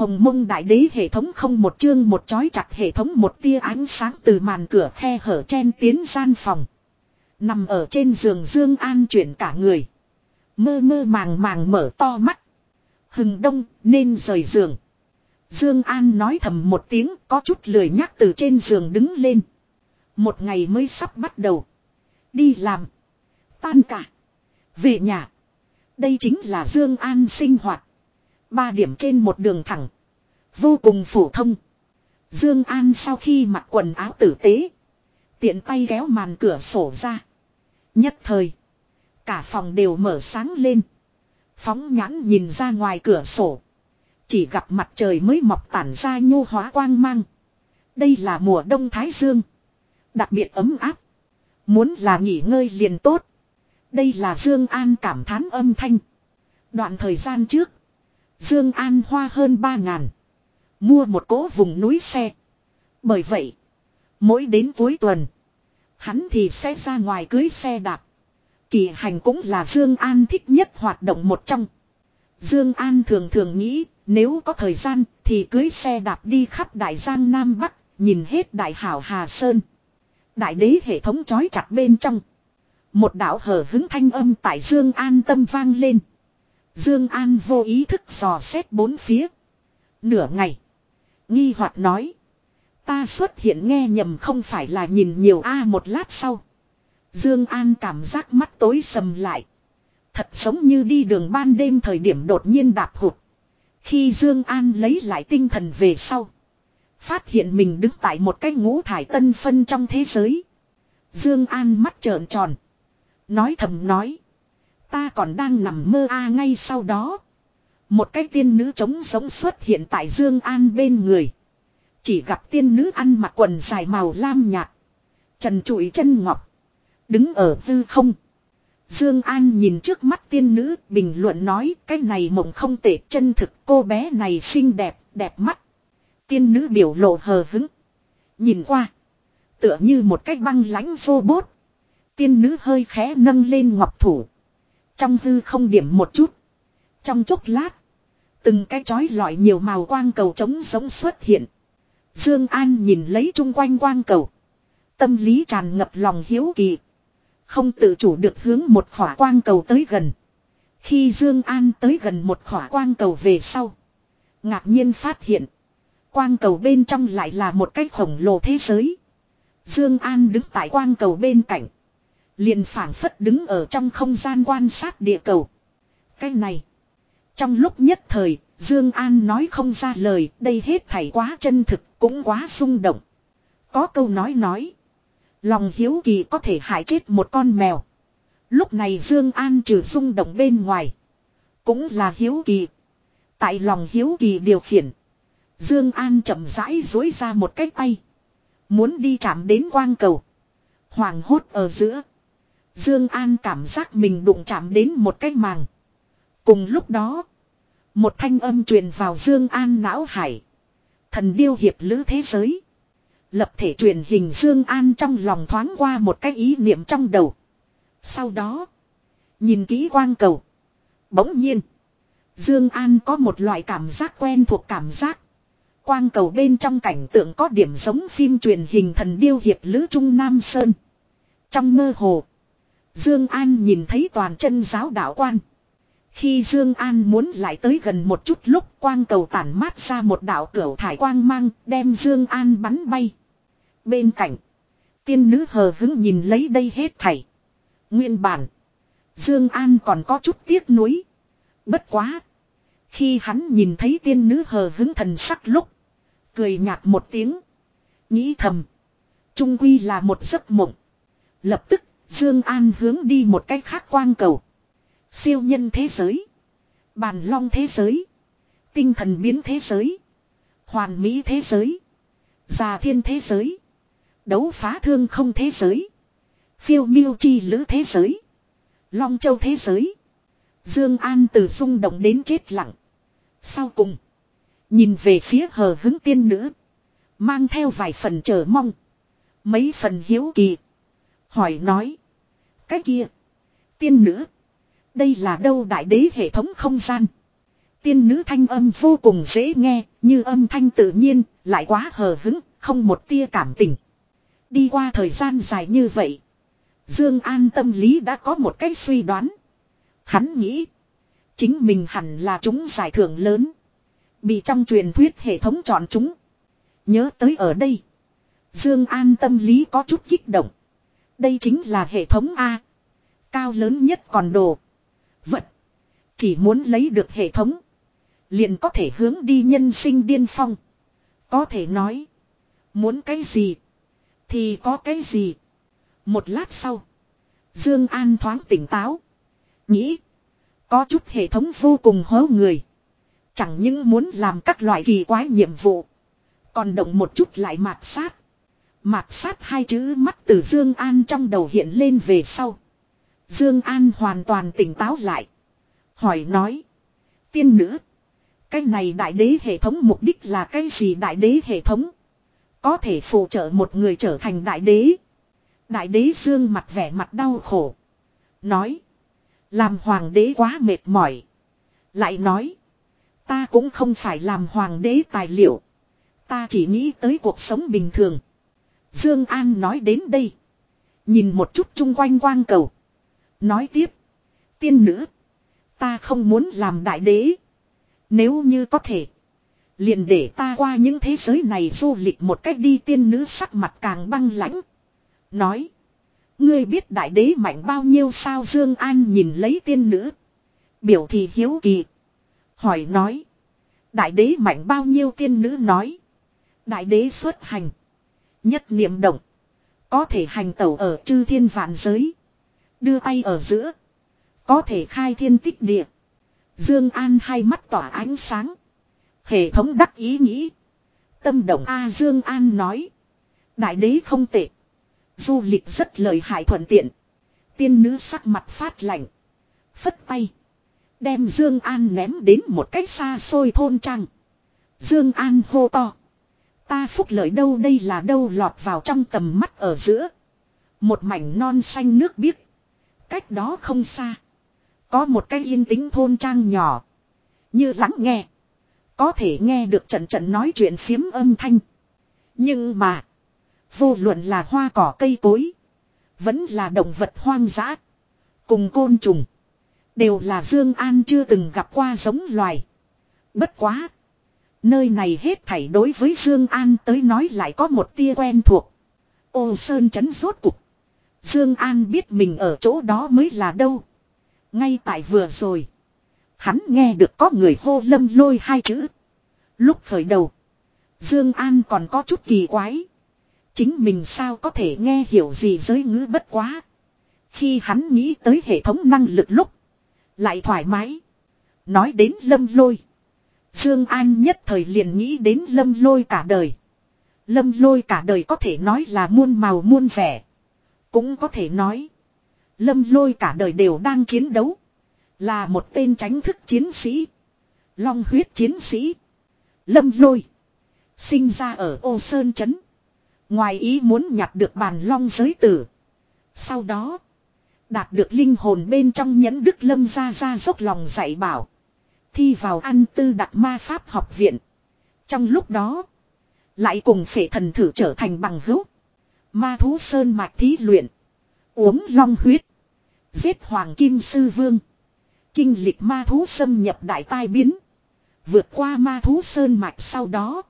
Hồng mông đại đế hệ thống không một chương một chói chặt hệ thống một tia ánh sáng từ màn cửa khe hở chen tiến gian phòng. Nằm ở trên giường Dương An chuyển cả người. Mơ mơ màng màng mở to mắt. Hừng đông, nên rời giường. Dương An nói thầm một tiếng, có chút lười nhắc từ trên giường đứng lên. Một ngày mới sắp bắt đầu. Đi làm. Tan cả. Về nhà. Đây chính là Dương An sinh hoạt. Ba điểm trên một đường thẳng. Vô cùng phổ thông. Dương An sau khi mặc quần áo tử tế. Tiện tay kéo màn cửa sổ ra. Nhất thời. Cả phòng đều mở sáng lên. Phóng nhãn nhìn ra ngoài cửa sổ. Chỉ gặp mặt trời mới mọc tản ra nhô hóa quang mang. Đây là mùa đông Thái Dương. Đặc biệt ấm áp. Muốn là nghỉ ngơi liền tốt. Đây là Dương An cảm thán âm thanh. Đoạn thời gian trước. Dương An hoa hơn 3 ngàn. Mua một cỗ vùng núi xe. Bởi vậy. Mỗi đến cuối tuần. Hắn thì sẽ ra ngoài cưới xe đạp. Kỳ hành cũng là Dương An thích nhất hoạt động một trong. Dương An thường thường nghĩ nếu có thời gian thì cưới xe đạp đi khắp Đại Giang Nam Bắc, nhìn hết Đại Hảo Hà Sơn. Đại đế hệ thống chói chặt bên trong. Một đạo hở hứng thanh âm tại Dương An tâm vang lên. Dương An vô ý thức dò xét bốn phía. Nửa ngày. Nghi hoặc nói. Ta xuất hiện nghe nhầm không phải là nhìn nhiều a một lát sau. Dương An cảm giác mắt tối sầm lại. Thật giống như đi đường ban đêm thời điểm đột nhiên đạp hụt. Khi Dương An lấy lại tinh thần về sau. Phát hiện mình đứng tại một cái ngũ thải tân phân trong thế giới. Dương An mắt trợn tròn. Nói thầm nói. Ta còn đang nằm mơ a ngay sau đó. Một cái tiên nữ trống sống xuất hiện tại Dương An bên người. Chỉ gặp tiên nữ ăn mặc quần dài màu lam nhạt. Trần trụi chân ngọc. Đứng ở hư không. Dương An nhìn trước mắt tiên nữ bình luận nói cái này mộng không tệ chân thực cô bé này xinh đẹp, đẹp mắt. Tiên nữ biểu lộ hờ hứng. Nhìn qua. Tựa như một cái băng lãnh vô bốt. Tiên nữ hơi khẽ nâng lên ngọc thủ. Trong hư không điểm một chút. Trong chốc lát. Từng cái chói lọi nhiều màu quang cầu trống sống xuất hiện. Dương An nhìn lấy chung quanh quang cầu. Tâm lý tràn ngập lòng hiếu kỳ. Không tự chủ được hướng một khỏa quang cầu tới gần. Khi Dương An tới gần một khỏa quang cầu về sau. Ngạc nhiên phát hiện. Quang cầu bên trong lại là một cái khổng lồ thế giới. Dương An đứng tại quang cầu bên cạnh. Liền phảng phất đứng ở trong không gian quan sát địa cầu. Cái này. Trong lúc nhất thời, Dương An nói không ra lời, đây hết thảy quá chân thực, cũng quá xung động. Có câu nói nói. Lòng hiếu kỳ có thể hại chết một con mèo. Lúc này Dương An trừ xung động bên ngoài. Cũng là hiếu kỳ. Tại lòng hiếu kỳ điều khiển. Dương An chậm rãi duỗi ra một cái tay. Muốn đi chạm đến quang cầu. Hoàng hốt ở giữa. Dương An cảm giác mình đụng chạm đến một cái màng. Cùng lúc đó. Một thanh âm truyền vào Dương An não hải. Thần điêu hiệp lữ thế giới. Lập thể truyền hình Dương An trong lòng thoáng qua một cái ý niệm trong đầu. Sau đó. Nhìn kỹ quang cầu. Bỗng nhiên. Dương An có một loại cảm giác quen thuộc cảm giác. Quang cầu bên trong cảnh tượng có điểm giống phim truyền hình thần điêu hiệp lữ Trung Nam Sơn. Trong mơ hồ. Dương An nhìn thấy toàn chân giáo đạo quan. Khi Dương An muốn lại tới gần một chút lúc quang cầu tản mát ra một đạo cửu thải quang mang, đem Dương An bắn bay. Bên cạnh. Tiên nữ hờ hững nhìn lấy đây hết thảy. Nguyên bản. Dương An còn có chút tiếc nuối. Bất quá. Khi hắn nhìn thấy tiên nữ hờ hững thần sắc lúc. Cười nhạt một tiếng. Nghĩ thầm. Trung quy là một giấc mộng. Lập tức Dương An hướng đi một cách khác quang cầu. Siêu nhân thế giới. Bàn long thế giới. Tinh thần biến thế giới. Hoàn mỹ thế giới. Già thiên thế giới. Đấu phá thương không thế giới. Phiêu miêu chi lữ thế giới. Long châu thế giới. Dương An từ xung động đến chết lặng. Sau cùng. Nhìn về phía hờ hứng tiên nữ. Mang theo vài phần chờ mong. Mấy phần hiếu kỳ. Hỏi nói. Cái kia. Tiên nữ. Đây là đâu đại đế hệ thống không gian. Tiên nữ thanh âm vô cùng dễ nghe, như âm thanh tự nhiên, lại quá hờ hứng, không một tia cảm tình. Đi qua thời gian dài như vậy. Dương An tâm lý đã có một cái suy đoán. Hắn nghĩ. Chính mình hẳn là chúng giải thưởng lớn. Bị trong truyền thuyết hệ thống chọn chúng. Nhớ tới ở đây. Dương An tâm lý có chút kích động. Đây chính là hệ thống A. Cao lớn nhất còn đồ. Vật. Chỉ muốn lấy được hệ thống. Liền có thể hướng đi nhân sinh điên phong. Có thể nói. Muốn cái gì. Thì có cái gì. Một lát sau. Dương An thoáng tỉnh táo. Nghĩ. Có chút hệ thống vô cùng hố người. Chẳng những muốn làm các loại kỳ quái nhiệm vụ. Còn động một chút lại mạt sát. Mạt sát hai chữ mắt từ Dương An trong đầu hiện lên về sau. Dương An hoàn toàn tỉnh táo lại. Hỏi nói. Tiên nữ. Cái này đại đế hệ thống mục đích là cái gì đại đế hệ thống? Có thể phụ trợ một người trở thành đại đế. Đại đế dương mặt vẻ mặt đau khổ. Nói. Làm hoàng đế quá mệt mỏi. Lại nói. Ta cũng không phải làm hoàng đế tài liệu. Ta chỉ nghĩ tới cuộc sống bình thường. Dương An nói đến đây. Nhìn một chút chung quanh quang cầu. Nói tiếp. Tiên nữ. Ta không muốn làm đại đế. Nếu như có thể. Liền để ta qua những thế giới này du lịch một cách đi tiên nữ sắc mặt càng băng lãnh. Nói. Ngươi biết đại đế mạnh bao nhiêu sao Dương An nhìn lấy tiên nữ. Biểu thị hiếu kỳ. Hỏi nói. Đại đế mạnh bao nhiêu tiên nữ nói. Đại đế xuất hành. Nhất niệm động. Có thể hành tẩu ở chư thiên vạn giới. Đưa tay ở giữa. Có thể khai thiên tích địa. Dương An hai mắt tỏa ánh sáng. Hệ thống đắc ý nghĩ. Tâm động A Dương An nói. Đại đế không tệ. Du lịch rất lợi hại thuận tiện. Tiên nữ sắc mặt phát lạnh. Phất tay. Đem Dương An ném đến một cách xa xôi thôn trang. Dương An hô to. Ta phúc lợi đâu đây là đâu lọt vào trong tầm mắt ở giữa. Một mảnh non xanh nước biếc. Cách đó không xa. Có một cái yên tĩnh thôn trang nhỏ. Như lắng nghe. Có thể nghe được trận trận nói chuyện phiếm âm thanh. Nhưng mà. Vô luận là hoa cỏ cây cối. Vẫn là động vật hoang dã. Cùng côn trùng. Đều là Dương An chưa từng gặp qua giống loài. Bất quá. Nơi này hết thảy đối với Dương An tới nói lại có một tia quen thuộc. Ô Sơn chấn rốt cục. Dương An biết mình ở chỗ đó mới là đâu. Ngay tại vừa rồi. Hắn nghe được có người hô lâm lôi hai chữ. Lúc khởi đầu. Dương An còn có chút kỳ quái. Chính mình sao có thể nghe hiểu gì giới ngữ bất quá. Khi hắn nghĩ tới hệ thống năng lực lúc. Lại thoải mái. Nói đến lâm lôi. Dương An nhất thời liền nghĩ đến lâm lôi cả đời. Lâm lôi cả đời có thể nói là muôn màu muôn vẻ. Cũng có thể nói. Lâm lôi cả đời đều đang chiến đấu. Là một tên tránh thức chiến sĩ. Long huyết chiến sĩ. Lâm lôi. Sinh ra ở ô sơn trấn. Ngoài ý muốn nhặt được bàn long giới tử. Sau đó. Đạt được linh hồn bên trong nhẫn đức lâm ra ra dốc lòng dạy bảo. Thi vào ăn tư đặc ma pháp học viện. Trong lúc đó. Lại cùng phệ thần thử trở thành bằng hữu. Ma thú sơn mạch thí luyện. Uống long huyết. Giết hoàng kim sư vương. Kinh lịch ma thú xâm nhập đại tai biến. Vượt qua ma thú sơn mạch sau đó.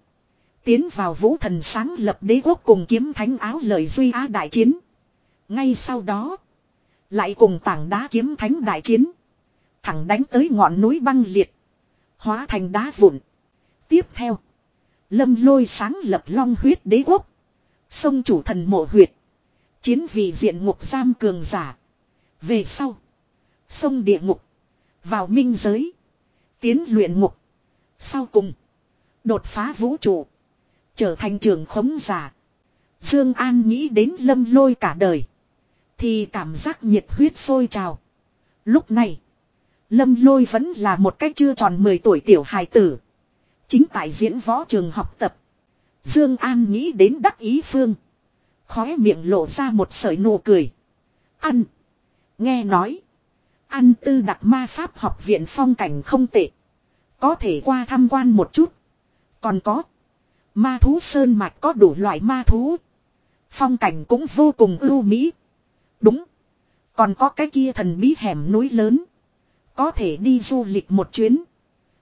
Tiến vào vũ thần sáng lập đế quốc cùng kiếm thánh áo lời duy á đại chiến. Ngay sau đó. Lại cùng tảng đá kiếm thánh đại chiến. Thẳng đánh tới ngọn núi băng liệt. Hóa thành đá vụn. Tiếp theo. Lâm lôi sáng lập long huyết đế quốc. Sông chủ thần mộ huyệt. Chiến vị diện ngục giam cường giả. Về sau. Sông địa ngục. Vào minh giới. Tiến luyện ngục. Sau cùng. Đột phá vũ trụ. Trở thành trường khống giả. Dương An nghĩ đến lâm lôi cả đời. Thì cảm giác nhiệt huyết sôi trào. Lúc này. Lâm lôi vẫn là một cách chưa tròn 10 tuổi tiểu hài tử. Chính tại diễn võ trường học tập. Dương An nghĩ đến đắc ý phương. Khóe miệng lộ ra một sợi nụ cười. Ăn. Nghe nói. Ăn tư đặc ma pháp học viện phong cảnh không tệ. Có thể qua tham quan một chút. Còn có. Ma thú sơn mạch có đủ loại ma thú. Phong cảnh cũng vô cùng ưu mỹ. Đúng. Còn có cái kia thần bí hẻm núi lớn. Có thể đi du lịch một chuyến.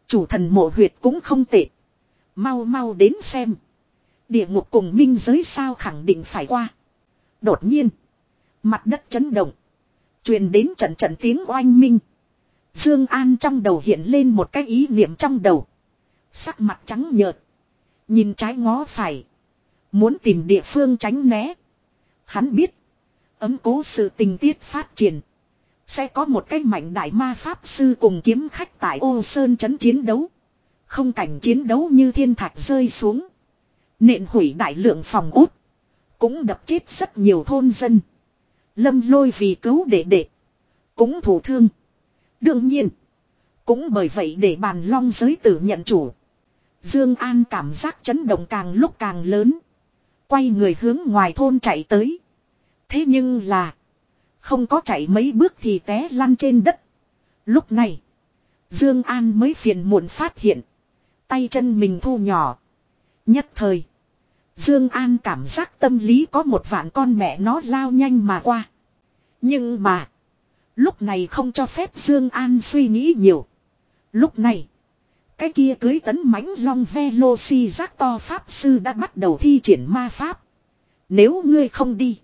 Chủ thần mộ huyệt cũng không tệ. Mau mau đến xem. Địa ngục cùng minh giới sao khẳng định phải qua. Đột nhiên. Mặt đất chấn động. truyền đến trận trận tiếng oanh minh. Dương An trong đầu hiện lên một cái ý niệm trong đầu. Sắc mặt trắng nhợt. Nhìn trái ngó phải. Muốn tìm địa phương tránh né. Hắn biết. Ấm cố sự tình tiết phát triển. Sẽ có một cái mạnh đại ma pháp sư cùng kiếm khách tại ô sơn chấn chiến đấu. Không cảnh chiến đấu như thiên thạch rơi xuống. Nện hủy đại lượng phòng út. Cũng đập chết rất nhiều thôn dân. Lâm lôi vì cứu đệ đệ. Cũng thủ thương. Đương nhiên. Cũng bởi vậy để bàn long giới tử nhận chủ. Dương An cảm giác chấn động càng lúc càng lớn. Quay người hướng ngoài thôn chạy tới. Thế nhưng là. Không có chạy mấy bước thì té lăn trên đất. Lúc này. Dương An mới phiền muộn phát hiện. Tay chân mình thu nhỏ. Nhất thời. Dương An cảm giác tâm lý có một vạn con mẹ nó lao nhanh mà qua. Nhưng mà. Lúc này không cho phép Dương An suy nghĩ nhiều. Lúc này. Cái kia cưới tấn mãnh long veloci giác to pháp sư đã bắt đầu thi triển ma pháp. Nếu ngươi không đi.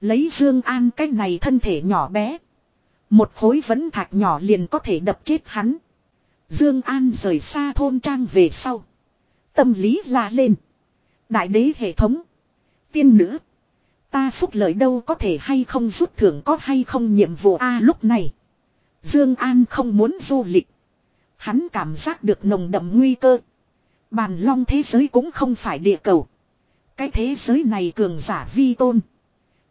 Lấy Dương An cái này thân thể nhỏ bé. Một khối vấn thạch nhỏ liền có thể đập chết hắn. Dương An rời xa thôn trang về sau. Tâm lý la lên. Đại đế hệ thống. Tiên nữ. Ta phúc lợi đâu có thể hay không rút thưởng có hay không nhiệm vụ a lúc này. Dương An không muốn du lịch. Hắn cảm giác được nồng đậm nguy cơ. Bàn long thế giới cũng không phải địa cầu. Cái thế giới này cường giả vi tôn.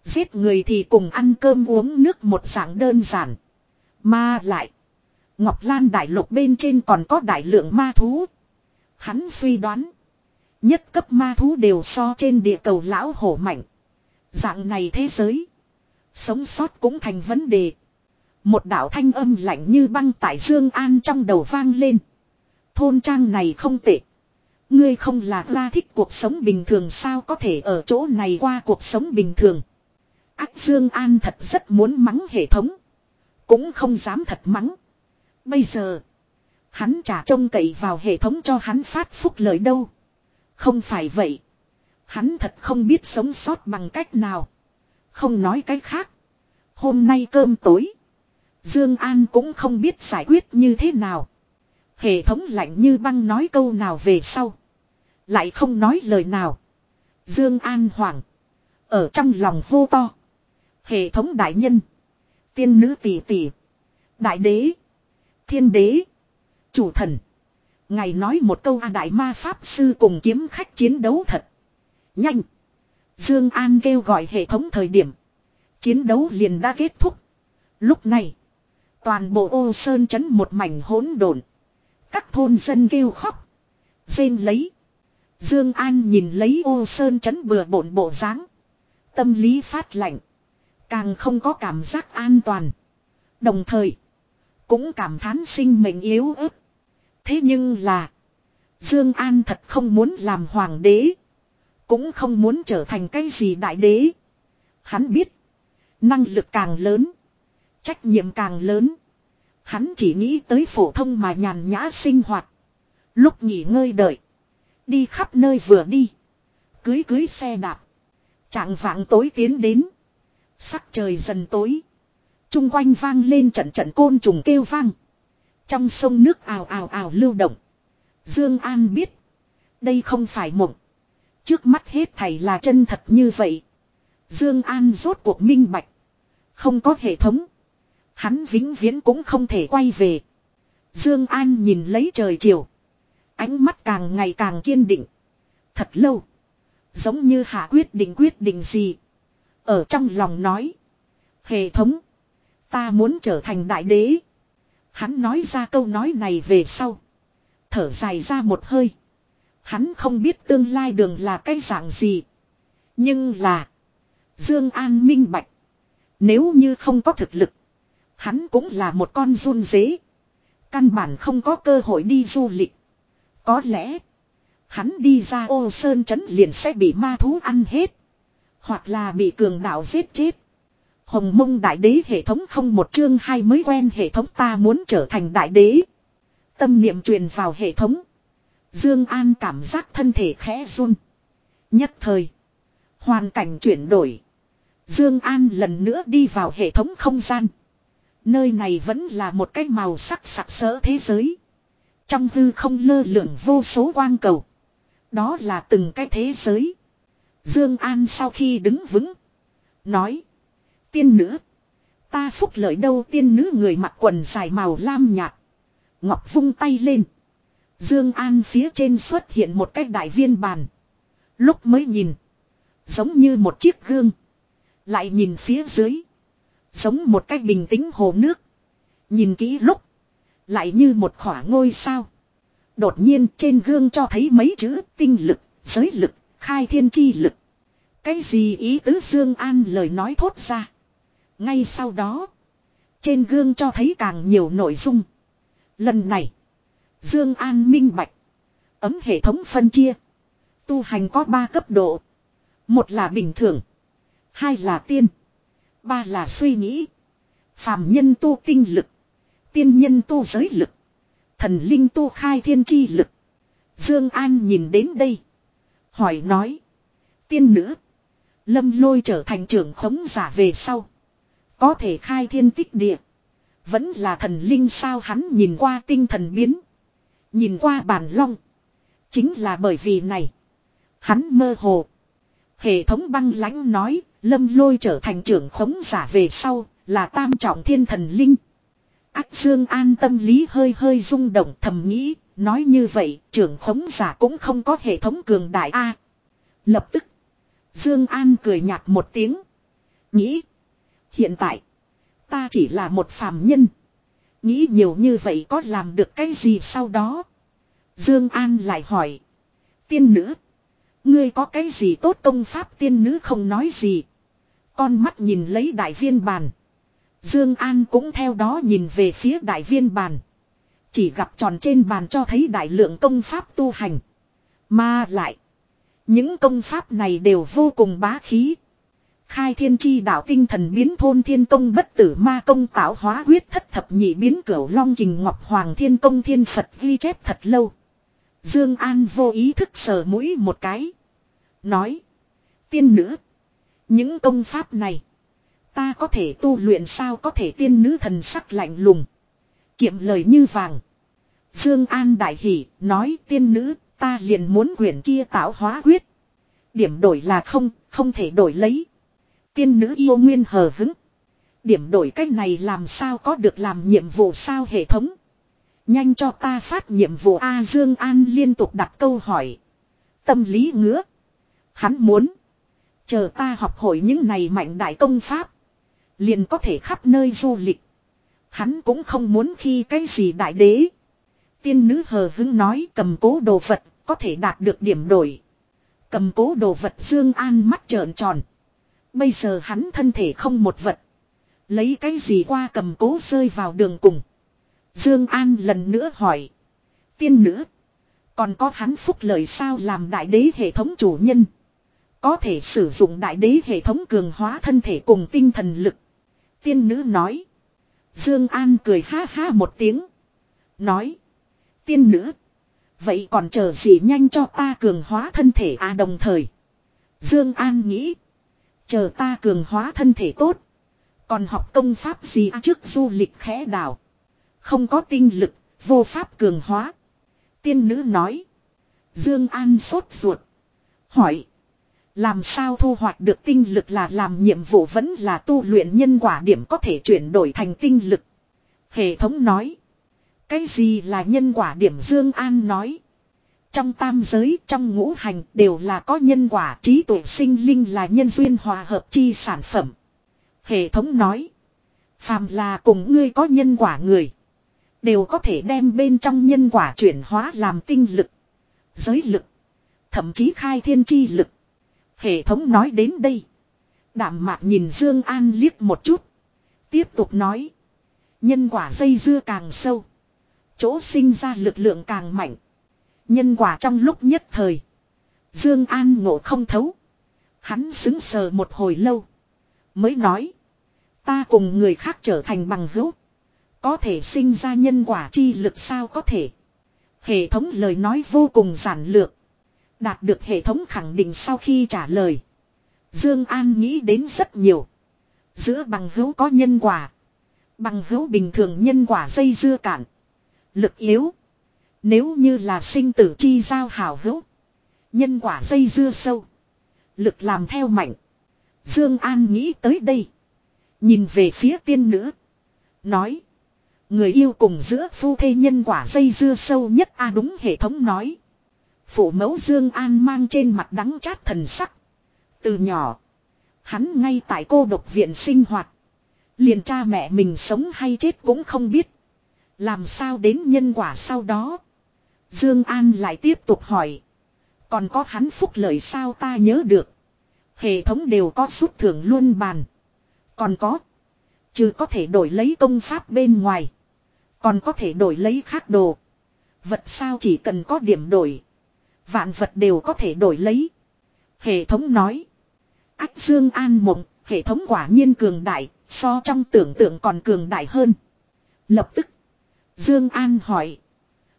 Giết người thì cùng ăn cơm uống nước một dạng đơn giản. Mà lại. Ngọc Lan đại lục bên trên còn có đại lượng ma thú. Hắn suy đoán. Nhất cấp ma thú đều so trên địa cầu lão hổ mạnh. Dạng này thế giới. Sống sót cũng thành vấn đề. Một đạo thanh âm lạnh như băng tại Dương An trong đầu vang lên. Thôn trang này không tệ. Ngươi không là la thích cuộc sống bình thường sao có thể ở chỗ này qua cuộc sống bình thường. Ác Dương An thật rất muốn mắng hệ thống. Cũng không dám thật mắng. Bây giờ. Hắn chả trông cậy vào hệ thống cho hắn phát phúc lời đâu. Không phải vậy. Hắn thật không biết sống sót bằng cách nào. Không nói cách khác. Hôm nay cơm tối. Dương An cũng không biết giải quyết như thế nào. Hệ thống lạnh như băng nói câu nào về sau. Lại không nói lời nào. Dương An hoảng. Ở trong lòng hô to. Hệ thống đại nhân. Tiên nữ tỷ tỷ. Đại đế. Thiên đế. Chủ thần. Ngài nói một câu a đại ma pháp sư cùng kiếm khách chiến đấu thật. Nhanh. Dương An kêu gọi hệ thống thời điểm. Chiến đấu liền đã kết thúc. Lúc này. Toàn bộ ô sơn chấn một mảnh hỗn độn. Các thôn dân kêu khóc. Rên lấy. Dương An nhìn lấy ô sơn chấn bừa bộn bộ dáng Tâm lý phát lạnh. Càng không có cảm giác an toàn. Đồng thời. Cũng cảm thán sinh mệnh yếu ớt. Thế nhưng là. Dương An thật không muốn làm hoàng đế. Cũng không muốn trở thành cái gì đại đế. Hắn biết. Năng lực càng lớn. Trách nhiệm càng lớn. Hắn chỉ nghĩ tới phổ thông mà nhàn nhã sinh hoạt. Lúc nghỉ ngơi đợi. Đi khắp nơi vừa đi. Cưới cưới xe đạp. Trạng vạng tối tiến đến. Sắc trời dần tối. Trung quanh vang lên trận trận côn trùng kêu vang. Trong sông nước ào ào ào lưu động. Dương An biết. Đây không phải mộng. Trước mắt hết thảy là chân thật như vậy. Dương An rốt cuộc minh bạch. Không có hệ thống. Hắn vĩnh viễn cũng không thể quay về. Dương An nhìn lấy trời chiều. Ánh mắt càng ngày càng kiên định. Thật lâu. Giống như hạ quyết định quyết định gì. Ở trong lòng nói. Hệ thống. Ta muốn trở thành đại đế. Hắn nói ra câu nói này về sau. Thở dài ra một hơi. Hắn không biết tương lai đường là cái dạng gì. Nhưng là. Dương An minh bạch. Nếu như không có thực lực. Hắn cũng là một con run dế. Căn bản không có cơ hội đi du lịch. Có lẽ. Hắn đi ra ô sơn chấn liền sẽ bị ma thú ăn hết. Hoặc là bị cường đạo giết chết. Hồng mông đại đế hệ thống không một chương hai mới quen hệ thống ta muốn trở thành đại đế. Tâm niệm truyền vào hệ thống. Dương An cảm giác thân thể khẽ run. Nhất thời. Hoàn cảnh chuyển đổi. Dương An lần nữa đi vào hệ thống không gian. Nơi này vẫn là một cái màu sắc sặc sỡ thế giới. Trong hư không lơ lửng vô số quang cầu. Đó là từng cái thế giới. Dương An sau khi đứng vững. Nói. Tiên nữ. Ta phúc lợi đâu tiên nữ người mặc quần dài màu lam nhạt. Ngọc vung tay lên. Dương An phía trên xuất hiện một cái đại viên bàn. Lúc mới nhìn. Giống như một chiếc gương. Lại nhìn phía dưới. Giống một cái bình tĩnh hồ nước. Nhìn kỹ lúc. Lại như một khỏa ngôi sao. Đột nhiên trên gương cho thấy mấy chữ tinh lực, giới lực, khai thiên chi lực. Cái gì ý tứ Dương An lời nói thốt ra. Ngay sau đó. Trên gương cho thấy càng nhiều nội dung. Lần này. Dương An minh bạch. Ấm hệ thống phân chia. Tu hành có 3 cấp độ. Một là bình thường. Hai là tiên. Ba là suy nghĩ. Phạm nhân tu tinh lực. Tiên nhân tu giới lực. Thần linh tu khai thiên chi lực. Dương An nhìn đến đây. Hỏi nói. Tiên nữ. Lâm lôi trở thành trưởng khống giả về sau. Có thể khai thiên tích địa. Vẫn là thần linh sao hắn nhìn qua tinh thần biến. Nhìn qua bản long. Chính là bởi vì này. Hắn mơ hồ. Hệ thống băng lãnh nói. Lâm lôi trở thành trưởng khống giả về sau. Là tam trọng thiên thần linh. Ác Dương An tâm lý hơi hơi rung động thầm nghĩ. Nói như vậy, trưởng khống giả cũng không có hệ thống cường đại A. lập tức. Dương An cười nhạt một tiếng. Nghĩ. Hiện tại. Ta chỉ là một phàm nhân. Nghĩ nhiều như vậy có làm được cái gì sau đó. Dương An lại hỏi. Tiên nữ. Ngươi có cái gì tốt công pháp tiên nữ không nói gì. Con mắt nhìn lấy đại viên bàn. Dương An cũng theo đó nhìn về phía đại viên bàn. Chỉ gặp tròn trên bàn cho thấy đại lượng công pháp tu hành. Mà lại. Những công pháp này đều vô cùng bá khí. Khai thiên chi đạo tinh thần biến thôn thiên công bất tử ma công tạo hóa huyết thất thập nhị biến cửu long kình ngọc hoàng thiên công thiên Phật ghi chép thật lâu. Dương An vô ý thức sờ mũi một cái. Nói. Tiên nữ. Những công pháp này. Ta có thể tu luyện sao có thể tiên nữ thần sắc lạnh lùng. Kiệm lời như vàng. Dương An đại hỉ nói tiên nữ ta liền muốn quyển kia tạo hóa huyết. Điểm đổi là không, không thể đổi lấy. Tiên nữ yêu nguyên hờ hững Điểm đổi cách này làm sao có được làm nhiệm vụ sao hệ thống. Nhanh cho ta phát nhiệm vụ A Dương An liên tục đặt câu hỏi. Tâm lý ngứa. Hắn muốn. Chờ ta học hội những này mạnh đại công pháp. Liền có thể khắp nơi du lịch. Hắn cũng không muốn khi cái gì đại đế. Tiên nữ hờ hứng nói cầm cố đồ vật có thể đạt được điểm đổi. Cầm cố đồ vật Dương An mắt trợn tròn. Bây giờ hắn thân thể không một vật. Lấy cái gì qua cầm cố rơi vào đường cùng. Dương An lần nữa hỏi. Tiên nữ. Còn có hắn phúc lợi sao làm đại đế hệ thống chủ nhân. Có thể sử dụng đại đế hệ thống cường hóa thân thể cùng tinh thần lực. Tiên nữ nói. Dương An cười ha ha một tiếng. Nói. Tiên nữ. Vậy còn chờ gì nhanh cho ta cường hóa thân thể à đồng thời. Dương An nghĩ. Chờ ta cường hóa thân thể tốt. Còn học công pháp gì à trước du lịch khẽ đảo. Không có tinh lực, vô pháp cường hóa. Tiên nữ nói. Dương An sốt ruột. Hỏi. Làm sao thu hoạch được tinh lực là làm nhiệm vụ vẫn là tu luyện nhân quả điểm có thể chuyển đổi thành tinh lực. Hệ thống nói. Cái gì là nhân quả điểm Dương An nói. Trong tam giới, trong ngũ hành đều là có nhân quả trí tuệ sinh linh là nhân duyên hòa hợp chi sản phẩm. Hệ thống nói. Phàm là cùng ngươi có nhân quả người. Đều có thể đem bên trong nhân quả chuyển hóa làm tinh lực. Giới lực. Thậm chí khai thiên chi lực. Hệ thống nói đến đây. đạm mạc nhìn Dương An liếc một chút. Tiếp tục nói. Nhân quả dây dưa càng sâu. Chỗ sinh ra lực lượng càng mạnh. Nhân quả trong lúc nhất thời. Dương An ngộ không thấu. Hắn xứng sờ một hồi lâu. Mới nói. Ta cùng người khác trở thành bằng hữu. Có thể sinh ra nhân quả chi lực sao có thể. Hệ thống lời nói vô cùng giản lược. Đạt được hệ thống khẳng định sau khi trả lời. Dương An nghĩ đến rất nhiều. Giữa bằng hữu có nhân quả. Bằng hữu bình thường nhân quả dây dưa cạn. Lực yếu. Nếu như là sinh tử chi giao hảo hữu. Nhân quả dây dưa sâu. Lực làm theo mạnh. Dương An nghĩ tới đây. Nhìn về phía tiên nữ. Nói. Người yêu cùng giữa phu thê nhân quả dây dưa sâu nhất a đúng hệ thống nói. Phụ mẫu Dương An mang trên mặt đắng chát thần sắc. Từ nhỏ. Hắn ngay tại cô độc viện sinh hoạt. Liền cha mẹ mình sống hay chết cũng không biết. Làm sao đến nhân quả sau đó. Dương An lại tiếp tục hỏi. Còn có hắn phúc lợi sao ta nhớ được. Hệ thống đều có rút thưởng luôn bàn. Còn có. Chứ có thể đổi lấy công pháp bên ngoài. Còn có thể đổi lấy khác đồ. Vật sao chỉ cần có điểm đổi. Vạn vật đều có thể đổi lấy. Hệ thống nói. Ách Dương An mộng, hệ thống quả nhiên cường đại, so trong tưởng tượng còn cường đại hơn. Lập tức. Dương An hỏi.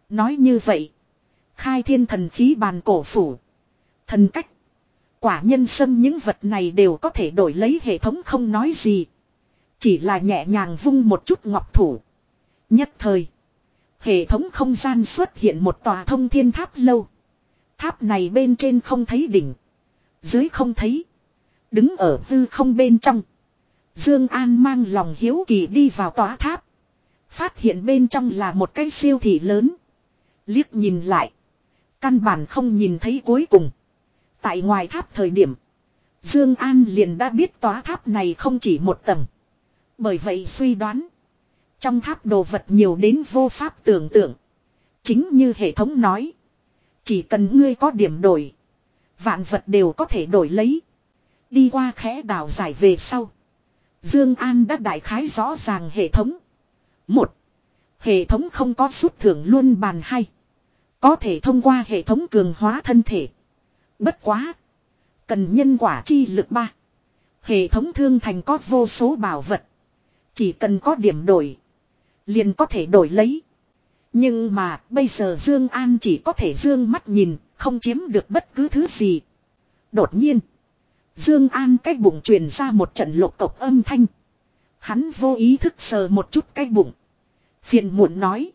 Nói như vậy. Khai thiên thần khí bàn cổ phủ. Thần cách. Quả nhân sâm những vật này đều có thể đổi lấy hệ thống không nói gì. Chỉ là nhẹ nhàng vung một chút ngọc thủ. Nhất thời. Hệ thống không gian xuất hiện một tòa thông thiên tháp lâu. Tháp này bên trên không thấy đỉnh. Dưới không thấy. Đứng ở hư không bên trong. Dương An mang lòng hiếu kỳ đi vào tòa tháp. Phát hiện bên trong là một cái siêu thị lớn. Liếc nhìn lại. Căn bản không nhìn thấy cuối cùng. Tại ngoài tháp thời điểm. Dương An liền đã biết tòa tháp này không chỉ một tầng. Bởi vậy suy đoán. Trong tháp đồ vật nhiều đến vô pháp tưởng tượng. Chính như hệ thống nói. Chỉ cần ngươi có điểm đổi. Vạn vật đều có thể đổi lấy. Đi qua khẽ đảo giải về sau. Dương An đã đại khái rõ ràng hệ thống. Một. Hệ thống không có rút thưởng luôn bàn hay. Có thể thông qua hệ thống cường hóa thân thể. Bất quá. Cần nhân quả chi lực ba. Hệ thống thương thành có vô số bảo vật. Chỉ cần có điểm đổi. Liền có thể đổi lấy. Nhưng mà bây giờ Dương An chỉ có thể dương mắt nhìn, không chiếm được bất cứ thứ gì. Đột nhiên. Dương An cái bụng truyền ra một trận lục cộc âm thanh. Hắn vô ý thức sờ một chút cái bụng. Phiền muộn nói.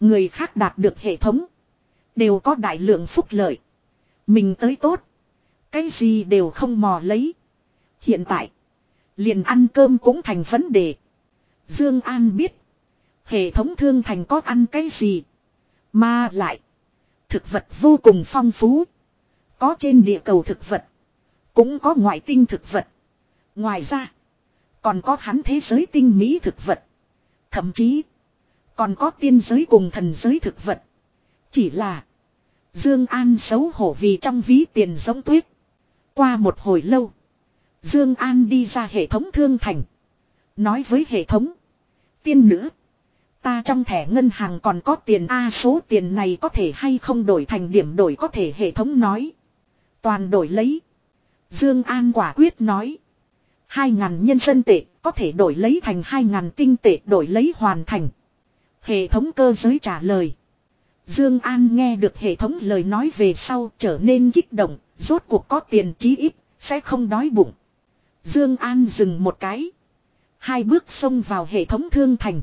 Người khác đạt được hệ thống. Đều có đại lượng phúc lợi. Mình tới tốt. Cái gì đều không mò lấy. Hiện tại. Liền ăn cơm cũng thành vấn đề. Dương An biết. Hệ thống thương thành có ăn cái gì. Mà lại. Thực vật vô cùng phong phú. Có trên địa cầu thực vật. Cũng có ngoại tinh thực vật. Ngoài ra. Còn có hắn thế giới tinh mỹ thực vật. Thậm chí. Còn có tiên giới cùng thần giới thực vật. Chỉ là. Dương An xấu hổ vì trong ví tiền giống tuyết. Qua một hồi lâu. Dương An đi ra hệ thống thương thành. Nói với hệ thống. Tiên nữ. Ta trong thẻ ngân hàng còn có tiền A, số tiền này có thể hay không đổi thành điểm đổi có thể hệ thống nói. Toàn đổi lấy. Dương An quả quyết nói. Hai ngàn nhân dân tệ có thể đổi lấy thành hai ngàn tinh tệ đổi lấy hoàn thành. Hệ thống cơ giới trả lời. Dương An nghe được hệ thống lời nói về sau trở nên kích động, rốt cuộc có tiền chí ít, sẽ không đói bụng. Dương An dừng một cái. Hai bước xông vào hệ thống thương thành.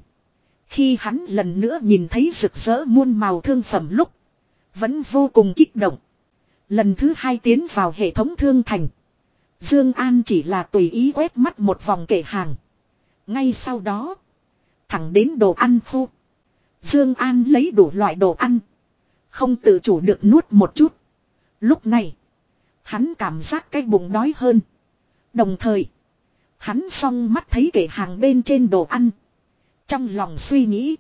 Khi hắn lần nữa nhìn thấy rực rỡ muôn màu thương phẩm lúc. Vẫn vô cùng kích động. Lần thứ hai tiến vào hệ thống thương thành. Dương An chỉ là tùy ý quét mắt một vòng kệ hàng. Ngay sau đó. Thẳng đến đồ ăn khu. Dương An lấy đủ loại đồ ăn. Không tự chủ được nuốt một chút. Lúc này. Hắn cảm giác cái bụng đói hơn. Đồng thời. Hắn song mắt thấy kệ hàng bên trên đồ ăn. Trong lòng suy nghĩ.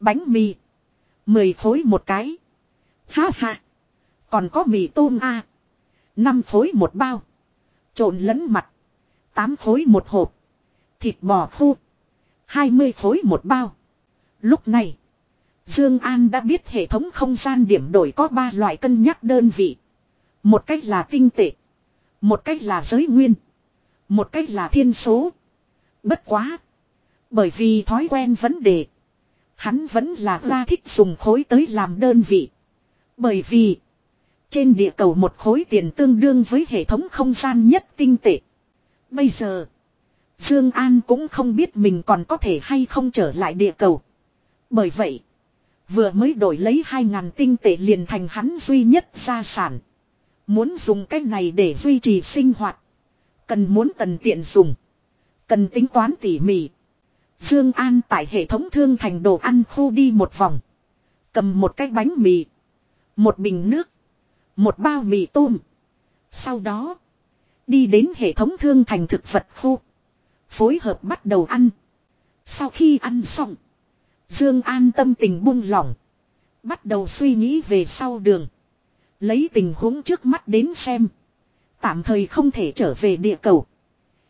Bánh mì. Mười khối một cái. Ha ha. Còn có mì tôm a Năm khối một bao. Trộn lẫn mặt. Tám khối một hộp. Thịt bò khô. Hai mươi khối một bao. Lúc này. Dương An đã biết hệ thống không gian điểm đổi có ba loại cân nhắc đơn vị. Một cách là tinh tệ. Một cách là giới nguyên. Một cách là thiên số. Bất quá. Bởi vì thói quen vấn đề. Hắn vẫn là ra thích dùng khối tới làm đơn vị. Bởi vì. Trên địa cầu một khối tiền tương đương với hệ thống không gian nhất tinh tệ. Bây giờ. Dương An cũng không biết mình còn có thể hay không trở lại địa cầu. Bởi vậy. Vừa mới đổi lấy 2000 tinh tệ liền thành hắn duy nhất gia sản. Muốn dùng cách này để duy trì sinh hoạt. Cần muốn tần tiện dùng. Cần tính toán tỉ mỉ. Dương An tại hệ thống thương thành đồ ăn khu đi một vòng. Cầm một cái bánh mì. Một bình nước. Một bao mì tôm. Sau đó. Đi đến hệ thống thương thành thực vật khu. Phối hợp bắt đầu ăn. Sau khi ăn xong. Dương An tâm tình buông lỏng. Bắt đầu suy nghĩ về sau đường. Lấy tình huống trước mắt đến xem. Tạm thời không thể trở về địa cầu.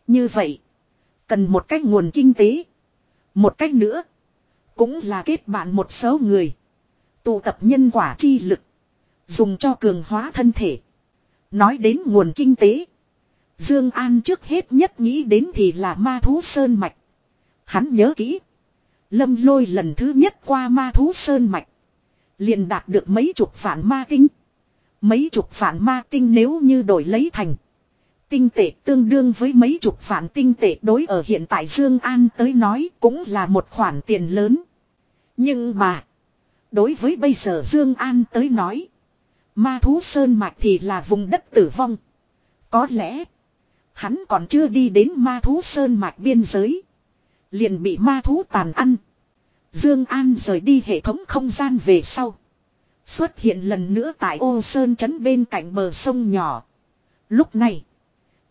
Như vậy. Cần một cách nguồn kinh tế. Một cách nữa. Cũng là kết bạn một số người. Tụ tập nhân quả chi lực. Dùng cho cường hóa thân thể. Nói đến nguồn kinh tế. Dương An trước hết nhất nghĩ đến thì là ma thú sơn mạch. Hắn nhớ kỹ. Lâm lôi lần thứ nhất qua ma thú sơn mạch. Liền đạt được mấy chục phản ma tinh. Mấy chục phản ma tinh nếu như đổi lấy thành. Tinh tệ tương đương với mấy chục phản tinh tệ đối ở hiện tại Dương An tới nói cũng là một khoản tiền lớn. Nhưng mà. Đối với bây giờ Dương An tới nói. Ma thú sơn mạch thì là vùng đất tử vong. Có lẽ. Hắn còn chưa đi đến ma thú sơn mạch biên giới. Liền bị ma thú tàn ăn. Dương An rời đi hệ thống không gian về sau. Xuất hiện lần nữa tại ô sơn trấn bên cạnh bờ sông nhỏ. Lúc này.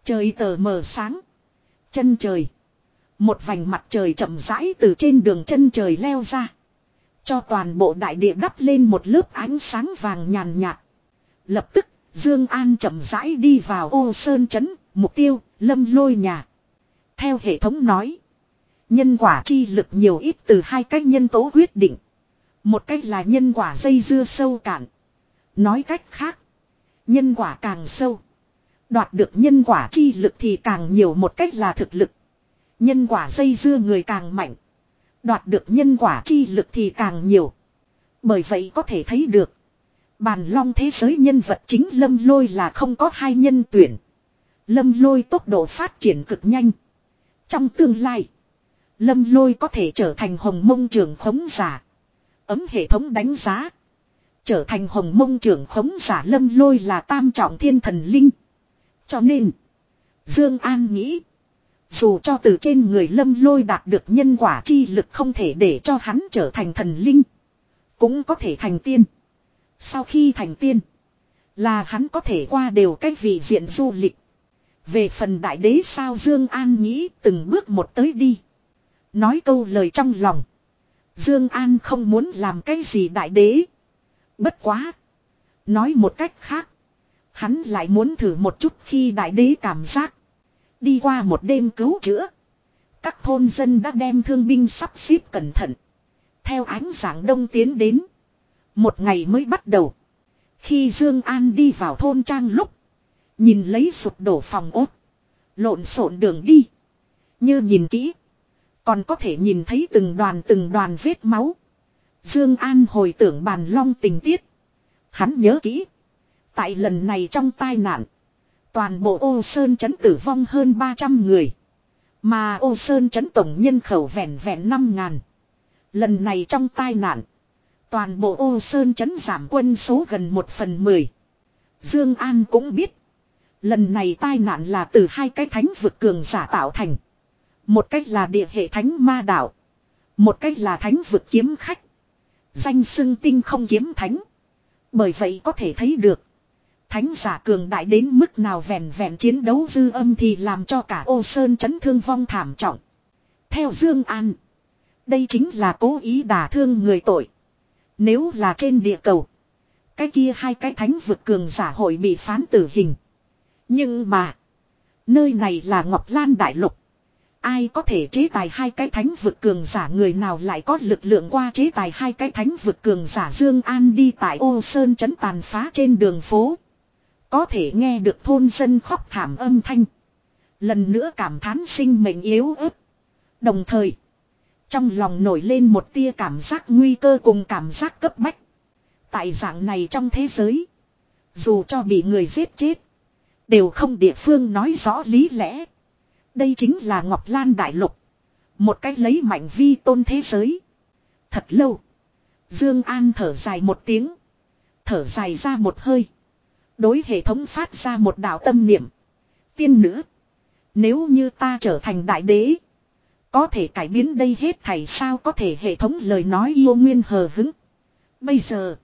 Trời tờ mờ sáng. Chân trời. Một vành mặt trời chậm rãi từ trên đường chân trời leo ra. Cho toàn bộ đại địa đắp lên một lớp ánh sáng vàng nhàn nhạt. Lập tức, Dương An chậm rãi đi vào ô sơn trấn, mục tiêu, lâm lôi nhà. Theo hệ thống nói. Nhân quả chi lực nhiều ít từ hai cách nhân tố quyết định. Một cách là nhân quả dây dưa sâu cạn. Nói cách khác. Nhân quả càng sâu. Đoạt được nhân quả chi lực thì càng nhiều một cách là thực lực. Nhân quả dây dưa người càng mạnh. Đoạt được nhân quả chi lực thì càng nhiều. Bởi vậy có thể thấy được. Bàn long thế giới nhân vật chính lâm lôi là không có hai nhân tuyển. Lâm lôi tốc độ phát triển cực nhanh. Trong tương lai. Lâm lôi có thể trở thành hồng mông trưởng khống giả. Ấm hệ thống đánh giá. Trở thành hồng mông trưởng khống giả lâm lôi là tam trọng thiên thần linh. Cho nên. Dương An nghĩ. Dù cho từ trên người lâm lôi đạt được nhân quả chi lực không thể để cho hắn trở thành thần linh. Cũng có thể thành tiên. Sau khi thành tiên. Là hắn có thể qua đều cách vị diện du lịch. Về phần đại đế sao Dương An nghĩ từng bước một tới đi. Nói câu lời trong lòng. Dương An không muốn làm cái gì đại đế. Bất quá. Nói một cách khác. Hắn lại muốn thử một chút khi đại đế cảm giác. Đi qua một đêm cứu chữa. Các thôn dân đã đem thương binh sắp xếp cẩn thận. Theo ánh sáng đông tiến đến. Một ngày mới bắt đầu. Khi Dương An đi vào thôn trang lúc. Nhìn lấy sụp đổ phòng ốt. Lộn xộn đường đi. Như nhìn kỹ. Còn có thể nhìn thấy từng đoàn từng đoàn vết máu. Dương An hồi tưởng bàn long tình tiết. Hắn nhớ kỹ. Tại lần này trong tai nạn. Toàn bộ ô sơn chấn tử vong hơn 300 người. Mà ô sơn chấn tổng nhân khẩu vẹn vẹn 5 ngàn. Lần này trong tai nạn. Toàn bộ ô sơn chấn giảm quân số gần 1 phần 10. Dương An cũng biết. Lần này tai nạn là từ hai cái thánh vực cường giả tạo thành. Một cách là địa hệ thánh ma đạo. Một cách là thánh vực kiếm khách. Danh xưng tinh không kiếm thánh. Bởi vậy có thể thấy được. Thánh giả cường đại đến mức nào vẹn vẹn chiến đấu dư âm thì làm cho cả ô sơn chấn thương vong thảm trọng. Theo Dương An. Đây chính là cố ý đả thương người tội. Nếu là trên địa cầu. Cái kia hai cái thánh vực cường giả hội bị phán tử hình. Nhưng mà. Nơi này là Ngọc Lan Đại Lục. ai có thể chế tài hai cái thánh vực cường giả người nào lại có lực lượng qua chế tài hai cái thánh vực cường giả Dương An đi tại ô sơn chấn tàn phá trên đường phố. Có thể nghe được thôn dân khóc thảm âm thanh. Lần nữa cảm thán sinh mệnh yếu ớt. Đồng thời, trong lòng nổi lên một tia cảm giác nguy cơ cùng cảm giác cấp bách. Tại dạng này trong thế giới, dù cho bị người giết chết, đều không địa phương nói rõ lý lẽ. Đây chính là Ngọc Lan Đại Lục. Một cách lấy mạnh vi tôn thế giới. Thật lâu. Dương An thở dài một tiếng. Thở dài ra một hơi. Đối hệ thống phát ra một đạo tâm niệm. Tiên nữ. Nếu như ta trở thành đại đế. Có thể cải biến đây hết thảy sao có thể hệ thống lời nói yêu nguyên hờ hứng. Bây giờ.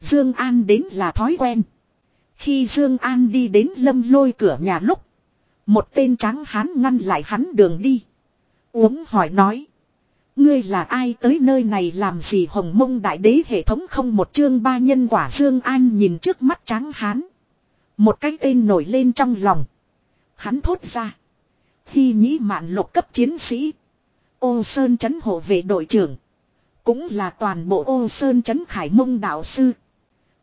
Dương An đến là thói quen. Khi Dương An đi đến lâm lôi cửa nhà lúc. Một tên trắng hán ngăn lại hắn đường đi. Uống hỏi nói. Ngươi là ai tới nơi này làm gì hồng mông đại đế hệ thống không một chương ba nhân quả Dương An nhìn trước mắt trắng hán. Một cái tên nổi lên trong lòng. Hắn thốt ra. Khi nhĩ mạn lục cấp chiến sĩ. Ô Sơn chấn hộ vệ đội trưởng. Cũng là toàn bộ ô Sơn chấn khải mông đạo sư.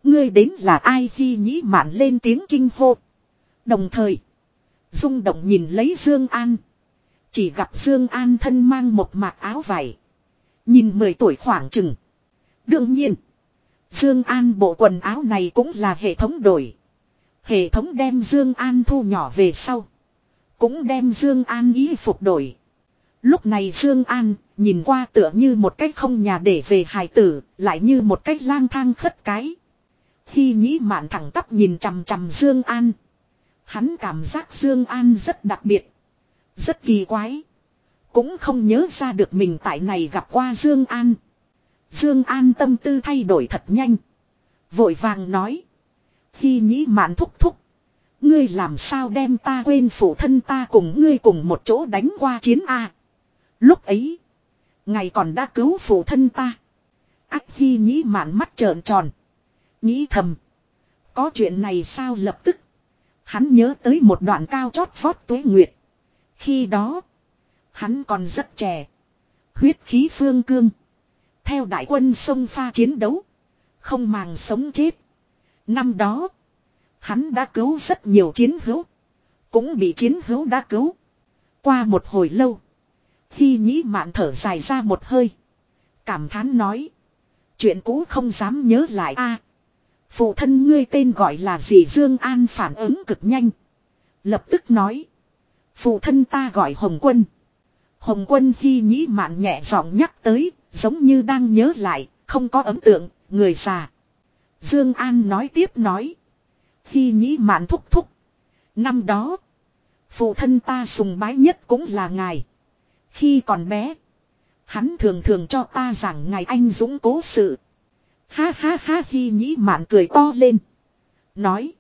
Ngươi đến là ai khi nhĩ mạn lên tiếng kinh hô. Đồng thời. rung động nhìn lấy Dương An. Chỉ gặp Dương An thân mang một mạc áo vải. Nhìn 10 tuổi khoảng chừng. Đương nhiên. Dương An bộ quần áo này cũng là hệ thống đổi. Hệ thống đem Dương An thu nhỏ về sau. Cũng đem Dương An y phục đổi. Lúc này Dương An nhìn qua tựa như một cách không nhà để về hài tử, lại như một cách lang thang khất cái. Khi nhĩ mạn thẳng tắp nhìn chằm chằm Dương An. Hắn cảm giác Dương An rất đặc biệt. Rất kỳ quái. Cũng không nhớ ra được mình tại này gặp qua Dương An. Dương An tâm tư thay đổi thật nhanh. Vội vàng nói. Khi nhĩ mạn thúc thúc. Ngươi làm sao đem ta quên phụ thân ta cùng ngươi cùng một chỗ đánh qua chiến A. Lúc ấy. Ngày còn đã cứu phụ thân ta. Ách khi nhĩ mạn mắt trợn tròn. Nghĩ thầm. Có chuyện này sao lập tức. Hắn nhớ tới một đoạn cao chót vót tuế nguyệt. Khi đó. Hắn còn rất trẻ. Huyết khí phương cương. Theo đại quân sông pha chiến đấu. Không màng sống chết. Năm đó. Hắn đã cứu rất nhiều chiến hữu. Cũng bị chiến hữu đã cứu. Qua một hồi lâu. Khi nhĩ mạn thở dài ra một hơi. Cảm thán nói. Chuyện cũ không dám nhớ lại a Phụ thân ngươi tên gọi là gì Dương An phản ứng cực nhanh. Lập tức nói. Phụ thân ta gọi Hồng Quân. Hồng Quân khi nhĩ mạn nhẹ giọng nhắc tới, giống như đang nhớ lại, không có ấn tượng, người già. Dương An nói tiếp nói. Khi nhĩ mạn thúc thúc. Năm đó. Phụ thân ta sùng bái nhất cũng là ngài. Khi còn bé. Hắn thường thường cho ta rằng ngài anh dũng cố sự. Ha ha ha khi nhĩ mạn cười to lên. Nói.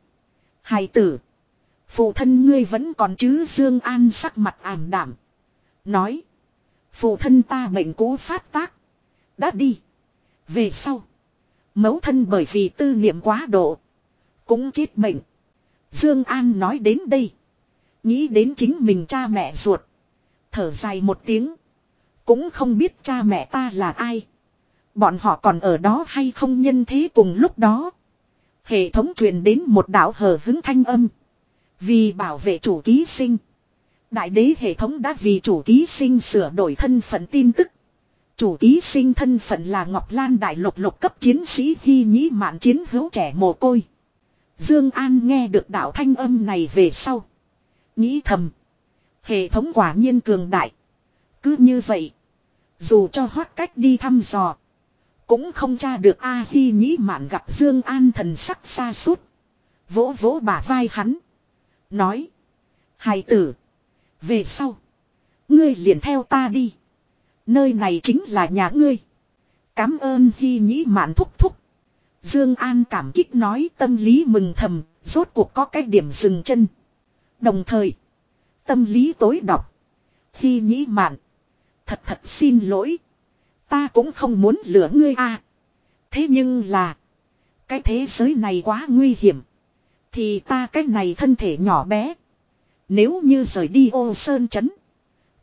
Hài tử. Phụ thân ngươi vẫn còn chứ Dương An sắc mặt ảm đạm. Nói. Phụ thân ta bệnh cố phát tác. Đã đi. Về sau. Mẫu thân bởi vì tư niệm quá độ. Cũng chết bệnh. Dương An nói đến đây. Nghĩ đến chính mình cha mẹ ruột. Thở dài một tiếng. Cũng không biết cha mẹ ta là ai. Bọn họ còn ở đó hay không nhân thế cùng lúc đó. Hệ thống truyền đến một đạo hờ hứng thanh âm. Vì bảo vệ chủ ký sinh. Đại đế hệ thống đã vì chủ ký sinh sửa đổi thân phận tin tức. Chủ ký sinh thân phận là Ngọc Lan đại lục lục cấp chiến sĩ hy nhĩ mạn chiến hữu trẻ mồ côi. Dương An nghe được đạo thanh âm này về sau. Nghĩ thầm. Hệ thống quả nhiên cường đại. Cứ như vậy. Dù cho hoắc cách đi thăm dò. Cũng không tra được A Hi nhĩ mạn gặp Dương An thần sắc xa sút, Vỗ vỗ bả vai hắn. Nói. Hài tử. Về sau. Ngươi liền theo ta đi. Nơi này chính là nhà ngươi. Cảm ơn Hi nhĩ mạn thúc thúc. Dương An cảm kích nói tâm lý mừng thầm. Rốt cuộc có cái điểm dừng chân. Đồng thời. Tâm lý tối độc. khi nhĩ mạn. Thật thật xin lỗi. Ta cũng không muốn lừa ngươi a. Thế nhưng là. Cái thế giới này quá nguy hiểm. Thì ta cái này thân thể nhỏ bé. Nếu như rời đi ô sơn chấn.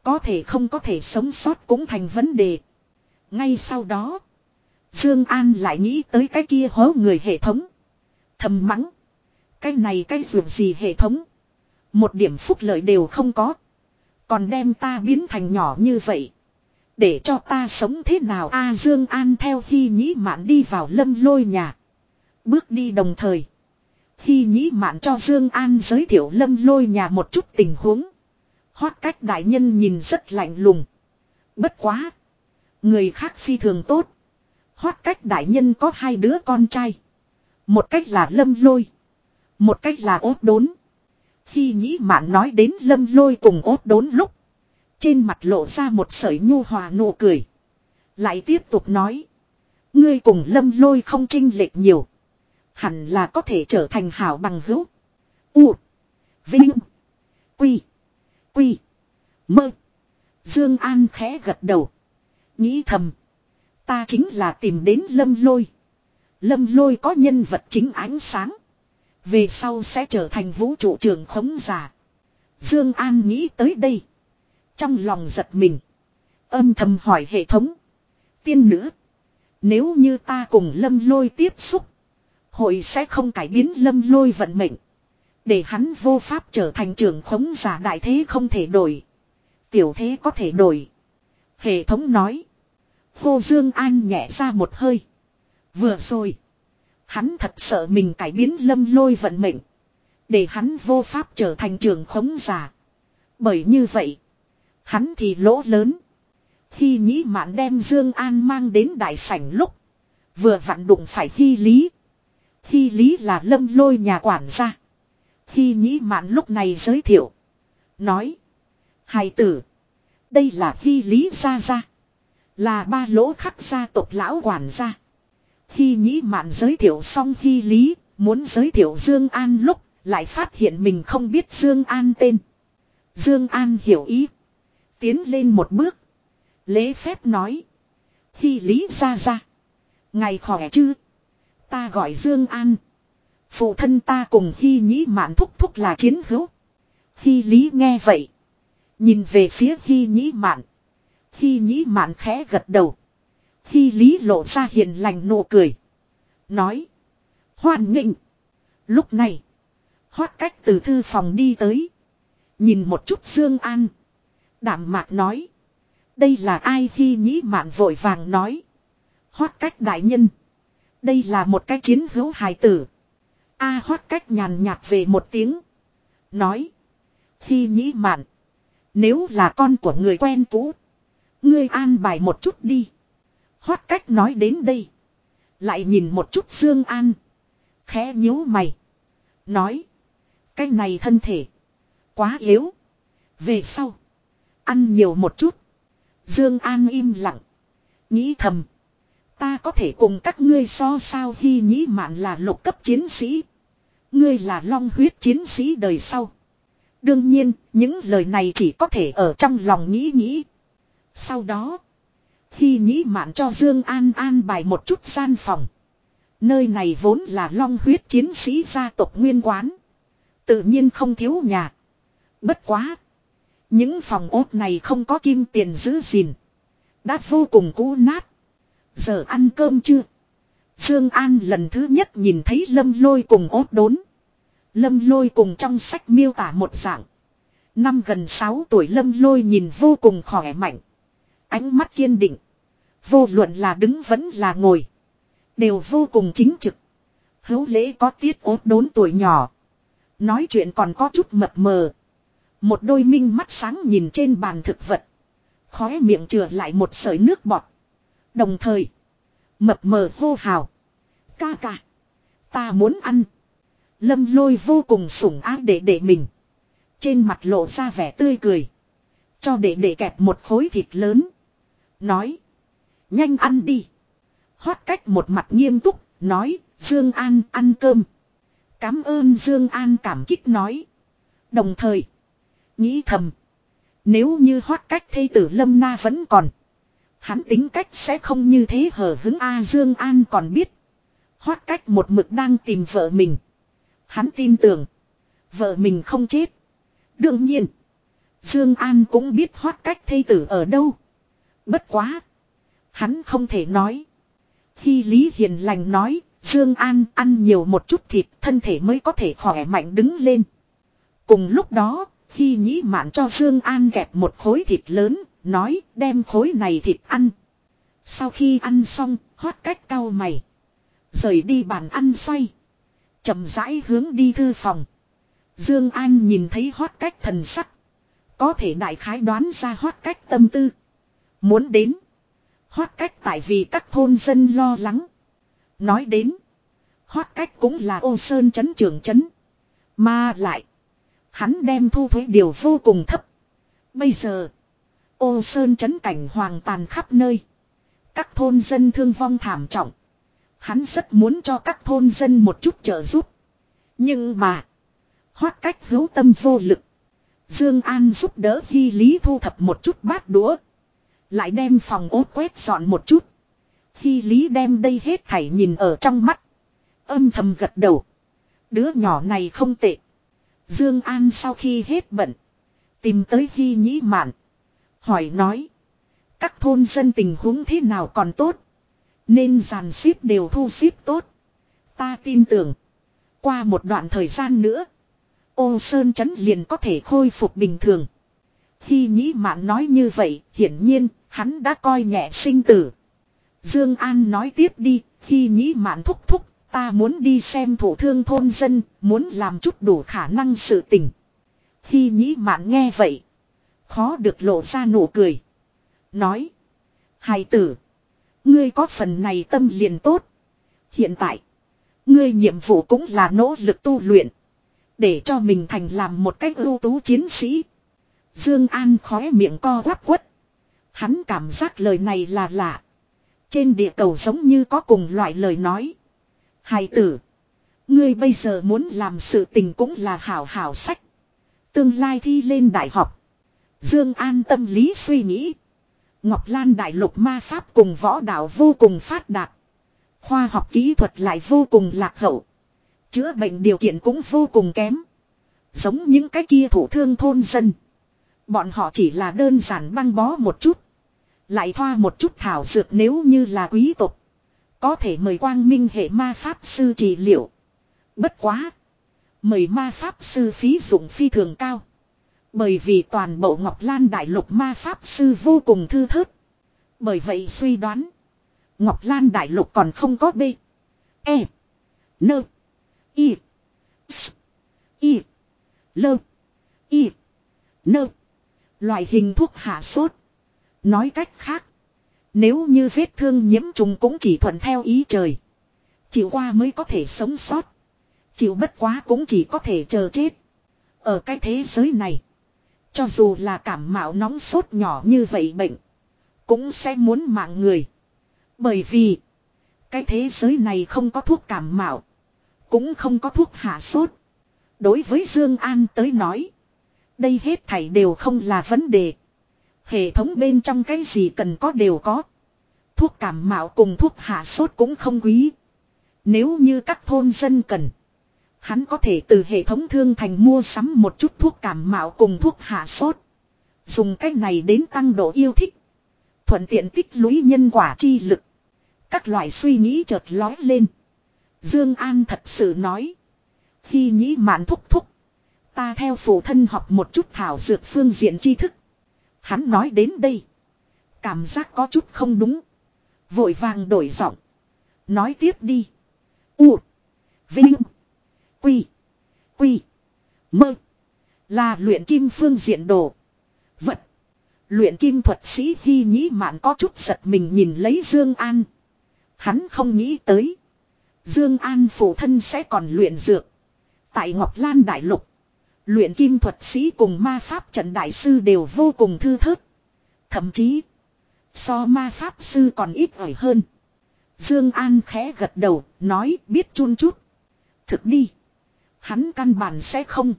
Có thể không có thể sống sót cũng thành vấn đề. Ngay sau đó. Dương An lại nghĩ tới cái kia hố người hệ thống. Thầm mắng. Cái này cái dù gì hệ thống. Một điểm phúc lợi đều không có. Còn đem ta biến thành nhỏ như vậy. Để cho ta sống thế nào a Dương An theo Hy Nhĩ Mạn đi vào lâm lôi nhà. Bước đi đồng thời. Hy Nhĩ Mạn cho Dương An giới thiệu lâm lôi nhà một chút tình huống. Hoát cách đại nhân nhìn rất lạnh lùng. Bất quá. Người khác phi thường tốt. Hoác cách đại nhân có hai đứa con trai. Một cách là lâm lôi. Một cách là ốt đốn. Khi nhĩ mạn nói đến lâm lôi cùng ốt đốn lúc. Trên mặt lộ ra một sợi nhu hòa nụ cười. Lại tiếp tục nói. Ngươi cùng lâm lôi không chinh lệch nhiều. Hẳn là có thể trở thành hảo bằng hữu. U. Vinh. Quy. Quy. Mơ. Dương An khẽ gật đầu. Nghĩ thầm. Ta chính là tìm đến lâm lôi. Lâm lôi có nhân vật chính ánh sáng. Về sau sẽ trở thành vũ trụ trường khống giả. Dương An nghĩ tới đây. Trong lòng giật mình. Âm thầm hỏi hệ thống. Tiên nữ. Nếu như ta cùng lâm lôi tiếp xúc. Hội sẽ không cải biến lâm lôi vận mệnh. Để hắn vô pháp trở thành trưởng khống giả đại thế không thể đổi. Tiểu thế có thể đổi. Hệ thống nói. Cô Dương An nhẹ ra một hơi. Vừa rồi. Hắn thật sợ mình cải biến lâm lôi vận mệnh. Để hắn vô pháp trở thành trường khống giả. Bởi như vậy. Hắn thì lỗ lớn. Khi nhĩ mạn đem Dương An mang đến đại sảnh lúc. Vừa vặn đụng phải Hy Lý. Hy Lý là lâm lôi nhà quản gia. Hy nhĩ mạn lúc này giới thiệu. Nói. Hài tử. Đây là Hy Lý Gia Gia. Là ba lỗ khắc gia tộc lão quản gia. Khi nhĩ mạn giới thiệu xong Hy Lý. Muốn giới thiệu Dương An lúc. Lại phát hiện mình không biết Dương An tên. Dương An hiểu ý. Tiến lên một bước. Lễ phép nói. Hy Lý Gia Gia. Ngày khỏe chứ. Ta gọi Dương An. Phụ thân ta cùng Hy Nhĩ Mạn thúc thúc là chiến hữu. Hy Lý nghe vậy. Nhìn về phía Hy Nhĩ Mạn khi Nhĩ Mạn khẽ gật đầu. khi Lý lộ ra hiền lành nụ cười. Nói. Hoan nghịnh. Lúc này. Hoát cách từ thư phòng đi tới. Nhìn một chút Dương An. Đảm mạc nói. Đây là ai khi Nhĩ Mạn vội vàng nói. Hoát cách đại nhân. Đây là một cái chiến hữu hài tử. A hoát cách nhàn nhạt về một tiếng. Nói. Khi nhĩ mạn. Nếu là con của người quen cũ. Ngươi an bài một chút đi. Hoát cách nói đến đây. Lại nhìn một chút Dương An. Khẽ nhíu mày. Nói. Cái này thân thể. Quá yếu. Về sau. Ăn nhiều một chút. Dương An im lặng. Nghĩ thầm. Ta có thể cùng các ngươi so sao hy nhĩ mạn là lục cấp chiến sĩ. Ngươi là long huyết chiến sĩ đời sau. Đương nhiên, những lời này chỉ có thể ở trong lòng nghĩ nghĩ. Sau đó, khi nhĩ mạn cho Dương An an bài một chút gian phòng. Nơi này vốn là long huyết chiến sĩ gia tộc nguyên quán. Tự nhiên không thiếu nhà. Bất quá. Những phòng ốt này không có kim tiền giữ gìn. Đã vô cùng cũ nát. Giờ ăn cơm chưa? Dương An lần thứ nhất nhìn thấy lâm lôi cùng ốt đốn. Lâm lôi cùng trong sách miêu tả một dạng. Năm gần 6 tuổi lâm lôi nhìn vô cùng khỏe mạnh. Ánh mắt kiên định. Vô luận là đứng vẫn là ngồi. Đều vô cùng chính trực. Hữu lễ có tiết ốt đốn tuổi nhỏ. Nói chuyện còn có chút mập mờ. Một đôi minh mắt sáng nhìn trên bàn thực vật. Khóe miệng chừa lại một sợi nước bọt. Đồng thời. Mập mờ hô hào. Ca ca. Ta muốn ăn. Lâm lôi vô cùng sủng ái để để mình. Trên mặt lộ ra vẻ tươi cười. Cho để để kẹp một khối thịt lớn. Nói. Nhanh ăn đi. Hoát cách một mặt nghiêm túc. Nói. Dương An ăn cơm. Cám ơn Dương An cảm kích nói. Đồng thời. Nghĩ thầm. Nếu như hoát cách thây tử Lâm Na vẫn còn. Hắn tính cách sẽ không như thế hờ hứng A, Dương An còn biết. Hoát cách một mực đang tìm vợ mình. Hắn tin tưởng. Vợ mình không chết. Đương nhiên. Dương An cũng biết hoát cách thây tử ở đâu. Bất quá. Hắn không thể nói. Khi Lý Hiền lành nói, Dương An ăn nhiều một chút thịt thân thể mới có thể khỏe mạnh đứng lên. Cùng lúc đó, khi nhĩ mạn cho Dương An kẹp một khối thịt lớn, nói đem khối này thịt ăn. Sau khi ăn xong, hoát cách cau mày. Rời đi bàn ăn xoay. chậm rãi hướng đi thư phòng. Dương An nhìn thấy hoát cách thần sắc. Có thể đại khái đoán ra hoát cách tâm tư. Muốn đến. Hoát cách tại vì các thôn dân lo lắng. Nói đến. Hoát cách cũng là ô sơn chấn trưởng chấn. Mà lại. Hắn đem thu thuế điều vô cùng thấp. Bây giờ. Ô sơn chấn cảnh hoàng tàn khắp nơi. Các thôn dân thương vong thảm trọng. Hắn rất muốn cho các thôn dân một chút trợ giúp. Nhưng mà. Hoát cách hữu tâm vô lực. Dương An giúp đỡ Hy Lý thu thập một chút bát đũa. Lại đem phòng ốt quét dọn một chút. khi Lý đem đây hết thảy nhìn ở trong mắt. Âm thầm gật đầu. Đứa nhỏ này không tệ. Dương An sau khi hết bận. Tìm tới Hy Nhĩ Mạn. Hỏi nói. Các thôn dân tình huống thế nào còn tốt. Nên dàn xếp đều thu xếp tốt. Ta tin tưởng. Qua một đoạn thời gian nữa. Ô Sơn Chấn liền có thể khôi phục bình thường. Khi nhĩ mạn nói như vậy, hiển nhiên, hắn đã coi nhẹ sinh tử. Dương An nói tiếp đi, khi nhĩ mạn thúc thúc, ta muốn đi xem thủ thương thôn dân, muốn làm chút đủ khả năng sự tình. Khi nhĩ mạn nghe vậy, khó được lộ ra nụ cười. Nói, hài tử, ngươi có phần này tâm liền tốt. Hiện tại, ngươi nhiệm vụ cũng là nỗ lực tu luyện. Để cho mình thành làm một cách ưu tú chiến sĩ. Dương An khóe miệng co quắp quất. Hắn cảm giác lời này là lạ. Trên địa cầu giống như có cùng loại lời nói. Hài tử. Ngươi bây giờ muốn làm sự tình cũng là hảo hảo sách. Tương lai thi lên đại học. Dương An tâm lý suy nghĩ. Ngọc Lan đại lục ma pháp cùng võ đạo vô cùng phát đạt. Khoa học kỹ thuật lại vô cùng lạc hậu. Chữa bệnh điều kiện cũng vô cùng kém. Giống những cái kia thủ thương thôn dân. Bọn họ chỉ là đơn giản băng bó một chút. Lại thoa một chút thảo dược nếu như là quý tộc. Có thể mời quang minh hệ ma pháp sư trị liệu. Bất quá. Mời ma pháp sư phí dụng phi thường cao. Bởi vì toàn bộ Ngọc Lan Đại Lục ma pháp sư vô cùng thư thớt. Bởi vậy suy đoán. Ngọc Lan Đại Lục còn không có B. E. Nơ. Y. S. Y. Lơ. Y. Nơ. Loại hình thuốc hạ sốt. Nói cách khác. Nếu như vết thương nhiễm trùng cũng chỉ thuận theo ý trời. Chịu qua mới có thể sống sót. Chịu bất quá cũng chỉ có thể chờ chết. Ở cái thế giới này. Cho dù là cảm mạo nóng sốt nhỏ như vậy bệnh. Cũng sẽ muốn mạng người. Bởi vì. Cái thế giới này không có thuốc cảm mạo. Cũng không có thuốc hạ sốt. Đối với Dương An tới nói. Đây hết thảy đều không là vấn đề. Hệ thống bên trong cái gì cần có đều có. Thuốc cảm mạo cùng thuốc hạ sốt cũng không quý. Nếu như các thôn dân cần. Hắn có thể từ hệ thống thương thành mua sắm một chút thuốc cảm mạo cùng thuốc hạ sốt. Dùng cách này đến tăng độ yêu thích. Thuận tiện tích lũy nhân quả chi lực. Các loại suy nghĩ chợt lói lên. Dương An thật sự nói. Khi nhĩ mạn thúc thúc. Ta theo phụ thân học một chút thảo dược phương diện tri thức. Hắn nói đến đây. Cảm giác có chút không đúng. Vội vàng đổi giọng. Nói tiếp đi. U. Vinh. Quy. Quy. Mơ. Là luyện kim phương diện đồ. Vật. Luyện kim thuật sĩ Hy Nhĩ Mạn có chút giật mình nhìn lấy Dương An. Hắn không nghĩ tới. Dương An phụ thân sẽ còn luyện dược. Tại Ngọc Lan Đại Lục. Luyện kim thuật sĩ cùng ma pháp trận đại sư đều vô cùng thư thớt. Thậm chí. So ma pháp sư còn ít ỏi hơn. Dương An khẽ gật đầu, nói biết chun chút. Thực đi. Hắn căn bản sẽ không.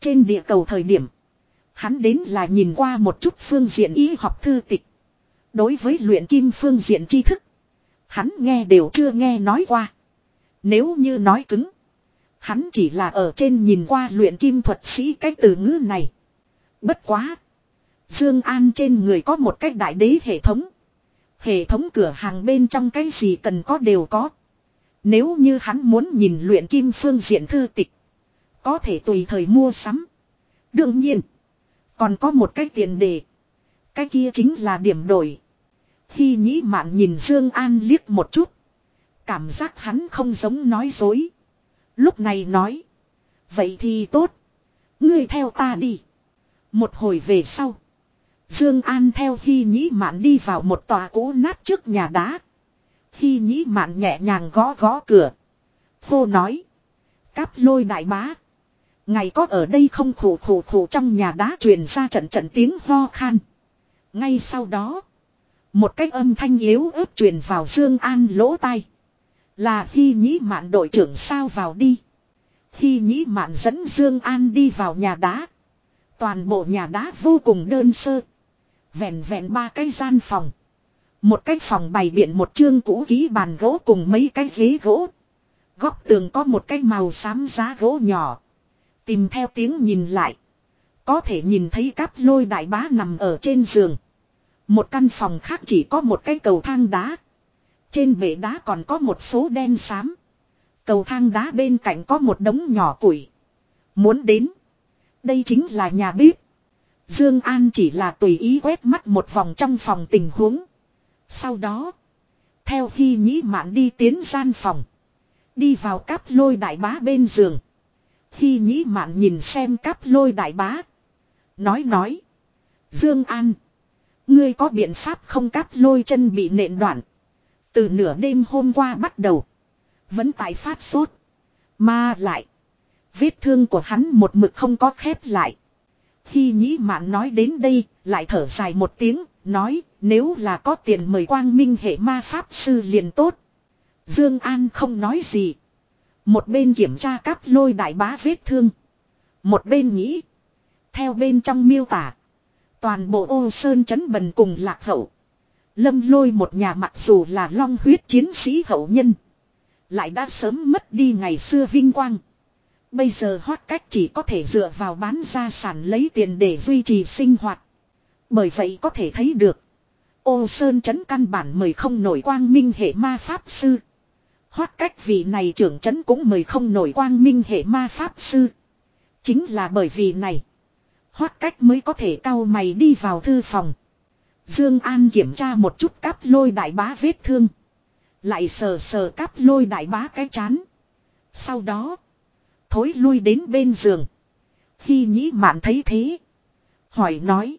Trên địa cầu thời điểm. Hắn đến là nhìn qua một chút phương diện y học thư tịch. Đối với luyện kim phương diện tri thức. Hắn nghe đều chưa nghe nói qua. Nếu như nói cứng. Hắn chỉ là ở trên nhìn qua luyện kim thuật sĩ cái từ ngữ này. Bất quá. Dương An trên người có một cách đại đế hệ thống. Hệ thống cửa hàng bên trong cái gì cần có đều có. Nếu như hắn muốn nhìn luyện kim phương diện thư tịch. Có thể tùy thời mua sắm. Đương nhiên. Còn có một cái tiền đề. Cái kia chính là điểm đổi. Khi nhĩ mạn nhìn Dương An liếc một chút. Cảm giác hắn không giống nói dối. Lúc này nói. Vậy thì tốt. Ngươi theo ta đi. Một hồi về sau. Dương An theo Hy Nhĩ Mạn đi vào một tòa cũ nát trước nhà đá. Hy Nhĩ Mạn nhẹ nhàng gõ gõ cửa. Hô nói. Cáp lôi đại bá. Ngày có ở đây không khổ khổ khổ trong nhà đá truyền ra trận trận tiếng ho khan. Ngay sau đó. Một cái âm thanh yếu ớt truyền vào Dương An lỗ tai. Là khi Nhĩ Mạn đội trưởng sao vào đi. khi Nhĩ Mạn dẫn Dương An đi vào nhà đá. Toàn bộ nhà đá vô cùng đơn sơ. Vẹn vẹn ba cái gian phòng. Một cái phòng bày biện một chương cũ ký bàn gỗ cùng mấy cái ghế gỗ. Góc tường có một cái màu xám giá gỗ nhỏ. Tìm theo tiếng nhìn lại. Có thể nhìn thấy cáp lôi đại bá nằm ở trên giường. Một căn phòng khác chỉ có một cái cầu thang đá. Trên bể đá còn có một số đen xám. Cầu thang đá bên cạnh có một đống nhỏ củi. Muốn đến. Đây chính là nhà bếp. Dương An chỉ là tùy ý quét mắt một vòng trong phòng tình huống. Sau đó. Theo khi nhĩ mạn đi tiến gian phòng. Đi vào cáp lôi đại bá bên giường. Khi nhĩ mạn nhìn xem cáp lôi đại bá. Nói nói. Dương An. Ngươi có biện pháp không cáp lôi chân bị nện đoạn. Từ nửa đêm hôm qua bắt đầu. Vẫn tại phát sốt. Mà lại. Vết thương của hắn một mực không có khép lại. Khi nhĩ mạn nói đến đây, lại thở dài một tiếng, nói, nếu là có tiền mời quang minh hệ ma pháp sư liền tốt. Dương An không nói gì. Một bên kiểm tra cắp lôi đại bá vết thương. Một bên nghĩ. Theo bên trong miêu tả. Toàn bộ ô sơn chấn bần cùng lạc hậu. Lâm lôi một nhà mặc dù là long huyết chiến sĩ hậu nhân. Lại đã sớm mất đi ngày xưa vinh quang. Bây giờ hoát cách chỉ có thể dựa vào bán gia sản lấy tiền để duy trì sinh hoạt. Bởi vậy có thể thấy được. Ô Sơn chấn căn bản mời không nổi quang minh hệ ma pháp sư. Hoát cách vị này trưởng chấn cũng mời không nổi quang minh hệ ma pháp sư. Chính là bởi vì này. Hoát cách mới có thể cao mày đi vào thư phòng. Dương An kiểm tra một chút cáp lôi đại bá vết thương. Lại sờ sờ cáp lôi đại bá cái chán. Sau đó, thối lui đến bên giường. Khi nhĩ mạn thấy thế. Hỏi nói.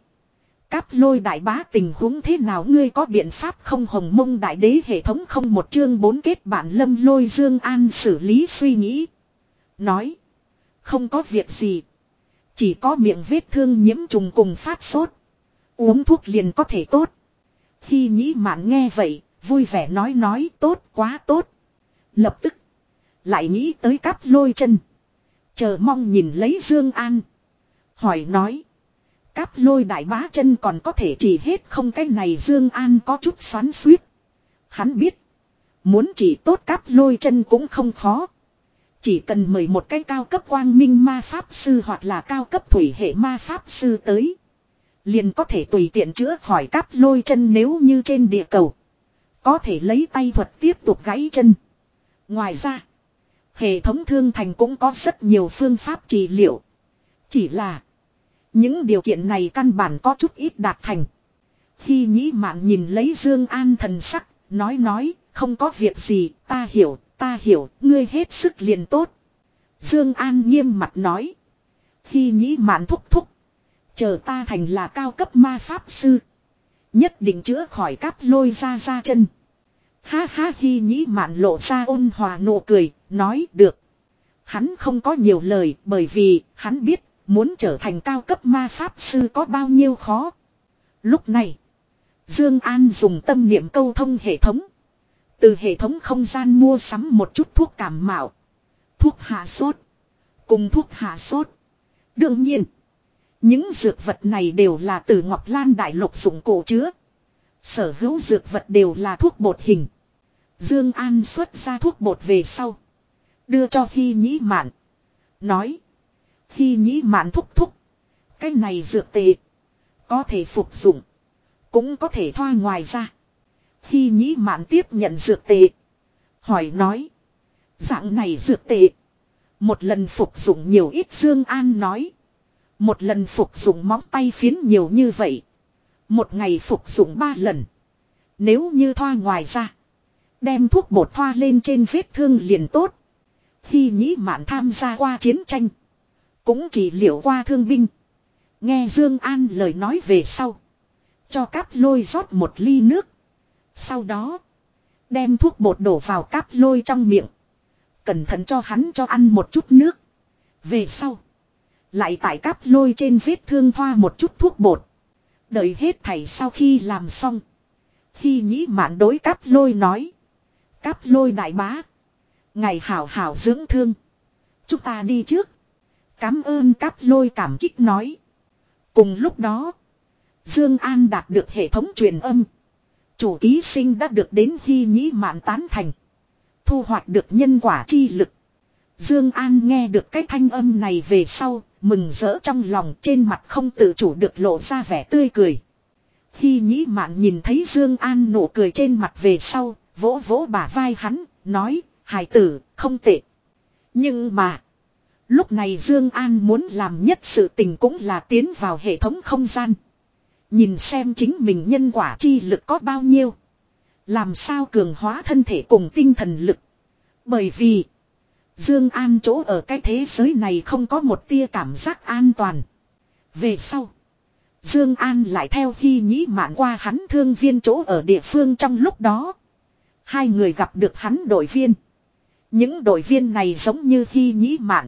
Cáp lôi đại bá tình huống thế nào ngươi có biện pháp không hồng mông đại đế hệ thống không một chương bốn kết bản lâm lôi dương an xử lý suy nghĩ. Nói. Không có việc gì. Chỉ có miệng vết thương nhiễm trùng cùng phát sốt. Uống thuốc liền có thể tốt. Khi nhĩ mạn nghe vậy, vui vẻ nói nói tốt quá tốt. Lập tức. Lại nghĩ tới cắp lôi chân. Chờ mong nhìn lấy Dương An. Hỏi nói. Cáp lôi đại bá chân còn có thể chỉ hết không cái này Dương An có chút xoắn suýt. Hắn biết. Muốn chỉ tốt cáp lôi chân cũng không khó. Chỉ cần mời một cái cao cấp quang minh ma pháp sư hoặc là cao cấp thủy hệ ma pháp sư tới. Liền có thể tùy tiện chữa khỏi cáp lôi chân nếu như trên địa cầu. Có thể lấy tay thuật tiếp tục gãy chân. Ngoài ra. Hệ thống thương thành cũng có rất nhiều phương pháp trị liệu. Chỉ là. Những điều kiện này căn bản có chút ít đạt thành. Khi nhĩ mạn nhìn lấy Dương An thần sắc, nói nói, không có việc gì, ta hiểu, ta hiểu, ngươi hết sức liền tốt. Dương An nghiêm mặt nói. Khi nhĩ mạn thúc thúc. Chờ ta thành là cao cấp ma pháp sư. Nhất định chữa khỏi cáp lôi ra ra chân. Ha ha hi nhĩ mạn lộ ra ôn hòa nụ cười, nói được. Hắn không có nhiều lời bởi vì hắn biết muốn trở thành cao cấp ma pháp sư có bao nhiêu khó. Lúc này, Dương An dùng tâm niệm câu thông hệ thống. Từ hệ thống không gian mua sắm một chút thuốc cảm mạo, thuốc hạ sốt, cùng thuốc hạ sốt. Đương nhiên, những dược vật này đều là từ Ngọc Lan Đại Lục dụng cổ chứa. Sở hữu dược vật đều là thuốc bột hình. Dương An xuất ra thuốc bột về sau. Đưa cho Hy Nhĩ Mạn. Nói. Hy Nhĩ Mạn thúc thúc. Cái này dược tệ. Có thể phục dụng. Cũng có thể thoa ngoài ra. Khi nhĩ mạn tiếp nhận dược tệ. Hỏi nói. Dạng này dược tệ. Một lần phục dụng nhiều ít Dương An nói. Một lần phục dụng móng tay phiến nhiều như vậy. Một ngày phục dụng ba lần. Nếu như thoa ngoài ra. Đem thuốc bột thoa lên trên vết thương liền tốt. Khi nhĩ mạn tham gia qua chiến tranh. Cũng chỉ liệu qua thương binh. Nghe Dương An lời nói về sau. Cho cáp lôi rót một ly nước. Sau đó. Đem thuốc bột đổ vào cáp lôi trong miệng. Cẩn thận cho hắn cho ăn một chút nước. Về sau. Lại tại cáp lôi trên vết thương thoa một chút thuốc bột. Đợi hết thảy sau khi làm xong. Khi nhĩ mạn đối cáp lôi nói. Cáp lôi đại bá. Ngày hảo hảo dưỡng thương. Chúng ta đi trước. Cám ơn cáp lôi cảm kích nói. Cùng lúc đó. Dương An đạt được hệ thống truyền âm. Chủ ký sinh đã được đến hy nhĩ mạn tán thành. Thu hoạch được nhân quả chi lực. Dương An nghe được cái thanh âm này về sau, mừng rỡ trong lòng trên mặt không tự chủ được lộ ra vẻ tươi cười. Khi nhĩ mạn nhìn thấy Dương An nụ cười trên mặt về sau, vỗ vỗ bả vai hắn, nói, hài tử, không tệ. Nhưng mà, lúc này Dương An muốn làm nhất sự tình cũng là tiến vào hệ thống không gian. Nhìn xem chính mình nhân quả chi lực có bao nhiêu. Làm sao cường hóa thân thể cùng tinh thần lực. Bởi vì, Dương An chỗ ở cái thế giới này không có một tia cảm giác an toàn. Về sau, Dương An lại theo Hy Nhĩ Mạn qua hắn thương viên chỗ ở địa phương trong lúc đó. Hai người gặp được hắn đội viên. Những đội viên này giống như Hy Nhĩ Mạn.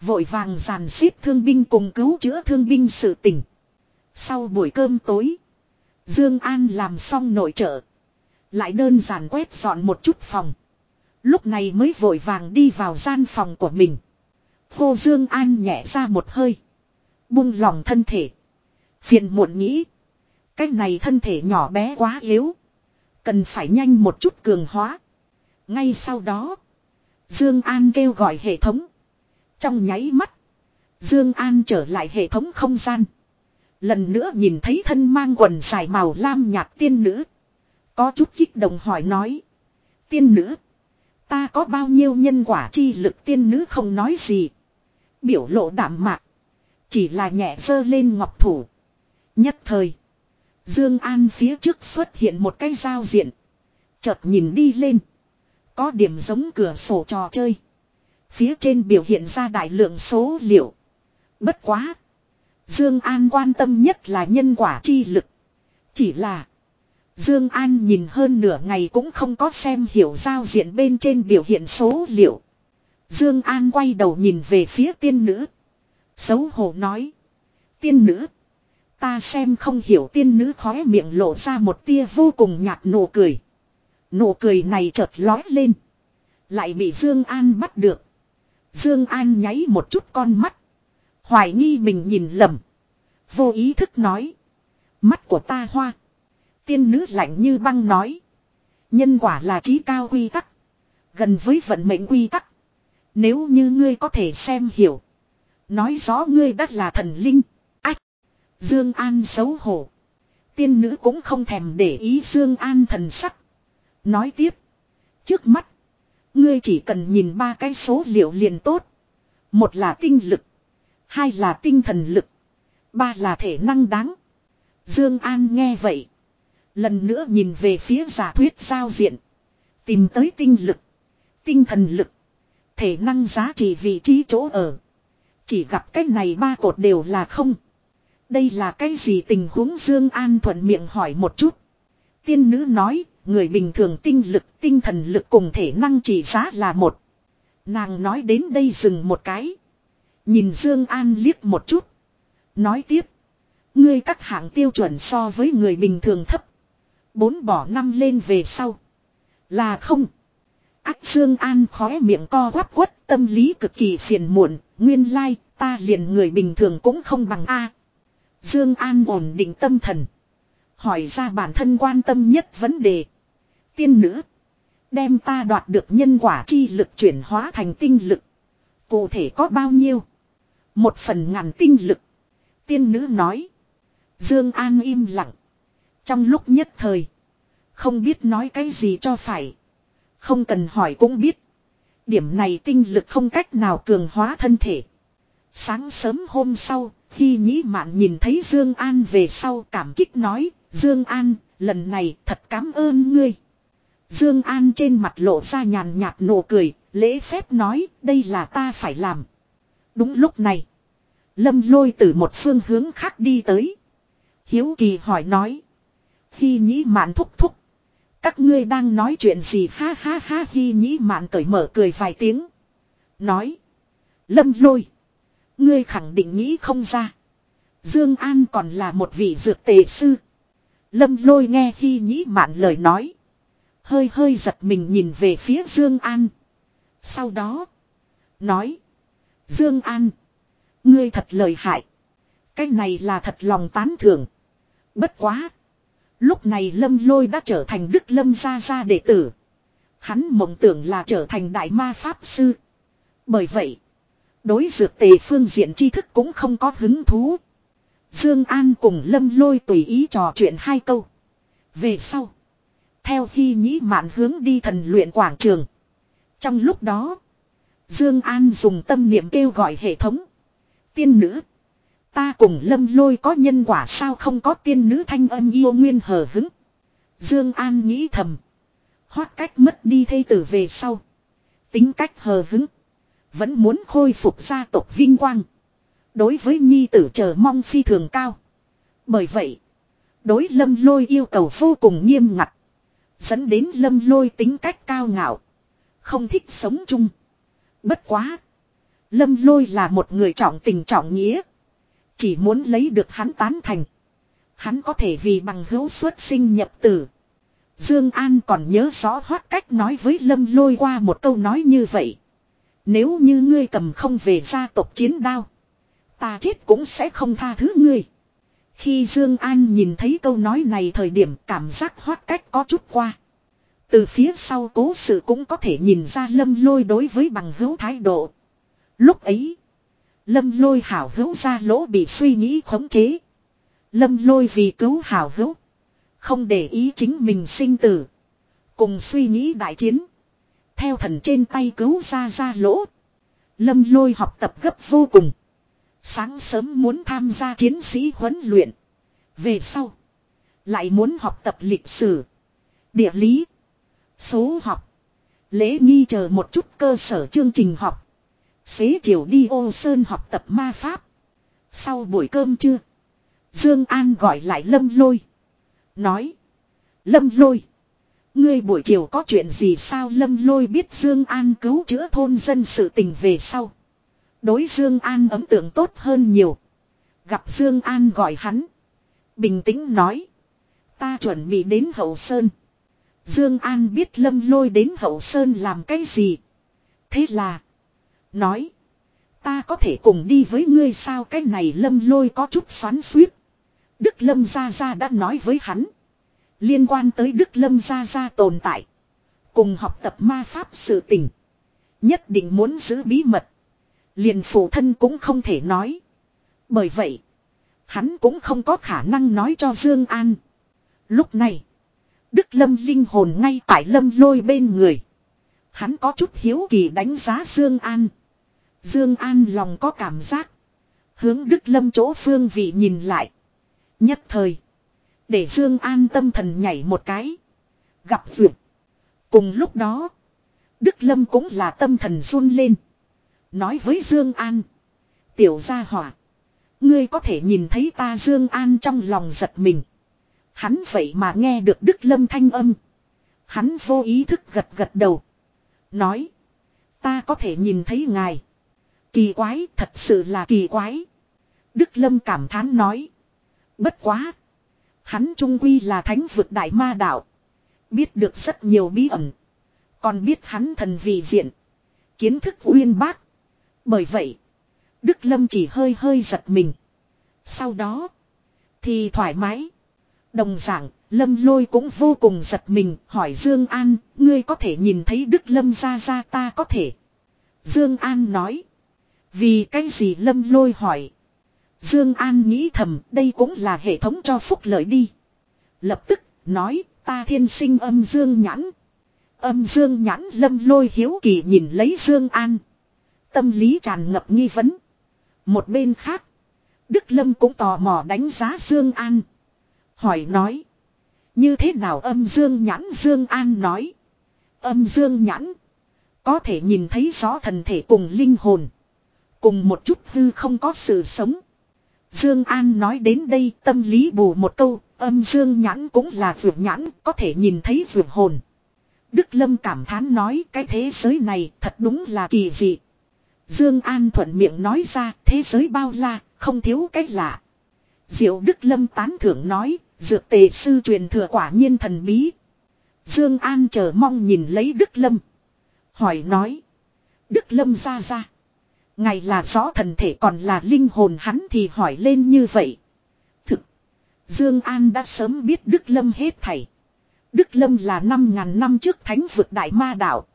Vội vàng dàn xếp thương binh cùng cứu chữa thương binh sự tình. Sau buổi cơm tối. Dương An làm xong nội trợ. Lại đơn giản quét dọn một chút phòng. Lúc này mới vội vàng đi vào gian phòng của mình. Cô Dương An nhẹ ra một hơi. Buông lòng thân thể. Phiền muộn nghĩ. Cái này thân thể nhỏ bé quá yếu. Cần phải nhanh một chút cường hóa. Ngay sau đó. Dương An kêu gọi hệ thống. Trong nháy mắt. Dương An trở lại hệ thống không gian. Lần nữa nhìn thấy thân mang quần dài màu lam nhạt tiên nữ. Có chút kích động hỏi nói. Tiên nữ. Ta có bao nhiêu nhân quả chi lực tiên nữ không nói gì. Biểu lộ đảm mạc. Chỉ là nhẹ sơ lên ngọc thủ. Nhất thời. Dương An phía trước xuất hiện một cái giao diện. Chợt nhìn đi lên. Có điểm giống cửa sổ trò chơi. Phía trên biểu hiện ra đại lượng số liệu. Bất quá. Dương An quan tâm nhất là nhân quả chi lực. Chỉ là. Dương An nhìn hơn nửa ngày cũng không có xem hiểu giao diện bên trên biểu hiện số liệu. Dương An quay đầu nhìn về phía tiên nữ. Xấu hổ nói. Tiên nữ. Ta xem không hiểu tiên nữ khóe miệng lộ ra một tia vô cùng nhạt nụ cười. Nụ cười này chợt lói lên. Lại bị Dương An bắt được. Dương An nháy một chút con mắt. Hoài nghi mình nhìn lầm. Vô ý thức nói. Mắt của ta hoa. Tiên nữ lạnh như băng nói. Nhân quả là trí cao quy tắc. Gần với vận mệnh quy tắc. Nếu như ngươi có thể xem hiểu. Nói rõ ngươi đất là thần linh. Ách. Dương An xấu hổ. Tiên nữ cũng không thèm để ý Dương An thần sắc. Nói tiếp. Trước mắt. Ngươi chỉ cần nhìn ba cái số liệu liền tốt. Một là tinh lực. Hai là tinh thần lực. Ba là thể năng đáng. Dương An nghe vậy. Lần nữa nhìn về phía giả thuyết giao diện. Tìm tới tinh lực. Tinh thần lực. Thể năng giá trị vị trí chỗ ở. Chỉ gặp cái này ba cột đều là không. Đây là cái gì tình huống Dương An thuận miệng hỏi một chút. Tiên nữ nói, người bình thường tinh lực, tinh thần lực cùng thể năng chỉ giá là một. Nàng nói đến đây dừng một cái. Nhìn Dương An liếc một chút. Nói tiếp. Ngươi các hạng tiêu chuẩn so với người bình thường thấp. Bốn bỏ năm lên về sau. Là không. Ác Dương An khóe miệng co quắp quất, tâm lý cực kỳ phiền muộn. Nguyên lai, ta liền người bình thường cũng không bằng A. Dương An ổn định tâm thần. Hỏi ra bản thân quan tâm nhất vấn đề. Tiên nữ. Đem ta đoạt được nhân quả chi lực chuyển hóa thành tinh lực. Cụ thể có bao nhiêu? Một phần ngàn tinh lực. Tiên nữ nói. Dương An im lặng. Trong lúc nhất thời. Không biết nói cái gì cho phải. Không cần hỏi cũng biết. Điểm này tinh lực không cách nào cường hóa thân thể. Sáng sớm hôm sau, khi nhĩ mạn nhìn thấy Dương An về sau cảm kích nói, Dương An, lần này thật cảm ơn ngươi. Dương An trên mặt lộ ra nhàn nhạt nụ cười, lễ phép nói, đây là ta phải làm. Đúng lúc này, Lâm lôi từ một phương hướng khác đi tới. Hiếu kỳ hỏi nói. Hy nhĩ mạn thúc thúc. Các ngươi đang nói chuyện gì ha ha ha hy nhĩ mạn cởi mở cười vài tiếng. Nói. Lâm lôi. Ngươi khẳng định nghĩ không ra. Dương An còn là một vị dược tề sư. Lâm lôi nghe hy nhĩ mạn lời nói. Hơi hơi giật mình nhìn về phía Dương An. Sau đó. Nói. Dương An. Ngươi thật lời hại. Cái này là thật lòng tán thưởng. Bất quá. Lúc này lâm lôi đã trở thành đức lâm gia gia đệ tử. Hắn mộng tưởng là trở thành đại ma pháp sư. Bởi vậy. Đối dược tề phương diện tri thức cũng không có hứng thú. Dương An cùng lâm lôi tùy ý trò chuyện hai câu. Về sau. Theo khi nhĩ mạn hướng đi thần luyện quảng trường. Trong lúc đó. Dương An dùng tâm niệm kêu gọi hệ thống. Tiên nữ. Ta cùng lâm lôi có nhân quả sao không có tiên nữ thanh âm yêu nguyên hờ hứng. Dương An nghĩ thầm. Hoát cách mất đi thây tử về sau. Tính cách hờ hứng. Vẫn muốn khôi phục gia tộc vinh quang. Đối với nhi tử chờ mong phi thường cao. Bởi vậy. Đối lâm lôi yêu cầu vô cùng nghiêm ngặt. Dẫn đến lâm lôi tính cách cao ngạo. Không thích sống chung. Bất quá. Lâm lôi là một người trọng tình trọng nghĩa. Chỉ muốn lấy được hắn tán thành. Hắn có thể vì bằng hữu xuất sinh nhập tử. Dương An còn nhớ rõ hoát cách nói với Lâm lôi qua một câu nói như vậy. Nếu như ngươi cầm không về gia tộc chiến đao. Ta chết cũng sẽ không tha thứ ngươi. Khi Dương An nhìn thấy câu nói này thời điểm cảm giác hoát cách có chút qua. Từ phía sau cố sự cũng có thể nhìn ra lâm lôi đối với bằng hữu thái độ. Lúc ấy, lâm lôi hảo hữu ra lỗ bị suy nghĩ khống chế. Lâm lôi vì cứu hảo hữu. Không để ý chính mình sinh tử. Cùng suy nghĩ đại chiến. Theo thần trên tay cứu ra ra lỗ. Lâm lôi học tập gấp vô cùng. Sáng sớm muốn tham gia chiến sĩ huấn luyện. Về sau. Lại muốn học tập lịch sử. Địa lý. Số học. Lễ nghi chờ một chút cơ sở chương trình học. Xế chiều đi ô sơn học tập ma pháp. Sau buổi cơm trưa. Dương An gọi lại Lâm Lôi. Nói. Lâm Lôi. Ngươi buổi chiều có chuyện gì sao Lâm Lôi biết Dương An cứu chữa thôn dân sự tình về sau. Đối Dương An ấn tượng tốt hơn nhiều. Gặp Dương An gọi hắn. Bình tĩnh nói. Ta chuẩn bị đến hậu sơn. Dương An biết Lâm Lôi đến hậu sơn làm cái gì. Thế là. Nói. Ta có thể cùng đi với ngươi sao cái này Lâm Lôi có chút xoắn suýt. Đức Lâm Gia Gia đã nói với hắn. Liên quan tới Đức Lâm Gia Gia tồn tại. Cùng học tập ma pháp sự tình. Nhất định muốn giữ bí mật. Liền phụ thân cũng không thể nói. Bởi vậy. Hắn cũng không có khả năng nói cho Dương An. Lúc này. Đức Lâm linh hồn ngay tại Lâm lôi bên người. Hắn có chút hiếu kỳ đánh giá Dương An. Dương An lòng có cảm giác. Hướng Đức Lâm chỗ phương vị nhìn lại. Nhất thời. Để Dương An tâm thần nhảy một cái. Gặp duyệt. Cùng lúc đó. Đức Lâm cũng là tâm thần run lên. Nói với Dương An. Tiểu gia hỏa. Ngươi có thể nhìn thấy ta Dương An trong lòng giật mình. Hắn vậy mà nghe được Đức Lâm thanh âm. Hắn vô ý thức gật gật đầu. Nói. Ta có thể nhìn thấy ngài. Kỳ quái, thật sự là kỳ quái. Đức Lâm cảm thán nói. Bất quá. Hắn trung quy là thánh vực đại ma đạo. Biết được rất nhiều bí ẩn. Còn biết hắn thần vị diện. Kiến thức uyên bác. Bởi vậy. Đức Lâm chỉ hơi hơi giật mình. Sau đó. Thì thoải mái. Đồng dạng, Lâm Lôi cũng vô cùng giật mình, hỏi Dương An, ngươi có thể nhìn thấy Đức Lâm ra ra ta có thể. Dương An nói. Vì cái gì Lâm Lôi hỏi. Dương An nghĩ thầm, đây cũng là hệ thống cho phúc lợi đi. Lập tức, nói, ta thiên sinh âm dương nhãn. Âm dương nhãn lâm lôi hiếu kỳ nhìn lấy Dương An. Tâm lý tràn ngập nghi vấn. Một bên khác. Đức Lâm cũng tò mò đánh giá Dương An. Hỏi nói. Như thế nào âm dương nhãn Dương An nói. Âm dương nhãn. Có thể nhìn thấy rõ thần thể cùng linh hồn. Cùng một chút hư không có sự sống. Dương An nói đến đây tâm lý bù một câu. Âm dương nhãn cũng là vượt nhãn. Có thể nhìn thấy vượt hồn. Đức Lâm cảm thán nói cái thế giới này thật đúng là kỳ dị. Dương An thuận miệng nói ra thế giới bao la, không thiếu cách lạ. Diệu Đức Lâm tán thưởng nói, dược tề sư truyền thừa quả nhiên thần bí. Dương An chờ mong nhìn lấy Đức Lâm. Hỏi nói. Đức Lâm ra ra. Ngày là rõ thần thể còn là linh hồn hắn thì hỏi lên như vậy. Thực. Dương An đã sớm biết Đức Lâm hết thảy. Đức Lâm là năm ngàn năm trước thánh vực đại ma đạo.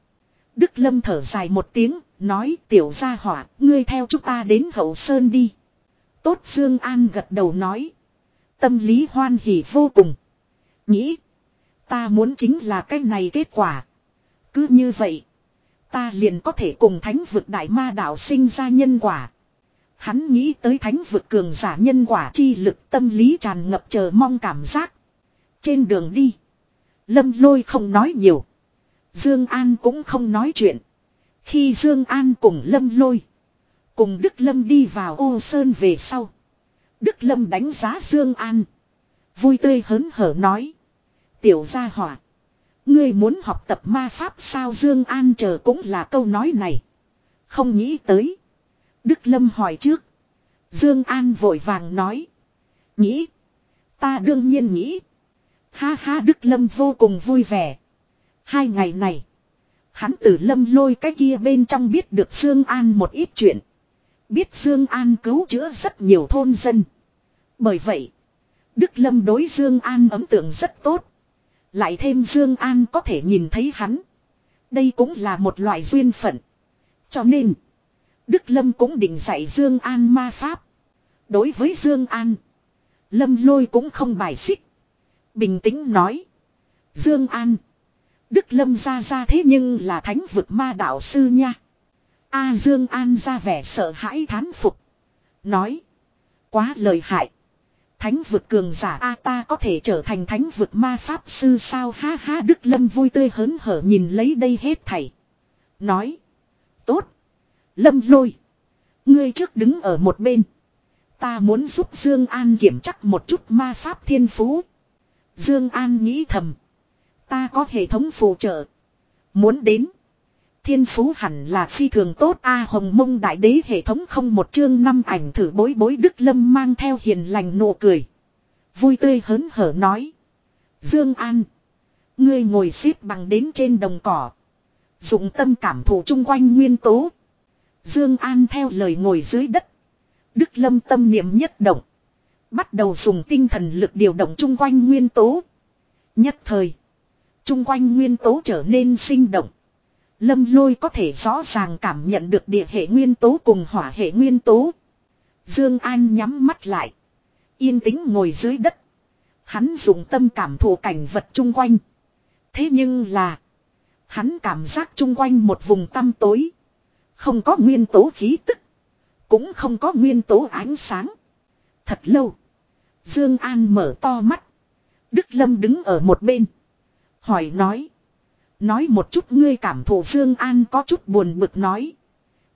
Đức Lâm thở dài một tiếng, nói tiểu gia hỏa, ngươi theo chúng ta đến hậu sơn đi. Tốt Dương An gật đầu nói. Tâm lý hoan hỉ vô cùng. Nghĩ. Ta muốn chính là cái này kết quả. Cứ như vậy. Ta liền có thể cùng thánh vực đại ma đạo sinh ra nhân quả. Hắn nghĩ tới thánh vực cường giả nhân quả chi lực tâm lý tràn ngập chờ mong cảm giác. Trên đường đi. Lâm lôi không nói nhiều. Dương An cũng không nói chuyện. Khi Dương An cùng Lâm lôi. Cùng Đức Lâm đi vào ô sơn về sau. Đức Lâm đánh giá Dương An. Vui tươi hớn hở nói. Tiểu gia hỏa. Ngươi muốn học tập ma pháp sao Dương An chờ cũng là câu nói này. Không nghĩ tới. Đức Lâm hỏi trước. Dương An vội vàng nói. Nghĩ. Ta đương nhiên nghĩ. Ha ha Đức Lâm vô cùng vui vẻ. Hai ngày này. Hắn từ lâm lôi cái kia bên trong biết được Dương An một ít chuyện. Biết Dương An cứu chữa rất nhiều thôn dân. Bởi vậy. Đức Lâm đối Dương An ấn tượng rất tốt. Lại thêm Dương An có thể nhìn thấy hắn. Đây cũng là một loại duyên phận. Cho nên. Đức Lâm cũng định dạy Dương An ma pháp. Đối với Dương An. Lâm lôi cũng không bài xích. Bình tĩnh nói. Dương An. Đức Lâm ra ra thế nhưng là thánh vực ma đạo sư nha. A Dương An ra vẻ sợ hãi thán phục. Nói. Quá lời hại. Thánh vực cường giả A ta có thể trở thành thánh vực ma pháp sư sao ha ha, Đức Lâm vui tươi hớn hở nhìn lấy đây hết thảy. Nói. Tốt. Lâm lôi. Ngươi trước đứng ở một bên. Ta muốn giúp Dương An kiểm chắc một chút ma pháp thiên phú. Dương An nghĩ thầm. Ta có hệ thống phù trợ. Muốn đến. Thiên phú hẳn là phi thường tốt A hồng mông đại đế hệ thống không một chương năm ảnh thử bối bối Đức Lâm mang theo hiền lành nụ cười. Vui tươi hớn hở nói. Dương An. Ngươi ngồi xếp bằng đến trên đồng cỏ. Dụng tâm cảm thụ chung quanh nguyên tố. Dương An theo lời ngồi dưới đất. Đức Lâm tâm niệm nhất động. Bắt đầu dùng tinh thần lực điều động chung quanh nguyên tố. Nhất thời. Chung quanh nguyên tố trở nên sinh động. Lâm lôi có thể rõ ràng cảm nhận được địa hệ nguyên tố cùng hỏa hệ nguyên tố. Dương An nhắm mắt lại. Yên tĩnh ngồi dưới đất. Hắn dùng tâm cảm thụ cảnh vật chung quanh. Thế nhưng là. Hắn cảm giác chung quanh một vùng tăm tối. Không có nguyên tố khí tức. Cũng không có nguyên tố ánh sáng. Thật lâu. Dương An mở to mắt. Đức Lâm đứng ở một bên. Hỏi nói. Nói một chút ngươi cảm thụ Dương An có chút buồn bực nói.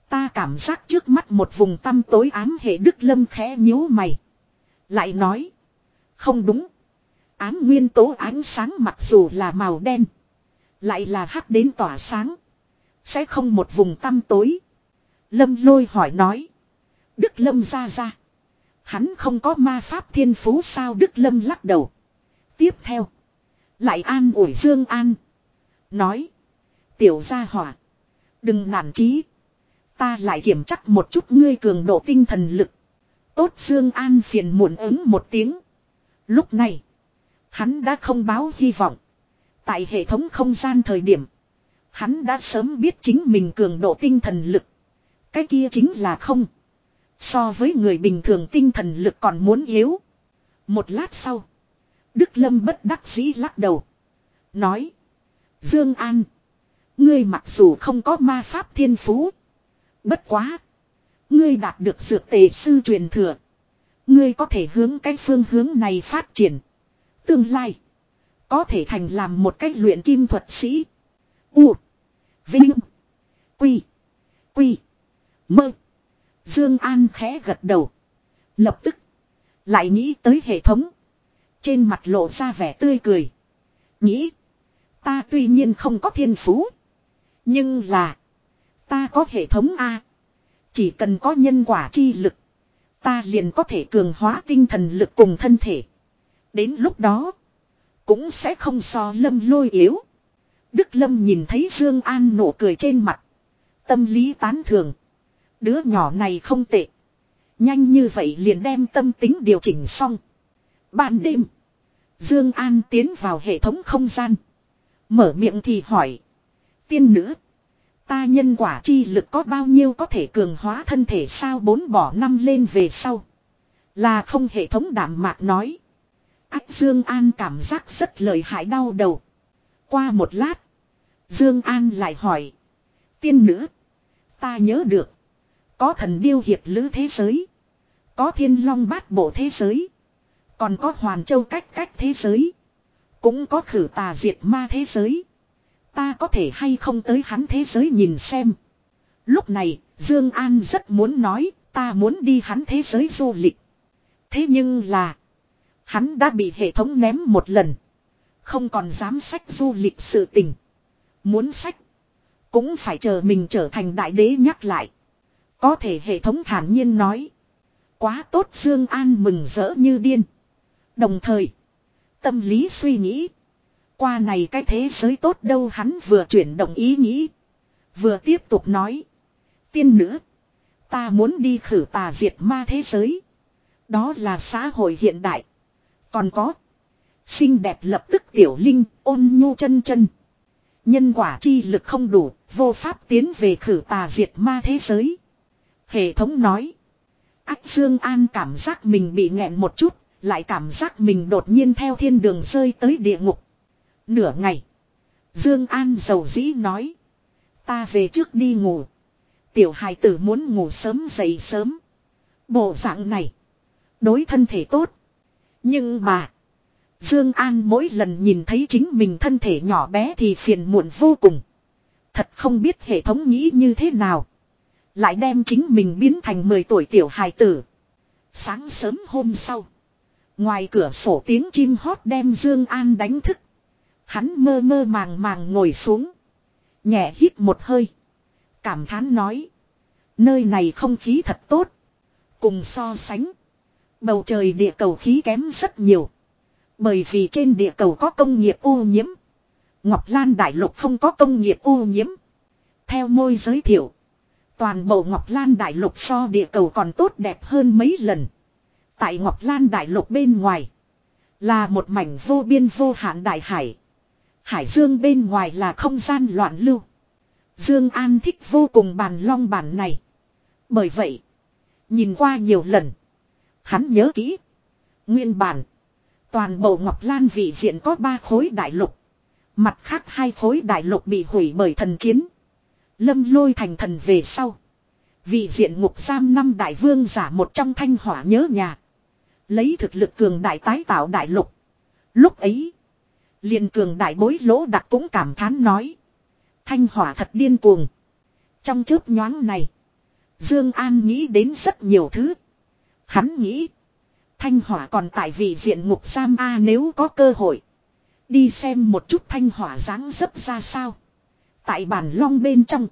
Ta cảm giác trước mắt một vùng tăm tối ám hệ Đức Lâm khẽ nhíu mày. Lại nói. Không đúng. Ám nguyên tố ánh sáng mặc dù là màu đen. Lại là hắc đến tỏa sáng. Sẽ không một vùng tăm tối. Lâm lôi hỏi nói. Đức Lâm ra ra. Hắn không có ma pháp thiên phú sao Đức Lâm lắc đầu. Tiếp theo. Lại an ủi Dương An. Nói. Tiểu gia hỏa. Đừng nản chí. Ta lại kiểm chắc một chút ngươi cường độ tinh thần lực. Tốt Dương An phiền muộn ứng một tiếng. Lúc này. Hắn đã không báo hy vọng. Tại hệ thống không gian thời điểm. Hắn đã sớm biết chính mình cường độ tinh thần lực. Cái kia chính là không. So với người bình thường tinh thần lực còn muốn yếu. Một lát sau. Đức Lâm bất đắc dĩ lắc đầu. Nói. Dương An. Ngươi mặc dù không có ma pháp thiên phú. Bất quá. Ngươi đạt được dược tề sư truyền thừa. Ngươi có thể hướng cái phương hướng này phát triển. Tương lai. Có thể thành làm một cách luyện kim thuật sĩ. U. Vinh. Quy. Quy. Mơ. Dương An khẽ gật đầu. Lập tức. Lại nghĩ tới hệ thống. Trên mặt lộ ra vẻ tươi cười. Nghĩ. Ta tuy nhiên không có thiên phú. Nhưng là. Ta có hệ thống A. Chỉ cần có nhân quả chi lực. Ta liền có thể cường hóa tinh thần lực cùng thân thể. Đến lúc đó. Cũng sẽ không so lâm lôi yếu. Đức Lâm nhìn thấy Dương An nụ cười trên mặt. Tâm lý tán thường. Đứa nhỏ này không tệ. Nhanh như vậy liền đem tâm tính điều chỉnh xong. Ban đêm. Dương An tiến vào hệ thống không gian. Mở miệng thì hỏi. Tiên nữ. Ta nhân quả chi lực có bao nhiêu có thể cường hóa thân thể sao bốn bỏ năm lên về sau. Là không hệ thống đảm mạc nói. Ách Dương An cảm giác rất lợi hại đau đầu. Qua một lát. Dương An lại hỏi. Tiên nữ. Ta nhớ được. Có thần điêu hiệp lữ thế giới. Có thiên long bát bộ thế giới. Còn có hoàn châu cách cách thế giới. Cũng có khử tà diệt ma thế giới. Ta có thể hay không tới hắn thế giới nhìn xem. Lúc này, Dương An rất muốn nói, ta muốn đi hắn thế giới du lịch. Thế nhưng là, hắn đã bị hệ thống ném một lần. Không còn dám sách du lịch sự tình. Muốn sách, cũng phải chờ mình trở thành đại đế nhắc lại. Có thể hệ thống thản nhiên nói. Quá tốt Dương An mừng rỡ như điên. Đồng thời, tâm lý suy nghĩ. Qua này cái thế giới tốt đâu hắn vừa chuyển động ý nghĩ. Vừa tiếp tục nói. Tiên nữ. Ta muốn đi khử tà diệt ma thế giới. Đó là xã hội hiện đại. Còn có. Xinh đẹp lập tức tiểu linh ôn nhu chân chân. Nhân quả chi lực không đủ, vô pháp tiến về khử tà diệt ma thế giới. Hệ thống nói. Ách Dương An cảm giác mình bị nghẹn một chút, lại cảm giác mình đột nhiên theo thiên đường rơi tới địa ngục. Nửa ngày. Dương An dầu dĩ nói. Ta về trước đi ngủ. Tiểu hài tử muốn ngủ sớm dậy sớm. Bộ dạng này. Đối thân thể tốt. Nhưng mà. Dương An mỗi lần nhìn thấy chính mình thân thể nhỏ bé thì phiền muộn vô cùng. Thật không biết hệ thống nghĩ như thế nào. Lại đem chính mình biến thành 10 tuổi tiểu hài tử. Sáng sớm hôm sau. Ngoài cửa sổ tiếng chim hót đem Dương An đánh thức. Hắn mơ mơ màng màng ngồi xuống. Nhẹ hít một hơi. Cảm thán nói. Nơi này không khí thật tốt. Cùng so sánh. Bầu trời địa cầu khí kém rất nhiều. Bởi vì trên địa cầu có công nghiệp ô nhiễm. Ngọc Lan Đại Lục không có công nghiệp ô nhiễm. Theo môi giới thiệu. Toàn bộ Ngọc Lan Đại Lục so địa cầu còn tốt đẹp hơn mấy lần. Tại Ngọc Lan Đại Lục bên ngoài. Là một mảnh vô biên vô hạn đại hải. Hải dương bên ngoài là không gian loạn lưu. Dương An thích vô cùng bàn long bản này. Bởi vậy. Nhìn qua nhiều lần. Hắn nhớ kỹ. Nguyên bản. Toàn bộ Ngọc Lan vị diện có ba khối đại lục. Mặt khác hai khối đại lục bị hủy bởi thần chiến. Lâm lôi thành thần về sau. Vị diện ngục giam năm đại vương giả một trong thanh hỏa nhớ nhà. Lấy thực lực cường đại tái tạo đại lục. Lúc ấy. liền cường đại bối lỗ đặc cũng cảm thán nói. Thanh hỏa thật điên cuồng. Trong chớp nhoáng này. Dương An nghĩ đến rất nhiều thứ. Hắn nghĩ. Thanh hỏa còn tại vị diện ngục giam A, nếu có cơ hội. Đi xem một chút thanh hỏa dáng dấp ra sao. Tại bản long bên trong.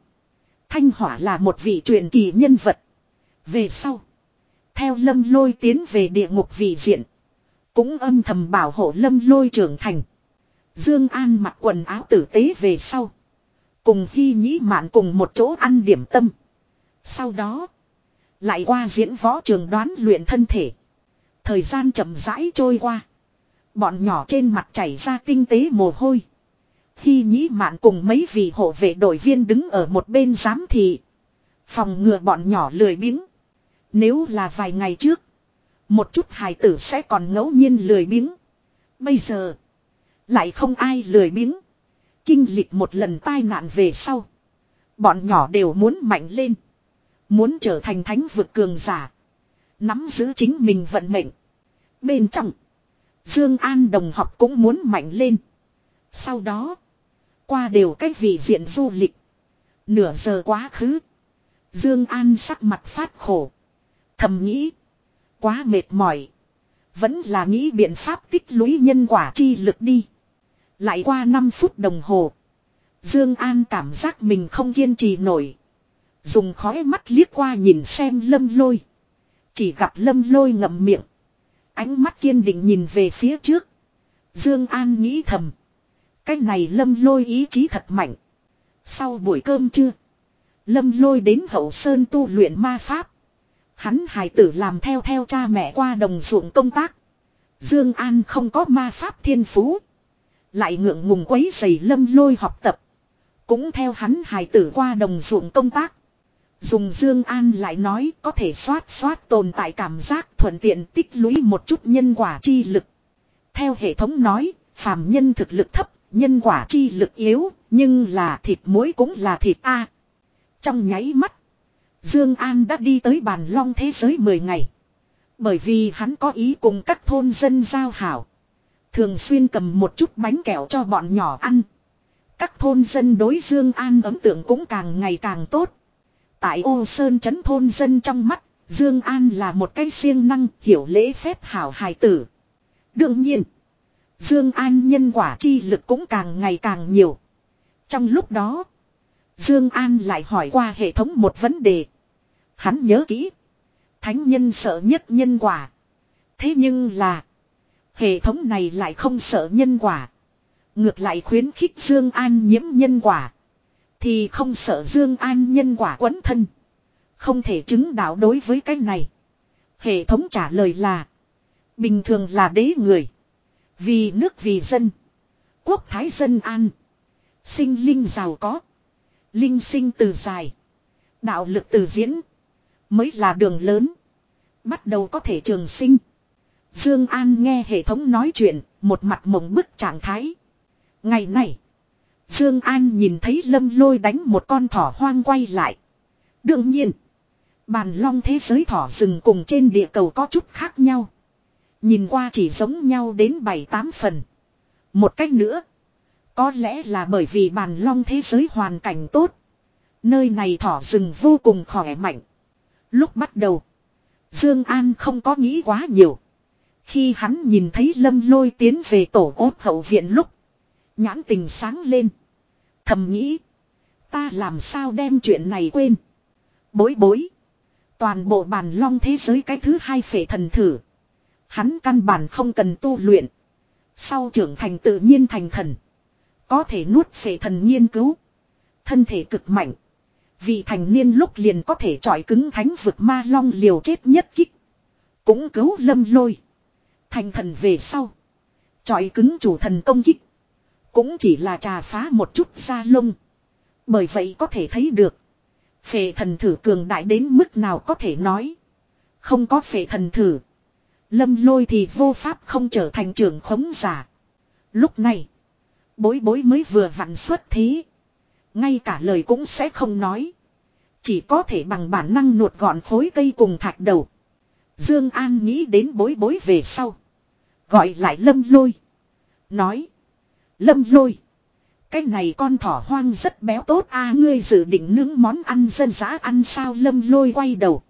Thanh hỏa là một vị truyền kỳ nhân vật. Về sau. Theo lâm lôi tiến về địa ngục vị diện. Cũng âm thầm bảo hộ lâm lôi trưởng thành. Dương An mặc quần áo tử tế về sau. Cùng khi Nhĩ Mạn cùng một chỗ ăn điểm tâm. Sau đó. Lại qua diễn võ trường đoán luyện thân thể. Thời gian chậm rãi trôi qua. Bọn nhỏ trên mặt chảy ra tinh tế mồ hôi. khi nhĩ mạn cùng mấy vị hộ vệ đội viên đứng ở một bên giám thị. Phòng ngừa bọn nhỏ lười biếng. Nếu là vài ngày trước. Một chút hài tử sẽ còn ngẫu nhiên lười biếng. Bây giờ. Lại không ai lười biếng. Kinh lịch một lần tai nạn về sau. Bọn nhỏ đều muốn mạnh lên. Muốn trở thành thánh vực cường giả. Nắm giữ chính mình vận mệnh. Bên trong. Dương An đồng học cũng muốn mạnh lên. Sau đó. Qua đều cách vị diện du lịch. Nửa giờ quá khứ. Dương An sắc mặt phát khổ. Thầm nghĩ. Quá mệt mỏi. Vẫn là nghĩ biện pháp tích lũy nhân quả chi lực đi. Lại qua 5 phút đồng hồ. Dương An cảm giác mình không kiên trì nổi. Dùng khói mắt liếc qua nhìn xem lâm lôi. Chỉ gặp lâm lôi ngậm miệng. Ánh mắt kiên định nhìn về phía trước. Dương An nghĩ thầm. Cái này lâm lôi ý chí thật mạnh. Sau buổi cơm trưa. Lâm lôi đến hậu sơn tu luyện ma pháp. Hắn hài tử làm theo theo cha mẹ qua đồng ruộng công tác. Dương An không có ma pháp thiên phú. Lại ngượng ngùng quấy giày lâm lôi học tập. Cũng theo hắn hài tử qua đồng ruộng công tác. Dùng Dương An lại nói có thể xoát xoát tồn tại cảm giác thuận tiện tích lũy một chút nhân quả chi lực. Theo hệ thống nói, phàm nhân thực lực thấp, nhân quả chi lực yếu, nhưng là thịt muối cũng là thịt A. Trong nháy mắt, Dương An đã đi tới bàn long thế giới 10 ngày. Bởi vì hắn có ý cùng các thôn dân giao hảo. Thường xuyên cầm một chút bánh kẹo cho bọn nhỏ ăn. Các thôn dân đối Dương An ấn tượng cũng càng ngày càng tốt. Tại ô sơn chấn thôn dân trong mắt, Dương An là một cái siêng năng, hiểu lễ phép hảo hài tử. Đương nhiên, Dương An nhân quả chi lực cũng càng ngày càng nhiều. Trong lúc đó, Dương An lại hỏi qua hệ thống một vấn đề. Hắn nhớ kỹ, thánh nhân sợ nhất nhân quả. Thế nhưng là, hệ thống này lại không sợ nhân quả. Ngược lại khuyến khích Dương An nhiễm nhân quả. Thì không sợ Dương An nhân quả quấn thân. Không thể chứng đạo đối với cái này. Hệ thống trả lời là. Bình thường là đế người. Vì nước vì dân. Quốc thái dân an. Sinh linh giàu có. Linh sinh từ dài. Đạo lực từ diễn. Mới là đường lớn. Bắt đầu có thể trường sinh. Dương An nghe hệ thống nói chuyện. Một mặt mộng bức trạng thái. Ngày này. Dương An nhìn thấy lâm lôi đánh một con thỏ hoang quay lại. Đương nhiên. Bàn long thế giới thỏ rừng cùng trên địa cầu có chút khác nhau. Nhìn qua chỉ giống nhau đến 7-8 phần. Một cách nữa. Có lẽ là bởi vì bàn long thế giới hoàn cảnh tốt. Nơi này thỏ rừng vô cùng khỏe mạnh. Lúc bắt đầu. Dương An không có nghĩ quá nhiều. Khi hắn nhìn thấy lâm lôi tiến về tổ ốt hậu viện lúc. Nhãn tình sáng lên. Thầm nghĩ. Ta làm sao đem chuyện này quên. Bối bối. Toàn bộ bàn long thế giới cái thứ hai phệ thần thử. Hắn căn bản không cần tu luyện. Sau trưởng thành tự nhiên thành thần. Có thể nuốt phệ thần nghiên cứu. Thân thể cực mạnh. Vì thành niên lúc liền có thể trọi cứng thánh vực ma long liều chết nhất kích. Cũng cứu lâm lôi. Thành thần về sau. Trọi cứng chủ thần công kích. Cũng chỉ là trà phá một chút da lông. Bởi vậy có thể thấy được. Phệ thần thử cường đại đến mức nào có thể nói. Không có phệ thần thử. Lâm lôi thì vô pháp không trở thành trưởng khống giả. Lúc này. Bối bối mới vừa vặn xuất thế. Ngay cả lời cũng sẽ không nói. Chỉ có thể bằng bản năng nuột gọn khối cây cùng thạch đầu. Dương An nghĩ đến bối bối về sau. Gọi lại lâm lôi. Nói. Lâm lôi. Cái này con thỏ hoang rất béo tốt a, ngươi dự định nướng món ăn dân dã ăn sao lâm lôi quay đầu.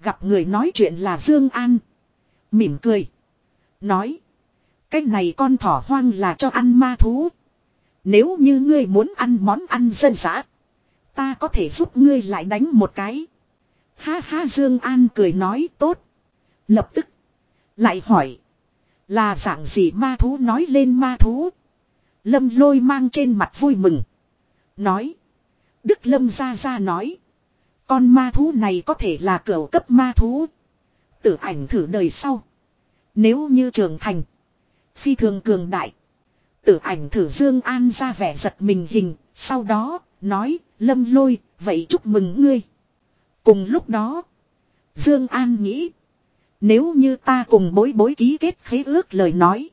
Gặp người nói chuyện là Dương An. Mỉm cười. Nói. Cái này con thỏ hoang là cho ăn ma thú. Nếu như ngươi muốn ăn món ăn dân dã. Ta có thể giúp ngươi lại đánh một cái. Ha ha, Dương An cười nói, tốt. Lập tức. Lại hỏi. Là dạng gì ma thú nói lên ma thú. Lâm lôi mang trên mặt vui mừng. Nói. Đức Lâm ra ra nói. Con ma thú này có thể là cửa cấp ma thú. Tử ảnh thử đời sau. Nếu như trưởng thành. Phi thường cường đại. Tử ảnh thử Dương An ra vẻ giật mình hình. Sau đó, nói, lâm lôi, vậy chúc mừng ngươi. Cùng lúc đó, Dương An nghĩ. Nếu như ta cùng bối bối ký kết khế ước lời nói.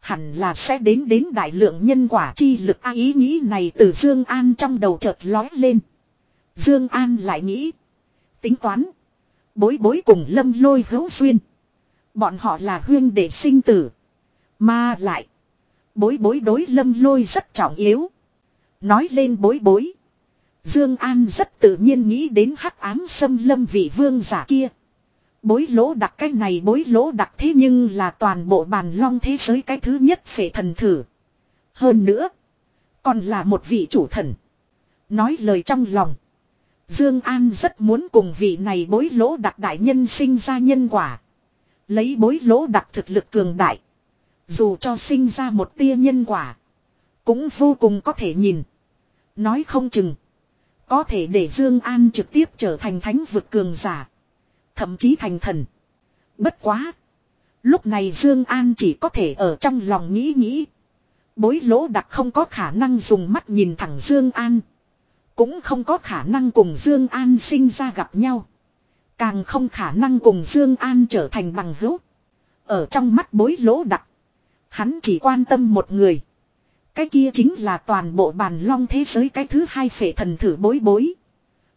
Hẳn là sẽ đến đến đại lượng nhân quả chi lực a ý nghĩ này từ Dương An trong đầu chợt lói lên. Dương An lại nghĩ. Tính toán. Bối bối cùng lâm lôi hữu duyên. Bọn họ là huyên đệ sinh tử. Mà lại. Bối bối đối lâm lôi rất trọng yếu. Nói lên bối bối. Dương An rất tự nhiên nghĩ đến hắc ám xâm lâm vị vương giả kia. Bối lỗ đặc cái này bối lỗ đặc thế nhưng là toàn bộ bàn long thế giới cái thứ nhất phệ thần thử. Hơn nữa. Còn là một vị chủ thần. Nói lời trong lòng. Dương An rất muốn cùng vị này bối lỗ đặc đại nhân sinh ra nhân quả. Lấy bối lỗ đặc thực lực cường đại. Dù cho sinh ra một tia nhân quả. Cũng vô cùng có thể nhìn. Nói không chừng. Có thể để Dương An trực tiếp trở thành thánh vực cường giả. Thậm chí thành thần. Bất quá. Lúc này Dương An chỉ có thể ở trong lòng nghĩ nghĩ. Bối lỗ đặc không có khả năng dùng mắt nhìn thẳng Dương An. Cũng không có khả năng cùng Dương An sinh ra gặp nhau. Càng không khả năng cùng Dương An trở thành bằng hữu. Ở trong mắt bối lỗ đặc. Hắn chỉ quan tâm một người. Cái kia chính là toàn bộ bàn long thế giới cái thứ hai phệ thần thử bối bối.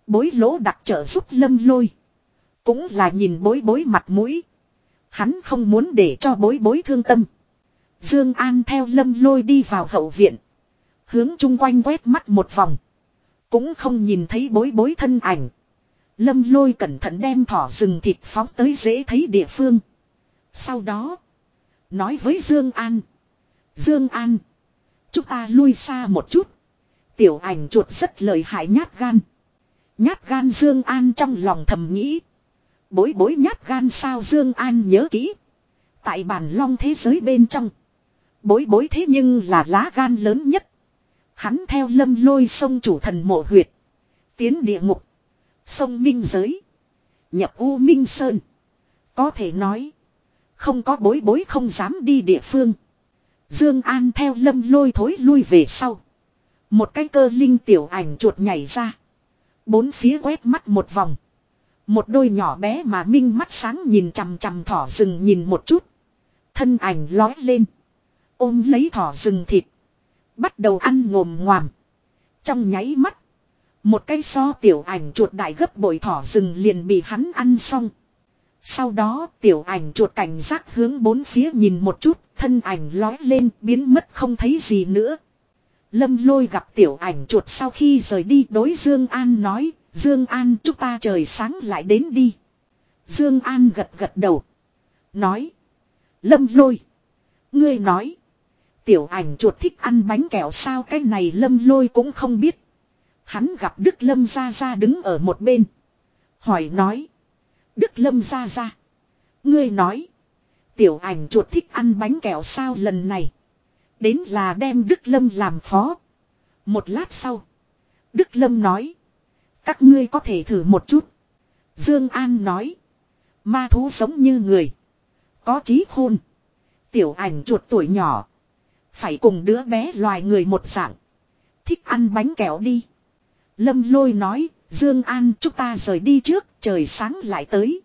Bối lỗ đặc trợ giúp lâm lôi. Cũng là nhìn bối bối mặt mũi. Hắn không muốn để cho bối bối thương tâm. Dương An theo lâm lôi đi vào hậu viện. Hướng chung quanh quét mắt một vòng. Cũng không nhìn thấy bối bối thân ảnh. Lâm lôi cẩn thận đem thỏ rừng thịt phóng tới dễ thấy địa phương. Sau đó. Nói với Dương An. Dương An. Chúng ta lui xa một chút. Tiểu ảnh chuột rất lợi hại nhát gan. Nhát gan Dương An trong lòng thầm nghĩ. Bối bối nhát gan sao Dương An nhớ kỹ. Tại bản long thế giới bên trong. Bối bối thế nhưng là lá gan lớn nhất. Hắn theo lâm lôi sông chủ thần mộ huyệt. Tiến địa ngục. Sông Minh Giới. Nhập U Minh Sơn. Có thể nói. Không có bối bối không dám đi địa phương. Dương An theo lâm lôi thối lui về sau. Một cái cơ linh tiểu ảnh chuột nhảy ra. Bốn phía quét mắt một vòng. Một đôi nhỏ bé mà minh mắt sáng nhìn chằm chằm thỏ rừng nhìn một chút. Thân ảnh lói lên. Ôm lấy thỏ rừng thịt. Bắt đầu ăn ngồm ngoàm. Trong nháy mắt. Một cái so tiểu ảnh chuột đại gấp bội thỏ rừng liền bị hắn ăn xong. Sau đó tiểu ảnh chuột cảnh giác hướng bốn phía nhìn một chút, thân ảnh lói lên biến mất không thấy gì nữa. Lâm lôi gặp tiểu ảnh chuột sau khi rời đi đối Dương An nói, Dương An chúng ta trời sáng lại đến đi. Dương An gật gật đầu. Nói. Lâm lôi. Ngươi nói. Tiểu ảnh chuột thích ăn bánh kẹo sao cái này lâm lôi cũng không biết. Hắn gặp Đức Lâm ra ra đứng ở một bên. Hỏi nói. Đức Lâm ra ra. Ngươi nói. Tiểu ảnh chuột thích ăn bánh kẹo sao lần này. Đến là đem Đức Lâm làm phó. Một lát sau. Đức Lâm nói. Các ngươi có thể thử một chút. Dương An nói. Ma thú sống như người. Có trí khôn. Tiểu ảnh chuột tuổi nhỏ. Phải cùng đứa bé loài người một dạng. Thích ăn bánh kẹo đi. Lâm lôi nói. Dương An, chúng ta rời đi trước. Trời sáng lại tới.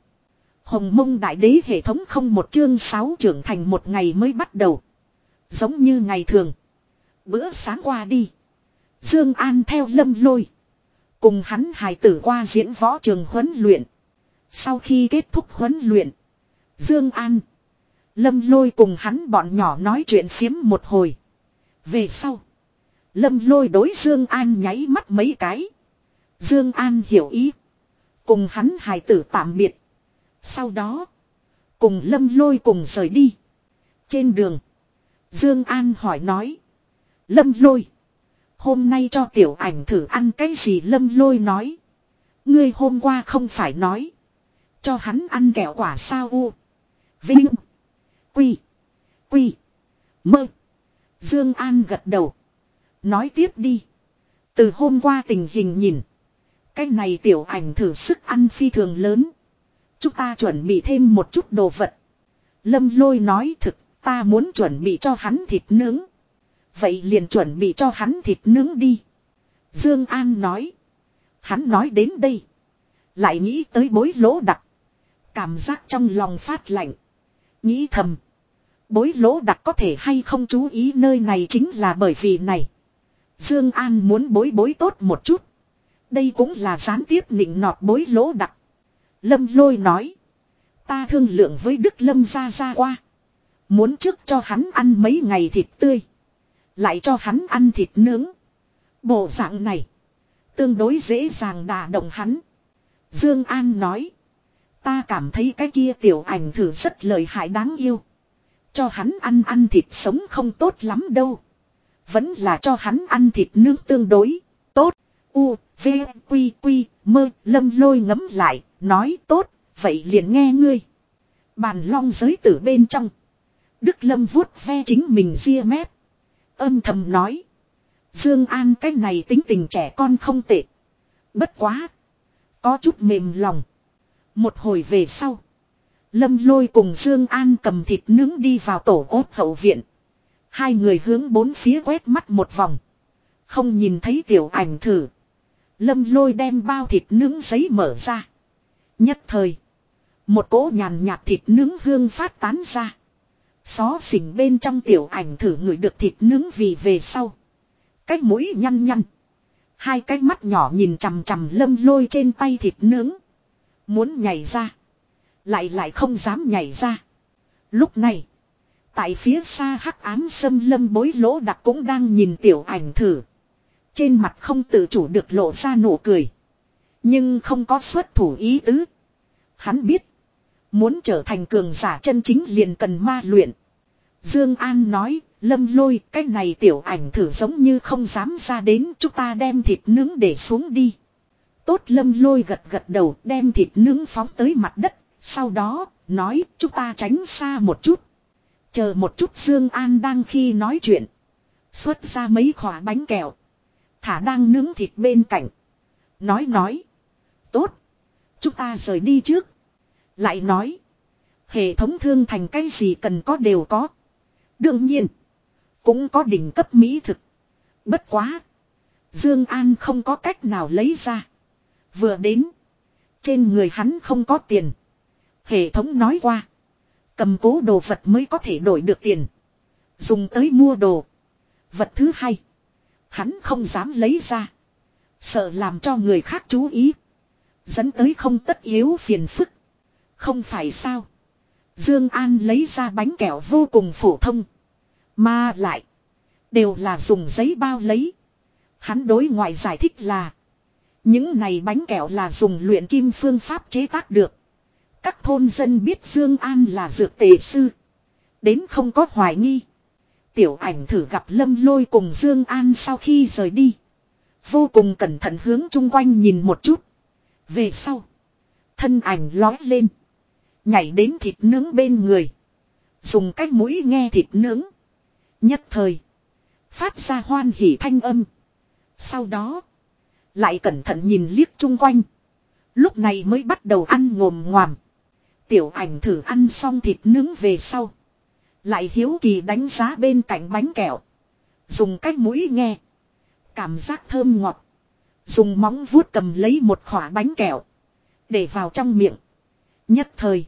Hồng mông đại đế hệ thống không một chương sáu trưởng thành một ngày mới bắt đầu. Giống như ngày thường. Bữa sáng qua đi. Dương An theo lâm lôi. Cùng hắn hài tử qua diễn võ trường huấn luyện. Sau khi kết thúc huấn luyện. Dương An. Lâm lôi cùng hắn bọn nhỏ nói chuyện phiếm một hồi. Về sau. Lâm lôi đối Dương An nháy mắt mấy cái. Dương An hiểu ý. Cùng hắn hài tử tạm biệt. Sau đó. Cùng lâm lôi cùng rời đi. Trên đường. Dương An hỏi nói. Lâm lôi. Hôm nay cho tiểu ảnh thử ăn cái gì lâm lôi nói. Ngươi hôm qua không phải nói. Cho hắn ăn kẹo quả sao u. Vinh. Quy. Quy. Mơ. Dương An gật đầu. Nói tiếp đi. Từ hôm qua tình hình nhìn. Cái này tiểu ảnh thử sức ăn phi thường lớn. Chúng ta chuẩn bị thêm một chút đồ vật. Lâm lôi nói thực, ta muốn chuẩn bị cho hắn thịt nướng. Vậy liền chuẩn bị cho hắn thịt nướng đi. Dương An nói. Hắn nói đến đây. Lại nghĩ tới bối lỗ đặc. Cảm giác trong lòng phát lạnh. Nghĩ thầm. Bối lỗ đặc có thể hay không chú ý nơi này chính là bởi vì này. Dương An muốn bối bối tốt một chút. Đây cũng là gián tiếp nịnh nọt bối lỗ đặc. Lâm lôi nói. Ta thương lượng với Đức Lâm ra ra qua. Muốn trước cho hắn ăn mấy ngày thịt tươi. Lại cho hắn ăn thịt nướng. Bộ dạng này. Tương đối dễ dàng đả động hắn. Dương An nói. Ta cảm thấy cái kia tiểu ảnh thử rất lợi hại đáng yêu. Cho hắn ăn ăn thịt sống không tốt lắm đâu. Vẫn là cho hắn ăn thịt nướng tương đối. Tốt. U, V, Quy, Quy, mơ, lâm lôi ngấm lại. Nói tốt, vậy liền nghe ngươi. Bàn long giới tử bên trong. Đức lâm vuốt ve chính mình ria mép. Âm thầm nói. Dương An cái này tính tình trẻ con không tệ. Bất quá. Có chút mềm lòng. Một hồi về sau. Lâm lôi cùng Dương An cầm thịt nướng đi vào tổ ốt hậu viện. Hai người hướng bốn phía quét mắt một vòng. Không nhìn thấy tiểu ảnh thử. Lâm lôi đem bao thịt nướng giấy mở ra. Nhất thời. Một cỗ nhàn nhạt thịt nướng hương phát tán ra. Xó xỉnh bên trong tiểu ảnh thử người được thịt nướng vì về sau. Cái mũi nhăn nhăn. Hai cái mắt nhỏ nhìn chằm chằm lâm lôi trên tay thịt nướng. Muốn nhảy ra. Lại lại không dám nhảy ra. Lúc này. Tại phía xa hắc ám sâm lâm bối lỗ đặc cũng đang nhìn tiểu ảnh thử. Trên mặt không tự chủ được lộ ra nụ cười. Nhưng không có xuất thủ ý tứ. Hắn biết. Muốn trở thành cường giả chân chính liền cần ma luyện. Dương An nói, lâm lôi, cái này tiểu ảnh thử giống như không dám ra đến, chúng ta đem thịt nướng để xuống đi. Tốt lâm lôi gật gật đầu, đem thịt nướng phóng tới mặt đất, sau đó, nói, chúng ta tránh xa một chút. Chờ một chút Dương An đang khi nói chuyện. Xuất ra mấy khỏa bánh kẹo. Thả đang nướng thịt bên cạnh. Nói nói. Tốt. Chúng ta rời đi trước. Lại nói. Hệ thống thương thành cái gì cần có đều có. Đương nhiên. Cũng có đỉnh cấp mỹ thực. Bất quá. Dương An không có cách nào lấy ra. Vừa đến. Trên người hắn không có tiền. Hệ thống nói qua. Cầm cố đồ vật mới có thể đổi được tiền. Dùng tới mua đồ. Vật thứ hai. Hắn không dám lấy ra. Sợ làm cho người khác chú ý. Dẫn tới không tất yếu phiền phức. Không phải sao. Dương An lấy ra bánh kẹo vô cùng phổ thông. Mà lại. Đều là dùng giấy bao lấy. Hắn đối ngoại giải thích là. Những này bánh kẹo là dùng luyện kim phương pháp chế tác được. Các thôn dân biết Dương An là dược tề sư. Đến không có hoài nghi. Tiểu ảnh thử gặp Lâm Lôi cùng Dương An sau khi rời đi. Vô cùng cẩn thận hướng chung quanh nhìn một chút. Về sau. Thân ảnh lói lên. Nhảy đến thịt nướng bên người. Dùng cách mũi nghe thịt nướng. Nhất thời. Phát ra hoan hỉ thanh âm. Sau đó. Lại cẩn thận nhìn liếc chung quanh. Lúc này mới bắt đầu ăn ngồm ngoàm. Tiểu ảnh thử ăn xong thịt nướng về sau. Lại hiếu kỳ đánh giá bên cạnh bánh kẹo. Dùng cách mũi nghe. Cảm giác thơm ngọt. Dùng móng vuốt cầm lấy một khỏa bánh kẹo. Để vào trong miệng. Nhất thời.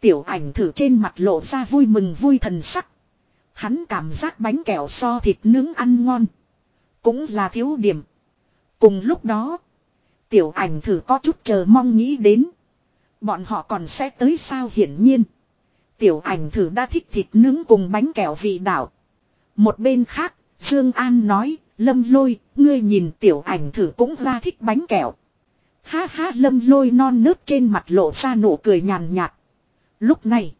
Tiểu ảnh thử trên mặt lộ ra vui mừng vui thần sắc. Hắn cảm giác bánh kẹo so thịt nướng ăn ngon. Cũng là thiếu điểm. Cùng lúc đó. Tiểu ảnh thử có chút chờ mong nghĩ đến. Bọn họ còn sẽ tới sao hiển nhiên. Tiểu ảnh thử đã thích thịt nướng cùng bánh kẹo vị đảo. Một bên khác, Dương An nói, lâm lôi, ngươi nhìn tiểu ảnh thử cũng ra thích bánh kẹo. Ha ha lâm lôi non nớt trên mặt lộ ra nụ cười nhàn nhạt. Lúc này,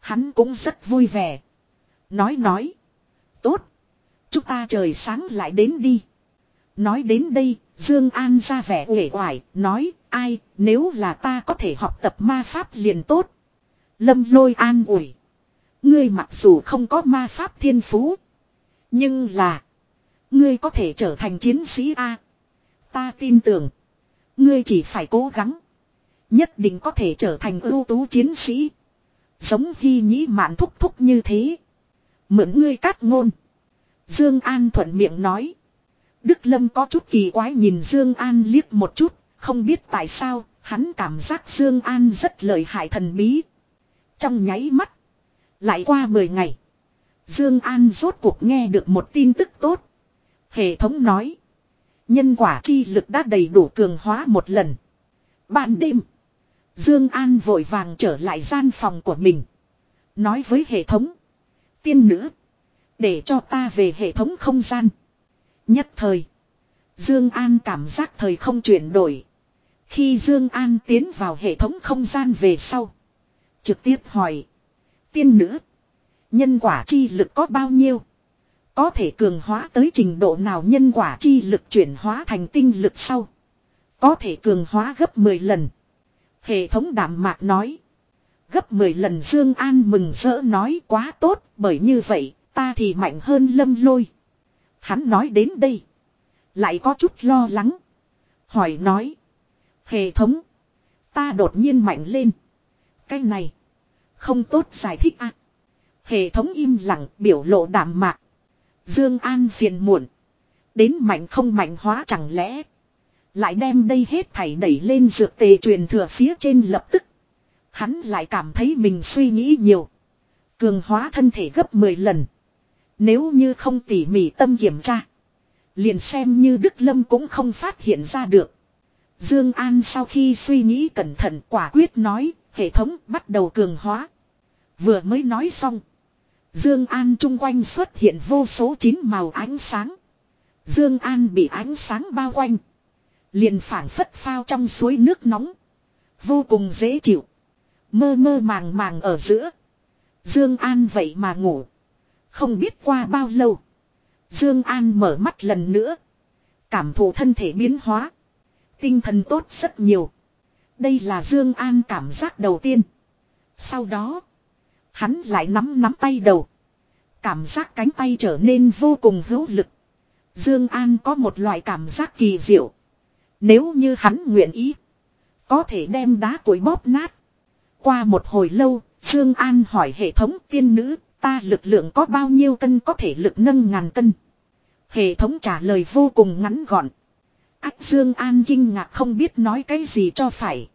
hắn cũng rất vui vẻ. Nói nói. Tốt. Chúng ta trời sáng lại đến đi. Nói đến đây, Dương An ra vẻ uể oải, nói, ai, nếu là ta có thể học tập ma pháp liền tốt. Lâm lôi an ủi. Ngươi mặc dù không có ma pháp thiên phú. Nhưng là. Ngươi có thể trở thành chiến sĩ A. Ta tin tưởng. Ngươi chỉ phải cố gắng. Nhất định có thể trở thành ưu tú chiến sĩ. Giống hy nhĩ mạn thúc thúc như thế. Mượn ngươi cát ngôn. Dương An thuận miệng nói. Đức Lâm có chút kỳ quái nhìn Dương An liếc một chút. Không biết tại sao. Hắn cảm giác Dương An rất lợi hại thần bí. Trong nháy mắt. Lại qua 10 ngày. Dương An rốt cuộc nghe được một tin tức tốt. Hệ thống nói. Nhân quả chi lực đã đầy đủ cường hóa một lần. Ban đêm. Dương An vội vàng trở lại gian phòng của mình. Nói với hệ thống. Tiên nữ. Để cho ta về hệ thống không gian. Nhất thời. Dương An cảm giác thời không chuyển đổi. Khi Dương An tiến vào hệ thống không gian về sau. Trực tiếp hỏi. Tiên nữ. Nhân quả chi lực có bao nhiêu? Có thể cường hóa tới trình độ nào nhân quả chi lực chuyển hóa thành tinh lực sau. Có thể cường hóa gấp 10 lần. Hệ thống đảm mạc nói. Gấp 10 lần Dương An mừng rỡ nói quá tốt, bởi như vậy, ta thì mạnh hơn lâm lôi. Hắn nói đến đây. Lại có chút lo lắng. Hỏi nói. Hệ thống. Ta đột nhiên mạnh lên. Cái này. Không tốt giải thích à. Hệ thống im lặng biểu lộ đảm mạc. Dương An phiền muộn. Đến mạnh không mạnh hóa chẳng lẽ. Lại đem đây hết thảy đẩy lên dược tề truyền thừa phía trên lập tức. Hắn lại cảm thấy mình suy nghĩ nhiều. Cường hóa thân thể gấp 10 lần. Nếu như không tỉ mỉ tâm kiểm tra. Liền xem như Đức Lâm cũng không phát hiện ra được. Dương An sau khi suy nghĩ cẩn thận quả quyết nói, hệ thống bắt đầu cường hóa. Vừa mới nói xong. Dương An trung quanh xuất hiện vô số chín màu ánh sáng. Dương An bị ánh sáng bao quanh. Liền phảng phất phao trong suối nước nóng. Vô cùng dễ chịu. Mơ mơ màng màng ở giữa. Dương An vậy mà ngủ. Không biết qua bao lâu. Dương An mở mắt lần nữa. Cảm thụ thân thể biến hóa. Tinh thần tốt rất nhiều. Đây là Dương An cảm giác đầu tiên. Sau đó. Hắn lại nắm nắm tay đầu. Cảm giác cánh tay trở nên vô cùng hữu lực. Dương An có một loại cảm giác kỳ diệu. Nếu như hắn nguyện ý. Có thể đem đá củi bóp nát. Qua một hồi lâu, Dương An hỏi hệ thống tiên nữ, ta lực lượng có bao nhiêu cân có thể lực nâng ngàn cân. Hệ thống trả lời vô cùng ngắn gọn. Ách Dương An kinh ngạc không biết nói cái gì cho phải.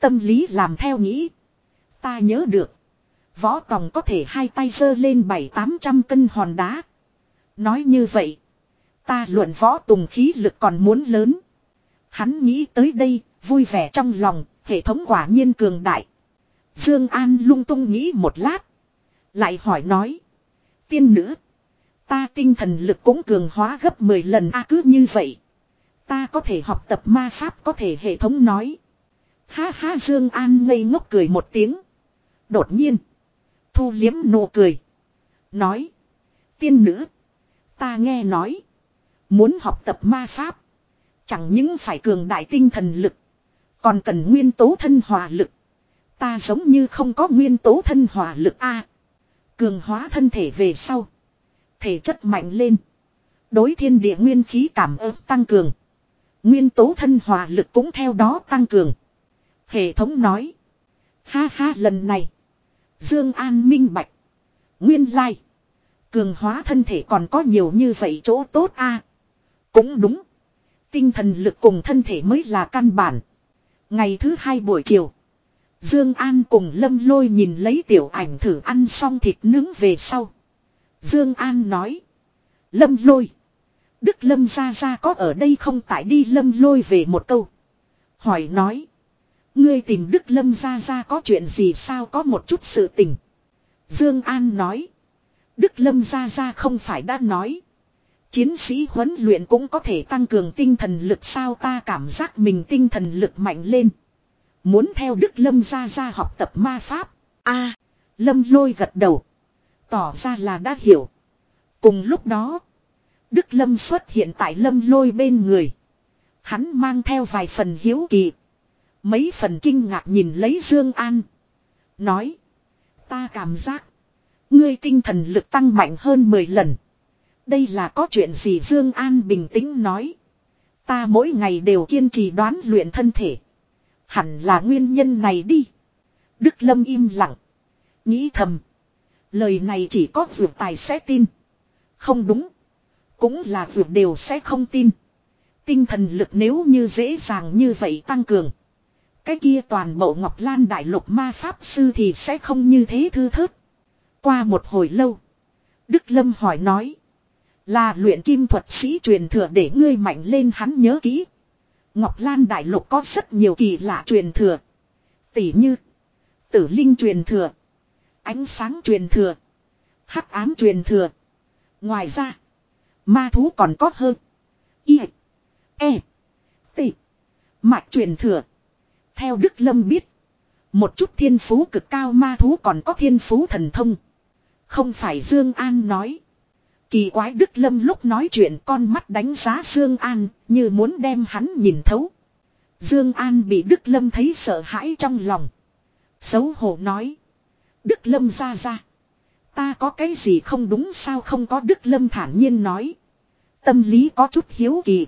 Tâm lý làm theo nghĩ. Ta nhớ được. Võ tòng có thể hai tay giơ lên bảy tám trăm cân hòn đá. Nói như vậy. Ta luận võ tùng khí lực còn muốn lớn. Hắn nghĩ tới đây, vui vẻ trong lòng, hệ thống quả nhiên cường đại. Dương An lung tung nghĩ một lát. Lại hỏi nói. Tiên nữ. Ta tinh thần lực cũng cường hóa gấp 10 lần a cứ như vậy. Ta có thể học tập ma pháp có thể hệ thống nói. Ha ha, Dương An ngây ngốc cười một tiếng. Đột nhiên. Thu liếm nụ cười. Nói. Tiên nữ. Ta nghe nói. Muốn học tập ma pháp. Chẳng những phải cường đại tinh thần lực. Còn cần nguyên tố thân hòa lực. Ta giống như không có nguyên tố thân hòa lực A. cường hóa thân thể về sau. Thể chất mạnh lên. Đối thiên địa nguyên khí cảm ứng tăng cường. Nguyên tố thân hòa lực cũng theo đó tăng cường. Hệ thống nói. Ha ha, lần này. Dương An minh bạch. Nguyên lai. Cường hóa thân thể còn có nhiều như vậy chỗ tốt a. Cũng đúng. Tinh thần lực cùng thân thể mới là căn bản. Ngày thứ hai buổi chiều. Dương An cùng Lâm Lôi nhìn lấy tiểu ảnh thử ăn xong thịt nướng về sau. Dương An nói. Lâm Lôi. Đức Lâm gia gia có ở đây không tại đi Lâm Lôi về một câu. Hỏi nói. Ngươi tìm Đức Lâm gia gia có chuyện gì sao có một chút sự tình. Dương An nói. Đức Lâm gia gia không phải đã nói. Chiến sĩ huấn luyện cũng có thể tăng cường tinh thần lực sao ta cảm giác mình tinh thần lực mạnh lên. Muốn theo Đức Lâm gia gia học tập ma pháp. a Lâm lôi gật đầu. Tỏ ra là đã hiểu. Cùng lúc đó. Đức Lâm xuất hiện tại Lâm lôi bên người. Hắn mang theo vài phần hiếu kỳ. Mấy phần kinh ngạc nhìn lấy Dương An. Nói. Ta cảm giác. Ngươi tinh thần lực tăng mạnh hơn 10 lần. Đây là có chuyện gì Dương An bình tĩnh nói. Ta mỗi ngày đều kiên trì đoán luyện thân thể. Hẳn là nguyên nhân này đi. Đức Lâm im lặng. Nghĩ thầm. Lời này chỉ có vượt tài sẽ tin. Không đúng. Cũng là vượt đều sẽ không tin. Tinh thần lực nếu như dễ dàng như vậy tăng cường. Cái kia toàn bộ Ngọc Lan Đại Lục ma pháp sư thì sẽ không như thế thư thớt. Qua một hồi lâu. Đức Lâm hỏi nói. Là luyện kim thuật sĩ truyền thừa để ngươi mạnh lên hắn nhớ kỹ. Ngọc Lan Đại Lục có rất nhiều kỳ lạ truyền thừa. Tỷ như. Tử Linh truyền thừa. Ánh sáng truyền thừa. hắc ám truyền thừa. Ngoài ra. Ma thú còn có hơn. Y. E. T. Mạch truyền thừa. Theo Đức Lâm biết. Một chút thiên phú cực cao ma thú còn có thiên phú thần thông. Không phải Dương An nói. Kỳ quái Đức Lâm lúc nói chuyện con mắt đánh giá Dương An như muốn đem hắn nhìn thấu. Dương An bị Đức Lâm thấy sợ hãi trong lòng. Xấu hổ nói. Đức Lâm ra ra. Ta có cái gì không đúng sao không có Đức Lâm thản nhiên nói. Tâm lý có chút hiếu kỳ.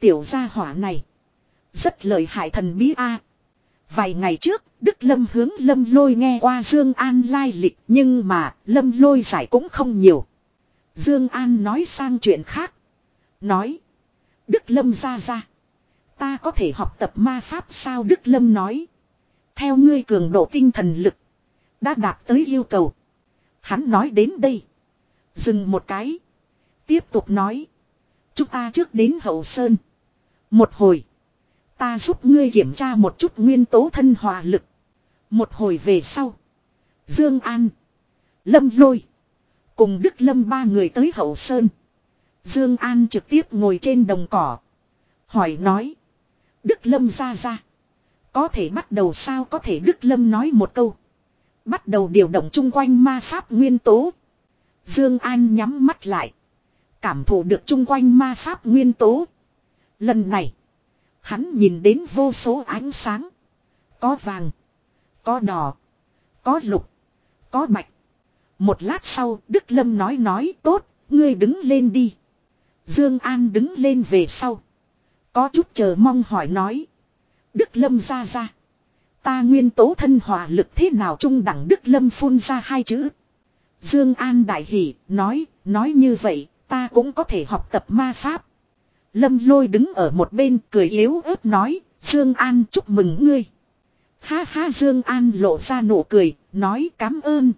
Tiểu gia hỏa này. Rất lợi hại thần bí a. Vài ngày trước, Đức Lâm hướng Lâm Lôi nghe qua Dương An lai lịch, nhưng mà, Lâm Lôi giải cũng không nhiều. Dương An nói sang chuyện khác. Nói. Đức Lâm ra ra. Ta có thể học tập ma pháp sao Đức Lâm nói. Theo ngươi cường độ tinh thần lực. Đã đạt tới yêu cầu. Hắn nói đến đây. Dừng một cái. Tiếp tục nói. Chúng ta trước đến hậu sơn. Một hồi. Ta giúp ngươi kiểm tra một chút nguyên tố thân hòa lực. Một hồi về sau. Dương An. Lâm lôi. Cùng Đức Lâm ba người tới hậu sơn. Dương An trực tiếp ngồi trên đồng cỏ. Hỏi nói. Đức Lâm ra ra. Có thể bắt đầu sao có thể Đức Lâm nói một câu. Bắt đầu điều động chung quanh ma pháp nguyên tố. Dương An nhắm mắt lại. Cảm thụ được chung quanh ma pháp nguyên tố. Lần này. Hắn nhìn đến vô số ánh sáng. Có vàng. Có đỏ. Có lục. Có bạch. Một lát sau, Đức Lâm nói nói, tốt. Ngươi đứng lên đi. Dương An đứng lên về sau. Có chút chờ mong hỏi nói. Đức Lâm ra ra. Ta nguyên tố thân hòa lực thế nào trung đẳng Đức Lâm phun ra hai chữ. Dương An đại hỉ, nói, nói như vậy, ta cũng có thể học tập ma pháp. Lâm lôi đứng ở một bên cười yếu ớt nói, Dương An chúc mừng ngươi. Ha ha Dương An lộ ra nụ cười, nói cảm ơn.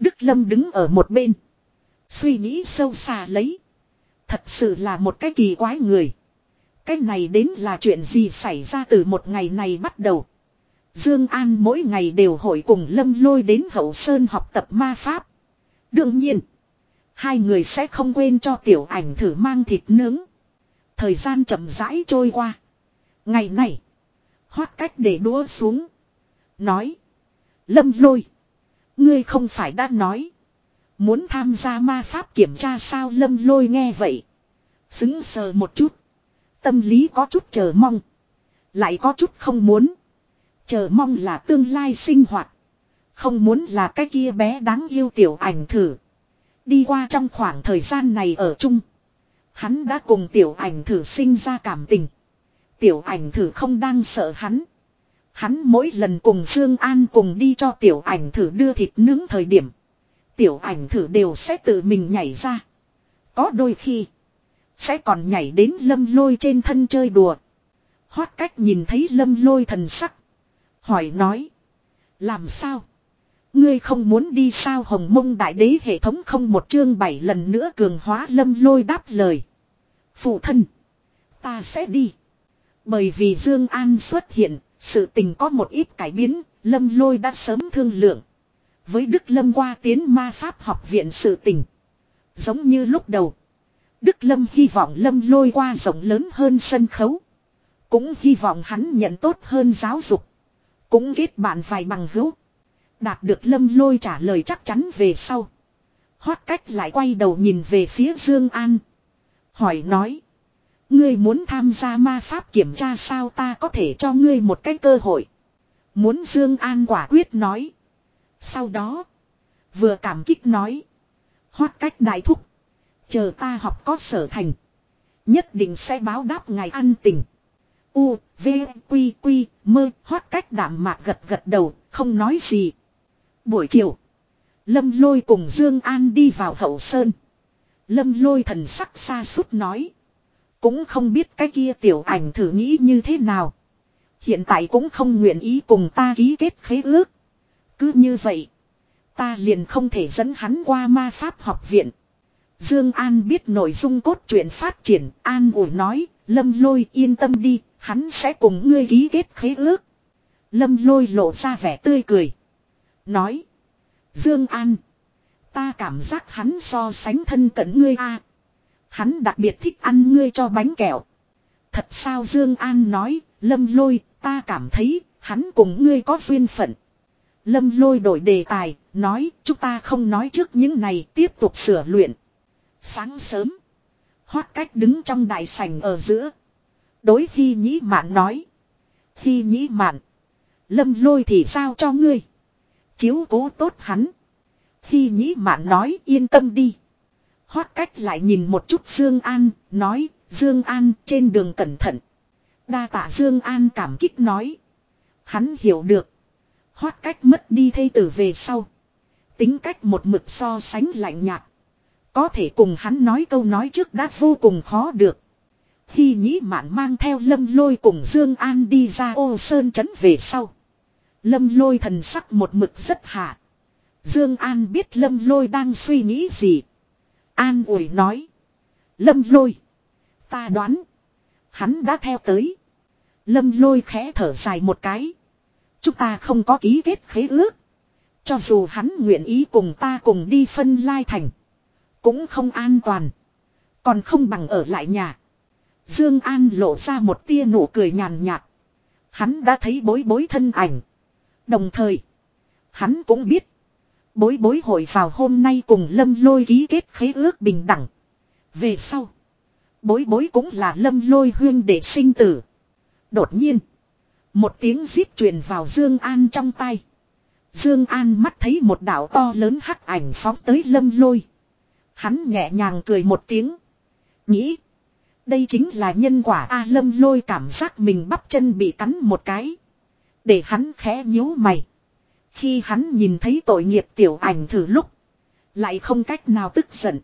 Đức Lâm đứng ở một bên. Suy nghĩ sâu xa lấy. Thật sự là một cái kỳ quái người. Cái này đến là chuyện gì xảy ra từ một ngày này bắt đầu. Dương An mỗi ngày đều hội cùng Lâm Lôi đến Hậu Sơn học tập ma pháp. Đương nhiên, hai người sẽ không quên cho tiểu ảnh thử mang thịt nướng. Thời gian chậm rãi trôi qua. Ngày này, Hoắc cách để đũa xuống. Nói, Lâm Lôi, ngươi không phải đã nói. Muốn tham gia ma pháp kiểm tra sao Lâm Lôi nghe vậy. sững sờ một chút. Tâm lý có chút chờ mong. Lại có chút không muốn. Chờ mong là tương lai sinh hoạt. Không muốn là cái kia bé đáng yêu tiểu ảnh thử. Đi qua trong khoảng thời gian này ở chung. Hắn đã cùng tiểu ảnh thử sinh ra cảm tình. Tiểu ảnh thử không đang sợ hắn. Hắn mỗi lần cùng Dương An cùng đi cho tiểu ảnh thử đưa thịt nướng thời điểm. Tiểu ảnh thử đều sẽ tự mình nhảy ra. Có đôi khi. Sẽ còn nhảy đến lâm lôi trên thân chơi đùa. Hoát cách nhìn thấy lâm lôi thần sắc. Hỏi nói. Làm sao? Ngươi không muốn đi sao hồng mông đại đế hệ thống không một chương bảy lần nữa cường hóa lâm lôi đáp lời. Phụ thân. Ta sẽ đi. Bởi vì Dương An xuất hiện, sự tình có một ít cải biến, lâm lôi đã sớm thương lượng. Với Đức Lâm qua tiến ma pháp học viện sự tình. Giống như lúc đầu. Đức Lâm hy vọng Lâm lôi qua rộng lớn hơn sân khấu. Cũng hy vọng hắn nhận tốt hơn giáo dục. Cũng kết bạn vài bằng hữu. Đạt được Lâm lôi trả lời chắc chắn về sau. Hoát cách lại quay đầu nhìn về phía Dương An. Hỏi nói. Ngươi muốn tham gia ma pháp kiểm tra sao ta có thể cho ngươi một cái cơ hội. Muốn Dương An quả quyết nói. Sau đó. Vừa cảm kích nói. Hoát cách đại thúc. Chờ ta học có sở thành. Nhất định sẽ báo đáp ngài ăn tình. U, V, Quy, Quy, mơ, hoát cách đảm mạc gật gật đầu, không nói gì. Buổi chiều. Lâm lôi cùng Dương An đi vào hậu sơn. Lâm lôi thần sắc xa suốt nói. Cũng không biết cái kia tiểu ảnh thử nghĩ như thế nào. Hiện tại cũng không nguyện ý cùng ta ký kết khế ước. Cứ như vậy. Ta liền không thể dẫn hắn qua ma pháp học viện. Dương An biết nội dung cốt truyện phát triển. An ủi nói. Lâm lôi yên tâm đi. Hắn sẽ cùng ngươi ký kết khế ước. Lâm lôi lộ ra vẻ tươi cười. Nói. Dương An. Ta cảm giác hắn so sánh thân cận ngươi a. Hắn đặc biệt thích ăn ngươi cho bánh kẹo. Thật sao Dương An nói, Lâm Lôi, ta cảm thấy, hắn cùng ngươi có duyên phận. Lâm Lôi đổi đề tài, nói, chúng ta không nói trước những này, tiếp tục sửa luyện. Sáng sớm, Hoát cách đứng trong đại sảnh ở giữa. Đối khi Nhĩ Mạn nói. khi Nhĩ Mạn, Lâm Lôi thì sao cho ngươi? Chiếu cố tốt hắn. khi Nhĩ Mạn nói yên tâm đi. Hoát cách lại nhìn một chút Dương An, nói, Dương An trên đường cẩn thận. Đa tạ Dương An cảm kích nói. Hắn hiểu được. Hoát cách mất đi thây tử về sau. Tính cách một mực so sánh lạnh nhạt. Có thể cùng hắn nói câu nói trước đã vô cùng khó được. Khi nhĩ mạn mang theo lâm lôi cùng Dương An đi ra ô sơn trấn về sau. Lâm lôi thần sắc một mực rất hạ. Dương An biết lâm lôi đang suy nghĩ gì. An ủi nói. Lâm lôi. Ta đoán. Hắn đã theo tới. Lâm lôi khẽ thở dài một cái. Chúng ta không có ký kết khế ước. Cho dù hắn nguyện ý cùng ta cùng đi phân lai thành. Cũng không an toàn. Còn không bằng ở lại nhà. Dương An lộ ra một tia nụ cười nhàn nhạt. Hắn đã thấy bối bối thân ảnh. Đồng thời. Hắn cũng biết. Bối bối hội vào hôm nay cùng lâm lôi ký kết khế ước bình đẳng. Về sau. Bối bối cũng là lâm lôi huyên để sinh tử. Đột nhiên. Một tiếng zip truyền vào Dương An trong tay. Dương An mắt thấy một đạo to lớn hắc ảnh phóng tới lâm lôi. Hắn nhẹ nhàng cười một tiếng. Nghĩ. Đây chính là nhân quả A lâm lôi cảm giác mình bắp chân bị cắn một cái. Để hắn khẽ nhíu mày. Khi hắn nhìn thấy tội nghiệp tiểu ảnh thử lúc. Lại không cách nào tức giận.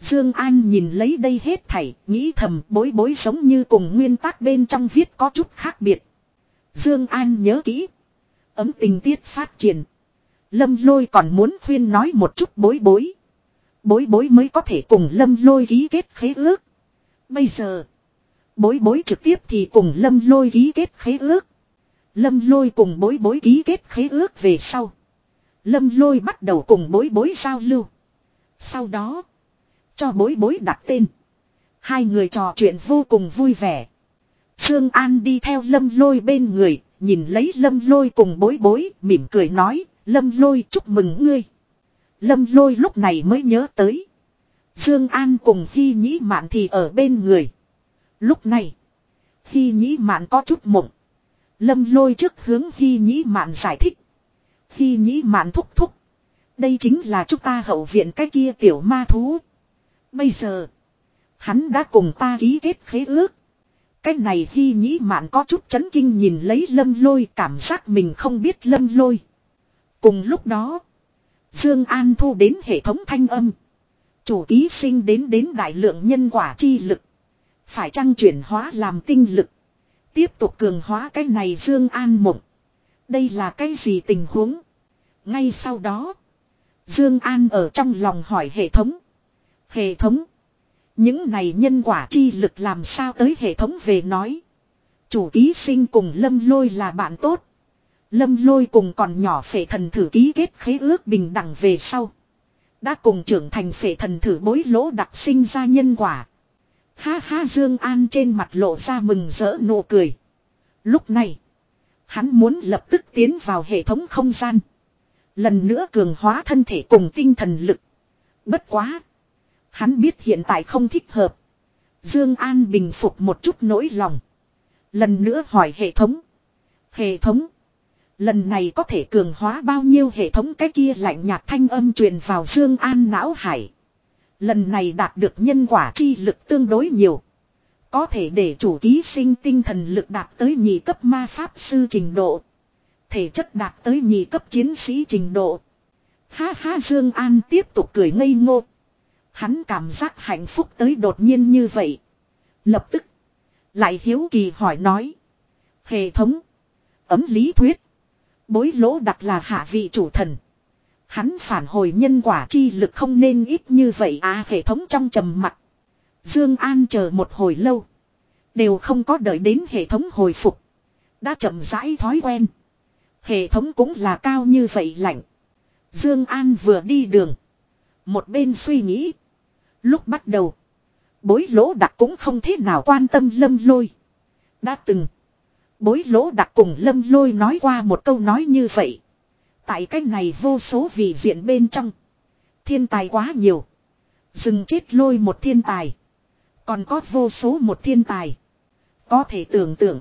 Dương An nhìn lấy đây hết thảy, nghĩ thầm bối bối giống như cùng nguyên tắc bên trong viết có chút khác biệt. Dương An nhớ kỹ. Ấm tình tiết phát triển. Lâm lôi còn muốn khuyên nói một chút bối bối. Bối bối mới có thể cùng lâm lôi ký kết khế ước. Bây giờ. Bối bối trực tiếp thì cùng lâm lôi ký kết khế ước. Lâm lôi cùng bối bối ký kết khế ước về sau. Lâm lôi bắt đầu cùng bối bối giao lưu. Sau đó. Cho bối bối đặt tên. Hai người trò chuyện vô cùng vui vẻ. Sương An đi theo lâm lôi bên người. Nhìn lấy lâm lôi cùng bối bối. Mỉm cười nói. Lâm lôi, chúc mừng ngươi. Lâm lôi lúc này mới nhớ tới. Dương An cùng Hy Nhĩ Mạn thì ở bên người. Lúc này. Hy Nhĩ Mạn có chút mộng. Lâm lôi trước hướng Hy Nhĩ Mạn giải thích. Hy Nhĩ Mạn thúc thúc. Đây chính là chúng ta hậu viện cái kia tiểu ma thú. Bây giờ. Hắn đã cùng ta ký kết khế ước. Cái này Hy Nhĩ Mạn có chút chấn kinh nhìn lấy lâm lôi, cảm giác mình không biết lâm lôi. Cùng lúc đó. Dương An thu đến hệ thống thanh âm. Chủ ký sinh đến đến đại lượng nhân quả chi lực. Phải chăng chuyển hóa làm tinh lực. Tiếp tục cường hóa cái này Dương An mộng. Đây là cái gì tình huống? Ngay sau đó. Dương An ở trong lòng hỏi hệ thống. Hệ thống. Những này nhân quả chi lực làm sao tới hệ thống về nói. Chủ ký sinh cùng lâm lôi là bạn tốt. Lâm lôi cùng còn nhỏ phệ thần thử ký kết khế ước bình đẳng về sau. Đã cùng trưởng thành phệ thần thử bối lỗ đặc sinh ra nhân quả. Ha ha Dương An trên mặt lộ ra mừng rỡ nụ cười. Lúc này, hắn muốn lập tức tiến vào hệ thống không gian. Lần nữa cường hóa thân thể cùng tinh thần lực. Bất quá. Hắn biết hiện tại không thích hợp. Dương An bình phục một chút nỗi lòng. Lần nữa hỏi hệ thống. Hệ thống. Lần này có thể cường hóa bao nhiêu hệ thống cái kia lạnh nhạt thanh âm truyền vào Dương An não hải. Lần này đạt được nhân quả chi lực tương đối nhiều. Có thể để chủ ký sinh tinh thần lực đạt tới nhị cấp ma pháp sư trình độ. Thể chất đạt tới nhị cấp chiến sĩ trình độ. Ha ha, Dương An tiếp tục cười ngây ngô. Hắn cảm giác hạnh phúc tới đột nhiên như vậy. Lập tức. Lại hiếu kỳ hỏi nói. Hệ thống. Ấm lý thuyết. Bối lỗ đặc là hạ vị chủ thần. Hắn phản hồi nhân quả chi lực không nên ít như vậy à hệ thống trong trầm mặt. Dương An chờ một hồi lâu. Đều không có đợi đến hệ thống hồi phục. Đã chậm rãi thói quen. Hệ thống cũng là cao như vậy lạnh. Dương An vừa đi đường. Một bên suy nghĩ. Lúc bắt đầu. Bối lỗ đặc cũng không thế nào quan tâm lâm lôi. Đã từng. Bối lỗ đặc cùng lâm lôi nói qua một câu nói như vậy. Tại cái này vô số vị diện bên trong. Thiên tài quá nhiều. Dừng chết lôi một thiên tài. Còn có vô số một thiên tài. Có thể tưởng tượng.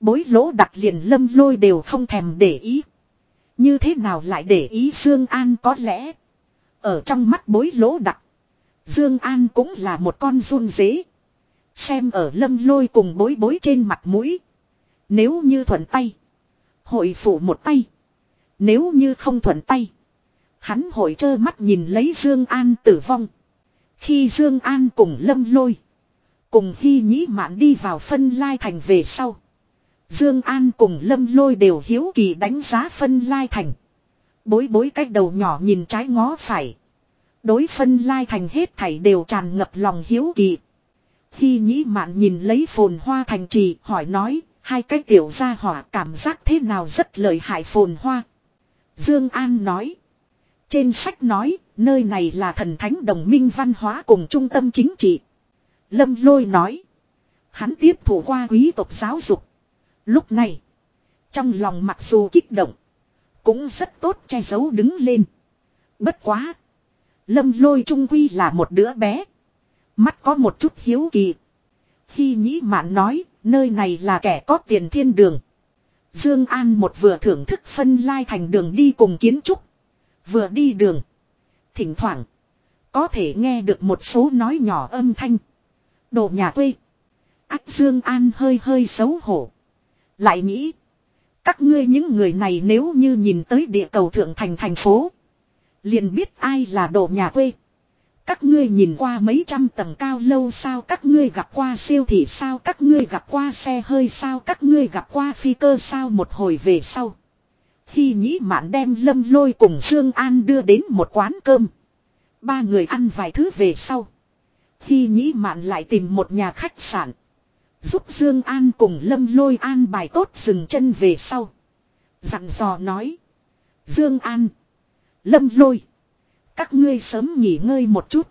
Bối lỗ đặc liền lâm lôi đều không thèm để ý. Như thế nào lại để ý Dương An có lẽ. Ở trong mắt bối lỗ đặc. Dương An cũng là một con run dế. Xem ở lâm lôi cùng bối bối trên mặt mũi. Nếu như thuận tay. Hội phủ một tay. Nếu như không thuận tay. Hắn hội trơ mắt nhìn lấy Dương An tử vong. Khi Dương An cùng lâm lôi. Cùng Hy Nhĩ Mạn đi vào phân lai thành về sau. Dương An cùng lâm lôi đều hiếu kỳ đánh giá phân lai thành. Bối bối cách đầu nhỏ nhìn trái ngó phải. Đối phân lai thành hết thảy đều tràn ngập lòng hiếu kỳ. Hy nhĩ mạn nhìn lấy phồn hoa thành trì hỏi nói, hai cái tiểu gia hỏa cảm giác thế nào rất lợi hại phồn hoa. Dương An nói. Trên sách nói, nơi này là thần thánh đồng minh văn hóa cùng trung tâm chính trị. Lâm lôi nói. Hắn tiếp thủ qua quý tộc giáo dục. Lúc này, trong lòng mặc dù kích động, cũng rất tốt che giấu đứng lên. Bất quá. Lâm lôi trung quy là một đứa bé. Mắt có một chút hiếu kỳ. Khi nhĩ mạn nói, nơi này là kẻ có tiền thiên đường. Dương An một vừa thưởng thức phân lai thành đường đi cùng kiến trúc. Vừa đi đường. Thỉnh thoảng. Có thể nghe được một số nói nhỏ âm thanh. Đồ nhà quê. Ác Dương An hơi hơi xấu hổ. Lại nghĩ. Các ngươi những người này nếu như nhìn tới địa cầu thượng thành thành phố. Liền biết ai là đồ nhà quê. Các ngươi nhìn qua mấy trăm tầng cao lâu sao các ngươi gặp qua siêu thị sao các ngươi gặp qua xe hơi sao các ngươi gặp qua phi cơ sao một hồi về sau. Khi nhĩ mạn đem lâm lôi cùng Dương An đưa đến một quán cơm. Ba người ăn vài thứ về sau. Khi nhĩ mạn lại tìm một nhà khách sạn. Giúp Dương An cùng lâm lôi an bài tốt dừng chân về sau. Dặn dò nói. Dương An. Lâm lôi. Các ngươi sớm nghỉ ngơi một chút.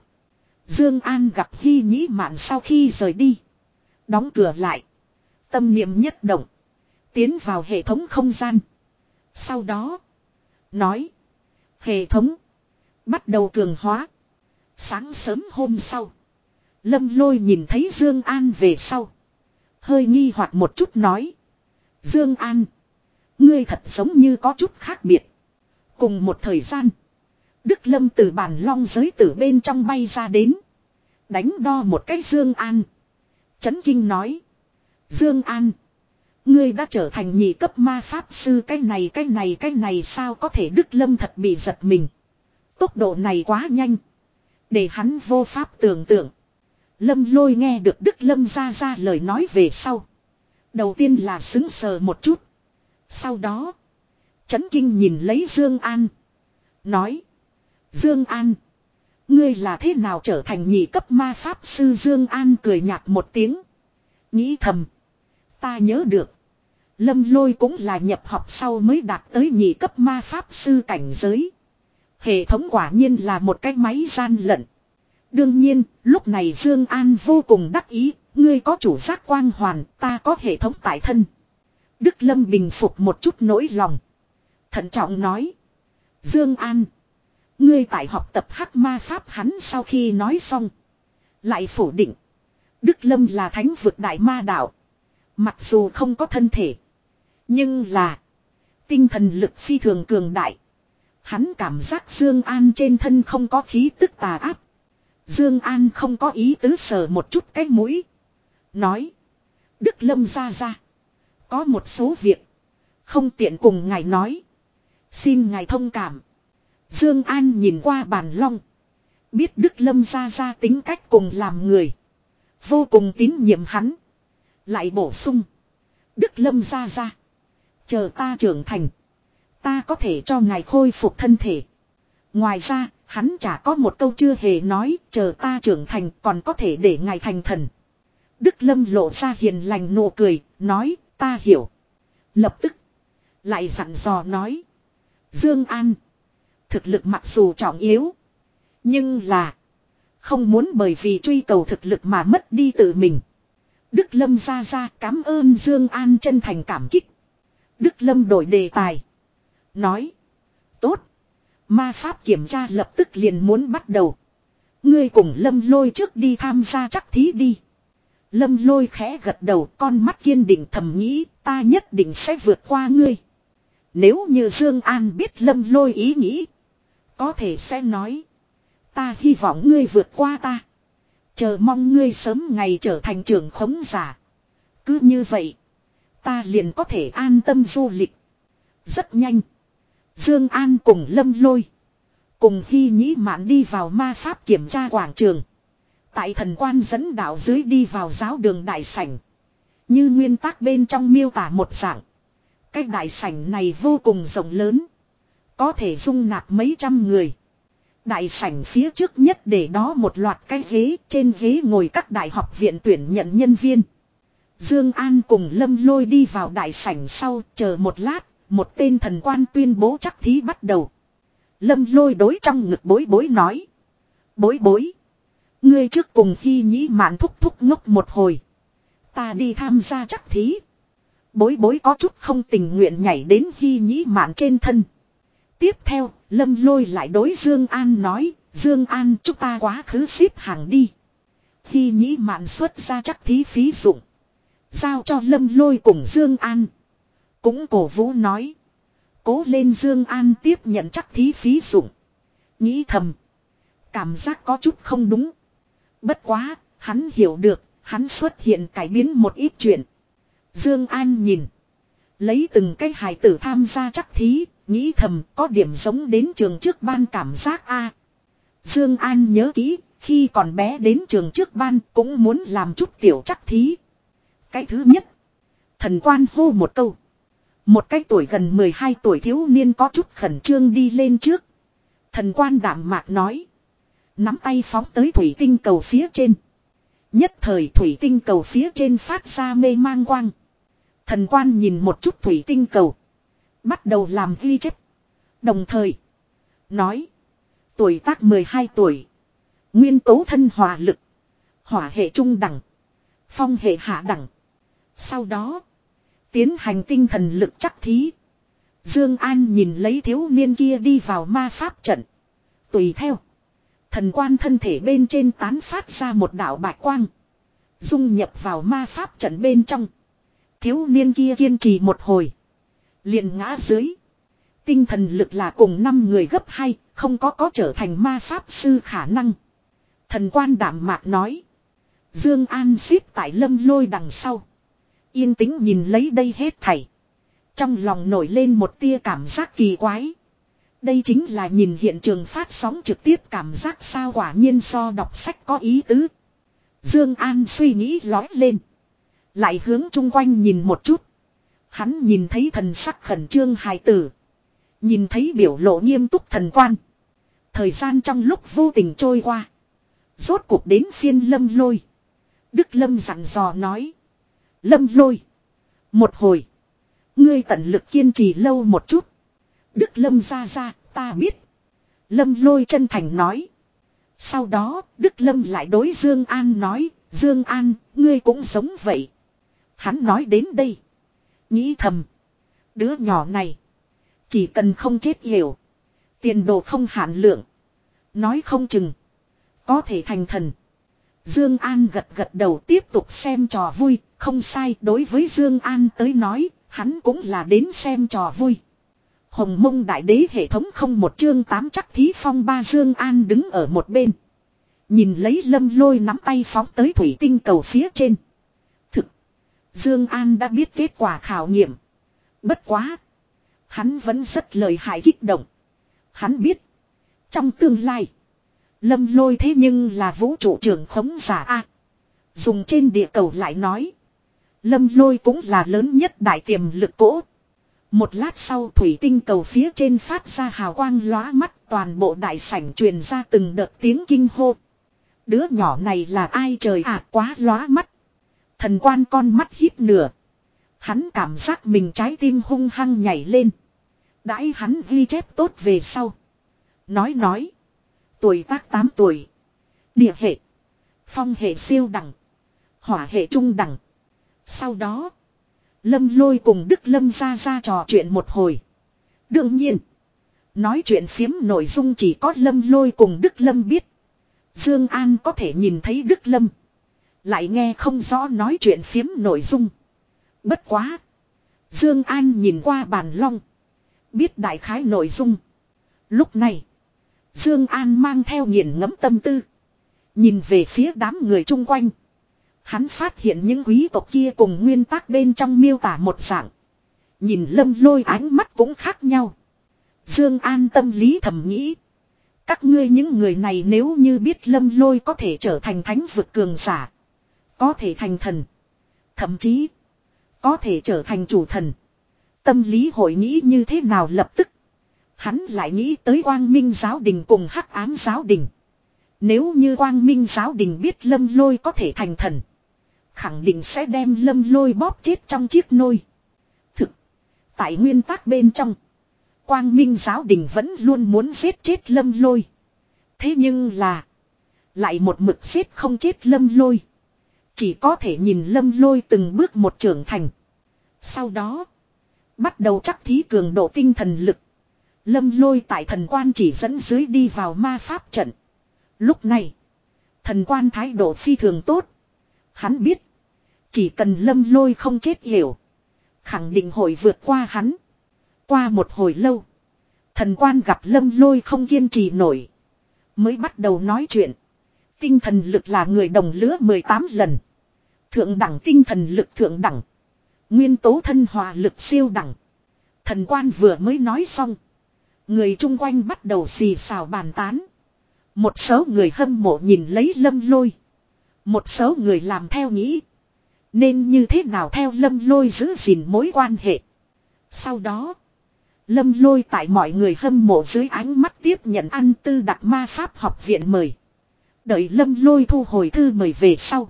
Dương An gặp Hy Nhĩ Mạn sau khi rời đi. Đóng cửa lại. Tâm niệm nhất động. Tiến vào hệ thống không gian. Sau đó. Nói. Hệ thống. Bắt đầu cường hóa. Sáng sớm hôm sau. Lâm lôi nhìn thấy Dương An về sau. Hơi nghi hoặc một chút nói. Dương An. Ngươi thật giống như có chút khác biệt. Cùng một thời gian. Đức Lâm từ bản long giới tử bên trong bay ra đến. Đánh đo một cách Dương An. Chấn Kinh nói. Dương An. Ngươi đã trở thành nhị cấp ma pháp sư cái này cái này cái này sao có thể Đức Lâm thật bị giật mình. Tốc độ này quá nhanh. Để hắn vô pháp tưởng tượng. Lâm lôi nghe được Đức Lâm ra ra lời nói về sau. Đầu tiên là xứng sờ một chút. Sau đó. Chấn kinh nhìn lấy Dương An. Nói. Dương An. Ngươi là thế nào trở thành nhị cấp ma pháp sư Dương An cười nhạt một tiếng. Nghĩ thầm. Ta nhớ được. Lâm lôi cũng là nhập học sau mới đạt tới nhị cấp ma pháp sư cảnh giới. Hệ thống quả nhiên là một cái máy gian lận. Đương nhiên, lúc này Dương An vô cùng đắc ý, ngươi có chủ giác quang hoàn, ta có hệ thống tại thân. Đức Lâm bình phục một chút nỗi lòng. Thận trọng nói. Dương An. Ngươi tại học tập hắc ma pháp hắn sau khi nói xong. Lại phủ định. Đức Lâm là thánh vực đại ma đạo. Mặc dù không có thân thể. Nhưng là. Tinh thần lực phi thường cường đại. Hắn cảm giác Dương An trên thân không có khí tức tà áp. Dương An không có ý tứ sờ một chút cái mũi. Nói. Đức Lâm ra ra. Có một số việc. Không tiện cùng ngài nói. Xin ngài thông cảm. Dương An nhìn qua bàn long. Biết Đức Lâm ra ra tính cách cùng làm người. Vô cùng tín nhiệm hắn. Lại bổ sung. Đức Lâm ra ra. Chờ ta trưởng thành. Ta có thể cho ngài khôi phục thân thể. Ngoài ra, hắn chả có một câu chưa hề nói, chờ ta trưởng thành còn có thể để ngài thành thần. Đức Lâm lộ ra hiền lành nụ cười, nói, ta hiểu. Lập tức, lại dặn dò nói. Dương An, thực lực mặc dù trọng yếu, nhưng là không muốn bởi vì truy cầu thực lực mà mất đi tự mình. Đức Lâm ra ra cảm ơn Dương An chân thành cảm kích. Đức Lâm đổi đề tài. Nói. Tốt. Ma pháp kiểm tra lập tức liền muốn bắt đầu. Ngươi cùng Lâm lôi trước đi tham gia chắc thí đi. Lâm lôi khẽ gật đầu con mắt kiên định thầm nghĩ ta nhất định sẽ vượt qua ngươi. Nếu như Dương An biết lâm lôi ý nghĩ. Có thể sẽ nói. Ta hy vọng ngươi vượt qua ta. Chờ mong ngươi sớm ngày trở thành trưởng khống giả. Cứ như vậy. Ta liền có thể an tâm du lịch. Rất nhanh. Dương An cùng lâm lôi. Cùng Hy Nhĩ Mạn đi vào ma pháp kiểm tra quảng trường. Tại thần quan dẫn đạo dưới đi vào giáo đường đại sảnh. Như nguyên tắc bên trong miêu tả một dạng. Cái đại sảnh này vô cùng rộng lớn. Có thể dung nạp mấy trăm người. Đại sảnh phía trước nhất để đó một loạt cái ghế, trên ghế ngồi các đại học viện tuyển nhận nhân viên. Dương An cùng Lâm Lôi đi vào đại sảnh sau, chờ một lát, một tên thần quan tuyên bố chắc thí bắt đầu. Lâm Lôi đối trong ngực bối bối nói: "Bối bối, ngươi trước cùng khi Nhĩ Mạn thúc thúc ngốc một hồi, ta đi tham gia chắc thí." Bối bối có chút không tình nguyện nhảy đến khi Nhĩ Mạn trên thân. Tiếp theo, Lâm lôi lại đối Dương An nói, Dương An chúng ta quá khứ xếp hàng đi. Khi nhĩ mạn xuất ra chắc thí phí dụng. Giao cho Lâm lôi cùng Dương An. Cũng cổ vũ nói. Cố lên Dương An tiếp nhận chắc thí phí dụng. Nghĩ thầm. Cảm giác có chút không đúng. Bất quá, hắn hiểu được, hắn xuất hiện cải biến một ít chuyện. Dương An nhìn. Lấy từng cái hài tử tham gia chắc thí, Nghĩ thầm có điểm giống đến trường trước ban cảm giác a. Dương An nhớ kỹ, khi còn bé đến trường trước ban cũng muốn làm chút tiểu chắc thí. Cái thứ nhất, thần quan hô một câu. Một cái tuổi gần 12 tuổi thiếu niên có chút khẩn trương đi lên trước. Thần quan đảm mạc nói. Nắm tay phóng tới thủy tinh cầu phía trên. Nhất thời thủy tinh cầu phía trên phát ra mê mang quang. Thần quan nhìn một chút thủy tinh cầu. Bắt đầu làm ghi chép. Đồng thời. Nói. Tuổi tác 12 tuổi. Nguyên tố thân hòa lực. Hỏa hệ trung đẳng. Phong hệ hạ đẳng. Sau đó. Tiến hành tinh thần lực chắc thí. Dương An nhìn lấy thiếu niên kia đi vào ma pháp trận. Tùy theo. Thần quan thân thể bên trên tán phát ra một đạo bạch quang. Dung nhập vào ma pháp trận bên trong. Thiếu niên kia kiên trì một hồi liền ngã dưới. Tinh thần lực là cùng năm người gấp hai, không có có trở thành ma pháp sư khả năng. Thần quan đảm mạc nói. Dương An xếp tại lâm lôi đằng sau. Yên tĩnh nhìn lấy đây hết thảy. Trong lòng nổi lên một tia cảm giác kỳ quái. Đây chính là nhìn hiện trường phát sóng trực tiếp cảm giác sao quả nhiên so đọc sách có ý tứ. Dương An suy nghĩ lói lên. Lại hướng chung quanh nhìn một chút. Hắn nhìn thấy thần sắc khẩn trương hài tử. Nhìn thấy biểu lộ nghiêm túc thần quan. Thời gian trong lúc vô tình trôi qua. Rốt cuộc đến phiên lâm lôi. Đức lâm dặn dò nói. Lâm lôi. Một hồi. Ngươi tận lực kiên trì lâu một chút. Đức lâm ra ra, ta biết. Lâm lôi chân thành nói. Sau đó, Đức Lâm lại đối Dương An nói, Dương An, ngươi cũng giống vậy. Hắn nói đến đây. Nghĩ thầm. Đứa nhỏ này. Chỉ cần không chết hiểu. Tiền đồ không hạn lượng. Nói không chừng. Có thể thành thần. Dương An gật gật đầu tiếp tục xem trò vui. Không sai, đối với Dương An tới nói. Hắn cũng là đến xem trò vui. Hồng mông đại đế hệ thống không một chương tám chắc thí phong ba Dương An đứng ở một bên. Nhìn lấy lâm lôi nắm tay phóng tới thủy tinh cầu phía trên. Dương An đã biết kết quả khảo nghiệm. Bất quá. Hắn vẫn rất lời hại kích động. Hắn biết. Trong tương lai. Lâm lôi thế nhưng là vũ trụ trưởng khống giả A. Dùng trên địa cầu lại nói. Lâm lôi cũng là lớn nhất đại tiềm lực cỗ. Một lát sau thủy tinh cầu phía trên phát ra hào quang lóa mắt toàn bộ đại sảnh truyền ra từng đợt tiếng kinh hô. Đứa nhỏ này là ai trời à quá lóa mắt. Thần quan con mắt hít nửa. Hắn cảm giác mình trái tim hung hăng nhảy lên. Đãi hắn ghi chép tốt về sau. Nói nói. Tuổi tác 8 tuổi. Địa hệ. Phong hệ siêu đẳng. Hỏa hệ trung đẳng. Sau đó. Lâm lôi cùng Đức Lâm ra ra trò chuyện một hồi. Đương nhiên. Nói chuyện phiếm nội dung chỉ có Lâm lôi cùng Đức Lâm biết. Dương An có thể nhìn thấy Đức Lâm. Lại nghe không rõ nói chuyện phiếm nội dung. Bất quá. Dương An nhìn qua bàn long. Biết đại khái nội dung. Lúc này. Dương An mang theo nghiền ngẫm tâm tư. Nhìn về phía đám người chung quanh. Hắn phát hiện những quý tộc kia cùng nguyên tắc bên trong miêu tả một dạng. Nhìn lâm lôi ánh mắt cũng khác nhau. Dương An tâm lý thầm nghĩ. Các ngươi những người này nếu như biết lâm lôi có thể trở thành thánh vực cường giả. Có thể thành thần. Thậm chí. Có thể trở thành chủ thần. Tâm lý hội nghĩ như thế nào lập tức. Hắn lại nghĩ tới quang minh giáo đình cùng hắc ám giáo đình. Nếu như quang minh giáo đình biết lâm lôi có thể thành thần. Khẳng định sẽ đem lâm lôi bóp chết trong chiếc nôi. Thực. Tại nguyên tắc bên trong. Quang minh giáo đình vẫn luôn muốn giết chết lâm lôi. Thế nhưng là. Lại một mực giết không chết lâm lôi. Chỉ có thể nhìn lâm lôi từng bước một trưởng thành. Sau đó. Bắt đầu chắc thí cường độ tinh thần lực. Lâm lôi tại thần quan chỉ dẫn dưới đi vào ma pháp trận. Lúc này. Thần quan thái độ phi thường tốt. Hắn biết. Chỉ cần lâm lôi không chết hiểu. Khẳng định hội vượt qua hắn. Qua một hồi lâu. Thần quan gặp lâm lôi không kiên trì nổi. Mới bắt đầu nói chuyện. Tinh thần lực là người đồng lứa 18 lần. Thượng đẳng tinh thần lực thượng đẳng. Nguyên tố thân hòa lực siêu đẳng. Thần quan vừa mới nói xong. Người chung quanh bắt đầu xì xào bàn tán. Một số người hâm mộ nhìn lấy lâm lôi. Một số người làm theo nghĩ. Nên như thế nào theo lâm lôi giữ gìn mối quan hệ. Sau đó. Lâm lôi tại mọi người hâm mộ dưới ánh mắt tiếp nhận ăn tư đặc ma pháp học viện mời. Đợi lâm lôi thu hồi thư mời về sau.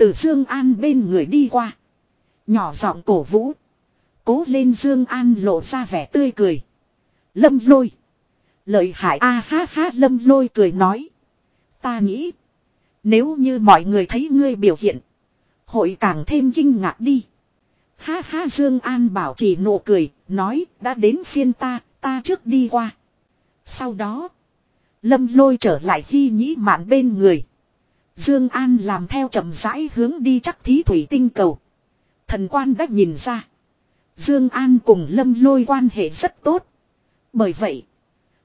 Từ Dương An bên người đi qua. Nhỏ giọng cổ vũ. Cố lên Dương An lộ ra vẻ tươi cười. Lâm lôi. Lợi hại a à, ha ha lâm lôi cười nói. Ta nghĩ. Nếu như mọi người thấy ngươi biểu hiện. Hội càng thêm kinh ngạc đi. Ha ha Dương An bảo chỉ nụ cười. Nói đã đến phiên ta. Ta trước đi qua. Sau đó. Lâm lôi trở lại hy nhĩ mạn bên người. Dương An làm theo chậm rãi hướng đi chắc thí thủy tinh cầu. Thần quan đã nhìn ra. Dương An cùng Lâm Lôi quan hệ rất tốt. Bởi vậy,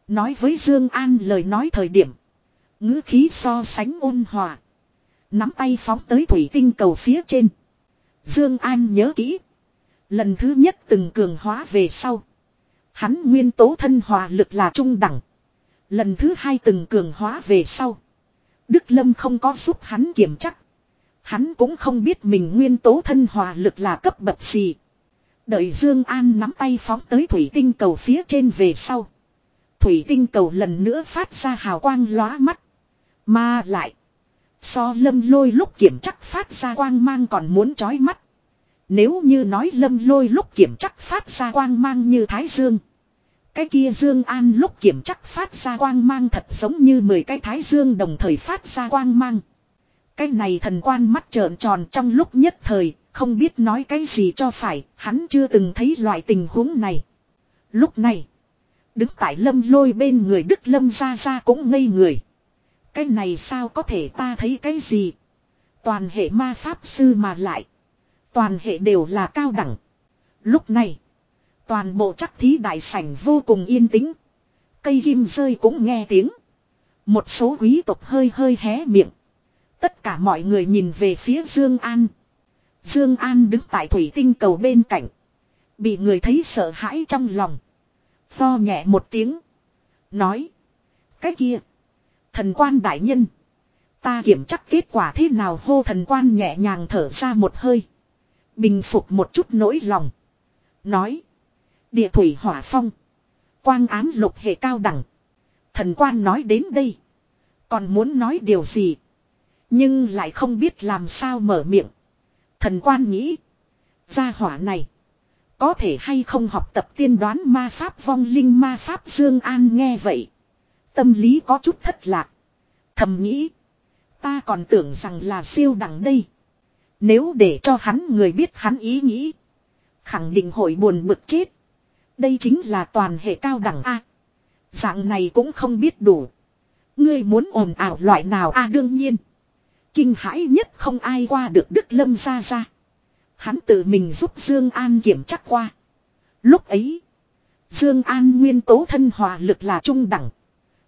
nói với Dương An lời nói thời điểm, ngữ khí so sánh ôn hòa, nắm tay phóng tới thủy tinh cầu phía trên. Dương An nhớ kỹ, lần thứ nhất từng cường hóa về sau, hắn nguyên tố thân hòa lực là trung đẳng. Lần thứ hai từng cường hóa về sau, Đức Lâm không có giúp hắn kiểm chắc. Hắn cũng không biết mình nguyên tố thân hòa lực là cấp bậc gì. Đợi Dương An nắm tay phóng tới thủy tinh cầu phía trên về sau. Thủy tinh cầu lần nữa phát ra hào quang lóa mắt. Mà lại. So lâm lôi lúc kiểm chắc phát ra quang mang còn muốn chói mắt. Nếu như nói lâm lôi lúc kiểm chắc phát ra quang mang như thái dương. Cái kia Dương An lúc kiểm chắc phát ra quang mang thật giống như 10 cái thái dương đồng thời phát ra quang mang. Cái này thần quan mắt trợn tròn trong lúc nhất thời, không biết nói cái gì cho phải, hắn chưa từng thấy loại tình huống này. Lúc này, đứng tại lâm lôi bên người Đức Lâm ra ra cũng ngây người. Cái này sao có thể ta thấy cái gì? Toàn hệ ma pháp sư mà lại. Toàn hệ đều là cao đẳng. Lúc này, toàn bộ chắc thí đại sảnh vô cùng yên tĩnh. Cây kim rơi cũng nghe tiếng. Một số quý tộc hơi hơi hé miệng. Tất cả mọi người nhìn về phía Dương An. Dương An đứng tại thủy tinh cầu bên cạnh. Bị người thấy sợ hãi trong lòng. Tho nhẹ một tiếng. Nói. Cái kia. Thần quan đại nhân. Ta kiểm chắc kết quả thế nào hô thần quan nhẹ nhàng thở ra một hơi. Bình phục một chút nỗi lòng. Nói. Địa thủy hỏa phong. Quang án lục hệ cao đẳng. Thần quan nói đến đây. Còn muốn nói điều gì. Nhưng lại không biết làm sao mở miệng. Thần quan nghĩ. Gia hỏa này. Có thể hay không học tập tiên đoán ma pháp vong linh ma pháp Dương An nghe vậy. Tâm lý có chút thất lạc. Thầm nghĩ. Ta còn tưởng rằng là siêu đẳng đây. Nếu để cho hắn người biết hắn ý nghĩ. Khẳng định hội buồn bực chết. Đây chính là toàn hệ cao đẳng A. Dạng này cũng không biết đủ. Ngươi muốn ồn ảo loại nào A đương nhiên. Kinh hãi nhất không ai qua được Đức Lâm ra ra. Hắn tự mình giúp Dương An kiểm chắc qua. Lúc ấy. Dương An nguyên tố thân hòa lực là trung đẳng.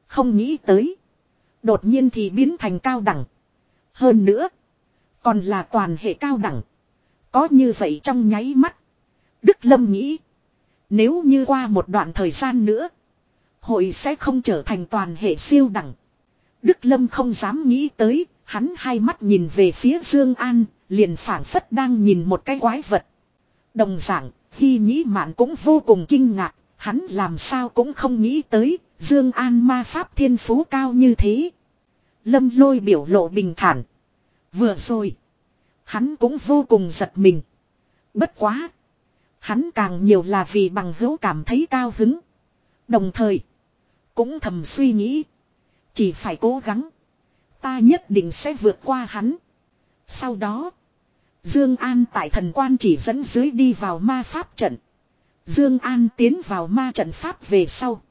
Không nghĩ tới. Đột nhiên thì biến thành cao đẳng. Hơn nữa. Còn là toàn hệ cao đẳng. Có như vậy trong nháy mắt. Đức Lâm nghĩ. Nếu như qua một đoạn thời gian nữa. Hội sẽ không trở thành toàn hệ siêu đẳng. Đức Lâm không dám nghĩ tới. Hắn hai mắt nhìn về phía Dương An. Liền phảng phất đang nhìn một cái quái vật. Đồng dạng. hy nhĩ mạn cũng vô cùng kinh ngạc. Hắn làm sao cũng không nghĩ tới. Dương An ma pháp thiên phú cao như thế. Lâm lôi biểu lộ bình thản. Vừa rồi. Hắn cũng vô cùng giật mình. Bất quá. Hắn càng nhiều là vì bằng hữu cảm thấy cao hứng. Đồng thời. Cũng thầm suy nghĩ. Chỉ phải cố gắng. Ta nhất định sẽ vượt qua hắn. Sau đó. Dương An tại thần quan chỉ dẫn dưới đi vào ma pháp trận. Dương An tiến vào ma trận pháp về sau.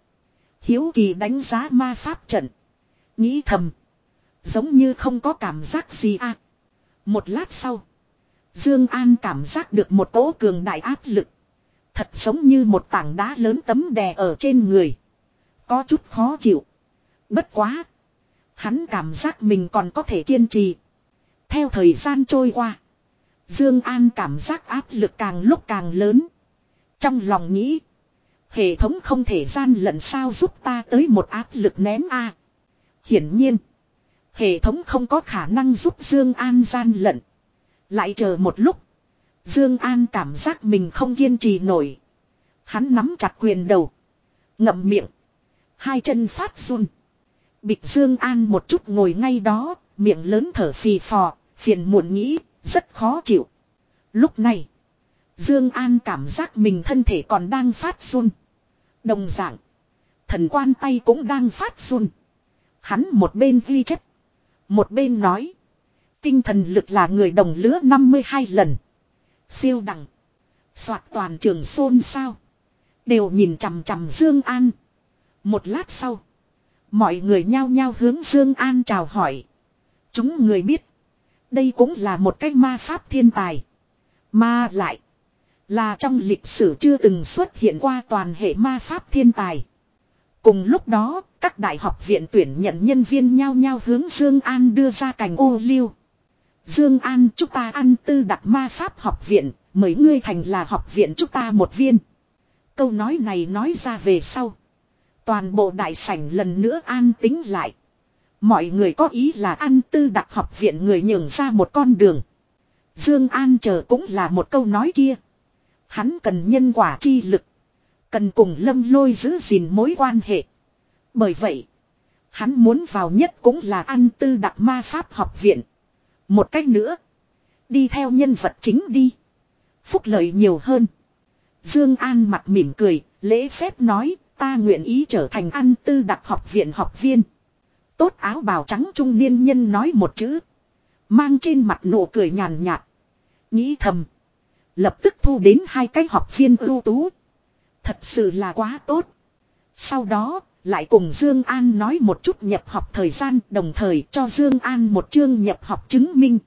Hiếu kỳ đánh giá ma pháp trận. Nghĩ thầm. Giống như không có cảm giác gì à. Một lát sau. Dương An cảm giác được một cỗ cường đại áp lực. Thật giống như một tảng đá lớn tấm đè ở trên người. Có chút khó chịu. Bất quá. Hắn cảm giác mình còn có thể kiên trì. Theo thời gian trôi qua. Dương An cảm giác áp lực càng lúc càng lớn. Trong lòng nghĩ. Hệ thống không thể gian lận sao giúp ta tới một áp lực ném a. Hiển nhiên. Hệ thống không có khả năng giúp Dương An gian lận. Lại chờ một lúc. Dương An cảm giác mình không kiên trì nổi. Hắn nắm chặt quyền đầu. Ngậm miệng. Hai chân phát run. Bịch Dương An một chút ngồi ngay đó. Miệng lớn thở phì phò. Phiền muộn nghĩ. Rất khó chịu. Lúc này. Dương An cảm giác mình thân thể còn đang phát run. Đồng dạng. Thần quan tay cũng đang phát run. Hắn một bên ghi chép. Một bên nói. Tinh thần lực là người đồng lứa 52 lần. Siêu đẳng. Soạt toàn trường xôn sao. Đều nhìn chằm chằm Dương An. Một lát sau. Mọi người nhao nhao hướng Dương An chào hỏi. Chúng người biết. Đây cũng là một cái ma pháp thiên tài. Mà lại. Là trong lịch sử chưa từng xuất hiện qua toàn hệ ma pháp thiên tài. Cùng lúc đó, các đại học viện tuyển nhận nhân viên nhau nhau hướng Dương An đưa ra cành ô liu. Dương An chúng ta ăn tư đặc ma pháp học viện, mời ngươi thành là học viện chúng ta một viên. Câu nói này nói ra về sau. Toàn bộ đại sảnh lần nữa an tính lại. Mọi người có ý là ăn tư đặc học viện người nhường ra một con đường. Dương An chờ cũng là một câu nói kia. Hắn cần nhân quả chi lực. Cần cùng lâm lôi giữ gìn mối quan hệ. Bởi vậy. Hắn muốn vào nhất cũng là ăn tư đặc ma pháp học viện. Một cách nữa. Đi theo nhân vật chính đi. Phúc lợi nhiều hơn. Dương An mặt mỉm cười, lễ phép nói, ta nguyện ý trở thành ăn tư đặc học viện học viên. Tốt áo bào trắng trung niên nhân nói một chữ. Mang trên mặt nụ cười nhàn nhạt. Nghĩ thầm. Lập tức thu đến hai cái học viên ưu tú. Thật sự là quá tốt. Sau đó, lại cùng Dương An nói một chút nhập học thời gian, đồng thời cho Dương An một chương nhập học chứng minh.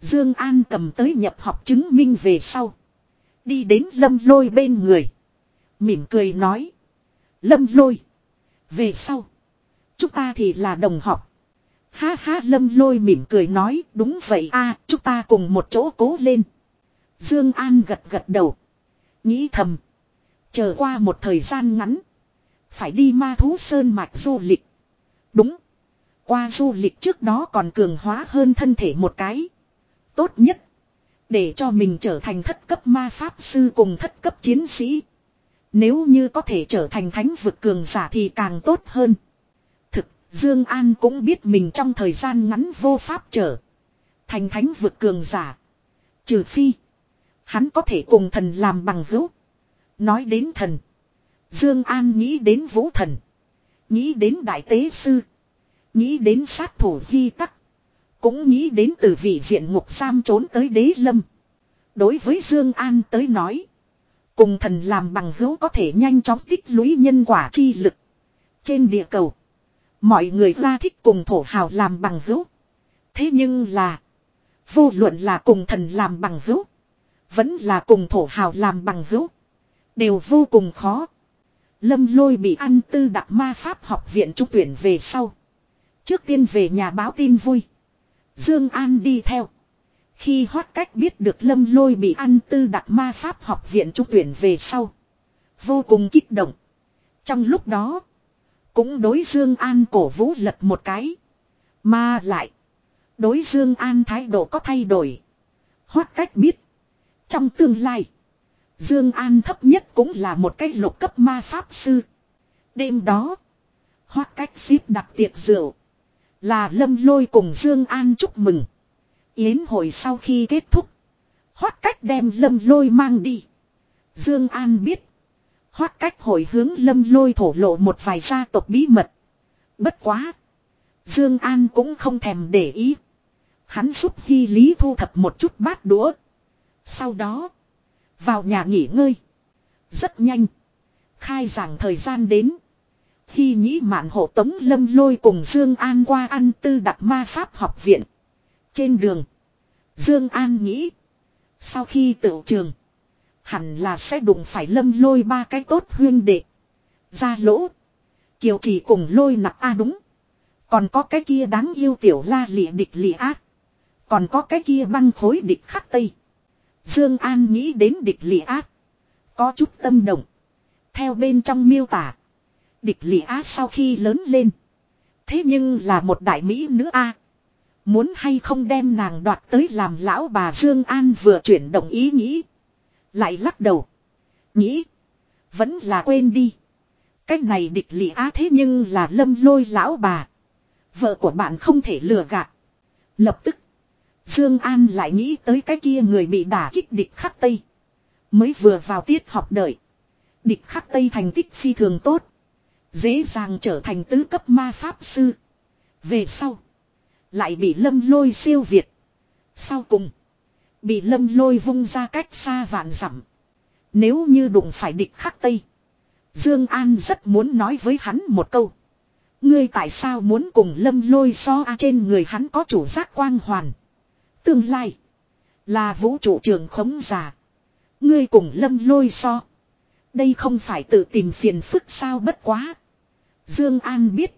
Dương An cầm tới nhập học chứng minh về sau. Đi đến lâm lôi bên người. Mỉm cười nói. Lâm lôi. Về sau. Chúng ta thì là đồng học. Ha ha, lâm lôi mỉm cười nói, đúng vậy a, chúng ta cùng một chỗ cố lên. Dương An gật gật đầu. Nghĩ thầm. Chờ qua một thời gian ngắn. Phải đi ma thú sơn mạch du lịch. Đúng. Qua du lịch trước đó còn cường hóa hơn thân thể một cái. Tốt nhất. Để cho mình trở thành thất cấp ma pháp sư cùng thất cấp chiến sĩ. Nếu như có thể trở thành thánh vực cường giả thì càng tốt hơn. Thực, Dương An cũng biết mình trong thời gian ngắn vô pháp trở. Thành thánh vực cường giả. Trừ phi. Hắn có thể cùng thần làm bằng hữu. Nói đến thần. Dương An nghĩ đến vũ thần. Nghĩ đến đại tế sư. Nghĩ đến sát thủ hy tắc. Cũng nghĩ đến từ vị diện ngục giam trốn tới đế lâm. Đối với Dương An tới nói. Cùng thần làm bằng hữu có thể nhanh chóng tích lũy nhân quả chi lực. Trên địa cầu. Mọi người ra thích cùng thổ hào làm bằng hữu. Thế nhưng là. Vô luận là cùng thần làm bằng hữu. Vẫn là cùng thổ hào làm bằng hữu. Đều vô cùng khó. Lâm lôi bị ăn tư đặc ma pháp học viện trung tuyển về sau. Trước tiên về nhà báo tin vui. Dương An đi theo. Khi hoát cách biết được lâm lôi bị ăn tư đặc ma pháp học viện trung tuyển về sau. Vô cùng kích động. Trong lúc đó. Cũng đối Dương An cổ vũ lật một cái. Mà lại. Đối Dương An thái độ có thay đổi. Hoát cách biết. Trong tương lai. Dương An thấp nhất cũng là một cái lục cấp ma pháp sư. Đêm đó. Hoát cách xếp đặt tiệc rượu. Là lâm lôi cùng Dương An chúc mừng. Yến hội sau khi kết thúc. Hoát cách đem lâm lôi mang đi. Dương An biết. Hoát cách hồi hướng lâm lôi thổ lộ một vài gia tộc bí mật. Bất quá. Dương An cũng không thèm để ý. Hắn giúp Hy Lý thu thập một chút bát đũa. Sau đó. Vào nhà nghỉ ngơi. Rất nhanh. Khai giảng thời gian đến. khi nhĩ mạn hộ tống lâm lôi cùng Dương An qua ăn tư đặc ma pháp học viện. Trên đường. Dương An nghĩ. Sau khi tự trường. Hẳn là sẽ đụng phải lâm lôi ba cái tốt huyên đệ. Ra lỗ. Kiều chỉ cùng lôi nặng A đúng. Còn có cái kia đáng yêu tiểu la lịa địch lịa ác. Còn có cái kia băng khối địch khắc tây. Dương An nghĩ đến địch Lệ ác. Có chút tâm động. Theo bên trong miêu tả. Địch Lệ ác sau khi lớn lên. Thế nhưng là một đại mỹ nữ a. Muốn hay không đem nàng đoạt tới làm lão bà Dương An vừa chuyển động ý nghĩ. Lại lắc đầu. Nghĩ. Vẫn là quên đi. Cái này địch lị á thế nhưng là lâm lôi lão bà. Vợ của bạn không thể lừa gạt. Lập tức. Dương An lại nghĩ tới cái kia người bị đả kích địch khắc Tây. Mới vừa vào tiết học đợi. Địch khắc Tây thành tích phi thường tốt. Dễ dàng trở thành tứ cấp ma pháp sư. Về sau. Lại bị lâm lôi siêu việt. Sau cùng. Bị lâm lôi vung ra cách xa vạn dặm Nếu như đụng phải địch khắc Tây. Dương An rất muốn nói với hắn một câu. Ngươi tại sao muốn cùng lâm lôi so a trên người hắn có chủ giác quang hoàn. Tương lai. Là vũ trụ trường khống giả. Ngươi cùng lâm lôi so. Đây không phải tự tìm phiền phức sao bất quá. Dương An biết.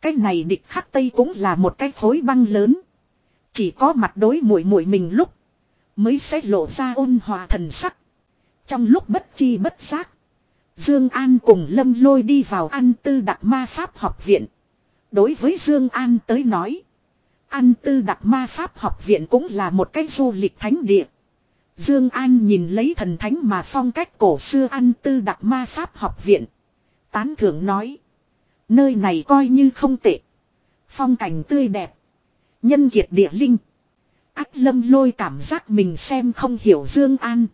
Cái này địch khắc Tây cũng là một cái khối băng lớn. Chỉ có mặt đối muội muội mình lúc. Mới sẽ lộ ra ôn hòa thần sắc. Trong lúc bất chi bất giác. Dương An cùng Lâm Lôi đi vào ăn tư đặc ma pháp học viện. Đối với Dương An tới nói. An tư đặc ma pháp học viện cũng là một cái du lịch thánh địa. Dương An nhìn lấy thần thánh mà phong cách cổ xưa An tư đặc ma pháp học viện. Tán thưởng nói. Nơi này coi như không tệ. Phong cảnh tươi đẹp. Nhân kiệt địa linh. Ác lâm lôi cảm giác mình xem không hiểu Dương An.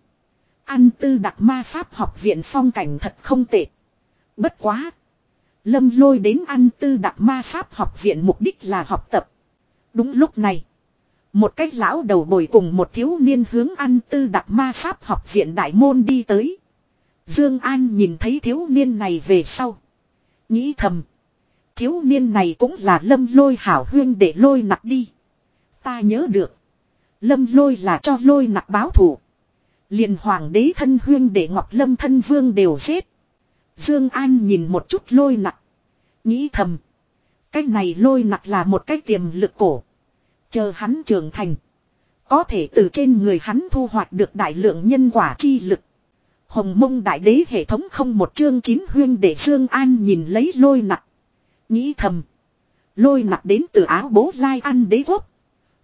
An tư đặc ma pháp học viện phong cảnh thật không tệ. Bất quá. Lâm lôi đến An tư đặc ma pháp học viện mục đích là học tập. Đúng lúc này. Một cách lão đầu bồi cùng một thiếu niên hướng ăn tư đặc ma pháp học viện đại môn đi tới. Dương An nhìn thấy thiếu niên này về sau. Nghĩ thầm. Thiếu niên này cũng là lâm lôi hảo huyên để lôi nặc đi. Ta nhớ được. Lâm lôi là cho lôi nặc báo thủ. liền hoàng đế thân huyên để ngọc lâm thân vương đều giết. Dương An nhìn một chút lôi nặc. Nghĩ thầm. Cái này lôi nặc là một cái tiềm lực cổ. Chờ hắn trưởng thành. Có thể từ trên người hắn thu hoạch được đại lượng nhân quả chi lực. Hồng mông đại đế hệ thống không một chương chín huyên để Dương An nhìn lấy lôi nặc. Nghĩ thầm. Lôi nặc đến từ áo bố lai ăn đế quốc.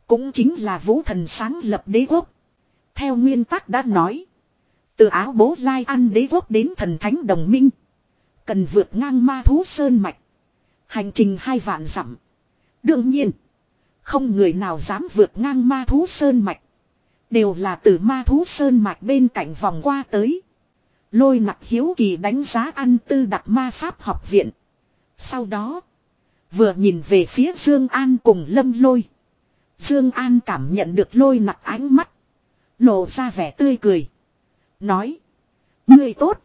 Cũng chính là vũ thần sáng lập đế quốc. Theo nguyên tắc đã nói. Từ áo bố lai ăn đế quốc đến thần thánh đồng minh. Cần vượt ngang ma thú sơn mạch. Hành trình hai vạn dặm. Đương nhiên. Không người nào dám vượt ngang ma thú sơn mạch. Đều là từ ma thú sơn mạch bên cạnh vòng qua tới. Lôi nặc hiếu kỳ đánh giá ăn tư đặc ma pháp học viện. Sau đó. Vừa nhìn về phía Dương An cùng lâm lôi. Dương An cảm nhận được lôi nặc ánh mắt. Lộ ra vẻ tươi cười. Nói. Ngươi tốt.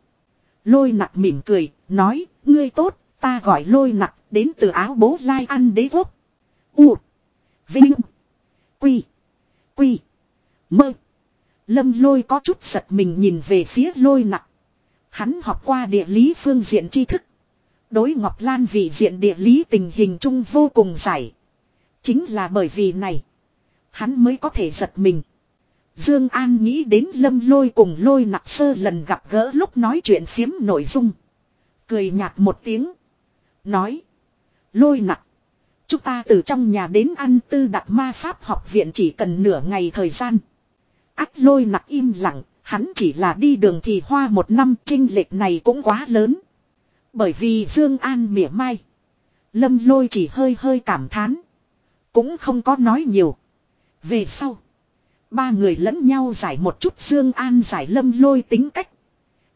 Lôi nặc mỉm cười. Nói. Ngươi tốt. Ta gọi lôi nặc. Đến từ áo bố lai ăn đế quốc. U. Vinh. Quy. Quy. Mơ. Lâm lôi có chút giật mình nhìn về phía lôi nặng Hắn học qua địa lý phương diện tri thức. Đối Ngọc Lan vị diện địa lý tình hình chung vô cùng giải. Chính là bởi vì này. Hắn mới có thể giật mình. Dương An nghĩ đến lâm lôi cùng lôi nặc sơ lần gặp gỡ lúc nói chuyện phiếm nội dung. Cười nhạt một tiếng. Nói. Lôi nặc. Chúng ta từ trong nhà đến ăn tư đặc ma pháp học viện chỉ cần nửa ngày thời gian. Ách lôi nặc im lặng, hắn chỉ là đi đường thì hoa một năm trinh lệch này cũng quá lớn. Bởi vì Dương An mỉa mai. Lâm lôi chỉ hơi hơi cảm thán. Cũng không có nói nhiều. Về sau. Ba người lẫn nhau giải một chút Dương An giải lâm lôi tính cách.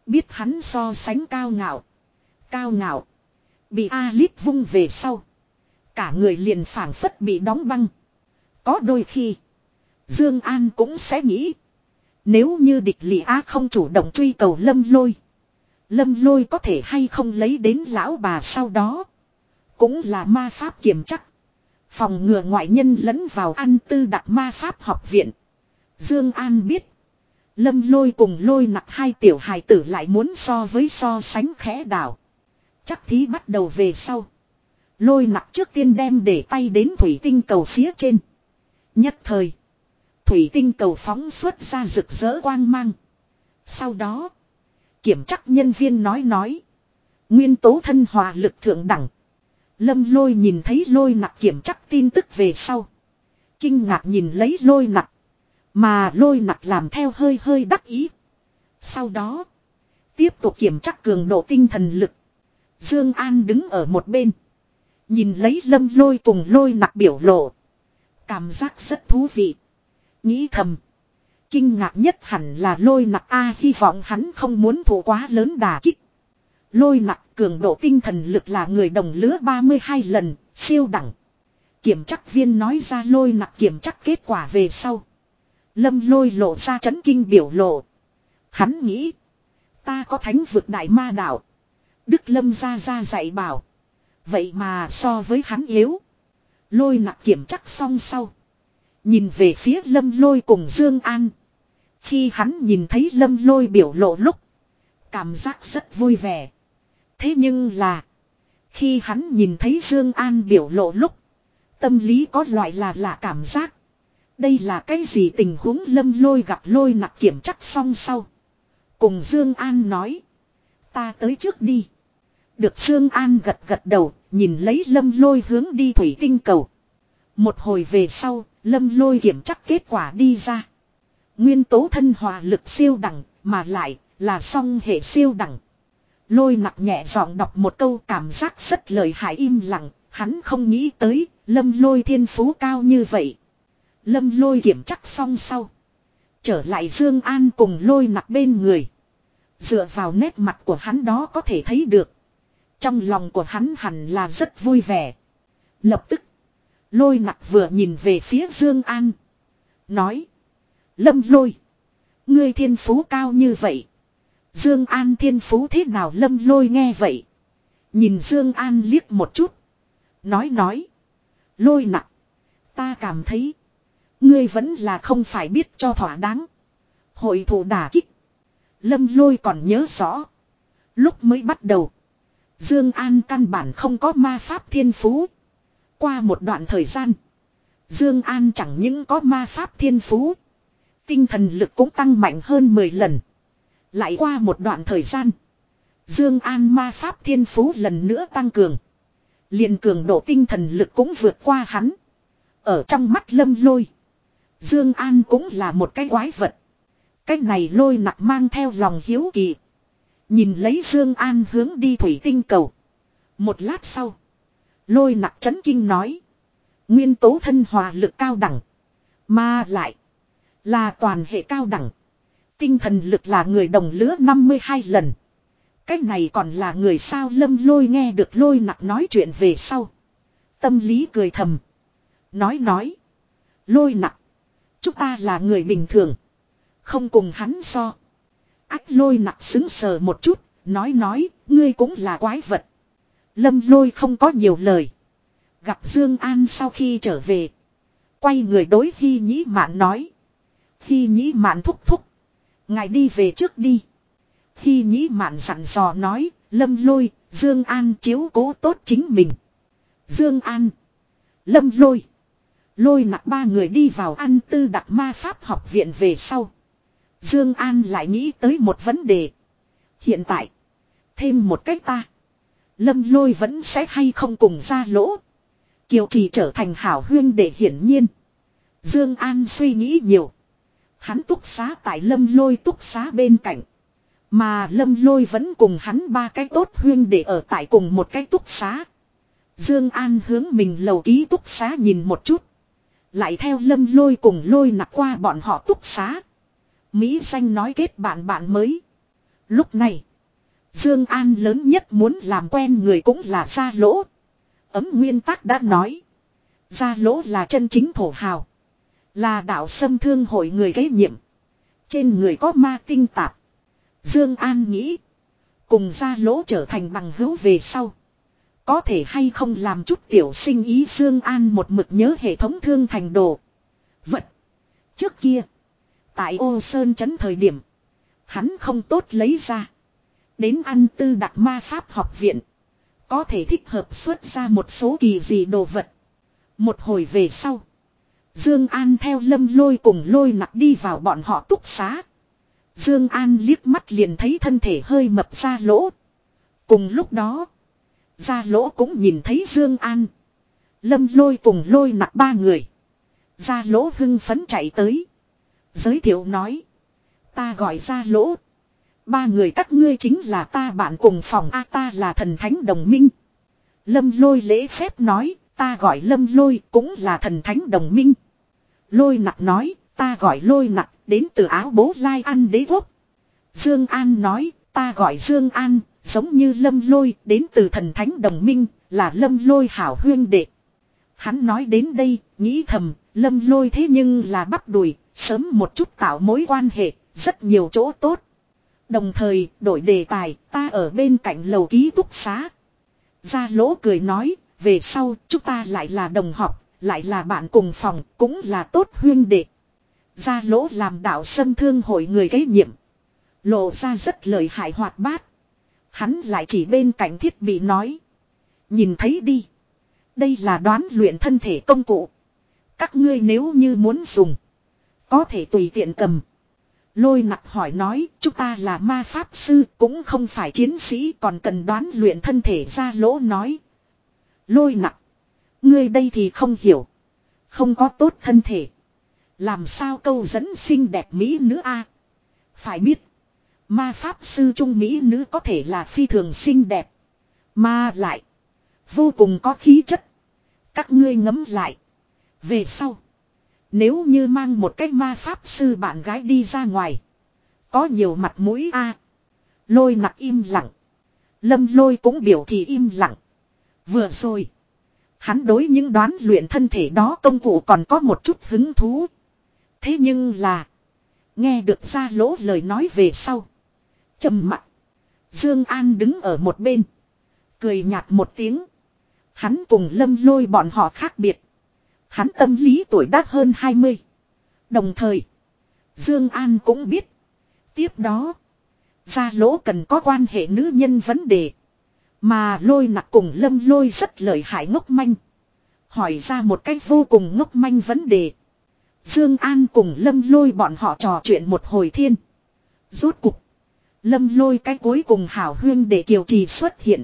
Biết hắn so sánh cao ngạo. Cao ngạo. Bị Alip vung về sau. Cả người liền phảng phất bị đóng băng. Có đôi khi. Dương An cũng sẽ nghĩ. Nếu như địch lị á không chủ động truy cầu lâm lôi. Lâm lôi có thể hay không lấy đến lão bà sau đó. Cũng là ma pháp kiểm chắc. Phòng ngừa ngoại nhân lẫn vào ăn tư đặc ma pháp học viện. Dương An biết. Lâm lôi cùng lôi nặc hai tiểu hài tử lại muốn so với so sánh khẽ đảo. Chắc thí bắt đầu về sau. Lôi nặc trước tiên đem để tay đến thủy tinh cầu phía trên. Nhất thời. Thủy tinh cầu phóng xuất ra rực rỡ quang mang. Sau đó. Kiểm chắc nhân viên nói nói. Nguyên tố thân hòa lực thượng đẳng. Lâm lôi nhìn thấy lôi nặc kiểm chắc tin tức về sau. Kinh ngạc nhìn lấy lôi nặc. Mà lôi nặc làm theo hơi hơi đắc ý. Sau đó. Tiếp tục kiểm chắc cường độ tinh thần lực. Dương An đứng ở một bên. Nhìn lấy lâm lôi cùng lôi nặc biểu lộ. Cảm giác rất thú vị. Nghĩ thầm. Kinh ngạc nhất hẳn là lôi nặc A hy vọng hắn không muốn thủ quá lớn đà kích. Lôi nặc cường độ tinh thần lực là người đồng lứa 32 lần, siêu đẳng. Kiểm chắc viên nói ra lôi nặc kiểm chắc kết quả về sau. Lâm lôi lộ ra chấn kinh biểu lộ. Hắn nghĩ. Ta có thánh vực đại ma đạo. Đức lâm ra ra dạy bảo. Vậy mà so với hắn yếu. Lôi nặc kiểm chắc xong sau. Nhìn về phía lâm lôi cùng Dương An. Khi hắn nhìn thấy lâm lôi biểu lộ lúc. Cảm giác rất vui vẻ. Thế nhưng là. Khi hắn nhìn thấy Dương An biểu lộ lúc. Tâm lý có loại là lạ cảm giác. Đây là cái gì tình huống lâm lôi gặp lôi nặc kiểm chắc xong sau. Cùng Dương An nói. Ta tới trước đi. Được Dương An gật gật đầu, nhìn lấy lâm lôi hướng đi thủy tinh cầu. Một hồi về sau, lâm lôi kiểm chắc kết quả đi ra. Nguyên tố thân hòa lực siêu đẳng, mà lại là song hệ siêu đẳng. Lôi nặc nhẹ giọng đọc một câu cảm giác rất lời hại im lặng, hắn không nghĩ tới, lâm lôi thiên phú cao như vậy. Lâm lôi kiểm chắc xong sau. Trở lại Dương An cùng lôi nặc bên người. Dựa vào nét mặt của hắn đó có thể thấy được. Trong lòng của hắn hẳn là rất vui vẻ. Lập tức. Lôi nặc vừa nhìn về phía Dương An. Nói. Lâm lôi. Ngươi thiên phú cao như vậy. Dương An thiên phú thế nào lâm lôi nghe vậy. Nhìn Dương An liếc một chút. Nói nói. Lôi nặng. Ta cảm thấy. Ngươi vẫn là không phải biết cho thỏa đáng. Hội thủ đả kích. Lâm lôi còn nhớ rõ. Lúc mới bắt đầu. Dương An căn bản không có ma pháp thiên phú. Qua một đoạn thời gian. Dương An chẳng những có ma pháp thiên phú. Tinh thần lực cũng tăng mạnh hơn 10 lần. Lại qua một đoạn thời gian. Dương An ma pháp thiên phú lần nữa tăng cường. liền cường độ tinh thần lực cũng vượt qua hắn. Ở trong mắt lâm lôi. Dương An cũng là một cái quái vật. Cách này lôi nặc mang theo lòng hiếu kỳ. Nhìn lấy Dương An hướng đi thủy tinh cầu. Một lát sau. Lôi nặc chấn kinh nói. Nguyên tố thân hòa lực cao đẳng. Mà lại. Là toàn hệ cao đẳng. Tinh thần lực là người đồng lứa 52 lần. Cách này còn là người sao lâm lôi nghe được lôi nặc nói chuyện về sau. Tâm lý cười thầm. Nói nói. Lôi nặc. Chúng ta là người bình thường. Không cùng hắn so. Ách lôi nặc xứng sờ một chút. Nói nói. Ngươi cũng là quái vật. Lâm lôi không có nhiều lời. Gặp Dương An sau khi trở về. Quay người đối Hy Nhĩ Mạn nói. Hy Nhĩ Mạn thúc thúc. Ngài đi về trước đi. Hy Nhĩ Mạn sẵn dò nói. Lâm lôi, Dương An chiếu cố tốt chính mình. Dương An. Lâm lôi. Lôi nặng ba người đi vào ăn tư đặc ma pháp học viện về sau. Dương An lại nghĩ tới một vấn đề. Hiện tại. Thêm một cách ta. Lâm lôi vẫn sẽ hay không cùng ra lỗ. Kiều trì trở thành hảo huyên để hiển nhiên. Dương An suy nghĩ nhiều. Hắn túc xá tại lâm lôi túc xá bên cạnh. Mà lâm lôi vẫn cùng hắn ba cái tốt huyên để ở tại cùng một cái túc xá. Dương An hướng mình lầu ký túc xá nhìn một chút. Lại theo lâm lôi cùng lôi nặc qua bọn họ túc xá. Mỹ danh nói kết bạn bạn mới. Lúc này. Dương An lớn nhất muốn làm quen người cũng là gia lỗ. Ấm nguyên tắc đã nói. Gia lỗ là chân chính thổ hào. Là đạo sâm thương hội người kế nhiệm. Trên người có ma tinh tạp. Dương An nghĩ. Cùng gia lỗ trở thành bằng hữu về sau. Có thể hay không làm chút tiểu sinh ý Dương An một mực nhớ hệ thống thương thành đồ. Vật. Trước kia. Tại ô sơn chấn thời điểm. Hắn không tốt lấy ra. Đến ăn tư đặc ma pháp học viện. Có thể thích hợp xuất ra một số kỳ dị đồ vật. Một hồi về sau. Dương An theo lâm lôi cùng lôi nặc đi vào bọn họ túc xá. Dương An liếc mắt liền thấy thân thể hơi mập ra lỗ. Cùng lúc đó. Ra lỗ cũng nhìn thấy Dương An. Lâm lôi cùng lôi nặc ba người. Ra lỗ hưng phấn chạy tới. Giới thiệu nói. Ta gọi ra lỗ. Ba người các ngươi chính là ta bạn cùng phòng A ta là thần thánh đồng minh. Lâm lôi lễ phép nói. Ta gọi lâm lôi cũng là thần thánh đồng minh. Lôi nặc nói. Ta gọi lôi nặc đến từ áo bố lai ăn đế quốc. Dương An nói. Ta gọi Dương An Giống như lâm lôi đến từ thần thánh đồng minh là lâm lôi hảo huyên đệ. Hắn nói đến đây, nghĩ thầm, lâm lôi thế nhưng là bắt đùi, sớm một chút tạo mối quan hệ, rất nhiều chỗ tốt. Đồng thời, đổi đề tài, ta ở bên cạnh lầu ký túc xá. Gia lỗ cười nói, về sau, chúng ta lại là đồng học, lại là bạn cùng phòng, cũng là tốt huyên đệ. Gia lỗ làm đạo sâm thương hội người kế nhiệm. Lộ ra rất lời hại hoạt bát. Hắn lại chỉ bên cạnh thiết bị nói. Nhìn thấy đi. Đây là đoán luyện thân thể công cụ. Các ngươi nếu như muốn dùng. Có thể tùy tiện cầm. Lôi nặc hỏi nói, chúng ta là ma pháp sư, cũng không phải chiến sĩ, còn cần đoán luyện thân thể ra lỗ nói. Lôi nặc. Ngươi đây thì không hiểu. Không có tốt thân thể. Làm sao câu dẫn xinh đẹp mỹ nữ a Phải biết. Ma pháp sư trung Mỹ nữ có thể là phi thường xinh đẹp. Mà lại. Vô cùng có khí chất. Các ngươi ngấm lại. Về sau. Nếu như mang một cái ma pháp sư bạn gái đi ra ngoài. Có nhiều mặt mũi a Lôi nặc im lặng. Lâm lôi cũng biểu thị im lặng. Vừa rồi. Hắn đối những đoán luyện thân thể đó công cụ còn có một chút hứng thú. Thế nhưng là. Nghe được ra lỗ lời nói về sau, trầm mặt. Dương An đứng ở một bên. Cười nhạt một tiếng. Hắn cùng lâm lôi bọn họ khác biệt. Hắn tâm lý tuổi đắt hơn 20. Đồng thời. Dương An cũng biết. Tiếp đó. Gia lỗ cần có quan hệ nữ nhân vấn đề. Mà lôi nặc cùng lâm lôi rất lợi hại ngốc manh. Hỏi ra một cách vô cùng ngốc manh vấn đề. Dương An cùng lâm lôi bọn họ trò chuyện một hồi thiên. Rốt cục. Lâm lôi cái cuối cùng hảo huyên để Kiều Trì xuất hiện.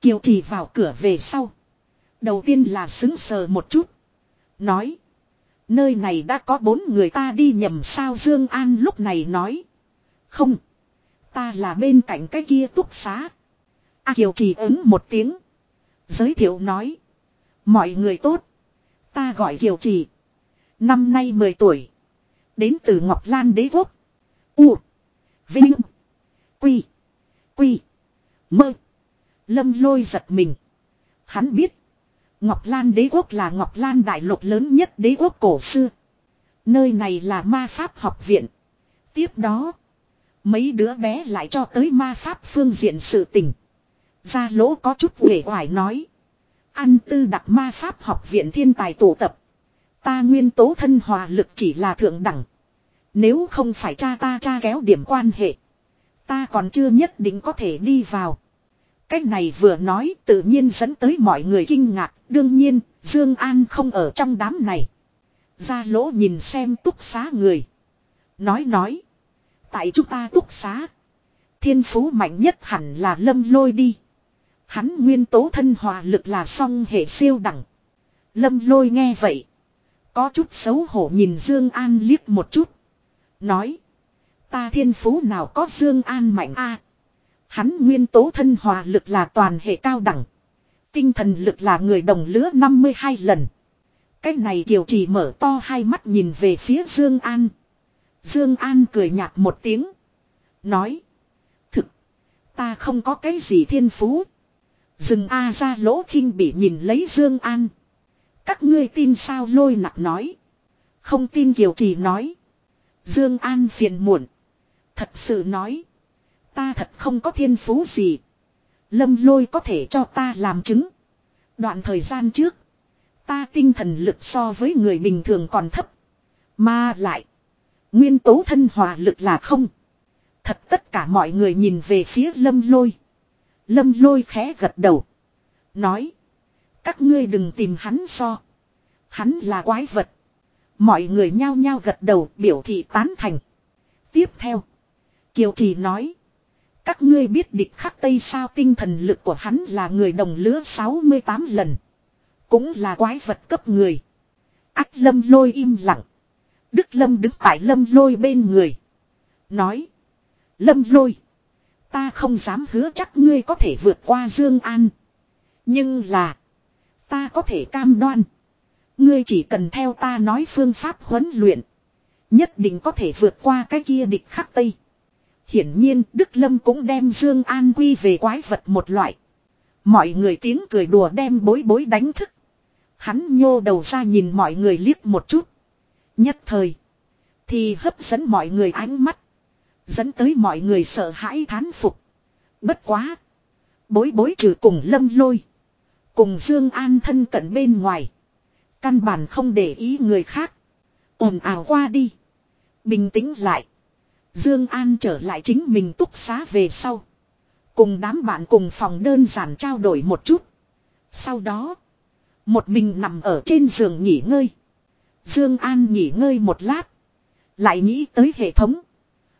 Kiều Trì vào cửa về sau. Đầu tiên là xứng sờ một chút. Nói. Nơi này đã có bốn người ta đi nhầm sao Dương An lúc này nói. Không. Ta là bên cạnh cái kia túc xá. A Kiều chỉ ứng một tiếng. Giới thiệu nói. Mọi người tốt. Ta gọi Kiều Trì. Năm nay 10 tuổi. Đến từ Ngọc Lan đế quốc. U. Vinh. Quy. Quy. Mơ. Lâm lôi giật mình. Hắn biết. Ngọc Lan đế quốc là Ngọc Lan đại lục lớn nhất đế quốc cổ xưa. Nơi này là ma pháp học viện. Tiếp đó. Mấy đứa bé lại cho tới ma pháp phương diện sự tình. Gia lỗ có chút uể oải nói. Ăn tư đặc ma pháp học viện thiên tài tụ tập. Ta nguyên tố thân hòa lực chỉ là thượng đẳng. Nếu không phải cha ta cha kéo điểm quan hệ. Ta còn chưa nhất định có thể đi vào. Cách này vừa nói tự nhiên dẫn tới mọi người kinh ngạc. Đương nhiên, Dương An không ở trong đám này. Gia lỗ nhìn xem túc xá người. Nói nói. Tại chúng ta túc xá. Thiên phú mạnh nhất hẳn là lâm lôi đi. Hắn nguyên tố thân hòa lực là song hệ siêu đẳng. Lâm lôi nghe vậy. Có chút xấu hổ nhìn Dương An liếc một chút. Nói. Ta thiên phú nào có Dương An mạnh a Hắn nguyên tố thân hòa lực là toàn hệ cao đẳng. Tinh thần lực là người đồng lứa 52 lần. Cái này Kiều Trì mở to hai mắt nhìn về phía Dương An. Dương An cười nhạt một tiếng. Nói. Thực. Ta không có cái gì thiên phú. Dừng A ra lỗ khinh bị nhìn lấy Dương An. Các ngươi tin sao lôi nặng nói. Không tin Kiều Trì nói. Dương An phiền muộn. Thật sự nói. Ta thật không có thiên phú gì. Lâm lôi có thể cho ta làm chứng. Đoạn thời gian trước. Ta tinh thần lực so với người bình thường còn thấp. Mà lại. Nguyên tố thân hòa lực là không. Thật tất cả mọi người nhìn về phía lâm lôi. Lâm lôi khẽ gật đầu. Nói. Các ngươi đừng tìm hắn so. Hắn là quái vật. Mọi người nhao nhao gật đầu, biểu thị tán thành. Tiếp theo. Kiều Trì nói. Các ngươi biết địch khắc Tây sao tinh thần lực của hắn là người đồng lứa 68 lần. Cũng là quái vật cấp người. Ách lâm lôi im lặng. Đức lâm đứng tại lâm lôi bên người. Nói. Lâm lôi. Ta không dám hứa chắc ngươi có thể vượt qua Dương An. Nhưng là. Ta có thể cam đoan. Ngươi chỉ cần theo ta nói phương pháp huấn luyện. Nhất định có thể vượt qua cái kia địch khắc Tây. Hiển nhiên, Đức Lâm cũng đem Dương An quy về quái vật một loại. Mọi người tiếng cười đùa đem bối bối đánh thức. Hắn nhô đầu ra nhìn mọi người liếc một chút. Nhất thời. Thì hấp dẫn mọi người ánh mắt. Dẫn tới mọi người sợ hãi thán phục. Bất quá. Bối bối trừ cùng lâm lôi. Cùng Dương An thân cận bên ngoài. Căn bản không để ý người khác. ồn ào qua đi. Bình tĩnh lại. Dương An trở lại chính mình túc xá về sau. Cùng đám bạn cùng phòng đơn giản trao đổi một chút. Sau đó. Một mình nằm ở trên giường nghỉ ngơi. Dương An nghỉ ngơi một lát. Lại nghĩ tới hệ thống.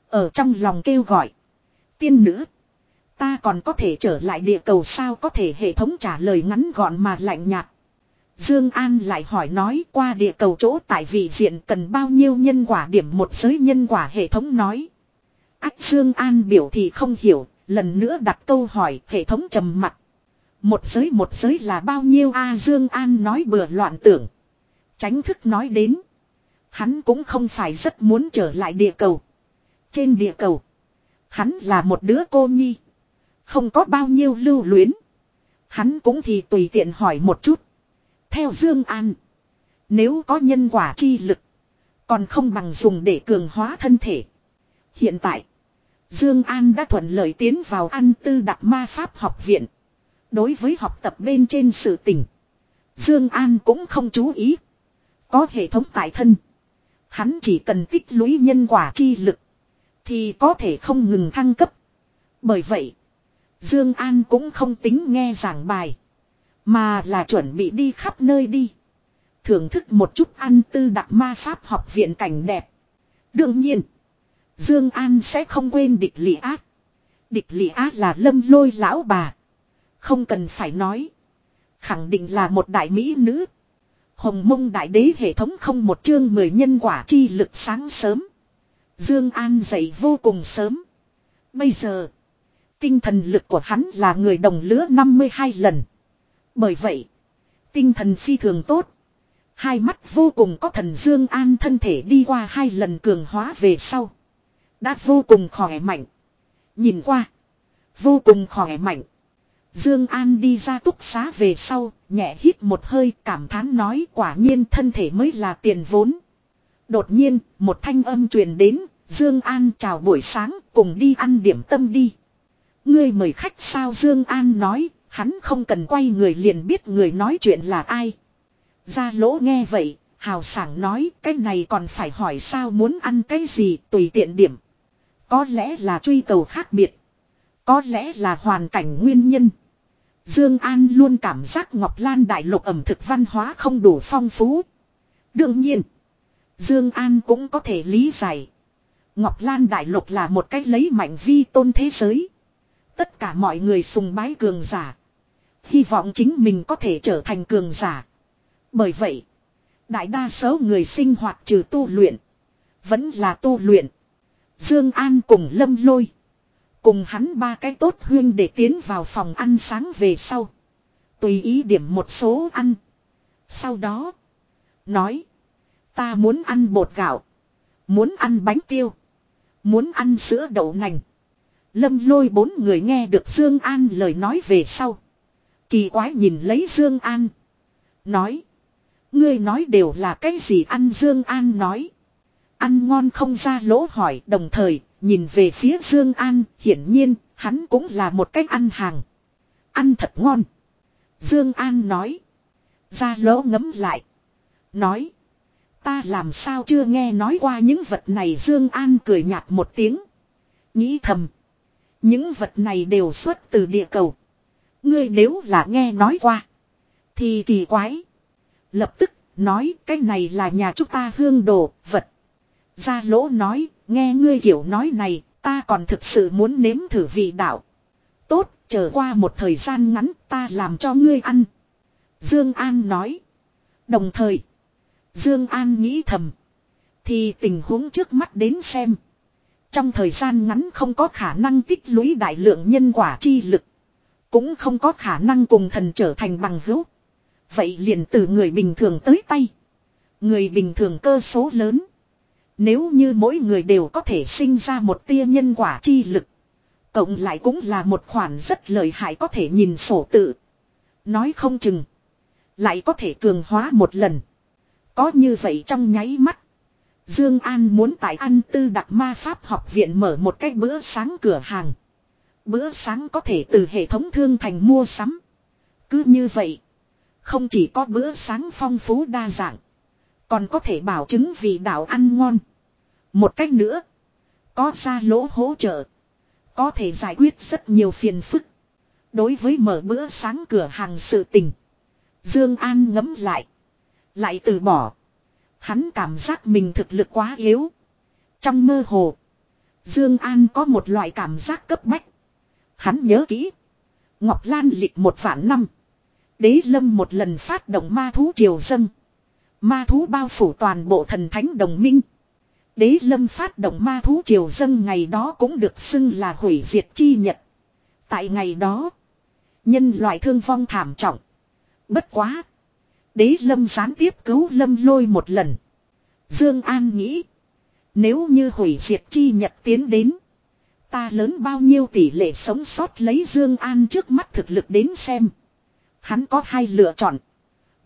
Ở trong lòng kêu gọi. Tiên nữ. Ta còn có thể trở lại địa cầu sao có thể hệ thống trả lời ngắn gọn mà lạnh nhạt. Dương An lại hỏi nói qua địa cầu chỗ tại vị diện cần bao nhiêu nhân quả điểm một giới nhân quả hệ thống nói. Ách Dương An biểu thị không hiểu, lần nữa đặt câu hỏi hệ thống trầm mặt. Một giới một giới là bao nhiêu a Dương An nói bừa loạn tưởng. Tránh thức nói đến. Hắn cũng không phải rất muốn trở lại địa cầu. Trên địa cầu. Hắn là một đứa cô nhi. Không có bao nhiêu lưu luyến. Hắn cũng thì tùy tiện hỏi một chút. Theo Dương An. Nếu có nhân quả chi lực. Còn không bằng dùng để cường hóa thân thể. Hiện tại. Dương An đã thuận lợi tiến vào ăn tư đặc ma pháp học viện. Đối với học tập bên trên sự tình. Dương An cũng không chú ý. Có hệ thống tại thân. Hắn chỉ cần tích lũy nhân quả chi lực. Thì có thể không ngừng thăng cấp. Bởi vậy. Dương An cũng không tính nghe giảng bài. Mà là chuẩn bị đi khắp nơi đi. Thưởng thức một chút ăn tư đặc ma pháp học viện cảnh đẹp. Đương nhiên. Dương An sẽ không quên địch lị ác. Địch lị ác là lâm lôi lão bà. Không cần phải nói. Khẳng định là một đại mỹ nữ. Hồng mông đại đế hệ thống không một chương mười nhân quả chi lực sáng sớm. Dương An dậy vô cùng sớm. Bây giờ, tinh thần lực của hắn là người đồng lứa 52 lần. Bởi vậy, tinh thần phi thường tốt. Hai mắt vô cùng có thần Dương An thân thể đi qua hai lần cường hóa về sau. Đã vô cùng khỏe mạnh. Nhìn qua. Vô cùng khỏe mạnh. Dương An đi ra túc xá về sau, nhẹ hít một hơi cảm thán nói quả nhiên thân thể mới là tiền vốn. Đột nhiên, một thanh âm truyền đến, Dương An chào buổi sáng, cùng đi ăn điểm tâm đi. Ngươi mời khách sao Dương An nói, hắn không cần quay người liền biết người nói chuyện là ai. Gia lỗ nghe vậy, hào sảng nói cái này còn phải hỏi sao muốn ăn cái gì tùy tiện điểm. Có lẽ là truy cầu khác biệt. Có lẽ là hoàn cảnh nguyên nhân. Dương An luôn cảm giác Ngọc Lan đại lục ẩm thực văn hóa không đủ phong phú. Đương nhiên, Dương An cũng có thể lý giải. Ngọc Lan đại lục là một cách lấy mạnh vi tôn thế giới. Tất cả mọi người sùng bái cường giả. Hy vọng chính mình có thể trở thành cường giả. Bởi vậy, đại đa số người sinh hoạt trừ tu luyện, vẫn là tu luyện. Dương An cùng Lâm Lôi, cùng hắn ba cái tốt huyên để tiến vào phòng ăn sáng về sau, tùy ý điểm một số ăn. Sau đó, nói: "Ta muốn ăn bột gạo, muốn ăn bánh tiêu, muốn ăn sữa đậu nành." Lâm Lôi bốn người nghe được Dương An lời nói về sau, kỳ quái nhìn lấy Dương An, nói: Ngươi nói đều là cái gì ăn Dương An nói. Ăn ngon không ra lỗ hỏi đồng thời nhìn về phía Dương An hiển nhiên hắn cũng là một cách ăn hàng. Ăn thật ngon. Dương An nói. Ra lỗ ngấm lại. Nói. Ta làm sao chưa nghe nói qua những vật này Dương An cười nhạt một tiếng. Nghĩ thầm. Những vật này đều xuất từ địa cầu. Ngươi nếu là nghe nói qua. Thì kỳ quái. Lập tức nói cái này là nhà chúng ta hương đồ, vật. Gia lỗ nói, nghe ngươi kiểu nói này, ta còn thực sự muốn nếm thử vị đạo. Tốt, chờ qua một thời gian ngắn ta làm cho ngươi ăn. Dương An nói. Đồng thời, Dương An nghĩ thầm. Thì tình huống trước mắt đến xem. Trong thời gian ngắn không có khả năng tích lũy đại lượng nhân quả chi lực. Cũng không có khả năng cùng thần trở thành bằng hữu. Vậy liền từ người bình thường tới tay. Người bình thường cơ số lớn. Nếu như mỗi người đều có thể sinh ra một tia nhân quả chi lực. Cộng lại cũng là một khoản rất lợi hại có thể nhìn sổ tự. Nói không chừng. Lại có thể cường hóa một lần. Có như vậy trong nháy mắt. Dương An muốn tại An Tư Đặc Ma Pháp học viện mở một cái bữa sáng cửa hàng. Bữa sáng có thể từ hệ thống thương thành mua sắm. Cứ như vậy. Không chỉ có bữa sáng phong phú đa dạng. Còn có thể bảo chứng vị đạo ăn ngon. Một cách nữa. Có ra lỗ hỗ trợ. Có thể giải quyết rất nhiều phiền phức. Đối với mở bữa sáng cửa hàng sự tình. Dương An ngấm lại. Lại từ bỏ. Hắn cảm giác mình thực lực quá yếu. Trong mơ hồ. Dương An có một loại cảm giác cấp bách. Hắn nhớ kỹ. Ngọc Lan lịch một vạn năm. Đế lâm một lần phát động ma thú triều dân Ma thú bao phủ toàn bộ thần thánh đồng minh. Đế lâm phát động ma thú triều dân ngày đó cũng được xưng là hủy diệt chi nhật. Tại ngày đó, nhân loại thương vong thảm trọng. Bất quá. Đế lâm gián tiếp cứu lâm lôi một lần. Dương An nghĩ. Nếu như hủy diệt chi nhật tiến đến. Ta lớn bao nhiêu tỷ lệ sống sót lấy Dương An trước mắt thực lực đến xem. Hắn có hai lựa chọn.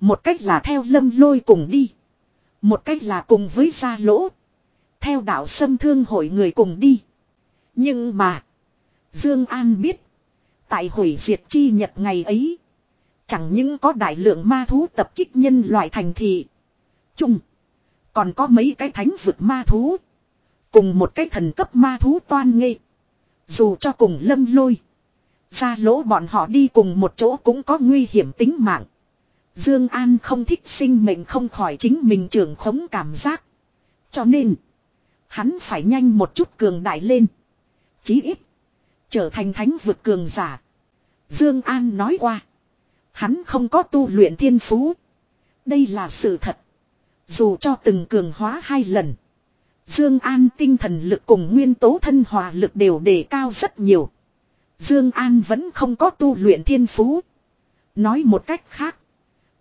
Một cách là theo lâm lôi cùng đi. Một cách là cùng với gia lỗ. Theo đạo sâm thương hội người cùng đi. Nhưng mà. Dương An biết. Tại hủy diệt chi nhật ngày ấy. Chẳng những có đại lượng ma thú tập kích nhân loại thành thị. Chung. Còn có mấy cái thánh vực ma thú. Cùng một cái thần cấp ma thú toan nghịch. Dù cho cùng lâm lôi. Ra lỗ bọn họ đi cùng một chỗ cũng có nguy hiểm tính mạng. Dương An không thích sinh mệnh không khỏi chính mình trưởng khống cảm giác. Cho nên, hắn phải nhanh một chút cường đại lên. Chí ít, trở thành thánh vượt cường giả. Dương An nói qua, hắn không có tu luyện thiên phú. Đây là sự thật. Dù cho từng cường hóa hai lần. Dương An tinh thần lực cùng nguyên tố thân hòa lực đều đề cao rất nhiều. Dương An vẫn không có tu luyện thiên phú. Nói một cách khác.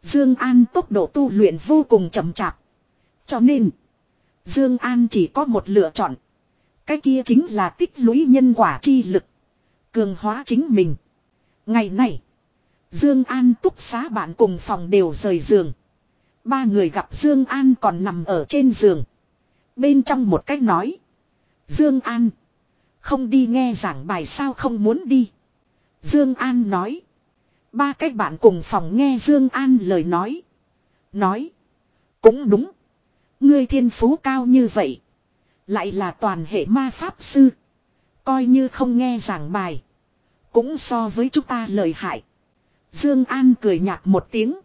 Dương An tốc độ tu luyện vô cùng chậm chạp. Cho nên. Dương An chỉ có một lựa chọn. Cái kia chính là tích lũy nhân quả chi lực. Cường hóa chính mình. Ngày này. Dương An túc xá bạn cùng phòng đều rời giường. Ba người gặp Dương An còn nằm ở trên giường. Bên trong một cách nói. Dương An. Không đi nghe giảng bài sao không muốn đi. Dương An nói. Ba cách bạn cùng phòng nghe Dương An lời nói. Nói. Cũng đúng. Ngươi thiên phú cao như vậy. Lại là toàn hệ ma pháp sư. Coi như không nghe giảng bài. Cũng so với chúng ta lời hại. Dương An cười nhạt một tiếng.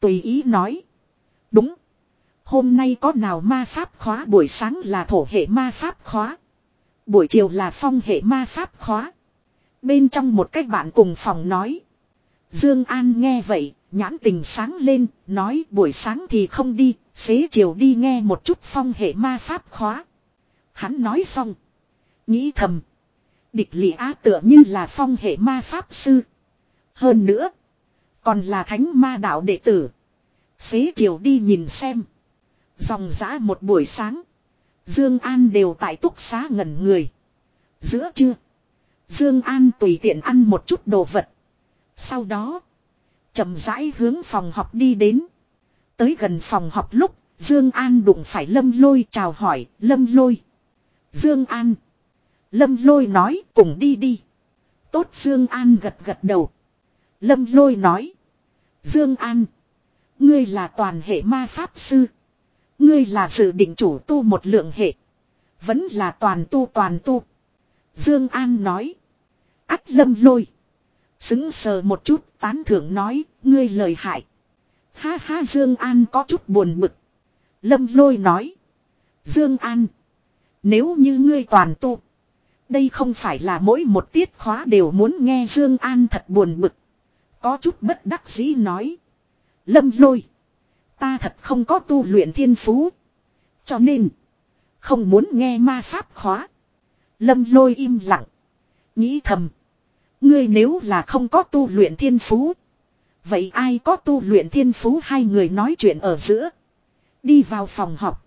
Tùy ý nói. Đúng. Hôm nay có nào ma pháp khóa buổi sáng là thổ hệ ma pháp khóa. Buổi chiều là phong hệ ma pháp khóa. Bên trong một cách bạn cùng phòng nói. Dương An nghe vậy, nhãn tình sáng lên, nói buổi sáng thì không đi, xế chiều đi nghe một chút phong hệ ma pháp khóa. Hắn nói xong. Nghĩ thầm. Địch lị á tựa như là phong hệ ma pháp sư. Hơn nữa. Còn là thánh ma đạo đệ tử. Xế chiều đi nhìn xem. Dòng giã một buổi sáng. Dương An đều tại túc xá ngẩn người. Giữa trưa. Dương An tùy tiện ăn một chút đồ vật. Sau đó. chậm rãi hướng phòng học đi đến. Tới gần phòng học lúc. Dương An đụng phải Lâm Lôi chào hỏi. Lâm Lôi. Dương An. Lâm Lôi nói, cùng đi đi. Tốt, Dương An gật gật đầu. Lâm Lôi nói. Dương An. Ngươi là toàn hệ ma pháp sư. Ngươi là dự định chủ tu một lượng hệ. Vẫn là toàn tu toàn tu. Dương An nói. Ách lâm lôi. Xứng sờ một chút, tán thưởng nói. Ngươi lời hại. Ha ha, Dương An có chút buồn bực. Lâm lôi nói. Dương An. Nếu như ngươi toàn tu. Đây không phải là mỗi một tiết khóa đều muốn nghe Dương An thật buồn bực. Có chút bất đắc dĩ nói. Lâm lôi. Ta thật không có tu luyện thiên phú. Cho nên. Không muốn nghe ma pháp khóa. Lâm lôi im lặng. Nghĩ thầm. Ngươi nếu là không có tu luyện thiên phú. Vậy ai có tu luyện thiên phú hai người nói chuyện ở giữa. Đi vào phòng học.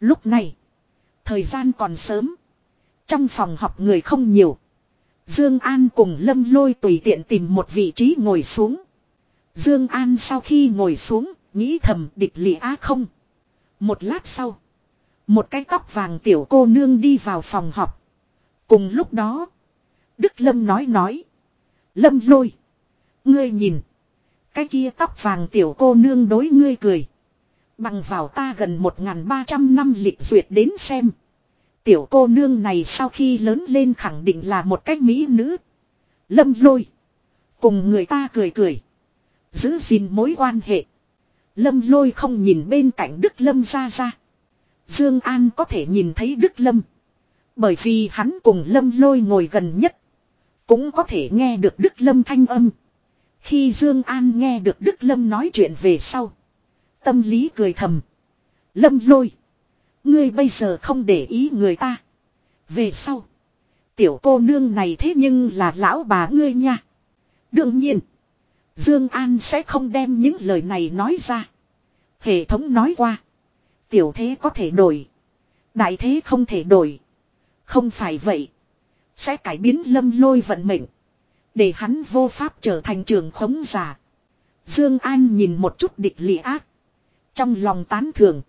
Lúc này. Thời gian còn sớm. Trong phòng học người không nhiều. Dương An cùng Lâm Lôi tùy tiện tìm một vị trí ngồi xuống. Dương An sau khi ngồi xuống, nghĩ thầm địch lị á không. Một lát sau, một cái tóc vàng tiểu cô nương đi vào phòng họp. Cùng lúc đó, Đức Lâm nói nói. Lâm lôi. Ngươi nhìn. Cái kia tóc vàng tiểu cô nương đối ngươi cười. Bằng vào ta gần 1.300 năm lịch duyệt đến xem. Tiểu cô nương này sau khi lớn lên khẳng định là một cách mỹ nữ. Lâm lôi. Cùng người ta cười cười. Giữ gìn mối quan hệ. Lâm lôi không nhìn bên cạnh Đức Lâm ra ra. Dương An có thể nhìn thấy Đức Lâm. Bởi vì hắn cùng Lâm lôi ngồi gần nhất. Cũng có thể nghe được Đức Lâm thanh âm. Khi Dương An nghe được Đức Lâm nói chuyện về sau. Tâm lý cười thầm. Lâm lôi. Ngươi bây giờ không để ý người ta. Về sau. Tiểu cô nương này thế nhưng là lão bà ngươi nha. Đương nhiên. Dương An sẽ không đem những lời này nói ra. Hệ thống nói qua. Tiểu thế có thể đổi. Đại thế không thể đổi. Không phải vậy. Sẽ cải biến lâm lôi vận mệnh. Để hắn vô pháp trở thành trường khống giả. Dương An nhìn một chút địch lị ác. Trong lòng tán thưởng.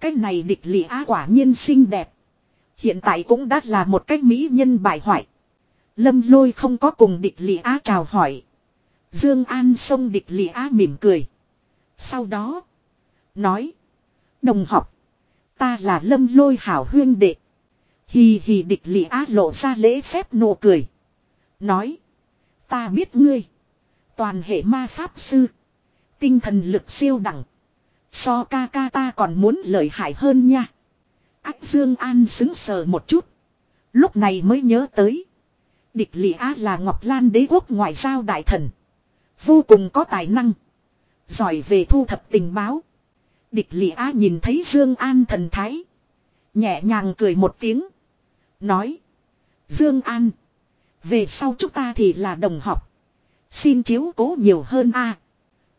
Cái này địch lị á quả nhiên xinh đẹp. Hiện tại cũng đã là một cách mỹ nhân bại hoại. Lâm lôi không có cùng địch lị á chào hỏi. Dương An xông địch lị á mỉm cười. Sau đó. Nói. Đồng học. Ta là lâm lôi hảo huyên đệ. Hì hì địch lị á lộ ra lễ phép nụ cười. Nói. Ta biết ngươi. Toàn hệ ma pháp sư. Tinh thần lực siêu đẳng. So ca ca ta còn muốn lợi hại hơn nha. Ách Dương An xứng sờ một chút. Lúc này mới nhớ tới. Địch Lị Á là Ngọc Lan đế quốc ngoại giao đại thần. Vô cùng có tài năng. Giỏi về thu thập tình báo. Địch lị á nhìn thấy Dương An thần thái. Nhẹ nhàng cười một tiếng. Nói. Dương An. Về sau chúng ta thì là đồng học. Xin chiếu cố nhiều hơn a.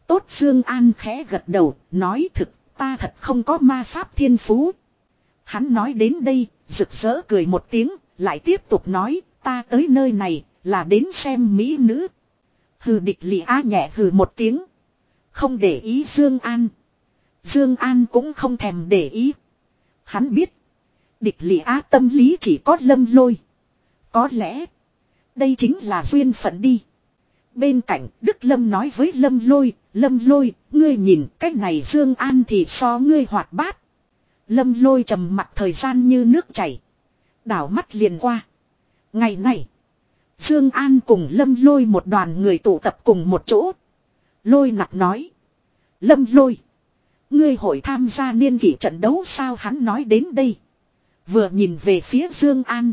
Tốt Dương An khẽ gật đầu, nói thực, ta thật không có ma pháp thiên phú. Hắn nói đến đây, rực rỡ cười một tiếng, lại tiếp tục nói, ta tới nơi này, là đến xem mỹ nữ. Hừ địch lì á nhẹ hừ một tiếng. Không để ý Dương An. Dương An cũng không thèm để ý. Hắn biết. Địch lì á tâm lý chỉ có lâm lôi. Có lẽ. Đây chính là duyên phận đi. Bên cạnh Đức Lâm nói với Lâm lôi. Lâm lôi, ngươi nhìn cách này Dương An thì so ngươi hoạt bát. Lâm lôi trầm mặt thời gian như nước chảy. Đảo mắt liền qua. Ngày này. Dương An cùng Lâm lôi một đoàn người tụ tập cùng một chỗ. Lôi nặc nói. Lâm lôi. Ngươi hội tham gia niên kỷ trận đấu sao hắn nói đến đây. Vừa nhìn về phía Dương An.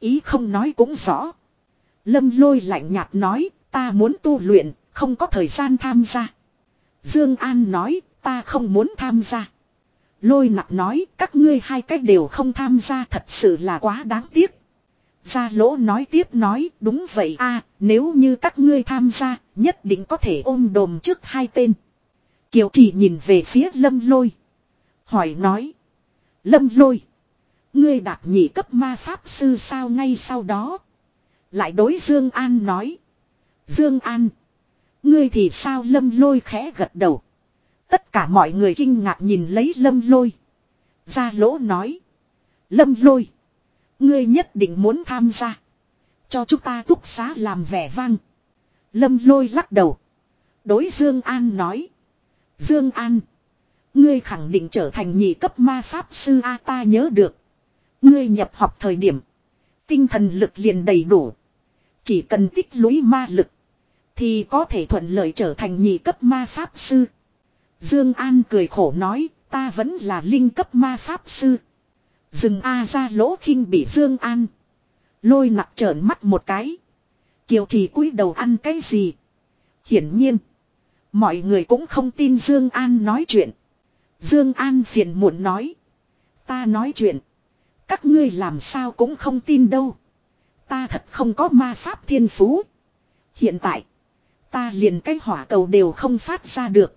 Ý không nói cũng rõ. Lâm lôi lạnh nhạt nói, ta muốn tu luyện, không có thời gian tham gia. Dương An nói, ta không muốn tham gia. Lôi nặc nói, các ngươi hai cách đều không tham gia thật sự là quá đáng tiếc. Gia lỗ nói tiếp nói, đúng vậy a, nếu như các ngươi tham gia, nhất định có thể ôm đồm trước hai tên. Kiều chỉ nhìn về phía lâm lôi. Hỏi nói. Lâm lôi. Ngươi đạt nhị cấp ma pháp sư sao ngay sau đó. Lại đối Dương An nói. Dương An. Ngươi thì sao lâm lôi khẽ gật đầu. Tất cả mọi người kinh ngạc nhìn lấy lâm lôi. Gia lỗ nói. Lâm lôi. Ngươi nhất định muốn tham gia. Cho chúng ta túc xá làm vẻ vang. Lâm lôi lắc đầu. Đối Dương An nói. Dương An. Ngươi khẳng định trở thành nhị cấp ma pháp sư A ta nhớ được. Ngươi nhập học thời điểm. Tinh thần lực liền đầy đủ. Chỉ cần tích lũy ma lực. Thì có thể thuận lợi trở thành nhị cấp ma pháp sư. Dương An cười khổ nói. Ta vẫn là linh cấp ma pháp sư. Dừng A ra lỗ khinh bị Dương An. Lôi nặc trợn mắt một cái. Kiều trì cúi đầu ăn cái gì. Hiển nhiên. Mọi người cũng không tin Dương An nói chuyện. Dương An phiền muộn nói. Ta nói chuyện. Các ngươi làm sao cũng không tin đâu. Ta thật không có ma pháp thiên phú. Hiện tại. Ta liền cái hỏa cầu đều không phát ra được.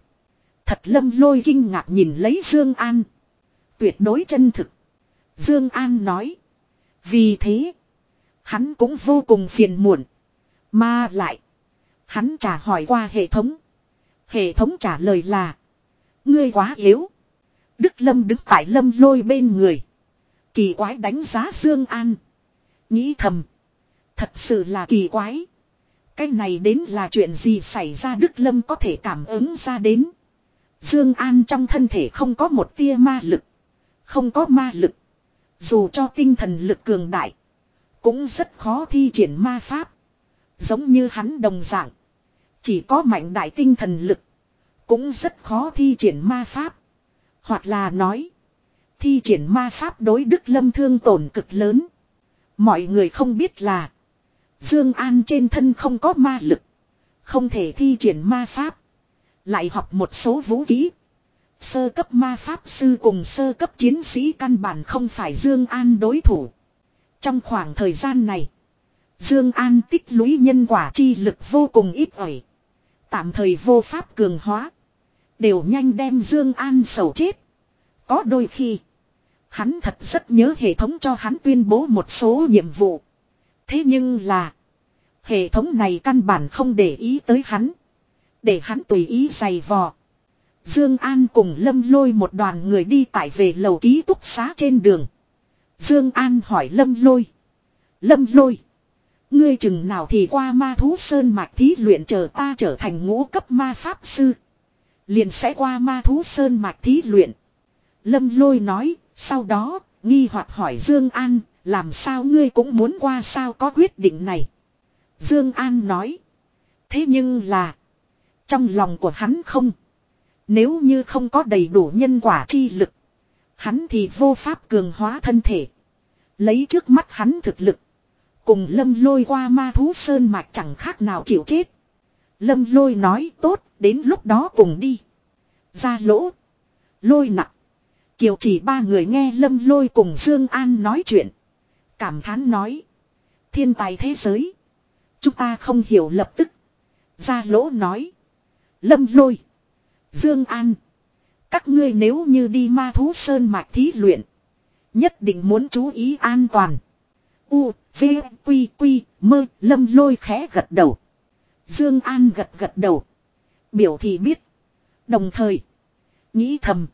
Thật lâm lôi kinh ngạc nhìn lấy Dương An. Tuyệt đối chân thực. Dương An nói. Vì thế. Hắn cũng vô cùng phiền muộn. Mà lại. Hắn trả hỏi qua hệ thống. Hệ thống trả lời là. Ngươi quá yếu. Đức Lâm đứng tại Lâm lôi bên người. Kỳ quái đánh giá Dương An. Nghĩ thầm. Thật sự là kỳ quái. Cái này đến là chuyện gì xảy ra Đức Lâm có thể cảm ứng ra đến. Dương An trong thân thể không có một tia ma lực. Không có ma lực. Dù cho tinh thần lực cường đại. Cũng rất khó thi triển ma pháp. Giống như hắn đồng dạng. Chỉ có mạnh đại tinh thần lực. Cũng rất khó thi triển ma pháp. Hoặc là nói. Thi triển ma pháp đối Đức Lâm thương tổn cực lớn. Mọi người không biết là. Dương An trên thân không có ma lực. Không thể thi triển ma pháp. Lại học một số vũ khí. Sơ cấp ma pháp sư cùng sơ cấp chiến sĩ căn bản không phải Dương An đối thủ. Trong khoảng thời gian này. Dương An tích lũy nhân quả chi lực vô cùng ít ỏi. Tạm thời vô pháp cường hóa. Đều nhanh đem Dương An sầu chết. Có đôi khi. Hắn thật rất nhớ hệ thống cho hắn tuyên bố một số nhiệm vụ. Thế nhưng là. Hệ thống này căn bản không để ý tới hắn. Để hắn tùy ý giày vò. Dương An cùng Lâm Lôi một đoàn người đi tại về lầu ký túc xá trên đường. Dương An hỏi Lâm Lôi. Lâm Lôi. Ngươi chừng nào thì qua ma thú sơn mạch thí luyện chờ ta trở thành ngũ cấp ma pháp sư. Liền sẽ qua ma thú sơn mạch thí luyện. Lâm Lôi nói, sau đó, nghi hoặc hỏi Dương An, làm sao ngươi cũng muốn qua sao có quyết định này. Dương An nói. Thế nhưng là. Trong lòng của hắn không. Nếu như không có đầy đủ nhân quả chi lực. Hắn thì vô pháp cường hóa thân thể. Lấy trước mắt hắn thực lực. Cùng lâm lôi qua ma thú sơn mạch chẳng khác nào chịu chết. Lâm lôi nói tốt, đến lúc đó cùng đi. Ra lỗ. Lôi nặng. Kiều chỉ ba người nghe lâm lôi cùng Dương An nói chuyện. Cảm thán nói. Thiên tài thế giới. Chúng ta không hiểu lập tức. Ra lỗ nói. Lâm lôi. Dương An. Các ngươi nếu như đi ma thú sơn mạch thí luyện. Nhất định muốn chú ý an toàn. U, V, Quy, Quy, mơ, lâm lôi khẽ gật đầu. Dương An gật gật đầu. Biểu thị biết. Đồng thời. Nghĩ thầm.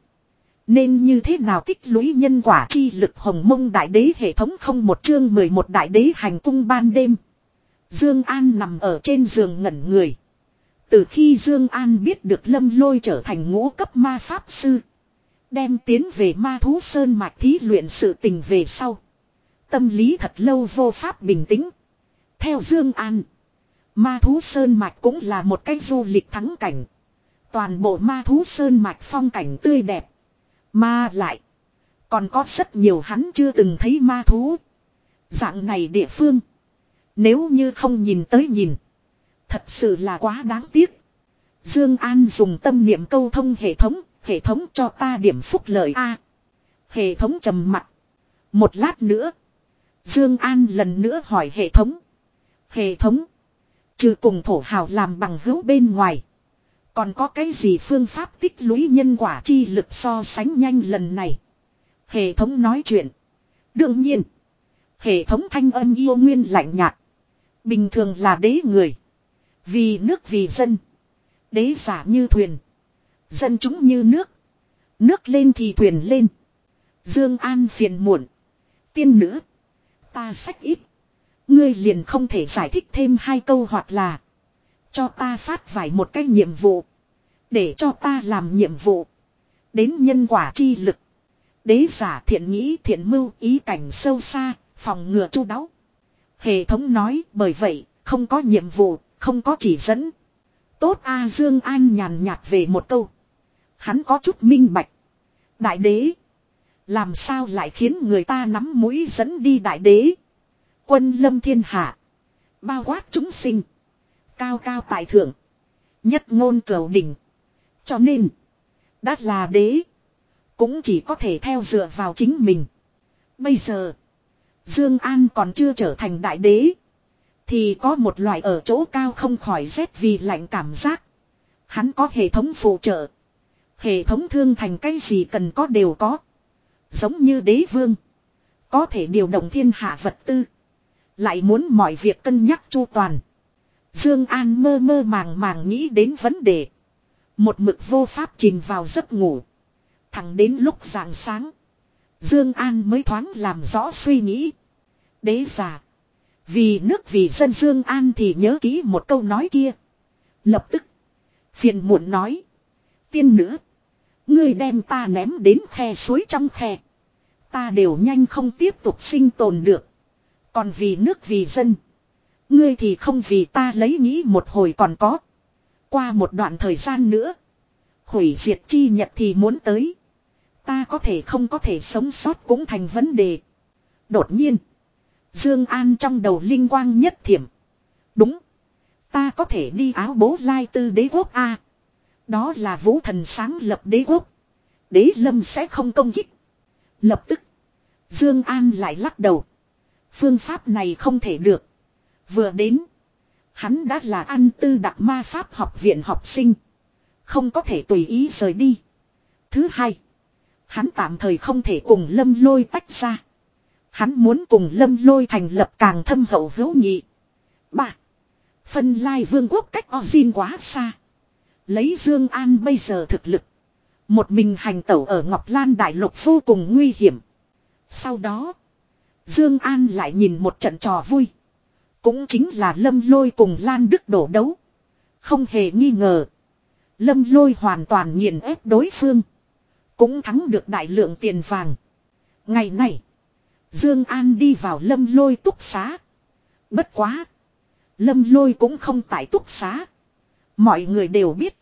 Nên như thế nào tích lũy nhân quả chi lực hồng mông đại đế hệ thống không một chương 11 đại đế hành cung ban đêm. Dương An nằm ở trên giường ngẩn người. Từ khi Dương An biết được lâm lôi trở thành ngũ cấp ma pháp sư. Đem tiến về ma thú sơn mạch thí luyện sự tình về sau. Tâm lý thật lâu vô pháp bình tĩnh. Theo Dương An. Ma thú sơn mạch cũng là một cái du lịch thắng cảnh. Toàn bộ ma thú sơn mạch phong cảnh tươi đẹp. Mà lại. Còn có rất nhiều hắn chưa từng thấy ma thú. Dạng này địa phương. Nếu như không nhìn tới nhìn. Thật sự là quá đáng tiếc. Dương An dùng tâm niệm câu thông hệ thống. Hệ thống cho ta điểm phúc lợi A. hệ thống trầm mặt. Một lát nữa. Dương An lần nữa hỏi hệ thống. Hệ thống. Trừ cùng thổ hào làm bằng hữu bên ngoài. Còn có cái gì phương pháp tích lũy nhân quả chi lực so sánh nhanh lần này. Hệ thống nói chuyện. Đương nhiên. Hệ thống thanh âm yêu nguyên lạnh nhạt. Bình thường là đế người. Vì nước vì dân. Đế giả như thuyền. Dân chúng như nước. Nước lên thì thuyền lên. Dương An phiền muộn. Tiên nữ. Ta sách ít. Ngươi liền không thể giải thích thêm hai câu hoặc là. Cho ta phát vài một cái nhiệm vụ. Để cho ta làm nhiệm vụ. Đến nhân quả chi lực. Đế giả thiện nghĩ thiện mưu ý cảnh sâu xa, phòng ngừa chu đáo. Hệ thống nói bởi vậy, không có nhiệm vụ, không có chỉ dẫn. Tốt A Dương An nhàn nhạt về một câu. Hắn có chút minh bạch. Đại đế. Làm sao lại khiến người ta nắm mũi dẫn đi đại đế. Quân lâm thiên hạ. Bao quát chúng sinh. Cao cao tại thượng. Nhất ngôn cầu đỉnh. Cho nên. Đã là đế. Cũng chỉ có thể theo dựa vào chính mình. Bây giờ. Dương An còn chưa trở thành đại đế. Thì có một loại ở chỗ cao không khỏi rét vì lạnh cảm giác. Hắn có hệ thống phụ trợ. Hệ thống thương thành cái gì cần có đều có. Giống như đế vương. Có thể điều động thiên hạ vật tư. Lại muốn mọi việc cân nhắc chu toàn. Dương An mơ mơ màng màng nghĩ đến vấn đề. Một mực vô pháp chìm vào giấc ngủ. Thẳng đến lúc rạng sáng. Dương An mới thoáng làm rõ suy nghĩ. Đế giả. Vì nước vì dân Dương An thì nhớ kỹ một câu nói kia. Lập tức. Phiền muộn nói. Tiên nữ. Ngươi đem ta ném đến khe suối trong khe. Ta đều nhanh không tiếp tục sinh tồn được. Còn vì nước vì dân. Ngươi thì không vì ta lấy nghĩ một hồi còn có. Qua một đoạn thời gian nữa. Hủy diệt chi nhật thì muốn tới. Ta có thể không có thể sống sót cũng thành vấn đề. Đột nhiên. Dương An trong đầu linh quang nhất thiểm. Đúng. Ta có thể đi áo bố lai tư đế quốc A. Đó là vũ thần sáng lập đế quốc. Đế lâm sẽ không công kích. Lập tức. Dương An lại lắc đầu. Phương pháp này không thể được. Vừa đến. Hắn đã là ăn tư đặc ma pháp học viện học sinh. Không có thể tùy ý rời đi. Thứ hai. Hắn tạm thời không thể cùng lâm lôi tách ra. Hắn muốn cùng lâm lôi thành lập càng thâm hậu hữu nghị. Ba. Phân lai vương quốc cách Ozin quá xa. Lấy Dương An bây giờ thực lực. Một mình hành tẩu ở Ngọc Lan Đại Lục vô cùng nguy hiểm. Sau đó. Dương An lại nhìn một trận trò vui. Cũng chính là Lâm Lôi cùng Lan Đức đổ đấu. Không hề nghi ngờ. Lâm Lôi hoàn toàn nghiền ép đối phương. Cũng thắng được đại lượng tiền vàng. Ngày này. Dương An đi vào Lâm Lôi túc xá. Bất quá. Lâm Lôi cũng không tại túc xá. Mọi người đều biết.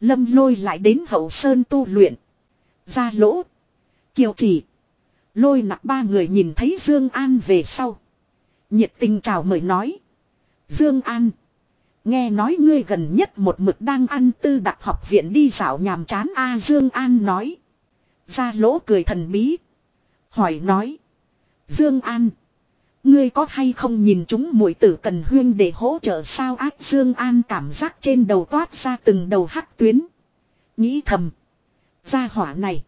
Lâm Lôi lại đến hậu sơn tu luyện. Ra lỗ. Kiều chỉ. Lôi nặc ba người nhìn thấy Dương An về sau. Nhiệt tình chào mời nói. Dương An. Nghe nói ngươi gần nhất một mực đang ăn tư đặc học viện đi dạo nhàm chán A Dương An nói. Gia lỗ cười thần bí. Hỏi nói. Dương An. Ngươi có hay không nhìn chúng muội tử cần huyên để hỗ trợ sao ác Dương An cảm giác trên đầu toát ra từng đầu hắc tuyến. Nghĩ thầm. Gia hỏa này.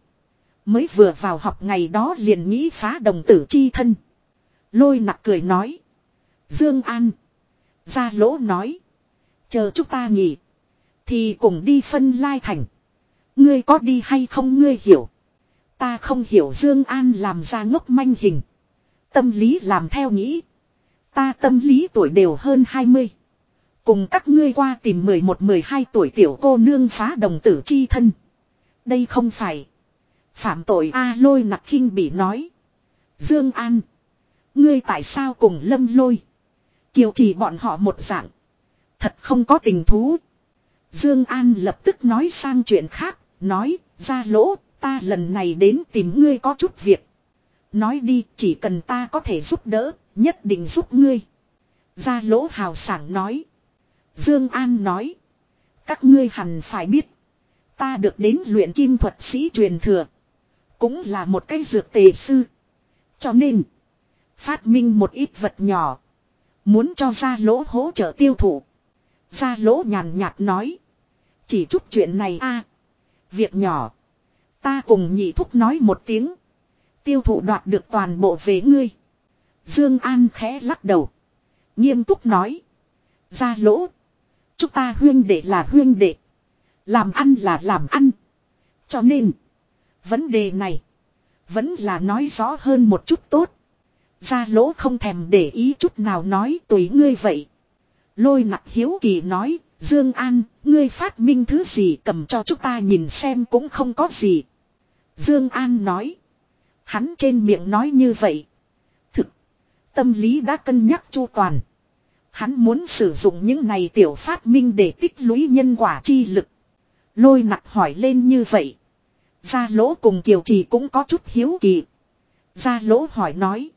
Mới vừa vào học ngày đó liền nghĩ phá đồng tử chi thân. Lôi nặc cười nói. Dương An. Gia lỗ nói. Chờ chúng ta nghỉ. Thì cùng đi phân lai thành. Ngươi có đi hay không ngươi hiểu. Ta không hiểu Dương An làm ra ngốc manh hình. Tâm lý làm theo nghĩ. Ta tâm lý tuổi đều hơn 20. Cùng các ngươi qua tìm 11-12 tuổi tiểu cô nương phá đồng tử chi thân. Đây không phải. Phạm tội A lôi nặc khinh bị nói. Dương An. Ngươi tại sao cùng lâm lôi. Kiều chỉ bọn họ một dạng. Thật không có tình thú. Dương An lập tức nói sang chuyện khác. Nói ra lỗ, ta lần này đến tìm ngươi có chút việc. Nói đi, chỉ cần ta có thể giúp đỡ. Nhất định giúp ngươi. Gia lỗ hào sảng nói. Dương An nói. Các ngươi hẳn phải biết. Ta được đến luyện kim thuật sĩ truyền thừa. Cũng là một cái dược tề sư. Cho nên. Phát minh một ít vật nhỏ. Muốn cho gia lỗ hỗ trợ tiêu thụ. Gia lỗ nhàn nhạt nói. Chỉ chút chuyện này a Việc nhỏ. Ta cùng nhị thúc nói một tiếng. Tiêu thụ đoạt được toàn bộ về ngươi. Dương An khẽ lắc đầu. Nghiêm túc nói. Gia lỗ. Chúng ta huyên đệ là huyên đệ. Làm ăn là làm ăn. Cho nên. Vấn đề này. Vẫn là nói rõ hơn một chút tốt. Gia lỗ không thèm để ý chút nào nói tùy ngươi vậy. Lôi nặc hiếu kỳ nói. Dương An, ngươi phát minh thứ gì cầm cho chúng ta nhìn xem cũng không có gì. Dương An nói. Hắn trên miệng nói như vậy. Thực. Tâm lý đã cân nhắc chu toàn. Hắn muốn sử dụng những này tiểu phát minh để tích lũy nhân quả chi lực. Lôi nặc hỏi lên như vậy. Gia lỗ cùng kiều trì cũng có chút hiếu kỳ. Gia lỗ hỏi nói.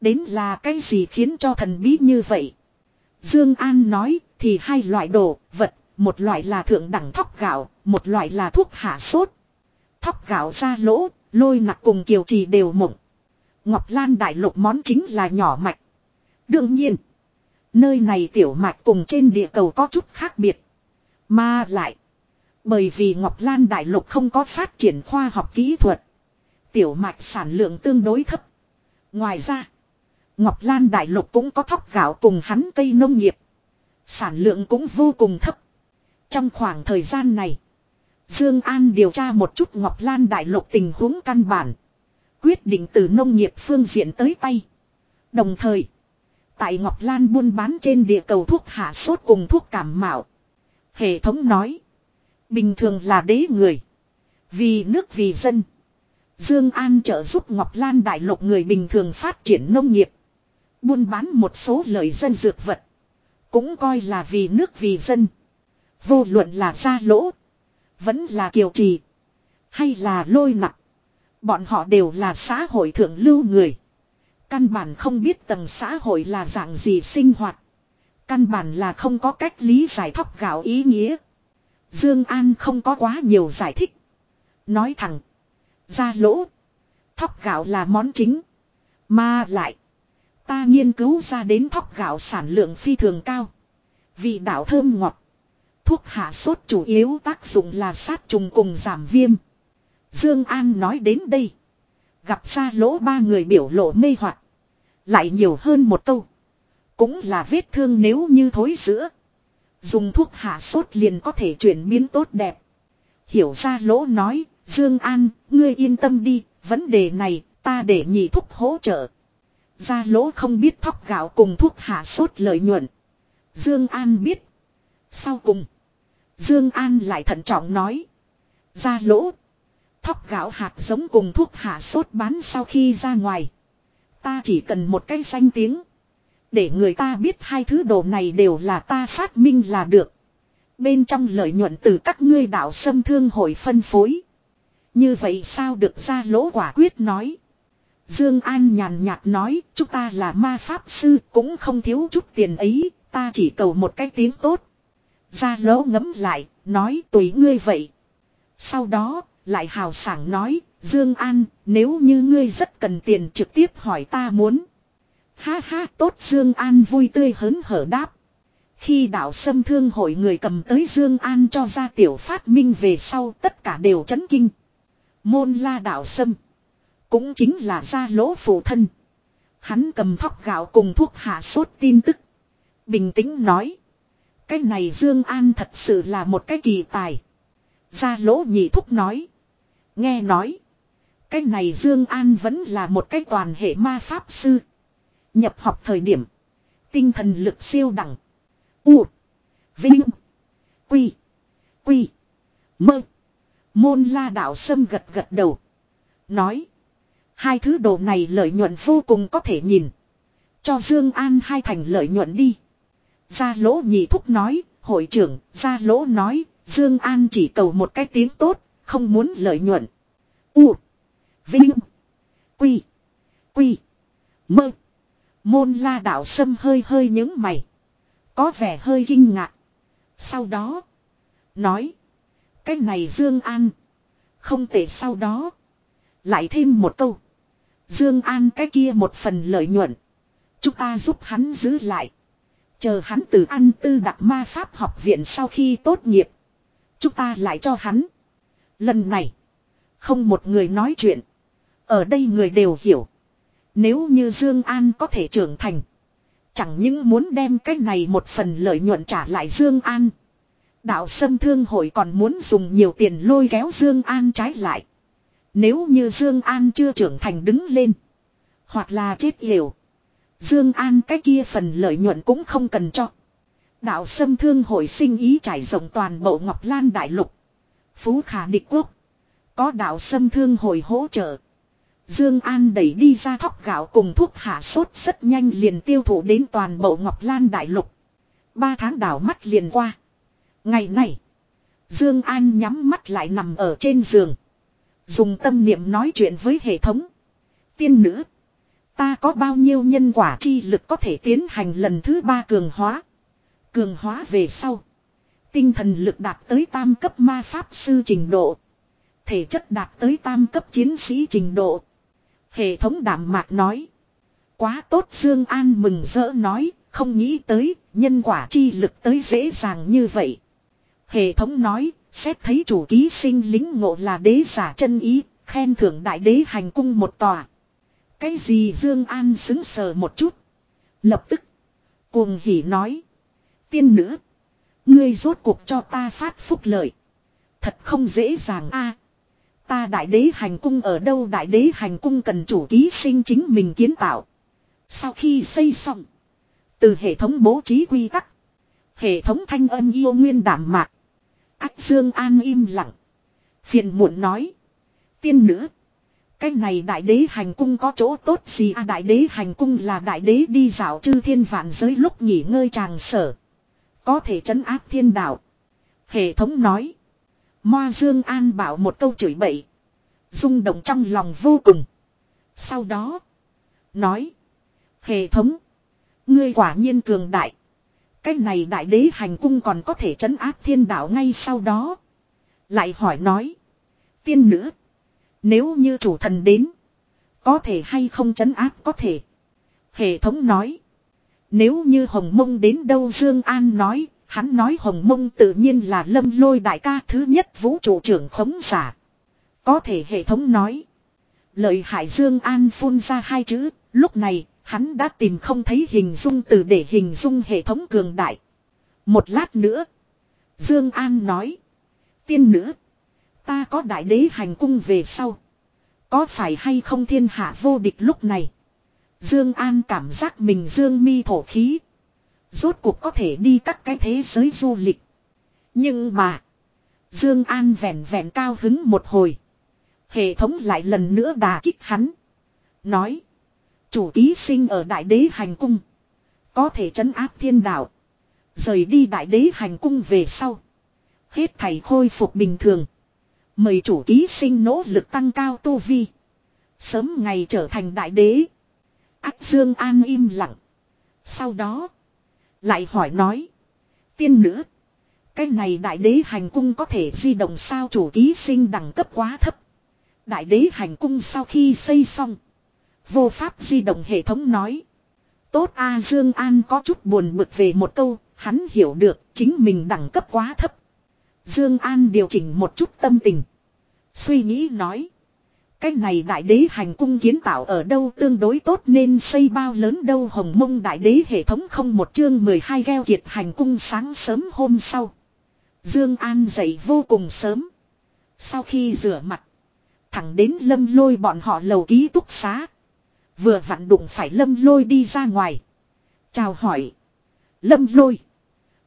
Đến là cái gì khiến cho thần bí như vậy? Dương An nói, thì hai loại đồ, vật. Một loại là thượng đẳng thóc gạo. Một loại là thuốc hạ sốt. Thóc gạo gia lỗ. Lôi nặc cùng kiều trì đều mộng. Ngọc Lan đại lục món chính là nhỏ mạch. Đương nhiên. Nơi này tiểu mạch cùng trên địa cầu có chút khác biệt. Mà lại. Bởi vì Ngọc Lan Đại Lục không có phát triển khoa học kỹ thuật. Tiểu mạch sản lượng tương đối thấp. Ngoài ra. Ngọc Lan Đại Lục cũng có thóc gạo cùng hắn cây nông nghiệp. Sản lượng cũng vô cùng thấp. Trong khoảng thời gian này. Dương An điều tra một chút Ngọc Lan Đại Lục tình huống căn bản. Quyết định từ nông nghiệp phương diện tới tay. Đồng thời. Tại Ngọc Lan buôn bán trên địa cầu thuốc hạ sốt cùng thuốc cảm mạo. Hệ thống nói. Bình thường là đế người. Vì nước vì dân. Dương An trợ giúp Ngọc Lan đại lục người bình thường phát triển nông nghiệp. Buôn bán một số lợi dân dược vật. Cũng coi là vì nước vì dân. Vô luận là gia lỗ. Vẫn là kiều trì. Hay là lôi nặng. Bọn họ đều là xã hội thượng lưu người. Căn bản không biết tầng xã hội là dạng gì sinh hoạt. Căn bản là không có cách lý giải thóc gạo ý nghĩa. Dương An không có quá nhiều giải thích. Nói thẳng. Ra lỗ. Thóc gạo là món chính. Mà lại. Ta nghiên cứu ra đến thóc gạo sản lượng phi thường cao. Vị đạo thơm ngọt. Thuốc hạ sốt chủ yếu tác dụng là sát trùng cùng giảm viêm. Dương An nói đến đây. Gặp ra lỗ ba người biểu lộ mê hoặc Lại nhiều hơn một câu. Cũng là vết thương nếu như thối giữa. Dùng thuốc hạ sốt liền có thể chuyển biến tốt đẹp. Hiểu ra lỗ nói, Dương An, ngươi yên tâm đi, vấn đề này, ta để nhị thuốc hỗ trợ. Gia lỗ không biết thóc gạo cùng thuốc hạ sốt lợi nhuận. Dương An biết. Sau cùng, Dương An lại thận trọng nói. Ra lỗ, thóc gạo hạt giống cùng thuốc hạ sốt bán sau khi ra ngoài. Ta chỉ cần một cái danh tiếng. Để người ta biết hai thứ đồ này đều là ta phát minh là được. Bên trong lợi nhuận từ các ngươi đạo xâm thương hội phân phối. Như vậy sao được ra lỗ quả quyết nói. Dương An nhàn nhạt nói, chúng ta là ma pháp sư cũng không thiếu chút tiền ấy, ta chỉ cầu một cái tiếng tốt. Ra lỗ ngấm lại, nói tùy ngươi vậy. Sau đó, lại hào sảng nói, Dương An, nếu như ngươi rất cần tiền trực tiếp hỏi ta muốn. Ha ha, tốt Dương An vui tươi hớn hở đáp. Khi đạo sâm thương hội người cầm tới Dương An cho ra tiểu phát minh về sau tất cả đều chấn kinh. Môn la đạo sâm. Cũng chính là gia lỗ phụ thân. Hắn cầm thóc gạo cùng thuốc hạ sốt tin tức. Bình tĩnh nói. Cái này Dương An thật sự là một cái kỳ tài. Gia lỗ nhị thúc nói. Nghe nói. Cái này Dương An vẫn là một cái toàn hệ ma pháp sư. Nhập học thời điểm. Tinh thần lực siêu đẳng. U. Vinh. Quy. Quy. Mơ. Môn la đạo sâm gật gật đầu. Nói. Hai thứ đồ này lợi nhuận vô cùng có thể nhìn. Cho Dương An hai thành lợi nhuận đi. Gia lỗ nhị thúc nói. Hội trưởng. Gia lỗ nói. Dương An chỉ cầu một cái tiếng tốt. Không muốn lợi nhuận. U. Vinh. Quy. Quy. Mơ. Môn la đạo sâm hơi hơi những mày. Có vẻ hơi kinh ngạc. Sau đó. Nói. Cái này Dương An. Không tệ sau đó. Lại thêm một câu. Dương An cái kia một phần lợi nhuận. Chúng ta giúp hắn giữ lại. Chờ hắn từ ăn tư đặc ma pháp học viện sau khi tốt nghiệp. Chúng ta lại cho hắn. Lần này. Không một người nói chuyện. Ở đây người đều hiểu. Nếu như Dương An có thể trưởng thành. Chẳng những muốn đem cái này một phần lợi nhuận trả lại Dương An. Đạo Sâm Thương hội còn muốn dùng nhiều tiền lôi kéo Dương An trái lại. Nếu như Dương An chưa trưởng thành đứng lên. Hoặc là chết hiểu. Dương An cái kia phần lợi nhuận cũng không cần cho. Đạo Sâm Thương hội sinh ý trải rộng toàn bộ Ngọc Lan Đại Lục. Phú Khả Địch Quốc. Có đạo Sâm Thương hội hỗ trợ. Dương An đẩy đi ra thóc gạo cùng thuốc hạ sốt rất nhanh liền tiêu thụ đến toàn bộ Ngọc Lan Đại Lục. Ba tháng đảo mắt liền qua. Ngày này, Dương An nhắm mắt lại nằm ở trên giường. Dùng tâm niệm nói chuyện với hệ thống. Tiên nữ, ta có bao nhiêu nhân quả chi lực có thể tiến hành lần thứ ba cường hóa. Cường hóa về sau. Tinh thần lực đạt tới tam cấp ma pháp sư trình độ. Thể chất đạt tới tam cấp chiến sĩ trình độ. Hệ thống đảm mạc nói. Quá tốt Dương An mừng rỡ nói, không nghĩ tới, nhân quả chi lực tới dễ dàng như vậy. Hệ thống nói, xét thấy chủ ký sinh lính ngộ là đế giả chân ý, khen thưởng đại đế hành cung một tòa. Cái gì Dương An xứng sờ một chút. Lập tức, cuồng hỉ nói. Tiên nữ, ngươi rốt cuộc cho ta phát phúc lợi. Thật không dễ dàng a. Ta đại đế hành cung ở đâu đại đế hành cung cần chủ ký sinh chính mình kiến tạo. Sau khi xây xong. Từ hệ thống bố trí quy tắc. Hệ thống thanh âm yêu nguyên đảm mạc. Ách Dương An im lặng. Phiền muộn nói. Tiên nữ. Cái này đại đế hành cung có chỗ tốt gì à đại đế hành cung là đại đế đi dạo chư thiên vạn giới lúc nghỉ ngơi tràng sở. Có thể trấn áp thiên đạo. Hệ thống nói. Moa Dương An bảo một câu chửi bậy. rung động trong lòng vô cùng. Sau đó. Nói. Hệ thống. Ngươi quả nhiên cường đại. Cái này đại đế hành cung còn có thể trấn áp thiên đạo ngay sau đó. Lại hỏi nói. Tiên nữ. Nếu như chủ thần đến. Có thể hay không chấn áp có thể. Hệ thống nói. Nếu như hồng mông đến đâu Dương An nói. Hắn nói hồng mông tự nhiên là lâm lôi đại ca thứ nhất vũ trụ trưởng khống giả. Có thể hệ thống nói. Lợi hại Dương An phun ra hai chữ. Lúc này, hắn đã tìm không thấy hình dung từ để hình dung hệ thống cường đại. Một lát nữa. Dương An nói. Tiên nữ. Ta có đại đế hành cung về sau. Có phải hay không thiên hạ vô địch lúc này. Dương An cảm giác mình dương mi thổ khí. Rốt cuộc có thể đi các cái thế giới du lịch. Nhưng mà. Dương An vẹn vẹn cao hứng một hồi. Hệ thống lại lần nữa đà kích hắn. Nói. Chủ ký sinh ở đại đế hành cung. Có thể trấn áp thiên đạo. Rời đi đại đế hành cung về sau. Hết thảy khôi phục bình thường. Mời chủ ký sinh nỗ lực tăng cao tu vi. Sớm ngày trở thành đại đế. Ác Dương An im lặng. Sau đó. Lại hỏi nói. Tiên nữ. Cái này đại đế hành cung có thể di động sao chủ ký sinh đẳng cấp quá thấp. Đại đế hành cung sau khi xây xong. Vô pháp di động hệ thống nói. Tốt A Dương An có chút buồn bực về một câu, hắn hiểu được chính mình đẳng cấp quá thấp. Dương An điều chỉnh một chút tâm tình. Suy nghĩ nói. Cái này đại đế hành cung kiến tạo ở đâu tương đối tốt nên xây bao lớn đâu hồng mông đại đế hệ thống không một chương 12 gheo kiệt hành cung sáng sớm hôm sau. Dương An dậy vô cùng sớm. Sau khi rửa mặt. Thẳng đến lâm lôi bọn họ lầu ký túc xá. Vừa vặn đụng phải lâm lôi đi ra ngoài. Chào hỏi. Lâm lôi.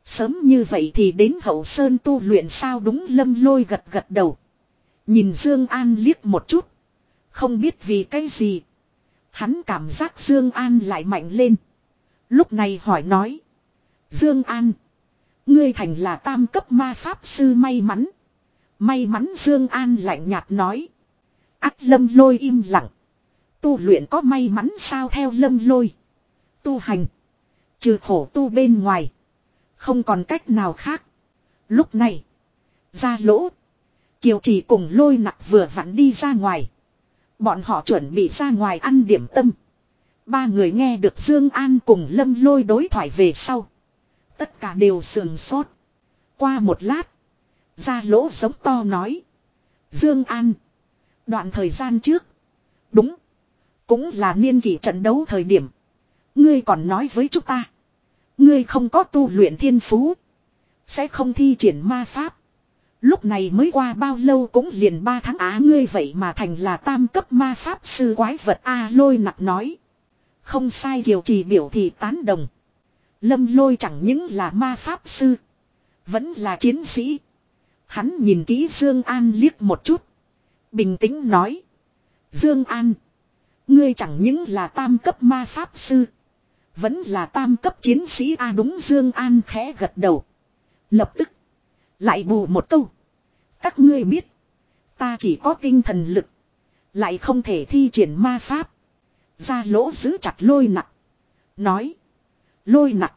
Sớm như vậy thì đến hậu sơn tu luyện sao đúng lâm lôi gật gật đầu. Nhìn Dương An liếc một chút. Không biết vì cái gì. Hắn cảm giác Dương An lại mạnh lên. Lúc này hỏi nói. Dương An. Ngươi thành là tam cấp ma pháp sư may mắn. May mắn Dương An lạnh nhạt nói. Ác lâm lôi im lặng. Tu luyện có may mắn sao theo lâm lôi. Tu hành. Trừ khổ tu bên ngoài. Không còn cách nào khác. Lúc này. Ra lỗ. Kiều chỉ cùng lôi nặc vừa vặn đi ra ngoài. Bọn họ chuẩn bị ra ngoài ăn điểm tâm. Ba người nghe được Dương An cùng lâm lôi đối thoại về sau. Tất cả đều sườn sốt. Qua một lát. Ra lỗ giống to nói. Dương An. Đoạn thời gian trước. Đúng. Cũng là niên kỷ trận đấu thời điểm. Ngươi còn nói với chúng ta. Ngươi không có tu luyện thiên phú. Sẽ không thi triển ma pháp. Lúc này mới qua bao lâu cũng liền ba tháng á, ngươi vậy mà thành là tam cấp ma pháp sư quái vật A, lôi nặc nói. Không sai, kiều trì biểu thị tán đồng. Lâm lôi chẳng những là ma pháp sư. Vẫn là chiến sĩ. Hắn nhìn kỹ Dương An liếc một chút. Bình tĩnh nói. Dương An. Ngươi chẳng những là tam cấp ma pháp sư. Vẫn là tam cấp chiến sĩ A, đúng, Dương An khẽ gật đầu. Lập tức. Lại bù một câu. Các ngươi biết. Ta chỉ có tinh thần lực. Lại không thể thi triển ma pháp. Ra lỗ giữ chặt lôi nặng. Nói. Lôi nặng.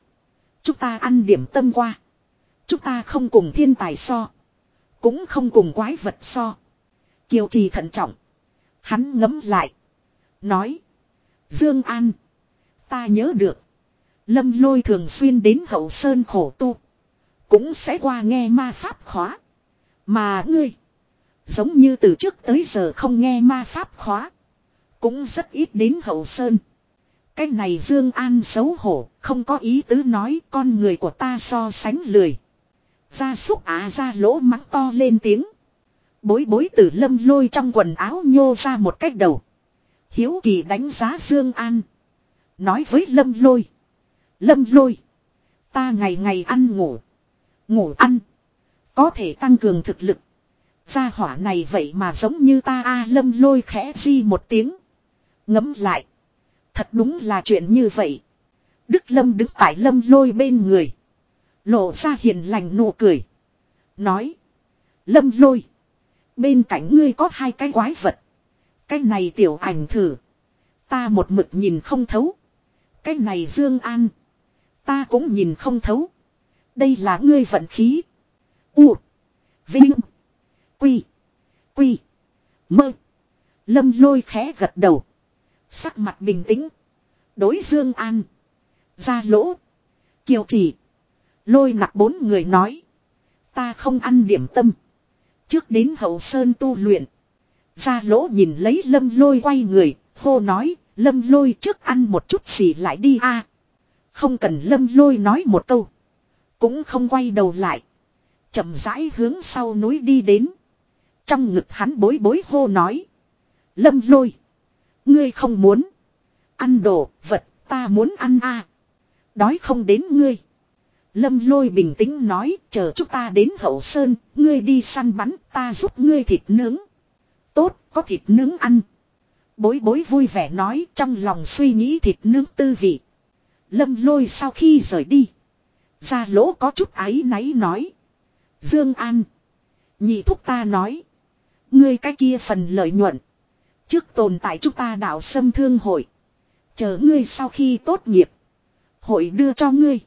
Chúng ta ăn điểm tâm qua. Chúng ta không cùng thiên tài so. Cũng không cùng quái vật so. Kiều trì thận trọng. Hắn ngấm lại. Nói. Dương An. Ta nhớ được. Lâm lôi thường xuyên đến hậu sơn khổ tu. Cũng sẽ qua nghe ma pháp khóa. Mà ngươi. Giống như từ trước tới giờ không nghe ma pháp khóa. Cũng rất ít đến hậu sơn. Cái này Dương An xấu hổ, không có ý tứ nói con người của ta so sánh lười. Gia súc á ra lỗ mắng to lên tiếng. Bối bối tử lâm lôi trong quần áo nhô ra một cách đầu. Hiếu kỳ đánh giá Dương An. Nói với lâm lôi. Lâm lôi. Ta ngày ngày ăn ngủ. Ngủ ăn. Có thể tăng cường thực lực. Gia hỏa này vậy mà giống như ta a lâm lôi khẽ di một tiếng. Ngấm lại. Thật đúng là chuyện như vậy. Đức Lâm đứng tại Lâm lôi bên người. Lộ ra hiền lành nụ cười. Nói. Lâm lôi. Bên cạnh ngươi có hai cái quái vật. Cái này tiểu ảnh thử. Ta một mực nhìn không thấu. Cái này Dương An. Ta cũng nhìn không thấu. Đây là ngươi vận khí. U. Vinh. Quy. Quy. Mơ. Lâm lôi khẽ gật đầu. Sắc mặt bình tĩnh. Đối Dương An. Ra lỗ. Kiều chỉ. Lôi nặc bốn người nói. Ta không ăn điểm tâm. Trước đến hậu sơn tu luyện. Ra lỗ nhìn lấy lâm lôi quay người. Hô nói. Lâm lôi trước ăn một chút gì lại đi a Không cần lâm lôi nói một câu. Cũng không quay đầu lại. chậm rãi hướng sau núi đi đến. Trong ngực hắn bối bối hô nói. Lâm lôi. Ngươi không muốn. Ăn đồ, vật, ta muốn ăn a Đói không đến ngươi. Lâm lôi bình tĩnh nói, chờ chúng ta đến hậu sơn, ngươi đi săn bắn, ta giúp ngươi thịt nướng. Tốt, có thịt nướng ăn. Bối bối vui vẻ nói trong lòng suy nghĩ thịt nướng tư vị. Lâm lôi sau khi rời đi gia lỗ có chút áy náy nói. Dương An. Nhị thúc ta nói. Ngươi cái kia phần lợi nhuận. Trước tồn tại chúng ta đạo sâm thương hội. Chờ ngươi sau khi tốt nghiệp. Hội đưa cho ngươi.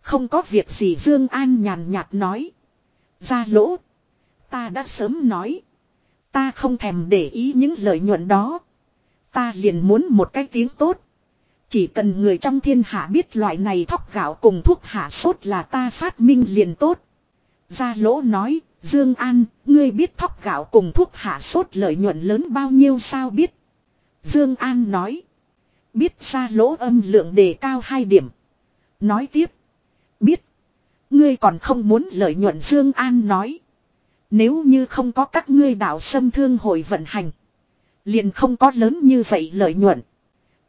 Không có việc gì Dương An nhàn nhạt nói. gia lỗ. Ta đã sớm nói. Ta không thèm để ý những lợi nhuận đó. Ta liền muốn một cái tiếng tốt. Chỉ cần người trong thiên hạ biết loại này thóc gạo cùng thuốc hạ sốt là ta phát minh liền tốt. Gia lỗ nói, Dương An, ngươi biết thóc gạo cùng thuốc hạ sốt lợi nhuận lớn bao nhiêu sao biết. Dương An nói. Biết gia lỗ âm lượng đề cao hai điểm. Nói tiếp. Biết. Ngươi còn không muốn lợi nhuận Dương An nói. Nếu như không có các ngươi đạo xâm thương hội vận hành. Liền không có lớn như vậy lợi nhuận.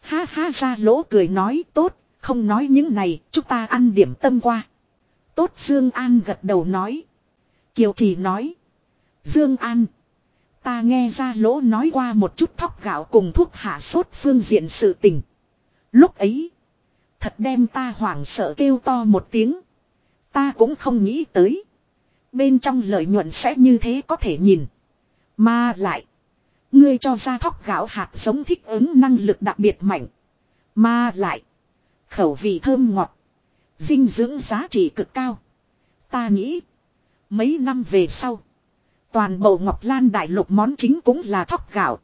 Ha ha ra lỗ cười nói tốt, không nói những này, chúng ta ăn điểm tâm qua. Tốt Dương An gật đầu nói. Kiều Trì nói. Dương An. Ta nghe ra lỗ nói qua một chút thóc gạo cùng thuốc hạ sốt phương diện sự tình. Lúc ấy. Thật đem ta hoảng sợ kêu to một tiếng. Ta cũng không nghĩ tới. Bên trong lợi nhuận sẽ như thế có thể nhìn. Mà lại. Ngươi cho ra thóc gạo hạt giống thích ứng năng lực đặc biệt mạnh. Mà lại. Khẩu vị thơm ngọt. Dinh dưỡng giá trị cực cao. Ta nghĩ. Mấy năm về sau. Toàn bộ Ngọc Lan đại lục món chính cũng là thóc gạo.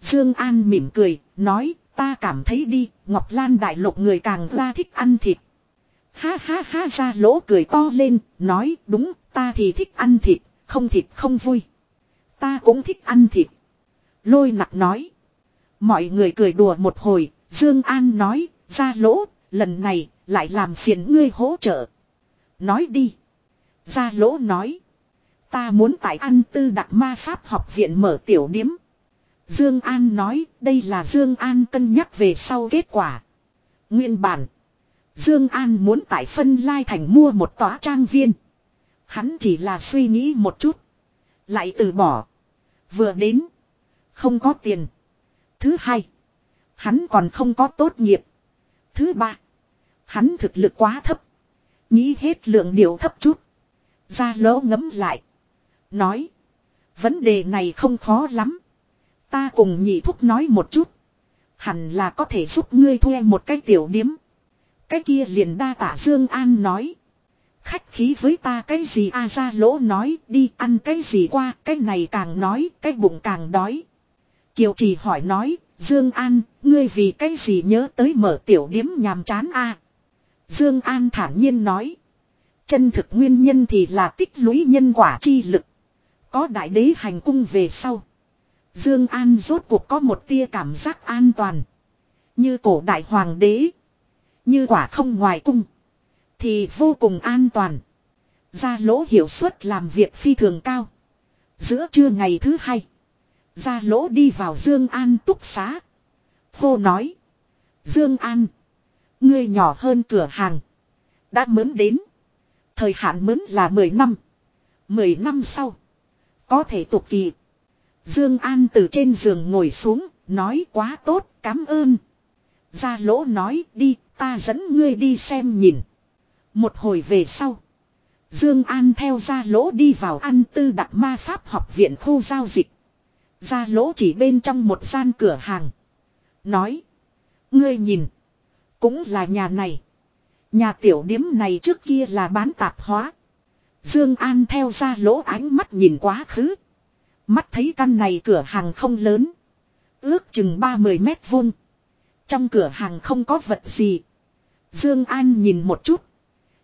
Dương An mỉm cười, nói, ta cảm thấy đi, Ngọc Lan đại lục người càng ra thích ăn thịt. Ha ha ha ra lỗ cười to lên, nói, đúng, ta thì thích ăn thịt, không thịt không vui. Ta cũng thích ăn thịt. Lôi nặc nói. Mọi người cười đùa một hồi, Dương An nói, ra lỗ, lần này, lại làm phiền ngươi hỗ trợ. Nói đi. Ra lỗ nói. Ta muốn tại ăn tư đặc ma pháp học viện mở tiểu điếm. Dương An nói, đây là Dương An cân nhắc về sau kết quả. Nguyên bản. Dương An muốn tại phân lai thành mua một tòa trang viên. Hắn chỉ là suy nghĩ một chút. Lại từ bỏ. Vừa đến. Không có tiền. Thứ hai. Hắn còn không có tốt nghiệp. Thứ ba. Hắn thực lực quá thấp. Nghĩ hết lượng điều thấp chút. Ra lỗ ngấm lại. Nói. Vấn đề này không khó lắm. Ta cùng nhị thúc nói một chút. Hẳn là có thể giúp ngươi thuê một cái tiểu điếm. Cái kia liền đa tả Dương An nói. Khách khí với ta cái gì a ra lỗ nói, đi ăn cái gì qua cái này càng nói, cái bụng càng đói. Kiều trì hỏi nói, Dương An, ngươi vì cái gì nhớ tới mở tiểu điếm nhàm chán a Dương An thản nhiên nói. Chân thực nguyên nhân thì là tích lũy nhân quả chi lực. Có đại đế hành cung về sau. Dương An rốt cuộc có một tia cảm giác an toàn. Như cổ đại hoàng đế. Như quả không ngoài cung. Thì vô cùng an toàn. Gia lỗ hiệu suất làm việc phi thường cao. Giữa trưa ngày thứ hai. Gia lỗ đi vào Dương An túc xá. Hô nói. Dương An. Ngươi nhỏ hơn cửa hàng. Đã mướn đến. Thời hạn mướn là 10 năm. 10 năm sau. Có thể tục kỳ. Dương An từ trên giường ngồi xuống. Nói quá tốt. Cám ơn. Gia lỗ nói, đi. Ta dẫn ngươi đi xem nhìn. Một hồi về sau. Dương An theo gia lỗ đi vào ăn tư đặc ma pháp học viện khu giao dịch. Gia lỗ chỉ bên trong một gian cửa hàng. Nói. Ngươi nhìn. Cũng là nhà này. Nhà tiểu điếm này trước kia là bán tạp hóa. Dương An theo ra lỗ ánh mắt nhìn quá khứ. Mắt thấy căn này cửa hàng không lớn. Ước chừng 30 mét vuông. Trong cửa hàng không có vật gì. Dương An nhìn một chút.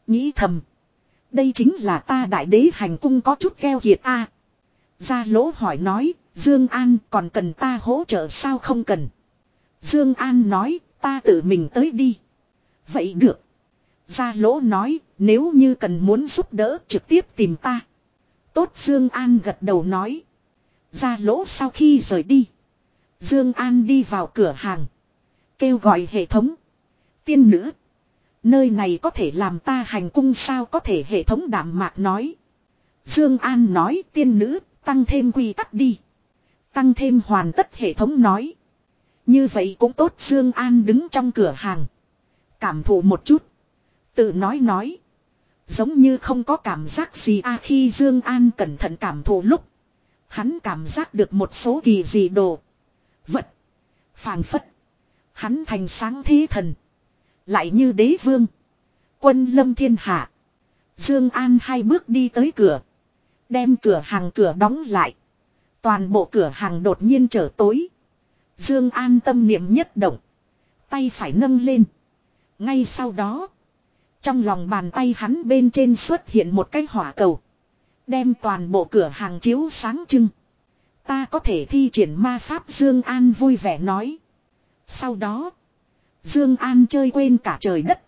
Nghĩ thầm. Đây chính là ta đại đế hành cung có chút keo kiệt a. Gia lỗ hỏi nói. Dương An còn cần ta hỗ trợ sao không cần. Dương An nói. Ta tự mình tới đi. Vậy được. Gia lỗ nói, nếu như cần muốn giúp đỡ trực tiếp tìm ta. Tốt Dương An gật đầu nói. Gia lỗ sau khi rời đi. Dương An đi vào cửa hàng. Kêu gọi hệ thống. Tiên nữ. Nơi này có thể làm ta hành cung sao có thể hệ thống đảm mạc nói. Dương An nói tiên nữ tăng thêm quy tắc đi. Tăng thêm hoàn tất hệ thống nói. Như vậy cũng tốt Dương An đứng trong cửa hàng. Cảm thụ một chút. Tự nói nói. Giống như không có cảm giác gì a khi Dương An cẩn thận cảm thụ lúc. Hắn cảm giác được một số kỳ dị đồ. Vật. Phàng phất. Hắn thành sáng thế thần. Lại như đế vương. Quân lâm thiên hạ. Dương An hai bước đi tới cửa. Đem cửa hàng cửa đóng lại. Toàn bộ cửa hàng đột nhiên trở tối. Dương An tâm niệm nhất động. Tay phải nâng lên. Ngay sau đó. Trong lòng bàn tay hắn bên trên xuất hiện một cái hỏa cầu. Đem toàn bộ cửa hàng chiếu sáng trưng. Ta có thể thi triển ma pháp Dương An vui vẻ nói. Sau đó. Dương An chơi quên cả trời đất.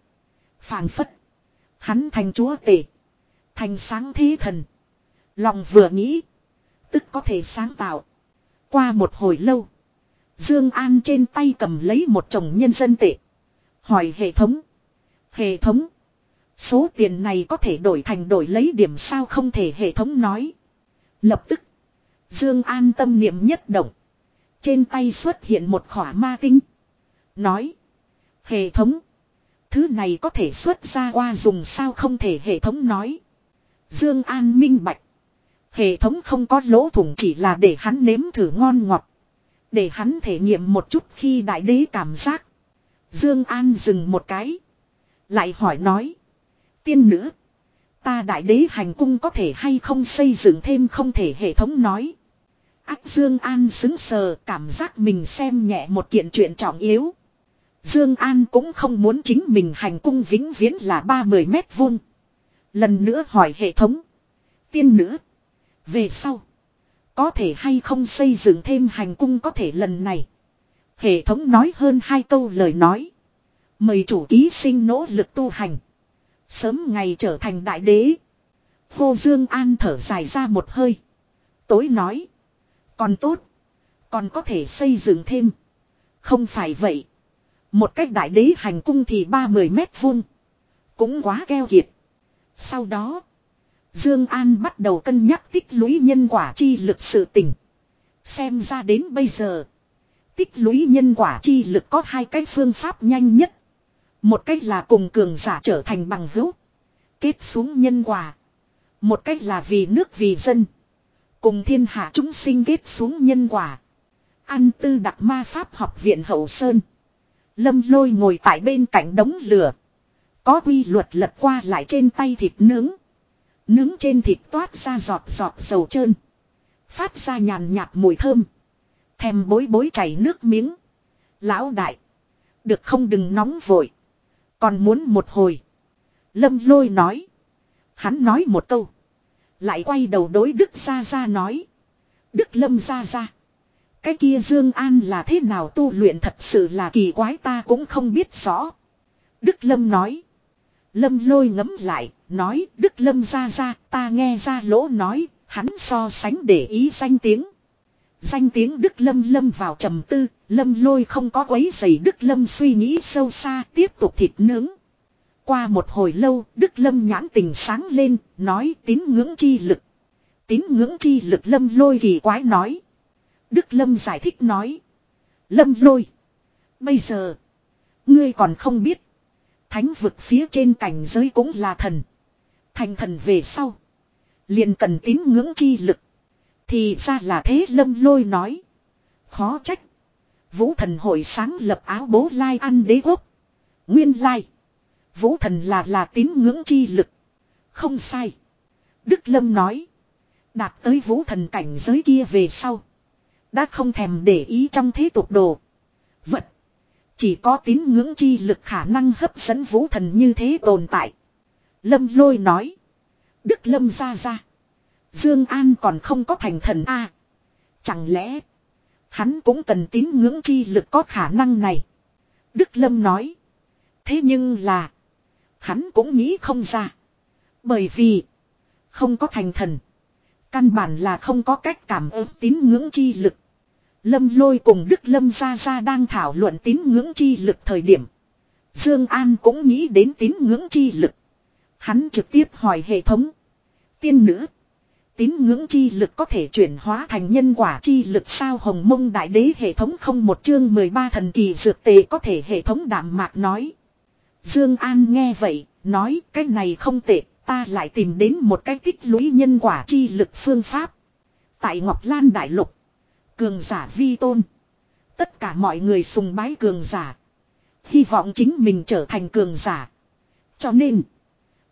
Phàng phất. Hắn thành chúa tể. Thành sáng thế thần. Lòng vừa nghĩ. Tức có thể sáng tạo. Qua một hồi lâu. Dương An trên tay cầm lấy một chồng nhân dân tệ. Hỏi hệ thống. Hệ thống. Số tiền này có thể đổi thành đổi lấy điểm sao không thể hệ thống nói. Lập tức. Dương An tâm niệm nhất động. Trên tay xuất hiện một khỏa ma tinh. Nói. Hệ thống. Thứ này có thể xuất ra qua dùng sao không thể hệ thống nói. Dương An minh bạch. Hệ thống không có lỗ thủng chỉ là để hắn nếm thử ngon ngọt. Để hắn thể nghiệm một chút khi đại đế cảm giác. Dương An dừng một cái. Lại hỏi nói. Tiên nữ. Ta đại đế hành cung có thể hay không xây dựng thêm không thể hệ thống nói. Ác Dương An xứng sờ, cảm giác mình xem nhẹ một kiện chuyện trọng yếu. Dương An cũng không muốn chính mình hành cung vĩnh viễn là 30 mét vuông. Lần nữa hỏi hệ thống. Tiên nữ. Về sau. Có thể hay không xây dựng thêm hành cung có thể lần này. Hệ thống nói hơn hai câu lời nói. Mời chủ ký sinh nỗ lực tu hành. Sớm ngày trở thành đại đế. Khô Dương An thở dài ra một hơi. Tối nói. Còn tốt. Còn có thể xây dựng thêm. Không phải vậy. Một cách đại đế hành cung thì ba mươi mét vuông. Cũng quá keo kiệt. Sau đó. Dương An bắt đầu cân nhắc tích lũy nhân quả chi lực sự tình. Xem ra đến bây giờ. Tích lũy nhân quả chi lực có hai cái phương pháp nhanh nhất. Một cách là cùng cường giả trở thành bằng hữu. Kết xuống nhân quả. Một cách là vì nước vì dân. Cùng thiên hạ chúng sinh kết xuống nhân quả. An tư đặc ma pháp học viện hậu sơn. Lâm lôi ngồi tại bên cạnh đống lửa. Có quy luật lật qua lại trên tay thịt nướng. Nướng trên thịt toát ra giọt giọt dầu trơn. Phát ra nhàn nhạt mùi thơm. Thèm bối bối chảy nước miếng. Lão đại. Được không đừng nóng vội. Còn muốn một hồi. Lâm lôi nói. Hắn nói một câu. Lại quay đầu đối Đức Gia Gia nói. Đức Lâm Gia Gia. Cái kia Dương An là thế nào tu luyện thật sự là kỳ quái ta cũng không biết rõ. Đức Lâm nói. Lâm lôi ngấm lại, nói Đức Lâm ra ra ta nghe ra lỗ nói, hắn so sánh để ý danh tiếng. Danh tiếng Đức Lâm lâm vào trầm tư, Lâm lôi không có quấy giày Đức Lâm suy nghĩ sâu xa tiếp tục thịt nướng. Qua một hồi lâu, Đức Lâm nhãn tình sáng lên, nói tín ngưỡng chi lực. Tín ngưỡng chi lực Lâm lôi kỳ quái nói. Đức Lâm giải thích nói. Lâm lôi. Bây giờ. Ngươi còn không biết. Thánh vực phía trên cảnh giới cũng là thần. Thành thần về sau. liền cần tín ngưỡng chi lực. Thì ra là thế lâm lôi nói. Khó trách. Vũ thần hội sáng lập áo bố lai ăn đế quốc. Nguyên lai. Vũ thần là là tín ngưỡng chi lực. Không sai. Đức Lâm nói. Đạt tới vũ thần cảnh giới kia về sau. Đã không thèm để ý trong thế tục đồ. Vật. Chỉ có tín ngưỡng chi lực khả năng hấp dẫn vũ thần như thế tồn tại. Lâm lôi nói. Đức Lâm ra ra. Dương An còn không có thành thần A. chẳng lẽ. Hắn cũng cần tín ngưỡng chi lực có khả năng này. Đức Lâm nói. Thế nhưng là. Hắn cũng nghĩ không ra. Bởi vì. Không có thành thần. Căn bản là không có cách cảm ứng tín ngưỡng chi lực. Lâm lôi cùng Đức Lâm Gia Gia đang thảo luận tín ngưỡng chi lực thời điểm. Dương An cũng nghĩ đến tín ngưỡng chi lực. Hắn trực tiếp hỏi hệ thống. Tiên nữ. Tín ngưỡng chi lực có thể chuyển hóa thành nhân quả chi lực sao hồng mông đại đế hệ thống không một chương 13 thần kỳ dược tề có thể hệ thống đảm mạc nói. Dương An nghe vậy, nói cái này không tệ, ta lại tìm đến một cái tích lũy nhân quả chi lực phương pháp. Tại Ngọc Lan Đại Lục, cường giả vi tôn. Tất cả mọi người sùng bái cường giả. Hy vọng chính mình trở thành cường giả. Cho nên,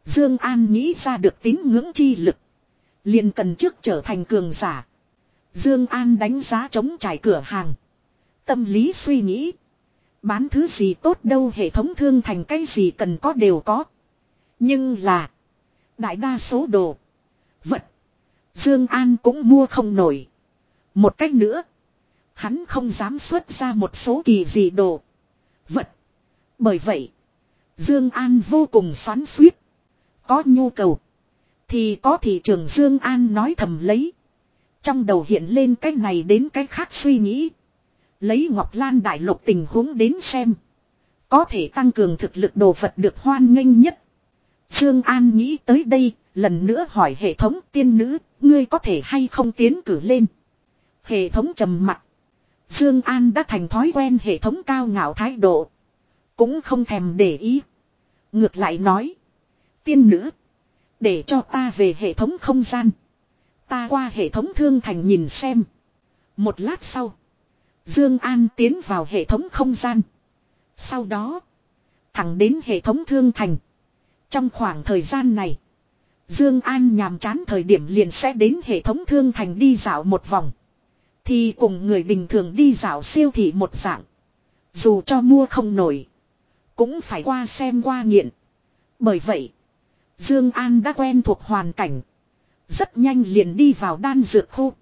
Dương An nghĩ ra được tín ngưỡng chi lực. liền cần trước trở thành cường giả. Dương An đánh giá chống trải cửa hàng. Tâm lý suy nghĩ. Bán thứ gì tốt đâu, hệ thống thương thành cái gì cần có đều có. Nhưng là. Đại đa số đồ. Vật. Dương An cũng mua không nổi. Một cách nữa. Hắn không dám xuất ra một số kỳ gì đồ. Vật. Bởi vậy. Dương An vô cùng xoắn xuýt. Có nhu cầu. Thì có thị trường Dương An nói thầm lấy. Trong đầu hiện lên cái này đến cái khác suy nghĩ. Lấy Ngọc Lan Đại Lục tình huống đến xem. Có thể tăng cường thực lực đồ vật được hoan nghênh nhất. Dương An nghĩ tới đây, lần nữa hỏi hệ thống tiên nữ, ngươi có thể hay không tiến cử lên. Hệ thống trầm mặt. Dương An đã thành thói quen hệ thống cao ngạo thái độ. Cũng không thèm để ý. Ngược lại nói. Tiên nữ. Để cho ta về hệ thống không gian. Ta qua hệ thống thương thành nhìn xem. Một lát sau. Dương An tiến vào hệ thống không gian. Sau đó. Thẳng đến hệ thống thương thành. Trong khoảng thời gian này. Dương An nhàm chán thời điểm liền sẽ đến hệ thống thương thành đi dạo một vòng. Thì cùng người bình thường đi dạo siêu thị một dạng. Dù cho mua không nổi. Cũng phải qua xem qua nghiện. Bởi vậy. Dương An đã quen thuộc hoàn cảnh. Rất nhanh liền đi vào đan dược khu.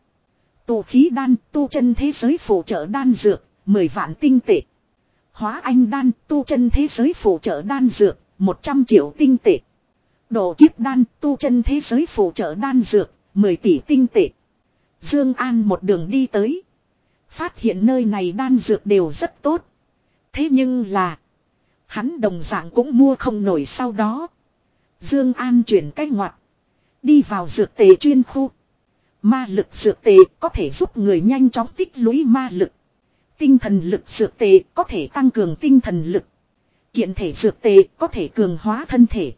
Tụ khí đan, tu chân thế giới phụ trợ đan dược. 10 vạn tinh tệ. Hóa anh đan, tu chân thế giới phụ trợ đan dược. 100 triệu tinh tệ. Độ kiếp đan, tu chân thế giới phụ trợ đan dược. 10 tỷ tinh tệ. Dương An một đường đi tới. Phát hiện nơi này đan dược đều rất tốt. Thế nhưng là. Hắn đồng dạng cũng mua không nổi sau đó. Dương An chuyển cách ngoặt. Đi vào dược tề chuyên khu. Ma lực dược tề có thể giúp người nhanh chóng tích lũy ma lực. Tinh thần lực dược tề có thể tăng cường tinh thần lực. Kiện thể dược tề có thể cường hóa thân thể.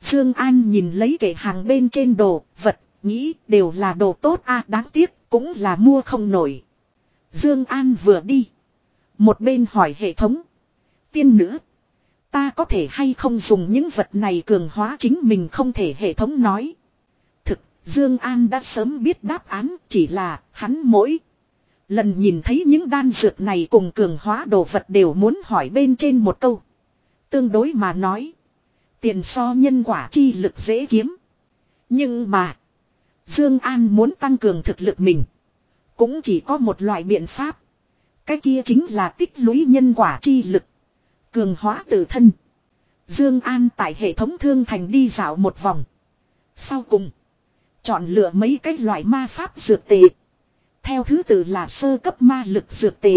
Dương An nhìn lấy kệ hàng bên trên đồ, vật, nghĩ đều là đồ tốt a, đáng tiếc cũng là mua không nổi. Dương An vừa đi, một bên hỏi hệ thống: "Tiên nữ, Ta có thể hay không dùng những vật này cường hóa chính mình không thể hệ thống nói. Thực, Dương An đã sớm biết đáp án chỉ là hắn mỗi. Lần nhìn thấy những đan dược này cùng cường hóa đồ vật đều muốn hỏi bên trên một câu. Tương đối mà nói. Tiền so nhân quả chi lực dễ kiếm. Nhưng mà. Dương An muốn tăng cường thực lực mình. Cũng chỉ có một loại biện pháp. Cái kia chính là tích lũy nhân quả chi lực. Cường hóa tự thân. Dương An tại hệ thống thương thành đi dạo một vòng. Sau cùng. Chọn lựa mấy cái loại ma pháp dược tệ. Theo thứ tự là sơ cấp ma lực dược tệ.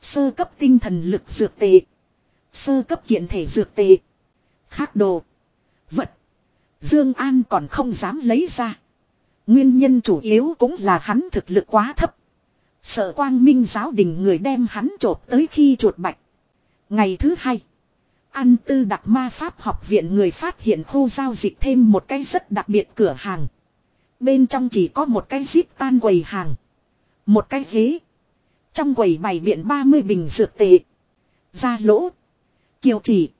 Sơ cấp tinh thần lực dược tệ. Sơ cấp kiện thể dược tệ. Khác đồ. Vật. Dương An còn không dám lấy ra. Nguyên nhân chủ yếu cũng là hắn thực lực quá thấp. Sợ quang minh giáo đình người đem hắn trộp tới khi chuột bạch. Ngày thứ hai. Ăn tư đặc ma pháp học viện người phát hiện khu giao dịch thêm một cái rất đặc biệt cửa hàng. Bên trong chỉ có một cái zip tan quầy hàng. Một cái ghế. Trong quầy bày biện 30 bình dược tệ. Ra lỗ. Kiều chỉ.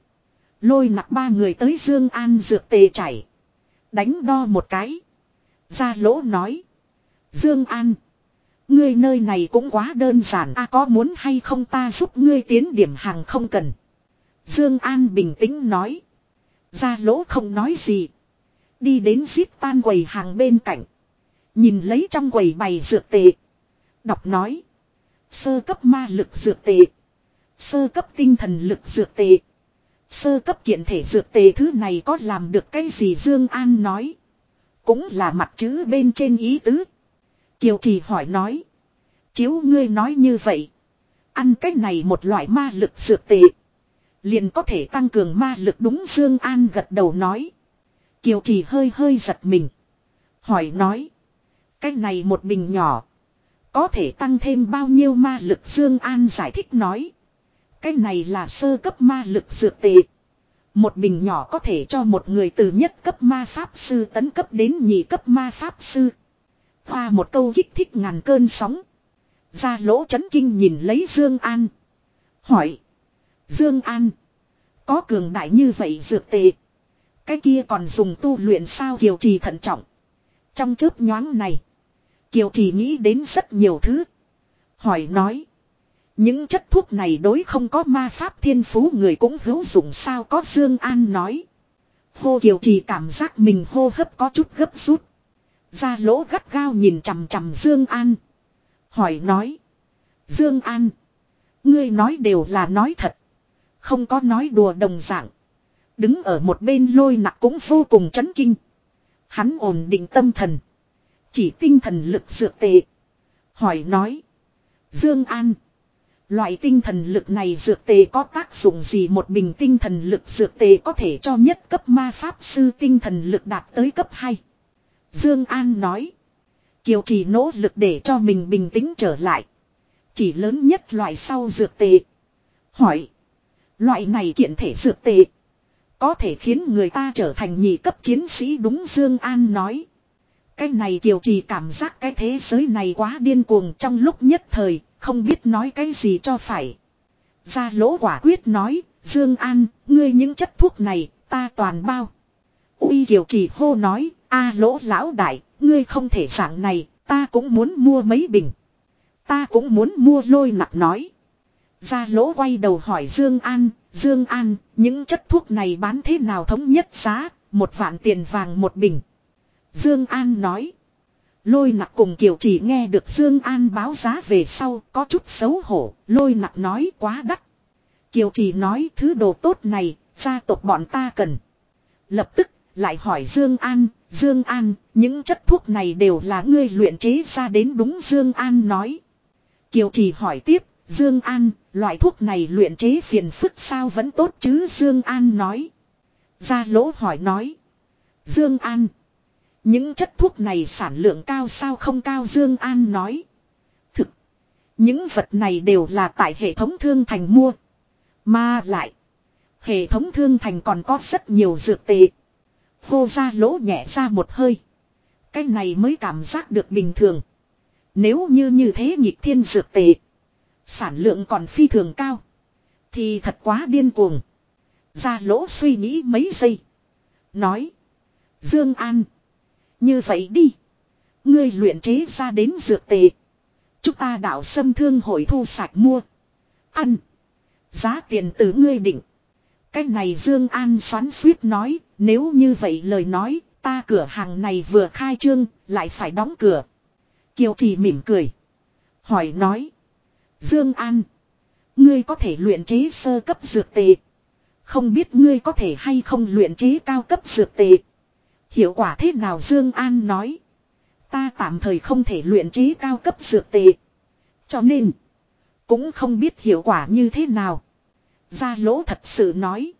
Lôi nặc ba người tới Dương An dược tệ chảy. Đánh đo một cái. Ra lỗ nói. Dương An. Ngươi nơi này cũng quá đơn giản a, có muốn hay không ta giúp ngươi tiến điểm hàng không cần. Dương An bình tĩnh nói. Gia lỗ không nói gì. Đi đến xít tan quầy hàng bên cạnh. Nhìn lấy trong quầy bày dược tệ. Đọc nói. Sơ cấp ma lực dược tệ. Sơ cấp tinh thần lực dược tệ. Sơ cấp kiện thể dược tệ thứ này có làm được cái gì Dương An nói. Cũng là mặt chữ bên trên ý tứ. Kiều trì hỏi nói. Chiếu ngươi nói như vậy. Ăn cái này một loại ma lực dược tệ. Liền có thể tăng cường ma lực đúng Dương An gật đầu nói. Kiều trì hơi hơi giật mình. Hỏi nói. Cái này một bình nhỏ. Có thể tăng thêm bao nhiêu ma lực Dương An giải thích nói. Cái này là sơ cấp ma lực dược tệ. Một bình nhỏ có thể cho một người từ nhất cấp ma pháp sư tấn cấp đến nhị cấp ma pháp sư. Hoa một câu kích thích ngàn cơn sóng. Ra lỗ chấn kinh nhìn lấy Dương An. Hỏi. Dương An. Có cường đại như vậy dược tệ. Cái kia còn dùng tu luyện sao kiều trì thận trọng. Trong chớp nhoáng này. Kiều trì nghĩ đến rất nhiều thứ. Hỏi nói. Những chất thuốc này đối không có ma pháp thiên phú người cũng hữu dụng sao có Dương An nói. Hô Kiều Trì cảm giác mình hô hấp có chút gấp rút. Ra lỗ gắt gao nhìn chằm chằm Dương An. Hỏi nói. Dương An. Ngươi nói đều là nói thật. Không có nói đùa đồng dạng. Đứng ở một bên lôi nặng cũng vô cùng chấn kinh. Hắn ổn định tâm thần. Chỉ tinh thần lực dược tệ. Hỏi nói. Dương An. Loại tinh thần lực này dược tề có tác dụng gì một bình tinh thần lực dược tề có thể cho nhất cấp ma pháp sư tinh thần lực đạt tới cấp 2. Dương An nói. Kiều chỉ nỗ lực để cho mình bình tĩnh trở lại. Chỉ lớn nhất loại sau dược tệ. Hỏi. Loại này kiện thể dược tệ, Có thể khiến người ta trở thành nhị cấp chiến sĩ đúng Dương An nói. Cái này kiều trì cảm giác cái thế giới này quá điên cuồng trong lúc nhất thời, không biết nói cái gì cho phải. Gia lỗ quả quyết nói, Dương An, ngươi những chất thuốc này, ta toàn bao. Uy kiều trì hô nói, a lỗ lão đại, ngươi không thể dạng này, ta cũng muốn mua mấy bình. Ta cũng muốn mua lôi nặc nói. Gia lỗ quay đầu hỏi Dương An, Dương An, những chất thuốc này bán thế nào thống nhất giá, một vạn tiền vàng một bình. Dương An nói. Lôi nặc cùng Kiều chỉ nghe được Dương An báo giá về sau có chút xấu hổ, lôi nặc nói quá đắt. Kiều chỉ nói thứ đồ tốt này, gia tộc bọn ta cần. Lập tức, lại hỏi Dương An, Dương An, những chất thuốc này đều là ngươi luyện chế ra đến đúng Dương An nói. Kiều chỉ hỏi tiếp, Dương An, loại thuốc này luyện chế phiền phức sao vẫn tốt chứ Dương An nói. Gia lỗ hỏi nói. Dương An. Những chất thuốc này sản lượng cao sao không cao Dương An nói. Thực. Những vật này đều là tại hệ thống thương thành mua. Mà lại. Hệ thống thương thành còn có rất nhiều dược tệ. Hô ra lỗ nhẹ ra một hơi. Cái này mới cảm giác được bình thường. Nếu như như thế nhịp thiên dược tệ. Sản lượng còn phi thường cao. Thì thật quá điên cuồng. Ra lỗ suy nghĩ mấy giây. Nói. Dương An. Như vậy đi. Ngươi luyện chế ra đến dược tệ. Chúng ta đạo xâm thương hội thu sạch mua. Ăn. Giá tiền từ ngươi định. Cái này Dương An xoắn suýt nói. Nếu như vậy lời nói. Ta cửa hàng này vừa khai trương. Lại phải đóng cửa. Kiều trì mỉm cười. Hỏi nói. Dương An. Ngươi có thể luyện chế sơ cấp dược tệ. Không biết ngươi có thể hay không luyện chế cao cấp dược tệ. Hiệu quả thế nào Dương An nói. Ta tạm thời không thể luyện chế cao cấp dược tệ. Cho nên. Cũng không biết hiệu quả như thế nào. Gia lỗ thật sự nói.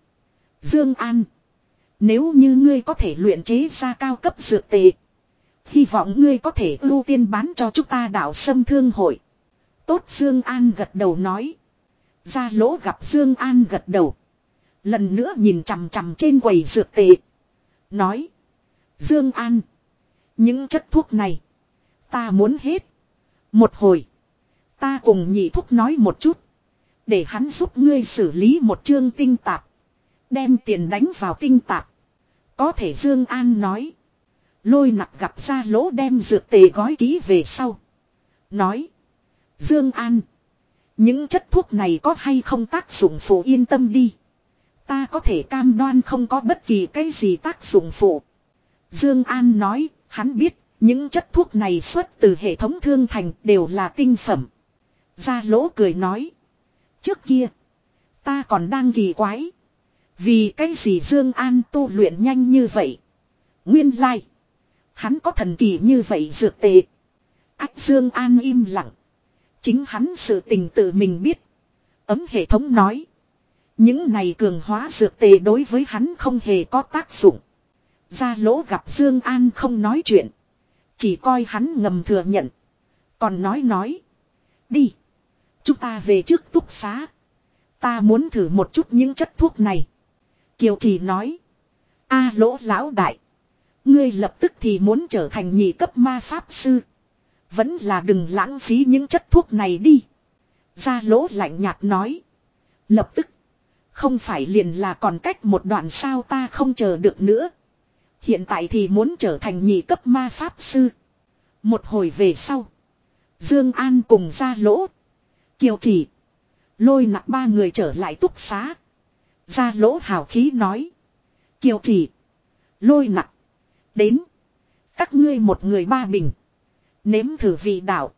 Dương An. Nếu như ngươi có thể luyện chế ra cao cấp dược tệ. Hy vọng ngươi có thể ưu tiên bán cho chúng ta đạo sâm thương hội. Tốt Dương An gật đầu nói. Gia lỗ gặp Dương An gật đầu. Lần nữa nhìn chằm chằm trên quầy dược tệ. Nói. Dương An. Những chất thuốc này. Ta muốn hết. Một hồi. Ta cùng nhị thúc nói một chút. Để hắn giúp ngươi xử lý một chương tinh tạp. Đem tiền đánh vào tinh tạp. Có thể Dương An nói. Lôi nặc gặp ra lỗ đem dược tề gói ký về sau. Nói. Dương An. Những chất thuốc này có hay không tác dụng phụ yên tâm đi. Ta có thể cam đoan không có bất kỳ cái gì tác dụng phụ. Dương An nói, hắn biết, những chất thuốc này xuất từ hệ thống thương thành đều là tinh phẩm. Gia lỗ cười nói. Trước kia, ta còn đang kỳ quái. Vì cái gì Dương An tu luyện nhanh như vậy? Nguyên lai, like. hắn có thần kỳ như vậy dược tệ. Ách Dương An im lặng. Chính hắn sự tình tự mình biết. Ấm hệ thống nói. Những này cường hóa dược tề đối với hắn không hề có tác dụng. Gia lỗ gặp Dương An không nói chuyện. Chỉ coi hắn ngầm thừa nhận. Còn nói nói. Đi. Chúng ta về trước túc xá. Ta muốn thử một chút những chất thuốc này. Kiều Trì nói. A lỗ lão đại. Ngươi lập tức thì muốn trở thành nhị cấp ma pháp sư. Vẫn là đừng lãng phí những chất thuốc này đi. Gia lỗ lạnh nhạt nói. Lập tức. Không phải liền là còn cách một đoạn sao ta không chờ được nữa. Hiện tại thì muốn trở thành nhị cấp ma pháp sư. Một hồi về sau. Dương An cùng ra lỗ. Kiều chỉ. Lôi nặng ba người trở lại túc xá. Ra lỗ hào khí nói. Kiều chỉ. Lôi nặng. Đến. Các ngươi một người ba bình. Nếm thử vị đạo.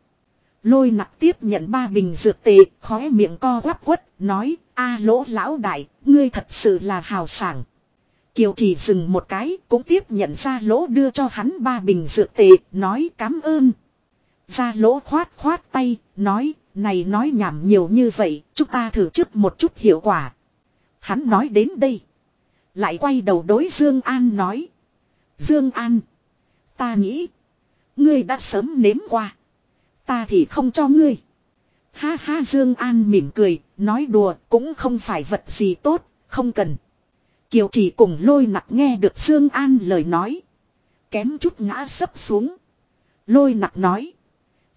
Lôi nặng tiếp nhận ba bình dược tệ, khóe miệng co quắp quất, nói, a lỗ lão đại, ngươi thật sự là hào sảng. Kiều chỉ dừng một cái, cũng tiếp nhận ra lỗ đưa cho hắn ba bình dược tệ, nói cảm ơn. Ra lỗ khoát khoát tay, nói, này nói nhảm nhiều như vậy, chúng ta thử trước một chút hiệu quả. Hắn nói đến đây. Lại quay đầu đối Dương An nói. Dương An. Ta nghĩ. Ngươi đã sớm nếm qua. Ta thì không cho ngươi. Ha ha Dương An mỉm cười, nói đùa cũng không phải vật gì tốt, không cần. Kiều chỉ cùng lôi nặc nghe được Dương An lời nói. Kém chút ngã sấp xuống. Lôi nặc nói.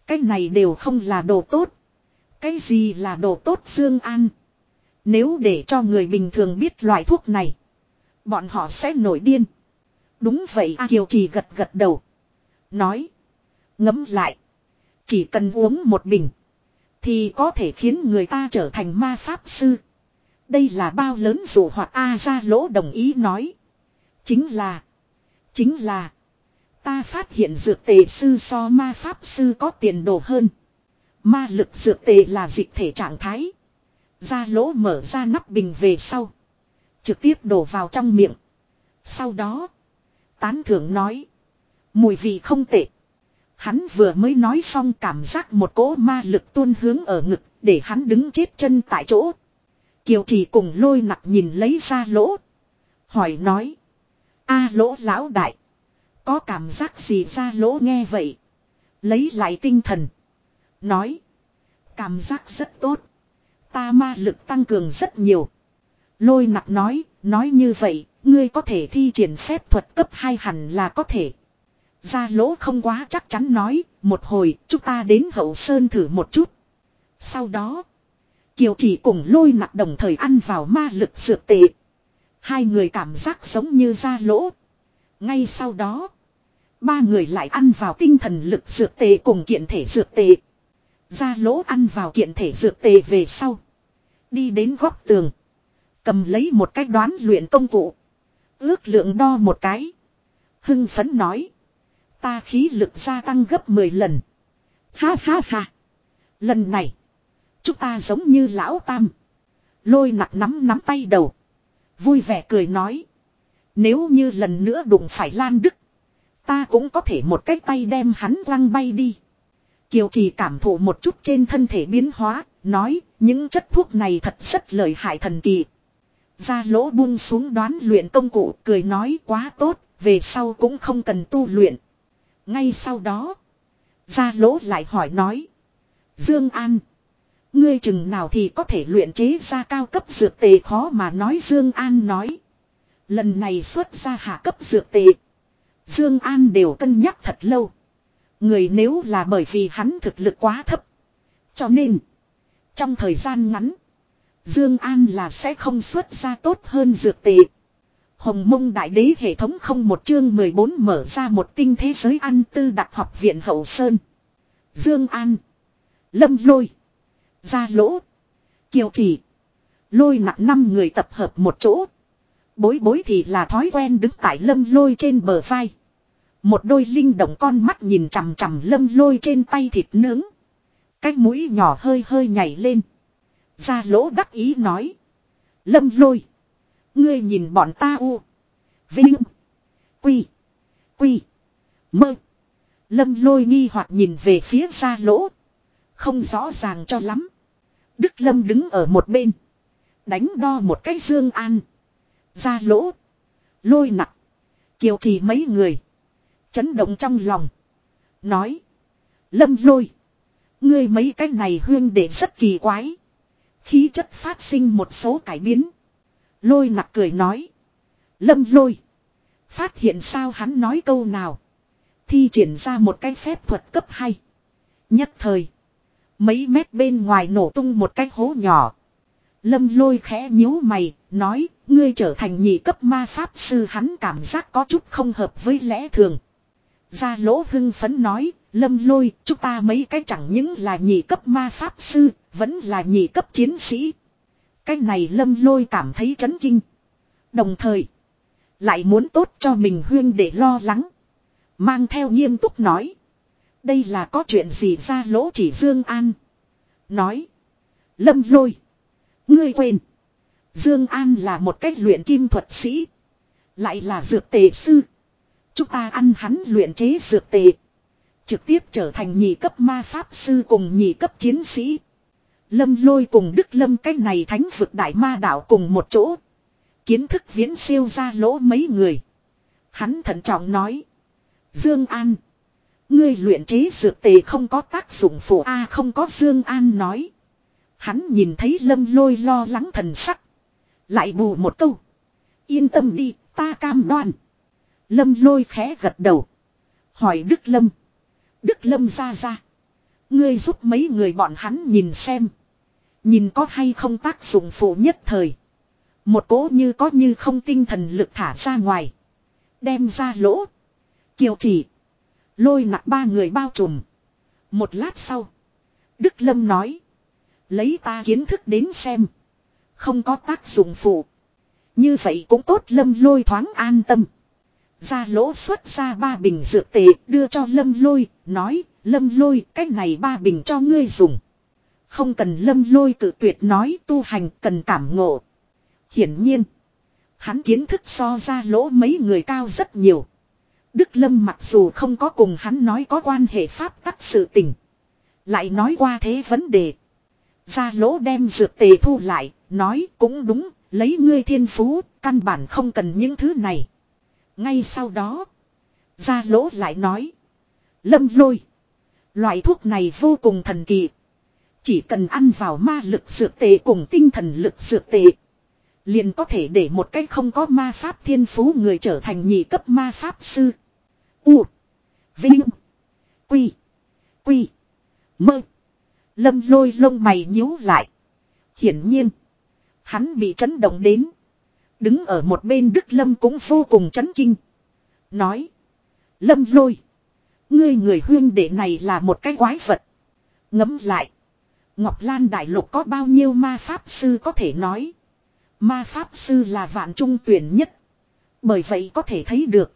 Cái này đều không là đồ tốt. Cái gì là đồ tốt Dương An? Nếu để cho người bình thường biết loại thuốc này. Bọn họ sẽ nổi điên. Đúng vậy, A Kiều chỉ gật gật đầu. Nói. Ngấm lại. Chỉ cần uống một bình. Thì có thể khiến người ta trở thành ma pháp sư. Đây là bao lớn dù hoặc A ra lỗ đồng ý nói. Chính là. Chính là. Ta phát hiện dược tề sư so ma pháp sư có tiền đồ hơn. Ma lực dược tề là dịch thể trạng thái. Ra lỗ mở ra nắp bình về sau. Trực tiếp đổ vào trong miệng. Sau đó. Tán thưởng nói. Mùi vị không tệ. Hắn vừa mới nói xong cảm giác một cỗ ma lực tuôn hướng ở ngực để hắn đứng chết chân tại chỗ. Kiều chỉ cùng lôi nặc nhìn lấy ra lỗ. Hỏi nói. a lỗ lão đại. Có cảm giác gì ra lỗ nghe vậy. Lấy lại tinh thần. Nói. Cảm giác rất tốt. Ta ma lực tăng cường rất nhiều. Lôi nặc nói. Nói như vậy. Ngươi có thể thi triển phép thuật cấp 2 hẳn là có thể. Gia lỗ không quá chắc chắn nói. Một hồi, chúng ta đến hậu sơn thử một chút. Sau đó. Kiều chỉ cùng lôi nặc đồng thời ăn vào ma lực dược tệ. Hai người cảm giác giống như ra lỗ. Ngay sau đó. Ba người lại ăn vào tinh thần lực dược tệ cùng kiện thể dược tệ. Ra lỗ ăn vào kiện thể dược tề về sau. Đi đến góc tường. Cầm lấy một cách đoán luyện công cụ. Ước lượng đo một cái. Hưng phấn nói. Ta khí lực gia tăng gấp 10 lần. Ha ha ha. Lần này. Chúng ta giống như lão tam. Lôi nặng nắm nắm tay đầu. Vui vẻ cười nói. Nếu như lần nữa đụng phải Lan Đức. Ta cũng có thể một cái tay đem hắn lăng bay đi. Kiều trì cảm thụ một chút trên thân thể biến hóa. Nói, những chất thuốc này thật rất lợi hại thần kỳ. Ra lỗ buông xuống đoán luyện công cụ, cười nói, quá tốt. Về sau cũng không cần tu luyện. Ngay sau đó. Ra lỗ lại hỏi nói. Dương An. Ngươi chừng nào thì có thể luyện chế ra cao cấp dược tề khó mà nói Dương An nói. Lần này xuất ra hạ cấp dược tề. Dương An đều cân nhắc thật lâu. Người nếu là bởi vì hắn thực lực quá thấp. Cho nên. Trong thời gian ngắn. Dương An là sẽ không xuất ra tốt hơn dược tệ. Hồng mông đại đế hệ thống không một chương 14 mở ra một tinh thế giới ăn tư đặc học viện hậu sơn. Dương An. Lâm lôi. Gia lỗ. Kiều chỉ. Lôi nặng năm người tập hợp một chỗ. Bối bối thì là thói quen đứng tại lâm lôi trên bờ vai. Một đôi linh động con mắt nhìn chằm chằm lâm lôi trên tay thịt nướng. Cái mũi nhỏ hơi hơi nhảy lên. Gia lỗ đắc ý nói. Lâm lôi. Ngươi nhìn bọn ta u. Vinh. Quy. Quy. Mơ. Lâm lôi nghi hoặc nhìn về phía gia lỗ. Không rõ ràng cho lắm. Đức Lâm đứng ở một bên. Đánh đo một cái dương an. Ra lỗ. Lôi nặng. Kiều trì mấy người. Chấn động trong lòng. Nói. Lâm lôi. Ngươi mấy cái này huyên để rất kỳ quái. Khí chất phát sinh một số cải biến. Lôi nặc cười nói. Lâm lôi. Phát hiện sao hắn nói câu nào. Thi triển ra một cái phép thuật cấp hay. Nhất thời. Mấy mét bên ngoài nổ tung một cái hố nhỏ. Lâm lôi khẽ nhíu mày, nói, ngươi trở thành nhị cấp ma pháp sư hắn cảm giác có chút không hợp với lẽ thường. Gia lỗ hưng phấn nói, lâm lôi, chúng ta mấy cái chẳng những là nhị cấp ma pháp sư, vẫn là nhị cấp chiến sĩ. Cái này lâm lôi cảm thấy chấn kinh. Đồng thời, lại muốn tốt cho mình huyên để lo lắng. Mang theo nghiêm túc nói. Đây là có chuyện gì ra lỗ chỉ Dương An. Nói. Lâm lôi. Ngươi quên. Dương An là một cách luyện kim thuật sĩ. Lại là dược tề sư. Chúng ta ăn hắn luyện chế dược tề. Trực tiếp trở thành nhị cấp ma pháp sư cùng nhị cấp chiến sĩ. Lâm lôi cùng Đức Lâm cách này thánh vực đại ma đạo cùng một chỗ. Kiến thức viễn siêu ra lỗ mấy người. Hắn thận trọng nói. Dương An. Ngươi luyện chế dược tề không có tác dụng phụ A không có Dương An nói. Hắn nhìn thấy lâm lôi lo lắng thần sắc. Lại bù một câu. Yên tâm đi, ta cam đoan. Lâm lôi khẽ gật đầu. Hỏi Đức Lâm. Đức Lâm ra ra. Ngươi giúp mấy người bọn hắn nhìn xem. Nhìn có hay không tác dụng phụ nhất thời. Một cố như có như không tinh thần lực thả ra ngoài. Đem ra lỗ. Kiều chỉ. Lôi nặng ba người bao trùm. Một lát sau. Đức Lâm nói. Lấy ta kiến thức đến xem. Không có tác dụng phụ. Như vậy cũng tốt Lâm lôi thoáng an tâm. Ra lỗ xuất ra ba bình dược tệ đưa cho Lâm lôi. Nói. Lâm lôi cái này ba bình cho ngươi dùng. Không cần lâm lôi tự tuyệt nói tu hành cần cảm ngộ. Hiển nhiên. Hắn kiến thức so ra lỗ mấy người cao rất nhiều. Đức Lâm mặc dù không có cùng hắn nói có quan hệ pháp tắc sự tình. Lại nói qua thế vấn đề. Gia lỗ đem dược tề thu lại, nói cũng đúng, lấy ngươi thiên phú, căn bản không cần những thứ này. Ngay sau đó, gia lỗ lại nói. Lâm lôi. Loại thuốc này vô cùng thần kỳ. Chỉ cần ăn vào ma lực dược tệ cùng tinh thần lực dược tệ, Liền có thể để một cách không có ma pháp thiên phú người trở thành nhị cấp ma pháp sư. U. Vinh. Quy. Quy. Mơ. Lâm lôi lông mày nhíu lại. Hiển nhiên. Hắn bị chấn động đến. Đứng ở một bên Đức Lâm cũng vô cùng chấn kinh. Nói. Lâm lôi. Ngươi người huyên đệ này là một cái quái vật. Ngấm lại. Ngọc Lan Đại Lục có bao nhiêu ma pháp sư có thể nói. Ma pháp sư là vạn trung tuyển nhất. Bởi vậy có thể thấy được.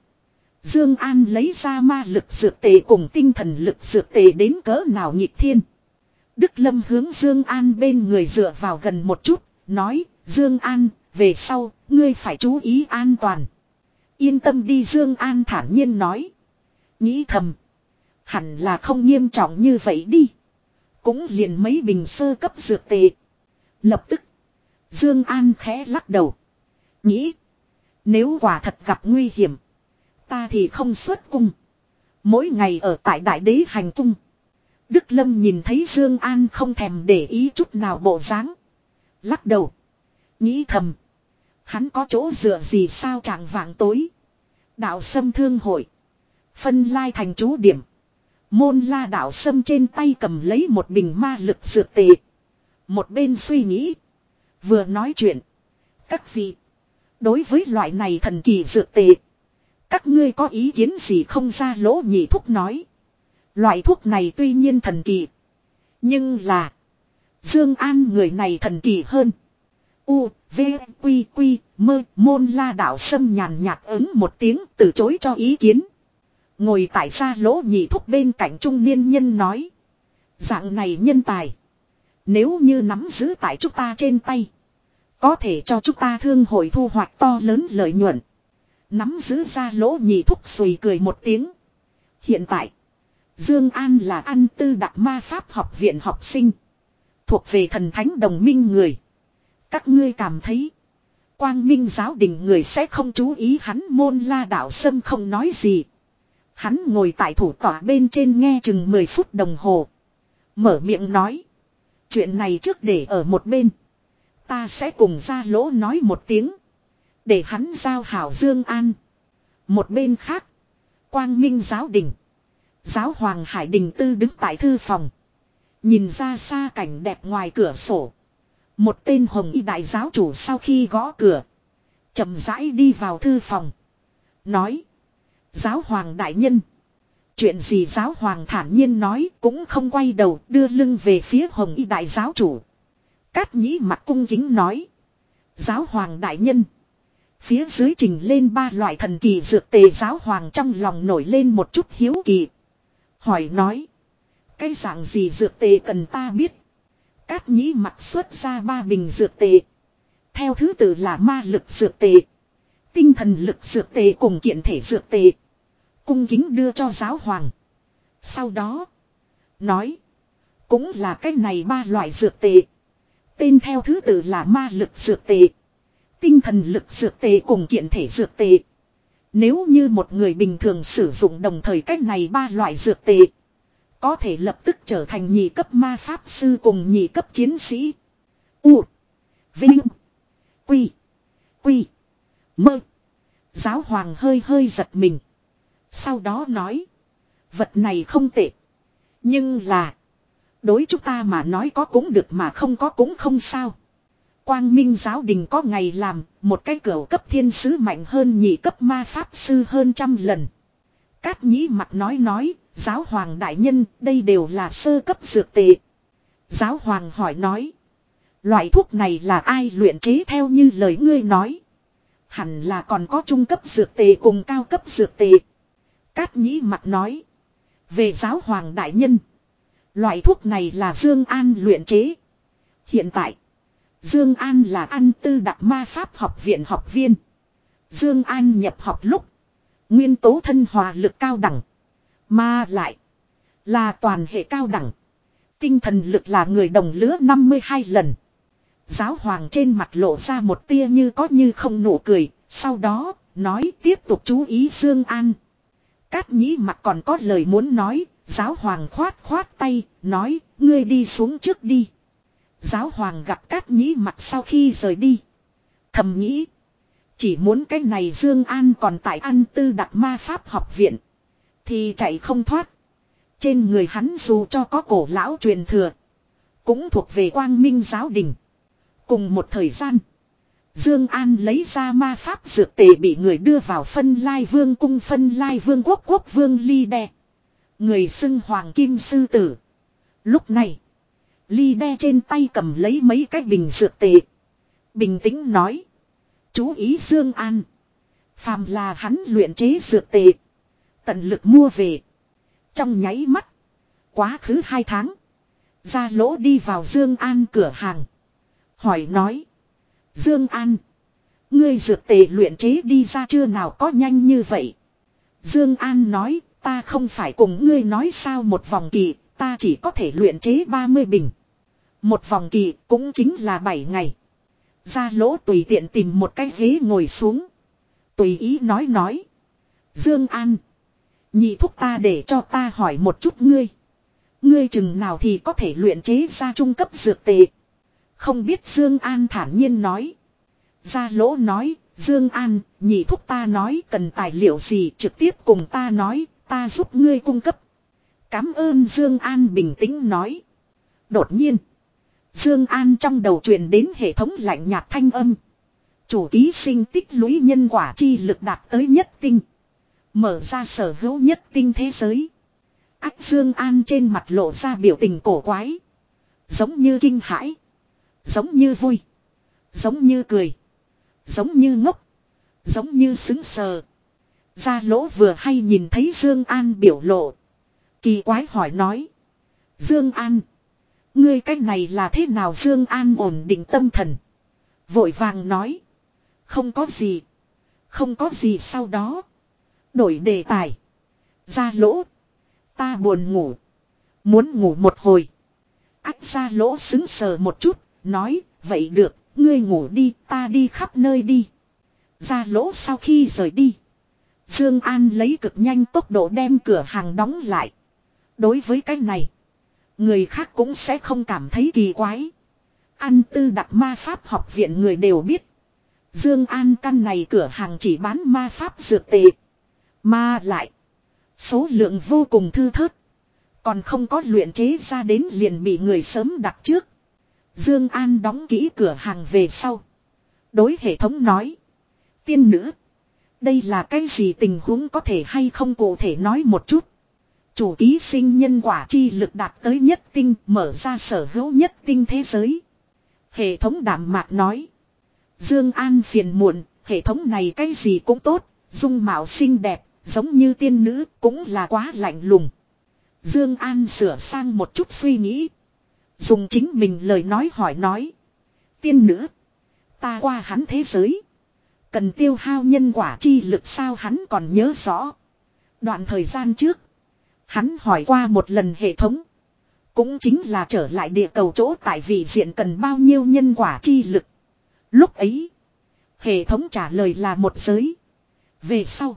Dương An lấy ra ma lực dược tề cùng tinh thần lực dược tề đến cỡ nào nhịp thiên. Đức Lâm hướng Dương An bên người dựa vào gần một chút, nói, Dương An, về sau, ngươi phải chú ý an toàn. Yên tâm đi Dương An thản nhiên nói. Nghĩ thầm. Hẳn là không nghiêm trọng như vậy đi. Cũng liền mấy bình sơ cấp dược tệ. Lập tức. Dương An khẽ lắc đầu. Nghĩ. Nếu quả thật gặp nguy hiểm. Ta thì không xuất cung. Mỗi ngày ở tại đại đế hành cung. Đức Lâm nhìn thấy Dương An không thèm để ý chút nào bộ dáng. Lắc đầu. Nghĩ thầm. Hắn có chỗ dựa gì sao chẳng vạng tối. Đạo sâm thương hội. Phân lai thành chú điểm. Môn la đạo sâm trên tay cầm lấy một bình ma lực dược tệ. Một bên suy nghĩ. Vừa nói chuyện. Các vị. Đối với loại này thần kỳ dược tệ. Các ngươi có ý kiến gì không ra lỗ nhị thúc nói. Loại thuốc này tuy nhiên thần kỳ. Nhưng là. Dương An người này thần kỳ hơn. U, V, Quy, Quy, Mơ, Môn La Đạo Sâm nhàn nhạt ứng một tiếng từ chối cho ý kiến. Ngồi tại xa lỗ nhị thúc bên cạnh trung niên nhân nói. Dạng này nhân tài. Nếu như nắm giữ tại chúng ta trên tay. Có thể cho chúng ta thương hội thu hoạch to lớn lợi nhuận. Nắm giữ ra lỗ nhị thúc xùy cười một tiếng. Hiện tại. Dương An là ăn tư đặc ma pháp học viện học sinh. Thuộc về thần thánh đồng minh người. Các ngươi cảm thấy. Quang minh giáo đình người sẽ không chú ý hắn môn la đạo sâm không nói gì. Hắn ngồi tại thủ tỏa bên trên nghe chừng 10 phút đồng hồ. Mở miệng nói. Chuyện này trước để ở một bên. Ta sẽ cùng ra lỗ nói một tiếng. Để hắn giao hảo Dương An. Một bên khác. Quang Minh giáo đình. Giáo hoàng Hải Đình Tư đứng tại thư phòng. Nhìn ra xa cảnh đẹp ngoài cửa sổ. Một tên hồng y đại giáo chủ sau khi gõ cửa. chậm rãi đi vào thư phòng. Nói. Giáo hoàng đại nhân. Chuyện gì giáo hoàng thản nhiên nói cũng không quay đầu đưa lưng về phía hồng y đại giáo chủ. Cát nhĩ mặt cung kính nói. Giáo hoàng đại nhân. Phía dưới trình lên ba loại thần kỳ dược tề giáo hoàng trong lòng nổi lên một chút hiếu kỳ. Hỏi nói. Cái dạng gì dược tề cần ta biết. Cát nhĩ mặt xuất ra ba bình dược tệ. Theo thứ tự là ma lực dược tệ. Tinh thần lực dược tệ cùng kiện thể dược tệ. Cung kính đưa cho giáo hoàng. Sau đó. Nói. Cũng là cái này ba loại dược tệ. Tên theo thứ tự là ma lực dược tệ. Tinh thần lực dược tệ cùng kiện thể dược tệ. Nếu như một người bình thường sử dụng đồng thời cách này ba loại dược tệ. Có thể lập tức trở thành nhị cấp ma pháp sư cùng nhị cấp chiến sĩ. U. Vinh. Quy. Quy. Mơ. Giáo hoàng hơi hơi giật mình. Sau đó nói. Vật này không tệ. Nhưng là. Đối chúng ta mà nói có cũng được mà không có cũng không sao. Quang Minh giáo đình có ngày làm, một cái cửa cấp thiên sứ mạnh hơn nhị cấp ma pháp sư hơn trăm lần. Cát nhĩ mặt nói nói, giáo hoàng đại nhân, đây đều là sơ cấp dược tệ. Giáo hoàng hỏi nói. Loại thuốc này là ai luyện chế theo như lời ngươi nói. Hẳn là còn có trung cấp dược tệ cùng cao cấp dược tệ. Cát nhĩ mặt nói. Về giáo hoàng đại nhân. Loại thuốc này là Dương An luyện chế. Hiện tại. Dương An là ăn tư đặc ma pháp học viện học viên. Dương An nhập học lúc. Nguyên tố thân hòa lực cao đẳng. Mà lại. Là toàn hệ cao đẳng. Tinh thần lực là người đồng lứa 52 lần. Giáo hoàng trên mặt lộ ra một tia như có như không nụ cười. Sau đó, nói tiếp tục chú ý Dương An. Cát nhĩ mặt còn có lời muốn nói, giáo hoàng khoát khoát tay, nói, ngươi đi xuống trước đi. Giáo hoàng gặp cát nhĩ mặt sau khi rời đi. Thầm nghĩ, chỉ muốn cái này Dương An còn tại ăn tư đặc ma pháp học viện. Thì chạy không thoát. Trên người hắn dù cho có cổ lão truyền thừa. Cũng thuộc về quang minh giáo đình. Cùng một thời gian. Dương An lấy ra ma pháp dược tề bị người đưa vào phân lai vương cung phân lai vương quốc quốc vương ly đe. Người xưng hoàng kim sư tử. Lúc này. Ly đe trên tay cầm lấy mấy cái bình dược tề. Bình tĩnh nói. Chú ý Dương An. Phàm là hắn luyện chế dược tề. Tận lực mua về. Trong nháy mắt. Quá khứ hai tháng. Ra lỗ đi vào Dương An cửa hàng. Hỏi nói. Dương An. Ngươi dược tề luyện chế đi ra chưa nào có nhanh như vậy. Dương An nói, ta không phải cùng ngươi nói sao một vòng kỳ, ta chỉ có thể luyện chế 30 bình. Một vòng kỳ cũng chính là 7 ngày. gia lỗ tùy tiện tìm một cái ghế ngồi xuống. Tùy ý nói nói. Dương An. Nhị thúc ta để cho ta hỏi một chút ngươi. Ngươi chừng nào thì có thể luyện chế ra trung cấp dược tệ? Không biết Dương An thản nhiên nói. Gia lỗ nói, Dương An, nhị thúc ta nói cần tài liệu gì trực tiếp cùng ta nói, ta giúp ngươi cung cấp. Cám ơn Dương An bình tĩnh nói. Đột nhiên, Dương An trong đầu truyền đến hệ thống lạnh nhạt thanh âm. Chủ ký sinh tích lũy nhân quả chi lực đạt tới nhất tinh. Mở ra sở hữu nhất tinh thế giới. Ách Dương An trên mặt lộ ra biểu tình cổ quái. Giống như kinh hãi. Giống như vui. Giống như cười. Giống như ngốc. Giống như xứng sờ. Gia lỗ vừa hay nhìn thấy Dương An biểu lộ. Kỳ quái hỏi nói. Dương An. Ngươi cách này là thế nào Dương An ổn định tâm thần. Vội vàng nói. Không có gì. Không có gì sau đó. Đổi đề tài. Ra lỗ. Ta buồn ngủ. Muốn ngủ một hồi. Ách ra lỗ xứng sờ một chút. Nói. Vậy được. Ngươi ngủ đi. Ta đi khắp nơi đi. Ra lỗ sau khi rời đi. Dương An lấy cực nhanh tốc độ đem cửa hàng đóng lại. Đối với cái này. Người khác cũng sẽ không cảm thấy kỳ quái. An tư đặc ma pháp học viện người đều biết. Dương An căn này cửa hàng chỉ bán ma pháp dược tệ. Mà lại. Số lượng vô cùng thư thớt. Còn không có luyện chế ra đến liền bị người sớm đặt trước. Dương An đóng kỹ cửa hàng về sau. Đối hệ thống nói. Tiên nữ. Đây là cái gì tình huống có thể hay không cụ thể nói một chút. Chủ ký sinh nhân quả chi lực đạt tới nhất tinh mở ra sở hữu nhất tinh thế giới. Hệ thống đảm mạc nói. Dương An phiền muộn, hệ thống này cái gì cũng tốt, dung mạo xinh đẹp, giống như tiên nữ cũng là quá lạnh lùng. Dương An sửa sang một chút suy nghĩ. Dùng chính mình lời nói hỏi nói. Tiên nữ. Ta qua hắn thế giới. Cần tiêu hao nhân quả chi lực sao hắn còn nhớ rõ. Đoạn thời gian trước. Hắn hỏi qua một lần hệ thống. Cũng chính là trở lại địa cầu chỗ tại vị diện cần bao nhiêu nhân quả chi lực. Lúc ấy. Hệ thống trả lời là một giới. Về sau.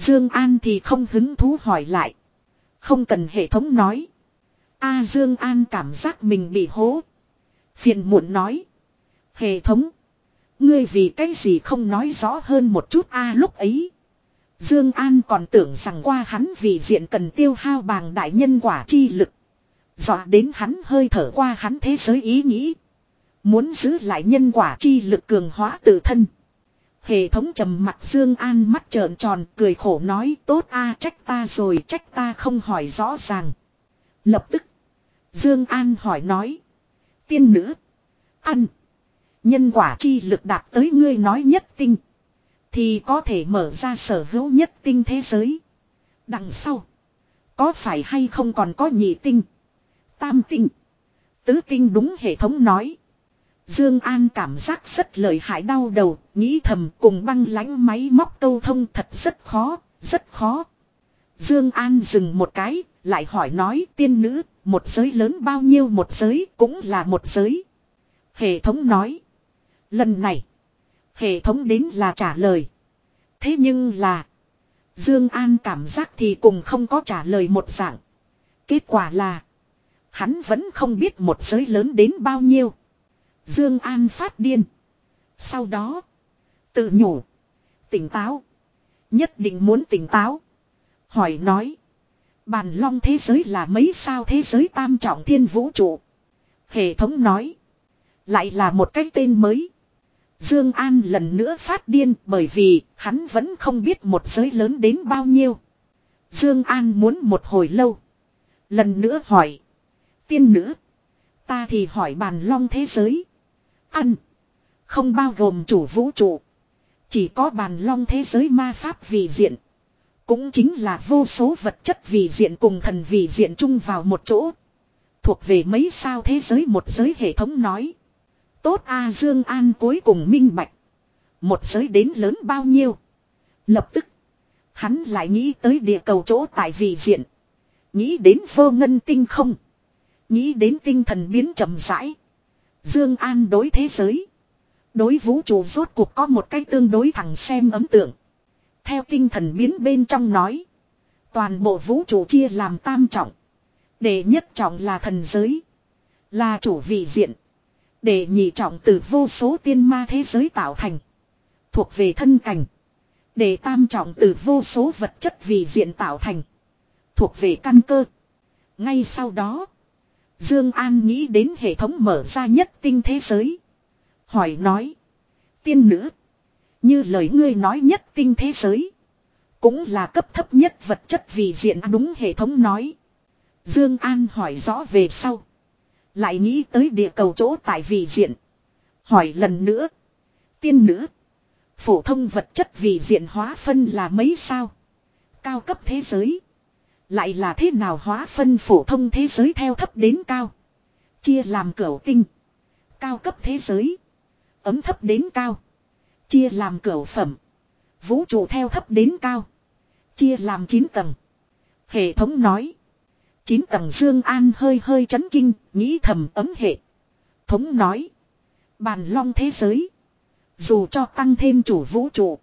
Dương An thì không hứng thú hỏi lại. Không cần hệ thống nói. A à, Dương An cảm giác mình bị hố. Phiền muộn nói. Hệ thống. Ngươi vì cái gì không nói rõ hơn một chút a à, lúc ấy. Dương An còn tưởng rằng qua hắn vì diện cần tiêu hao bàng đại nhân quả chi lực. Dọa đến hắn hơi thở qua hắn thế giới ý nghĩ. Muốn giữ lại nhân quả chi lực cường hóa tự thân. Hệ thống trầm mặt Dương An mắt trợn tròn cười khổ nói, tốt a, trách ta rồi, trách ta không hỏi rõ ràng. Lập tức. Dương An hỏi nói. Tiên nữ. Ăn. Nhân quả chi lực đạt tới ngươi nói nhất tinh. Thì có thể mở ra sở hữu nhất tinh thế giới. Đằng sau. Có phải hay không còn có nhị tinh. Tam tinh. Tứ tinh đúng, hệ thống nói. Dương An cảm giác rất lợi hại đau đầu, nghĩ thầm cùng băng lãnh máy móc câu thông thật rất khó, rất khó. Dương An dừng một cái, lại hỏi nói tiên nữ, một giới lớn bao nhiêu một giới cũng là một giới. Hệ thống nói. Lần này, hệ thống đến là trả lời. Thế nhưng là, Dương An cảm giác thì cùng không có trả lời một dạng. Kết quả là, hắn vẫn không biết một giới lớn đến bao nhiêu. Dương An phát điên. Sau đó, tự nhủ, tỉnh táo, nhất định muốn tỉnh táo. Hỏi nói, bàn long thế giới là mấy sao thế giới tam trọng thiên vũ trụ? Hệ thống nói, lại là một cái tên mới. Dương An lần nữa phát điên bởi vì hắn vẫn không biết một giới lớn đến bao nhiêu. Dương An muốn một hồi lâu. Lần nữa hỏi. Tiên nữ. Ta thì hỏi bàn long thế giới. Ăn. Không bao gồm chủ vũ trụ. Chỉ có bàn long thế giới ma pháp vì diện. Cũng chính là vô số vật chất vì diện cùng thần vì diện chung vào một chỗ. Thuộc về mấy sao thế giới một giới hệ thống nói. Tốt A Dương An cuối cùng minh bạch. Một giới đến lớn bao nhiêu. Lập tức. Hắn lại nghĩ tới địa cầu chỗ tại vị diện. Nghĩ đến vô ngân tinh không. Nghĩ đến tinh thần biến chậm rãi. Dương An đối thế giới. Đối vũ trụ rốt cuộc có một cái tương đối thẳng xem ấn tượng. Theo tinh thần biến bên trong nói. Toàn bộ vũ trụ chia làm tam trọng. Đệ nhất trọng là thần giới. Là chủ vị diện. Đệ nhị trọng từ vô số tiên ma thế giới tạo thành. Thuộc về thân cảnh. Đệ tam trọng từ vô số vật chất vị diện tạo thành. Thuộc về căn cơ. Ngay sau đó. Dương An nghĩ đến hệ thống mở ra nhất tinh thế giới. Hỏi nói. Tiên nữ. Như lời ngươi nói nhất tinh thế giới. Cũng là cấp thấp nhất vật chất vì diện à? đúng, hệ thống nói. Dương An hỏi rõ về sau. Lại nghĩ tới địa cầu chỗ tại vị diện. Hỏi lần nữa. Tiên nữ. Phổ thông vật chất vì diện hóa phân là mấy sao? Cao cấp thế giới. Lại là thế nào hóa phân phổ thông thế giới theo thấp đến cao. Chia làm cửu tinh. Cao cấp thế giới. Ấm thấp đến cao. Chia làm cửu phẩm. Vũ trụ theo thấp đến cao. Chia làm 9 tầng. Hệ thống nói. 9 tầng Dương An hơi hơi chấn kinh, nghĩ thầm ấm hệ. Thống nói. Bàn long thế giới. Dù cho tăng thêm chủ vũ trụ.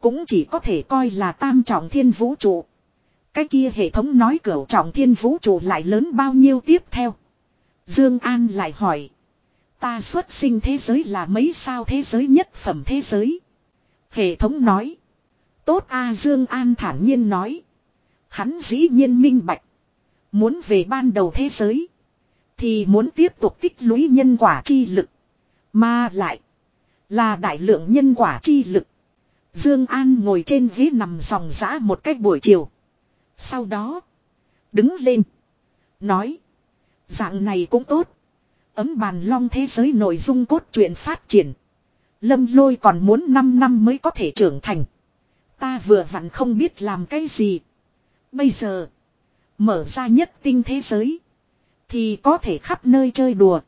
Cũng chỉ có thể coi là tam trọng thiên vũ trụ. Cái kia hệ thống nói cửa trọng thiên vũ trụ lại lớn bao nhiêu tiếp theo. Dương An lại hỏi. Ta xuất sinh thế giới là mấy sao thế giới nhất phẩm thế giới. Hệ thống nói. Tốt A, Dương An thản nhiên nói. Hắn dĩ nhiên minh bạch. Muốn về ban đầu thế giới. Thì muốn tiếp tục tích lũy nhân quả chi lực. Mà lại. Là đại lượng nhân quả chi lực. Dương An ngồi trên ghế nằm sòng giã một cách buổi chiều. Sau đó. Đứng lên. Nói. Dạng này cũng tốt. Ấm bàn long thế giới nội dung cốt truyện phát triển. Lâm lôi còn muốn 5 năm mới có thể trưởng thành. Ta vừa vặn không biết làm cái gì. Bây giờ. Mở ra nhất tinh thế giới. Thì có thể khắp nơi chơi đùa.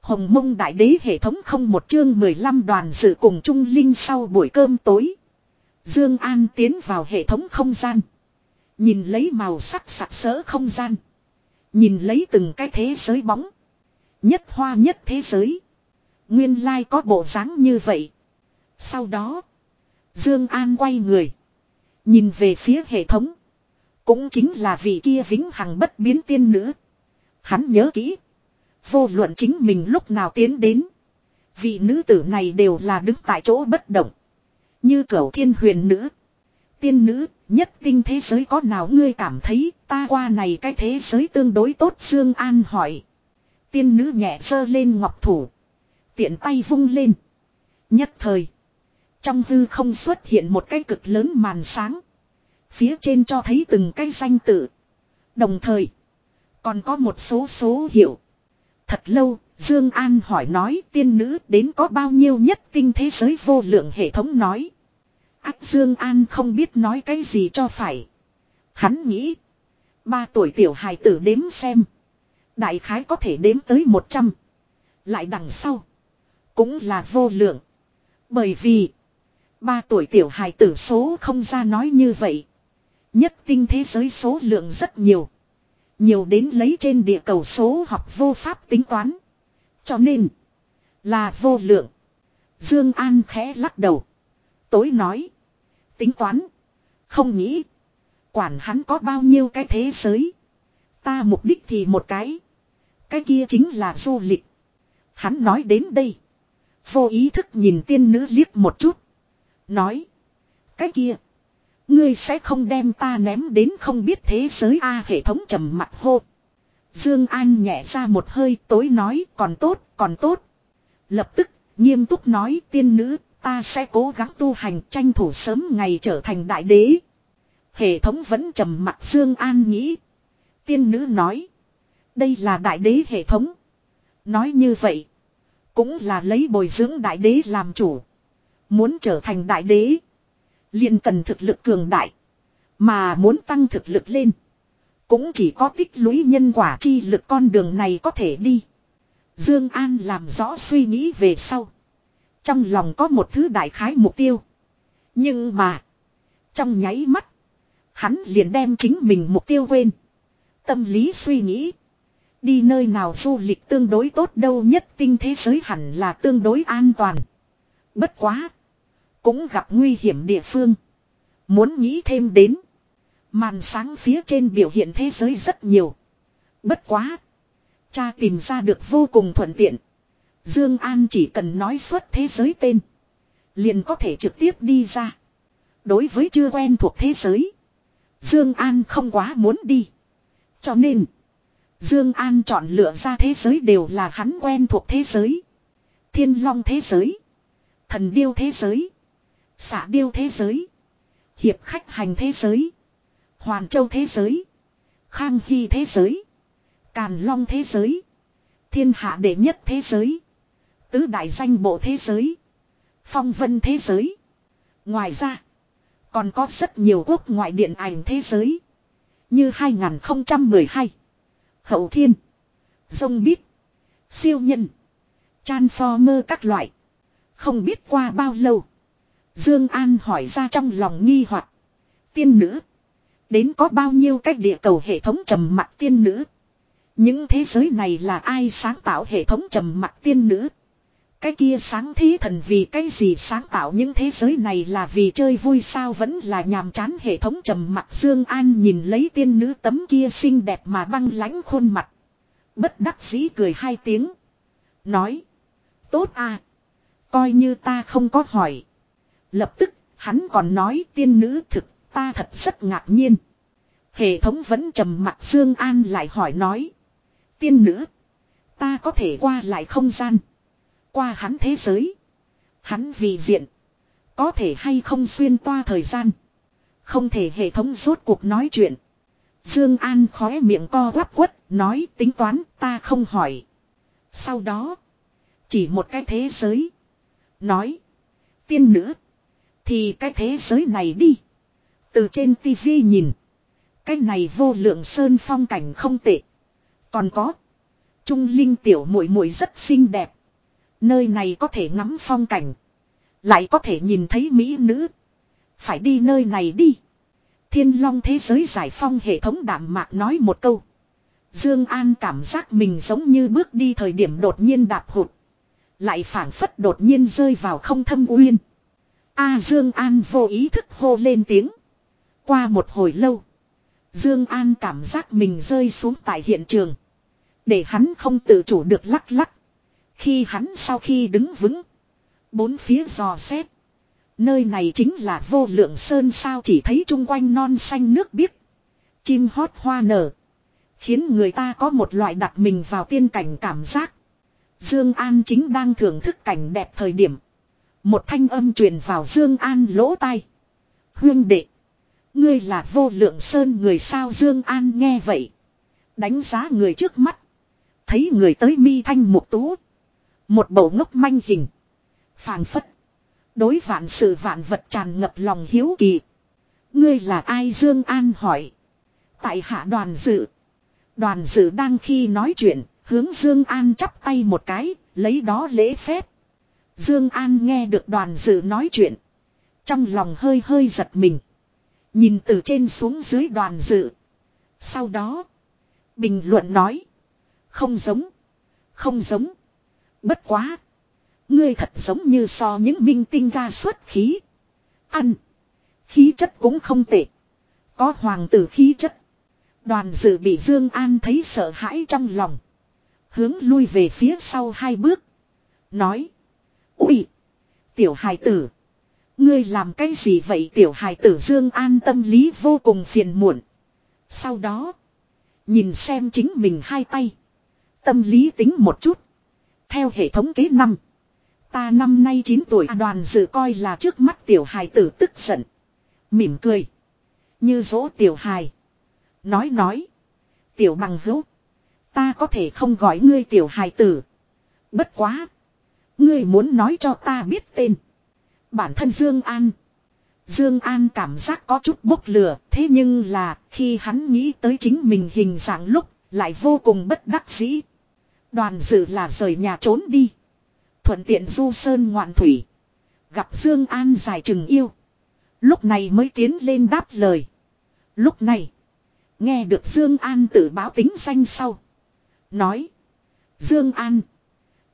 Hồng mông đại đế hệ thống không một chương 15 đoàn sự cùng Trung Linh sau buổi cơm tối. Dương An tiến vào hệ thống không gian. Nhìn lấy màu sắc sặc sỡ không gian. Nhìn lấy từng cái thế giới bóng. Nhất hoa nhất thế giới. Nguyên lai like có bộ dáng như vậy. Sau đó. Dương An quay người. Nhìn về phía hệ thống. Cũng chính là vị kia vĩnh hằng bất biến tiên nữ. Hắn nhớ kỹ. Vô luận chính mình lúc nào tiến đến. Vị nữ tử này đều là đứng tại chỗ bất động. Như cửu thiên huyền nữ. Tiên nữ, nhất tinh thế giới có nào ngươi cảm thấy ta qua này cái thế giới tương đối tốt Dương An hỏi. Tiên nữ nhẹ sơ lên ngọc thủ. Tiện tay vung lên. Nhất thời. Trong hư không xuất hiện một cái cực lớn màn sáng. Phía trên cho thấy từng cái danh tự. Đồng thời. Còn có một số số hiệu. Thật lâu, Dương An hỏi nói tiên nữ đến có bao nhiêu nhất tinh thế giới vô lượng hệ thống nói. Ác Dương An không biết nói cái gì cho phải. Hắn nghĩ. Ba tuổi tiểu hài tử đếm xem. Đại khái có thể đếm tới 100. Lại đằng sau. Cũng là vô lượng. Bởi vì. Ba tuổi tiểu hài tử số không ra nói như vậy. Nhất tinh thế giới số lượng rất nhiều. Nhiều đến lấy trên địa cầu số học vô pháp tính toán. Cho nên. Là vô lượng. Dương An khẽ lắc đầu. Tối nói. Tính toán. Không nghĩ. Quản hắn có bao nhiêu cái thế giới. Ta mục đích thì một cái. Cái kia chính là du lịch. Hắn nói đến đây. Vô ý thức nhìn tiên nữ liếc một chút. Nói. Cái kia. Ngươi sẽ không đem ta ném đến không biết thế giới A hệ thống trầm mặt hô. Dương An nhẹ ra một hơi tối nói, còn tốt còn tốt. Lập tức, nghiêm túc nói, tiên nữ ta sẽ cố gắng tu hành tranh thủ sớm ngày trở thành đại đế. Hệ thống vẫn trầm mặt Dương An nghĩ. Tiên nữ nói. Đây là đại đế hệ thống. Nói như vậy. Cũng là lấy bồi dưỡng đại đế làm chủ. Muốn trở thành đại đế. liền cần thực lực cường đại. Mà muốn tăng thực lực lên. Cũng chỉ có tích lũy nhân quả chi lực con đường này có thể đi. Dương An làm rõ suy nghĩ về sau. Trong lòng có một thứ đại khái mục tiêu. Nhưng mà. Trong nháy mắt. Hắn liền đem chính mình mục tiêu quên. Tâm lý suy nghĩ. Đi nơi nào du lịch tương đối tốt đâu nhất tinh thế giới hẳn là tương đối an toàn. Bất quá. Cũng gặp nguy hiểm địa phương. Muốn nghĩ thêm đến. Màn sáng phía trên biểu hiện thế giới rất nhiều. Bất quá. Cha tìm ra được vô cùng thuận tiện. Dương An chỉ cần nói suốt thế giới tên. Liền có thể trực tiếp đi ra. Đối với chưa quen thuộc thế giới. Dương An không quá muốn đi. Cho nên. Dương An chọn lựa ra thế giới đều là hắn quen thuộc thế giới. Thiên Long thế giới. Thần Điêu thế giới. Xạ Điêu thế giới. Hiệp khách hành thế giới. Hoàn Châu thế giới. Khang Hy thế giới. Càn Long thế giới. Thiên hạ đệ nhất thế giới. Tứ đại danh bộ thế giới. Phong vân thế giới. Ngoài ra. Còn có rất nhiều quốc ngoại điện ảnh thế giới. Như 2012. Hậu thiên. Dông bít. Siêu nhân. Transformer các loại. Không biết qua bao lâu. Dương An hỏi ra trong lòng nghi hoặc, Tiên nữ. Đến có bao nhiêu cách địa cầu hệ thống trầm mặc tiên nữ. Những thế giới này là ai sáng tạo hệ thống trầm mặc tiên nữ. Cái kia sáng thế thần vì cái gì sáng tạo những thế giới này là vì chơi vui sao vẫn là nhàm chán hệ thống trầm mặt Dương An nhìn lấy tiên nữ tấm kia xinh đẹp mà băng lãnh khuôn mặt. Bất đắc dĩ cười hai tiếng. Nói. Tốt à. Coi như ta không có hỏi. Lập tức, hắn còn nói tiên nữ thực ta thật rất ngạc nhiên. Hệ thống vẫn trầm mặt Dương An lại hỏi nói. Tiên nữ. Ta có thể qua lại không gian. Qua hắn thế giới. Hắn vì diện. Có thể hay không xuyên toa thời gian. Không thể hệ thống rốt cuộc nói chuyện. Dương An khóe miệng co quắp quất, nói tính toán ta không hỏi. Sau đó, chỉ một cái thế giới. Nói, tiên nữ, thì cái thế giới này đi. Từ trên tivi nhìn, cái này vô lượng sơn phong cảnh không tệ. Còn có, Trung Linh tiểu muội muội rất xinh đẹp. Nơi này có thể ngắm phong cảnh, lại có thể nhìn thấy mỹ nữ. Phải đi nơi này đi. Thiên Long thế giới giải phong hệ thống đạm mạc nói một câu. Dương An cảm giác mình giống như bước đi thời điểm đột nhiên đạp hụt. Lại phản phất đột nhiên rơi vào không thâm uyên. A Dương An vô ý thức hô lên tiếng. Qua một hồi lâu. Dương An cảm giác mình rơi xuống tại hiện trường. Để hắn không tự chủ được lắc lắc. Khi hắn sau khi đứng vững. Bốn phía dò xét. Nơi này chính là vô lượng sơn sao chỉ thấy chung quanh non xanh nước biếc. Chim hót hoa nở. Khiến người ta có một loại đặt mình vào tiên cảnh cảm giác. Dương An chính đang thưởng thức cảnh đẹp thời điểm. Một thanh âm truyền vào Dương An lỗ tai. Huyên đệ. Ngươi là vô lượng sơn người sao Dương An nghe vậy. Đánh giá người trước mắt. Thấy người tới mi thanh một tú. Một bầu ngốc manh hình. phảng phất. Đối vạn sự vạn vật tràn ngập lòng hiếu kỳ. Ngươi là ai Dương An hỏi. Tại hạ đoàn dự. Đoàn dự đang khi nói chuyện, hướng Dương An chắp tay một cái, lấy đó lễ phép. Dương An nghe được đoàn dự nói chuyện. Trong lòng hơi hơi giật mình. Nhìn từ trên xuống dưới đoàn dự. Sau đó, bình luận nói. Không giống. Không giống. Bất quá. Ngươi thật giống như so những minh tinh ra xuất khí. Ăn. Khí chất cũng không tệ. Có hoàng tử khí chất. Đoàn dự bị Dương An thấy sợ hãi trong lòng. Hướng lui về phía sau hai bước. Nói. Úi. Tiểu hài tử. Ngươi làm cái gì vậy tiểu hài tử Dương An tâm lý vô cùng phiền muộn. Sau đó. Nhìn xem chính mình hai tay. Tâm lý tính một chút. Theo hệ thống kế năm. Ta năm nay 9 tuổi, đoàn dự coi là trước mắt tiểu hài tử tức giận. Mỉm cười. Như dỗ tiểu hài. Nói nói. Tiểu bằng hữu. Ta có thể không gọi ngươi tiểu hài tử. Bất quá. Ngươi muốn nói cho ta biết tên. Bản thân Dương An. Dương An cảm giác có chút bốc lửa. Thế nhưng là khi hắn nghĩ tới chính mình hình dạng lúc. Lại vô cùng bất đắc dĩ. Đoàn dự là rời nhà trốn đi. Thuận tiện du sơn ngoạn thủy. Gặp Dương An dài chừng yêu. Lúc này mới tiến lên đáp lời. Lúc này. Nghe được Dương An tự báo tính danh sau. Nói. Dương An.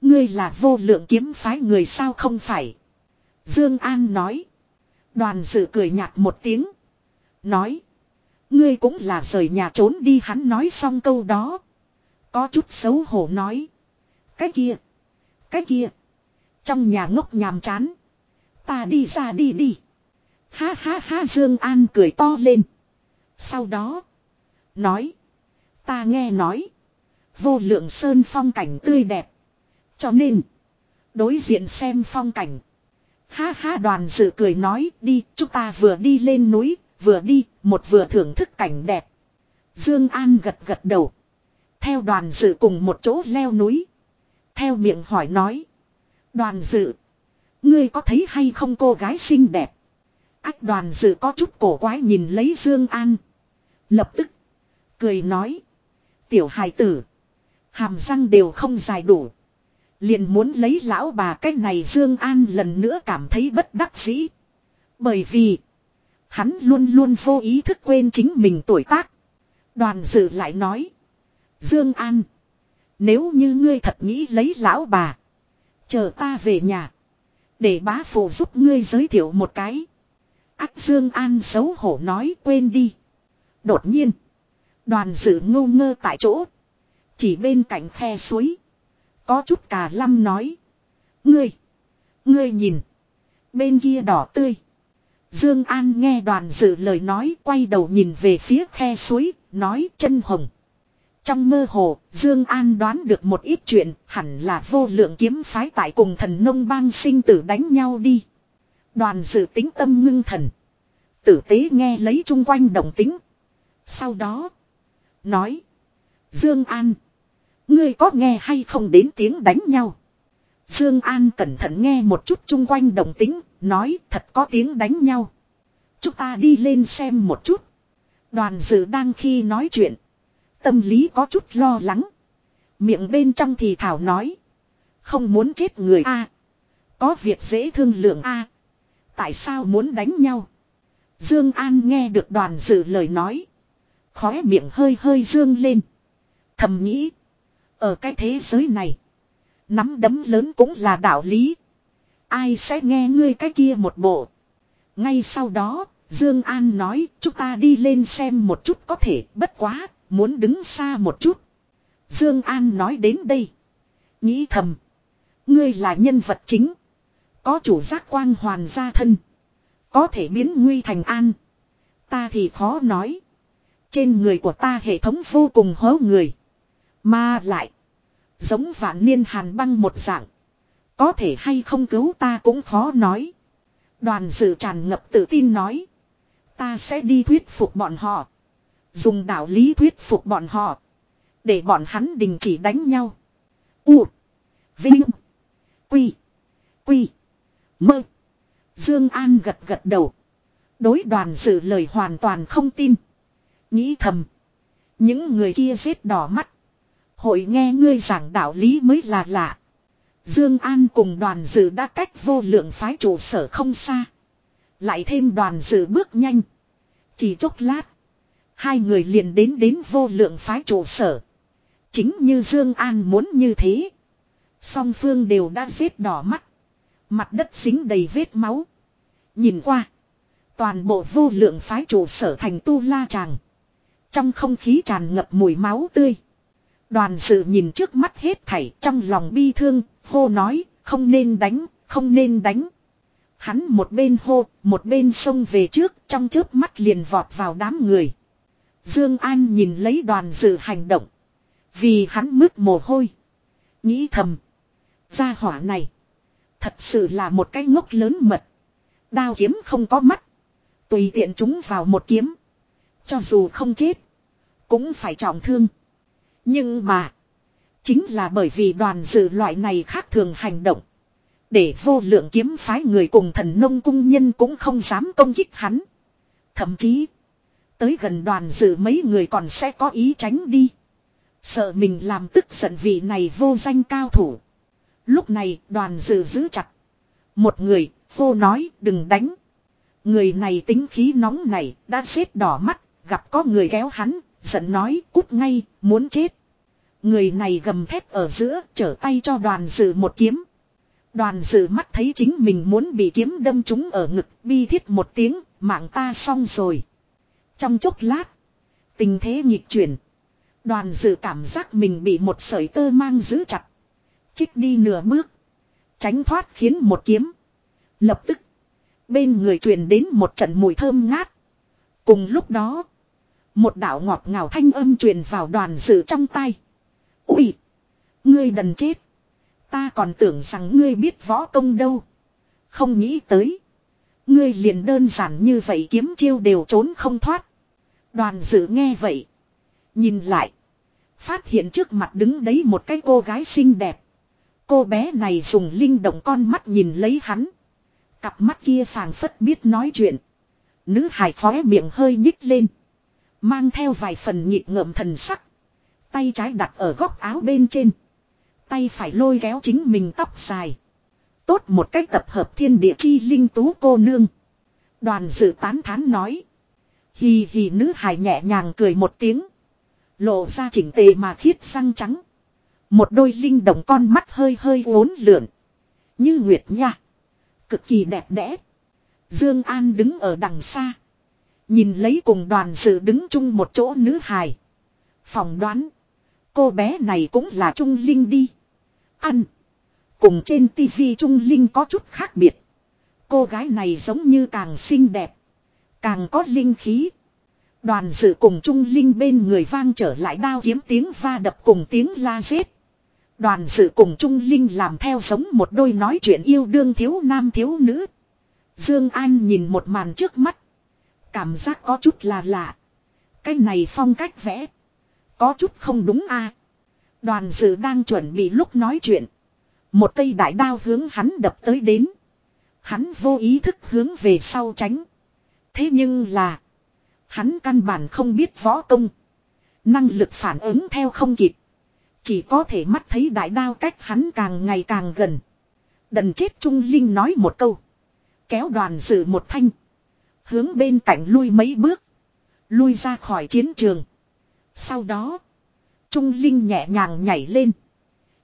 Ngươi là vô lượng kiếm phái người sao không phải. Dương An nói. Đoàn dự cười nhạt một tiếng. Nói. Ngươi cũng là rời nhà trốn đi hắn nói xong câu đó. Có chút xấu hổ nói. Cái kia. Cái kia. Trong nhà ngốc nhàm chán. Ta đi ra đi đi. Ha ha ha, Dương An cười to lên. Sau đó. Nói. Ta nghe nói. Vô lượng sơn phong cảnh tươi đẹp. Cho nên. Đối diện xem phong cảnh. Ha ha, đoàn dự cười nói, đi, chúng ta vừa đi lên núi. Vừa đi, một vừa thưởng thức cảnh đẹp. Dương An gật gật đầu. Theo đoàn dự cùng một chỗ leo núi. Theo miệng hỏi nói. Đoàn dự. Ngươi có thấy hay không cô gái xinh đẹp? Ách, đoàn dự có chút cổ quái nhìn lấy Dương An. Lập tức. Cười nói. Tiểu hài tử. Hàm răng đều không dài đủ. Liền muốn lấy lão bà cái này Dương An lần nữa cảm thấy bất đắc dĩ. Bởi vì. Hắn luôn luôn vô ý thức quên chính mình tuổi tác. Đoàn dự lại nói. Dương An. Nếu như ngươi thật nghĩ lấy lão bà. Chờ ta về nhà. Để bá phụ giúp ngươi giới thiệu một cái. Ác Dương An xấu hổ nói, quên đi. Đột nhiên. Đoàn dự ngu ngơ tại chỗ. Chỉ bên cạnh khe suối. Có chút cà lăm nói. Ngươi. Ngươi nhìn. Bên kia đỏ tươi. Dương An nghe đoàn dự lời nói, quay đầu nhìn về phía khe suối. Nói, chân hồng. Trong mơ hồ, Dương An đoán được một ít chuyện, hẳn là vô lượng kiếm phái tại cùng thần nông bang sinh tử đánh nhau đi. Đoàn dự tính tâm ngưng thần. Tử tế nghe lấy chung quanh động tính. Sau đó, nói. Dương An, ngươi có nghe hay không đến tiếng đánh nhau? Dương An cẩn thận nghe một chút chung quanh động tính, nói thật có tiếng đánh nhau. Chúng ta đi lên xem một chút. Đoàn dự đang khi nói chuyện. Tâm lý có chút lo lắng. Miệng bên trong thì thảo nói. Không muốn chết người a Có việc dễ thương lượng a Tại sao muốn đánh nhau? Dương An nghe được đoàn dự lời nói. Khóe miệng hơi hơi dương lên. Thầm nghĩ. Ở cái thế giới này. Nắm đấm lớn cũng là đạo lý. Ai sẽ nghe ngươi cái kia một bộ. Ngay sau đó, Dương An nói chúng ta đi lên xem một chút có thể bất quá, muốn đứng xa một chút. Dương An nói đến đây. Nghĩ thầm. Ngươi là nhân vật chính. Có chủ giác quang hoàn gia thân. Có thể biến nguy thành an. Ta thì khó nói. Trên người của ta hệ thống vô cùng hố người. Mà lại. Giống vạn niên hàn băng một dạng. Có thể hay không cứu ta cũng khó nói. Đoàn dự tràn ngập tự tin nói. Ta sẽ đi thuyết phục bọn họ. Dùng đạo lý thuyết phục bọn họ. Để bọn hắn đình chỉ đánh nhau. U. Vinh. Quy. Quy. Mơ. Dương An gật gật đầu. Đối đoàn dự lời hoàn toàn không tin. Nghĩ thầm. Những người kia giết đỏ mắt. Hội nghe ngươi giảng đạo lý mới là lạ. Dương An cùng đoàn dự đã cách vô lượng phái trụ sở không xa. Lại thêm đoàn dự bước nhanh. Chỉ chốc lát. Hai người liền đến đến vô lượng phái trụ sở. Chính như Dương An muốn như thế. Song phương đều đã giết đỏ mắt. Mặt đất dính đầy vết máu. Nhìn qua. Toàn bộ vô lượng phái trụ sở thành tu la tràng. Trong không khí tràn ngập mùi máu tươi. Đoàn sự nhìn trước mắt hết thảy trong lòng bi thương, hô nói, không nên đánh, không nên đánh. Hắn một bên hô, một bên xông về trước, trong chớp mắt liền vọt vào đám người. Dương An nhìn lấy đoàn dự hành động. Vì hắn mướt mồ hôi. Nghĩ thầm. Gia hỏa này. Thật sự là một cái ngốc lớn mật. Đao kiếm không có mắt. Tùy tiện chúng vào một kiếm. Cho dù không chết. Cũng phải trọng thương. Nhưng mà. Chính là bởi vì đoàn dự loại này khác thường hành động. Để vô lượng kiếm phái người cùng thần nông cung nhân cũng không dám công kích hắn. Thậm chí. Tới gần đoàn dự mấy người còn sẽ có ý tránh đi. Sợ mình làm tức giận vị này vô danh cao thủ. Lúc này đoàn dự giữ chặt. Một người, vô nói đừng đánh. Người này tính khí nóng này, đã xếp đỏ mắt, gặp có người kéo hắn, giận nói cút ngay, muốn chết. Người này gầm thép ở giữa, trở tay cho đoàn dự một kiếm. Đoàn dự mắt thấy chính mình muốn bị kiếm đâm trúng ở ngực, bi thiết một tiếng, mạng ta xong rồi. Trong chốc lát, tình thế nghịch chuyển. Đoàn dự cảm giác mình bị một sợi tơ mang giữ chặt. Chích đi nửa bước. Tránh thoát khiến một kiếm. Lập tức. Bên người truyền đến một trận mùi thơm ngát. Cùng lúc đó. Một đạo ngọt ngào thanh âm truyền vào đoàn dự trong tay. Ui! Ngươi đần chết! Ta còn tưởng rằng ngươi biết võ công đâu. Không nghĩ tới. Ngươi liền đơn giản như vậy kiếm chiêu đều trốn không thoát. Đoàn dự nghe vậy. Nhìn lại. Phát hiện trước mặt đứng đấy một cái cô gái xinh đẹp. Cô bé này dùng linh động con mắt nhìn lấy hắn. Cặp mắt kia phàng phất biết nói chuyện. Nữ hải khóe miệng hơi nhích lên. Mang theo vài phần nhịp ngợm thần sắc. Tay trái đặt ở góc áo bên trên. Tay phải lôi kéo chính mình tóc dài. Tốt một cách tập hợp thiên địa chi linh tú cô nương. Đoàn dự tán thán nói. Hì hì nữ hài nhẹ nhàng cười một tiếng. Lộ ra chỉnh tề mà khiết răng trắng. Một đôi linh động con mắt hơi hơi uốn lượn. Như nguyệt nha. Cực kỳ đẹp đẽ. Dương An đứng ở đằng xa. Nhìn lấy cùng đoàn sự đứng chung một chỗ nữ hài. Phòng đoán. Cô bé này cũng là Trung Linh đi. Ăn. Cùng trên tivi Trung Linh có chút khác biệt. Cô gái này giống như càng xinh đẹp. Càng có linh khí. Đoàn dự cùng Trung Linh bên người vang trở lại đao kiếm tiếng va đập cùng tiếng la giết. Đoàn dự cùng Trung Linh làm theo giống một đôi nói chuyện yêu đương thiếu nam thiếu nữ. Dương An nhìn một màn trước mắt. Cảm giác có chút là lạ. Cái này phong cách vẽ. Có chút không đúng a. Đoàn dự đang chuẩn bị lúc nói chuyện. Một cây đại đao hướng hắn đập tới đến. Hắn vô ý thức hướng về sau tránh. Thế nhưng là. Hắn căn bản không biết võ công. Năng lực phản ứng theo không kịp. Chỉ có thể mắt thấy đại đao cách hắn càng ngày càng gần. Đần chết Trung Linh nói một câu. Kéo đoàn dự một thanh. Hướng bên cạnh lui mấy bước. Lui ra khỏi chiến trường. Sau đó. Trung Linh nhẹ nhàng nhảy lên.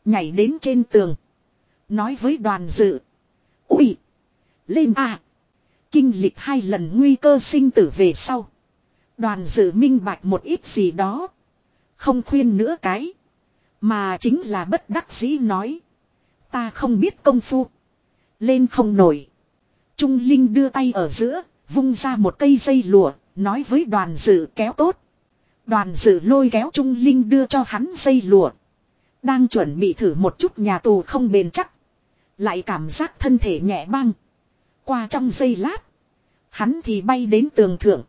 Nhảy đến trên tường. Nói với đoàn dự. Ui. Lên a Kinh lịch hai lần nguy cơ sinh tử về sau. Đoàn dự minh bạch một ít gì đó. Không khuyên nữa cái. Mà chính là bất đắc dĩ nói. Ta không biết công phu. Lên không nổi. Trung Linh đưa tay ở giữa, vung ra một cây dây lụa, nói với đoàn dự kéo tốt. Đoàn dự lôi kéo Trung Linh đưa cho hắn dây lụa. Đang chuẩn bị thử một chút nhà tù không bền chắc. Lại cảm giác thân thể nhẹ băng. Qua trong giây lát. Hắn thì bay đến tường thượng.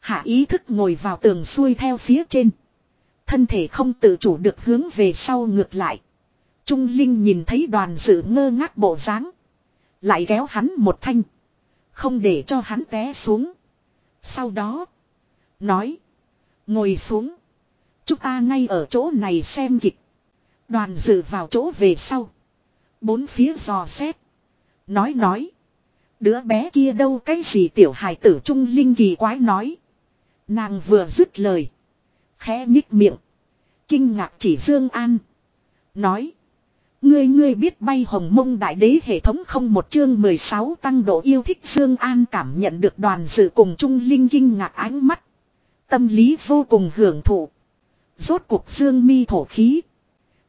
Hạ ý thức ngồi vào tường xuôi theo phía trên. Thân thể không tự chủ được hướng về sau ngược lại. Trung Linh nhìn thấy đoàn dự ngơ ngác bộ dáng Lại kéo hắn một thanh. Không để cho hắn té xuống. Sau đó. Nói. Ngồi xuống. Chúng ta ngay ở chỗ này xem kịch. Đoàn dự vào chỗ về sau. Bốn phía dò xét. Nói nói. Đứa bé kia đâu cái gì tiểu hài tử trung linh kỳ quái nói. Nàng vừa dứt lời. Khẽ nhích miệng. Kinh ngạc chỉ Dương An. Nói. Ngươi ngươi biết bay hồng mông đại đế hệ thống không một chương 16 tăng độ yêu thích Dương An cảm nhận được đoàn dự cùng Trung Linh kinh ngạc ánh mắt. Tâm lý vô cùng hưởng thụ. Rốt cuộc Dương mi thổ khí.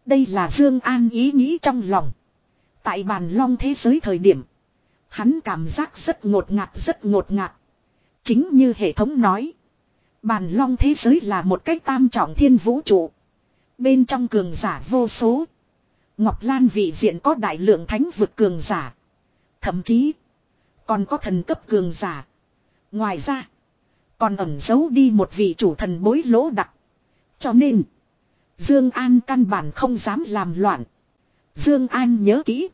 Đây là Dương An ý nghĩ trong lòng. Tại bàn long thế giới thời điểm. Hắn cảm giác rất ngột ngạt, rất ngột ngạt. Chính như hệ thống nói. Bàn long thế giới là một cách tam trọng thiên vũ trụ. Bên trong cường giả vô số. Ngọc Lan vị diện có đại lượng thánh vực cường giả. Thậm chí. Còn có thần cấp cường giả. Ngoài ra. Còn ẩn giấu đi một vị chủ thần bối lỗ đặc. Cho nên. Dương An căn bản không dám làm loạn. Dương An nhớ kỹ.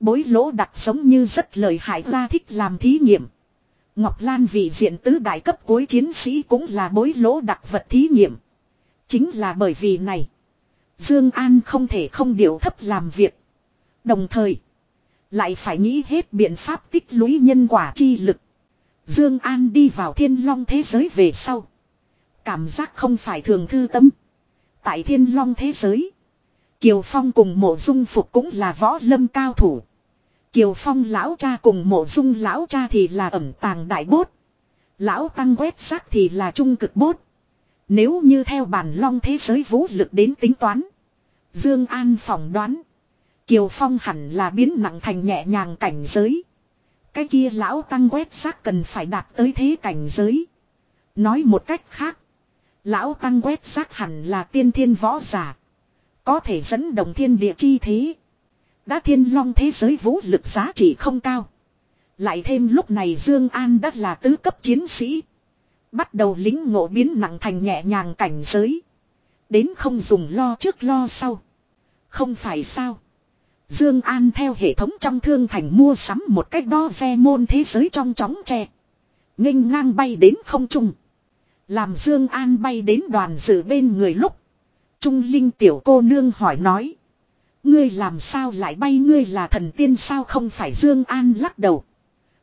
Bối lỗ đặc giống như rất lợi hại ra thích làm thí nghiệm. Ngọc Lan vị diện tứ đại cấp cuối chiến sĩ cũng là bối lỗ đặc vật thí nghiệm. Chính là bởi vì này. Dương An không thể không điều thấp làm việc. Đồng thời. Lại phải nghĩ hết biện pháp tích lũy nhân quả chi lực. Dương An đi vào thiên long thế giới về sau. Cảm giác không phải thường thư tâm. Tại thiên long thế giới. Kiều Phong cùng mộ dung phục cũng là võ lâm cao thủ. Kiều Phong lão cha cùng mộ dung lão cha thì là ẩm tàng đại bốt. Lão tăng quét xác thì là trung cực bốt. Nếu như theo bản long thế giới vũ lực đến tính toán. Dương An phỏng đoán. Kiều Phong hẳn là biến nặng thành nhẹ nhàng cảnh giới. Cái kia lão tăng quét xác cần phải đạt tới thế cảnh giới. Nói một cách khác. Lão tăng quét xác hẳn là tiên thiên võ giả. Có thể dẫn đồng thiên địa chi thế. Đã thiên long thế giới vũ lực giá trị không cao. Lại thêm lúc này Dương An đã là tứ cấp chiến sĩ. Bắt đầu lính ngộ biến nặng thành nhẹ nhàng cảnh giới. Đến không dùng lo trước lo sau. Không phải sao. Dương An theo hệ thống trong thương thành mua sắm một cách đo ve môn thế giới trong chóng tre. nghênh ngang bay đến không trung. Làm Dương An bay đến đoàn dự bên người lúc. Trung Linh tiểu cô nương hỏi nói. Ngươi làm sao lại bay ngươi là thần tiên sao không phải Dương An lắc đầu.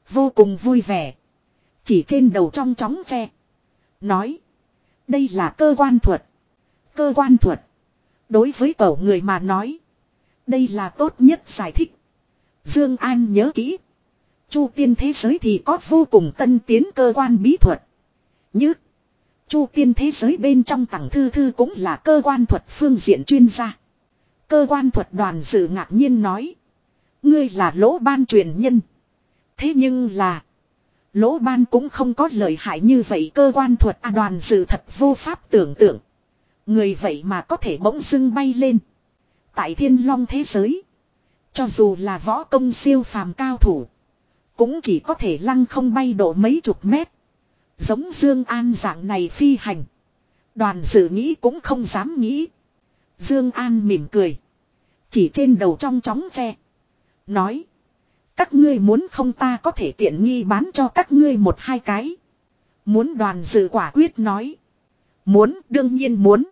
Vô cùng vui vẻ. Chỉ trên đầu trong chóng tre. Nói. Đây là cơ quan thuật. Cơ quan thuật. Đối với cậu người mà nói. Đây là tốt nhất giải thích. Dương An nhớ kỹ. Chu tiên thế giới thì có vô cùng tân tiến cơ quan bí thuật. Như. Chu tiên thế giới bên trong tặng thư thư cũng là cơ quan thuật phương diện chuyên gia. Cơ quan thuật đoàn sự ngạc nhiên nói. Ngươi là lỗ ban truyền nhân. Thế nhưng là. Lỗ ban cũng không có lợi hại như vậy cơ quan thuật à đoàn dự thật vô pháp tưởng tượng. Người vậy mà có thể bỗng dưng bay lên. Tại thiên long thế giới. Cho dù là võ công siêu phàm cao thủ. Cũng chỉ có thể lăng không bay độ mấy chục mét. Giống Dương An dạng này phi hành. Đoàn dự nghĩ cũng không dám nghĩ. Dương An mỉm cười. Chỉ trên đầu trong chóng tre. Nói. Các ngươi muốn không ta có thể tiện nghi bán cho các ngươi một hai cái. Muốn đoàn dự quả quyết nói. Muốn, đương nhiên muốn.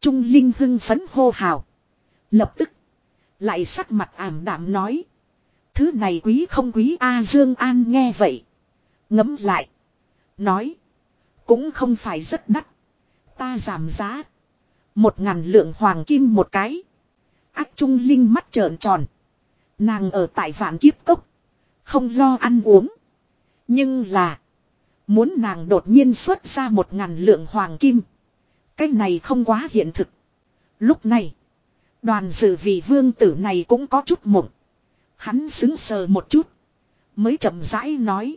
Trung Linh hưng phấn hô hào. Lập tức. Lại sắc mặt ảm đạm nói. Thứ này quý không quý A Dương An nghe vậy. Ngấm lại. Nói. Cũng không phải rất đắt. Ta giảm giá. Một ngàn lượng hoàng kim một cái. Ác trung linh mắt trợn tròn. Nàng ở tại vạn kiếp cốc. Không lo ăn uống. Nhưng là. Muốn nàng đột nhiên xuất ra một ngàn lượng hoàng kim. Cái này không quá hiện thực. Lúc này. Đoàn dự vị vương tử này cũng có chút mộng. Hắn xứng sờ một chút. Mới chậm rãi nói.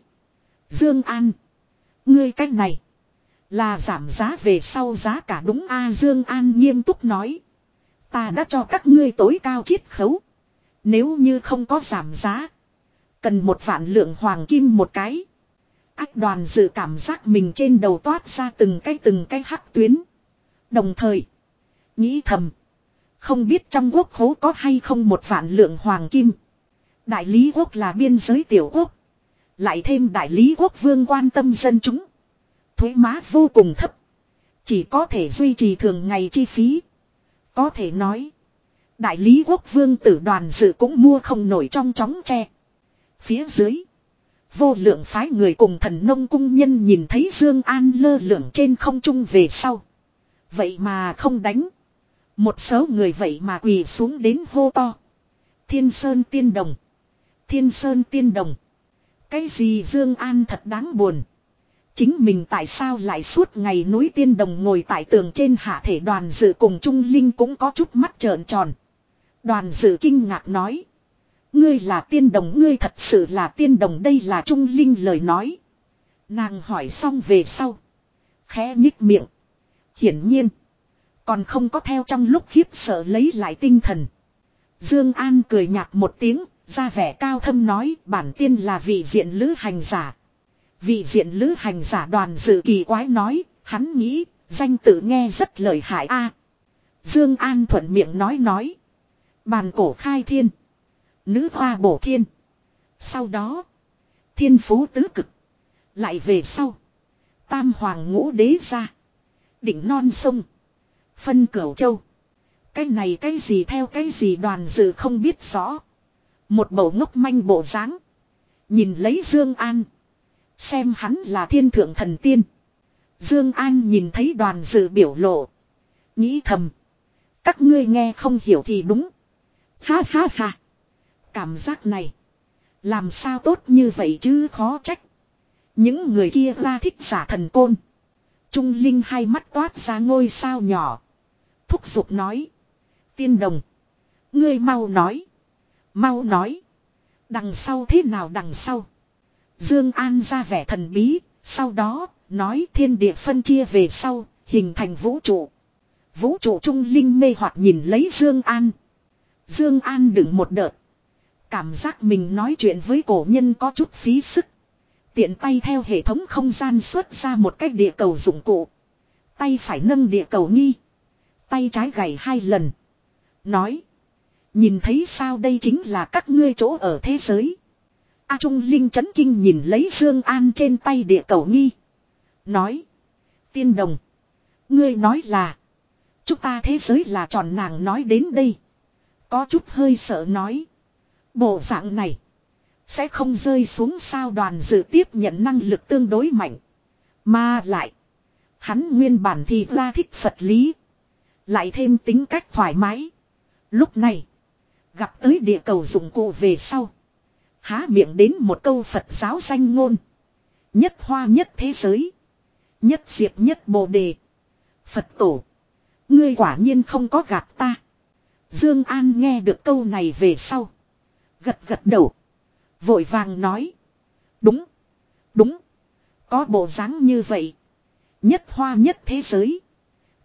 Dương An. Ngươi cách này. Là giảm giá về sau giá cả đúng A Dương An nghiêm túc nói. Ta đã cho các ngươi tối cao chiết khấu. Nếu như không có giảm giá. Cần một vạn lượng hoàng kim một cái. Ách đoàn dự cảm giác mình trên đầu toát ra từng cái từng cái hắc tuyến. Đồng thời. Nghĩ thầm. Không biết trong quốc khố có hay không một vạn lượng hoàng kim. Đại lý quốc là biên giới tiểu quốc. Lại thêm đại lý quốc vương quan tâm dân chúng. Thuế má vô cùng thấp. Chỉ có thể duy trì thường ngày chi phí. Có thể nói. Đại lý quốc vương tử đoàn dự cũng mua không nổi trong chóng tre. Phía dưới. Vô lượng phái người cùng thần nông cung nhân nhìn thấy Dương An lơ lửng trên không trung về sau. Vậy mà không đánh. Một số người vậy mà quỳ xuống đến hô to. Thiên Sơn Tiên Đồng. Thiên Sơn Tiên Đồng. Cái gì Dương An thật đáng buồn. Chính mình tại sao lại suốt ngày núi tiên đồng ngồi tại tường trên hạ thể đoàn dự cùng Trung Linh cũng có chút mắt trợn tròn. Đoàn dự kinh ngạc nói. Ngươi là tiên đồng ngươi thật sự là tiên đồng đây là Trung Linh lời nói. Nàng hỏi xong về sau. Khẽ nhích miệng. Hiển nhiên. Còn không có theo trong lúc khiếp sợ lấy lại tinh thần. Dương An cười nhạt một tiếng, ra vẻ cao thâm nói bản tiên là vị diện lữ hành giả. Vị diện lữ hành giả đoàn dự kỳ quái nói, hắn nghĩ, danh tự nghe rất lợi hại a. Dương An thuận miệng nói nói. Bàn cổ khai thiên. Nữ hoa bổ thiên. Sau đó. Thiên phú tứ cực. Lại về sau. Tam hoàng ngũ đế ra. Đỉnh non sông. Phân cửu châu. Cái này cái gì theo cái gì đoàn dự không biết rõ. Một bầu ngốc manh bộ dáng Nhìn lấy Dương An. Xem hắn là thiên thượng thần tiên. Dương An nhìn thấy đoàn dự biểu lộ. Nghĩ thầm. Các ngươi nghe không hiểu thì đúng. Ha ha ha. Cảm giác này. Làm sao tốt như vậy chứ khó trách. Những người kia ra thích giả thần côn. Trung Linh hai mắt toát ra ngôi sao nhỏ. Thúc giục nói. Tiên đồng. Ngươi mau nói. Mau nói. Đằng sau thế nào đằng sau. Dương An ra vẻ thần bí. Sau đó, nói thiên địa phân chia về sau. Hình thành vũ trụ. Vũ trụ trung linh mê hoặc nhìn lấy Dương An. Dương An đừng một đợt. Cảm giác mình nói chuyện với cổ nhân có chút phí sức. Tiện tay theo hệ thống không gian xuất ra một cái địa cầu dụng cụ. Tay phải nâng địa cầu nghi. Tay trái gảy hai lần. Nói. Nhìn thấy sao đây chính là các ngươi chỗ ở thế giới. A Trung Linh chấn kinh nhìn lấy Dương An trên tay địa cầu nghi. Nói. Tiên đồng. Ngươi nói là. Chúng ta thế giới là tròn nàng nói đến đây. Có chút hơi sợ nói. Bộ dạng này. Sẽ không rơi xuống sao đoàn dự tiếp nhận năng lực tương đối mạnh. Mà lại. Hắn nguyên bản thì ra thích Phật lý. Lại thêm tính cách thoải mái. Lúc này. Gặp tới địa cầu dụng cụ về sau. Há miệng đến một câu Phật giáo danh ngôn. Nhất hoa nhất thế giới. Nhất diệp nhất bồ đề. Phật tổ. Ngươi quả nhiên không có gạt ta. Dương An nghe được câu này về sau. Gật gật đầu. Vội vàng nói. Đúng. Đúng. Có bộ dáng như vậy. Nhất hoa nhất thế giới.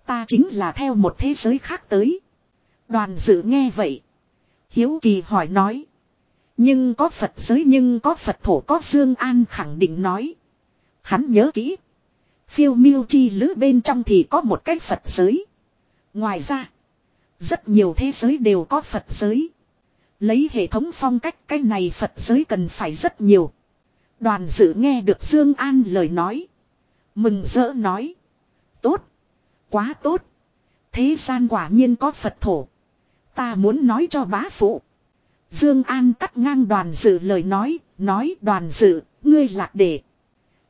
Ta chính là theo một thế giới khác tới. Đoàn dự nghe vậy. Hiếu kỳ hỏi nói. Nhưng có Phật giới nhưng có Phật thổ có Dương An khẳng định nói. Hắn nhớ kỹ. Phiêu miêu chi lữ bên trong thì có một cái Phật giới. Ngoài ra. Rất nhiều thế giới đều có Phật giới. Lấy hệ thống phong cách, cái này Phật giới cần phải rất nhiều. Đoàn dự nghe được Dương An lời nói. Mừng rỡ nói. Tốt. Quá tốt. Thế gian quả nhiên có Phật thổ. Ta muốn nói cho bá phụ. Dương An cắt ngang đoàn dự lời nói. Nói đoàn dự, ngươi lạc để.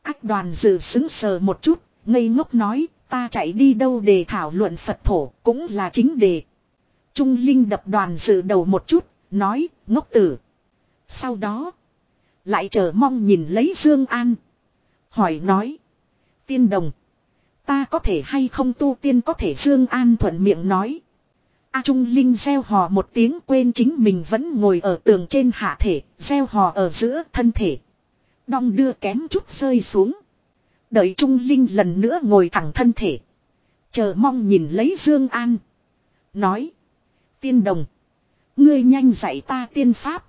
Ách đoàn dự xứng sờ một chút. Ngây ngốc nói, ta chạy đi đâu để thảo luận Phật thổ, cũng là chính đề. Trung Linh đập đoàn dự đầu một chút, nói, ngốc tử. Sau đó, lại chờ mong nhìn lấy Dương An. Hỏi nói, tiên đồng, ta có thể hay không tu tiên có thể Dương An thuận miệng nói. A Trung Linh gieo hò một tiếng quên chính mình vẫn ngồi ở tường trên hạ thể, gieo hò ở giữa thân thể. Đong đưa kém chút rơi xuống. Đợi Trung Linh lần nữa ngồi thẳng thân thể. Chờ mong nhìn lấy Dương An. Nói. Tiên đồng. Ngươi nhanh dạy ta tiên pháp.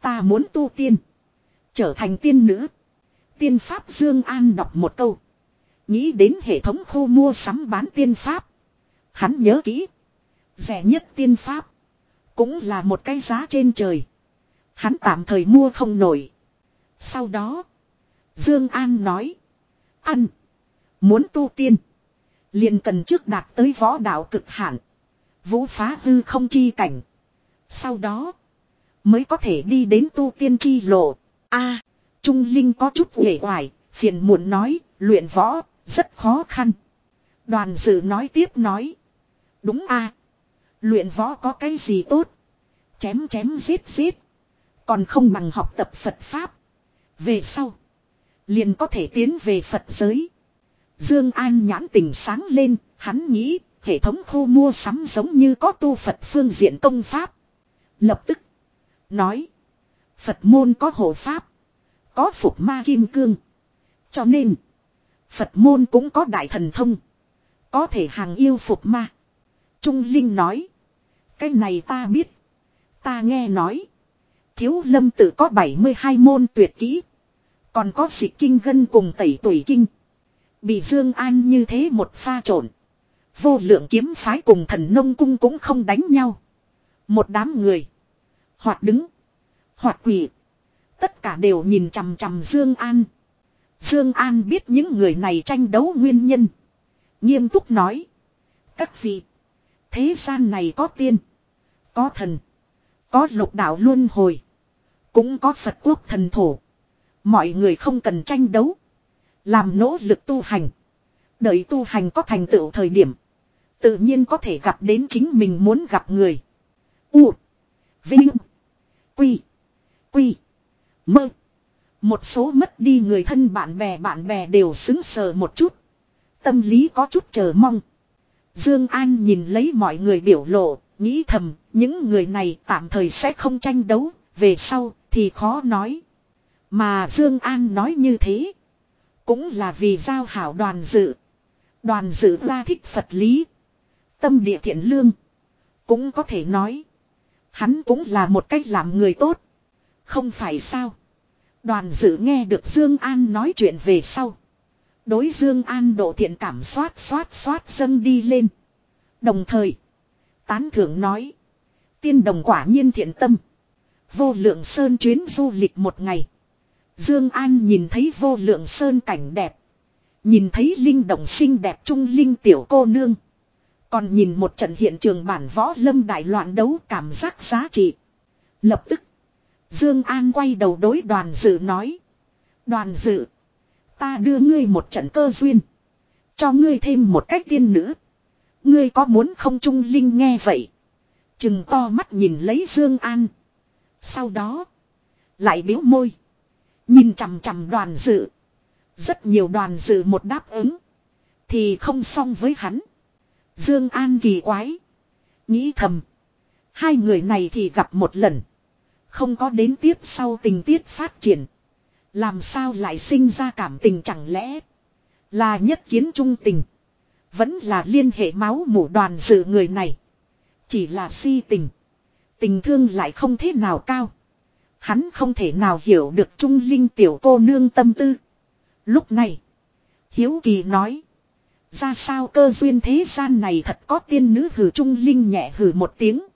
Ta muốn tu tiên. Trở thành tiên nữ. Tiên pháp Dương An đọc một câu. Nghĩ đến hệ thống khu mua sắm bán tiên pháp. Hắn nhớ kỹ. Rẻ nhất tiên pháp. Cũng là một cái giá trên trời. Hắn tạm thời mua không nổi. Sau đó. Dương An nói. Ăn. Muốn tu tiên. Liền cần trước đạt tới võ đạo cực hạn. Vũ phá hư không chi cảnh. Sau đó. Mới có thể đi đến tu tiên chi lộ. a, Trung Linh có chút uể oải. Phiền muộn nói. Luyện võ. Rất khó khăn. Đoàn dự nói tiếp nói. Đúng a Luyện võ có cái gì tốt. Chém chém giết giết. Còn không bằng học tập Phật Pháp. Về sau. Liền có thể tiến về Phật giới. Dương An nhãn tình sáng lên, hắn nghĩ, hệ thống khu mua sắm giống như có tu Phật phương diện công pháp. Lập tức nói, Phật môn có hộ pháp, có phục ma kim cương. Cho nên, Phật môn cũng có đại thần thông, có thể hàng yêu phục ma. Trung Linh nói, cái này ta biết, ta nghe nói, Thiếu Lâm tự có 72 môn tuyệt kỹ. Còn có dịch kinh gân cùng tẩy tuổi kinh. Bị Dương An như thế một pha trộn. Vô lượng kiếm phái cùng thần nông cung cũng không đánh nhau. Một đám người. Hoặc đứng. Hoặc quỳ. Tất cả đều nhìn chằm chằm Dương An. Dương An biết những người này tranh đấu nguyên nhân. Nghiêm túc nói. Các vị. Thế gian này có tiên. Có thần. Có lục đạo luân hồi. Cũng có Phật quốc thần thổ. Mọi người không cần tranh đấu. Làm nỗ lực tu hành. Đợi tu hành có thành tựu thời điểm. Tự nhiên có thể gặp đến chính mình muốn gặp người. U. Vinh. Quy. Quy. Mơ. Một số mất đi người thân bạn bè bạn bè đều xứng sờ một chút. Tâm lý có chút chờ mong. Dương An nhìn lấy mọi người biểu lộ, nghĩ thầm, những người này tạm thời sẽ không tranh đấu, về sau thì khó nói. Mà Dương An nói như thế. Cũng là vì giao hảo đoàn dự. Đoàn dự ra thích Phật lý. Tâm địa thiện lương. Cũng có thể nói. Hắn cũng là một cách làm người tốt. Không phải sao. Đoàn dự nghe được Dương An nói chuyện về sau. Đối Dương An độ thiện cảm xoát xoát xoát dâng đi lên. Đồng thời. Tán thưởng nói. Tiên đồng quả nhiên thiện tâm. Vô lượng sơn chuyến du lịch một ngày. Dương An nhìn thấy vô lượng sơn cảnh đẹp. Nhìn thấy linh động xinh đẹp trung linh tiểu cô nương. Còn nhìn một trận hiện trường bản võ lâm đại loạn đấu cảm giác giá trị. Lập tức. Dương An quay đầu đối đoàn dự nói. Đoàn dự. Ta đưa ngươi một trận cơ duyên. Cho ngươi thêm một cách tiên nữ. Ngươi có muốn không trung linh nghe vậy. Chừng to mắt nhìn lấy Dương An. Sau đó. Lại biếu môi. Nhìn chằm chằm đoàn dự. Rất nhiều đoàn dự một đáp ứng. Thì không xong với hắn. Dương An kỳ quái. Nghĩ thầm. Hai người này thì gặp một lần. Không có đến tiếp sau tình tiết phát triển. Làm sao lại sinh ra cảm tình chẳng lẽ là nhất kiến trung tình. Vẫn là liên hệ máu mủ đoàn dự người này. Chỉ là si tình. Tình thương lại không thế nào cao. Hắn không thể nào hiểu được trung linh tiểu cô nương tâm tư. Lúc này. Hiếu kỳ nói. Ra sao cơ duyên thế gian này thật có tiên nữ hử trung linh nhẹ hử một tiếng.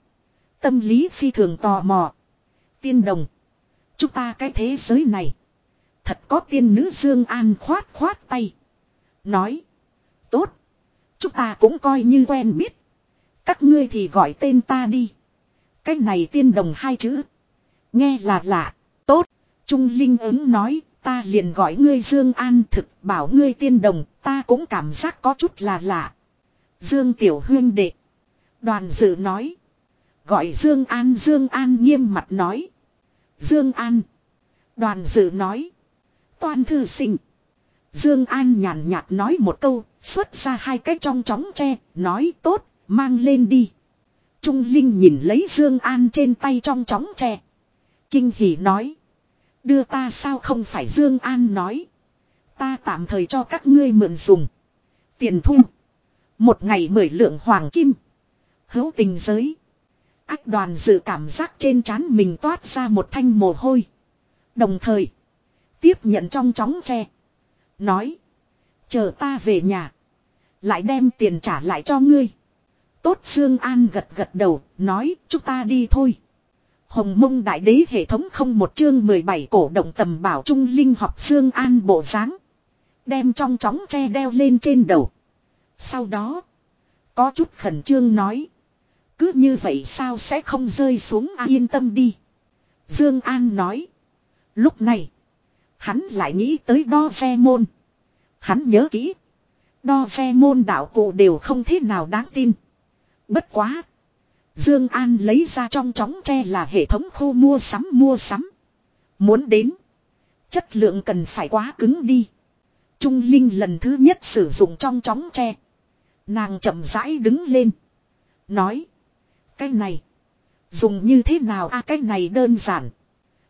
Tâm lý phi thường tò mò. Tiên đồng. Chúng ta cái thế giới này. Thật có tiên nữ Dương An khoát khoát tay. Nói. Tốt. Chúng ta cũng coi như quen biết. Các ngươi thì gọi tên ta đi. Cái này tiên đồng hai chữ. Nghe là lạ. Tốt. Trung Linh ứng nói. Ta liền gọi ngươi Dương An thực, bảo ngươi tiên đồng. Ta cũng cảm giác có chút là lạ. Dương Tiểu Huyên đệ. Đoàn dự nói. Gọi Dương An Dương An nghiêm mặt nói. Dương An. Đoàn dự nói. Toàn thư sinh. Dương An nhàn nhạt nói một câu, xuất ra hai cái trong chóng tre, nói tốt, mang lên đi. Trung Linh nhìn lấy Dương An trên tay trong chóng tre. Kinh hỉ nói. Đưa ta sao không phải Dương An nói. Ta tạm thời cho các ngươi mượn dùng. Tiền thu. Một ngày mười lượng hoàng kim. Hữu tình giới. Ác đoàn dự cảm giác trên trán mình toát ra một thanh mồ hôi. Đồng thời. Tiếp nhận trong chóng tre. Nói. Chờ ta về nhà. Lại đem tiền trả lại cho ngươi. Tốt Dương An gật gật đầu. Nói chúng ta đi thôi. Hồng mông đại đế hệ thống không một chương 17 cổ động tầm bảo trung linh học Dương An bộ dáng Đem trong chóng tre đeo lên trên đầu. Sau đó. Có chút khẩn trương nói. Cứ như vậy sao sẽ không rơi xuống à, yên tâm đi. Dương An nói. Lúc này. Hắn lại nghĩ tới đo ve môn. Hắn nhớ kỹ. Đo ve môn đạo cụ đều không thế nào đáng tin. Bất quá. Dương An lấy ra trong chóng tre là hệ thống khô mua sắm mua sắm. Muốn đến. Chất lượng cần phải quá cứng đi. Trung Linh lần thứ nhất sử dụng trong chóng tre. Nàng chậm rãi đứng lên. Nói. Cái này. Dùng như thế nào a à, cái này đơn giản.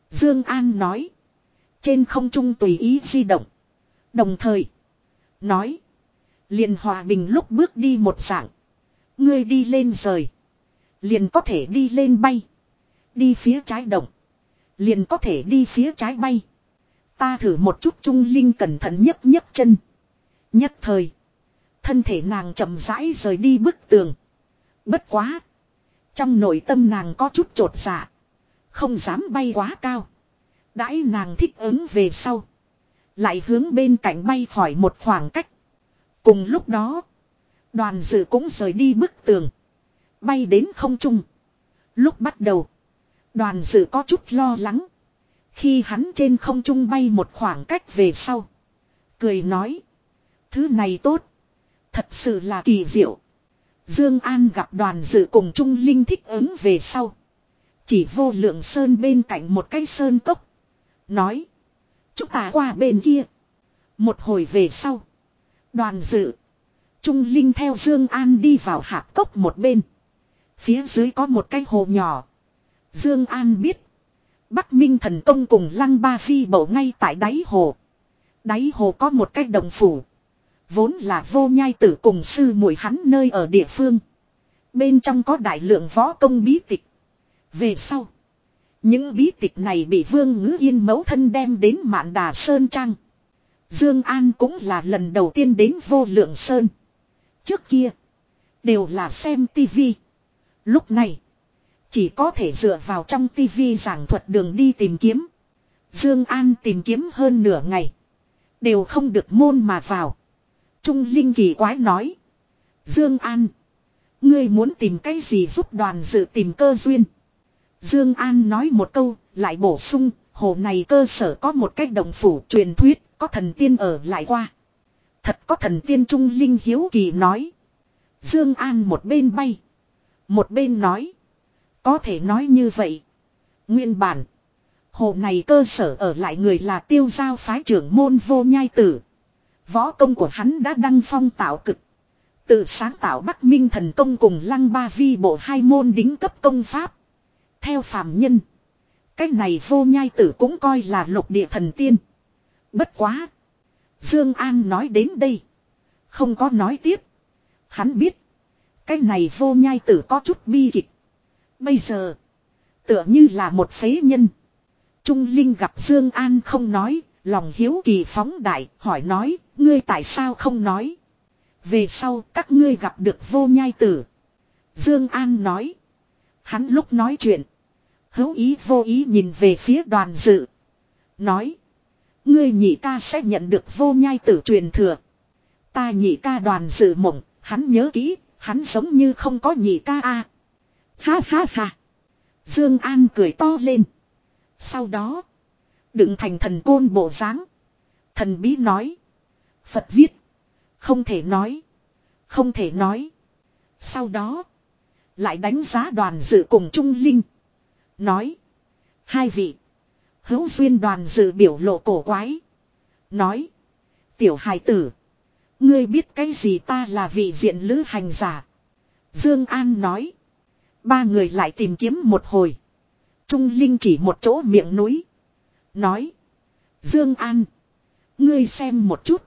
Dương An nói. Trên không trung tùy ý di động. Đồng thời. Nói. Liền hòa bình lúc bước đi một dạng. Ngươi đi lên rời. Liền có thể đi lên bay. Đi phía trái động. Liền có thể đi phía trái bay. Ta thử một chút trung linh cẩn thận nhấp nhấp chân. Nhất thời. Thân thể nàng chậm rãi rời đi bức tường. Bất quá. Trong nội tâm nàng có chút trột dạ. Không dám bay quá cao. Đãi nàng thích ứng về sau. Lại hướng bên cạnh bay khỏi một khoảng cách. Cùng lúc đó. Đoàn dự cũng rời đi bức tường. Bay đến không trung. Lúc bắt đầu. Đoàn dự có chút lo lắng. Khi hắn trên không trung bay một khoảng cách về sau. Cười nói. Thứ này tốt. Thật sự là kỳ diệu. Dương An gặp đoàn dự cùng Trung Linh thích ứng về sau. Chỉ vô lượng sơn bên cạnh một cái sơn cốc. Nói. Chúng ta qua bên kia. Một hồi về sau. Đoàn dự. Trung Linh theo Dương An đi vào hạp cốc một bên. Phía dưới có một cái hồ nhỏ. Dương An biết. Bắc Minh thần công cùng Lăng Ba Phi bổ ngay tại đáy hồ. Đáy hồ có một cái đồng phủ. Vốn là vô nhai tử cùng sư muội hắn nơi ở địa phương. Bên trong có đại lượng võ công bí tịch. Về sau. Những bí tịch này bị Vương Ngữ Yên mẫu thân đem đến Mạn Đà Sơn Trang. Dương An cũng là lần đầu tiên đến vô lượng Sơn. Trước kia. Đều là xem tivi. Lúc này. Chỉ có thể dựa vào trong tivi giảng thuật đường đi tìm kiếm. Dương An tìm kiếm hơn nửa ngày. Đều không được môn mà vào. Trung Linh kỳ quái nói. Dương An. Ngươi muốn tìm cái gì giúp đoàn dự tìm cơ duyên. Dương An nói một câu, lại bổ sung, hồ này cơ sở có một cách động phủ truyền thuyết, có thần tiên ở lại qua. Thật có thần tiên Trung Linh hiếu kỳ nói. Dương An một bên bay. Một bên nói. Có thể nói như vậy. Nguyên bản. Hồ này cơ sở ở lại người là tiêu giao phái trưởng môn vô nhai tử. Võ công của hắn đã đăng phong tạo cực. Tự sáng tạo Bắc Minh thần công cùng lăng ba vi bộ hai môn đính cấp công pháp. Theo phàm nhân. Cái này vô nhai tử cũng coi là lục địa thần tiên. Bất quá. Dương An nói đến đây. Không có nói tiếp. Hắn biết. Cái này vô nhai tử có chút bi kịch. Bây giờ. Tựa như là một phế nhân. Trung Linh gặp Dương An không nói. Lòng hiếu kỳ phóng đại hỏi nói. Ngươi tại sao không nói. Về sau các ngươi gặp được vô nhai tử. Dương An nói. Hắn lúc nói chuyện. Hữu ý vô ý nhìn về phía đoàn dự. Nói. Ngươi nhị ca sẽ nhận được vô nhai tử truyền thừa. Ta nhị ca đoàn dự mộng. Hắn nhớ kỹ. Hắn giống như không có nhị ca a. Ha ha ha. Dương An cười to lên. Sau đó. Đựng thành thần côn bộ dáng Thần bí nói. Phật viết. Không thể nói. Không thể nói. Sau đó. Lại đánh giá đoàn dự cùng Trung Linh. Nói. Hai vị. Hữu duyên đoàn dự biểu lộ cổ quái. Nói. Tiểu hài tử. Ngươi biết cái gì ta là vị diện lữ hành giả. Dương An nói. Ba người lại tìm kiếm một hồi. Trung Linh chỉ một chỗ miệng núi. Nói. Dương An. Ngươi xem một chút.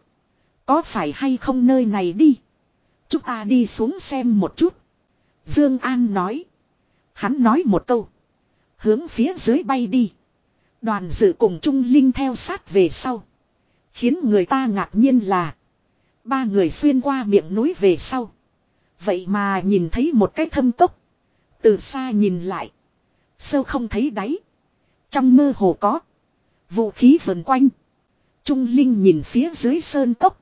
Có phải hay không nơi này đi. Chúng ta đi xuống xem một chút. Dương An nói. Hắn nói một câu. Hướng phía dưới bay đi. Đoàn dự cùng Trung Linh theo sát về sau. Khiến người ta ngạc nhiên là. Ba người xuyên qua miệng núi về sau. Vậy mà nhìn thấy một cái thâm tốc. Từ xa nhìn lại. Sâu không thấy đáy. Trong mơ hồ có. Vũ khí vần quanh. Trung Linh nhìn phía dưới sơn tốc.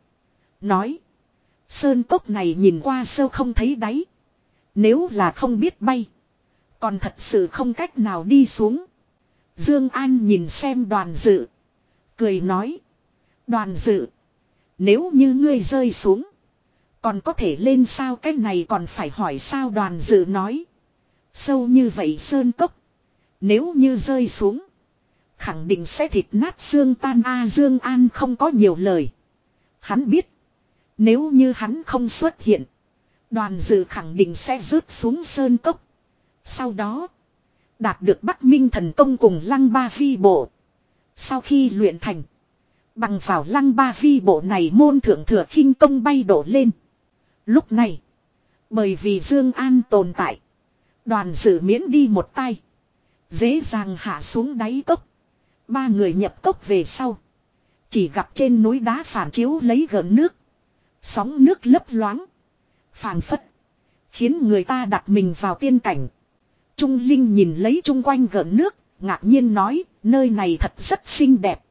Nói. Sơn tốc này nhìn qua sâu không thấy đáy. Nếu là không biết bay. Còn thật sự không cách nào đi xuống. Dương An nhìn xem đoàn dự. Cười nói. Đoàn dự. Nếu như ngươi rơi xuống. Còn có thể lên sao cái này còn phải hỏi sao đoàn dự nói. Sâu như vậy sơn cốc. Nếu như rơi xuống. Khẳng định sẽ thịt nát xương tan A, Dương An không có nhiều lời. Hắn biết. Nếu như hắn không xuất hiện. Đoàn dự khẳng định sẽ rớt xuống sơn cốc. Sau đó. Đạt được Bắc Minh thần công cùng lăng ba vi bộ. Sau khi luyện thành. Bằng vào lăng ba vi bộ này môn thượng thừa khinh công bay đổ lên. Lúc này. Bởi vì Dương An tồn tại. Đoàn dự miễn đi một tay. Dễ dàng hạ xuống đáy cốc. Ba người nhập cốc về sau. Chỉ gặp trên núi đá phản chiếu lấy gợn nước. Sóng nước lấp loáng. phảng phất. Khiến người ta đặt mình vào tiên cảnh. Trung Linh nhìn lấy chung quanh gợn nước. Ngạc nhiên nói. Nơi này thật rất xinh đẹp.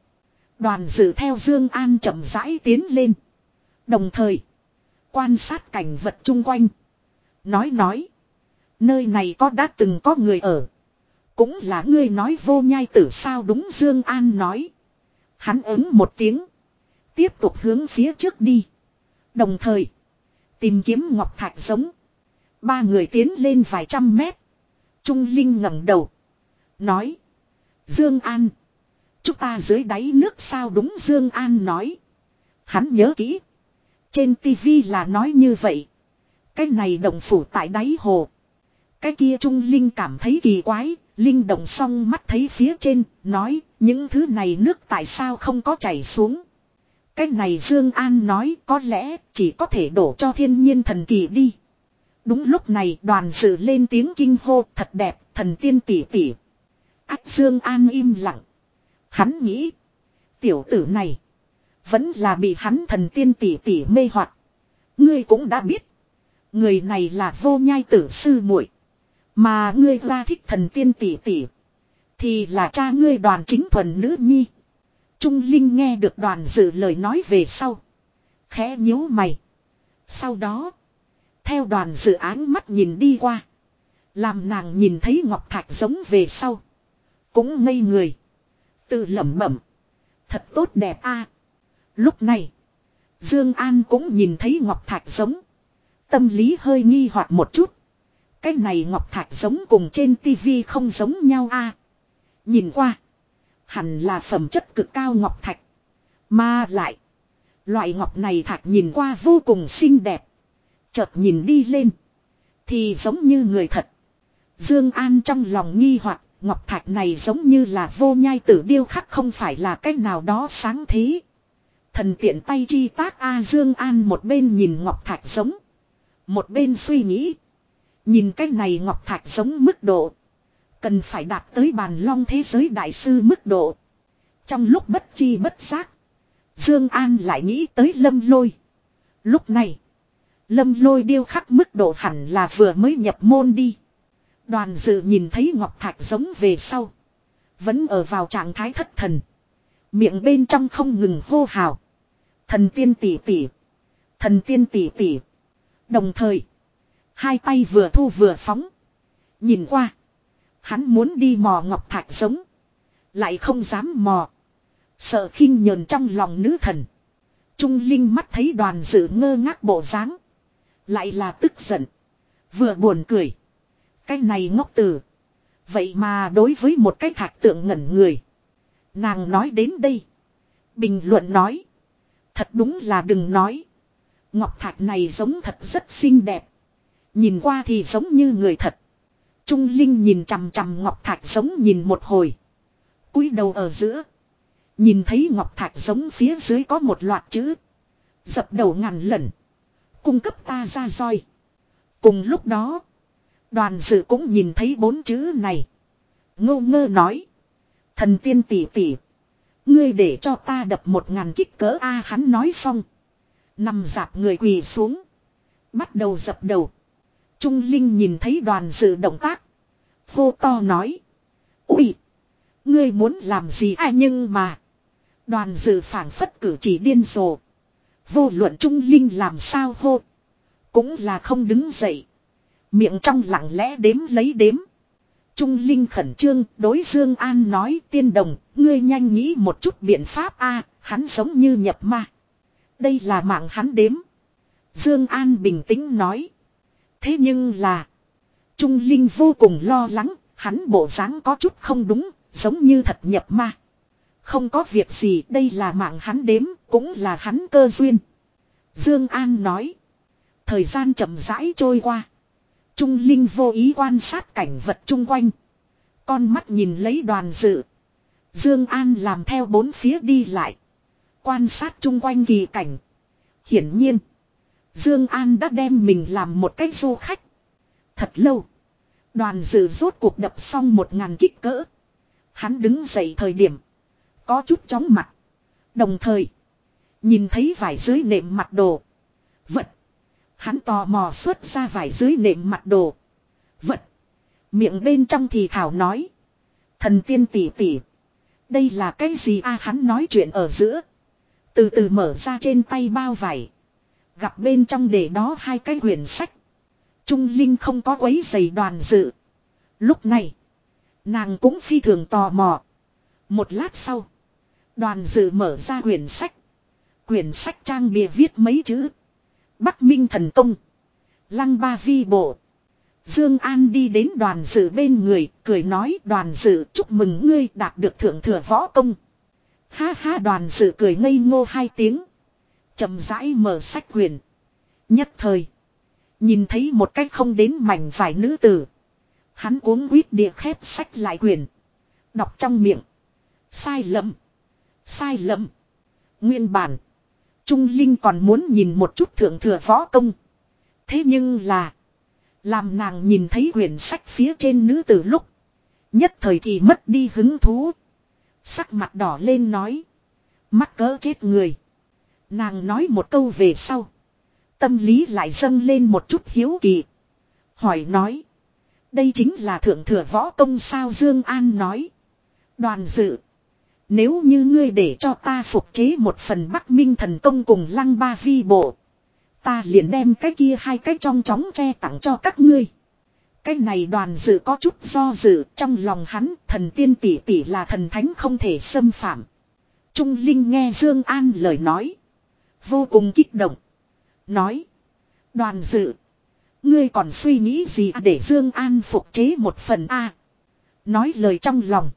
Đoàn dự theo Dương An chậm rãi tiến lên. Đồng thời. Quan sát cảnh vật chung quanh. Nói nói. Nơi này có đã từng có người ở. Cũng là ngươi nói vô nhai tử sao đúng Dương An nói. Hắn ứng một tiếng. Tiếp tục hướng phía trước đi. Đồng thời. Tìm kiếm ngọc thạch giống. Ba người tiến lên vài trăm mét. Trung Linh ngẩng đầu. Nói. Dương An. Chúng ta dưới đáy nước sao đúng Dương An nói. Hắn nhớ kỹ. Trên tivi là nói như vậy. Cái này động phủ tại đáy hồ. Cái kia Trung Linh cảm thấy kỳ quái. Linh động xong mắt thấy phía trên. Nói, những thứ này nước tại sao không có chảy xuống. Cái này Dương An nói, có lẽ chỉ có thể đổ cho thiên nhiên thần kỳ đi. Đúng lúc này đoàn dự lên tiếng kinh hô thật đẹp, thần tiên tỷ tỷ. Ách Dương An im lặng. Hắn nghĩ. Tiểu tử này. Vẫn là bị hắn thần tiên tỷ tỷ mê hoặc. Ngươi cũng đã biết. Người này là vô nhai tử sư muội Mà ngươi ra thích thần tiên tỷ tỷ. Thì là cha ngươi đoàn chính thuần nữ nhi. Trung Linh nghe được đoàn dự lời nói về sau. Khẽ nhíu mày. Sau đó. Theo đoàn dự án mắt nhìn đi qua. Làm nàng nhìn thấy ngọc thạch giống về sau. Cũng ngây người. Tự lẩm bẩm. Thật tốt đẹp a. Lúc này. Dương An cũng nhìn thấy ngọc thạch giống. Tâm lý hơi nghi hoặc một chút. Cái này ngọc thạch giống cùng trên tivi không giống nhau a. Nhìn qua. Hẳn là phẩm chất cực cao ngọc thạch. Mà lại. Loại ngọc này thạch nhìn qua vô cùng xinh đẹp. Chợt nhìn đi lên. Thì giống như người thật. Dương An trong lòng nghi hoặc, Ngọc thạch này giống như là vô nhai tử điêu khắc không phải là cách nào đó sáng thế. Thần tiện tay chi tác A Dương An một bên nhìn Ngọc thạch giống. Một bên suy nghĩ. Nhìn cái này Ngọc thạch giống mức độ. Cần phải đạt tới bàn long thế giới đại sư mức độ. Trong lúc bất chi bất giác. Dương An lại nghĩ tới lâm lôi. Lúc này. Lâm lôi điêu khắc mức độ hẳn là vừa mới nhập môn đi. Đoàn dự nhìn thấy ngọc thạch giống về sau. Vẫn ở vào trạng thái thất thần. Miệng bên trong không ngừng hô hào. Thần tiên tỷ tỷ. Thần tiên tỷ tỷ. Đồng thời. Hai tay vừa thu vừa phóng. Nhìn qua. Hắn muốn đi mò ngọc thạch giống. Lại không dám mò. Sợ khinh nhờn trong lòng nữ thần. Trung Linh mắt thấy đoàn dự ngơ ngác bộ dáng lại là tức giận. Vừa buồn cười. Cái này ngốc tử. Vậy mà đối với một cái thạch tượng ngẩn người. Nàng nói đến đây. Bình luận nói. Thật đúng là đừng nói. Ngọc thạch này giống thật rất xinh đẹp. Nhìn qua thì giống như người thật. Trung Linh nhìn chằm chằm Ngọc Thạch giống nhìn một hồi. cúi đầu ở giữa. Nhìn thấy Ngọc Thạch giống phía dưới có một loạt chữ. Dập đầu ngàn lần. Cung cấp ta ra roi. Cùng lúc đó. Đoàn dự cũng nhìn thấy bốn chữ này. Ngô ngơ nói. Thần tiên tỷ tỷ. Ngươi để cho ta đập một ngàn kích cỡ A hắn nói xong. Nằm dạp người quỳ xuống. Bắt đầu dập đầu. Trung Linh nhìn thấy đoàn dự động tác. Vô to nói. Ui! Ngươi muốn làm gì à nhưng mà. Đoàn dự phản phất cử chỉ điên rồ. Vô luận Trung Linh làm sao hô. Cũng là không đứng dậy. Miệng trong lặng lẽ đếm lấy đếm. Trung Linh khẩn trương đối Dương An nói tiên đồng, ngươi nhanh nghĩ một chút biện pháp a, hắn giống như nhập ma. Đây là mạng hắn đếm. Dương An bình tĩnh nói. Thế nhưng là. Trung Linh vô cùng lo lắng, hắn bộ dáng có chút không đúng, giống như thật nhập ma. Không có việc gì, đây là mạng hắn đếm, cũng là hắn cơ duyên. Dương An nói. Thời gian chậm rãi trôi qua. Trung Linh vô ý quan sát cảnh vật chung quanh. Con mắt nhìn lấy đoàn dự. Dương An làm theo bốn phía đi lại. Quan sát chung quanh kỳ cảnh. Hiển nhiên. Dương An đã đem mình làm một cái du khách. Thật lâu. Đoàn dự rốt cuộc đập xong một ngàn kích cỡ. Hắn đứng dậy thời điểm. Có chút chóng mặt. Đồng thời. Nhìn thấy vải dưới nệm mặt đồ. Vật. Hắn tò mò xuất ra vải dưới nệm mặt đồ. Vật. Miệng bên trong thì thảo nói. Thần tiên tỷ tỷ. Đây là cái gì a hắn nói chuyện ở giữa. Từ từ mở ra trên tay bao vải. Gặp bên trong để đó hai cái quyển sách. Trung Linh không có quấy giày đoàn dự. Lúc này. Nàng cũng phi thường tò mò. Một lát sau. Đoàn dự mở ra quyển sách. Quyển sách trang bìa viết mấy chữ. Bắc Minh thần công. Lăng ba vi bộ. Dương An đi đến đoàn dự bên người, cười nói đoàn dự chúc mừng ngươi đạt được thượng thừa võ công. Ha ha đoàn dự cười ngây ngô hai tiếng. chậm rãi mở sách quyển Nhất thời. Nhìn thấy một cách không đến mảnh vải nữ tử. Hắn uống quýt địa khép sách lại quyển Đọc trong miệng. Sai lầm. Sai lầm. Nguyên bản. Trung Linh còn muốn nhìn một chút thượng thừa võ công. Thế nhưng là. Làm nàng nhìn thấy quyển sách phía trên nữ tử lúc. Nhất thời thì mất đi hứng thú. Sắc mặt đỏ lên nói. Mắc cỡ chết người. Nàng nói một câu về sau. Tâm lý lại dâng lên một chút hiếu kỳ. Hỏi nói. Đây chính là thượng thừa võ công sao Dương An nói. Đoàn dự. Nếu như ngươi để cho ta phục chế một phần Bắc Minh thần công cùng lăng ba vi bộ. Ta liền đem cái kia hai cái trong chóng che tặng cho các ngươi. Cái này đoàn dự có chút do dự, trong lòng hắn, thần tiên tỷ tỷ là thần thánh không thể xâm phạm. Trung Linh nghe Dương An lời nói. Vô cùng kích động. Nói. Đoàn dự. Ngươi còn suy nghĩ gì để Dương An phục chế một phần A. Nói lời trong lòng.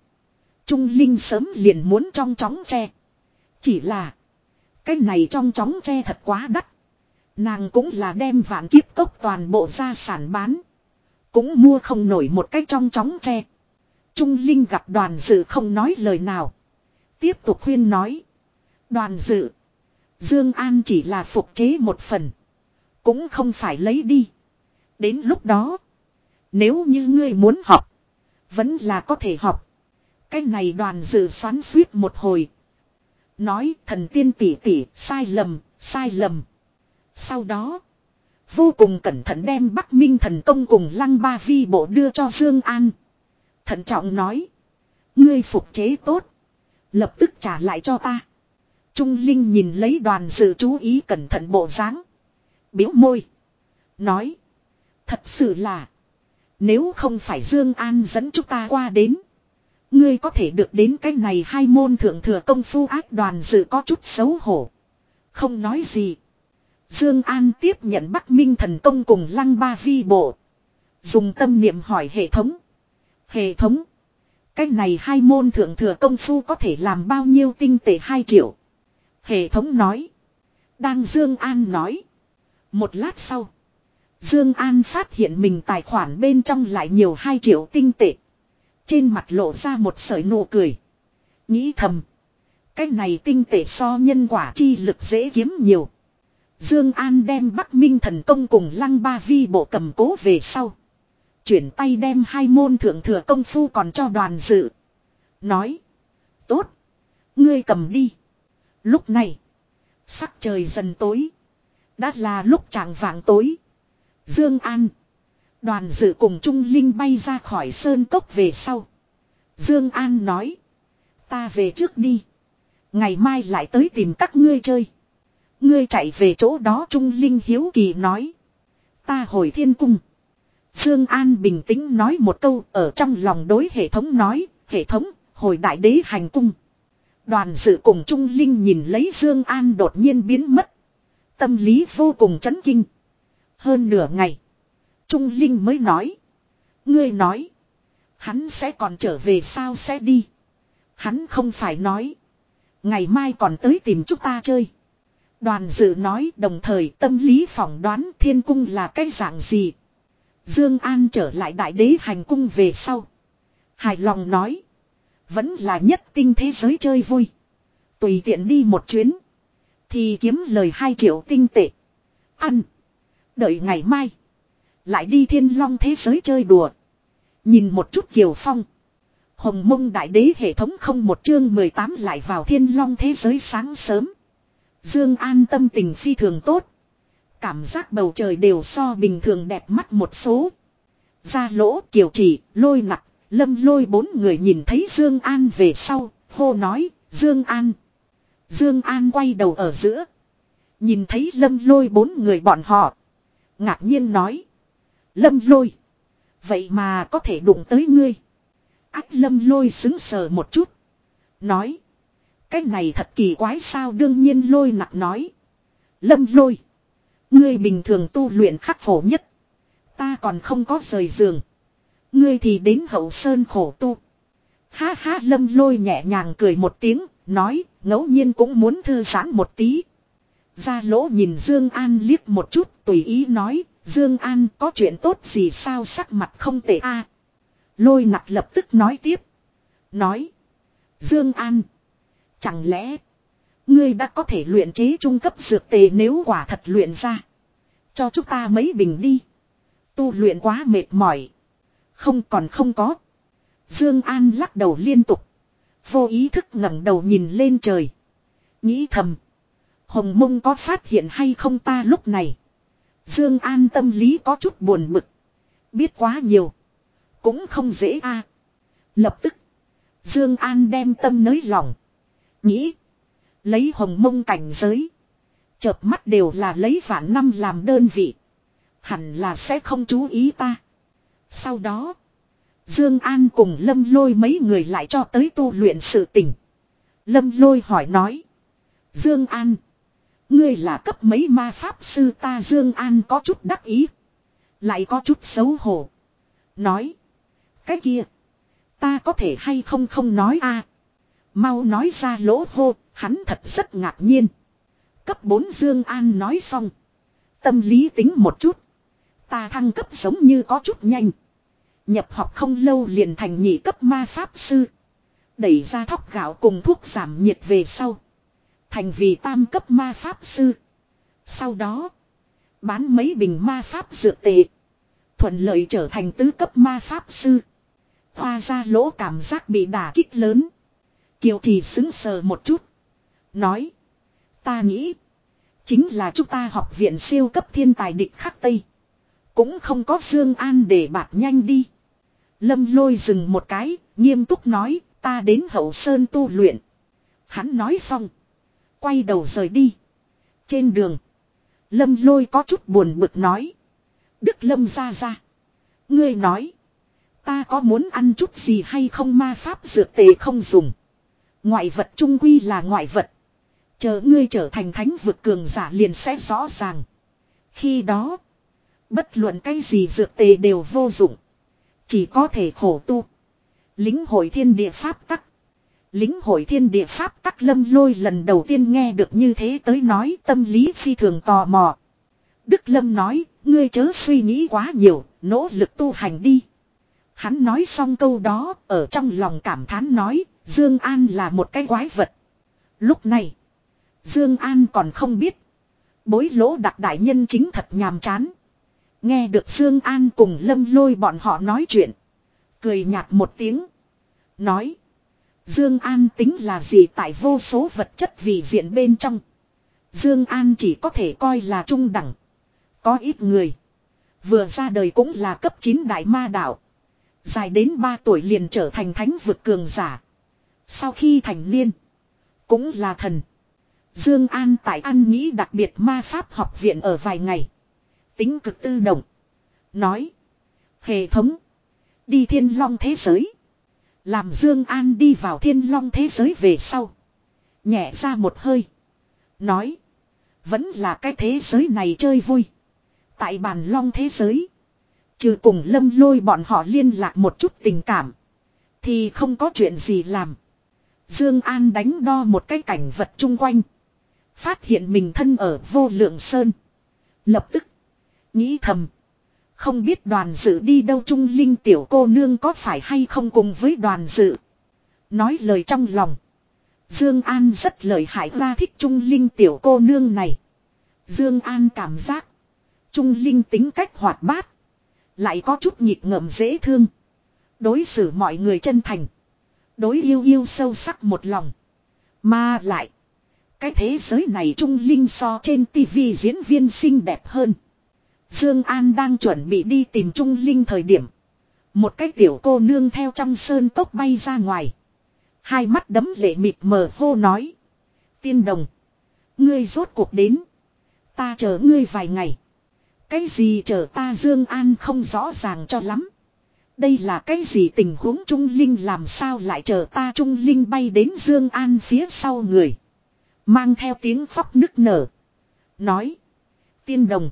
Trung Linh sớm liền muốn trong chóng tre. Chỉ là. Cái này trong chóng tre thật quá đắt. Nàng cũng là đem vạn kiếp cốc toàn bộ gia sản bán. Cũng mua không nổi một cái trong chóng tre. Trung Linh gặp đoàn dự không nói lời nào. Tiếp tục khuyên nói. Đoàn dự. Dương An chỉ là phục chế một phần. Cũng không phải lấy đi. Đến lúc đó. Nếu như ngươi muốn học. Vẫn là có thể học. Cái này đoàn dự xoắn suýt một hồi. Nói thần tiên tỷ tỷ sai lầm, sai lầm. Sau đó. Vô cùng cẩn thận đem Bắc Minh thần công cùng lăng ba vi bộ đưa cho Dương An. Thận trọng nói. Ngươi phục chế tốt. Lập tức trả lại cho ta. Trung Linh nhìn lấy đoàn dự chú ý cẩn thận bộ dáng, biếu môi. Nói. Thật sự là. Nếu không phải Dương An dẫn chúng ta qua đến. Ngươi có thể được đến cái này hai môn thượng thừa công phu ác đoàn dự có chút xấu hổ. Không nói gì. Dương An tiếp nhận Bắc Minh thần công cùng Lăng Ba Vi bộ. Dùng tâm niệm hỏi hệ thống. Hệ thống. Cái này hai môn thượng thừa công phu có thể làm bao nhiêu tinh tệ 2 triệu. Hệ thống nói. Đang Dương An nói. Một lát sau. Dương An phát hiện mình tài khoản bên trong lại nhiều 2 triệu tinh tệ. Trên mặt lộ ra một sợi nụ cười. Nghĩ thầm. Cái này tinh tế so nhân quả chi lực dễ kiếm nhiều. Dương An đem Bắc Minh thần công cùng Lăng Ba Vi bộ cầm cố về sau. Chuyển tay đem hai môn thượng thừa công phu còn cho đoàn dự. Nói. Tốt. Ngươi cầm đi. Lúc này. Sắc trời dần tối. Đã là lúc trạng vạng tối. Dương An. Đoàn dự cùng Trung Linh bay ra khỏi sơn cốc về sau. Dương An nói. Ta về trước đi. Ngày mai lại tới tìm các ngươi chơi. Ngươi chạy về chỗ đó Trung Linh hiếu kỳ nói. Ta hồi thiên cung. Dương An bình tĩnh nói một câu ở trong lòng đối hệ thống nói. Hệ thống, hồi đại đế hành cung. Đoàn dự cùng Trung Linh nhìn lấy Dương An đột nhiên biến mất. Tâm lý vô cùng chấn kinh. Hơn nửa ngày. Trung Linh mới nói. Ngươi nói. Hắn sẽ còn trở về sao sẽ đi. Hắn không phải nói. Ngày mai còn tới tìm chúng ta chơi. Đoàn dự nói đồng thời tâm lý phỏng đoán thiên cung là cái dạng gì. Dương An trở lại đại đế hành cung về sau. Hài lòng nói. Vẫn là nhất tinh thế giới chơi vui. Tùy tiện đi một chuyến. Thì kiếm lời 2 triệu tinh tệ. Ăn. Đợi ngày mai. Lại đi thiên long thế giới chơi đùa. Nhìn một chút kiều phong. Hồng mông đại đế hệ thống không một chương 18 lại vào thiên long thế giới sáng sớm. Dương an tâm tình phi thường tốt. Cảm giác bầu trời đều so bình thường đẹp mắt một số. Ra lỗ kiều chỉ, lôi nặc, lâm lôi bốn người nhìn thấy Dương An về sau, hô nói, Dương An. Dương An quay đầu ở giữa. Nhìn thấy lâm lôi bốn người bọn họ. Ngạc nhiên nói. Lâm lôi. Vậy mà có thể đụng tới ngươi. Ác lâm lôi xứng sờ một chút. Nói. Cái này thật kỳ quái sao đương nhiên lôi nặng nói. Lâm lôi. Ngươi bình thường tu luyện khắc khổ nhất. Ta còn không có rời giường. Ngươi thì đến hậu sơn khổ tu. Ha ha lâm lôi nhẹ nhàng cười một tiếng, nói, ngẫu nhiên cũng muốn thư giãn một tí. Gia lỗ nhìn Dương An liếc một chút, tùy ý nói, Dương An có chuyện tốt gì sao sắc mặt không tệ a. lôi nặc lập tức nói tiếp. Nói, Dương An, chẳng lẽ ngươi đã có thể luyện chế trung cấp dược tề nếu quả thật luyện ra. Cho chúng ta mấy bình đi. Tu luyện quá mệt mỏi. Không còn không có. Dương An lắc đầu liên tục. Vô ý thức ngẩng đầu nhìn lên trời. Nghĩ thầm. Hồng mông có phát hiện hay không ta lúc này. Dương An tâm lý có chút buồn bực. Biết quá nhiều. Cũng không dễ a. Lập tức. Dương An đem tâm nới lỏng. Nghĩ. Lấy hồng mông cảnh giới. Chợp mắt đều là lấy vạn năm làm đơn vị. Hẳn là sẽ không chú ý ta. Sau đó. Dương An cùng Lâm Lôi mấy người lại cho tới tu luyện sự tình. Lâm Lôi hỏi nói. Dương An. Ngươi là cấp mấy ma pháp sư ta Dương An có chút đắc ý. Lại có chút xấu hổ. Nói. Cái kia. Ta có thể hay không không nói a Mau nói ra lỗ hô. Hắn thật rất ngạc nhiên. Cấp 4 Dương An nói xong. Tâm lý tính một chút. Ta thăng cấp giống như có chút nhanh. Nhập học không lâu liền thành nhị cấp ma pháp sư. Đẩy ra thóc gạo cùng thuốc giảm nhiệt về sau. Thành vì tam cấp ma pháp sư. Sau đó. Bán mấy bình ma pháp dược tệ. Thuận lợi trở thành tứ cấp ma pháp sư. Hoa ra lỗ cảm giác bị đả kích lớn. Kiều trì xứng sờ một chút. Nói. Ta nghĩ. Chính là chúng ta học viện siêu cấp thiên tài địch khắc Tây. Cũng không có Dương An để bạt nhanh đi. Lâm lôi dừng một cái, nghiêm túc nói, ta đến hậu sơn tu luyện. Hắn nói xong. Quay đầu rời đi. Trên đường. Lâm lôi có chút buồn bực nói. Đức Lâm ra ra. Ngươi nói. Ta có muốn ăn chút gì hay không ma pháp dược tề không dùng. Ngoại vật trung quy là ngoại vật. Chờ ngươi trở thành thánh vực cường giả liền sẽ rõ ràng. Khi đó. Bất luận cái gì dược tề đều vô dụng. Chỉ có thể khổ tu. Lính hội thiên địa pháp tắc. Lính hội thiên địa pháp tắc lâm lôi lần đầu tiên nghe được như thế tới nói tâm lý phi thường tò mò. Đức Lâm nói, ngươi chớ suy nghĩ quá nhiều, nỗ lực tu hành đi. Hắn nói xong câu đó, ở trong lòng cảm thán nói, Dương An là một cái quái vật. Lúc này, Dương An còn không biết. Bối lỗ đặc đại nhân chính thật nhàm chán. Nghe được Dương An cùng lâm lôi bọn họ nói chuyện. Cười nhạt một tiếng. Nói. Dương An tính là gì tại vô số vật chất vì diện bên trong. Dương An chỉ có thể coi là trung đẳng. Có ít người. Vừa ra đời cũng là cấp 9 đại ma đạo. Dài đến 3 tuổi liền trở thành thánh vực cường giả. Sau khi thành niên. Cũng là thần. Dương An tại An Nhĩ đặc biệt ma pháp học viện ở vài ngày. Tính cực tư động. Nói. Hệ thống. Đi thiên long thế giới. Làm Dương An đi vào thiên long thế giới về sau. Nhẹ ra một hơi. Nói. Vẫn là cái thế giới này chơi vui. Tại bàn long thế giới. Trừ cùng lâm lôi bọn họ liên lạc một chút tình cảm. Thì không có chuyện gì làm. Dương An đánh đo một cái cảnh vật chung quanh. Phát hiện mình thân ở vô lượng sơn. Lập tức. Nghĩ thầm. Không biết đoàn dự đi đâu trung linh tiểu cô nương có phải hay không cùng với đoàn dự. Nói lời trong lòng. Dương An rất lợi hại ra thích trung linh tiểu cô nương này. Dương An cảm giác. Trung linh tính cách hoạt bát. Lại có chút nhịp ngợm dễ thương. Đối xử mọi người chân thành. Đối yêu yêu sâu sắc một lòng. Mà lại. Cái thế giới này trung linh so trên tivi diễn viên xinh đẹp hơn. Dương An đang chuẩn bị đi tìm Trung Linh thời điểm. Một cái tiểu cô nương theo trong sơn cốc bay ra ngoài. Hai mắt đấm lệ mịt mờ hô nói. Tiên đồng. Ngươi rốt cuộc đến. Ta chờ ngươi vài ngày. Cái gì chờ ta Dương An không rõ ràng cho lắm. Đây là cái gì tình huống Trung Linh làm sao lại chờ ta Trung Linh bay đến Dương An phía sau người. Mang theo tiếng khóc nức nở. Nói. Tiên đồng.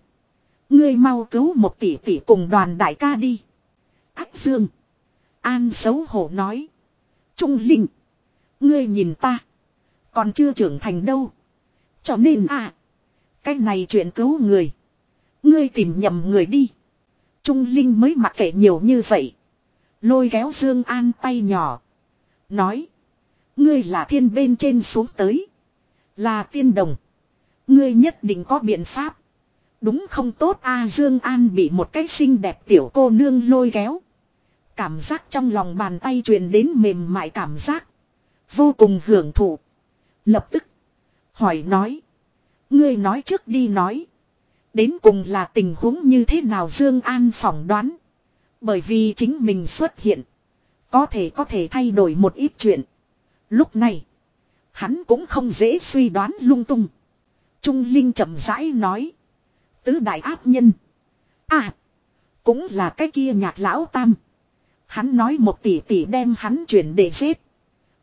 Ngươi mau cứu một tỷ tỷ cùng đoàn đại ca đi. Ách Dương. An xấu hổ nói. Trung Linh. Ngươi nhìn ta. Còn chưa trưởng thành đâu. Cho nên à. Cái này chuyện cứu người. Ngươi tìm nhầm người đi. Trung Linh mới mặc kệ nhiều như vậy. Lôi kéo Dương An tay nhỏ. Nói. Ngươi là thiên bên trên xuống tới. Là tiên đồng. Ngươi nhất định có biện pháp. Đúng không tốt a Dương An bị một cái xinh đẹp tiểu cô nương lôi kéo. Cảm giác trong lòng bàn tay truyền đến mềm mại cảm giác. Vô cùng hưởng thụ. Lập tức. Hỏi nói. Ngươi nói trước đi nói. Đến cùng là tình huống như thế nào Dương An phỏng đoán. Bởi vì chính mình xuất hiện. Có thể có thể thay đổi một ít chuyện. Lúc này. Hắn cũng không dễ suy đoán lung tung. Trung Linh chậm rãi nói. Tứ đại áp nhân. À. Cũng là cái kia nhạc lão tam. Hắn nói một tỷ tỷ đem hắn chuyển để giết.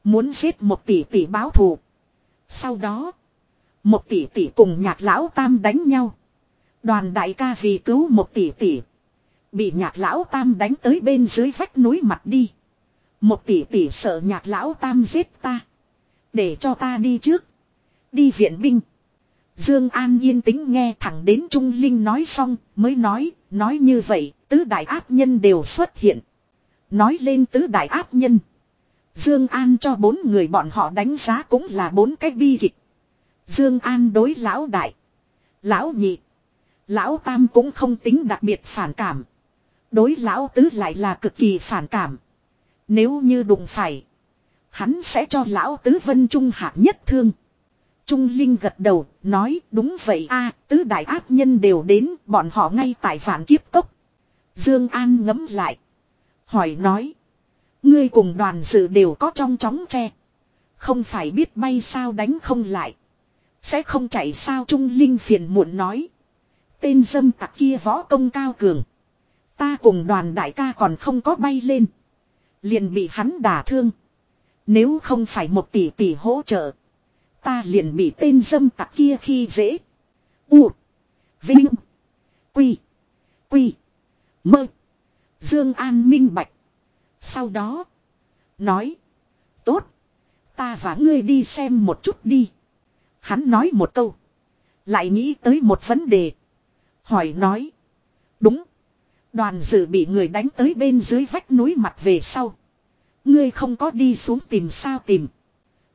Muốn giết một tỷ tỷ báo thù. Sau đó. Một tỷ tỷ cùng nhạc lão tam đánh nhau. Đoàn đại ca vì cứu một tỷ tỷ. Bị nhạc lão tam đánh tới bên dưới vách núi mặt đi. Một tỷ tỷ sợ nhạc lão tam giết ta. Để cho ta đi trước. Đi viện binh. Dương An yên tĩnh nghe thẳng đến Trung Linh nói xong, mới nói, nói như vậy, tứ đại ác nhân đều xuất hiện. Nói lên tứ đại áp nhân. Dương An cho bốn người bọn họ đánh giá cũng là bốn cái bi kịch. Dương An đối lão đại. Lão nhị. Lão tam cũng không tính đặc biệt phản cảm. Đối lão tứ lại là cực kỳ phản cảm. Nếu như đụng phải. Hắn sẽ cho lão tứ vân trung hạ nhất thương. Trung Linh gật đầu, nói đúng vậy a tứ đại ác nhân đều đến, bọn họ ngay tại phản kiếp cốc. Dương An ngẫm lại. Hỏi nói. Ngươi cùng đoàn sự đều có trong chóng tre. Không phải biết bay sao đánh không lại. Sẽ không chạy sao Trung Linh phiền muộn nói. Tên dâm tặc kia võ công cao cường. Ta cùng đoàn đại ca còn không có bay lên. Liền bị hắn đả thương. Nếu không phải một tỷ tỷ hỗ trợ. Ta liền bị tên dâm tặc kia khi dễ. U. Vinh. Quy. Quy. Mơ. Dương An minh bạch. Sau đó. Nói. Tốt. Ta và ngươi đi xem một chút đi. Hắn nói một câu. Lại nghĩ tới một vấn đề. Hỏi nói. Đúng. Đoàn dự bị người đánh tới bên dưới vách núi mặt về sau. Ngươi không có đi xuống tìm sao tìm.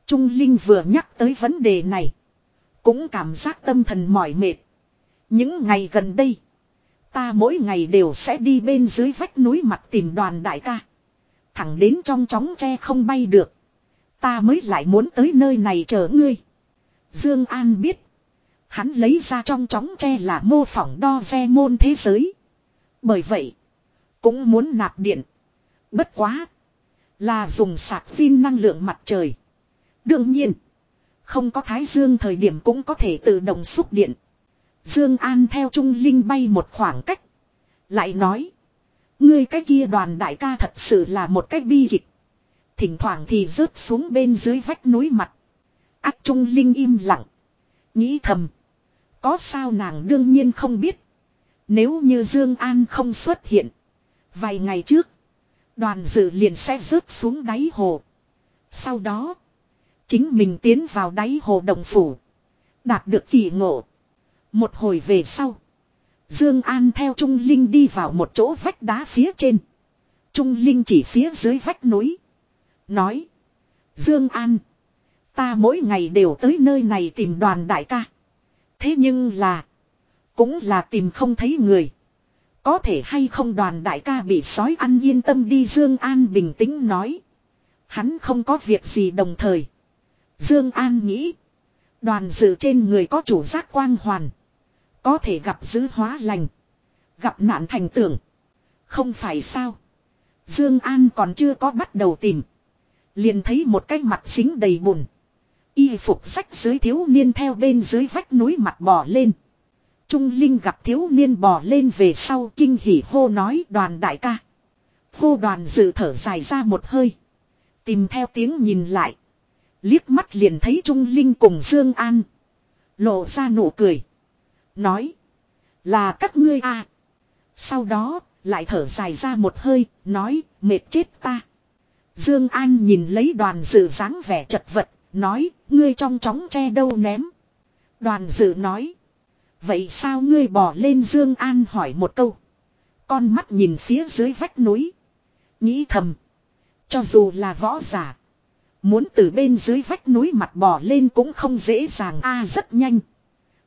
Trung Linh vừa nhắc tới vấn đề này. Cũng cảm giác tâm thần mỏi mệt. Những ngày gần đây. Ta mỗi ngày đều sẽ đi bên dưới vách núi mặt tìm đoàn đại ca. Thẳng đến trong chóng tre không bay được. Ta mới lại muốn tới nơi này chờ ngươi. Dương An biết. Hắn lấy ra trong chóng tre là mô phỏng đo ve môn thế giới. Bởi vậy. Cũng muốn nạp điện. Bất quá. Là dùng sạc pin năng lượng mặt trời. Đương nhiên. Không có thái dương thời điểm cũng có thể tự động xúc điện. Dương An theo Trung Linh bay một khoảng cách. Lại nói. Ngươi cái kia đoàn đại ca thật sự là một cách bi kịch. Thỉnh thoảng thì rớt xuống bên dưới vách núi mặt. Ác Trung Linh im lặng. Nghĩ thầm. Có sao nàng đương nhiên không biết. Nếu như Dương An không xuất hiện. Vài ngày trước. Đoàn dự liền sẽ rớt xuống đáy hồ. Sau đó. Chính mình tiến vào đáy hồ đồng phủ. Đạt được kỳ ngộ. Một hồi về sau. Dương An theo Trung Linh đi vào một chỗ vách đá phía trên. Trung Linh chỉ phía dưới vách núi. Nói. Dương An. Ta mỗi ngày đều tới nơi này tìm đoàn đại ca. Thế nhưng là. Cũng là tìm không thấy người. Có thể hay không đoàn đại ca bị sói ăn yên tâm đi Dương An bình tĩnh nói. Hắn không có việc gì đồng thời. Dương An nghĩ. Đoàn dự trên người có chủ giác quang hoàn. Có thể gặp dữ hóa lành. Gặp nạn thành tưởng. Không phải sao. Dương An còn chưa có bắt đầu tìm. Liền thấy một cái mặt xính đầy bùn. Y phục sách dưới thiếu niên theo bên dưới vách núi mặt bò lên. Trung Linh gặp thiếu niên bò lên về sau kinh hỉ hô nói, đoàn đại ca. Hô đoàn dự thở dài ra một hơi. Tìm theo tiếng nhìn lại. Liếc mắt liền thấy Trung Linh cùng Dương An. Lộ ra nụ cười. Nói. Là các ngươi à. Sau đó, lại thở dài ra một hơi, nói, mệt chết ta. Dương An nhìn lấy đoàn dự dáng vẻ chật vật, nói, ngươi trong chóng tre đâu ném. Đoàn dự nói. Vậy sao ngươi bỏ lên Dương An hỏi một câu. Con mắt nhìn phía dưới vách núi. Nghĩ thầm. Cho dù là võ giả. Muốn từ bên dưới vách núi mặt bò lên cũng không dễ dàng a rất nhanh.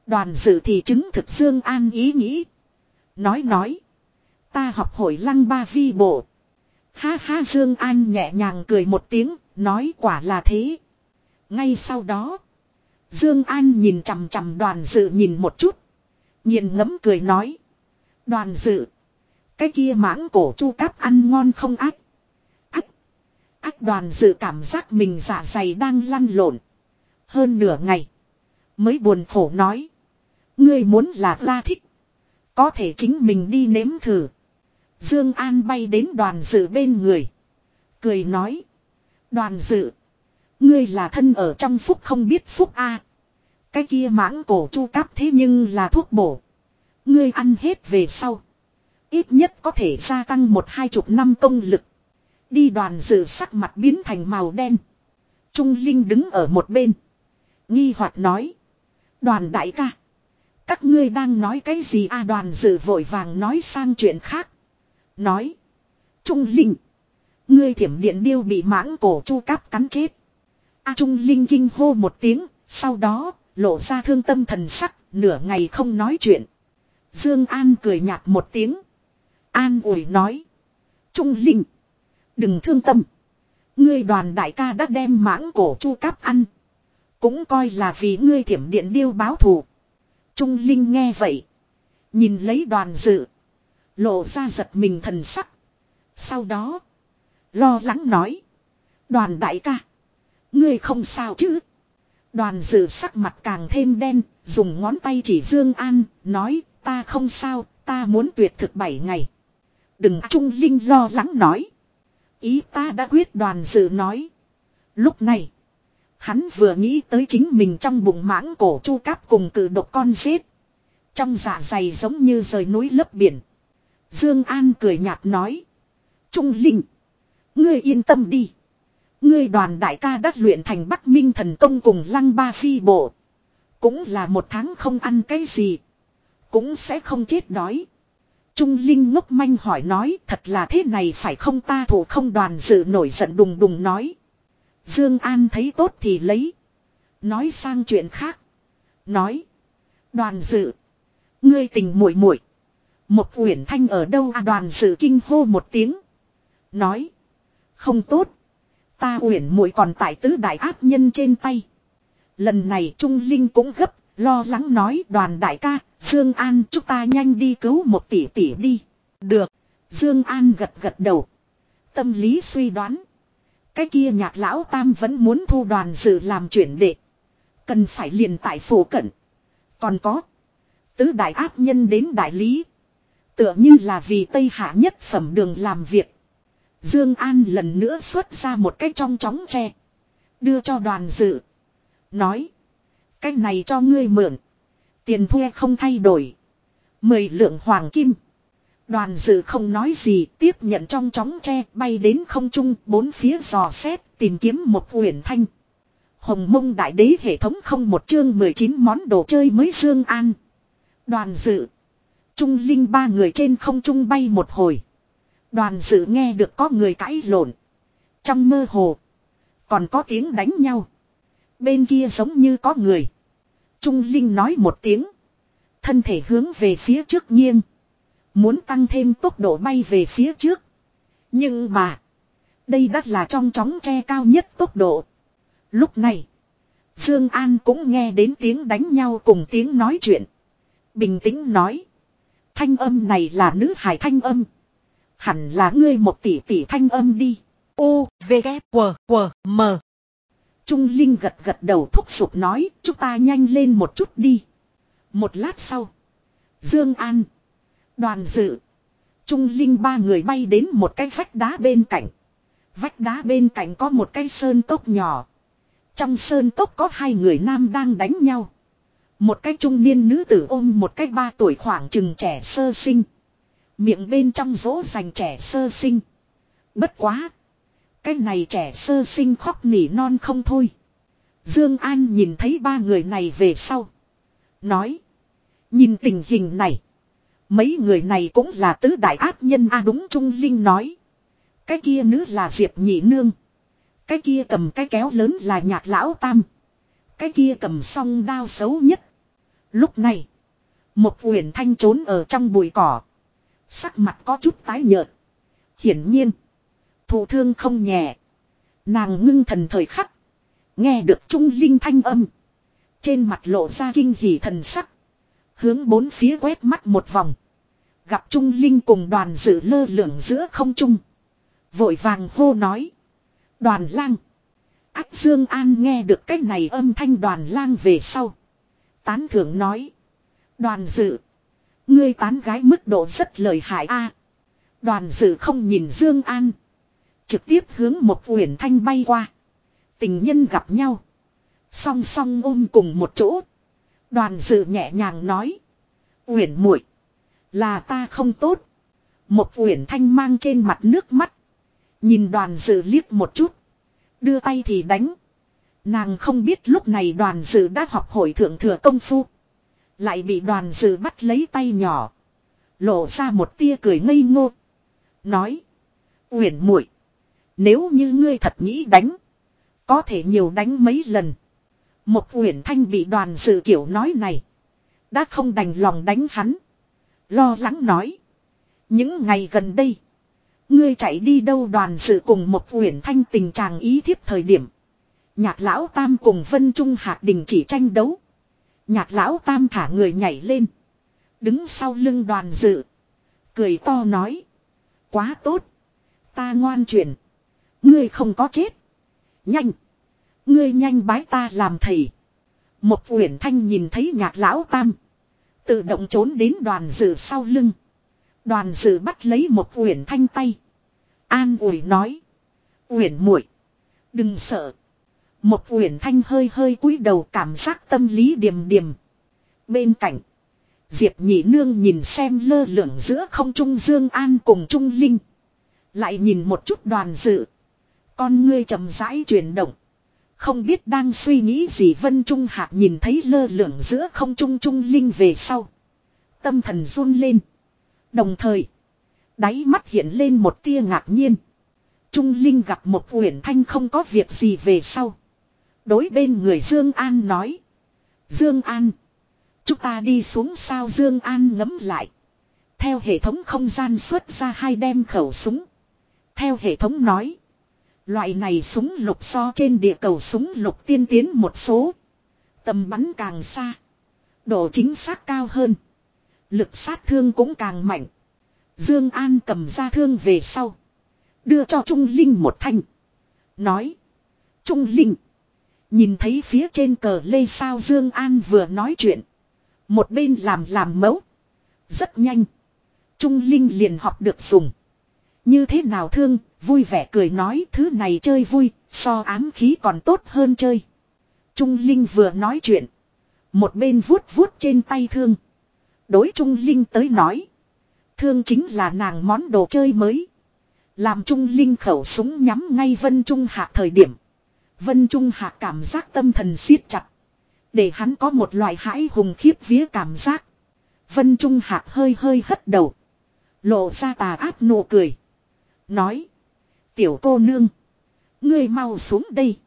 Đoàn dự thì chứng thực Dương An ý nghĩ. Nói nói. Ta học hội lăng ba vi bộ. Ha ha Dương An nhẹ nhàng cười một tiếng, nói quả là thế. Ngay sau đó. Dương An nhìn chằm chằm đoàn dự nhìn một chút. Nhìn ngấm cười nói. Đoàn dự. Cái kia mãng cổ chu cáp ăn ngon không. Ác. Ác đoàn dự cảm giác mình dạ dày đang lăn lộn. Hơn nửa ngày. Mới buồn khổ nói. Ngươi muốn là ra thích. Có thể chính mình đi nếm thử. Dương An bay đến đoàn dự bên người. Cười nói. Đoàn dự. Ngươi là thân ở trong phúc không biết phúc a. Cái kia mãng cổ chu cáp thế nhưng là thuốc bổ. Ngươi ăn hết về sau. Ít nhất có thể gia tăng một hai chục năm công lực. Đi đoàn dự sắc mặt biến thành màu đen. Trung Linh đứng ở một bên. Nghi hoạt nói. Đoàn đại ca. Các ngươi đang nói cái gì a à đoàn dự vội vàng nói sang chuyện khác. Nói. Trung Linh. Ngươi thiểm điện điêu bị mãng cổ chu cáp cắn chết. A Trung Linh kinh hô một tiếng, sau đó, lộ ra thương tâm thần sắc, nửa ngày không nói chuyện. Dương An cười nhạt một tiếng. An ủi nói. Trung Linh. Đừng thương tâm. Ngươi đoàn đại ca đã đem mãng cổ chu cáp ăn. Cũng coi là vì ngươi thiểm điện điêu báo thù. Trung Linh nghe vậy. Nhìn lấy đoàn dự. Lộ ra giật mình thần sắc. Sau đó. Lo lắng nói. Đoàn đại ca. Ngươi không sao chứ. Đoàn dự sắc mặt càng thêm đen. Dùng ngón tay chỉ Dương An. Nói, ta không sao. Ta muốn tuyệt thực bảy ngày. Đừng, Trung Linh lo lắng nói. Ý ta đã quyết đoàn dự nói. Lúc này. Hắn vừa nghĩ tới chính mình trong bụng mãng cổ chu cáp cùng cử độc con giết. Trong dạ dày giống như rời núi lấp biển. Dương An cười nhạt nói. Trung Linh. Ngươi yên tâm đi. Ngươi đoàn đại ca đắc luyện thành Bắc Minh thần công cùng lăng ba phi bộ. Cũng là một tháng không ăn cái gì. Cũng sẽ không chết đói. Trung Linh ngốc manh hỏi nói, thật là thế này phải không ta thủ không đoàn dự nổi giận đùng đùng nói. Dương An thấy tốt thì lấy. Nói sang chuyện khác. Nói. Đoàn dự. Ngươi tình muội muội. Một uyển thanh ở đâu à đoàn dự kinh hô một tiếng. Nói. Không tốt. Ta uyển muội còn tại tứ đại áp nhân trên tay. Lần này Trung Linh cũng gấp. Lo lắng nói, đoàn đại ca. Dương An, chúng ta nhanh đi cứu một tỷ tỷ đi. Được. Dương An gật gật đầu. Tâm lý suy đoán. Cái kia nhạc lão tam vẫn muốn thu đoàn dự làm chuyển đệ. Cần phải liền tại phủ cận. Còn có. Tứ đại áp nhân đến đại lý. Tựa như là vì Tây Hạ nhất phẩm đường làm việc. Dương An lần nữa xuất ra một cái trong chóng tre. Đưa cho đoàn dự. Nói. Cái này cho ngươi mượn. Tiền thuê không thay đổi. Mười lượng hoàng kim. Đoàn dự không nói gì, tiếp nhận trong chóng tre, bay đến không trung, bốn phía dò xét, tìm kiếm một uyển thanh. Hồng mông đại đế hệ thống không một chương 19 món đồ chơi mới Dương An. Đoàn dự. Trung linh ba người trên không trung bay một hồi. Đoàn dự nghe được có người cãi lộn. Trong mơ hồ. Còn có tiếng đánh nhau. Bên kia giống như có người. Trung linh nói một tiếng. Thân thể hướng về phía trước nghiêng. Muốn tăng thêm tốc độ bay về phía trước. Nhưng mà. Đây đắt là trong chóng tre cao nhất tốc độ. Lúc này. Dương An cũng nghe đến tiếng đánh nhau cùng tiếng nói chuyện. Bình tĩnh nói. Thanh âm này là nữ hải thanh âm. Hẳn là ngươi một tỷ tỷ thanh âm đi. U, V, K, W, W, M. Trung Linh gật gật đầu thúc giục nói. Chúng ta nhanh lên một chút đi. Một lát sau. Dương An. Đoàn dự. Trung Linh ba người bay đến một cái vách đá bên cạnh. Vách đá bên cạnh có một cái sơn cốc nhỏ. Trong sơn cốc có hai người nam đang đánh nhau. Một cái trung niên nữ tử ôm một cái ba tuổi khoảng chừng trẻ sơ sinh. Miệng bên trong rỗ dành trẻ sơ sinh. Bất quá. Cái này trẻ sơ sinh khóc nỉ non không thôi. Dương An nhìn thấy ba người này về sau. Nói. Nhìn tình hình này. Mấy người này cũng là tứ đại ác nhân a đúng Trung Linh nói. Cái kia nữ là Diệp Nhị Nương. Cái kia cầm cái kéo lớn là nhạc lão tam. Cái kia cầm song đao xấu nhất. Lúc này. Một uyển thanh trốn ở trong bụi cỏ. Sắc mặt có chút tái nhợt. Hiển nhiên. Thụ thương không nhẹ. Nàng ngưng thần thời khắc. Nghe được trung linh thanh âm. Trên mặt lộ ra kinh hỉ thần sắc. Hướng bốn phía quét mắt một vòng. Gặp Trung Linh cùng đoàn dự lơ lửng giữa không trung. Vội vàng hô nói. Đoàn lang. Ác Dương An nghe được cái này âm thanh đoàn lang về sau. Tán thưởng nói. Đoàn dự. Ngươi tán gái mức độ rất lợi hại a. đoàn dự không nhìn Dương An. Trực tiếp hướng một uyển thanh bay qua. Tình nhân gặp nhau. Song song ôm cùng một chỗ. Đoàn dự nhẹ nhàng nói. Uyển muội, Là ta không tốt. Một uyển thanh mang trên mặt nước mắt. Nhìn đoàn dự liếc một chút. Đưa tay thì đánh. Nàng không biết lúc này đoàn dự đã học hội thượng thừa công phu. Lại bị đoàn dự bắt lấy tay nhỏ. Lộ ra một tia cười ngây ngô. Nói. Uyển muội nếu như ngươi thật nghĩ đánh. Có thể nhiều đánh mấy lần. Một Uyển Thanh bị đoàn sự kiểu nói này. Đã không đành lòng đánh hắn. Lo lắng nói. Những ngày gần đây. Ngươi chạy đi đâu đoàn sự cùng một Uyển Thanh tình trạng ý thiếp thời điểm. Nhạc lão tam cùng Vân Trung Hạc đình chỉ tranh đấu. Nhạc lão tam thả người nhảy lên. Đứng sau lưng đoàn dự. Cười to nói. Quá tốt. Ta ngoan chuyển. Ngươi không có chết. Nhanh. Ngươi nhanh bái ta làm thầy. Một uyển thanh nhìn thấy nhạc lão tam. Tự động trốn đến đoàn dự sau lưng. Đoàn dự bắt lấy một uyển thanh tay. An ủi nói. Uyển muội, Đừng sợ. Một uyển thanh hơi hơi cúi đầu cảm giác tâm lý điềm điềm. Bên cạnh. Diệp nhị nương nhìn xem lơ lửng giữa không trung Dương An cùng Trung Linh. Lại nhìn một chút đoàn dự. Con ngươi chậm rãi chuyển động. Không biết đang suy nghĩ gì, Vân Trung Hạc nhìn thấy lơ lửng giữa không trung Trung Linh về sau. Tâm thần run lên. Đồng thời. Đáy mắt hiện lên một tia ngạc nhiên. Trung Linh gặp một uyển thanh không có việc gì về sau. Đối bên người Dương An nói. Dương An. Chúng ta đi xuống sao Dương An ngấm lại. Theo hệ thống không gian xuất ra hai đem khẩu súng. Theo hệ thống nói. Loại này súng lục so trên địa cầu súng lục tiên tiến một số. Tầm bắn càng xa. Độ chính xác cao hơn. Lực sát thương cũng càng mạnh. Dương An cầm ra thương về sau. Đưa cho Trung Linh một thanh. Nói. Trung Linh. Nhìn thấy phía trên cờ lê sao Dương An vừa nói chuyện. Một bên làm làm mẫu. Rất nhanh. Trung Linh liền học được dùng. Như thế nào thương, vui vẻ cười nói thứ này chơi vui, so ám khí còn tốt hơn chơi. Trung Linh vừa nói chuyện. Một bên vuốt vuốt trên tay thương. Đối Trung Linh tới nói. Thương chính là nàng món đồ chơi mới. Làm Trung Linh khẩu súng nhắm ngay Vân Trung Hạ thời điểm. Vân Trung Hạ cảm giác tâm thần siết chặt. Để hắn có một loại hãi hùng khiếp vía cảm giác. Vân Trung hạ hơi hơi hất đầu. Lộ ra tà áp nụ cười. Nói. Tiểu cô nương. Ngươi mau xuống đây.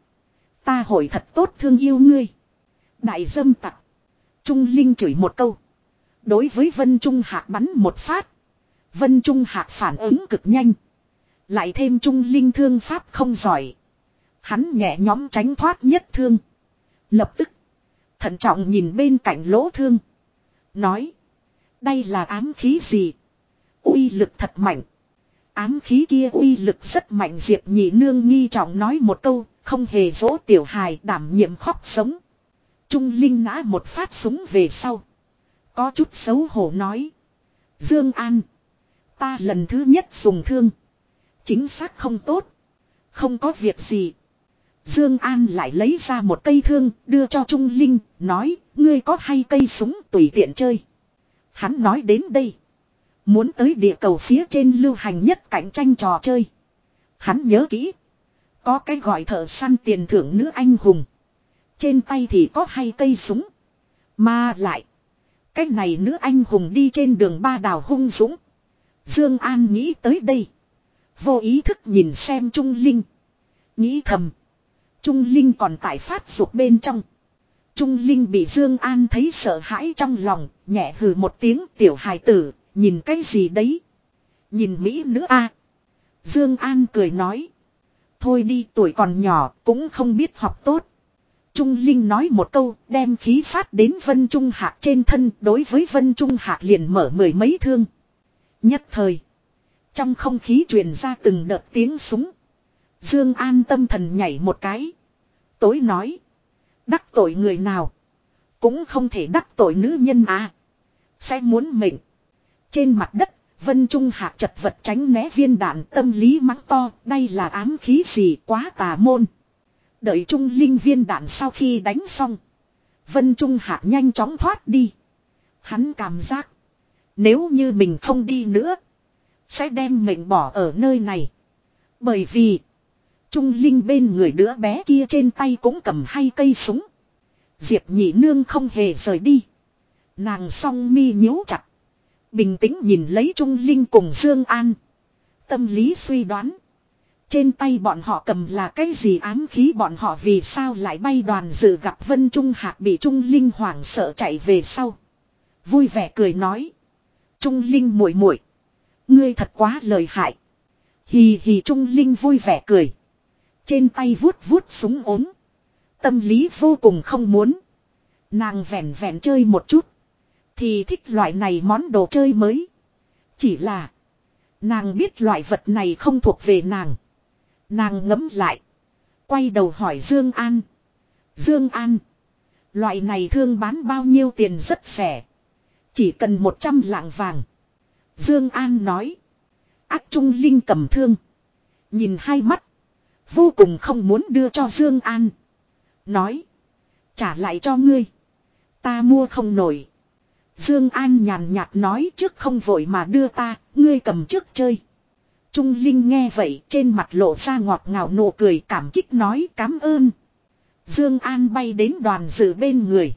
Ta hỏi thật tốt thương yêu ngươi. Đại dâm tặc. Trung Linh chửi một câu. Đối với Vân Trung Hạc bắn một phát. Vân Trung Hạc phản ứng cực nhanh. Lại thêm Trung Linh thương pháp không giỏi. Hắn nhẹ nhóm tránh thoát nhất thương. Lập tức. Thận trọng nhìn bên cạnh lỗ thương. Nói. Đây là ám khí gì? uy lực thật mạnh. Ám khí kia uy lực rất mạnh Diệp nhị nương nghi trọng nói một câu, không hề dỗ tiểu hài đảm nhiệm khóc sống. Trung Linh nã một phát súng về sau. Có chút xấu hổ nói. Dương An. Ta lần thứ nhất dùng thương. Chính xác không tốt. Không có việc gì. Dương An lại lấy ra một cây thương đưa cho Trung Linh, nói, ngươi có hay cây súng tùy tiện chơi. Hắn nói đến đây. Muốn tới địa cầu phía trên lưu hành nhất cạnh tranh trò chơi. Hắn nhớ kỹ. Có cái gọi thợ săn tiền thưởng nữ anh hùng. Trên tay thì có hai cây súng. Mà lại. Cái này nữ anh hùng đi trên đường ba đào hung dũng. Dương An nghĩ tới đây. Vô ý thức nhìn xem Trung Linh. Nghĩ thầm. Trung Linh còn tại phát dục bên trong. Trung Linh bị Dương An thấy sợ hãi trong lòng, nhẹ hừ một tiếng tiểu hài tử, nhìn cái gì đấy? Nhìn Mỹ nữ a Dương An cười nói. Thôi đi, tuổi còn nhỏ, cũng không biết học tốt. Trung Linh nói một câu, đem khí phát đến Vân Trung Hạc trên thân, đối với Vân Trung Hạc liền mở mười mấy thương. Nhất thời. Trong không khí truyền ra từng đợt tiếng súng. Dương An tâm thần nhảy một cái. Tối nói. Đắc tội người nào. Cũng không thể đắc tội nữ nhân à. Sẽ muốn mệnh. Trên mặt đất. Vân Trung Hạ chật vật tránh né viên đạn, tâm lý mắng to. Đây là ám khí gì quá tà môn. Đợi Trung Linh viên đạn sau khi đánh xong. Vân Trung Hạ nhanh chóng thoát đi. Hắn cảm giác. Nếu như mình không đi nữa. Sẽ đem mệnh bỏ ở nơi này. Bởi vì. Trung Linh bên người đứa bé kia trên tay cũng cầm hai cây súng. Diệp nhị nương không hề rời đi. Nàng song mi nhíu chặt. Bình tĩnh nhìn lấy Trung Linh cùng Dương An. Tâm lý suy đoán. Trên tay bọn họ cầm là cái gì ám khí bọn họ vì sao lại bay đoàn dự gặp Vân Trung Hạc bị Trung Linh hoảng sợ chạy về sau. Vui vẻ cười nói. Trung Linh muội muội, Ngươi thật quá lời hại. Hì hì Trung Linh vui vẻ cười. Trên tay vuốt vuốt súng ốm. Tâm lý vô cùng không muốn. Nàng vẹn vẹn chơi một chút. Thì thích loại này món đồ chơi mới. Chỉ là. Nàng biết loại vật này không thuộc về nàng. Nàng ngấm lại. Quay đầu hỏi Dương An. Dương An. Loại này thương bán bao nhiêu tiền rất rẻ. Chỉ cần 100 lạng vàng. Dương An nói. Ác Trung Linh cầm thương. Nhìn hai mắt. Vô cùng không muốn đưa cho Dương An. Nói. Trả lại cho ngươi. Ta mua không nổi. Dương An nhàn nhạt nói trước không vội mà đưa ta, ngươi cầm trước chơi. Trung Linh nghe vậy trên mặt lộ ra ngọt ngào nụ cười cảm kích nói cảm ơn. Dương An bay đến đoàn dự bên người.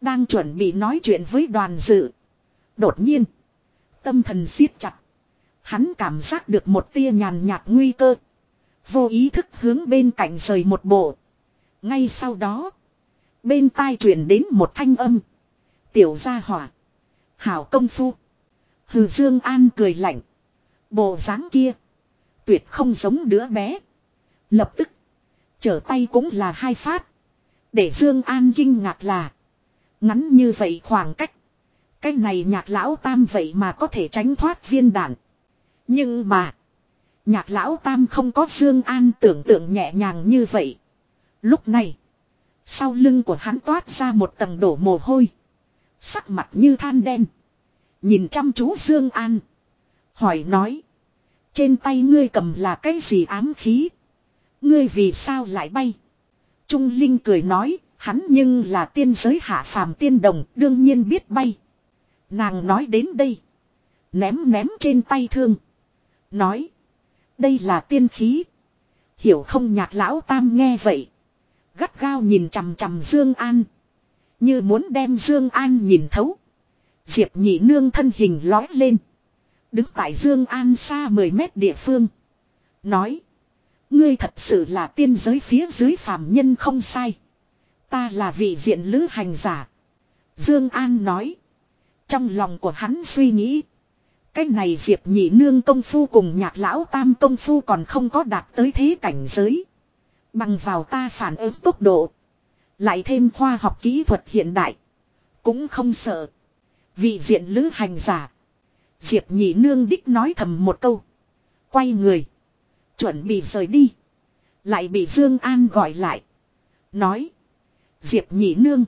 Đang chuẩn bị nói chuyện với đoàn dự. Đột nhiên. Tâm thần siết chặt. Hắn cảm giác được một tia nhàn nhạt nguy cơ. Vô ý thức hướng bên cạnh rời một bộ. Ngay sau đó. Bên tai truyền đến một thanh âm. Tiểu gia hỏa. Hảo công phu. Hừ Dương An cười lạnh. Bộ dáng kia. Tuyệt không giống đứa bé. Lập tức. Trở tay cũng là hai phát. Để Dương An kinh ngạc là. Ngắn như vậy khoảng cách. Cái này nhạc lão tam vậy mà có thể tránh thoát viên đạn. Nhưng mà. Nhạc lão tam không có Dương An tưởng tượng nhẹ nhàng như vậy. Lúc này. Sau lưng của hắn toát ra một tầng đổ mồ hôi. Sắc mặt như than đen. Nhìn chăm chú Dương An. Hỏi nói. Trên tay ngươi cầm là cái gì ám khí? Ngươi vì sao lại bay? Trung Linh cười nói. Hắn nhưng là tiên giới hạ phàm tiên đồng, đương nhiên biết bay. Nàng nói đến đây. Ném ném trên tay thương. Nói. Đây là tiên khí. Hiểu không nhạc lão tam nghe vậy. Gắt gao nhìn chằm chằm Dương An. Như muốn đem Dương An nhìn thấu. Diệp nhị nương thân hình lói lên. Đứng tại Dương An xa 10 mét địa phương. Nói. Ngươi thật sự là tiên giới phía dưới phàm nhân không sai. Ta là vị diện lữ hành giả. Dương An nói. Trong lòng của hắn suy nghĩ. Cái này Diệp nhị nương công phu cùng nhạc lão tam công phu còn không có đạt tới thế cảnh giới. Bằng vào ta phản ứng tốc độ. Lại thêm khoa học kỹ thuật hiện đại. Cũng không sợ. Vị diện lữ hành giả. Diệp nhị nương đích nói thầm một câu. Quay người. Chuẩn bị rời đi. Lại bị Dương An gọi lại. Nói. Diệp nhị nương.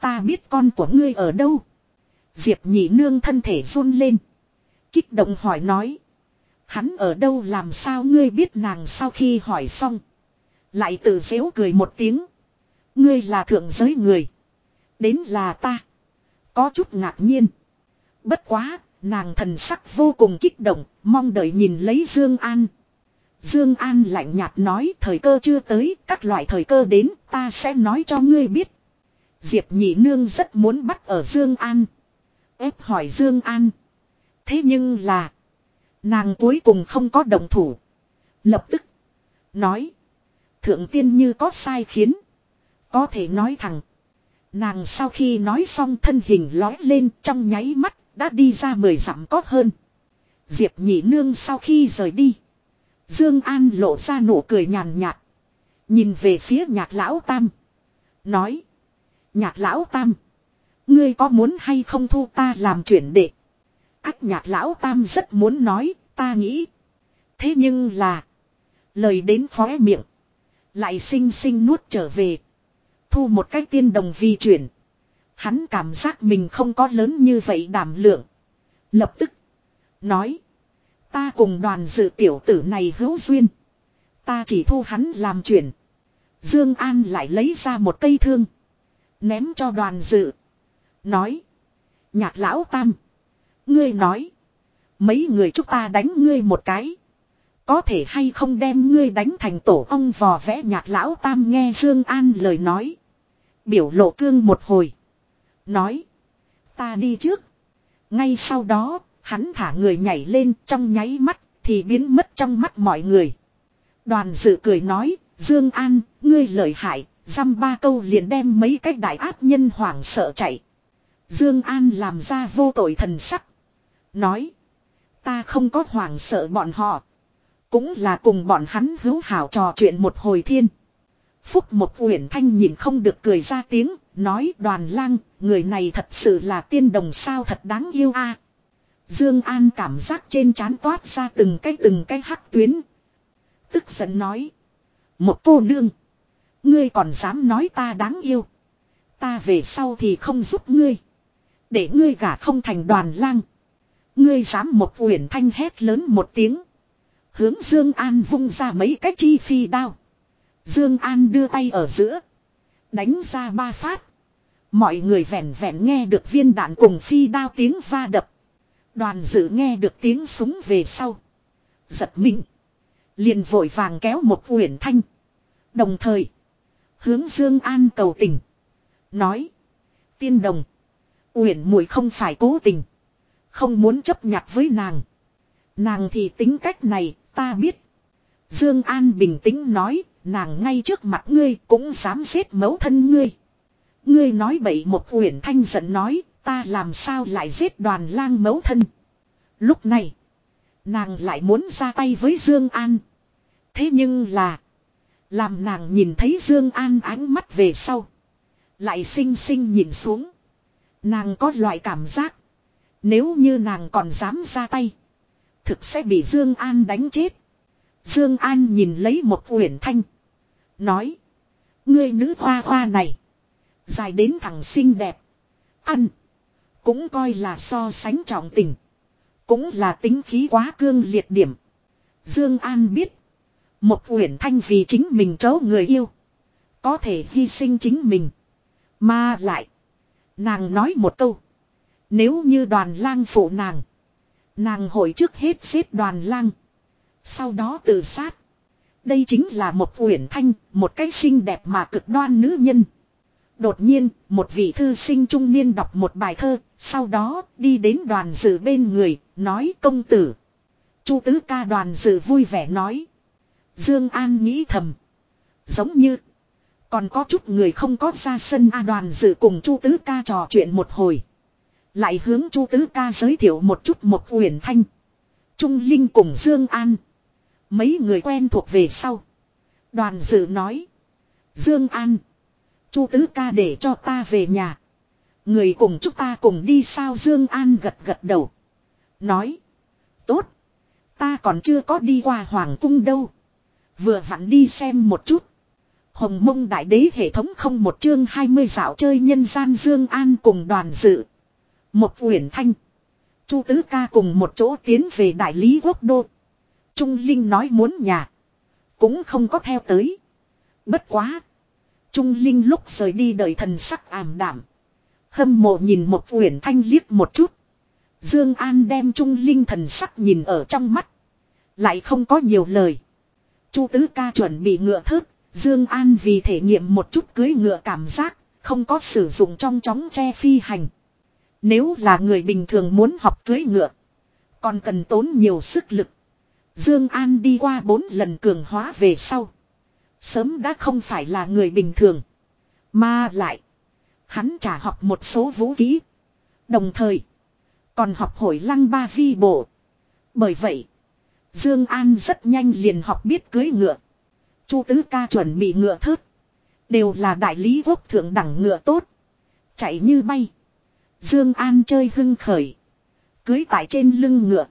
Ta biết con của ngươi ở đâu. Diệp nhị nương thân thể run lên. Kích động hỏi nói. Hắn ở đâu làm sao ngươi biết nàng sau khi hỏi xong. Lại tự dễu cười một tiếng. Ngươi là thượng giới người. Đến là ta. Có chút ngạc nhiên. Bất quá, nàng thần sắc vô cùng kích động, mong đợi nhìn lấy Dương An. Dương An lạnh nhạt nói thời cơ chưa tới, các loại thời cơ đến, ta sẽ nói cho ngươi biết. Diệp Nhị Nương rất muốn bắt ở Dương An. ép hỏi Dương An. Thế nhưng là, nàng cuối cùng không có đồng thủ. Lập tức, nói. Thượng tiên như có sai khiến. Có thể nói thẳng. Nàng sau khi nói xong thân hình lói lên trong nháy mắt đã đi ra mười dặm có hơn. Diệp nhị nương sau khi rời đi. Dương An lộ ra nụ cười nhàn nhạt. Nhìn về phía nhạc lão tam. Nói. Nhạc lão tam. Ngươi có muốn hay không thu ta làm chuyển đệ. Ác nhạc lão tam rất muốn nói. Ta nghĩ. Thế nhưng là. Lời đến khóe miệng. Lại xinh xinh nuốt trở về. Thu một cách tiên đồng vi chuyển. Hắn cảm giác mình không có lớn như vậy đảm lượng. Lập tức. Nói. Ta cùng đoàn dự tiểu tử này hữu duyên. Ta chỉ thu hắn làm chuyển. Dương An lại lấy ra một cây thương. Ném cho đoàn dự. Nói. Nhạc lão tam. Ngươi nói. Mấy người chúng ta đánh ngươi một cái. Có thể hay không đem ngươi đánh thành tổ ong vò vẽ nhạc lão tam nghe Dương An lời nói. Biểu lộ cương một hồi. Nói. Ta đi trước. Ngay sau đó, hắn thả người nhảy lên trong nháy mắt, thì biến mất trong mắt mọi người. Đoàn dự cười nói, Dương An, ngươi lợi hại, dăm ba câu liền đem mấy cái đại áp nhân hoảng sợ chạy. Dương An làm ra vô tội thần sắc. Nói, ta không có hoảng sợ bọn họ. Cũng là cùng bọn hắn hữu hảo trò chuyện một hồi thiên. Phúc một uyển thanh nhìn không được cười ra tiếng, nói đoàn lang, người này thật sự là tiên đồng sao thật đáng yêu a. Dương An cảm giác trên trán toát ra từng cái từng cái hắc tuyến. Tức giận nói. Một cô nương. Ngươi còn dám nói ta đáng yêu. Ta về sau thì không giúp ngươi. Để ngươi gả không thành đoàn lang. Ngươi dám một uyển thanh hét lớn một tiếng. Hướng Dương An vung ra mấy cái chi phi đao. Dương An đưa tay ở giữa. Đánh ra ba phát. Mọi người vẹn vẹn nghe được viên đạn cùng phi đao tiếng va đập. Đoàn dự nghe được tiếng súng về sau. Giật mình. Liền vội vàng kéo một uyển thanh. Đồng thời. Hướng Dương An cầu tình. Nói. Tiên đồng. Uyển mùi không phải cố tình. Không muốn chấp nhặt với nàng. Nàng thì tính cách này, ta biết. Dương An bình tĩnh nói. Nàng ngay trước mặt ngươi cũng dám giết mẫu thân ngươi. Ngươi nói bậy một uyển thanh giận nói. Ta làm sao lại giết đoàn lang mẫu thân. Lúc này. Nàng lại muốn ra tay với Dương An. Thế nhưng là. Làm nàng nhìn thấy Dương An ánh mắt về sau. Lại xinh xinh nhìn xuống. Nàng có loại cảm giác. Nếu như nàng còn dám ra tay. Thực sẽ bị Dương An đánh chết. Dương An nhìn lấy một uyển thanh. Nói. Ngươi nữ hoa hoa này. Dài đến thằng xinh đẹp. Ăn. Cũng coi là so sánh trọng tình. Cũng là tính khí quá cương liệt điểm. Dương An biết. Một uyển thanh vì chính mình chấu người yêu. Có thể hy sinh chính mình. Mà lại. Nàng nói một câu. Nếu như đoàn lang phụ nàng. Nàng hội trước hết xếp đoàn lang. Sau đó tự sát. Đây chính là một uyển thanh, một cái xinh đẹp mà cực đoan nữ nhân. Đột nhiên, một vị thư sinh trung niên đọc một bài thơ, sau đó đi đến đoàn dự bên người, nói công tử. Chu tứ ca đoàn dự vui vẻ nói. Dương An nghĩ thầm. Giống như. Còn có chút người không có ra sân A đoàn dự cùng Chu tứ ca trò chuyện một hồi. Lại hướng Chu tứ ca giới thiệu một chút một uyển thanh. Trung Linh cùng Dương An. Mấy người quen thuộc về sau. Đoàn dự nói. Dương An. Chu tứ ca để cho ta về nhà. Người cùng chúng ta cùng đi sao Dương An gật gật đầu. Nói. Tốt. Ta còn chưa có đi qua Hoàng cung đâu. Vừa vặn đi xem một chút. Hồng mông đại đế hệ thống không một chương 20 dạo chơi nhân gian Dương An cùng đoàn dự. Một uyển thanh. Chu tứ ca cùng một chỗ tiến về đại lý quốc đô. Trung Linh nói muốn nhà. Cũng không có theo tới. Bất quá. Trung Linh lúc rời đi đợi thần sắc ảm đảm. Hâm mộ nhìn một uyển thanh liếc một chút. Dương An đem Trung Linh thần sắc nhìn ở trong mắt. Lại không có nhiều lời. Chu Tứ ca chuẩn bị ngựa thớt. Dương An vì thể nghiệm một chút cưới ngựa cảm giác. Không có sử dụng trong chóng che phi hành. Nếu là người bình thường muốn học cưới ngựa. Còn cần tốn nhiều sức lực. Dương An đi qua bốn lần cường hóa về sau. Sớm đã không phải là người bình thường. Mà lại. Hắn trả học một số vũ khí. Đồng thời. Còn học hồi lăng ba vi bộ. Bởi vậy. Dương An rất nhanh liền học biết cưới ngựa. Chu Tứ Ca chuẩn bị ngựa thớt. Đều là đại lý quốc thượng đẳng ngựa tốt. Chạy như bay. Dương An chơi hưng khởi. Cưới tại trên lưng ngựa.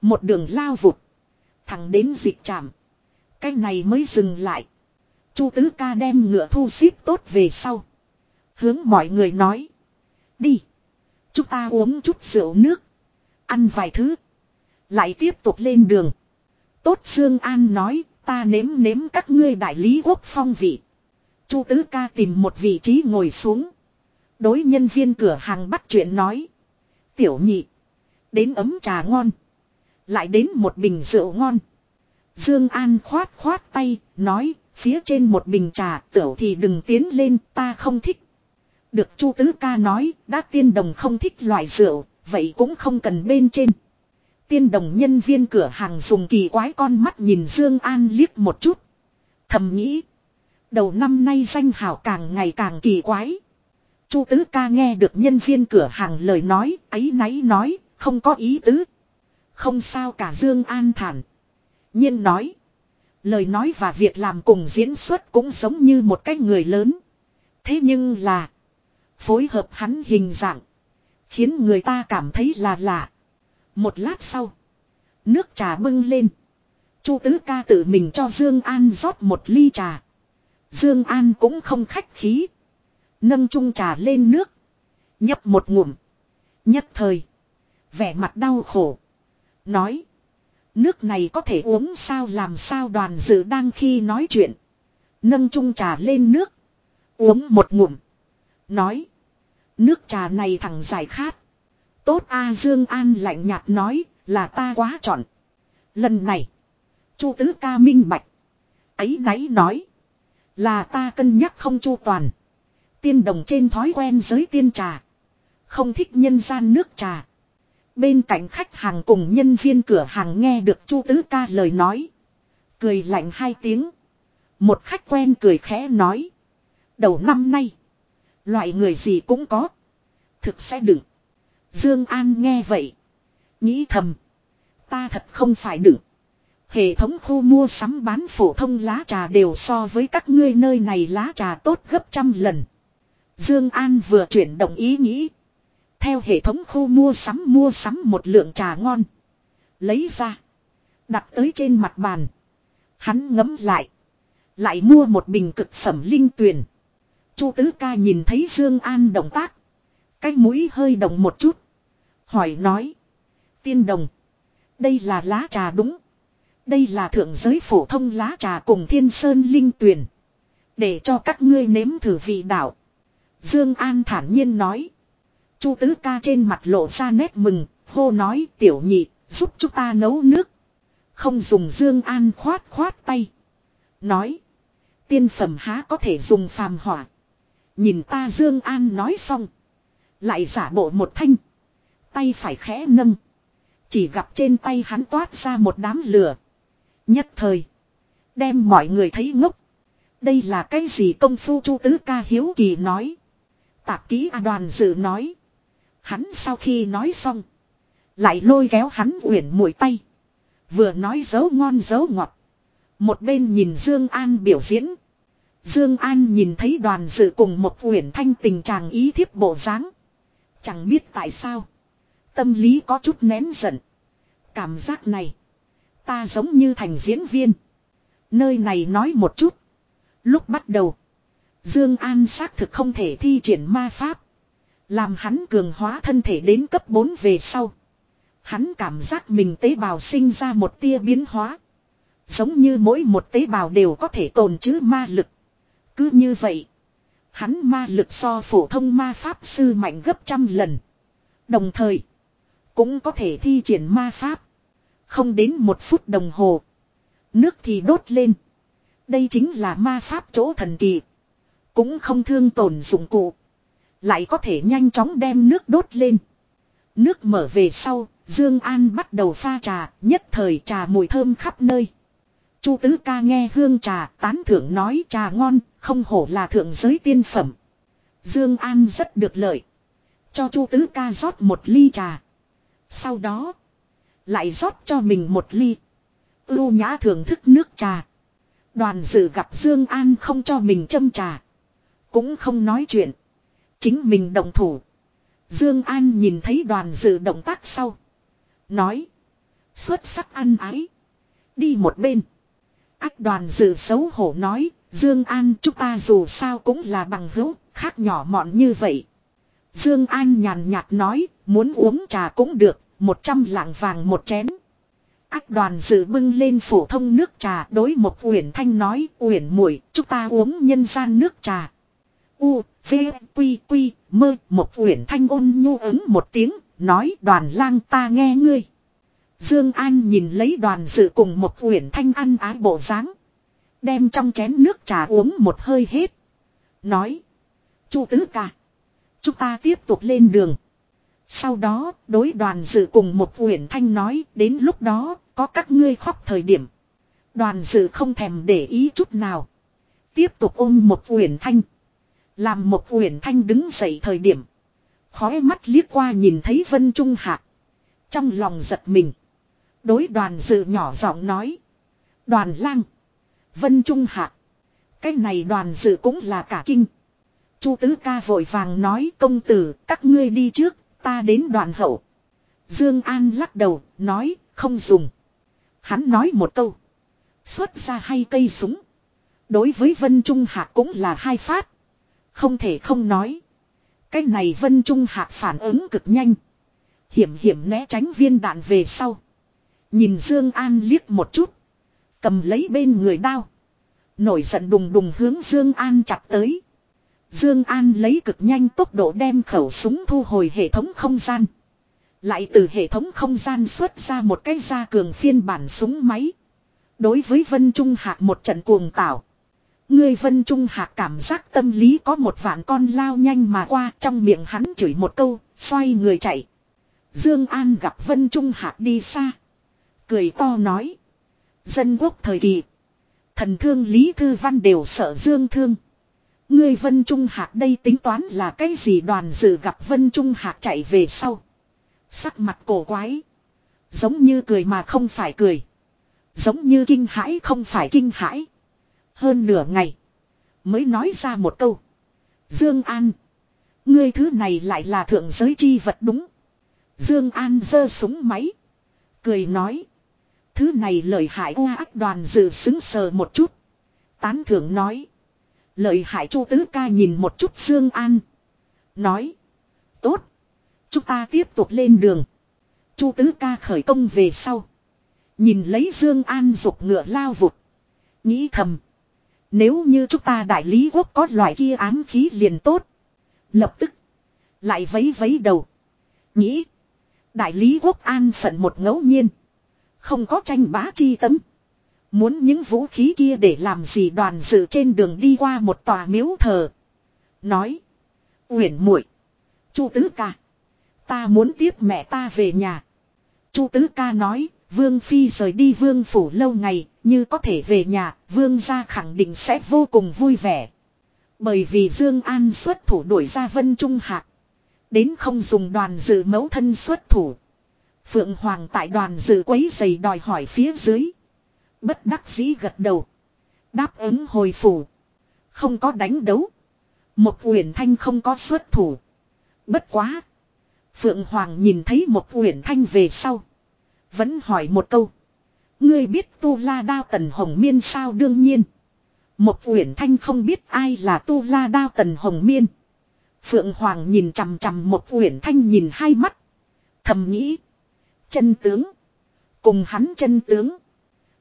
Một đường lao vụt. Thẳng đến dịch trạm. Cái này mới dừng lại. Chu tứ ca đem ngựa thu xếp tốt về sau. Hướng mọi người nói. Đi. Chúng ta uống chút rượu nước. Ăn vài thứ. Lại tiếp tục lên đường. Tốt Dương An nói. Ta nếm nếm các ngươi đại lý quốc phong vị. Chu tứ ca tìm một vị trí ngồi xuống. Đối nhân viên cửa hàng bắt chuyện nói. Tiểu nhị. Đến ấm trà ngon. Lại đến một bình rượu ngon. Dương An khoát khoát tay, nói, phía trên một bình trà, tiểu thì đừng tiến lên, ta không thích. Được Chu Tứ Ca nói, đã tiên đồng không thích loại rượu, vậy cũng không cần bên trên. Tiên đồng nhân viên cửa hàng dùng kỳ quái con mắt nhìn Dương An liếc một chút. Thầm nghĩ. Đầu năm nay danh hào càng ngày càng kỳ quái. Chu Tứ ca nghe được nhân viên cửa hàng lời nói, ấy náy nói, không có ý tứ. Không sao cả Dương An thản. nhiên nói. Lời nói và việc làm cùng diễn xuất cũng giống như một cái người lớn. Thế nhưng là. Phối hợp hắn hình dạng. Khiến người ta cảm thấy là lạ. Một lát sau. Nước trà bưng lên. Chu tứ ca tự mình cho Dương An rót một ly trà. Dương An cũng không khách khí. Nâng chung trà lên nước. Nhấp một ngụm. Nhất thời. Vẻ mặt đau khổ. Nói. Nước này có thể uống sao làm sao đoàn dự đang khi nói chuyện. Nâng chung trà lên nước. Uống một ngụm. Nói. Nước trà này thằng giải khát. Tốt A Dương An lạnh nhạt nói là ta quá chọn. Lần này. Chu tứ ca minh bạch. Ấy náy nói. Là ta cân nhắc không chu toàn. Tiên đồng trên thói quen giới tiên trà. Không thích nhân gian nước trà. Bên cạnh khách hàng cùng nhân viên cửa hàng nghe được Chu Tứ ca lời nói. Cười lạnh hai tiếng. Một khách quen cười khẽ nói. Đầu năm nay. Loại người gì cũng có. Thực sẽ đựng. Dương An nghe vậy. Nghĩ thầm. Ta thật không phải đựng. Hệ thống khu mua sắm bán phổ thông lá trà đều so với các ngươi nơi này lá trà tốt gấp trăm lần. Dương An vừa chuyển động ý nghĩ. Theo hệ thống khu mua sắm mua sắm một lượng trà ngon. Lấy ra. Đặt tới trên mặt bàn. Hắn ngấm lại. Lại mua một bình cực phẩm linh tuyền. Chu Tứ Ca nhìn thấy Dương An động tác. Cái mũi hơi động một chút. Hỏi nói. Tiên đồng. Đây là lá trà đúng. Đây là thượng giới phổ thông lá trà cùng thiên sơn linh tuyền. Để cho các ngươi nếm thử vị đạo. Dương An thản nhiên nói. Chu tứ ca trên mặt lộ ra nét mừng, hô nói tiểu nhị, giúp chúng ta nấu nước. Không dùng Dương An khoát khoát tay. Nói. Tiên phẩm há có thể dùng phàm hỏa. Nhìn ta Dương An nói xong. Lại giả bộ một thanh. Tay phải khẽ nâng. Chỉ gặp trên tay hắn toát ra một đám lửa. Nhất thời. Đem mọi người thấy ngốc. Đây là cái gì công phu chu tứ ca hiếu kỳ nói. Tạp ký A đoàn dự nói. Hắn sau khi nói xong. Lại lôi kéo hắn uyển mũi tay. Vừa nói dấu ngon dấu ngọt. Một bên nhìn Dương An biểu diễn. Dương An nhìn thấy đoàn dự cùng một uyển thanh tình chàng ý thiếp bộ dáng. Chẳng biết tại sao. Tâm lý có chút nén giận. Cảm giác này. Ta giống như thành diễn viên. Nơi này nói một chút. Lúc bắt đầu. Dương An xác thực không thể thi triển ma pháp. Làm hắn cường hóa thân thể đến cấp 4 về sau. Hắn cảm giác mình tế bào sinh ra một tia biến hóa. Giống như mỗi một tế bào đều có thể tồn trữ ma lực. Cứ như vậy. Hắn ma lực so phổ thông ma pháp sư mạnh gấp trăm lần. Đồng thời. Cũng có thể thi triển ma pháp. Không đến một phút đồng hồ. Nước thì đốt lên. Đây chính là ma pháp chỗ thần kỳ. Cũng không thương tổn dụng cụ. Lại có thể nhanh chóng đem nước đốt lên. Nước mở về sau, Dương An bắt đầu pha trà, nhất thời trà mùi thơm khắp nơi. Chu Tứ Ca nghe hương trà, tán thưởng nói trà ngon, không hổ là thượng giới tiên phẩm. Dương An rất được lợi. Cho Chu Tứ Ca rót một ly trà. Sau đó, lại rót cho mình một ly. Ưu nhã thưởng thức nước trà. Đoàn dự gặp Dương An không cho mình châm trà. Cũng không nói chuyện. Chính mình động thủ. Dương An nhìn thấy đoàn dự động tác sau. Nói. Xuất sắc ăn ái. Đi một bên. Ác đoàn dự xấu hổ nói. Dương An chúng ta dù sao cũng là bằng hữu. Khác nhỏ mọn như vậy. Dương An nhàn nhạt nói. Muốn uống trà cũng được. Một trăm lạng vàng một chén. Ác đoàn dự bưng lên phổ thông nước trà đối một uyển thanh nói, uyển muội, chúng ta uống nhân gian nước trà. U, V, Quy, Quy, Mơ, một uyển thanh ôn nhu ứng một tiếng, nói đoàn lang ta nghe ngươi. Dương An nhìn lấy đoàn dự cùng một uyển thanh ăn ái bộ dáng, đem trong chén nước trà uống một hơi hết, nói: "Chu tứ ca, chúng ta tiếp tục lên đường." Sau đó, đối đoàn dự cùng một Uyển Thanh nói, đến lúc đó, có các ngươi khóc thời điểm. Đoàn dự không thèm để ý chút nào. Tiếp tục ôm một Uyển Thanh. Làm một Uyển Thanh đứng dậy thời điểm. Khói mắt liếc qua nhìn thấy Vân Trung Hạc. Trong lòng giật mình. Đối đoàn dự nhỏ giọng nói. Đoàn lang. Vân Trung Hạc. Cái này đoàn dự cũng là cả kinh. Chu tứ ca vội vàng nói, công tử, các ngươi đi trước, ta đến đoàn hậu. Dương An lắc đầu, nói, không dùng. Hắn nói một câu. Xuất ra hai cây súng. Đối với Vân Trung Hạc cũng là hai phát. Không thể không nói. Cái này Vân Trung Hạc phản ứng cực nhanh. Hiểm hiểm né tránh viên đạn về sau. Nhìn Dương An liếc một chút. Cầm lấy bên người đao. Nổi giận đùng đùng hướng Dương An chặt tới. Dương An lấy cực nhanh tốc độ đem khẩu súng thu hồi hệ thống không gian. Lại từ hệ thống không gian xuất ra một cái gia cường phiên bản súng máy. Đối với Vân Trung Hạc một trận cuồng tảo. Người Vân Trung Hạc cảm giác tâm lý có một vạn con lao nhanh mà qua trong miệng hắn chửi một câu, xoay người chạy. Dương An gặp Vân Trung Hạc đi xa. Cười to nói. Dân quốc thời kỳ. Thần thương Lý Thư Văn đều sợ Dương Thương. Ngươi Vân Trung Hạc đây tính toán là cái gì đoàn dự gặp Vân Trung Hạc chạy về sau. Sắc mặt cổ quái. Giống như cười mà không phải cười. Giống như kinh hãi không phải kinh hãi. Hơn nửa ngày. Mới nói ra một câu. Dương An. Ngươi thứ này lại là thượng giới chi vật đúng. Dương An giơ súng máy. Cười nói. Thứ này lợi hại oa ác đoàn dự xứng sờ một chút. Tán thưởng nói. Lợi hại Chu Tứ Ca nhìn một chút Dương An. Nói. Tốt. Chúng ta tiếp tục lên đường. Chu Tứ Ca khởi công về sau. Nhìn lấy Dương An dục ngựa lao vụt. Nghĩ thầm. Nếu như chúng ta đại lý quốc có loại kia ám khí liền tốt. Lập tức. Lại vấy vấy đầu. Nghĩ. Đại lý quốc an phận một ngẫu nhiên. Không có tranh bá chi tấm. Muốn những vũ khí kia để làm gì đoàn dự trên đường đi qua một tòa miếu thờ. Nói. Uyển muội, Chu tứ ca. Ta muốn tiếp mẹ ta về nhà. Chu tứ ca nói. Vương Phi rời đi vương phủ lâu ngày. Như có thể về nhà. Vương gia khẳng định sẽ vô cùng vui vẻ. Bởi vì Dương An xuất thủ đuổi ra Vân Trung Hạc. Đến không dùng đoàn dự mẫu thân xuất thủ. Phượng Hoàng tại đoàn dự quấy giày đòi hỏi phía dưới. Bất đắc dĩ gật đầu. Đáp ứng hồi phủ. Không có đánh đấu. Một uyển thanh không có xuất thủ. Bất quá. Phượng Hoàng nhìn thấy một uyển thanh về sau. Vẫn hỏi một câu. Ngươi biết tu la đao tần hồng miên sao đương nhiên. Một uyển thanh không biết ai là tu la đao tần hồng miên. Phượng Hoàng nhìn chằm chằm một uyển thanh nhìn hai mắt. Thầm nghĩ. Chân tướng. Cùng hắn chân tướng.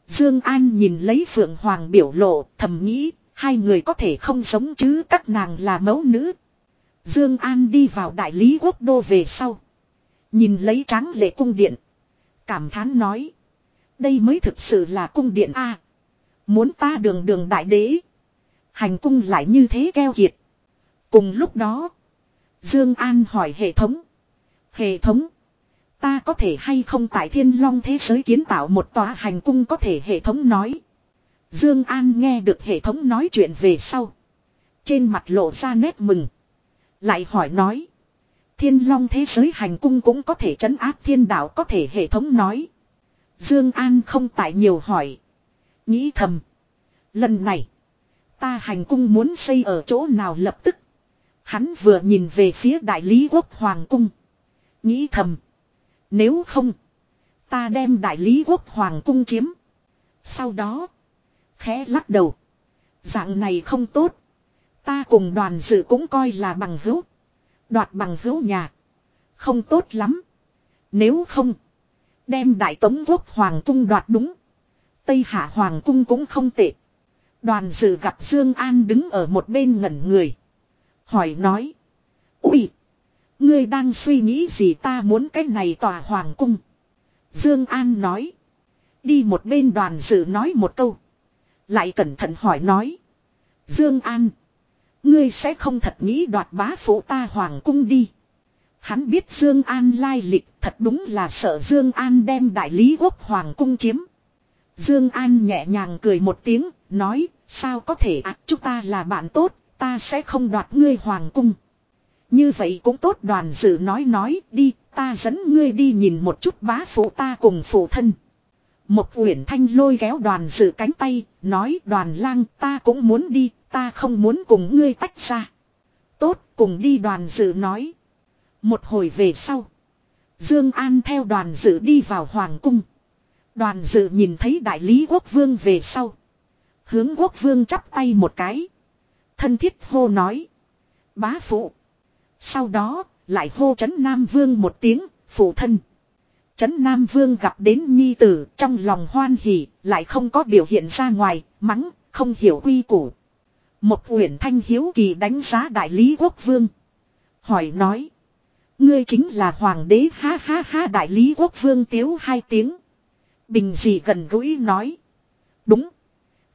Dương An nhìn lấy Phượng Hoàng biểu lộ, thầm nghĩ, hai người có thể không giống chứ các nàng là mẫu nữ. Dương An đi vào đại lý quốc đô về sau, nhìn lấy tráng lệ cung điện, cảm thán nói: "Đây mới thực sự là cung điện a. Muốn ta đường đường đại đế, hành cung lại như thế keo kiệt." Cùng lúc đó, Dương An hỏi hệ thống: "Hệ thống, Ta có thể hay không tại thiên long thế giới kiến tạo một tòa hành cung có thể hệ thống nói. Dương An nghe được hệ thống nói chuyện về sau. Trên mặt lộ ra nét mừng. Lại hỏi nói. Thiên long thế giới hành cung cũng có thể trấn áp thiên đạo có thể hệ thống nói. Dương An không tại nhiều hỏi. Nghĩ thầm. Lần này. Ta hành cung muốn xây ở chỗ nào lập tức. Hắn vừa nhìn về phía đại lý quốc hoàng cung. Nghĩ thầm. Nếu không. Ta đem đại lý quốc hoàng cung chiếm. Sau đó. Khẽ lắc đầu. Dạng này không tốt. Ta cùng đoàn dự cũng coi là bằng hữu. Đoạt bằng hữu nhà. Không tốt lắm. Nếu không. Đem đại tống quốc hoàng cung đoạt đúng. Tây hạ hoàng cung cũng không tệ. Đoàn dự gặp Dương An đứng ở một bên ngẩn người. Hỏi nói. Úi. Ngươi đang suy nghĩ gì ta muốn cái này tòa hoàng cung. Dương An nói. Đi một bên đoàn dự nói một câu. Lại cẩn thận hỏi nói. Dương An. Ngươi sẽ không thật nghĩ đoạt bá phụ ta hoàng cung đi. Hắn biết Dương An lai lịch thật đúng là sợ Dương An đem đại lý quốc hoàng cung chiếm. Dương An nhẹ nhàng cười một tiếng, nói, sao có thể ạ, à, chúng ta là bạn tốt, ta sẽ không đoạt ngươi hoàng cung. Như vậy cũng tốt đoàn dự nói nói, đi, ta dẫn ngươi đi nhìn một chút bá phụ ta cùng phụ thân. Một uyển thanh lôi kéo đoàn dự cánh tay, nói đoàn lang ta cũng muốn đi, ta không muốn cùng ngươi tách ra. Tốt, cùng đi đoàn dự nói. Một hồi về sau. Dương An theo đoàn dự đi vào Hoàng cung. Đoàn dự nhìn thấy đại lý quốc vương về sau. Hướng quốc vương chắp tay một cái. Thân thiết hô nói. Bá phụ. Sau đó, lại hô chấn Nam Vương một tiếng, phụ thân. Chấn Nam Vương gặp đến nhi tử trong lòng hoan hỉ, lại không có biểu hiện ra ngoài, mắng, không hiểu quy củ. Một uyển thanh hiếu kỳ đánh giá đại lý quốc vương. Hỏi nói. Ngươi chính là hoàng đế, ha ha ha, đại lý quốc vương tiếu hai tiếng. Bình dị gần gũi nói. Đúng.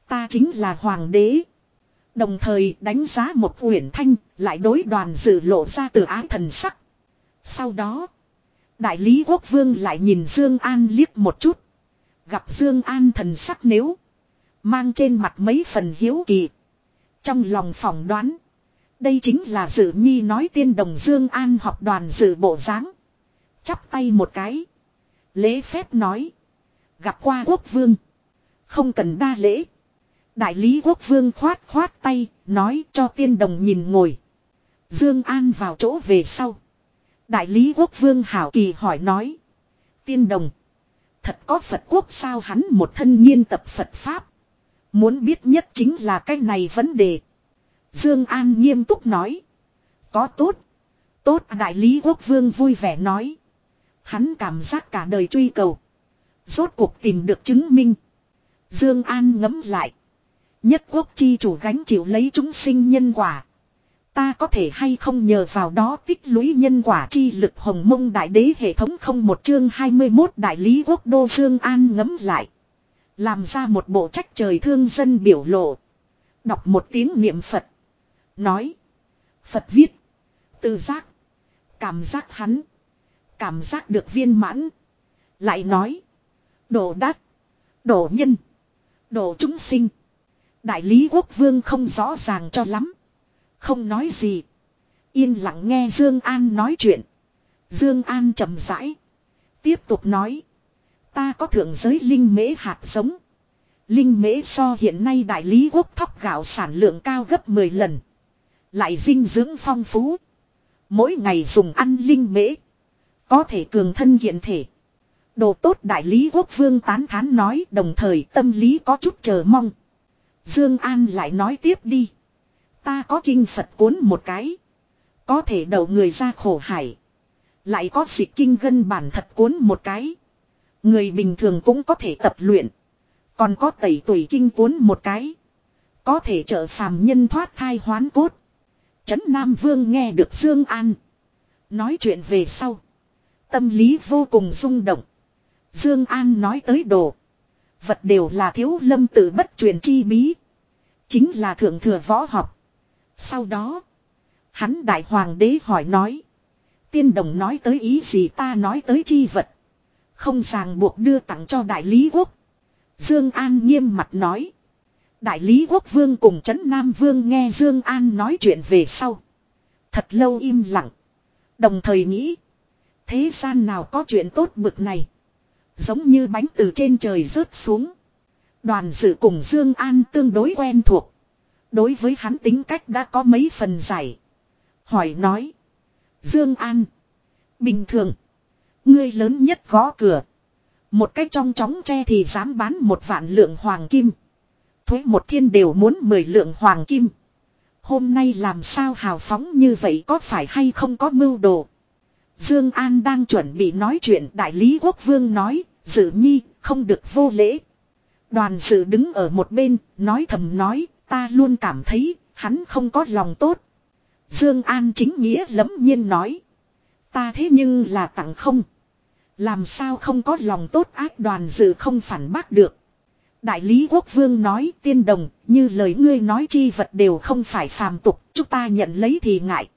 Ta chính là hoàng đế. Đồng thời đánh giá một uyển thanh, lại đối đoàn dự lộ ra từ ái thần sắc. Sau đó. Đại lý quốc vương lại nhìn Dương An liếc một chút. Gặp Dương An thần sắc nếu. Mang trên mặt mấy phần hiếu kỳ. Trong lòng phỏng đoán. Đây chính là dự nhi nói tiên đồng Dương An học đoàn dự bộ dáng Chắp tay một cái. Lễ phép nói. Gặp qua quốc vương. Không cần đa lễ. Đại lý quốc vương khoát khoát tay. Nói cho tiên đồng nhìn ngồi. Dương An vào chỗ về sau. Đại lý quốc vương hảo kỳ hỏi nói. Tiên đồng. Thật có Phật quốc sao hắn một thân nghiên tập Phật Pháp. Muốn biết nhất chính là cái này vấn đề. Dương An nghiêm túc nói. Có tốt. Tốt, đại lý quốc vương vui vẻ nói. Hắn cảm giác cả đời truy cầu. Rốt cuộc tìm được chứng minh. Dương An ngấm lại. Nhất quốc chi chủ gánh chịu lấy chúng sinh nhân quả. Ta có thể hay không nhờ vào đó tích lũy nhân quả chi lực hồng mông đại đế hệ thống không một chương 21 đại lý quốc đô Dương An ngấm lại. Làm ra một bộ trách trời thương dân biểu lộ. Đọc một tiếng niệm Phật. Nói. Phật viết. tư giác. Cảm giác hắn. Cảm giác được viên mãn. Lại nói. Độ đắc. Độ nhân. Độ chúng sinh. Đại lý quốc vương không rõ ràng cho lắm. Không nói gì. Yên lặng nghe Dương An nói chuyện. Dương An chậm rãi. Tiếp tục nói. Ta có thượng giới linh mễ hạt giống. Linh mễ so hiện nay đại lý quốc thóc gạo sản lượng cao gấp 10 lần. Lại dinh dưỡng phong phú. Mỗi ngày dùng ăn linh mễ. Có thể cường thân hiện thể. Đồ tốt đại lý quốc vương tán thán nói, đồng thời tâm lý có chút chờ mong. Dương An lại nói tiếp đi. Ta có kinh Phật cuốn một cái. Có thể đầu người ra khổ hải. Lại có dịch kinh gân bản thật cuốn một cái. Người bình thường cũng có thể tập luyện. Còn có tẩy tuổi kinh cuốn một cái. Có thể trợ phàm nhân thoát thai hoán cốt. Trấn Nam Vương nghe được Dương An. Nói chuyện về sau. Tâm lý vô cùng rung động. Dương An nói tới đồ. Vật đều là thiếu lâm tự bất truyền chi bí. Chính là thượng thừa võ học. Sau đó. Hắn đại hoàng đế hỏi nói. Tiên đồng nói tới ý gì ta nói tới chi vật. Không ràng buộc đưa tặng cho đại lý quốc. Dương An nghiêm mặt nói. Đại lý quốc vương cùng chấn Nam vương nghe Dương An nói chuyện về sau. Thật lâu im lặng. Đồng thời nghĩ. Thế gian nào có chuyện tốt bực này. Giống như bánh từ trên trời rớt xuống. Đoàn dự cùng Dương An tương đối quen thuộc. Đối với hắn tính cách đã có mấy phần giải. Hỏi nói. Dương An. Bình thường. Ngươi lớn nhất gõ cửa. Một cách trong chóng tre thì dám bán một vạn lượng hoàng kim. Thuế một thiên đều muốn mười lượng hoàng kim. Hôm nay làm sao hào phóng như vậy có phải hay không có mưu đồ. Dương An đang chuẩn bị nói chuyện, đại lý quốc vương nói. Dự nhi, không được vô lễ. Đoàn dự đứng ở một bên, nói thầm nói, ta luôn cảm thấy, hắn không có lòng tốt. Dương An chính nghĩa lẫm nhiên nói. Ta thế nhưng là tặng không. Làm sao không có lòng tốt ác đoàn dự không phản bác được. Đại lý quốc vương nói tiên đồng như lời ngươi nói chi vật đều không phải phàm tục chúng ta nhận lấy thì ngại.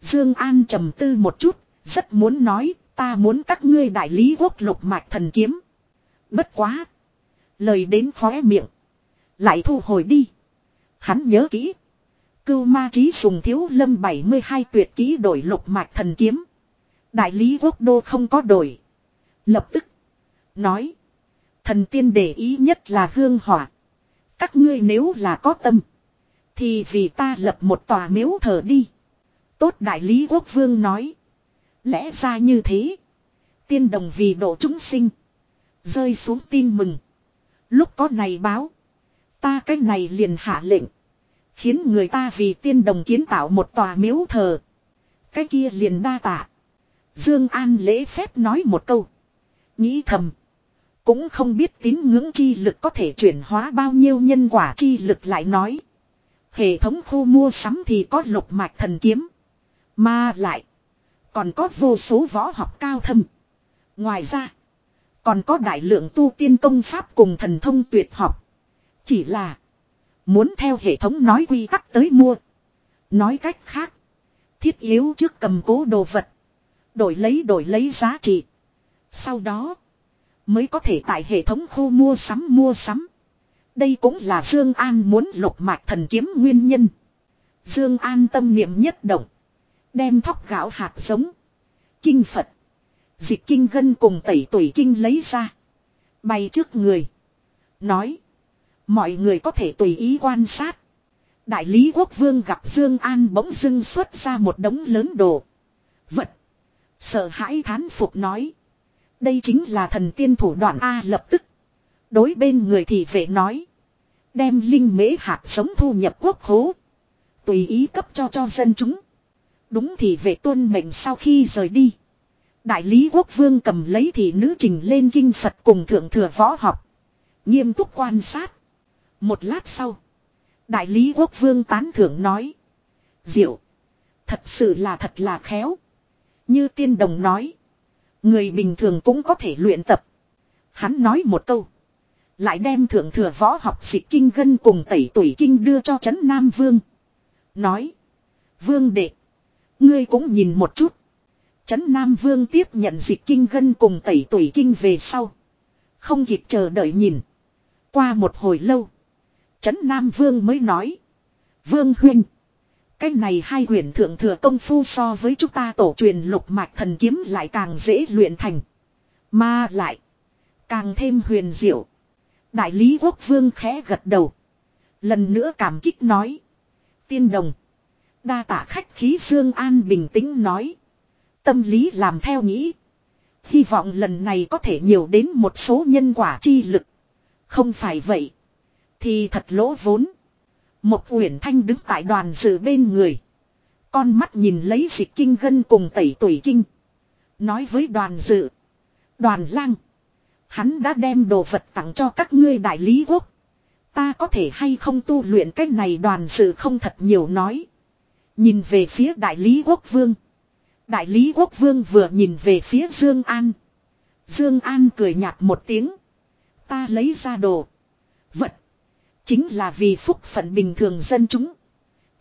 Dương An trầm tư một chút Rất muốn nói, ta muốn các ngươi đại lý quốc lục mạch thần kiếm. Bất quá. Lời đến khóe miệng. Lại thu hồi đi. Hắn nhớ kỹ. Cưu ma trí sùng thiếu lâm 72 tuyệt kỹ đổi lục mạch thần kiếm. Đại lý quốc đô không có đổi. Lập tức. Nói. Thần tiên để ý nhất là hương hỏa. Các ngươi nếu là có tâm. Thì vì ta lập một tòa miếu thờ đi. Tốt đại lý quốc vương nói. Lẽ ra như thế. Tiên đồng vì độ chúng sinh. Rơi xuống tin mừng. Lúc có này báo. Ta cái này liền hạ lệnh. Khiến người ta vì tiên đồng kiến tạo một tòa miếu thờ. Cái kia liền đa tạ. Dương An lễ phép nói một câu. Nghĩ thầm. Cũng không biết tín ngưỡng chi lực có thể chuyển hóa bao nhiêu nhân quả chi lực lại nói. Hệ thống khu mua sắm thì có lục mạch thần kiếm. Mà lại. Còn có vô số võ học cao thâm. Ngoài ra. Còn có đại lượng tu tiên công pháp cùng thần thông tuyệt học. Chỉ là. Muốn theo hệ thống nói quy tắc tới mua. Nói cách khác. Thiết yếu trước cầm cố đồ vật. Đổi lấy đổi lấy giá trị. Sau đó. Mới có thể tại hệ thống khu mua sắm mua sắm. Đây cũng là Dương An muốn lục mạch thần kiếm nguyên nhân. Dương An tâm niệm nhất động. Đem thóc gạo hạt giống. Kinh Phật. Dịch kinh gân cùng tẩy tuổi kinh lấy ra. Bày trước người. Nói. Mọi người có thể tùy ý quan sát. Đại lý quốc vương gặp Dương An bỗng dưng xuất ra một đống lớn đồ. Vật. Sợ hãi thán phục nói. Đây chính là thần tiên thủ đoạn A lập tức. Đối bên người thì vệ nói. Đem linh mễ hạt sống thu nhập quốc hố. Tùy ý cấp cho cho dân chúng. Đúng thì vệ tuân mệnh sau khi rời đi. Đại lý quốc vương cầm lấy thị nữ trình lên kinh Phật cùng thượng thừa võ học. Nghiêm túc quan sát. Một lát sau. Đại lý quốc vương tán thưởng nói. Diệu. Thật sự là thật là khéo. Như tiên đồng nói. Người bình thường cũng có thể luyện tập. Hắn nói một câu. Lại đem thượng thừa võ học dịch kinh gân cùng tẩy tuổi kinh đưa cho Trấn Nam Vương. Nói. Vương đệ. Ngươi cũng nhìn một chút. Trấn Nam Vương tiếp nhận dịch kinh gân cùng tẩy tuổi kinh về sau. Không kịp chờ đợi nhìn. Qua một hồi lâu. Trấn Nam Vương mới nói. Vương huynh. Cái này hai huyền thượng thừa công phu so với chúng ta tổ truyền lục mạch thần kiếm lại càng dễ luyện thành. Mà lại. Càng thêm huyền diệu. Đại lý quốc vương khẽ gật đầu. Lần nữa cảm kích nói. Tiên đồng. Đa tạ khách khí Dương An bình tĩnh nói. Tâm lý làm theo nghĩ. Hy vọng lần này có thể nhiều đến một số nhân quả chi lực. Không phải vậy. Thì thật lỗ vốn. Một uyển thanh đứng tại đoàn dự bên người. Con mắt nhìn lấy dịch kinh gân cùng tẩy tuổi kinh. Nói với đoàn dự. Đoàn lang. Hắn đã đem đồ vật tặng cho các ngươi đại lý quốc. Ta có thể hay không tu luyện cách này đoàn dự không thật nhiều nói. Nhìn về phía đại lý quốc vương. Đại lý quốc vương vừa nhìn về phía Dương An. Dương An cười nhạt một tiếng. Ta lấy ra đồ. Chính là vì phúc phận bình thường dân chúng.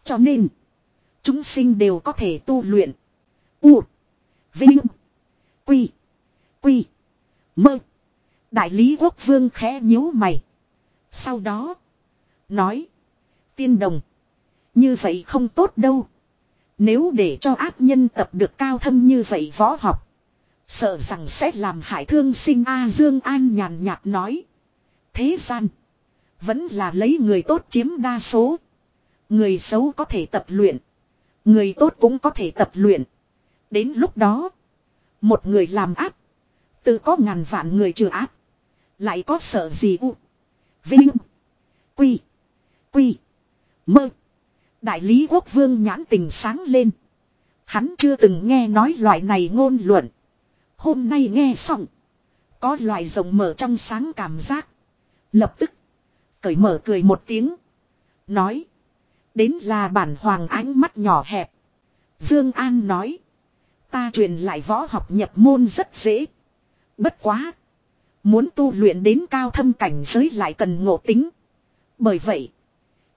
Cho nên. Chúng sinh đều có thể tu luyện. U. Vinh. Quy. Quy. Mơ. Đại lý quốc vương khẽ nhíu mày. Sau đó. Nói. Tiên đồng. Như vậy không tốt đâu. Nếu để cho ác nhân tập được cao thâm như vậy võ học. Sợ rằng sẽ làm hại thương sinh A Dương An nhàn nhạt nói. Thế gian. Vẫn là lấy người tốt chiếm đa số. Người xấu có thể tập luyện. Người tốt cũng có thể tập luyện. Đến lúc đó. Một người làm ác. Tự có ngàn vạn người trừ ác. Lại có sợ gì u. Vinh. Quy. Quy. Mơ. Đại lý quốc vương nhãn tình sáng lên. Hắn chưa từng nghe nói loại này ngôn luận. Hôm nay nghe xong. Có loại rộng mở trong sáng cảm giác. Lập tức. Cởi mở cười một tiếng. Nói. Đến là bản hoàng ánh mắt nhỏ hẹp. Dương An nói. Ta truyền lại võ học nhập môn rất dễ. Bất quá. Muốn tu luyện đến cao thâm cảnh giới lại cần ngộ tính. Bởi vậy.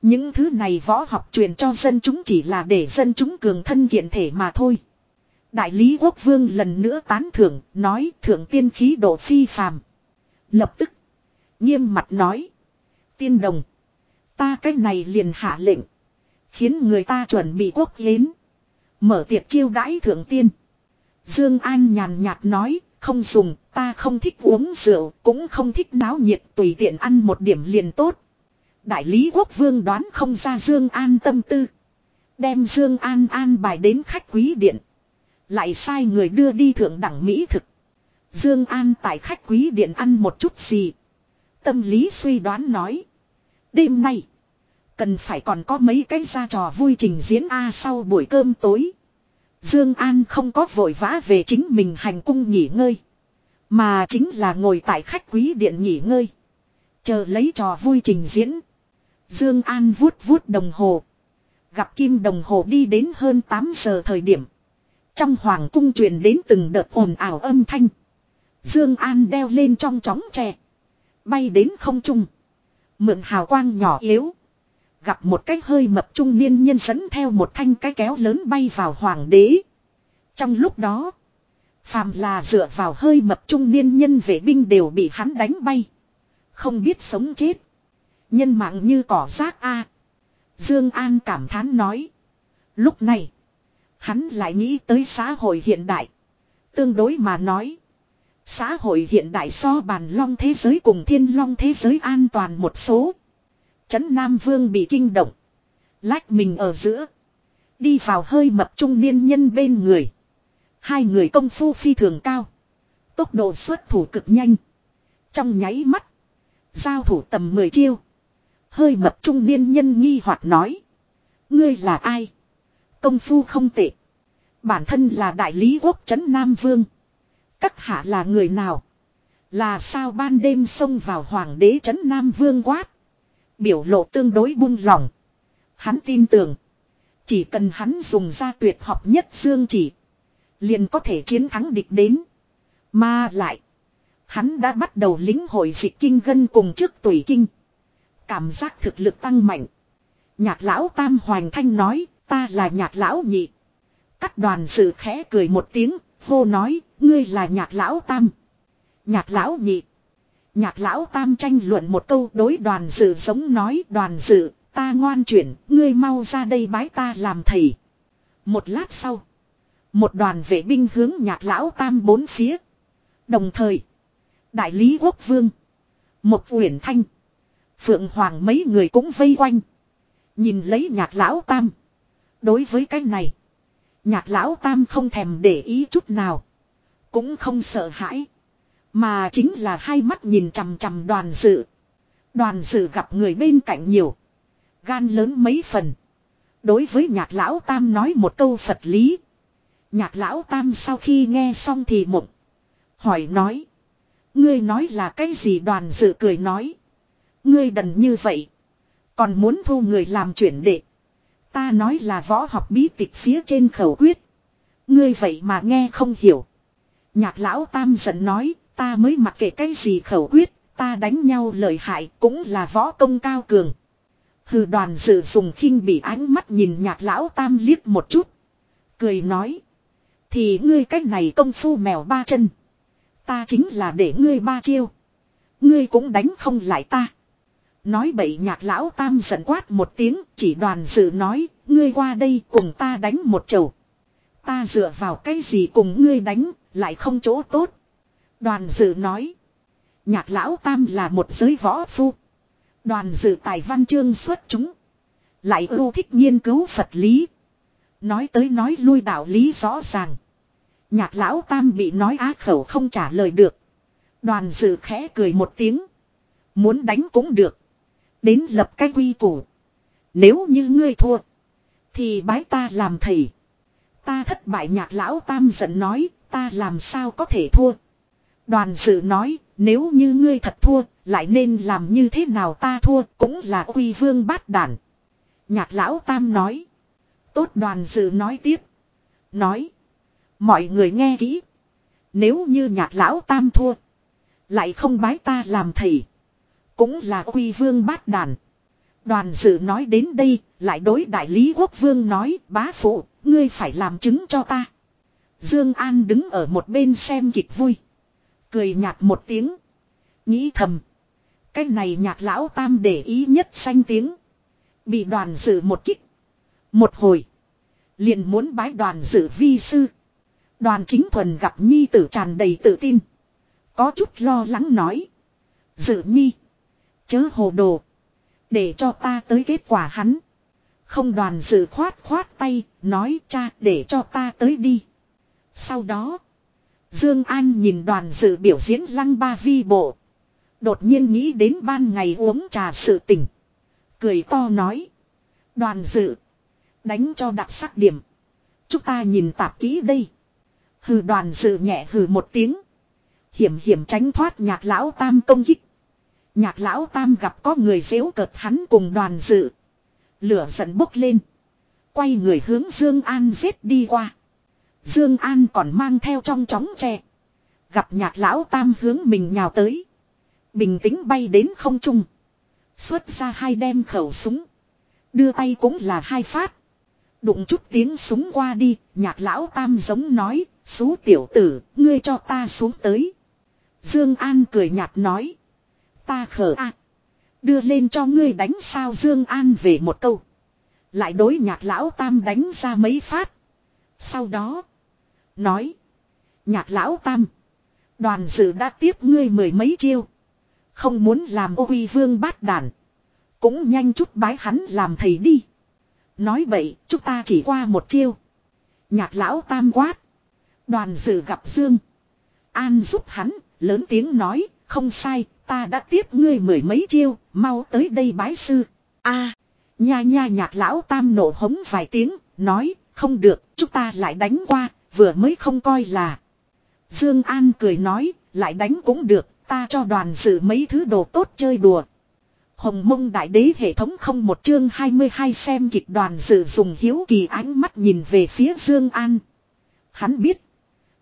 Những thứ này võ học truyền cho dân chúng chỉ là để dân chúng cường thân kiện thể mà thôi. Đại lý quốc vương lần nữa tán thưởng, nói thượng tiên khí độ phi phàm. Lập tức, nghiêm mặt nói. Tiên đồng, ta cách này liền hạ lệnh. Khiến người ta chuẩn bị quốc yến. Mở tiệc chiêu đãi thượng tiên. Dương An nhàn nhạt nói, không dùng, ta không thích uống rượu, cũng không thích náo nhiệt, tùy tiện ăn một điểm liền tốt. Đại lý quốc vương đoán không ra Dương An tâm tư. Đem Dương An an bài đến khách quý điện. Lại sai người đưa đi thượng đẳng mỹ thực. Dương An tại khách quý điện ăn một chút gì. Tâm lý suy đoán nói. Đêm nay. Cần phải còn có mấy cái ra trò vui trình diễn A sau buổi cơm tối. Dương An không có vội vã về chính mình hành cung nghỉ ngơi. Mà chính là ngồi tại khách quý điện nghỉ ngơi. Chờ lấy trò vui trình diễn. Dương An vuốt vuốt đồng hồ. Gặp kim đồng hồ đi đến hơn 8 giờ thời điểm. Trong hoàng cung truyền đến từng đợt ồn ào âm thanh. Dương An đeo lên trong chóng tre. Bay đến không trung. Mượn hào quang nhỏ yếu. Gặp một cái hơi mập trung niên nhân dẫn theo một thanh cái kéo lớn bay vào hoàng đế. Trong lúc đó. Phàm là dựa vào hơi mập trung niên nhân vệ binh đều bị hắn đánh bay. Không biết sống chết. Nhân mạng như cỏ rác a. Dương An cảm thán nói. Lúc này. Hắn lại nghĩ tới xã hội hiện đại. Tương đối mà nói. Xã hội hiện đại so bàn long thế giới cùng thiên long thế giới an toàn một số. Trấn Nam Vương bị kinh động. Lách mình ở giữa. Đi vào hơi mập trung niên nhân bên người. Hai người công phu phi thường cao. Tốc độ xuất thủ cực nhanh. Trong nháy mắt. Giao thủ tầm 10 chiêu. Hơi mập trung niên nhân nghi hoặc nói. Ngươi là ai? Công phu không tệ. Bản thân là đại lý quốc trấn Nam Vương. Các hạ là người nào? Là sao ban đêm xông vào hoàng đế trấn Nam Vương quát. Biểu lộ tương đối buông lỏng. Hắn tin tưởng. Chỉ cần hắn dùng ra tuyệt học nhất dương chỉ. Liền có thể chiến thắng địch đến. Mà lại. Hắn đã bắt đầu lính hội dịch kinh gân cùng trước tuổi kinh. Cảm giác thực lực tăng mạnh. Nhạc lão Tam Hoành Thanh nói, ta là nhạc lão nhị. Cắt đoàn sự khẽ cười một tiếng, hô nói, ngươi là nhạc lão Tam. Nhạc lão nhị. Nhạc lão Tam tranh luận một câu đối đoàn sự giống nói đoàn sự, ta ngoan chuyển, ngươi mau ra đây bái ta làm thầy. Một lát sau, một đoàn vệ binh hướng nhạc lão Tam bốn phía. Đồng thời, đại lý quốc vương, một uyển thanh, Phượng Hoàng mấy người cũng vây quanh. Nhìn lấy nhạc lão tam. Đối với cái này. Nhạc lão tam không thèm để ý chút nào. Cũng không sợ hãi. Mà chính là hai mắt nhìn chằm chằm đoàn dự. Đoàn dự gặp người bên cạnh nhiều. Gan lớn mấy phần. Đối với nhạc lão tam nói một câu Phật lý. Nhạc lão tam sau khi nghe xong thì mộng. Hỏi nói. Ngươi nói là cái gì đoàn dự cười nói. Ngươi đần như vậy. Còn muốn thu người làm chuyển đệ. Ta nói là võ học bí tịch phía trên khẩu quyết. Ngươi vậy mà nghe không hiểu. Nhạc lão tam giận nói, ta mới mặc kệ cái gì khẩu quyết, ta đánh nhau lợi hại cũng là võ công cao cường. Hừ đoàn dự dùng khinh bị ánh mắt nhìn nhạc lão tam liếc một chút. Cười nói. Thì ngươi cách này công phu mèo ba chân. Ta chính là để ngươi ba chiêu. Ngươi cũng đánh không lại ta. Nói bậy nhạc lão tam giận quát một tiếng chỉ đoàn dự nói, ngươi qua đây cùng ta đánh một chầu. Ta dựa vào cái gì cùng ngươi đánh, lại không chỗ tốt. Đoàn dự nói, nhạc lão tam là một giới võ phu. Đoàn dự tài văn chương xuất chúng. Lại ưu thích nghiên cứu Phật lý. Nói tới nói lui đạo lý rõ ràng. Nhạc lão tam bị nói á khẩu không trả lời được. Đoàn dự khẽ cười một tiếng. Muốn đánh cũng được. Đến lập cái quy củ. Nếu như ngươi thua. Thì bái ta làm thầy. Ta thất bại nhạc lão tam giận nói. Ta làm sao có thể thua. Đoàn dự nói. Nếu như ngươi thật thua. Lại nên làm như thế nào ta thua. Cũng là quy vương bát đản. Nhạc lão tam nói. Tốt đoàn dự nói tiếp. Nói. Mọi người nghe kỹ. Nếu như nhạc lão tam thua. Lại không bái ta làm thầy. Cũng là quy vương bát đàn. Đoàn dự nói đến đây, lại đối đại lý quốc vương nói, bá phụ, ngươi phải làm chứng cho ta. Dương An đứng ở một bên xem kịch vui. Cười nhạt một tiếng. Nghĩ thầm. Cái này nhạc lão tam để ý nhất danh tiếng. Bị đoàn dự một kích. Một hồi. Liền muốn bái đoàn dự vi sư. Đoàn chính thuần gặp nhi tử tràn đầy tự tin. Có chút lo lắng nói. Dự nhi. Chớ hồ đồ. Để cho ta tới kết quả hắn. Không đoàn dự khoát khoát tay. Nói cha, để cho ta tới đi. Sau đó. Dương An nhìn đoàn dự biểu diễn lăng ba vi bộ. Đột nhiên nghĩ đến ban ngày uống trà sự tình. Cười to nói. Đoàn dự. Đánh cho đặc sắc điểm. Chúng ta nhìn tạp kỹ đây. Hừ đoàn dự nhẹ hừ một tiếng. Hiểm hiểm tránh thoát nhạc lão tam công kích. Nhạc lão tam gặp có người dễu cợt hắn cùng đoàn dự. Lửa giận bốc lên. Quay người hướng Dương An giết đi qua. Dương An còn mang theo trong chóng tre. Gặp nhạc lão tam hướng mình nhào tới. Bình tĩnh bay đến không trung. Xuất ra hai đem khẩu súng. Đưa tay cũng là hai phát. Đụng chút tiếng súng qua đi, nhạc lão tam giống nói, xú tiểu tử, ngươi cho ta xuống tới. Dương An cười nhạt nói. Ta khờ a Đưa lên cho ngươi đánh sao Dương An về một câu. Lại đối nhạc lão tam đánh ra mấy phát. Sau đó. Nói. Nhạc lão tam. Đoàn dự đã tiếp ngươi mười mấy chiêu. Không muốn làm ô uy vương bát đàn. Cũng nhanh chút bái hắn làm thầy đi. Nói vậy, chúng ta chỉ qua một chiêu. Nhạc lão tam quát. Đoàn dự gặp Dương. An giúp hắn, lớn tiếng nói, không sai, ta đã tiếp ngươi mười mấy chiêu, mau tới đây bái sư. a nha nha nhạc lão tam nổ hống vài tiếng, nói, không được, chúng ta lại đánh qua, vừa mới không coi là. Dương An cười nói, lại đánh cũng được, ta cho đoàn dự mấy thứ đồ tốt chơi đùa. Hồng mông đại đế hệ thống không một chương 22 xem kịch đoàn dự dùng hiếu kỳ ánh mắt nhìn về phía Dương An. Hắn biết.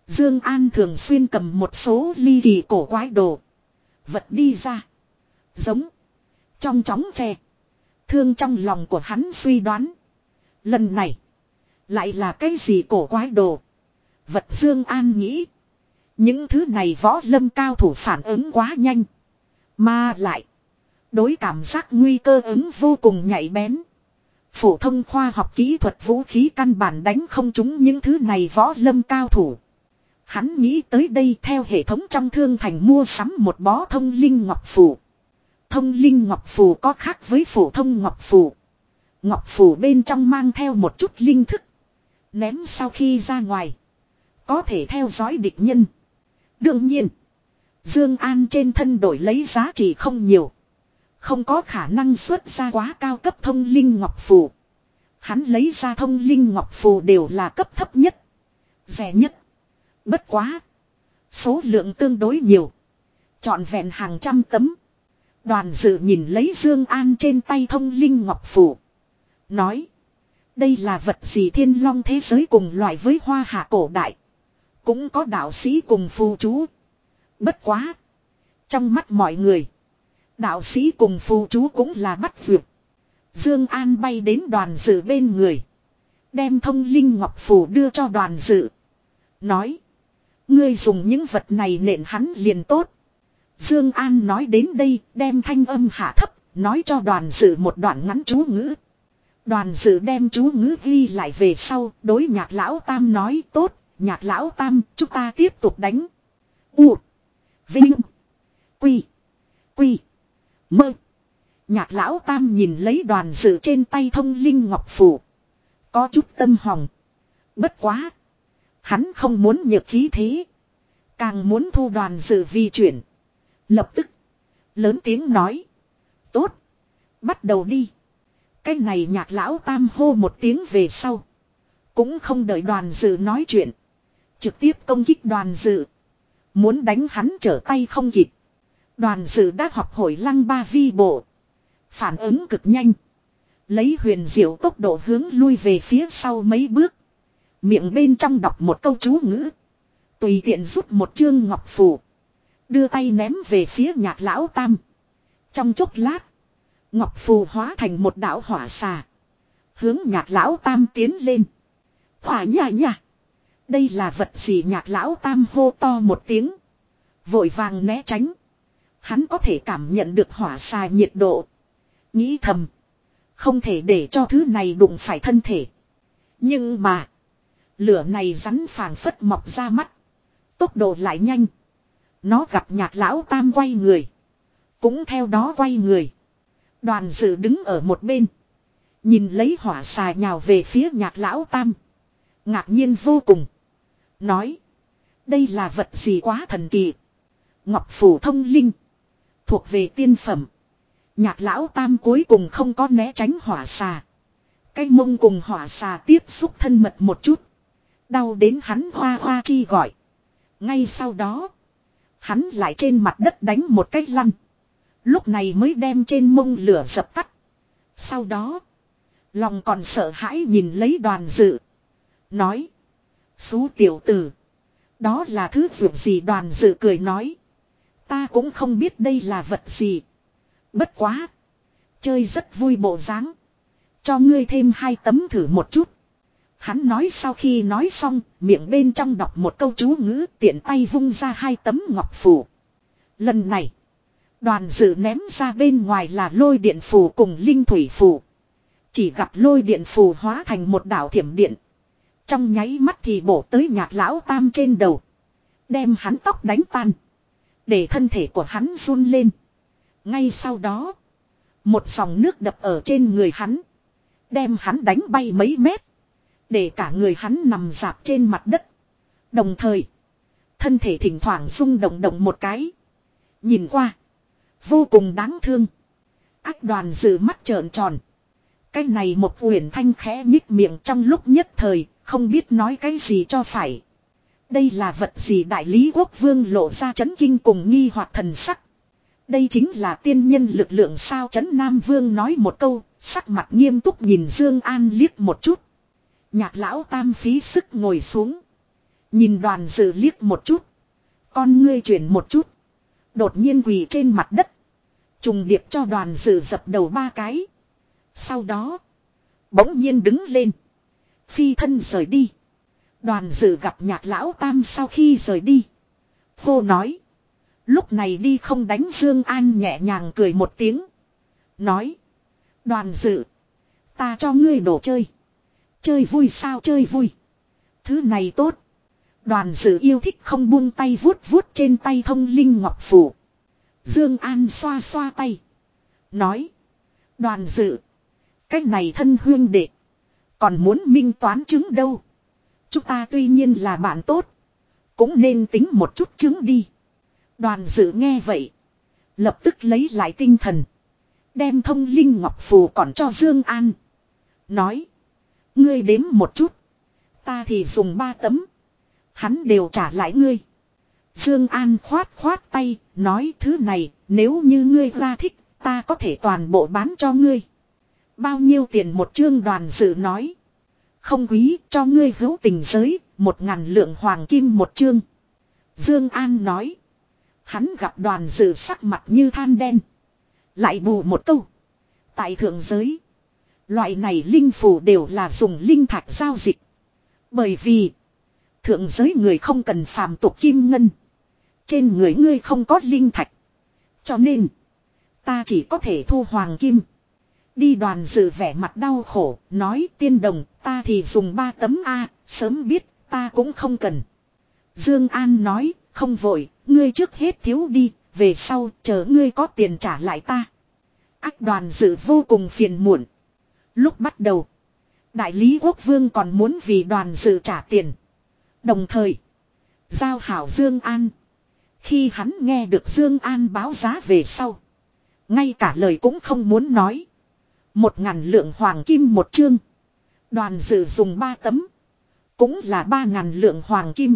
Dương An thường xuyên cầm một số ly kỳ cổ quái đồ. Vật đi ra. Giống. Trong chóng tre. Thương trong lòng của hắn suy đoán. Lần này. Lại là cái gì cổ quái đồ. Vật Dương An nghĩ. Những thứ này võ lâm cao thủ phản ứng quá nhanh. Mà lại. Đối cảm giác nguy cơ ứng vô cùng nhạy bén. Phổ thông khoa học kỹ thuật vũ khí căn bản đánh không chúng những thứ này võ lâm cao thủ. Hắn nghĩ tới đây theo hệ thống trong thương thành mua sắm một bó thông linh ngọc phù. Thông linh ngọc phù có khác với phổ thông ngọc phù. Ngọc phù bên trong mang theo một chút linh thức. Ném sau khi ra ngoài. Có thể theo dõi địch nhân. Đương nhiên. Dương An trên thân đổi lấy giá trị không nhiều. Không có khả năng xuất ra quá cao cấp thông linh ngọc phù. Hắn lấy ra thông linh ngọc phù đều là cấp thấp nhất. Rẻ nhất. Bất quá. Số lượng tương đối nhiều. Chọn vẹn hàng trăm tấm. Đoàn dự nhìn lấy Dương An trên tay thông linh ngọc phù. Nói. Đây là vật gì thiên long thế giới cùng loại với hoa hạ cổ đại. Cũng có đạo sĩ cùng phù chú. Bất quá. Trong mắt mọi người. Đạo sĩ cùng phù chú cũng là bắt vượt. Dương An bay đến đoàn dự bên người. Đem thông linh ngọc phù đưa cho đoàn dự. Nói. Ngươi dùng những vật này nện hắn liền tốt. Dương An nói đến đây, đem thanh âm hạ thấp. Nói cho đoàn dự một đoạn ngắn chú ngữ. Đoàn dự đem chú ngữ ghi lại về sau. Đối nhạc lão tam nói, tốt. Nhạc lão tam, chúng ta tiếp tục đánh. U. Vinh. Quy. Quy. Mơ. Nhạc lão tam nhìn lấy đoàn dự trên tay thông linh ngọc phủ. Có chút tâm hỏng. Bất quá. Hắn không muốn nhược khí thế. Càng muốn thu đoàn dự vi chuyển. Lập tức. Lớn tiếng nói. Tốt. Bắt đầu đi. Cái này nhạc lão tam hô một tiếng về sau. Cũng không đợi đoàn dự nói chuyện. Trực tiếp công kích đoàn dự. Muốn đánh hắn trở tay không kịp. Đoàn dự đã học hội lăng ba vi bộ. Phản ứng cực nhanh. Lấy huyền diệu tốc độ hướng lui về phía sau mấy bước. Miệng bên trong đọc một câu chú ngữ. Tùy tiện rút một chương ngọc phù. Đưa tay ném về phía nhạc lão tam. Trong chốc lát. Ngọc phù hóa thành một đạo hỏa xà. Hướng nhạc lão tam tiến lên. Hỏa nhà nhà. Đây là vật gì nhạc lão tam hô to một tiếng. Vội vàng né tránh. Hắn có thể cảm nhận được hỏa xà nhiệt độ. Nghĩ thầm. Không thể để cho thứ này đụng phải thân thể. Nhưng mà. Lửa này rắn phàng phất mọc ra mắt. Tốc độ lại nhanh. Nó gặp nhạc lão tam quay người. Cũng theo đó quay người. Đoàn dự đứng ở một bên. Nhìn lấy hỏa xà nhào về phía nhạc lão tam. Ngạc nhiên vô cùng. Nói. Đây là vật gì quá thần kỳ. Ngọc phủ thông linh. Thuộc về tiên phẩm. Nhạc lão tam cuối cùng không có né tránh hỏa xà. Cái mông cùng hỏa xà tiếp xúc thân mật một chút. Đau đến hắn hoa hoa chi gọi. Ngay sau đó. Hắn lại trên mặt đất đánh một cái lăn. Lúc này mới đem trên mông lửa dập tắt. Sau đó. Lòng còn sợ hãi nhìn lấy đoàn dự. Nói. Xú tiểu tử. Đó là thứ việc gì đoàn dự cười nói. Ta cũng không biết đây là vật gì. Bất quá. Chơi rất vui bộ dáng. Cho ngươi thêm hai tấm thử một chút. Hắn nói sau khi nói xong, miệng bên trong đọc một câu chú ngữ tiện tay vung ra hai tấm ngọc phủ. Lần này, đoàn dự ném ra bên ngoài là lôi điện phù cùng linh thủy phù. Chỉ gặp lôi điện phù hóa thành một đảo thiểm điện. Trong nháy mắt thì bổ tới nhạc lão tam trên đầu. Đem hắn tóc đánh tan. Để thân thể của hắn run lên. Ngay sau đó. Một dòng nước đập ở trên người hắn. Đem hắn đánh bay mấy mét. Để cả người hắn nằm dạp trên mặt đất. Đồng thời. Thân thể thỉnh thoảng rung động động một cái. Nhìn qua. Vô cùng đáng thương. Ác đoàn dự mắt trợn tròn. Cái này một huyền thanh khẽ nhích miệng trong lúc nhất thời. Không biết nói cái gì cho phải. Đây là vật gì đại lý quốc vương lộ ra chấn kinh cùng nghi hoặc thần sắc. Đây chính là tiên nhân lực lượng sao chấn Nam Vương nói một câu, sắc mặt nghiêm túc nhìn Dương An liếc một chút. Nhạc lão tam phí sức ngồi xuống. Nhìn đoàn dự liếc một chút. Con ngươi chuyển một chút. Đột nhiên quỳ trên mặt đất. Trùng điệp cho đoàn dự dập đầu ba cái. Sau đó. Bỗng nhiên đứng lên. Phi thân rời đi. Đoàn dự gặp nhạc lão tam sau khi rời đi. Cô nói. Lúc này đi không đánh Dương An nhẹ nhàng cười một tiếng. Nói. Đoàn dự. Ta cho ngươi đồ chơi. Chơi vui sao chơi vui. Thứ này tốt. Đoàn dự yêu thích không buông tay vuốt vuốt trên tay thông linh ngọc phủ. Dương An xoa xoa tay. Nói. Đoàn dự. Cách này thân huyên đệ. Còn muốn minh toán chứng đâu. Chúng ta tuy nhiên là bạn tốt. Cũng nên tính một chút chứng đi. Đoàn dự nghe vậy. Lập tức lấy lại tinh thần. Đem thông linh ngọc phù còn cho Dương An. Nói. Ngươi đếm một chút. Ta thì dùng ba tấm. Hắn đều trả lại ngươi. Dương An khoát khoát tay. Nói thứ này, nếu như ngươi ra thích. Ta có thể toàn bộ bán cho ngươi. Bao nhiêu tiền một chương đoàn dự nói. Không quý, cho ngươi hữu tình giới. Một ngàn lượng hoàng kim một chương. Dương An nói. Hắn gặp đoàn dự sắc mặt như than đen. Lại bù một câu. Tại thượng giới. Loại này linh phù đều là dùng linh thạch giao dịch. Bởi vì. Thượng giới người không cần phàm tục kim ngân. Trên người ngươi không có linh thạch. Cho nên. Ta chỉ có thể thu hoàng kim. Đi đoàn dự vẻ mặt đau khổ. Nói, tiên đồng, ta thì dùng ba tấm A. Sớm biết, ta cũng không cần. Dương An nói, không vội. Ngươi trước hết thiếu đi. Về sau chờ ngươi có tiền trả lại ta. Ác đoàn dự vô cùng phiền muộn. Lúc bắt đầu, Đại lý quốc vương còn muốn vì đoàn dự trả tiền. Đồng thời, giao hảo Dương An. Khi hắn nghe được Dương An báo giá về sau, ngay cả lời cũng không muốn nói. Một ngàn lượng hoàng kim một chương. Đoàn dự dùng ba tấm. Cũng là ba ngàn lượng hoàng kim.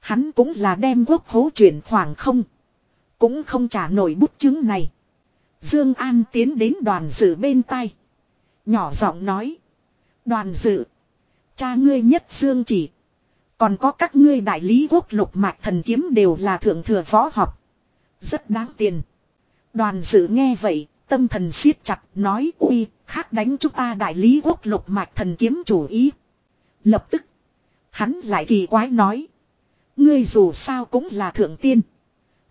Hắn cũng là đem quốc hố chuyển khoảng không. Cũng không trả nổi bút chứng này. Dương An tiến đến đoàn dự bên tay. Nhỏ giọng nói. Đoàn dự. Cha ngươi nhất dương chỉ. Còn có các ngươi đại lý quốc lục mạch thần kiếm đều là thượng thừa võ học. Rất đáng tiền. Đoàn dự nghe vậy, tâm thần siết chặt, nói uy, khác đánh chúng ta đại lý quốc lục mạch thần kiếm chủ ý. Lập tức, Hắn lại kỳ quái nói. Ngươi dù sao cũng là thượng tiên.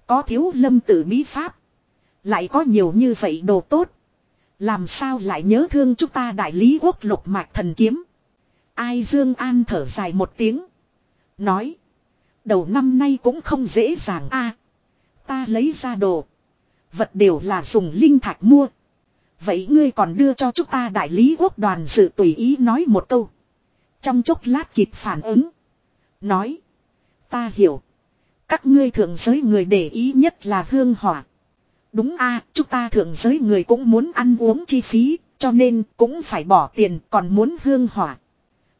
Có thiếu lâm tử bí pháp. Lại có nhiều như vậy đồ tốt. Làm sao lại nhớ thương chúng ta đại lý quốc lục mạch thần kiếm. Ai Dương An thở dài một tiếng. Nói. Đầu năm nay cũng không dễ dàng a. ta lấy ra đồ. Vật đều là dùng linh thạch mua. Vậy ngươi còn đưa cho chúng ta đại lý quốc đoàn sự tùy ý nói một câu. Trong chốc lát kịp phản ứng. Nói. Ta hiểu. Các ngươi thượng giới người để ý nhất là hương hỏa. Đúng a, chúng ta thượng giới người cũng muốn ăn uống chi phí, cho nên cũng phải bỏ tiền còn muốn hương hỏa.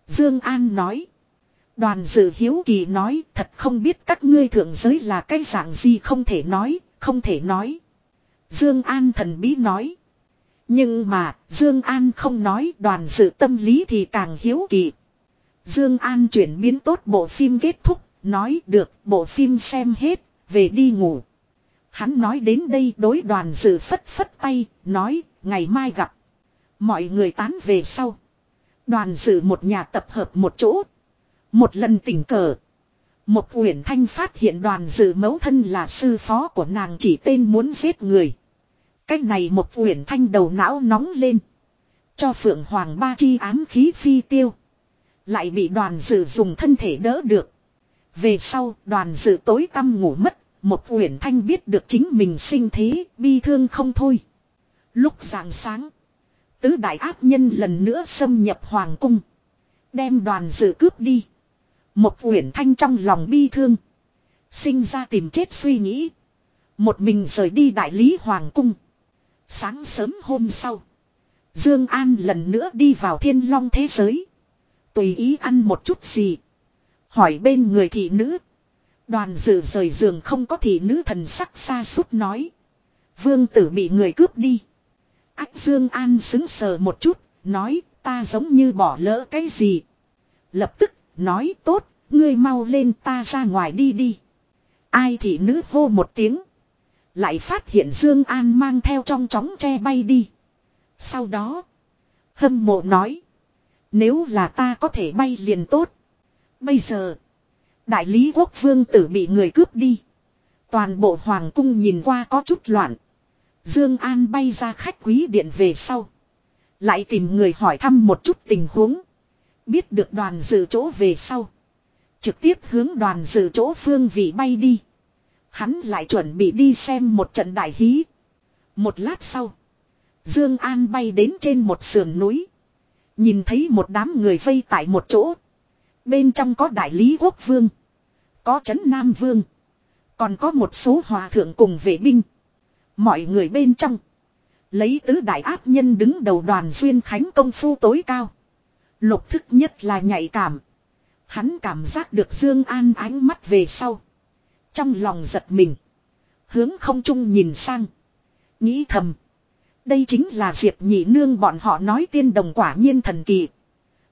Dương An nói. Đoàn dự hiếu kỳ nói thật không biết các ngươi thượng giới là cái dạng gì không thể nói, không thể nói. Dương An thần bí nói. Nhưng mà, Dương An không nói đoàn dự tâm lý thì càng hiếu kỳ. Dương An chuyển biến tốt bộ phim kết thúc, nói được bộ phim xem hết, về đi ngủ. Hắn nói đến đây đối đoàn dự phất phất tay, nói, ngày mai gặp. Mọi người tán về sau. Đoàn dự một nhà tập hợp một chỗ. Một lần tình cờ. Một uyển thanh phát hiện đoàn dự mẫu thân là sư phó của nàng chỉ tên muốn giết người. Cách này một uyển thanh đầu não nóng lên. Cho phượng hoàng ba chi ám khí phi tiêu. Lại bị đoàn dự dùng thân thể đỡ được. Về sau đoàn dự tối tăm ngủ mất. Một uyển thanh biết được chính mình sinh thế, bi thương không thôi. Lúc rạng sáng. Tứ đại ác nhân lần nữa xâm nhập hoàng cung. Đem đoàn dự cướp đi. Một uyển thanh trong lòng bi thương. Sinh ra tìm chết suy nghĩ. Một mình rời đi đại lý hoàng cung. Sáng sớm hôm sau. Dương An lần nữa đi vào thiên long thế giới. Tùy ý ăn một chút gì. Hỏi bên người thị nữ. Đoàn dự rời giường không có thị nữ thần sắc xa sút nói. Vương tử bị người cướp đi. Ách Dương An xứng sờ một chút. Nói, ta giống như bỏ lỡ cái gì. Lập tức, nói, tốt. Ngươi mau lên ta ra ngoài đi đi. Ai thị nữ hô một tiếng. Lại phát hiện Dương An mang theo trong chóng che bay đi. Sau đó. Hâm mộ nói. Nếu là ta có thể bay liền tốt. Bây giờ. Đại lý quốc vương tử bị người cướp đi. Toàn bộ hoàng cung nhìn qua có chút loạn. Dương An bay ra khách quý điện về sau. Lại tìm người hỏi thăm một chút tình huống. Biết được đoàn dự chỗ về sau. Trực tiếp hướng đoàn dự chỗ phương vị bay đi. Hắn lại chuẩn bị đi xem một trận đại hí. Một lát sau. Dương An bay đến trên một sườn núi. Nhìn thấy một đám người vây tại một chỗ. Bên trong có đại lý quốc vương. Có trấn nam vương. Còn có một số hòa thượng cùng vệ binh. Mọi người bên trong. Lấy tứ đại áp nhân đứng đầu đoàn duyên khánh công phu tối cao. Lục thức nhất là nhạy cảm. Hắn cảm giác được Dương An ánh mắt về sau. Trong lòng giật mình. Hướng không trung nhìn sang. Nghĩ thầm. Đây chính là Diệp nhị nương bọn họ nói tiên đồng quả nhiên thần kỳ.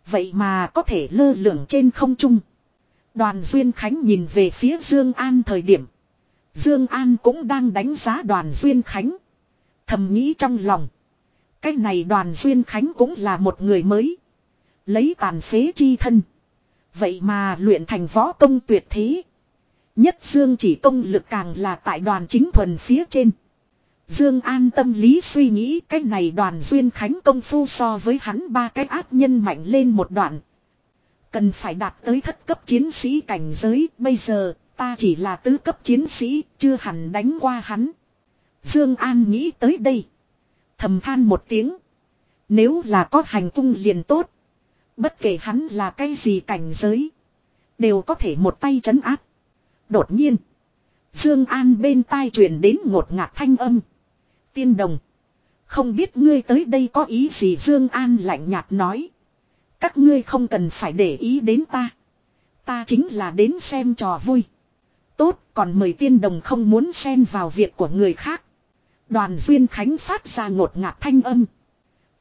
Vậy mà có thể lơ lửng trên không trung. Đoàn Duyên Khánh nhìn về phía Dương An thời điểm. Dương An cũng đang đánh giá đoàn Duyên Khánh. Thầm nghĩ trong lòng. Cái này đoàn Duyên Khánh cũng là một người mới. Lấy tàn phế chi thân. Vậy mà luyện thành võ công tuyệt thế. Nhất Dương chỉ công lực càng là tại đoàn chính thuần phía trên. Dương An tâm lý suy nghĩ cái này đoàn duyên khánh công phu so với hắn ba cái ác nhân mạnh lên một đoạn. Cần phải đạt tới thất cấp chiến sĩ cảnh giới, bây giờ ta chỉ là tứ cấp chiến sĩ, chưa hẳn đánh qua hắn. Dương An nghĩ tới đây, thầm than một tiếng, nếu là có hành tung liền tốt, bất kể hắn là cái gì cảnh giới, đều có thể một tay trấn áp. Đột nhiên, Dương An bên tai truyền đến ngột ngạt thanh âm. Tiên đồng. Không biết ngươi tới đây có ý gì Dương An lạnh nhạt nói. Các ngươi không cần phải để ý đến ta. Ta chính là đến xem trò vui. Tốt, còn mời tiên đồng không muốn xen vào việc của người khác. Đoàn Duyên Khánh phát ra ngột ngạt thanh âm.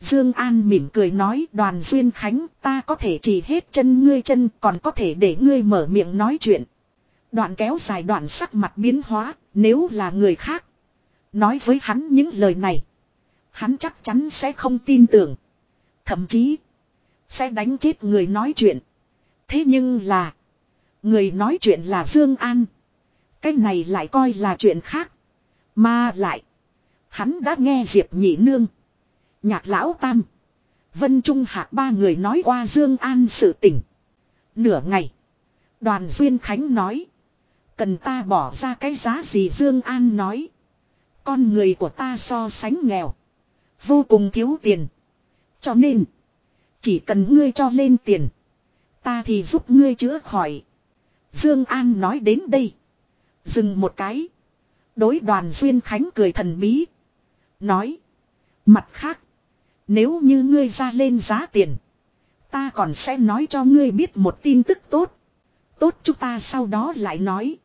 Dương An mỉm cười nói, đoàn Duyên Khánh, ta có thể chỉ hết chân ngươi chân, còn có thể để ngươi mở miệng nói chuyện. Đoạn kéo dài đoạn sắc mặt biến hóa, nếu là người khác Nói với hắn những lời này. Hắn chắc chắn sẽ không tin tưởng. Thậm chí. Sẽ đánh chết người nói chuyện. Thế nhưng là. Người nói chuyện là Dương An. Cái này lại coi là chuyện khác. Mà lại. Hắn đã nghe Diệp Nhị Nương. Nhạc Lão Tam. Vân Trung Hạc ba người nói qua Dương An sự tình. Nửa ngày. Đoàn Duyên Khánh nói. Cần ta bỏ ra cái giá gì Dương An nói. Con người của ta so sánh nghèo. Vô cùng thiếu tiền. Cho nên. Chỉ cần ngươi cho lên tiền. Ta thì giúp ngươi chữa khỏi. Dương An nói đến đây. Dừng một cái. Đối đoàn Duyên Khánh cười thần bí. Nói. Mặt khác. Nếu như ngươi ra lên giá tiền. Ta còn sẽ nói cho ngươi biết một tin tức tốt. Tốt chúng ta sau đó lại nói.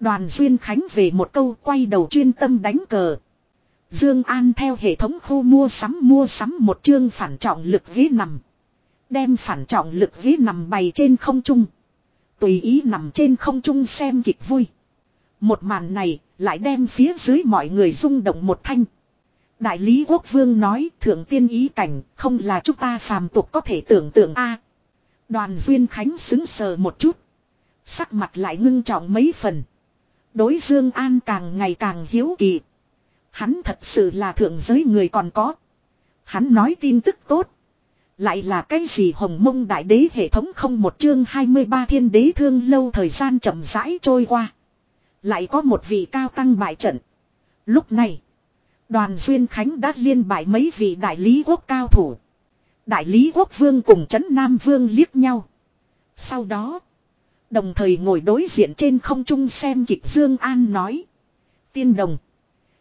Đoàn Duyên Khánh về một câu quay đầu chuyên tâm đánh cờ. Dương An theo hệ thống khu mua sắm mua sắm một chương phản trọng lực ghế nằm. Đem phản trọng lực ghế nằm bày trên không trung. Tùy ý nằm trên không trung xem kịch vui. Một màn này lại đem phía dưới mọi người rung động một thanh. Đại lý quốc vương nói, thượng tiên ý cảnh, không là chúng ta phàm tục có thể tưởng tượng a. đoàn duyên khánh xứng sờ một chút. Sắc mặt lại ngưng trọng mấy phần. Đối Dương An càng ngày càng hiếu kỳ. Hắn thật sự là thượng giới người còn có. Hắn nói tin tức tốt. Lại là cái gì hồng mông đại đế hệ thống không một chương 23 thiên đế thương lâu thời gian chậm rãi trôi qua. Lại có một vị cao tăng bại trận. Lúc này. Đoàn Duyên Khánh đã liên bại mấy vị đại lý quốc cao thủ. Đại lý quốc vương cùng chấn Nam vương liếc nhau. Sau đó. Đồng thời ngồi đối diện trên không trung xem kịch Dương An nói. Tiên đồng.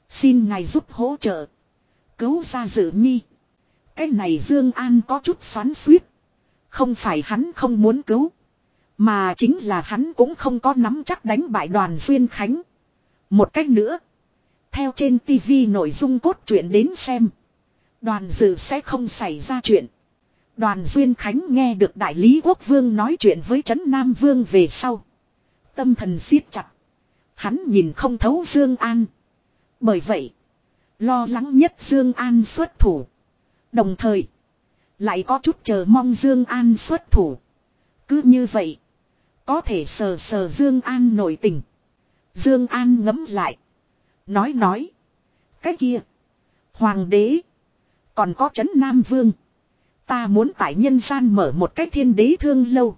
Xin ngài giúp hỗ trợ. Cứu ra dự nhi. Cái này Dương An có chút xoắn xuýt. Không phải hắn không muốn cứu. Mà chính là hắn cũng không có nắm chắc đánh bại đoàn Duyên Khánh. Một cách nữa. Theo trên TV nội dung cốt truyện đến xem. Đoàn dự sẽ không xảy ra chuyện. Đoàn Duyên Khánh nghe được Đại lý Quốc Vương nói chuyện với Trấn Nam Vương về sau. Tâm thần siết chặt. Hắn nhìn không thấu Dương An. Bởi vậy. Lo lắng nhất Dương An xuất thủ. Đồng thời. Lại có chút chờ mong Dương An xuất thủ. Cứ như vậy. Có thể sờ sờ Dương An nổi tình. Dương An ngấm lại. Nói nói. Cái kia. Hoàng đế. Còn có chấn Nam Vương. Ta muốn tại nhân gian mở một cái thiên đế thương lâu.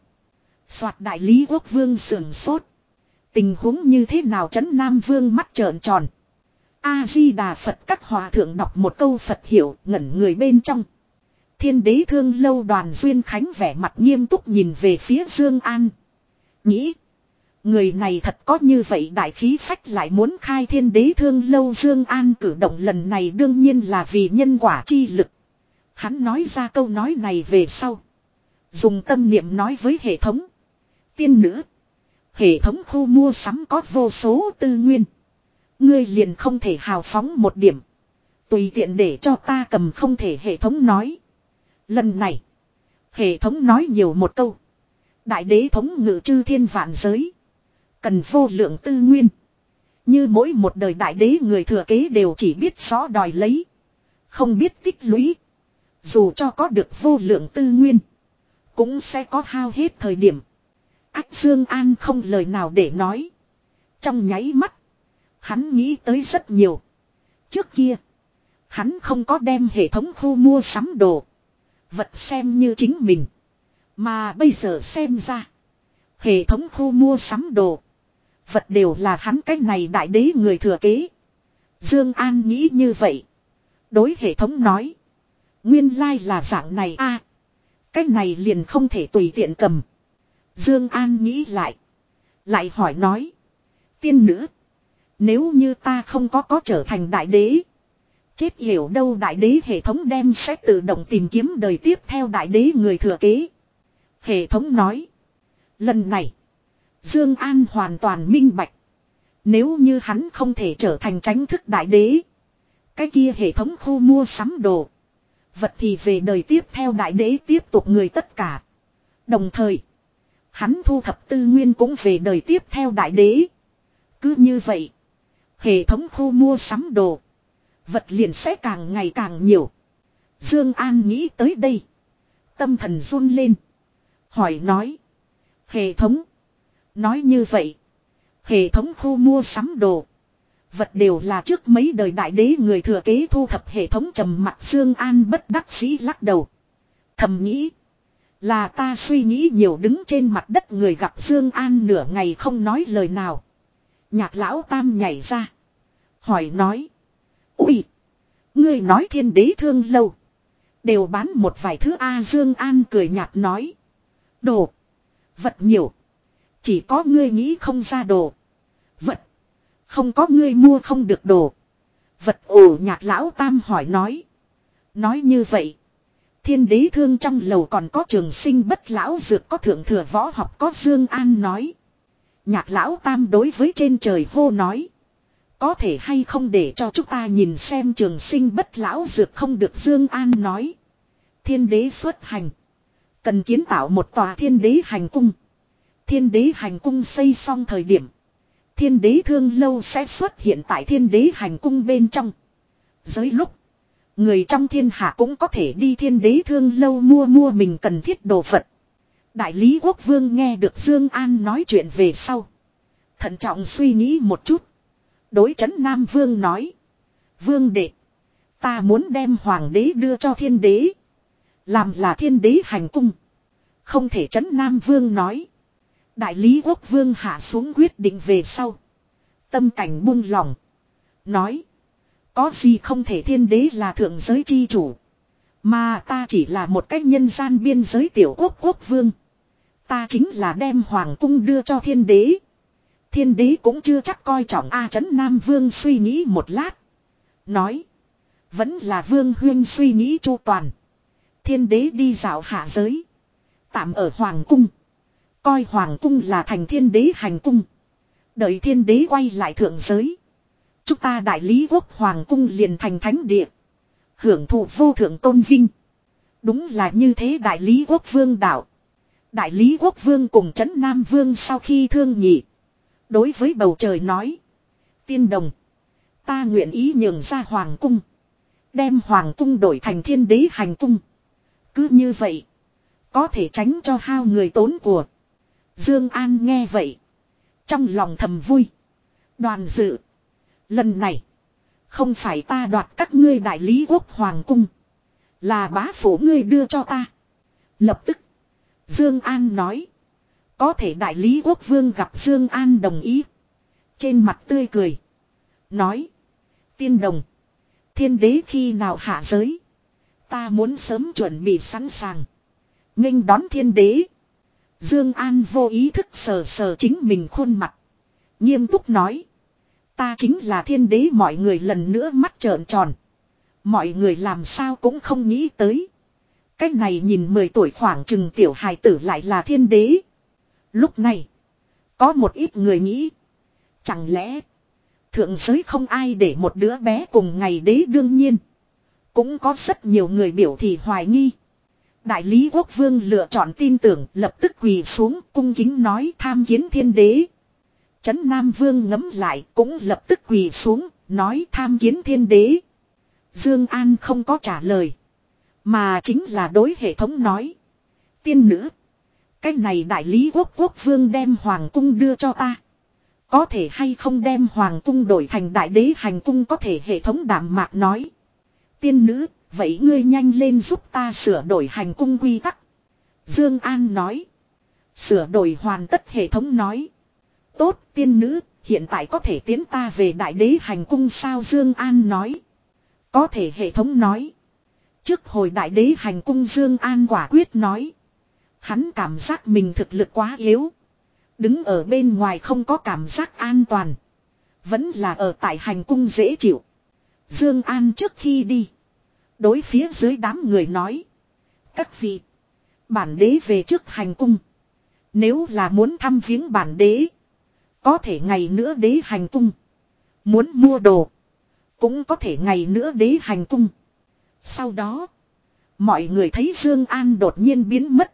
Soạt đại lý quốc vương sườn sốt. Tình huống như thế nào chấn Nam Vương mắt trợn tròn. A-di-đà Phật các hòa thượng đọc một câu Phật hiểu ngẩn người bên trong. Thiên đế thương lâu đoàn duyên khánh vẻ mặt nghiêm túc nhìn về phía Dương An. Nghĩ. Người này thật có như vậy đại khí phách lại muốn khai thiên đế thương lâu Dương An cử động lần này đương nhiên là vì nhân quả chi lực. Hắn nói ra câu nói này về sau. Dùng tâm niệm nói với hệ thống. Tiên nữ. Hệ thống khu mua sắm có vô số tư nguyên. Ngươi liền không thể hào phóng một điểm. Tùy tiện để cho ta cầm không thể hệ thống nói. Lần này. Hệ thống nói nhiều một câu. Đại đế thống ngự chư thiên vạn giới. Cần vô lượng tư nguyên. Như mỗi một đời đại đế người thừa kế đều chỉ biết rõ đòi lấy. Không biết tích lũy. Dù cho có được vô lượng tư nguyên. Cũng sẽ có hao hết thời điểm. Ách Dương An không lời nào để nói. Trong nháy mắt. Hắn nghĩ tới rất nhiều. Trước kia. Hắn không có đem hệ thống khu mua sắm đồ. Vật xem như chính mình. Mà bây giờ xem ra. Hệ thống khu mua sắm đồ. Vật đều là hắn cách này đại đế người thừa kế. Dương An nghĩ như vậy. Đối hệ thống nói. Nguyên lai là dạng này a. À, cái này liền không thể tùy tiện cầm. Dương An nghĩ lại. Lại hỏi nói. Tiên nữ. Nếu như ta không có có trở thành đại đế. Chết hiểu đâu đại đế hệ thống đem sẽ tự động tìm kiếm đời tiếp theo đại đế người thừa kế. Hệ thống nói. Lần này. Dương An hoàn toàn minh bạch. Nếu như hắn không thể trở thành tránh thức đại đế. Cái kia hệ thống khu mua sắm đồ. Vật thì về đời tiếp theo đại đế tiếp tục người tất cả. Đồng thời. Hắn thu thập tư nguyên cũng về đời tiếp theo đại đế. Cứ như vậy. Hệ thống khu mua sắm đồ. Vật liền sẽ càng ngày càng nhiều. Dương An nghĩ tới đây. Tâm thần run lên. Hỏi nói. Hệ thống. Nói như vậy. Hệ thống khu mua sắm đồ. Vật đều là trước mấy đời đại đế người thừa kế thu thập hệ thống trầm mặt xương An bất đắc sĩ lắc đầu. Thầm nghĩ. Là ta suy nghĩ nhiều đứng trên mặt đất người gặp Dương An nửa ngày không nói lời nào. Nhạc lão tam nhảy ra. Hỏi nói. Úi. Ngươi nói thiên đế thương lâu. Đều bán một vài thứ A Dương An cười nhạt nói. Đồ. Vật nhiều. Chỉ có ngươi nghĩ không ra đồ. Không có ngươi mua không được đồ. Vật ổ nhạc lão tam hỏi nói. Nói như vậy. Thiên đế thương trong lầu còn có trường sinh bất lão dược có thượng thừa võ học có Dương An nói. Nhạc lão tam đối với trên trời hô nói. Có thể hay không để cho chúng ta nhìn xem trường sinh bất lão dược không được Dương An nói. Thiên đế xuất hành. Cần kiến tạo một tòa thiên đế hành cung. Thiên đế hành cung xây xong thời điểm. Thiên đế thương lâu sẽ xuất hiện tại thiên đế hành cung bên trong. Giới lúc. Người trong thiên hạ cũng có thể đi thiên đế thương lâu mua mua mình cần thiết đồ vật. Đại lý quốc vương nghe được Dương An nói chuyện về sau. Thận trọng suy nghĩ một chút. Đối chấn Nam Vương nói. Vương đệ. Ta muốn đem hoàng đế đưa cho thiên đế. Làm là thiên đế hành cung. Không thể chấn Nam Vương nói. Đại lý quốc vương hạ xuống quyết định về sau. Tâm cảnh buông lòng. Nói. Có gì không thể thiên đế là thượng giới chi chủ. Mà ta chỉ là một cách nhân gian biên giới tiểu quốc quốc vương. Ta chính là đem hoàng cung đưa cho thiên đế. Thiên đế cũng chưa chắc coi trọng A chấn Nam Vương suy nghĩ một lát. Nói. Vẫn là Vương Huyên suy nghĩ chu toàn. Thiên đế đi dạo hạ giới. Tạm ở Hoàng cung. Coi Hoàng cung là thành thiên đế hành cung. Đợi thiên đế quay lại thượng giới. Chúng ta đại lý quốc Hoàng cung liền thành thánh địa. Hưởng thụ vô thượng tôn vinh. Đúng là như thế đại lý quốc vương đạo. Đại lý quốc vương cùng trấn Nam vương sau khi thương nhị. Đối với bầu trời nói. Tiên đồng. Ta nguyện ý nhường ra hoàng cung. Đem hoàng cung đổi thành thiên đế hành cung. Cứ như vậy. Có thể tránh cho hao người tốn của. Dương An nghe vậy. Trong lòng thầm vui. Đoàn dự. Lần này. Không phải ta đoạt các ngươi đại lý quốc hoàng cung. Là bá phủ ngươi đưa cho ta. Lập tức. Dương An nói. Có thể đại lý quốc vương gặp Dương An đồng ý. Trên mặt tươi cười. Nói. Tiên đồng. Thiên đế khi nào hạ giới. Ta muốn sớm chuẩn bị sẵn sàng. nghênh đón thiên đế. Dương An vô ý thức sờ sờ chính mình khuôn mặt. Nghiêm túc nói. Ta chính là thiên đế mọi người lần nữa mắt trợn tròn. Mọi người làm sao cũng không nghĩ tới. Cái này nhìn 10 tuổi khoảng chừng tiểu hài tử lại là thiên đế. Lúc này, có một ít người nghĩ. Chẳng lẽ, thượng giới không ai để một đứa bé cùng ngày đế đương nhiên. Cũng có rất nhiều người biểu thị hoài nghi. Đại lý quốc vương lựa chọn tin tưởng lập tức quỳ xuống cung kính nói tham kiến thiên đế. Trấn Nam Vương ngấm lại cũng lập tức quỳ xuống nói tham kiến thiên đế. Dương An không có trả lời. Mà chính là đối hệ thống nói. Tiên nữ. Cái này đại lý quốc quốc vương đem hoàng cung đưa cho ta. Có thể hay không đem hoàng cung đổi thành đại đế hành cung có thể hệ thống đảm mạc nói. Tiên nữ, vậy ngươi nhanh lên giúp ta sửa đổi hành cung quy tắc. Dương An nói. Sửa đổi hoàn tất hệ thống nói. Tốt tiên nữ, hiện tại có thể tiến ta về đại đế hành cung sao Dương An nói. Có thể hệ thống nói. Trước hồi đại đế hành cung Dương An quả quyết nói. Hắn cảm giác mình thực lực quá yếu. Đứng ở bên ngoài không có cảm giác an toàn. Vẫn là ở tại hành cung dễ chịu. Dương An trước khi đi. Đối phía dưới đám người nói. Các vị. Bản đế về trước hành cung. Nếu là muốn thăm viếng bản đế. Có thể ngày nữa đế hành cung. Muốn mua đồ. Cũng có thể ngày nữa đế hành cung. Sau đó. Mọi người thấy Dương An đột nhiên biến mất.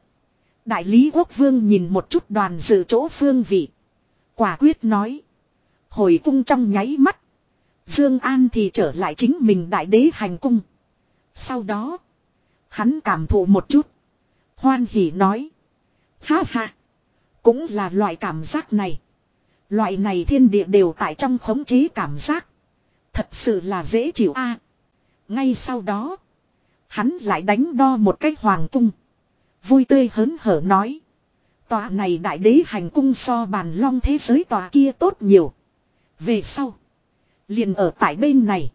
Đại lý quốc vương nhìn một chút đoàn dự chỗ phương vị. Quả quyết nói. Hồi cung trong nháy mắt. Dương An thì trở lại chính mình đại đế hành cung. Sau đó. Hắn cảm thụ một chút. Hoan hỉ nói. Ha ha. Cũng là loại cảm giác này. Loại này thiên địa đều tại trong khống chế cảm giác. Thật sự là dễ chịu a. ngay sau đó. Hắn lại đánh đo một cách hoàng cung. Vui tươi hớn hở nói. Tòa này đại đế hành cung so bàn long thế giới tòa kia tốt nhiều. Về sau. Liền ở tại bên này.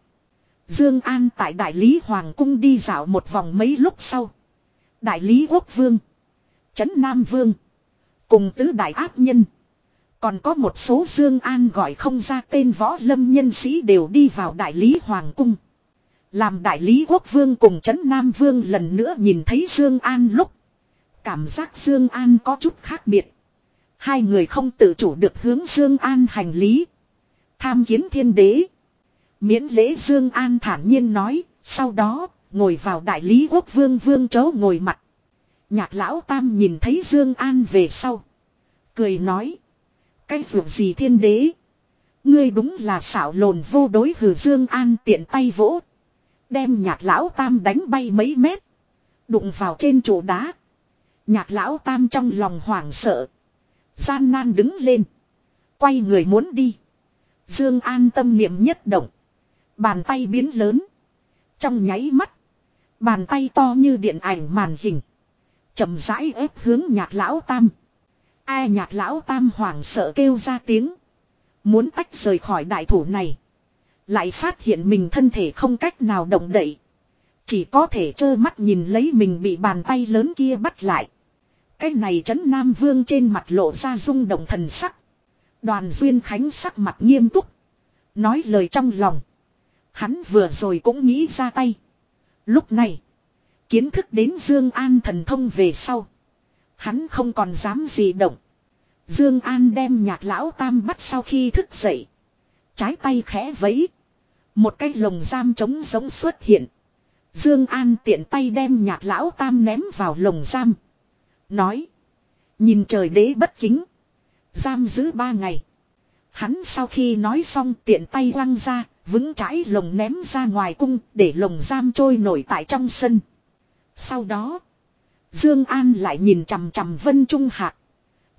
Dương An tại đại lý hoàng cung đi dạo một vòng mấy lúc sau. Đại lý quốc vương. Trấn Nam Vương. Cùng tứ đại ác nhân. Còn có một số Dương An gọi không ra tên võ lâm nhân sĩ đều đi vào đại lý hoàng cung. Làm đại lý quốc vương cùng Trấn Nam Vương lần nữa nhìn thấy Dương An lúc. Cảm giác Dương An có chút khác biệt. Hai người không tự chủ được hướng Dương An hành lý. Tham kiến thiên đế. Miễn lễ Dương An thản nhiên nói, sau đó, ngồi vào đại lý quốc vương vương chấu ngồi mặt. Nhạc lão tam nhìn thấy Dương An về sau. Cười nói. Cái vượt gì thiên đế. Ngươi đúng là xảo lồn vô đối hừ Dương An tiện tay vỗ. Đem nhạc lão tam đánh bay mấy mét. Đụng vào trên chỗ đá. Nhạc lão tam trong lòng hoảng sợ. Gian nan đứng lên. Quay người muốn đi. Dương An tâm niệm nhất động. Bàn tay biến lớn. Trong nháy mắt. Bàn tay to như điện ảnh màn hình. chậm rãi ép hướng nhạc lão tam. Ai nhạc lão tam hoảng sợ kêu ra tiếng. Muốn tách rời khỏi đại thủ này. Lại phát hiện mình thân thể không cách nào động đậy. Chỉ có thể trơ mắt nhìn lấy mình bị bàn tay lớn kia bắt lại. Cái này trấn Nam Vương trên mặt lộ ra rung động thần sắc. Đoàn Duyên Khánh sắc mặt nghiêm túc. Nói lời trong lòng. Hắn vừa rồi cũng nghĩ ra tay. Lúc này. Kiến thức đến Dương An thần thông về sau. Hắn không còn dám gì động. Dương An đem nhạc lão tam bắt sau khi thức dậy. Trái tay khẽ vẫy. Một cái lồng giam trống giống xuất hiện. Dương An tiện tay đem nhạc lão tam ném vào lồng giam. Nói. Nhìn trời đế bất kính. Giam giữ ba ngày. Hắn sau khi nói xong tiện tay lăng ra, vững chãi lồng ném ra ngoài cung để lồng giam trôi nổi tại trong sân. Sau đó, Dương An lại nhìn chằm chằm Vân Trung Hạc.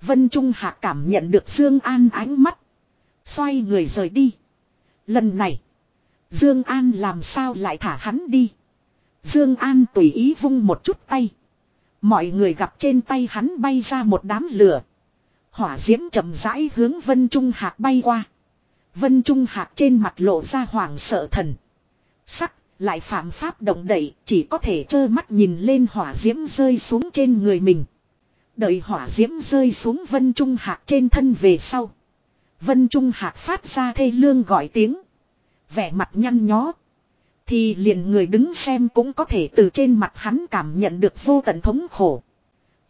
Vân Trung Hạc cảm nhận được Dương An ánh mắt, xoay người rời đi. Lần này, Dương An làm sao lại thả hắn đi? Dương An tùy ý vung một chút tay, mọi người gặp trên tay hắn bay ra một đám lửa. Hỏa diễm chậm rãi hướng Vân Trung Hạc bay qua. Vân Trung Hạc trên mặt lộ ra hoảng sợ thần. Sắc, lại phạm pháp động đậy, chỉ có thể trơ mắt nhìn lên hỏa diễm rơi xuống trên người mình. Đợi hỏa diễm rơi xuống Vân Trung Hạc trên thân về sau. Vân Trung Hạc phát ra thê lương gọi tiếng. Vẻ mặt nhăn nhó. Thì liền người đứng xem cũng có thể từ trên mặt hắn cảm nhận được vô tận thống khổ.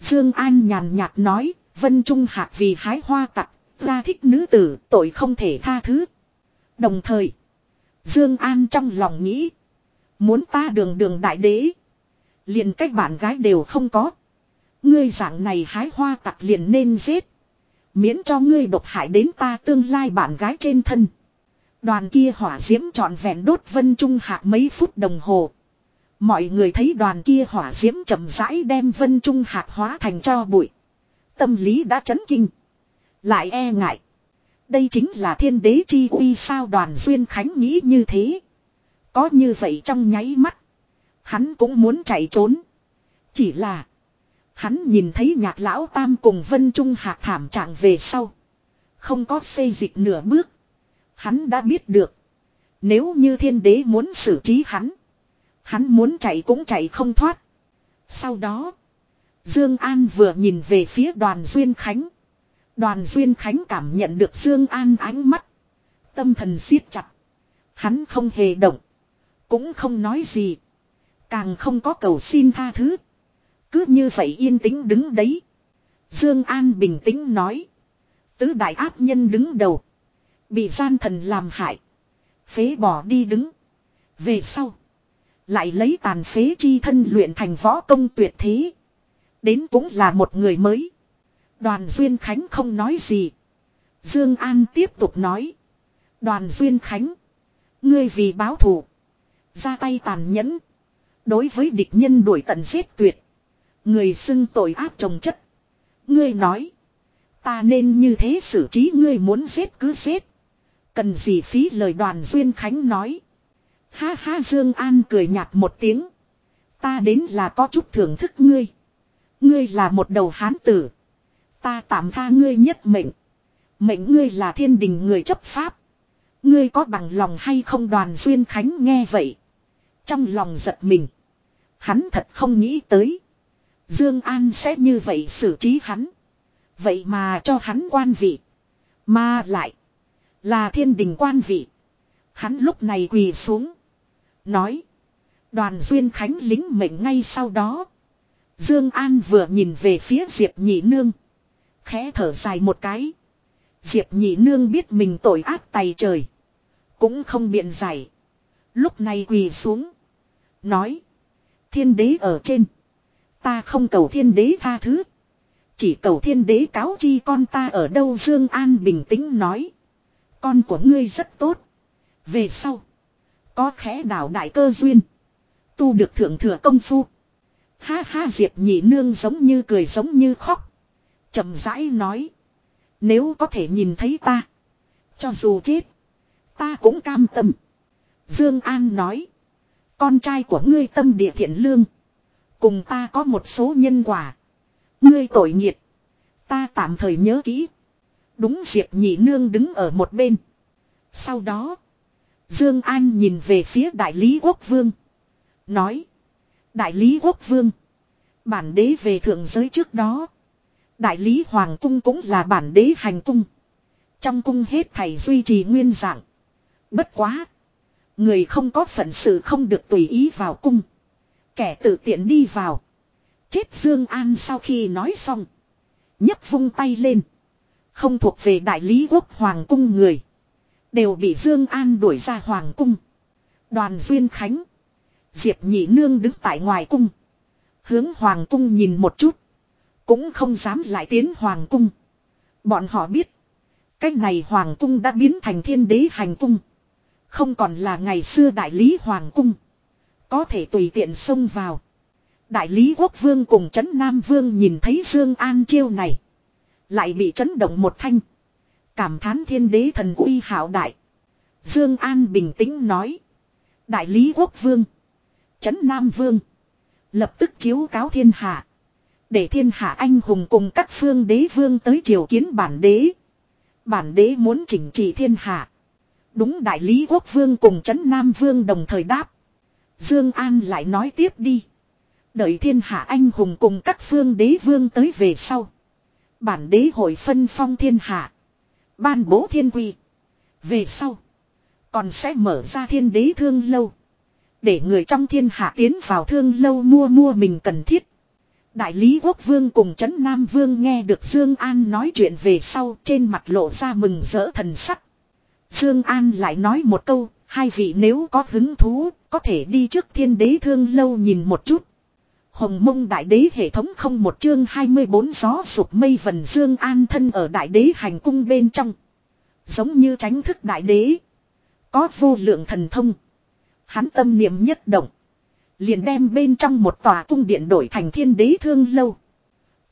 Dương An nhàn nhạt nói, Vân Trung Hạc vì hái hoa tặc, ra thích nữ tử, tội không thể tha thứ. Đồng thời, Dương An trong lòng nghĩ, muốn ta đường đường đại đế, liền cách bạn gái đều không có. Ngươi dạng này hái hoa tặc liền nên giết, miễn cho ngươi độc hại đến ta tương lai bạn gái trên thân. Đoàn kia hỏa diễm trọn vẹn đốt Vân Trung hạ mấy phút đồng hồ. Mọi người thấy đoàn kia hỏa diễm chậm rãi đem Vân Trung hạ hóa thành cho bụi. Tâm lý đã chấn kinh. Lại e ngại. Đây chính là thiên đế chi uy sao đoàn duyên khánh nghĩ như thế. Có như vậy trong nháy mắt. Hắn cũng muốn chạy trốn. Chỉ là. Hắn nhìn thấy nhạc lão tam cùng vân trung hạc thảm trạng về sau. Không có xây dịch nửa bước. Hắn đã biết được. Nếu như thiên đế muốn xử trí hắn. Hắn muốn chạy cũng chạy không thoát. Sau đó. Dương An vừa nhìn về phía đoàn Duyên Khánh. Đoàn Duyên Khánh cảm nhận được Dương An ánh mắt. Tâm thần siết chặt. Hắn không hề động. Cũng không nói gì. Càng không có cầu xin tha thứ. Cứ như vậy yên tĩnh đứng đấy. Dương An bình tĩnh nói. Tứ đại áp nhân đứng đầu. Bị gian thần làm hại. Phế bỏ đi đứng. Về sau. Lại lấy tàn phế chi thân luyện thành võ công tuyệt thế. Đến cũng là một người mới. Đoàn Duyên Khánh không nói gì. Dương An tiếp tục nói. Đoàn Duyên Khánh. Ngươi vì báo thù. Ra tay tàn nhẫn. Đối với địch nhân đuổi tận giết tuyệt. Người xưng tội ác trồng chất. Ngươi nói. Ta nên như thế xử trí ngươi muốn giết cứ giết. Cần gì phí lời đoàn Duyên Khánh nói. Ha ha, Dương An cười nhạt một tiếng. Ta đến là có chút thưởng thức ngươi. Ngươi là một đầu hán tử. Ta tạm tha ngươi nhất mệnh. Mệnh ngươi là thiên đình người chấp pháp. Ngươi có bằng lòng hay không đoàn Duyên Khánh nghe vậy. Trong lòng giật mình. Hắn thật không nghĩ tới. Dương An sẽ như vậy xử trí hắn. Vậy mà cho hắn quan vị. Mà lại. Là thiên đình quan vị. Hắn lúc này quỳ xuống. Nói. Đoàn Duyên Khánh lính mệnh ngay sau đó. Dương An vừa nhìn về phía Diệp Nhị Nương. Khẽ thở dài một cái. Diệp Nhị Nương biết mình tội ác tày trời. Cũng không biện giải. Lúc này quỳ xuống. Nói. Thiên đế ở trên. Ta không cầu thiên đế tha thứ. Chỉ cầu thiên đế cáo chi con ta ở đâu Dương An bình tĩnh nói. Con của ngươi rất tốt. Về sau. Có khẽ đảo đại cơ duyên. Tu được thượng thừa công phu. Ha ha Diệp nhị nương giống như cười giống như khóc chậm rãi nói. Nếu có thể nhìn thấy ta. Cho dù chết. Ta cũng cam tâm. Dương An nói. Con trai của ngươi tâm địa thiện lương. Cùng ta có một số nhân quả. Ngươi tội nghiệt. Ta tạm thời nhớ kỹ. Đúng Diệp nhị nương đứng ở một bên. Sau đó. Dương An nhìn về phía đại lý quốc vương. Nói. Đại lý quốc vương. Bản đế về thượng giới trước đó. Đại lý hoàng cung cũng là bản đế hành cung. Trong cung hết thầy duy trì nguyên dạng. Bất quá. Người không có phận sự không được tùy ý vào cung. Kẻ tự tiện đi vào. Chết Dương An sau khi nói xong. nhấc vung tay lên. Không thuộc về đại lý quốc hoàng cung người. Đều bị Dương An đuổi ra hoàng cung. Đoàn Duyên Khánh. Diệp Nhị Nương đứng tại ngoài cung. Hướng hoàng cung nhìn một chút. Cũng không dám lại tiến hoàng cung. Bọn họ biết. Cách này hoàng cung đã biến thành thiên đế hành cung. Không còn là ngày xưa đại lý hoàng cung. Có thể tùy tiện xông vào. Đại lý quốc vương cùng trấn nam vương nhìn thấy Dương An chiêu này. Lại bị chấn động một thanh. Cảm thán thiên đế thần uy hảo đại. Dương An bình tĩnh nói. Đại lý quốc vương. Trấn nam vương. Lập tức chiếu cáo thiên hạ. Để thiên hạ anh hùng cùng các phương đế vương tới triều kiến bản đế. Bản đế muốn chỉnh trị thiên hạ. Đúng đại lý quốc vương cùng chấn nam vương đồng thời đáp. Dương An lại nói tiếp đi. Đợi thiên hạ anh hùng cùng các phương đế vương tới về sau. Bản đế hội phân phong thiên hạ. Ban bố thiên quy. Về sau. Còn sẽ mở ra thiên đế thương lâu. Để người trong thiên hạ tiến vào thương lâu mua mua mình cần thiết. Đại lý quốc vương cùng trấn Nam vương nghe được Dương An nói chuyện về sau trên mặt lộ ra mừng rỡ thần sắc. Dương An lại nói một câu, hai vị nếu có hứng thú, có thể đi trước thiên đế thương lâu nhìn một chút. Hồng mông đại đế hệ thống không một chương 24 gió sụp mây vần Dương An thân ở đại đế hành cung bên trong. Giống như tránh thức đại đế. Có vô lượng thần thông. Hắn tâm niệm nhất động. Liền đem bên trong một tòa cung điện đổi thành thiên đế thương lâu.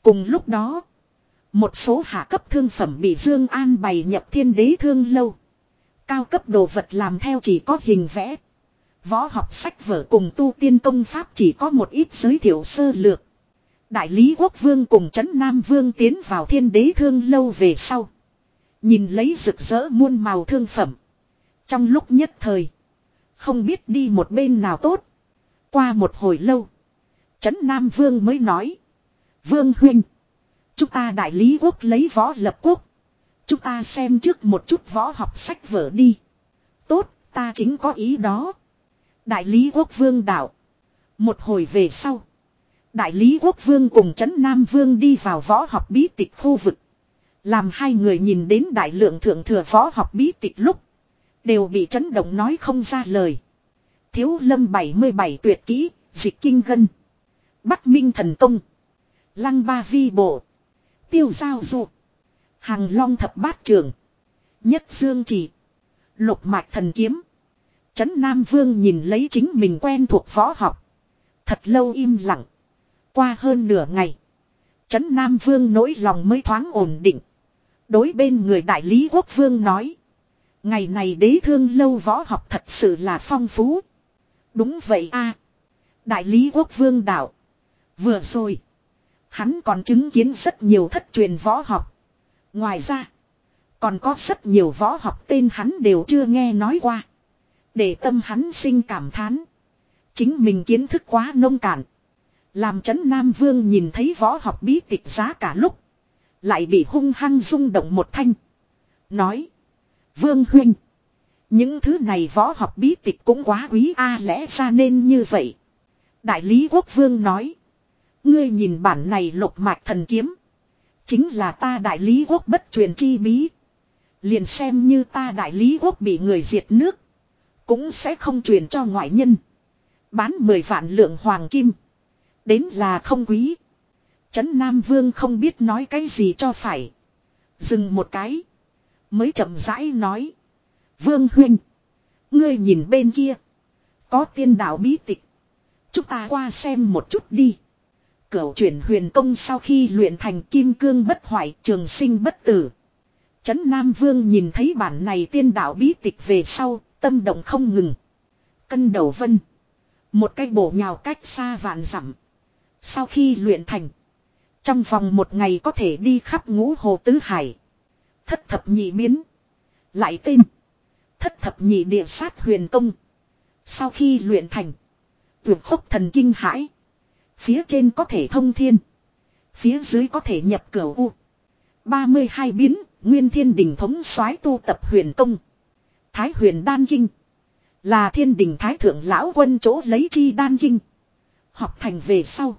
Cùng lúc đó. Một số hạ cấp thương phẩm bị Dương An bày nhập thiên đế thương lâu. Cao cấp đồ vật làm theo chỉ có hình vẽ. Võ học sách vở cùng tu tiên công pháp chỉ có một ít giới thiệu sơ lược. Đại lý quốc vương cùng trấn Nam vương tiến vào thiên đế thương lâu về sau. Nhìn lấy rực rỡ muôn màu thương phẩm. Trong lúc nhất thời. Không biết đi một bên nào tốt. Qua một hồi lâu. Trấn Nam vương mới nói. Vương huynh. Chúng ta đại lý quốc lấy võ lập quốc. Chúng ta xem trước một chút võ học sách vở đi. Tốt, ta chính có ý đó. Đại lý quốc vương đạo. Một hồi về sau. Đại lý quốc vương cùng trấn Nam vương đi vào võ học bí tịch khu vực. Làm hai người nhìn đến đại lượng thượng thừa võ học bí tịch lúc. Đều bị chấn động nói không ra lời. Thiếu lâm 77 tuyệt kỹ, dịch kinh gân. Bắc minh thần công. Lăng ba vi bộ. Tiêu giao dụ. Hàng long thập bát trường. Nhất dương chỉ. Lục mạch thần kiếm. Trấn Nam Vương nhìn lấy chính mình quen thuộc võ học. Thật lâu im lặng. Qua hơn nửa ngày. Trấn Nam Vương nỗi lòng mới thoáng ổn định. Đối bên người đại lý quốc vương nói. Ngày này đế thương lâu võ học thật sự là phong phú. Đúng vậy a Đại lý quốc vương đạo. Vừa rồi. Hắn còn chứng kiến rất nhiều thất truyền võ học. Ngoài ra. Còn có rất nhiều võ học tên hắn đều chưa nghe nói qua. Để tâm hắn sinh cảm thán. Chính mình kiến thức quá nông cạn. Làm chấn Nam Vương nhìn thấy võ học bí tịch giá cả lúc. Lại bị hung hăng rung động một thanh. Nói. Vương huynh. Những thứ này võ học bí tịch cũng quá quý a à, lẽ ra nên như vậy. Đại lý quốc vương nói. Ngươi nhìn bản này lục mạch thần kiếm. Chính là ta đại lý quốc bất truyền chi bí. Liền xem như ta đại lý quốc bị người diệt nước. Cũng sẽ không truyền cho ngoại nhân. Bán 10 vạn lượng hoàng kim. Đến là không quý. Trấn Nam Vương không biết nói cái gì cho phải. Dừng một cái. Mới chậm rãi nói. Vương huynh. Ngươi nhìn bên kia. Có tiên đạo bí tịch. Chúng ta qua xem một chút đi. Cửu chuyển huyền công sau khi luyện thành kim cương bất hoại trường sinh bất tử. Trấn Nam Vương nhìn thấy bản này tiên đạo bí tịch về sau, tâm động không ngừng. Cân đầu vân. Một cái bổ nhào cách xa vạn dặm. Sau khi luyện thành. Trong vòng một ngày có thể đi khắp ngũ hồ tứ hải. Thất thập nhị biến. Lại tên. Thất thập nhị địa sát huyền công. Sau khi luyện thành. Vượt khốc thần kinh hãi. Phía trên có thể thông thiên. Phía dưới có thể nhập cửa u. 32 biến, nguyên thiên đình thống soái tu tập huyền công. Thái huyền đan kinh. Là thiên đình thái thượng lão quân chỗ lấy chi đan kinh. Học thành về sau.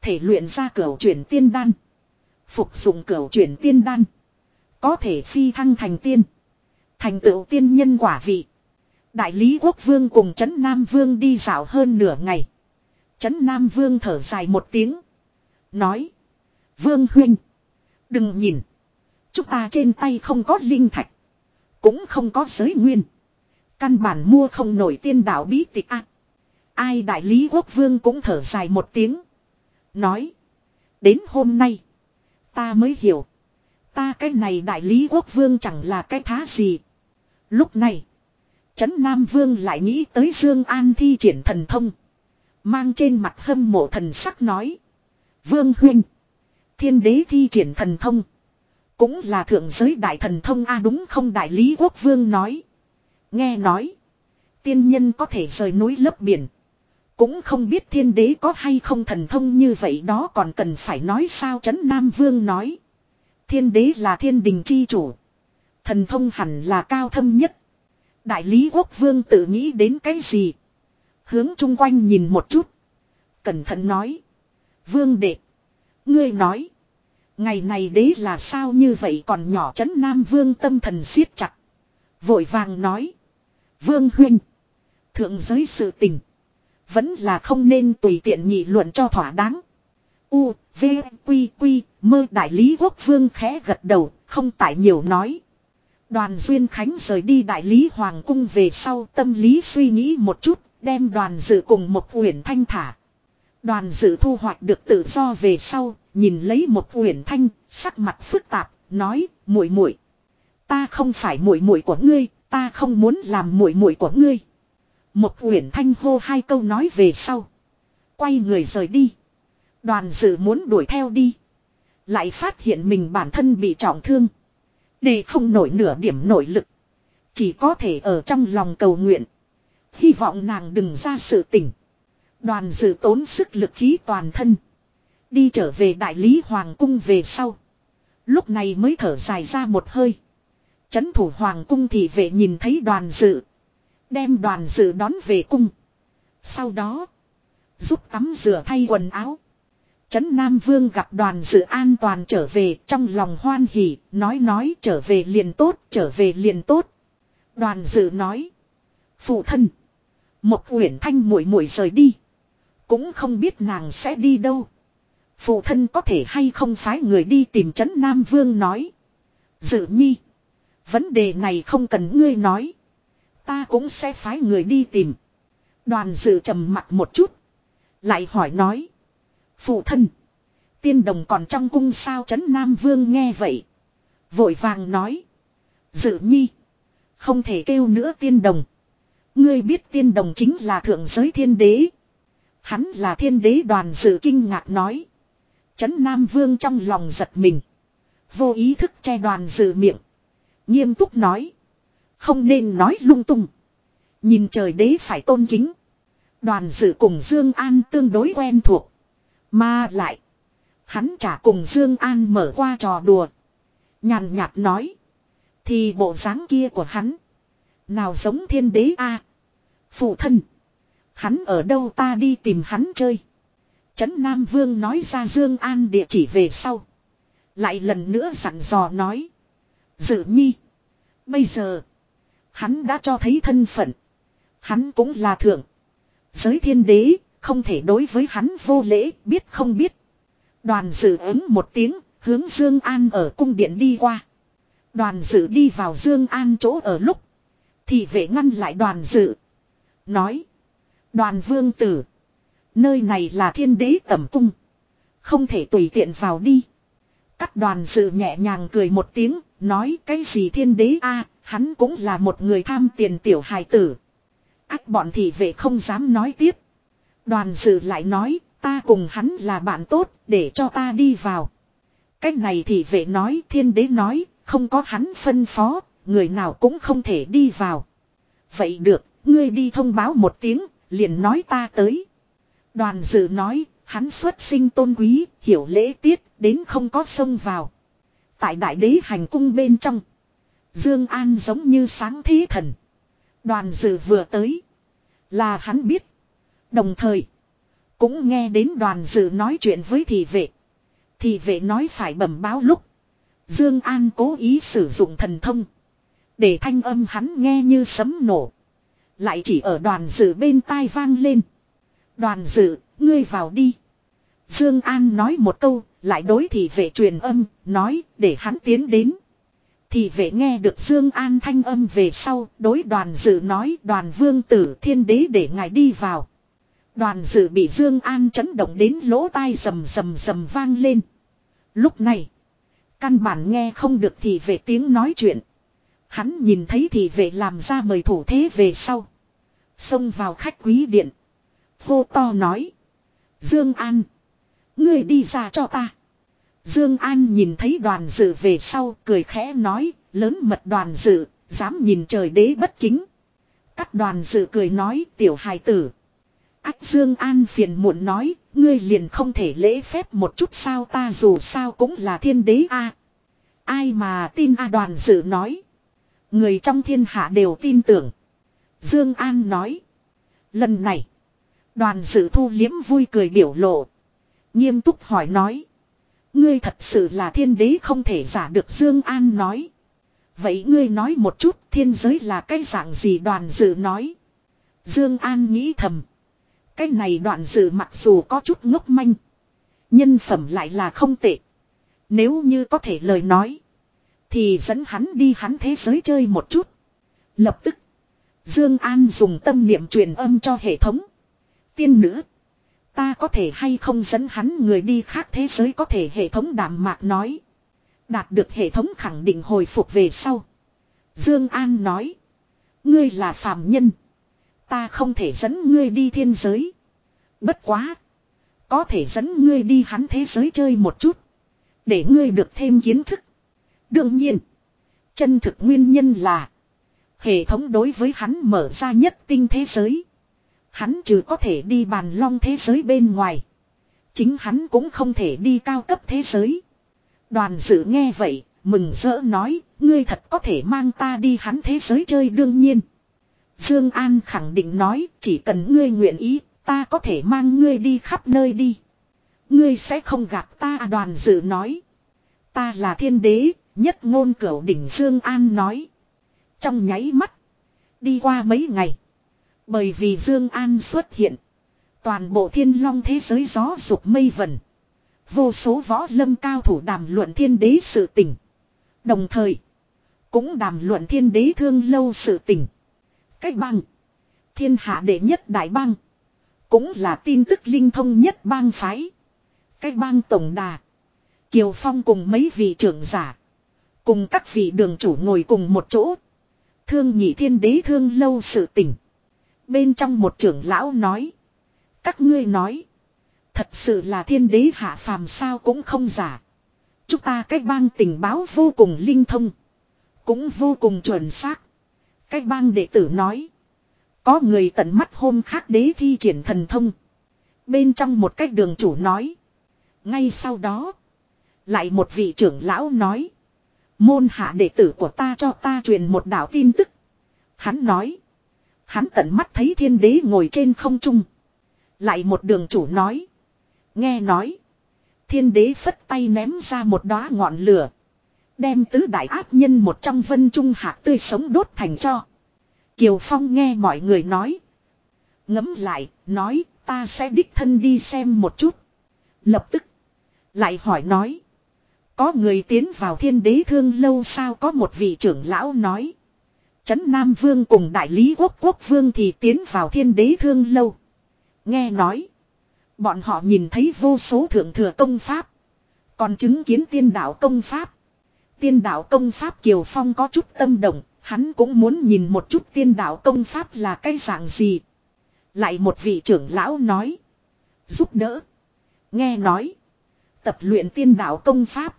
Thể luyện ra cửa chuyển tiên đan. Phục dụng cửa chuyển tiên đan. Có thể phi thăng thành tiên. Thành tựu tiên nhân quả vị. Đại lý quốc vương cùng Trấn Nam Vương đi dạo hơn nửa ngày. Trấn Nam Vương thở dài một tiếng. Nói. Vương huynh. Đừng nhìn. Chúng ta trên tay không có linh thạch. Cũng không có giới nguyên. Căn bản mua không nổi tiên đạo bí tịch a. ai đại lý quốc vương cũng thở dài một tiếng. Nói. Đến hôm nay. Ta mới hiểu. Ta cái này đại lý quốc vương chẳng là cái thá gì. Lúc này. Trấn Nam Vương lại nghĩ tới Dương An thi triển thần thông. Mang trên mặt hâm mộ thần sắc nói. Vương huynh. Thiên đế thi triển thần thông. Cũng là thượng giới đại thần thông a, đúng không đại lý quốc vương nói. Nghe nói. Tiên nhân có thể rời núi lấp biển. Cũng không biết thiên đế có hay không thần thông như vậy đó còn cần phải nói sao chấn Nam Vương nói. Thiên đế là thiên đình chi chủ. Thần thông hẳn là cao thâm nhất. Đại lý quốc vương tự nghĩ đến cái gì. Hướng chung quanh nhìn một chút. Cẩn thận nói. Vương đệ. Ngươi nói. Ngày này đế là sao như vậy còn nhỏ chấn Nam Vương tâm thần siết chặt. Vội vàng nói. Vương huynh. Thượng giới sự tình. Vẫn là không nên tùy tiện nhị luận cho thỏa đáng. U, V, Quy, Quy, mơ đại lý quốc vương khẽ gật đầu, không tại nhiều nói. Đoàn Duyên Khánh rời đi đại lý Hoàng cung về sau tâm lý suy nghĩ một chút, đem đoàn dự cùng một uyển thanh thả. Đoàn dự thu hoạch được tự do về sau, nhìn lấy một uyển thanh, sắc mặt phức tạp, nói, muội muội, ta không phải muội muội của ngươi, ta không muốn làm muội muội của ngươi. Một uyển thanh hô hai câu nói về sau, quay người rời đi. Đoàn dự muốn đuổi theo đi, lại phát hiện mình bản thân bị trọng thương, để không nổi nửa điểm nội lực, chỉ có thể ở trong lòng cầu nguyện, hy vọng nàng đừng ra sự tình. Đoàn dự tốn sức lực khí toàn thân. Đi trở về đại lý hoàng cung về sau. Lúc này mới thở dài ra một hơi. Chấn thủ hoàng cung thì vệ nhìn thấy đoàn dự. Đem đoàn dự đón về cung. Sau đó. Giúp tắm rửa thay quần áo. Trấn Nam Vương gặp đoàn dự an toàn trở về trong lòng hoan hỉ, nói nói trở về liền tốt, trở về liền tốt. Đoàn dự nói. Phụ thân. Một uyển thanh muội muội rời đi. Cũng không biết nàng sẽ đi đâu. Phụ thân có thể hay không phái người đi tìm trấn Nam Vương nói. Dự nhi. Vấn đề này không cần ngươi nói. Ta cũng sẽ phái người đi tìm. Đoàn dự trầm mặt một chút. Lại hỏi nói. Phụ thân. Tiên đồng còn trong cung sao trấn Nam Vương nghe vậy. Vội vàng nói. Dự nhi. Không thể kêu nữa tiên đồng. Ngươi biết tiên đồng chính là thượng giới thiên đế. Hắn là thiên đế đoàn dự kinh ngạc nói. Trấn Nam Vương trong lòng giật mình. Vô ý thức che đoàn dự miệng. Nghiêm túc nói. Không nên nói lung tung. Nhìn trời đế phải tôn kính. Đoàn dự cùng Dương An tương đối quen thuộc. Mà lại. Hắn chả cùng Dương An mở qua trò đùa. Nhàn nhạt nói. Thì bộ dáng kia của hắn. Nào giống thiên đế a Phụ thân. Hắn ở đâu ta đi tìm hắn chơi. Trấn Nam Vương nói ra Dương An địa chỉ về sau. Lại lần nữa sẵn dò nói. Dự nhi. Bây giờ. Hắn đã cho thấy thân phận. Hắn cũng là thượng. Giới thiên đế. Không thể đối với hắn vô lễ. Biết không biết. Đoàn dự ứng một tiếng. Hướng Dương An ở cung điện đi qua. Đoàn dự đi vào Dương An chỗ ở lúc. Thì vệ ngăn lại đoàn dự. Nói. Đoàn vương tử. Nơi này là thiên đế tẩm cung. Không thể tùy tiện vào đi. Cắt đoàn dự nhẹ nhàng cười một tiếng. Nói, cái gì thiên đế a, hắn cũng là một người tham tiền tiểu hài tử. Ác bọn thị vệ không dám nói tiếp. Đoàn dự lại nói ta cùng hắn là bạn tốt để cho ta đi vào. Cách này thì vệ nói thiên đế nói không có hắn phân phó người nào cũng không thể đi vào. Vậy được ngươi đi thông báo một tiếng liền nói ta tới. Đoàn dự nói, hắn xuất sinh tôn quý, hiểu lễ tiết, đến không có sông vào. Tại đại đế hành cung bên trong. Dương An giống như sáng thế thần. Đoàn dự vừa tới. Là hắn biết. Đồng thời. Cũng nghe đến đoàn dự nói chuyện với thị vệ. Thị vệ nói phải bẩm báo lúc. Dương An cố ý sử dụng thần thông. Để thanh âm hắn nghe như sấm nổ. Lại chỉ ở đoàn dự bên tai vang lên. Đoàn dự, ngươi vào đi. Dương An nói một câu, lại đối thị vệ truyền âm, nói, để hắn tiến đến. Thị vệ nghe được Dương An thanh âm về sau, đối đoàn dự nói đoàn vương tử thiên đế để ngài đi vào. Đoàn dự bị Dương An chấn động đến lỗ tai rầm rầm rầm vang lên. Lúc này, căn bản nghe không được thị vệ tiếng nói chuyện. Hắn nhìn thấy thị vệ làm ra mời thủ thế về sau. Xông vào khách quý điện. Hô to nói. Dương An. Ngươi đi ra cho ta. Dương An nhìn thấy đoàn dự về sau cười khẽ nói. Lớn mật đoàn dự. Dám nhìn trời đế bất kính. Cắt đoàn dự cười nói tiểu hài tử. Ách Dương An phiền muộn nói. Ngươi liền không thể lễ phép một chút sao ta dù sao cũng là thiên đế a. Ai mà tin a đoàn dự nói. Người trong thiên hạ đều tin tưởng. Dương An nói. Lần này. Đoàn dự thu liếm vui cười biểu lộ. Nghiêm túc hỏi nói. Ngươi thật sự là thiên đế không thể giả được Dương An nói. Vậy ngươi nói một chút, thiên giới là cái dạng gì đoàn dự nói. Dương An nghĩ thầm. Cái này đoạn dự mặc dù có chút ngốc manh. Nhân phẩm lại là không tệ. Nếu như có thể lời nói. Thì dẫn hắn đi hắn thế giới chơi một chút. Lập tức. Dương An dùng tâm niệm truyền âm cho hệ thống. Tiên nữ. Ta có thể hay không dẫn hắn người đi khác thế giới có thể hệ thống đảm mạc nói. Đạt được hệ thống khẳng định hồi phục về sau. Dương An nói. Ngươi là phàm nhân. Ta không thể dẫn ngươi đi thiên giới. Bất quá. Có thể dẫn ngươi đi hắn thế giới chơi một chút. Để ngươi được thêm kiến thức. Đương nhiên. Chân thực nguyên nhân là. Hệ thống đối với hắn mở ra nhất tinh thế giới. Hắn trừ có thể đi bàn long thế giới bên ngoài. Chính hắn cũng không thể đi cao cấp thế giới. Đoàn dự nghe vậy, mừng rỡ nói, ngươi thật có thể mang ta đi hắn thế giới chơi đương nhiên. Dương An khẳng định nói, chỉ cần ngươi nguyện ý, ta có thể mang ngươi đi khắp nơi đi. Ngươi sẽ không gặp ta à đoàn dự nói. Ta là thiên đế, nhất ngôn cửu đỉnh Dương An nói. Trong nháy mắt. Đi qua mấy ngày. Bởi vì Dương An xuất hiện. Toàn bộ thiên long thế giới gió dục mây vần. Vô số võ lâm cao thủ đàm luận thiên đế sự tình. Đồng thời. Cũng đàm luận thiên đế thương lâu sự tình. Cách bang. Thiên hạ đệ nhất đại bang. Cũng là tin tức linh thông nhất bang phái. Cách bang tổng đà. Kiều Phong cùng mấy vị trưởng giả. Cùng các vị đường chủ ngồi cùng một chỗ. Thương nhị thiên đế thương lâu sự tình. Bên trong một trưởng lão nói. Các ngươi nói. Thật sự là thiên đế hạ phàm sao cũng không giả. Chúng ta cách bang tình báo vô cùng linh thông. Cũng vô cùng chuẩn xác. Cách bang đệ tử nói. Có người tận mắt hôm khác đế thi triển thần thông. Bên trong một cách đường chủ nói. Ngay sau đó. Lại một vị trưởng lão nói. Môn hạ đệ tử của ta cho ta truyền một đạo tin tức. Hắn nói. Hắn tận mắt thấy thiên đế ngồi trên không trung. Lại một đường chủ nói. Nghe nói. Thiên đế phất tay ném ra một đóa ngọn lửa. Đem tứ đại ác nhân một trong vân trung hạt tươi sống đốt thành cho. Kiều Phong nghe mọi người nói. Ngấm lại, nói, ta sẽ đích thân đi xem một chút. Lập tức. Lại hỏi nói. Có người tiến vào thiên đế thương lâu sao có một vị trưởng lão nói. Trấn Nam Vương cùng đại lý quốc quốc vương thì tiến vào thiên đế thương lâu. Nghe nói. Bọn họ nhìn thấy vô số thượng thừa công pháp. Còn chứng kiến tiên đạo công pháp. Tiên đạo công pháp Kiều Phong có chút tâm động. Hắn cũng muốn nhìn một chút tiên đạo công pháp là cái dạng gì. Lại một vị trưởng lão nói. Giúp đỡ. Nghe nói. Tập luyện tiên đạo công pháp.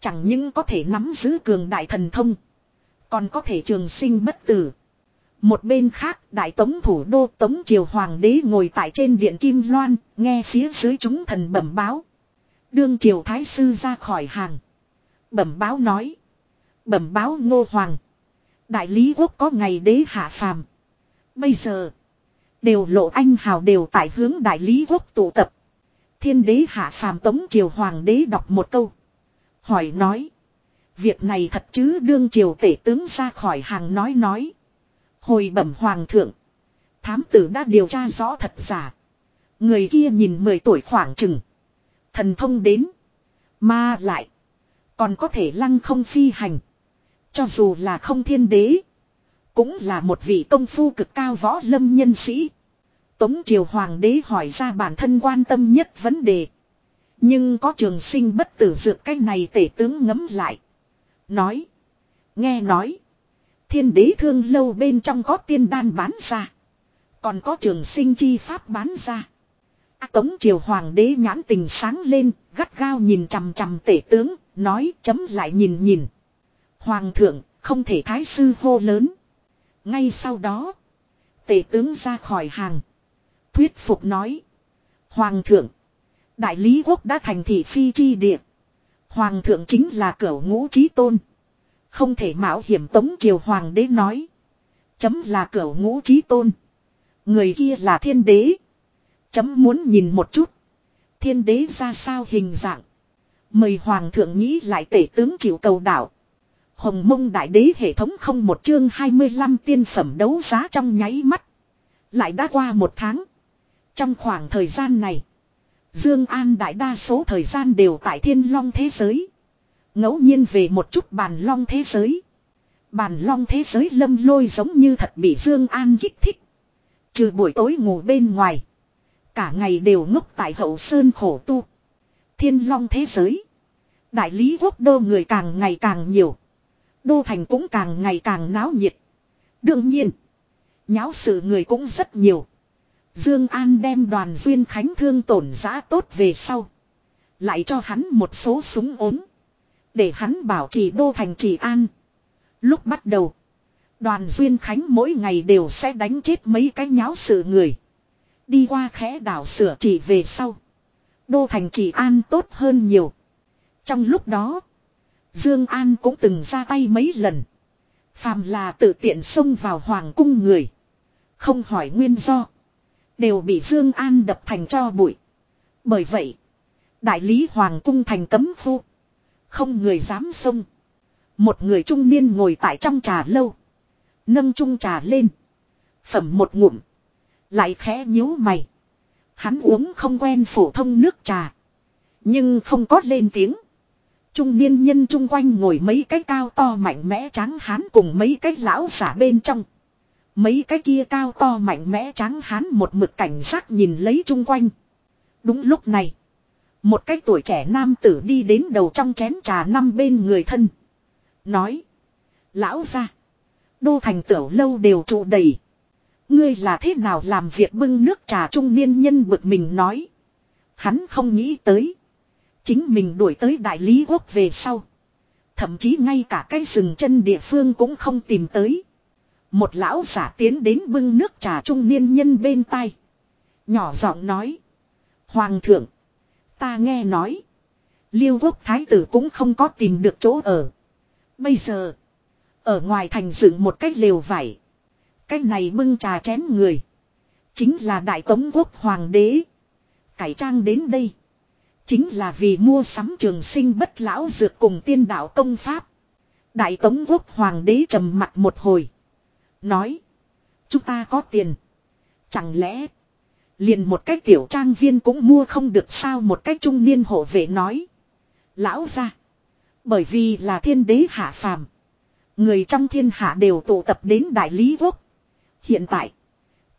Chẳng những có thể nắm giữ cường đại thần thông. Còn có thể trường sinh bất tử. Một bên khác, đại tống thủ đô tống triều hoàng đế ngồi tại trên điện kim loan, nghe phía dưới chúng thần bẩm báo. Đương triều thái sư ra khỏi hàng. Bẩm báo nói. Bẩm báo ngô hoàng. Đại lý quốc có ngày đế hạ phàm. Bây giờ. Đều lộ anh hào đều tại hướng đại lý quốc tụ tập. Thiên đế hạ phàm tống triều hoàng đế đọc một câu. Hỏi nói. Việc này thật chứ đương triều tể tướng ra khỏi hàng nói nói. Hồi bẩm hoàng thượng. Thám tử đã điều tra rõ thật giả. Người kia nhìn 10 tuổi khoảng chừng. Thần thông đến. Mà lại. Còn có thể lăng không phi hành. Cho dù là không thiên đế. Cũng là một vị công phu cực cao võ lâm nhân sĩ. Tống triều hoàng đế hỏi ra bản thân quan tâm nhất vấn đề. Nhưng có trường sinh bất tử dược cái này tể tướng ngấm lại. Nói. Nghe nói. Thiên đế thương lâu bên trong có tiên đan bán ra. Còn có trường sinh chi pháp bán ra. À, tống triều hoàng đế nhãn tình sáng lên, gắt gao nhìn chằm chằm tể tướng, nói chấm lại nhìn nhìn. Hoàng thượng, không thể thái sư hô lớn. Ngay sau đó, tể tướng ra khỏi hàng. Thuyết phục nói. Hoàng thượng, đại lý quốc đã thành thị phi chi địa. Hoàng thượng chính là cửu ngũ trí tôn. Không thể mạo hiểm tống triều hoàng đế nói. Chấm là cửu ngũ trí tôn. Người kia là thiên đế. Chấm muốn nhìn một chút. Thiên đế ra sao hình dạng. Mời hoàng thượng nghĩ lại tể tướng chịu cầu đảo. Hồng mông đại đế hệ thống không một chương 25 tiên phẩm đấu giá trong nháy mắt. Lại đã qua một tháng. Trong khoảng thời gian này. Dương An đại đa số thời gian đều tại thiên long thế giới. ngẫu nhiên về một chút bàn long thế giới. Bàn long thế giới lâm lôi giống như thật bị Dương An kích thích. Trừ buổi tối ngủ bên ngoài. Cả ngày đều ngốc tại hậu sơn khổ tu. Thiên long thế giới. Đại lý quốc đô người càng ngày càng nhiều. Đô thành cũng càng ngày càng náo nhiệt. Đương nhiên. Nháo sự người cũng rất nhiều. Dương An đem đoàn duyên khánh thương tổn giá tốt về sau. Lại cho hắn một số súng ốm. Để hắn bảo trì đô thành trì an. Lúc bắt đầu. Đoàn duyên khánh mỗi ngày đều sẽ đánh chết mấy cái nháo sự người. Đi qua khẽ đảo sửa chỉ về sau. Đô thành trị an tốt hơn nhiều. Trong lúc đó. Dương An cũng từng ra tay mấy lần. Phàm là tự tiện xông vào hoàng cung người. Không hỏi nguyên do. Đều bị Dương An đập thành cho bụi. Bởi vậy. Đại lý hoàng cung thành cấm khu. Không người dám xông. Một người trung niên ngồi tại trong trà lâu. Nâng chung trà lên. Phẩm một ngụm. Lại khẽ nhíu mày. Hắn uống không quen phổ thông nước trà. Nhưng không có lên tiếng. Trung niên nhân chung quanh ngồi mấy cái cao to mạnh mẽ trắng hán cùng mấy cái lão giả bên trong. Mấy cái kia cao to mạnh mẽ trắng hán một mực cảnh giác nhìn lấy chung quanh. Đúng lúc này. Một cái tuổi trẻ nam tử đi đến đầu trong chén trà năm bên người thân. Nói. Lão ra. Đô thành tiểu lâu đều trụ đầy. Ngươi là thế nào làm việc bưng nước trà trung niên nhân bực mình nói. Hắn không nghĩ tới. Chính mình đuổi tới đại lý quốc về sau. Thậm chí ngay cả cái rừng chân địa phương cũng không tìm tới. Một lão giả tiến đến bưng nước trà trung niên nhân bên tai. Nhỏ giọng nói. Hoàng thượng. Ta nghe nói. Liêu quốc thái tử cũng không có tìm được chỗ ở. Bây giờ. Ở ngoài thành dựng một cái lều vải. Cái này bưng trà chén người. Chính là đại tống quốc hoàng đế. Cải trang đến đây. Chính là vì mua sắm trường sinh bất lão dược cùng tiên đạo công pháp. Đại tống quốc hoàng đế trầm mặt một hồi. Nói. Chúng ta có tiền. Chẳng lẽ. Liền một cái tiểu trang viên cũng mua không được sao một cái trung niên hộ vệ nói. Lão ra. Bởi vì là thiên đế hạ phàm. Người trong thiên hạ đều tụ tập đến đại lý quốc. Hiện tại.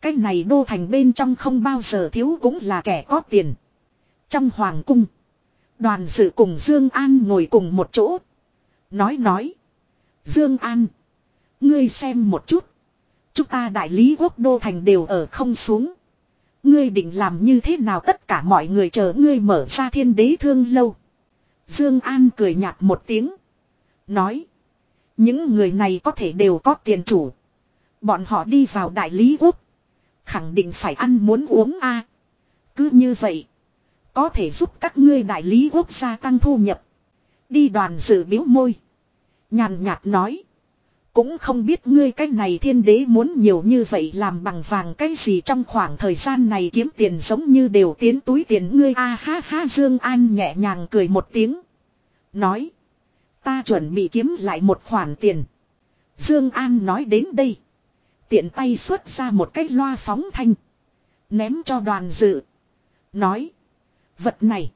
Cái này đô thành bên trong không bao giờ thiếu cũng là kẻ có tiền. Trong hoàng cung. Đoàn dự cùng Dương An ngồi cùng một chỗ. Nói nói. Dương An. Ngươi xem một chút. Chúng ta đại lý quốc đô thành đều ở không xuống. Ngươi định làm như thế nào tất cả mọi người chờ ngươi mở ra thiên đế thương lâu. Dương An cười nhạt một tiếng. Nói. Những người này có thể đều có tiền chủ. Bọn họ đi vào đại lý quốc. Khẳng định phải ăn muốn uống a. Cứ như vậy. Có thể giúp các ngươi đại lý quốc gia tăng thu nhập. Đi đoàn dự biếu môi. Nhàn nhạt nói. Cũng không biết ngươi cái này thiên đế muốn nhiều như vậy làm bằng vàng cái gì trong khoảng thời gian này kiếm tiền giống như đều tiến túi tiền ngươi a ha ha Dương An nhẹ nhàng cười một tiếng. Nói. Ta chuẩn bị kiếm lại một khoản tiền. Dương An nói đến đây. Tiện tay xuất ra một cái loa phóng thanh. Ném cho đoàn dự. Nói. Vật này.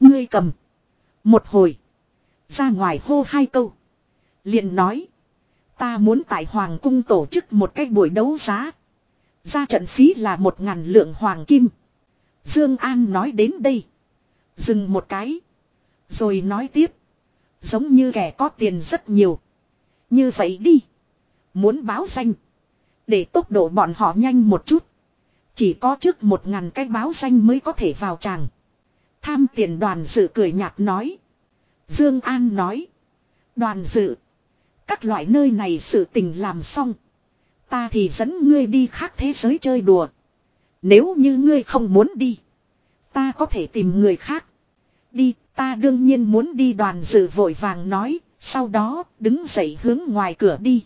Ngươi cầm. Một hồi. Ra ngoài hô hai câu. liền nói. Ta muốn tại Hoàng cung tổ chức một cái buổi đấu giá. Ra trận phí là một ngàn lượng hoàng kim. Dương An nói đến đây. Dừng một cái. Rồi nói tiếp. Giống như kẻ có tiền rất nhiều. Như vậy đi. Muốn báo danh. Để tốc độ bọn họ nhanh một chút. Chỉ có trước một ngàn cái báo danh mới có thể vào tràng. Tham tiền đoàn dự cười nhạt nói. Dương An nói. Đoàn dự. Các loại nơi này sự tình làm xong. Ta thì dẫn ngươi đi khác thế giới chơi đùa. Nếu như ngươi không muốn đi. Ta có thể tìm người khác. Đi, ta đương nhiên muốn đi đoàn dự vội vàng nói. Sau đó, đứng dậy hướng ngoài cửa đi.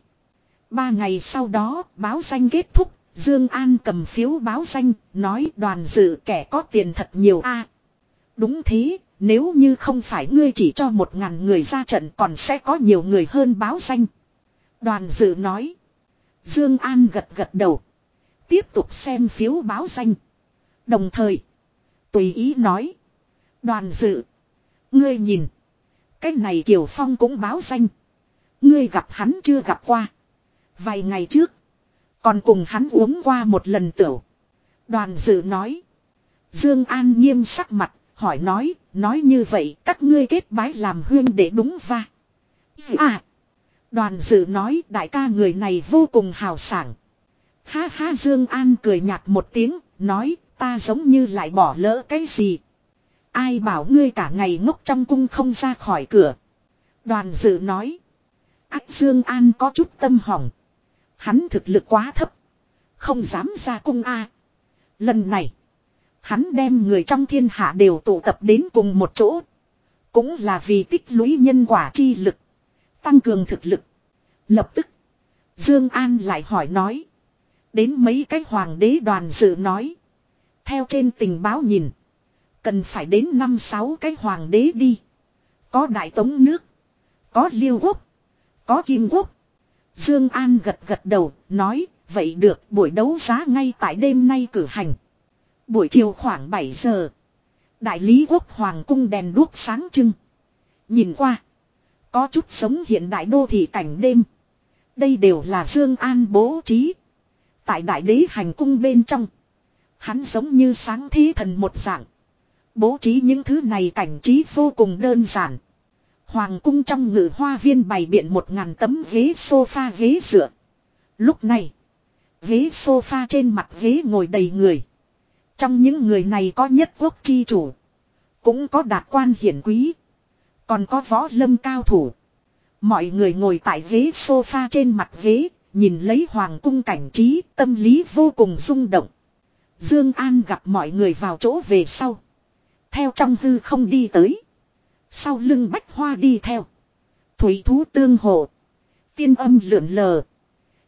Ba ngày sau đó, báo danh kết thúc. Dương An cầm phiếu báo danh, nói đoàn dự kẻ có tiền thật nhiều a. đúng thế, nếu như không phải ngươi chỉ cho một ngàn người ra trận còn sẽ có nhiều người hơn báo danh. Đoàn dự nói. Dương An gật gật đầu. Tiếp tục xem phiếu báo danh. Đồng thời. Tùy ý nói. Đoàn dự. Ngươi nhìn. Cái này Kiều Phong cũng báo danh. Ngươi gặp hắn chưa gặp qua. Vài ngày trước. Còn cùng hắn uống qua một lần tửu. Đoàn dự nói. Dương An nghiêm sắc mặt hỏi nói, nói như vậy các ngươi kết bái làm huyên để đúng va. À! Đoàn dự nói đại ca người này vô cùng hào sảng. Ha ha Dương An cười nhạt một tiếng, nói ta giống như lại bỏ lỡ cái gì. Ai bảo ngươi cả ngày ngốc trong cung không ra khỏi cửa. Đoàn dự nói. Ác Dương An có chút tâm hỏng. Hắn thực lực quá thấp. Không dám ra cung A. Lần này. Hắn đem người trong thiên hạ đều tụ tập đến cùng một chỗ. Cũng là vì tích lũy nhân quả chi lực. Tăng cường thực lực. Lập tức. Dương An lại hỏi nói. Đến mấy cái hoàng đế đoàn dự nói. Theo trên tình báo nhìn. Cần phải đến năm sáu cái hoàng đế đi. Có đại tống nước. Có liêu quốc. Có kim quốc. Dương An gật gật đầu. Nói. Vậy được, buổi đấu giá ngay tại đêm nay cử hành. Buổi chiều khoảng 7 giờ. Đại lý quốc hoàng cung đèn đuốc sáng trưng. Nhìn qua. Có chút sống hiện đại đô thị cảnh đêm. Đây đều là Dương An bố trí. Tại đại đế hành cung bên trong. Hắn giống như sáng thí thần một dạng. Bố trí những thứ này cảnh trí vô cùng đơn giản. Hoàng cung trong ngự hoa viên bày biện một ngàn tấm ghế sofa ghế dựa. Lúc này, ghế sofa trên mặt ghế ngồi đầy người. Trong những người này có nhất quốc chi chủ. Cũng có đạt quan hiển quý. Còn có võ lâm cao thủ. Mọi người ngồi tại ghế sofa trên mặt ghế, nhìn lấy hoàng cung cảnh trí, tâm lý vô cùng rung động. Dương An gặp mọi người vào chỗ về sau. Theo trong hư không đi tới. Sau lưng bách hoa đi theo. Thủy thú tương hộ. Tiên âm lượn lờ.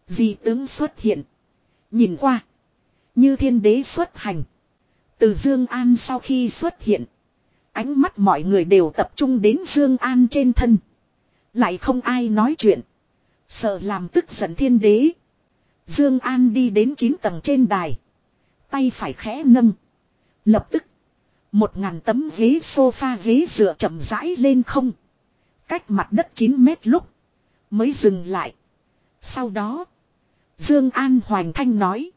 Di tướng xuất hiện. Nhìn qua. Như thiên đế xuất hành. Từ Dương An sau khi xuất hiện. Ánh mắt mọi người đều tập trung đến Dương An trên thân. Lại không ai nói chuyện. Sợ làm tức giận thiên đế. Dương An đi đến 9 tầng trên đài. Tay phải khẽ nâng. Lập tức. Một ngàn tấm ghế sofa ghế dựa chậm rãi lên không. Cách mặt đất 9 mét lúc. Mới dừng lại. Sau đó. Dương An Hoành Thanh nói.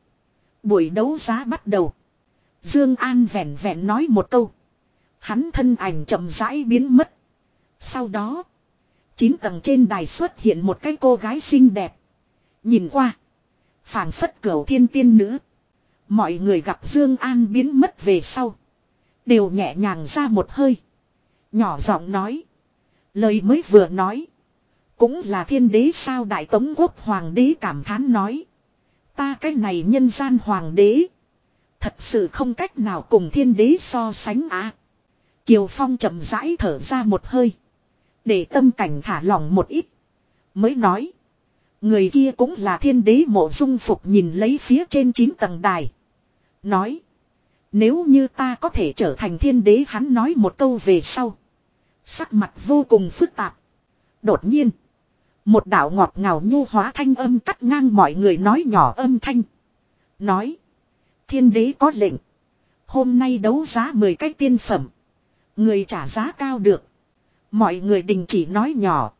Buổi đấu giá bắt đầu. Dương An vẹn vẹn nói một câu. Hắn thân ảnh chậm rãi biến mất. Sau đó. Chín tầng trên đài xuất hiện một cái cô gái xinh đẹp. Nhìn qua. phảng phất cửu thiên tiên nữ. Mọi người gặp Dương An biến mất về sau. Đều nhẹ nhàng ra một hơi. Nhỏ giọng nói. Lời mới vừa nói. Cũng là thiên đế sao đại tống quốc hoàng đế cảm thán nói. Ta cái này nhân gian hoàng đế. Thật sự không cách nào cùng thiên đế so sánh á. Kiều Phong chậm rãi thở ra một hơi. Để tâm cảnh thả lỏng một ít. Mới nói. Người kia cũng là thiên đế mộ dung phục nhìn lấy phía trên chín tầng đài. Nói. Nếu như ta có thể trở thành thiên đế, hắn nói một câu về sau. Sắc mặt vô cùng phức tạp. Đột nhiên. Một đạo ngọt ngào nhu hóa thanh âm cắt ngang mọi người nói nhỏ âm thanh. Nói. Thiên đế có lệnh. Hôm nay đấu giá 10 cái tiên phẩm. Người trả giá cao được. Mọi người đình chỉ nói nhỏ.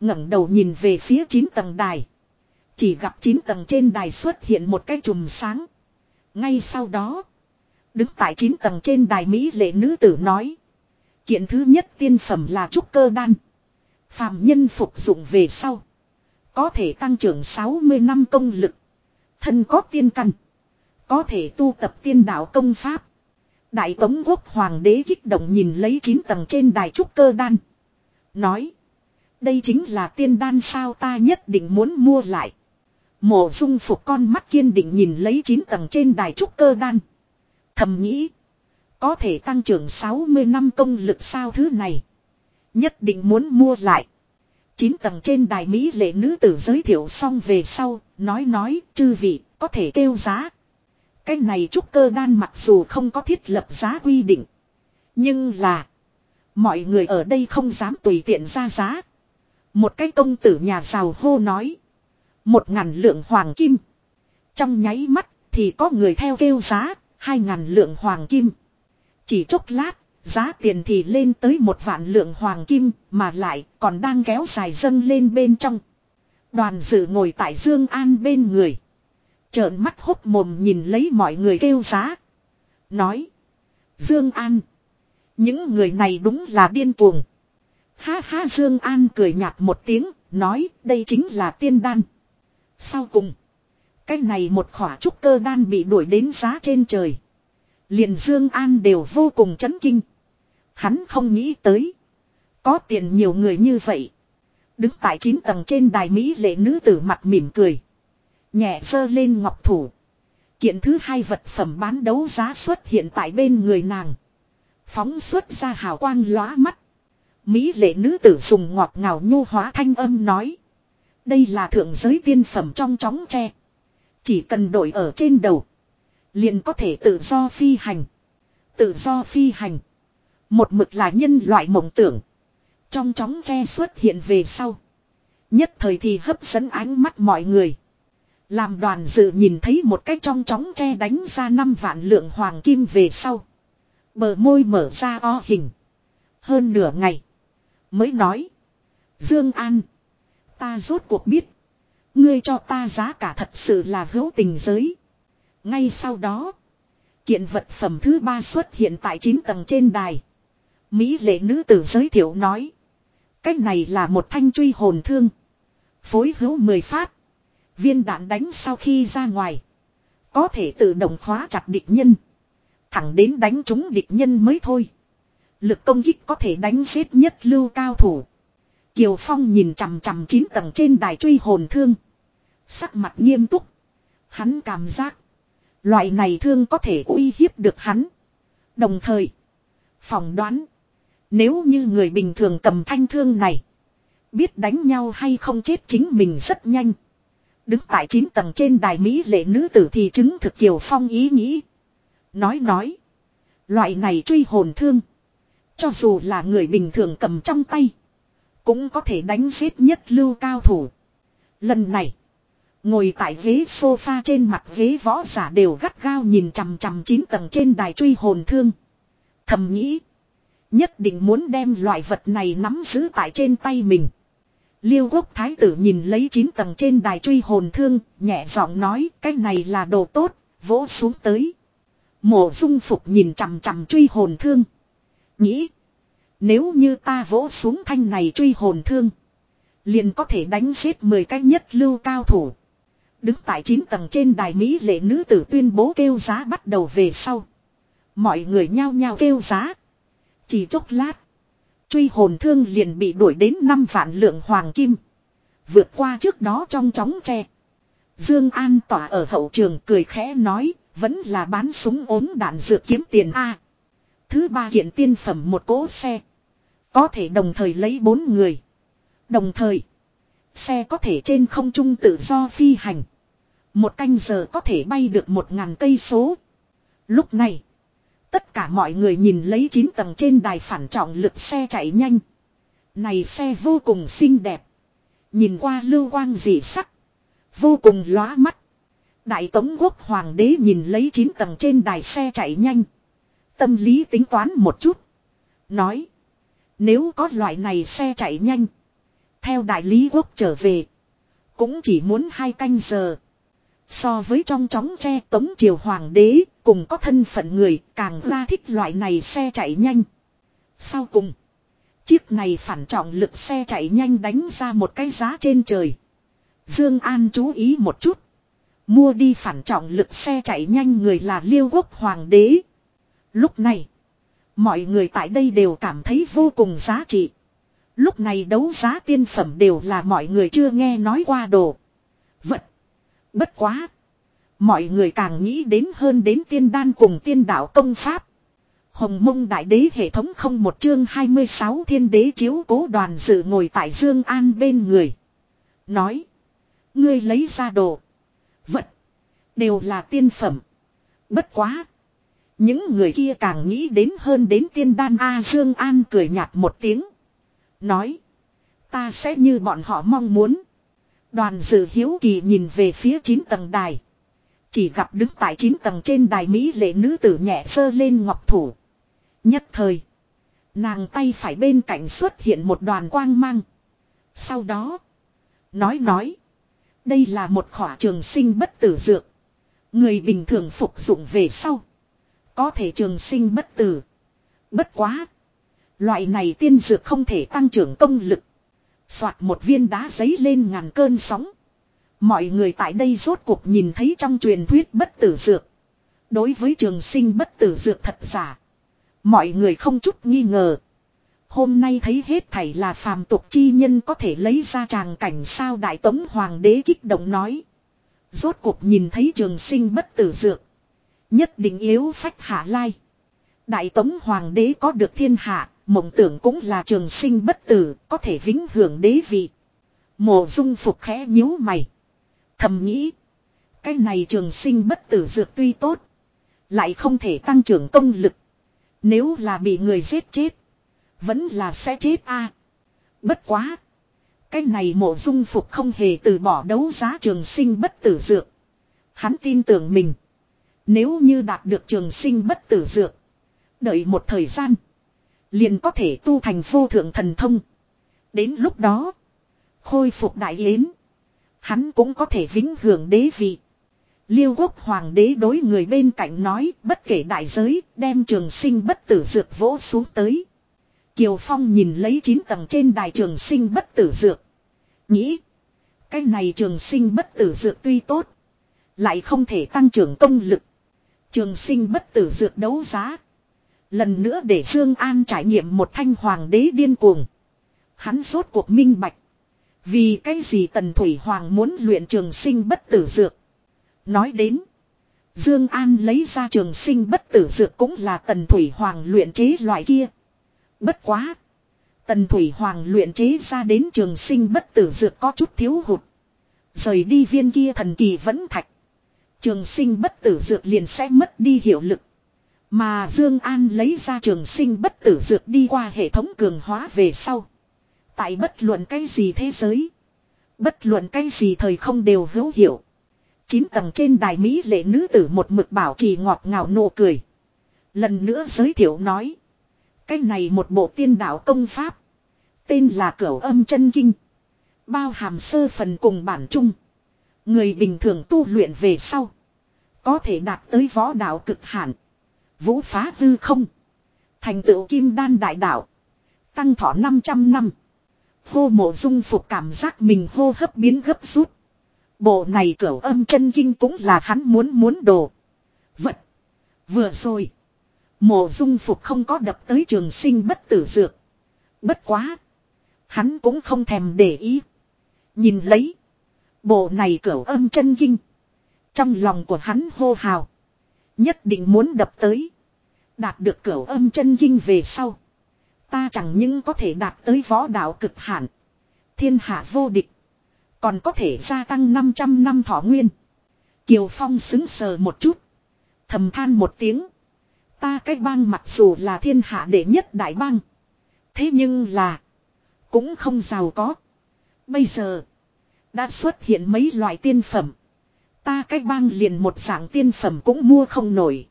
ngẩng đầu nhìn về phía 9 tầng đài. Chỉ gặp 9 tầng trên đài xuất hiện một cái chùm sáng. Ngay sau đó. Đứng tại 9 tầng trên đài Mỹ lệ nữ tử nói. Kiện thứ nhất tiên phẩm là trúc cơ đan. Phạm nhân phục dụng về sau. Có thể tăng trưởng 60 năm công lực. Thân có tiên căn. Có thể tu tập tiên đạo công pháp. Đại Tống Quốc Hoàng đế kích động nhìn lấy 9 tầng trên đài trúc cơ đan. Nói. Đây chính là tiên đan sao ta nhất định muốn mua lại. Mộ dung phục con mắt kiên định nhìn lấy 9 tầng trên đài trúc cơ đan. Thầm nghĩ. Có thể tăng trưởng 60 năm công lực sao thứ này. Nhất định muốn mua lại. 9 tầng trên đài Mỹ lệ nữ tử giới thiệu xong về sau, nói nói, chư vị, có thể kêu giá. Cái này trúc cơ đan mặc dù không có thiết lập giá quy định. Nhưng là. Mọi người ở đây không dám tùy tiện ra giá. Một cái công tử nhà giàu hô nói. Một ngàn lượng hoàng kim. Trong nháy mắt thì có người theo kêu giá. Hai ngàn lượng hoàng kim. Chỉ chốc lát. Giá tiền thì lên tới một vạn lượng hoàng kim. Mà lại còn đang kéo dài dâng lên bên trong. Đoàn dự ngồi tại Dương An bên người. Trợn mắt hốc mồm nhìn lấy mọi người kêu giá. Nói. Dương An. Những người này đúng là điên cuồng. Ha ha, Dương An cười nhạt một tiếng. Nói, đây chính là tiên đan. Sau cùng. Cái này một khỏa trúc cơ đan bị đuổi đến giá trên trời. Liền Dương An đều vô cùng chấn kinh. Hắn không nghĩ tới. Có tiền nhiều người như vậy. Đứng tại chín tầng trên đài Mỹ lệ nữ tử mặt mỉm cười. Nhẹ sơ lên ngọc thủ. Kiện thứ hai vật phẩm bán đấu giá xuất hiện tại bên người nàng. Phóng xuất ra hào quang lóa mắt. Mỹ lệ nữ tử dùng ngọt ngào nhu hóa thanh âm nói. Đây là thượng giới tiên phẩm trong chóng tre. Chỉ cần đổi ở trên đầu. Liền có thể tự do phi hành. Tự do phi hành. Một mực là nhân loại mộng tưởng. Trong chóng tre xuất hiện về sau. Nhất thời thì hấp dẫn ánh mắt mọi người. Làm đoàn dự nhìn thấy một cái trong chóng tre đánh ra năm vạn lượng hoàng kim về sau. Bờ môi mở ra o hình. Hơn nửa ngày. Mới nói. Dương An. Ta rốt cuộc biết. Ngươi cho ta giá cả thật sự là hữu tình giới. Ngay sau đó. Kiện vật phẩm thứ ba xuất hiện tại 9 tầng trên đài. Mỹ lệ nữ tử giới thiệu nói. Cách này là một thanh truy hồn thương. Phối hữu 10 phát. Viên đạn đánh sau khi ra ngoài. Có thể tự động khóa chặt địch nhân. Thẳng đến đánh trúng địch nhân mới thôi. Lực công kích có thể đánh giết nhất lưu cao thủ. Kiều Phong nhìn chằm chằm chín tầng trên đài truy hồn thương. Sắc mặt nghiêm túc. Hắn cảm giác. Loại này thương có thể uy hiếp được hắn. Đồng thời. Phỏng đoán. Nếu như người bình thường cầm thanh thương này. Biết đánh nhau hay không chết chính mình rất nhanh. Đứng tại 9 tầng trên đài Mỹ lệ nữ tử thì chứng thực Kiều Phong ý nghĩ. Nói nói. Loại này truy hồn thương. Cho dù là người bình thường cầm trong tay. Cũng có thể đánh giết nhất lưu cao thủ. Lần này. Ngồi tại ghế sofa trên mặt ghế võ giả đều gắt gao nhìn chằm chằm 9 tầng trên đài truy hồn thương. Thầm nghĩ. Nhất định muốn đem loại vật này nắm giữ tại trên tay mình. Liêu quốc thái tử nhìn lấy 9 tầng trên đài truy hồn thương, nhẹ giọng nói cái này là đồ tốt, vỗ xuống tới. Mộ dung phục nhìn chằm chằm truy hồn thương. Nghĩ. Nếu như ta vỗ xuống thanh này truy hồn thương. Liền có thể đánh giết 10 cái nhất lưu cao thủ. Đứng tại 9 tầng trên đài Mỹ lệ nữ tử tuyên bố kêu giá bắt đầu về sau. Mọi người nhao nhao kêu giá. Chỉ chốc lát. Truy hồn thương liền bị đuổi đến 5 vạn lượng hoàng kim. Vượt qua trước đó trong chóng tre. Dương An tỏa ở hậu trường cười khẽ nói. Vẫn là bán súng ốm đạn dược kiếm tiền A. Thứ ba kiện tiên phẩm một cỗ xe. Có thể đồng thời lấy bốn người. Đồng thời. Xe có thể trên không trung tự do phi hành. Một canh giờ có thể bay được một ngàn cây số. Lúc này. Tất cả mọi người nhìn lấy 9 tầng trên đài phản trọng lực xe chạy nhanh. Này xe vô cùng xinh đẹp. Nhìn qua lưu quang dị sắc. Vô cùng lóa mắt. Đại Tống Quốc Hoàng đế nhìn lấy 9 tầng trên đài xe chạy nhanh. Tâm lý tính toán một chút. Nói. Nếu có loại này xe chạy nhanh. Theo đại lý quốc trở về. Cũng chỉ muốn hai canh giờ. So với trong chóng tre tống triều hoàng đế, cùng có thân phận người, càng ra thích loại này xe chạy nhanh. Sau cùng. Chiếc này phản trọng lực xe chạy nhanh đánh ra một cái giá trên trời. Dương An chú ý một chút. Mua đi phản trọng lực xe chạy nhanh người là liêu quốc hoàng đế. Lúc này. Mọi người tại đây đều cảm thấy vô cùng giá trị. Lúc này đấu giá tiên phẩm đều là mọi người chưa nghe nói qua đồ. Vật. Bất quá. Mọi người càng nghĩ đến hơn đến tiên đan cùng tiên đạo công pháp. Hồng mông đại đế hệ thống không một chương 26 thiên đế chiếu cố đoàn dự ngồi tại Dương An bên người. Nói. Ngươi lấy ra đồ. Vật. Đều là tiên phẩm. Bất quá. Những người kia càng nghĩ đến hơn đến tiên đan A Dương An cười nhạt một tiếng. Nói. Ta sẽ như bọn họ mong muốn. Đoàn dự hiếu kỳ nhìn về phía 9 tầng đài. Chỉ gặp đứng tại 9 tầng trên đài Mỹ lệ nữ tử nhẹ sơ lên ngọc thủ. Nhất thời. Nàng tay phải bên cạnh xuất hiện một đoàn quang mang. Sau đó. Nói nói. Đây là một khỏa trường sinh bất tử dược. Người bình thường phục dụng về sau. Có thể trường sinh bất tử. Bất quá. Loại này tiên dược không thể tăng trưởng công lực. Soạt một viên đá giấy lên ngàn cơn sóng. Mọi người tại đây rốt cuộc nhìn thấy trong truyền thuyết bất tử dược. Đối với trường sinh bất tử dược thật giả. Mọi người không chút nghi ngờ. Hôm nay thấy hết thảy là phàm tục chi nhân có thể lấy ra tràng cảnh sao đại tống hoàng đế kích động nói. Rốt cuộc nhìn thấy trường sinh bất tử dược. Nhất định yếu phách hạ lai. Đại tống hoàng đế có được thiên hạ, mộng tưởng cũng là trường sinh bất tử, có thể vĩnh hưởng đế vị. Mộ dung phục khẽ nhíu mày. Thầm nghĩ. Cái này trường sinh bất tử dược tuy tốt. Lại không thể tăng trưởng công lực. Nếu là bị người giết chết. Vẫn là sẽ chết a. Bất quá. Cái này mộ dung phục không hề từ bỏ đấu giá trường sinh bất tử dược. Hắn tin tưởng mình. Nếu như đạt được trường sinh bất tử dược. Đợi một thời gian. Liền có thể tu thành vô thượng thần thông. Đến lúc đó. Khôi phục đại yến. Hắn cũng có thể vĩnh hưởng đế vị. Liêu quốc hoàng đế đối người bên cạnh nói, bất kể đại giới, đem trường sinh bất tử dược vỗ xuống tới. Kiều Phong nhìn lấy 9 tầng trên đài trường sinh bất tử dược. Nghĩ. Cái này trường sinh bất tử dược tuy tốt. Lại không thể tăng trưởng công lực. Trường sinh bất tử dược đấu giá. Lần nữa để Dương An trải nghiệm một thanh hoàng đế điên cuồng. Hắn rốt cuộc minh bạch. Vì cái gì Tần Thủy Hoàng muốn luyện trường sinh bất tử dược. Nói đến. Dương An lấy ra trường sinh bất tử dược cũng là Tần Thủy Hoàng luyện chế loại kia. Bất quá. Tần Thủy Hoàng luyện chế ra đến trường sinh bất tử dược có chút thiếu hụt. Rời đi viên kia thần kỳ vẫn thạch. Trường sinh bất tử dược liền sẽ mất đi hiệu lực. Mà Dương An lấy ra trường sinh bất tử dược đi qua hệ thống cường hóa về sau. Tại bất luận cái gì thế giới. Bất luận cái gì thời không đều hữu hiệu. Chín tầng trên đài Mỹ lệ nữ tử một mực bảo trì ngọt ngào nụ cười. Lần nữa giới thiệu nói. Cái này một bộ tiên đạo công pháp. Tên là cửu âm chân kinh. Bao hàm sơ phần cùng bản chung. Người bình thường tu luyện về sau. Có thể đạt tới võ đạo cực hạn. Vũ phá hư không. Thành tựu kim đan đại đạo. Tăng thọ 500 năm. Hô mộ dung phục cảm giác mình hô hấp biến gấp rút. Bộ này cửu âm chân kinh cũng là hắn muốn muốn đồ. Vật. Vừa rồi. Mộ dung phục không có đập tới trường sinh bất tử dược. Bất quá. Hắn cũng không thèm để ý. Nhìn lấy. Bộ này cửu âm chân kinh. Trong lòng của hắn hô hào. Nhất định muốn đập tới. Đạt được cửu âm chân kinh về sau. Ta chẳng những có thể đạt tới võ đạo cực hạn. Thiên hạ vô địch. Còn có thể gia tăng 500 năm thọ nguyên. Kiều Phong xứng sờ một chút. Thầm than một tiếng. Ta cái bang mặc dù là thiên hạ đệ nhất đại bang. Thế nhưng là. Cũng không giàu có. Bây giờ. Đã xuất hiện mấy loại tiên phẩm. Ta cách bang liền một dạng tiên phẩm cũng mua không nổi.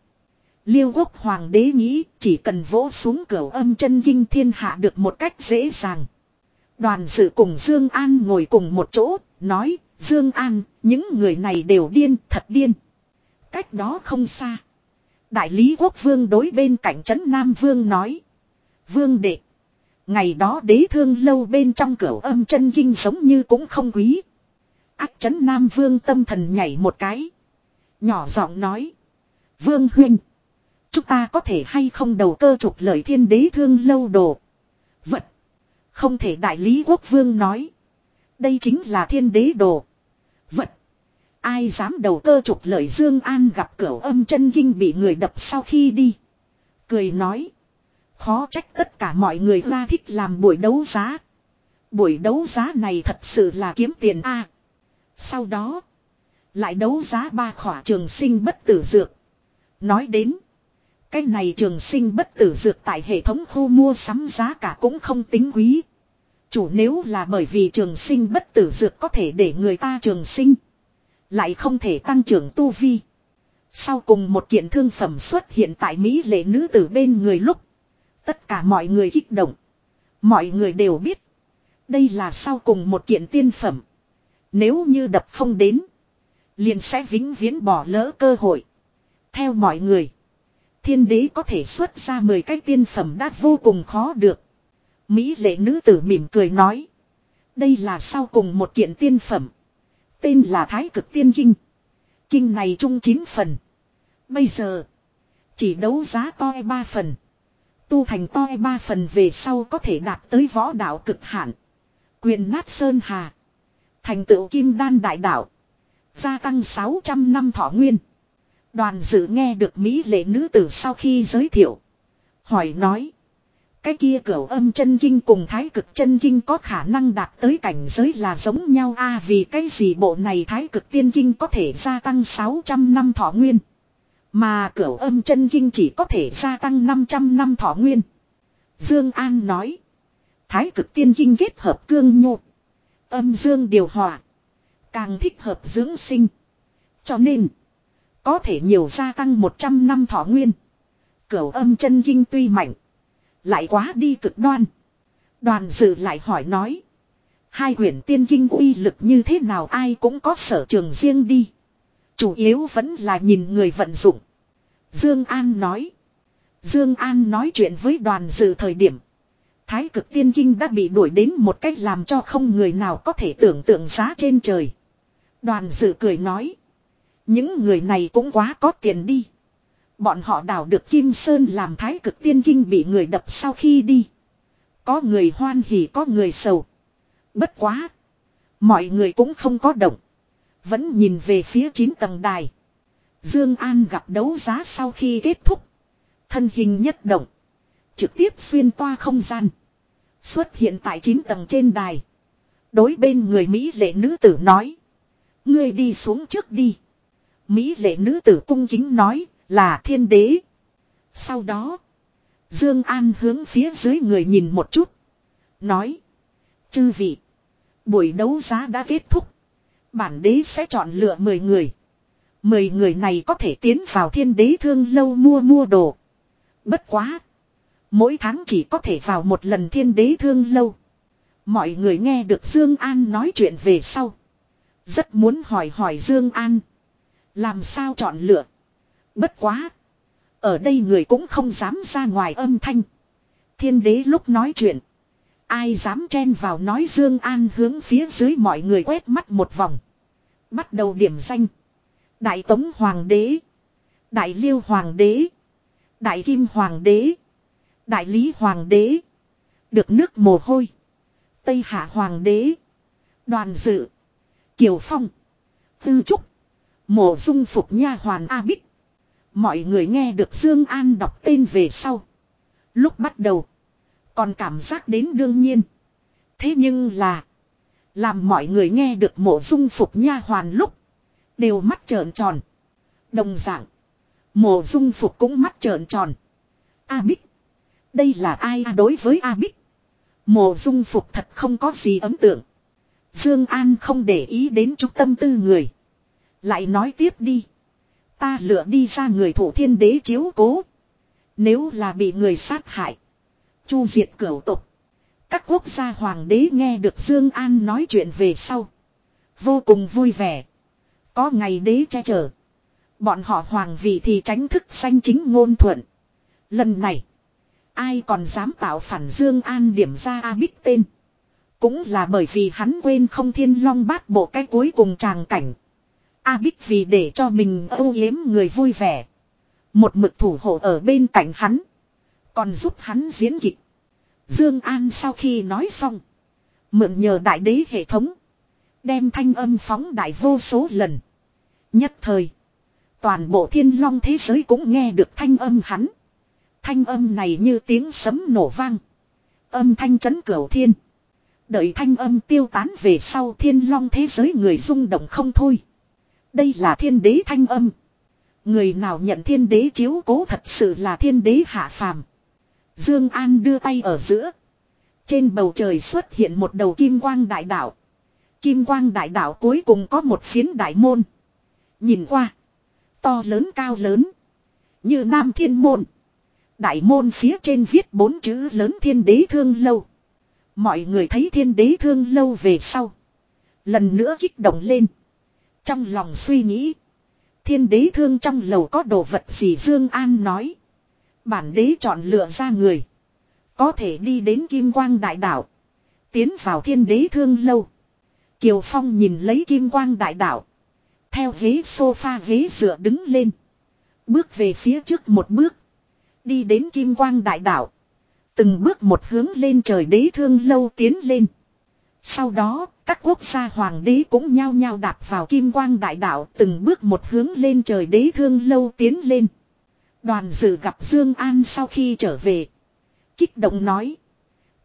Liêu quốc hoàng đế nghĩ chỉ cần vỗ xuống cửa âm chân kinh thiên hạ được một cách dễ dàng. Đoàn sự cùng Dương An ngồi cùng một chỗ, nói, Dương An, những người này đều điên, thật điên. Cách đó không xa. Đại lý quốc vương đối bên cạnh trấn Nam Vương nói. Vương đệ. Ngày đó đế thương lâu bên trong cửa âm chân kinh giống như cũng không quý. Ác chấn Nam Vương tâm thần nhảy một cái. Nhỏ giọng nói. Vương huynh. Chúng ta có thể hay không đầu cơ trục lợi thiên đế thương lâu đồ. Vật. Không thể đại lý quốc vương nói. Đây chính là thiên đế đồ. Vật. Ai dám đầu cơ trục lợi Dương An gặp cửa âm chân kinh bị người đập sau khi đi. Cười nói. Khó trách tất cả mọi người ra thích làm buổi đấu giá. Buổi đấu giá này thật sự là kiếm tiền a sau đó. Lại đấu giá ba khỏa trường sinh bất tử dược. Nói đến. Cái này trường sinh bất tử dược tại hệ thống khu mua sắm giá cả cũng không tính quý. Chủ nếu là bởi vì trường sinh bất tử dược có thể để người ta trường sinh. Lại không thể tăng trưởng tu vi. Sau cùng một kiện thương phẩm xuất hiện tại Mỹ lệ nữ tử bên người lúc. Tất cả mọi người kích động. Mọi người đều biết. Đây là sau cùng một kiện tiên phẩm. Nếu như đập không đến. Liền sẽ vĩnh viễn bỏ lỡ cơ hội. Theo mọi người. Thiên đế có thể xuất ra 10 cái tiên phẩm đã vô cùng khó được. Mỹ lệ nữ tử mỉm cười nói. Đây là sau cùng một kiện tiên phẩm. Tên là Thái cực tiên kinh. Kinh này chung 9 phần. Bây giờ. Chỉ đấu giá toi 3 e phần. Tu thành toi 3 e phần về sau có thể đạt tới võ đạo cực hạn. Quyền nát sơn hà. Thành tựu kim đan đại đạo. Gia tăng 600 năm thọ nguyên. Đoàn dự nghe được Mỹ lệ nữ tử sau khi giới thiệu. Hỏi nói. Cái kia cửu âm chân kinh cùng thái cực chân kinh có khả năng đạt tới cảnh giới là giống nhau a vì cái gì bộ này thái cực tiên kinh có thể gia tăng 600 năm thọ nguyên. Mà cửu âm chân kinh chỉ có thể gia tăng 500 năm thọ nguyên. Dương An nói. Thái cực tiên kinh kết hợp cương nhục Âm dương điều hòa. Càng thích hợp dưỡng sinh. Cho nên. Có thể nhiều gia tăng 100 năm thọ nguyên. Cửu âm chân kinh tuy mạnh. Lại quá đi cực đoan. Đoàn dự lại hỏi nói. Hai quyển tiên kinh uy lực như thế nào ai cũng có sở trường riêng đi. Chủ yếu vẫn là nhìn người vận dụng. Dương An nói. Dương An nói chuyện với đoàn dự thời điểm. Thái cực tiên kinh đã bị đuổi đến một cách làm cho không người nào có thể tưởng tượng giá trên trời. Đoàn dự cười nói. Những người này cũng quá có tiền đi. Bọn họ đào được Kim Sơn làm thái cực tiên kinh bị người đập sau khi đi. Có người hoan hỉ, có người sầu. Bất quá. Mọi người cũng không có động. Vẫn nhìn về phía 9 tầng đài. Dương An gặp đấu giá sau khi kết thúc. Thân hình nhất động. Trực tiếp xuyên toa không gian. Xuất hiện tại 9 tầng trên đài. Đối bên người Mỹ lệ nữ tử nói. Ngươi đi xuống trước đi. Mỹ lệ nữ tử cung kính nói là thiên đế. Sau đó. Dương An hướng phía dưới người nhìn một chút. Nói. Chư vị. Buổi đấu giá đã kết thúc. Bản đế sẽ chọn lựa 10 người. 10 người này có thể tiến vào thiên đế thương lâu mua mua đồ. Bất quá. Mỗi tháng chỉ có thể vào một lần thiên đế thương lâu. Mọi người nghe được Dương An nói chuyện về sau. Rất muốn hỏi hỏi Dương An. Làm sao chọn lựa. Bất quá. Ở đây người cũng không dám ra ngoài âm thanh. Thiên đế lúc nói chuyện. Ai dám chen vào nói Dương An hướng phía dưới mọi người quét mắt một vòng. Bắt đầu điểm danh. Đại Tống Hoàng đế. Đại Liêu Hoàng đế. Đại Kim Hoàng đế. Đại Lý Hoàng đế. Được nước mồ hôi. Tây Hạ Hoàng đế. Đoàn dự. Kiều Phong. Tư Trúc. Mộ dung phục nha hoàn A Bích. Mọi người nghe được Dương An đọc tên về sau. Lúc bắt đầu. Còn cảm giác đến đương nhiên. Thế nhưng là. Làm mọi người nghe được mộ dung phục nha hoàn lúc. Đều mắt trợn tròn. Đồng dạng. Mộ dung phục cũng mắt trợn tròn. A Bích. Đây là ai à, đối với A Bích. Mộ dung phục thật không có gì ấn tượng. Dương An không để ý đến chút tâm tư người. Lại nói tiếp đi. Ta lựa đi ra người thủ thiên đế chiếu cố. Nếu là bị người sát hại. Chu diệt cửu tục. Các quốc gia hoàng đế nghe được Dương An nói chuyện về sau. Vô cùng vui vẻ. Có ngày đế che chở. Bọn họ hoàng vị thì tránh thức sanh chính ngôn thuận. Lần này. Ai còn dám tạo phản Dương An điểm ra A Bích tên. Cũng là bởi vì hắn quên không thiên long bát bộ cái cuối cùng tràng cảnh. A Bích vì để cho mình âu yếm người vui vẻ. Một mực thủ hộ ở bên cạnh hắn. Còn giúp hắn diễn kịch. Dương An sau khi nói xong. Mượn nhờ đại đế hệ thống. Đem thanh âm phóng đại vô số lần. Nhất thời. Toàn bộ thiên long thế giới cũng nghe được thanh âm hắn. Thanh âm này như tiếng sấm nổ vang. Âm thanh chấn cửu thiên. Đợi thanh âm tiêu tán về sau thiên long thế giới người rung động không thôi. Đây là thiên đế thanh âm. Người nào nhận thiên đế chiếu cố thật sự là thiên đế hạ phàm. Dương An đưa tay ở giữa. Trên bầu trời xuất hiện một đầu kim quang đại đạo. Kim quang đại đạo cuối cùng có một phiến đại môn. Nhìn qua. To lớn cao lớn. Như Nam Thiên Môn. Đại môn phía trên viết bốn chữ lớn thiên đế thương lâu. Mọi người thấy thiên đế thương lâu về sau. Lần nữa kích động lên. Trong lòng suy nghĩ. Thiên đế thương trong lầu có đồ vật gì Dương An nói. Bản đế chọn lựa ra người. Có thể đi đến Kim Quang Đại Đạo. Tiến vào thiên đế thương lâu. Kiều Phong nhìn lấy Kim Quang Đại Đạo. Theo ghế sofa ghế dựa đứng lên. Bước về phía trước một bước. Đi đến Kim Quang Đại Đạo. Từng bước một hướng lên trời đế thương lâu tiến lên. Sau đó, các quốc gia hoàng đế cũng nhao nhao đạp vào kim quang đại đạo từng bước một hướng lên trời đế thương lâu tiến lên. Đoàn dự gặp Dương An sau khi trở về. Kích động nói.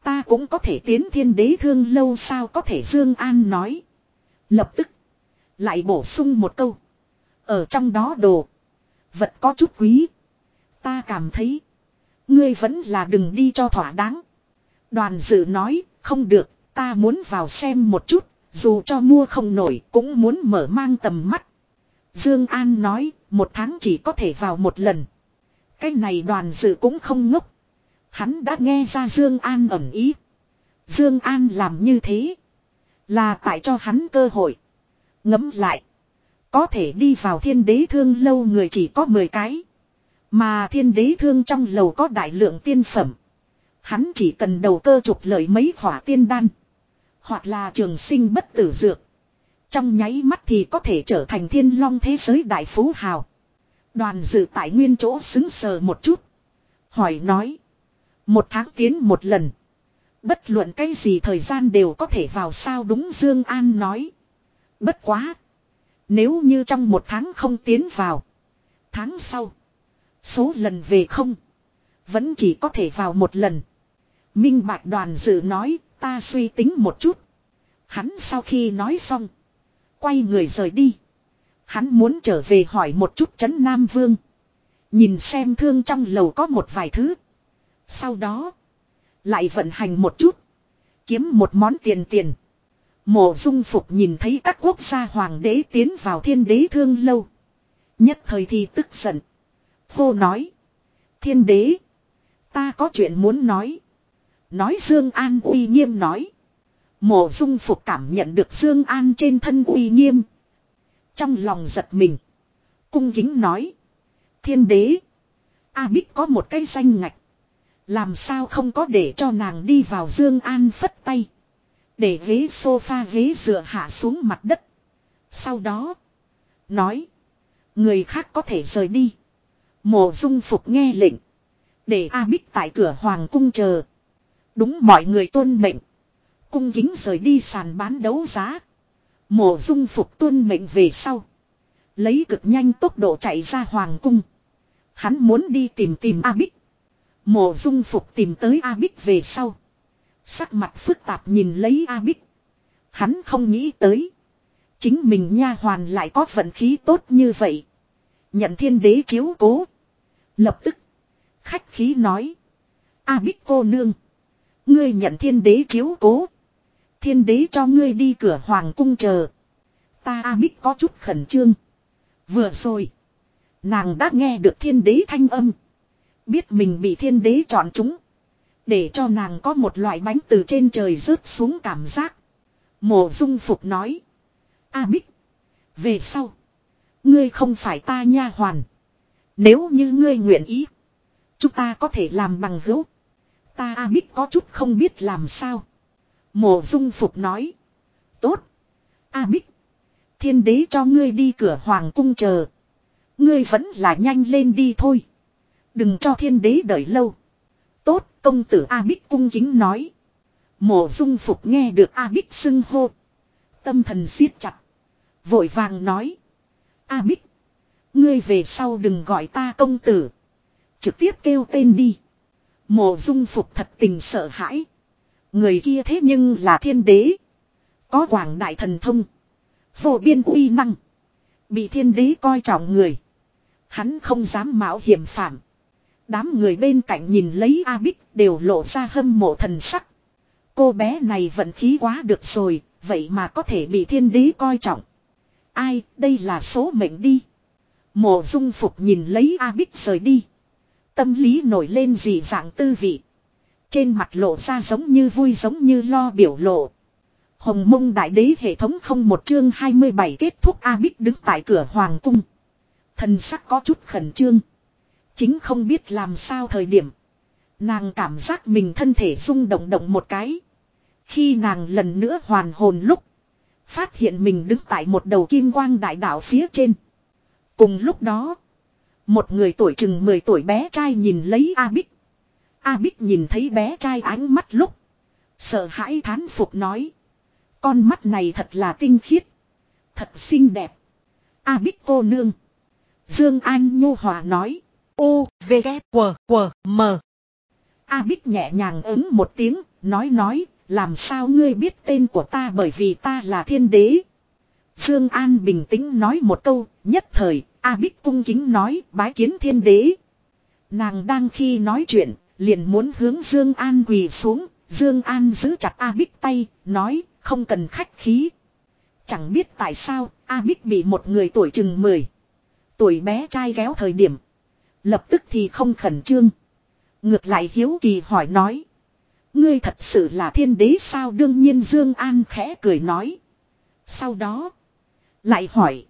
Ta cũng có thể tiến thiên đế thương lâu sao có thể Dương An nói. Lập tức. Lại bổ sung một câu. Ở trong đó đồ. Vật có chút quý. Ta cảm thấy. Ngươi vẫn là đừng đi cho thỏa đáng. Đoàn dự nói. Không được Ta muốn vào xem một chút, dù cho mua không nổi cũng muốn mở mang tầm mắt. Dương An nói, một tháng chỉ có thể vào một lần. Cái này đoàn dự cũng không ngốc. Hắn đã nghe ra Dương An ẩn ý. Dương An làm như thế. Là tại cho hắn cơ hội. Ngấm lại. Có thể đi vào thiên đế thương lâu người chỉ có 10 cái. Mà thiên đế thương trong lầu có đại lượng tiên phẩm. Hắn chỉ cần đầu cơ trục lợi mấy khỏa tiên đan. Hoặc là trường sinh bất tử dược. Trong nháy mắt thì có thể trở thành thiên long thế giới đại phú hào. Đoàn dự tại nguyên chỗ xứng sờ một chút. Hỏi nói. Một tháng tiến một lần. Bất luận cái gì thời gian đều có thể vào sao đúng Dương An nói. Bất quá. Nếu như trong một tháng không tiến vào. Tháng sau. Số lần về không. Vẫn chỉ có thể vào một lần. Minh Bạch đoàn dự nói, ta suy tính một chút. Hắn sau khi nói xong. Quay người rời đi. Hắn muốn trở về hỏi một chút chấn Nam Vương. Nhìn xem thương trong lầu có một vài thứ. Sau đó. Lại vận hành một chút. Kiếm một món tiền tiền. Mộ dung phục nhìn thấy các quốc gia hoàng đế tiến vào thiên đế thương lâu. Nhất thời thì tức giận. Hô nói. Thiên đế. Ta có chuyện muốn nói. Nói Dương An uy nghiêm nói. Mộ dung phục cảm nhận được Dương An trên thân uy nghiêm. Trong lòng giật mình. Cung kính nói. Thiên đế. A Bích có một cái danh ngạch. Làm sao không có để cho nàng đi vào Dương An phất tay. Để ghế sofa ghế dựa hạ xuống mặt đất. Sau đó. Nói. Người khác có thể rời đi. Mộ dung phục nghe lệnh. Để A Bích tại cửa hoàng cung chờ. Đúng mọi người tuân mệnh. Cung kính rời đi sàn bán đấu giá. Mộ dung phục tuân mệnh về sau. Lấy cực nhanh tốc độ chạy ra hoàng cung. Hắn muốn đi tìm tìm A Bích. Mộ dung phục tìm tới A Bích về sau. Sắc mặt phức tạp nhìn lấy A Bích. Hắn không nghĩ tới. Chính mình nha hoàn lại có vận khí tốt như vậy. Nhận thiên đế chiếu cố. Lập tức. Khách khí nói. A Bích cô nương. Ngươi nhận thiên đế chiếu cố. Thiên đế cho ngươi đi cửa hoàng cung chờ. Ta A Bích có chút khẩn trương. Vừa rồi. Nàng đã nghe được thiên đế thanh âm. Biết mình bị thiên đế chọn chúng. Để cho nàng có một loại bánh từ trên trời rớt xuống cảm giác. Mộ dung phục nói. A Bích. Về sau. Ngươi không phải ta nha hoàn. Nếu như ngươi nguyện ý. Chúng ta có thể làm bằng hữu. Ta A Bích có chút không biết làm sao. Mộ dung phục nói. Tốt. A Bích. Thiên đế cho ngươi đi cửa hoàng cung chờ. Ngươi vẫn là nhanh lên đi thôi. Đừng cho thiên đế đợi lâu. Tốt công tử A Bích cung kính nói. Mộ dung phục nghe được A Bích xưng hô. Tâm thần siết chặt. Vội vàng nói. A Bích. Ngươi về sau đừng gọi ta công tử. Trực tiếp kêu tên đi. Mộ dung phục thật tình sợ hãi. Người kia thế nhưng là thiên đế. Có quảng đại thần thông. Vô biên uy năng. Bị thiên đế coi trọng người. Hắn không dám mạo hiểm phạm. Đám người bên cạnh nhìn lấy A Bích đều lộ ra hâm mộ thần sắc. Cô bé này vận khí quá được rồi, vậy mà có thể bị thiên đế coi trọng. Ai, đây là số mệnh đi. Mộ dung phục nhìn lấy A Bích rời đi. Tâm lý nổi lên dị dạng tư vị. Trên mặt lộ ra giống như vui giống như lo biểu lộ. Hồng mông đại đế hệ thống không một chương 27 kết thúc A Bích đứng tại cửa hoàng cung. Thần sắc có chút khẩn trương. Chính không biết làm sao thời điểm. Nàng cảm giác mình thân thể rung động động một cái. Khi nàng lần nữa hoàn hồn lúc. Phát hiện mình đứng tại một đầu kim quang đại đạo phía trên. Cùng lúc đó. Một người tuổi chừng 10 tuổi bé trai nhìn lấy A Bích. A Bích nhìn thấy bé trai ánh mắt lúc. Sợ hãi thán phục nói. Con mắt này thật là tinh khiết. Thật xinh đẹp. A Bích cô nương. Dương An Nhu Hòa nói. U, V, K, W, W, M. A Bích nhẹ nhàng ứng một tiếng, nói nói, làm sao ngươi biết tên của ta bởi vì ta là thiên đế. Dương An bình tĩnh nói một câu, nhất thời, A Bích cung kính nói, bái kiến thiên đế. Nàng đang khi nói chuyện, liền muốn hướng Dương An quỳ xuống, Dương An giữ chặt A Bích tay, nói, không cần khách khí. Chẳng biết tại sao, A Bích bị một người tuổi chừng 10. Tuổi bé trai ghéo thời điểm. Lập tức thì không khẩn trương. Ngược lại hiếu kỳ hỏi nói. Ngươi thật sự là thiên đế sao đương nhiên Dương An khẽ cười nói. Sau đó. Lại hỏi.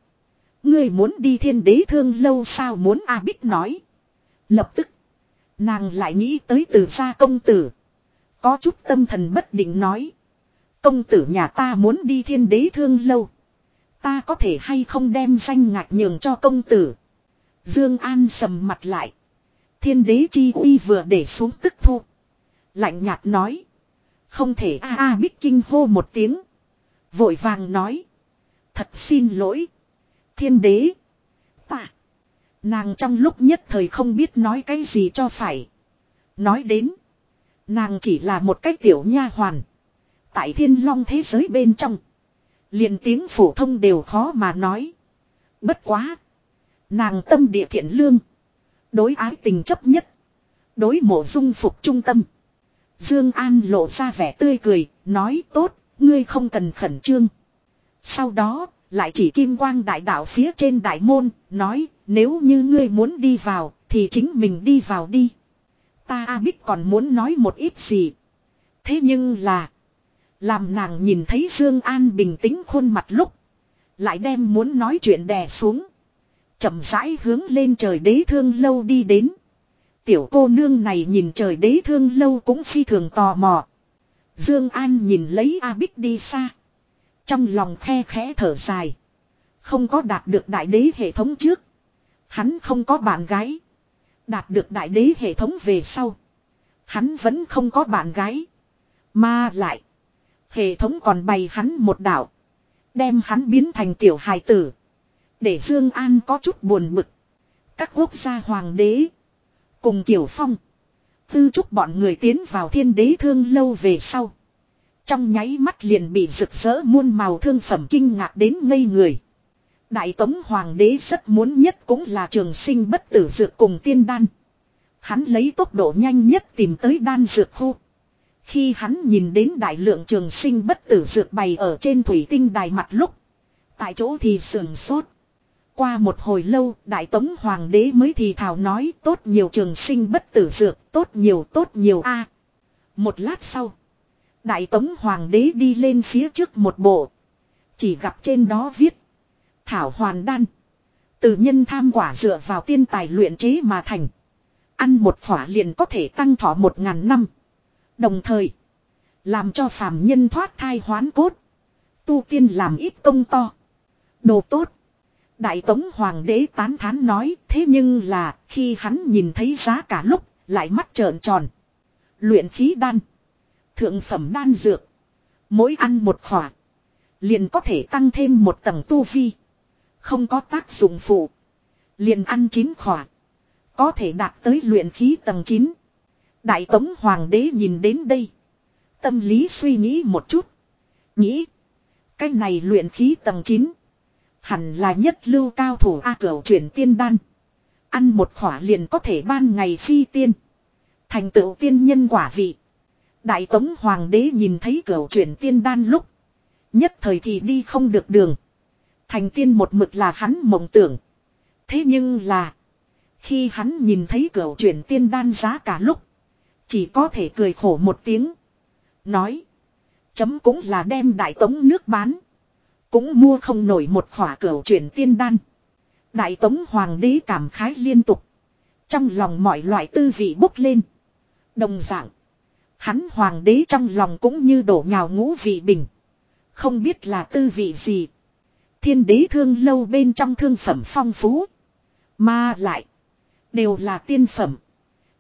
Ngươi muốn đi thiên đế thương lâu sao muốn A Bích nói. Lập tức. Nàng lại nghĩ tới từ gia công tử. Có chút tâm thần bất định nói. Công tử nhà ta muốn đi thiên đế thương lâu. Ta có thể hay không đem danh ngạc nhường cho công tử. Dương An sầm mặt lại. Thiên đế chi uy vừa để xuống tức thu. Lạnh nhạt nói. Không thể a a bích kinh hô một tiếng. Vội vàng nói. Thật xin lỗi. Thiên đế. Ta. Nàng trong lúc nhất thời không biết nói cái gì cho phải. Nói đến. Nàng chỉ là một cái tiểu nha hoàn. Tại thiên long thế giới bên trong. liền tiếng phổ thông đều khó mà nói. Bất quá. Nàng tâm địa thiện lương. Đối ái tình chấp nhất. Đối mộ dung phục trung tâm. Dương An lộ ra vẻ tươi cười, nói tốt, ngươi không cần khẩn trương. Sau đó, lại chỉ kim quang đại đạo phía trên đại môn, nói, nếu như ngươi muốn đi vào, thì chính mình đi vào đi. Ta A Bích còn muốn nói một ít gì. Thế nhưng là, làm nàng nhìn thấy Dương An bình tĩnh khuôn mặt lúc, lại đem muốn nói chuyện đè xuống. chậm rãi hướng lên trời đế thương lâu đi đến. Tiểu cô nương này nhìn trời đế thương lâu cũng phi thường tò mò. Dương An nhìn lấy A Bích đi xa. Trong lòng khe khẽ thở dài. Không có đạt được đại đế hệ thống trước. Hắn không có bạn gái. Đạt được đại đế hệ thống về sau. Hắn vẫn không có bạn gái. Mà lại. Hệ thống còn bày hắn một đạo. Đem hắn biến thành tiểu hài tử. Để Dương An có chút buồn bực. Các quốc gia hoàng đế. Cùng Kiều Phong. Tư trúc bọn người tiến vào thiên đế thương lâu về sau. Trong nháy mắt liền bị rực rỡ muôn màu thương phẩm kinh ngạc đến ngây người. Đại Tống Hoàng đế rất muốn nhất cũng là trường sinh bất tử dược cùng tiên đan. Hắn lấy tốc độ nhanh nhất tìm tới đan dược khu. Khi hắn nhìn đến đại lượng trường sinh bất tử dược bày ở trên thủy tinh đài mặt lúc. Tại chỗ thì sườn sốt. Qua một hồi lâu, Đại Tống Hoàng đế mới thì thảo nói tốt nhiều trường sinh bất tử dược, tốt nhiều tốt nhiều a. một lát sau, Đại Tống Hoàng đế đi lên phía trước một bộ. Chỉ gặp trên đó viết. Thảo hoàn đan. Từ nhân tham quả dựa vào tiên tài luyện chế mà thành. Ăn một phỏa liền có thể tăng thọ một ngàn năm. Đồng thời. Làm cho phàm nhân thoát thai hoán cốt. Tu tiên làm ít công to. Đồ tốt. Đại Tống Hoàng đế tán thán nói thế nhưng là khi hắn nhìn thấy giá cả lúc lại mắt trợn tròn. Luyện khí đan. Thượng phẩm đan dược. Mỗi ăn một khỏa. Liền có thể tăng thêm một tầng tu vi. Không có tác dụng phụ. Liền ăn chín khỏa. Có thể đạt tới luyện khí tầng 9. Đại Tống Hoàng đế nhìn đến đây. Tâm lý suy nghĩ một chút. Nghĩ. Cái này luyện khí tầng 9. Hẳn là nhất lưu cao thủ A cửu chuyển tiên đan. Ăn một khỏa liền có thể ban ngày phi tiên. Thành tựu tiên nhân quả vị. Đại tống hoàng đế nhìn thấy cửa chuyển tiên đan lúc. Nhất thời thì đi không được đường. Thành tiên một mực là hắn mộng tưởng. Thế nhưng là. Khi hắn nhìn thấy cửa chuyển tiên đan giá cả lúc. Chỉ có thể cười khổ một tiếng. Nói. Chấm cũng là đem đại tống nước bán. Cũng mua không nổi một khỏa cửa chuyển tiên đan. Đại tống hoàng đế cảm khái liên tục. Trong lòng mọi loại tư vị bốc lên. Đồng dạng. Hắn hoàng đế trong lòng cũng như đổ nhào ngũ vị bình. Không biết là tư vị gì. Thiên đế thương lâu bên trong thương phẩm phong phú. Mà lại. Đều là tiên phẩm.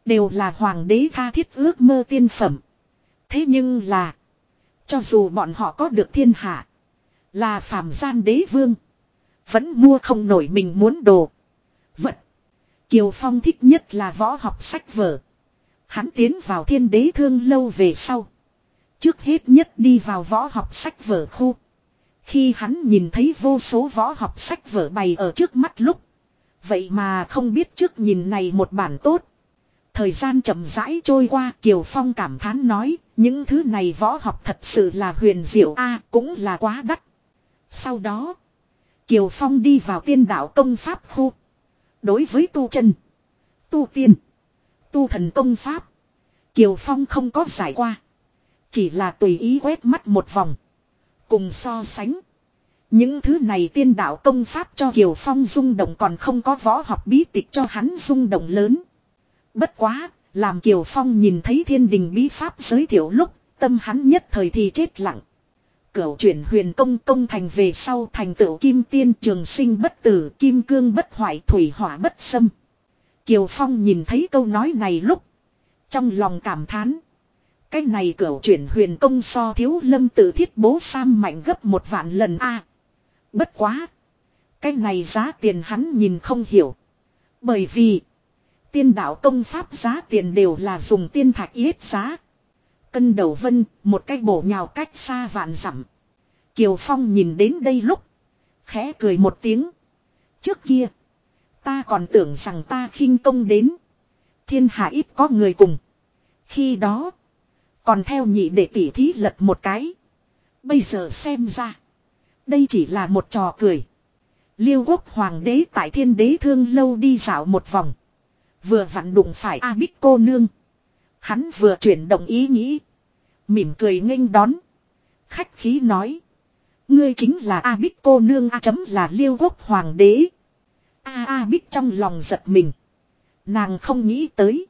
Đều là hoàng đế tha thiết ước mơ tiên phẩm. Thế nhưng là. Cho dù bọn họ có được thiên hạ. Là phàm gian đế vương. Vẫn mua không nổi mình muốn đồ. Vật. Kiều Phong thích nhất là võ học sách vở. Hắn tiến vào thiên đế thương lâu về sau. Trước hết nhất đi vào võ học sách vở khu. Khi hắn nhìn thấy vô số võ học sách vở bày ở trước mắt lúc. Vậy mà không biết trước nhìn này một bản tốt. Thời gian chậm rãi trôi qua, Kiều Phong cảm thán nói. Những thứ này võ học thật sự là huyền diệu a, cũng là quá đắt. Sau đó. Kiều Phong đi vào tiên đạo công pháp khu. Đối với tu chân. Tu tiên. Tu thần công pháp. Kiều Phong không có giải qua. Chỉ là tùy ý quét mắt một vòng. Cùng so sánh. Những thứ này tiên đạo công pháp cho Kiều Phong rung động còn không có võ học bí tịch cho hắn rung động lớn. Bất quá, Làm Kiều Phong nhìn thấy thiên đình bí pháp giới thiệu lúc, tâm hắn nhất thời thì chết lặng. Cửu chuyển huyền công công thành về sau thành tựu kim tiên trường sinh bất tử kim cương bất hoại thủy hỏa bất xâm. Kiều Phong nhìn thấy câu nói này lúc. Trong lòng cảm thán. Cái này cửu chuyển huyền công so thiếu lâm tự thiết bố Sam mạnh gấp một vạn lần a Bất quá. Cái này giá tiền hắn nhìn không hiểu. Bởi vì. Tiên đạo công pháp giá tiền đều là dùng tiên thạch yết giá. Cân đầu vân, một cái bổ nhào cách xa vạn dặm. Kiều Phong nhìn đến đây lúc. Khẽ cười một tiếng. Trước kia. Ta còn tưởng rằng ta khinh công đến. Thiên hạ ít có người cùng. Khi đó. Còn theo nhị để tỉ thí lật một cái. Bây giờ xem ra. Đây chỉ là một trò cười. Liêu quốc hoàng đế tại thiên đế thương lâu đi dạo một vòng. Vừa vặn đụng phải A Bích cô nương. Hắn vừa chuyển động ý nghĩ. Mỉm cười nghênh đón. Khách khí nói. Ngươi chính là A Bích cô nương A chấm là liêu quốc hoàng đế. A A Bích trong lòng giật mình. Nàng không nghĩ tới.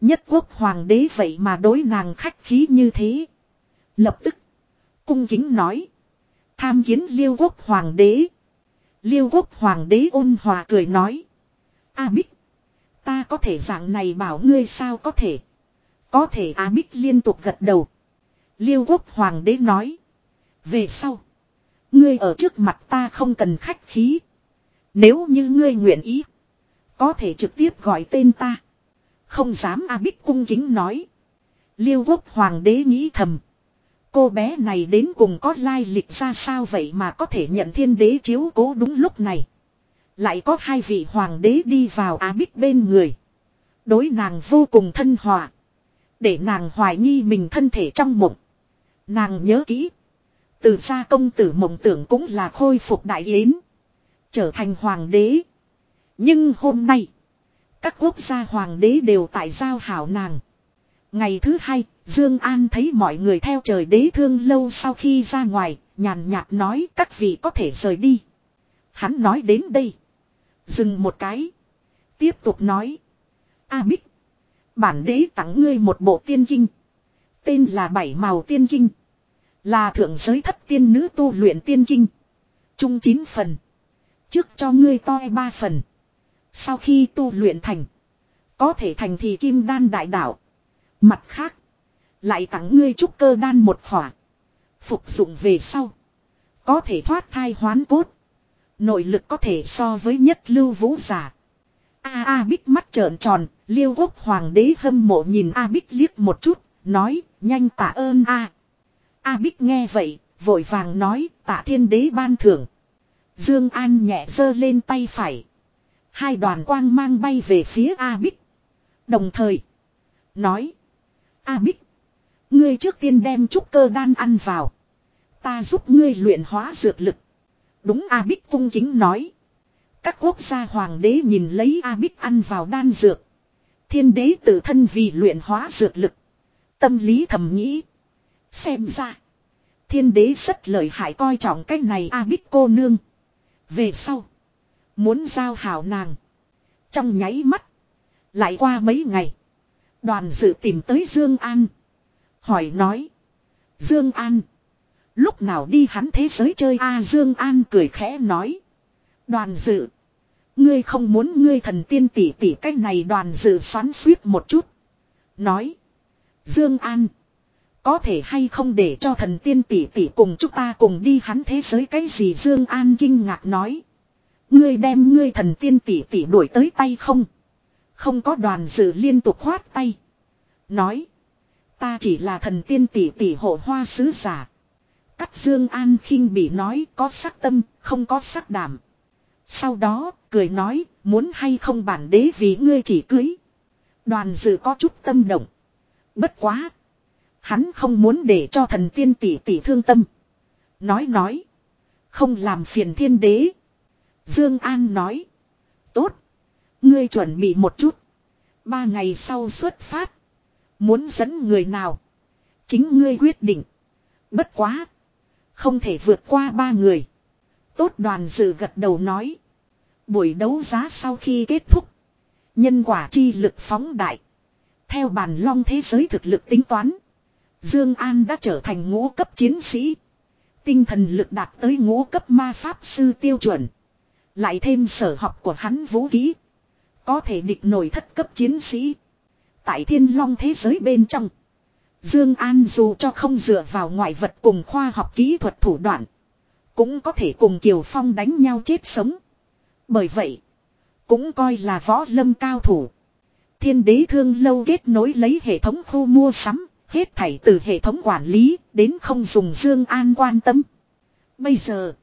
Nhất quốc hoàng đế vậy mà đối nàng khách khí như thế. Lập tức. Cung kính nói. Tham kiến liêu quốc hoàng đế. Liêu quốc hoàng đế ôn hòa cười nói. A Bích. Ta có thể dạng này bảo ngươi sao có thể. Có thể A Bích liên tục gật đầu. Liêu quốc hoàng đế nói. Về sau. Ngươi ở trước mặt ta không cần khách khí. Nếu như ngươi nguyện ý. Có thể trực tiếp gọi tên ta. Không dám A Bích cung kính nói. Liêu quốc hoàng đế nghĩ thầm. Cô bé này đến cùng có lai lịch ra sao vậy mà có thể nhận thiên đế chiếu cố đúng lúc này. Lại có hai vị hoàng đế đi vào Á Bích bên người. Đối nàng vô cùng thân hòa. Để nàng hoài nghi mình thân thể trong mộng. Nàng nhớ kỹ. Từ xa công tử mộng tưởng cũng là khôi phục đại yến. Trở thành hoàng đế. Nhưng hôm nay. Các quốc gia hoàng đế đều tại giao hảo nàng. Ngày thứ hai, Dương An thấy mọi người theo trời đế thương lâu sau khi ra ngoài, nhàn nhạt nói các vị có thể rời đi. Hắn nói đến đây. Dừng một cái. Tiếp tục nói. A Bích. Bản đế tặng ngươi một bộ tiên kinh. Tên là Bảy Màu Tiên Kinh. Là thượng giới thất tiên nữ tu luyện tiên kinh. Trung chín phần. Trước cho ngươi toi ba phần. Sau khi tu luyện thành. Có thể thành thì kim đan đại đạo. Mặt khác. Lại tặng ngươi trúc cơ đan một khỏa. Phục dụng về sau. Có thể thoát thai hoán cốt. Nội lực có thể so với nhất lưu vũ giả. A A Bích mắt trợn tròn, liêu quốc hoàng đế hâm mộ nhìn A Bích liếc một chút, nói, nhanh tạ ơn A. A Bích nghe vậy, vội vàng nói, tạ thiên đế ban thưởng. Dương An nhẹ giơ lên tay phải. Hai đoàn quang mang bay về phía A Bích. Đồng thời, nói, A Bích, ngươi trước tiên đem trúc cơ đan ăn vào. Ta giúp ngươi luyện hóa dược lực. Đúng A Bích cung kính nói. Các quốc gia hoàng đế nhìn lấy A Bích ăn vào đan dược. Thiên đế tự thân vì luyện hóa dược lực. Tâm lý thầm nghĩ. Xem ra. Thiên đế rất lợi hại coi trọng cái này A Bích cô nương. Về sau. Muốn giao hảo nàng. Trong nháy mắt. Lại qua mấy ngày. Đoàn dự tìm tới Dương An. Hỏi nói. Dương An. Lúc nào đi hắn thế giới chơi A Dương An cười khẽ nói. Đoàn dự. Ngươi không muốn ngươi thần tiên tỷ tỷ cách này đoàn dự xoắn suýt một chút. Nói. Dương An. Có thể hay không để cho thần tiên tỷ tỷ cùng chúng ta cùng đi hắn thế giới cái gì Dương An kinh ngạc nói. Ngươi đem ngươi thần tiên tỷ tỷ đuổi tới tay không. Không có đoàn dự liên tục khoát tay. Nói. Ta chỉ là thần tiên tỷ tỷ hộ hoa sứ giả. Cắt Dương An khinh bị nói có sắc tâm, không có sắc đảm. Sau đó, cười nói, muốn hay không bản đế vì ngươi chỉ cưới. Đoàn dự có chút tâm động. Bất quá. Hắn không muốn để cho thần tiên tỷ tỷ thương tâm. Nói nói. Không làm phiền thiên đế. Dương An nói. Tốt. Ngươi chuẩn bị một chút. Ba ngày sau xuất phát. Muốn dẫn người nào. Chính ngươi quyết định. Bất quá. Không thể vượt qua ba người. Tốt đoàn dự gật đầu nói. Buổi đấu giá sau khi kết thúc. Nhân quả chi lực phóng đại. Theo bản long thế giới thực lực tính toán. Dương An đã trở thành ngũ cấp chiến sĩ. Tinh thần lực đạt tới ngũ cấp ma pháp sư tiêu chuẩn. Lại thêm sở học của hắn vũ khí. Có thể địch nổi thất cấp chiến sĩ. Tại thiên long thế giới bên trong. Dương An dù cho không dựa vào ngoại vật cùng khoa học kỹ thuật thủ đoạn. Cũng có thể cùng Kiều Phong đánh nhau chết sống. Bởi vậy. Cũng coi là võ lâm cao thủ. Thiên đế thương lâu kết nối lấy hệ thống khu mua sắm. Hết thảy từ hệ thống quản lý đến không dùng Dương An quan tâm. Bây giờ.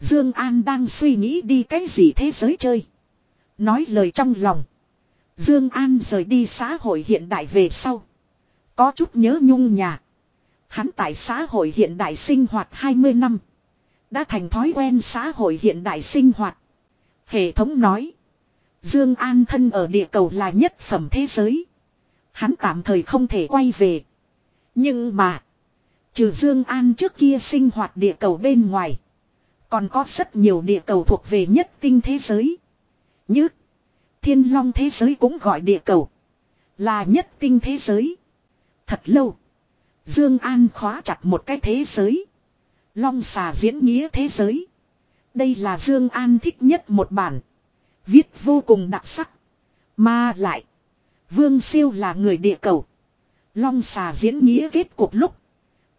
Dương An đang suy nghĩ đi cái gì thế giới chơi. Nói lời trong lòng. Dương An rời đi xã hội hiện đại về sau. Có chút nhớ nhung nhà. Hắn tại xã hội hiện đại sinh hoạt 20 năm. Đã thành thói quen xã hội hiện đại sinh hoạt. Hệ thống nói. Dương An thân ở địa cầu là nhất phẩm thế giới. Hắn tạm thời không thể quay về. Nhưng mà. Trừ Dương An trước kia sinh hoạt địa cầu bên ngoài. Còn có rất nhiều địa cầu thuộc về nhất tinh thế giới. Như. Thiên long thế giới cũng gọi địa cầu. Là nhất tinh thế giới. Thật lâu. Dương An khóa chặt một cái thế giới. Long xà diễn nghĩa thế giới. Đây là Dương An thích nhất một bản. Viết vô cùng đặc sắc. Mà lại. Vương siêu là người địa cầu. Long xà diễn nghĩa kết cuộc lúc.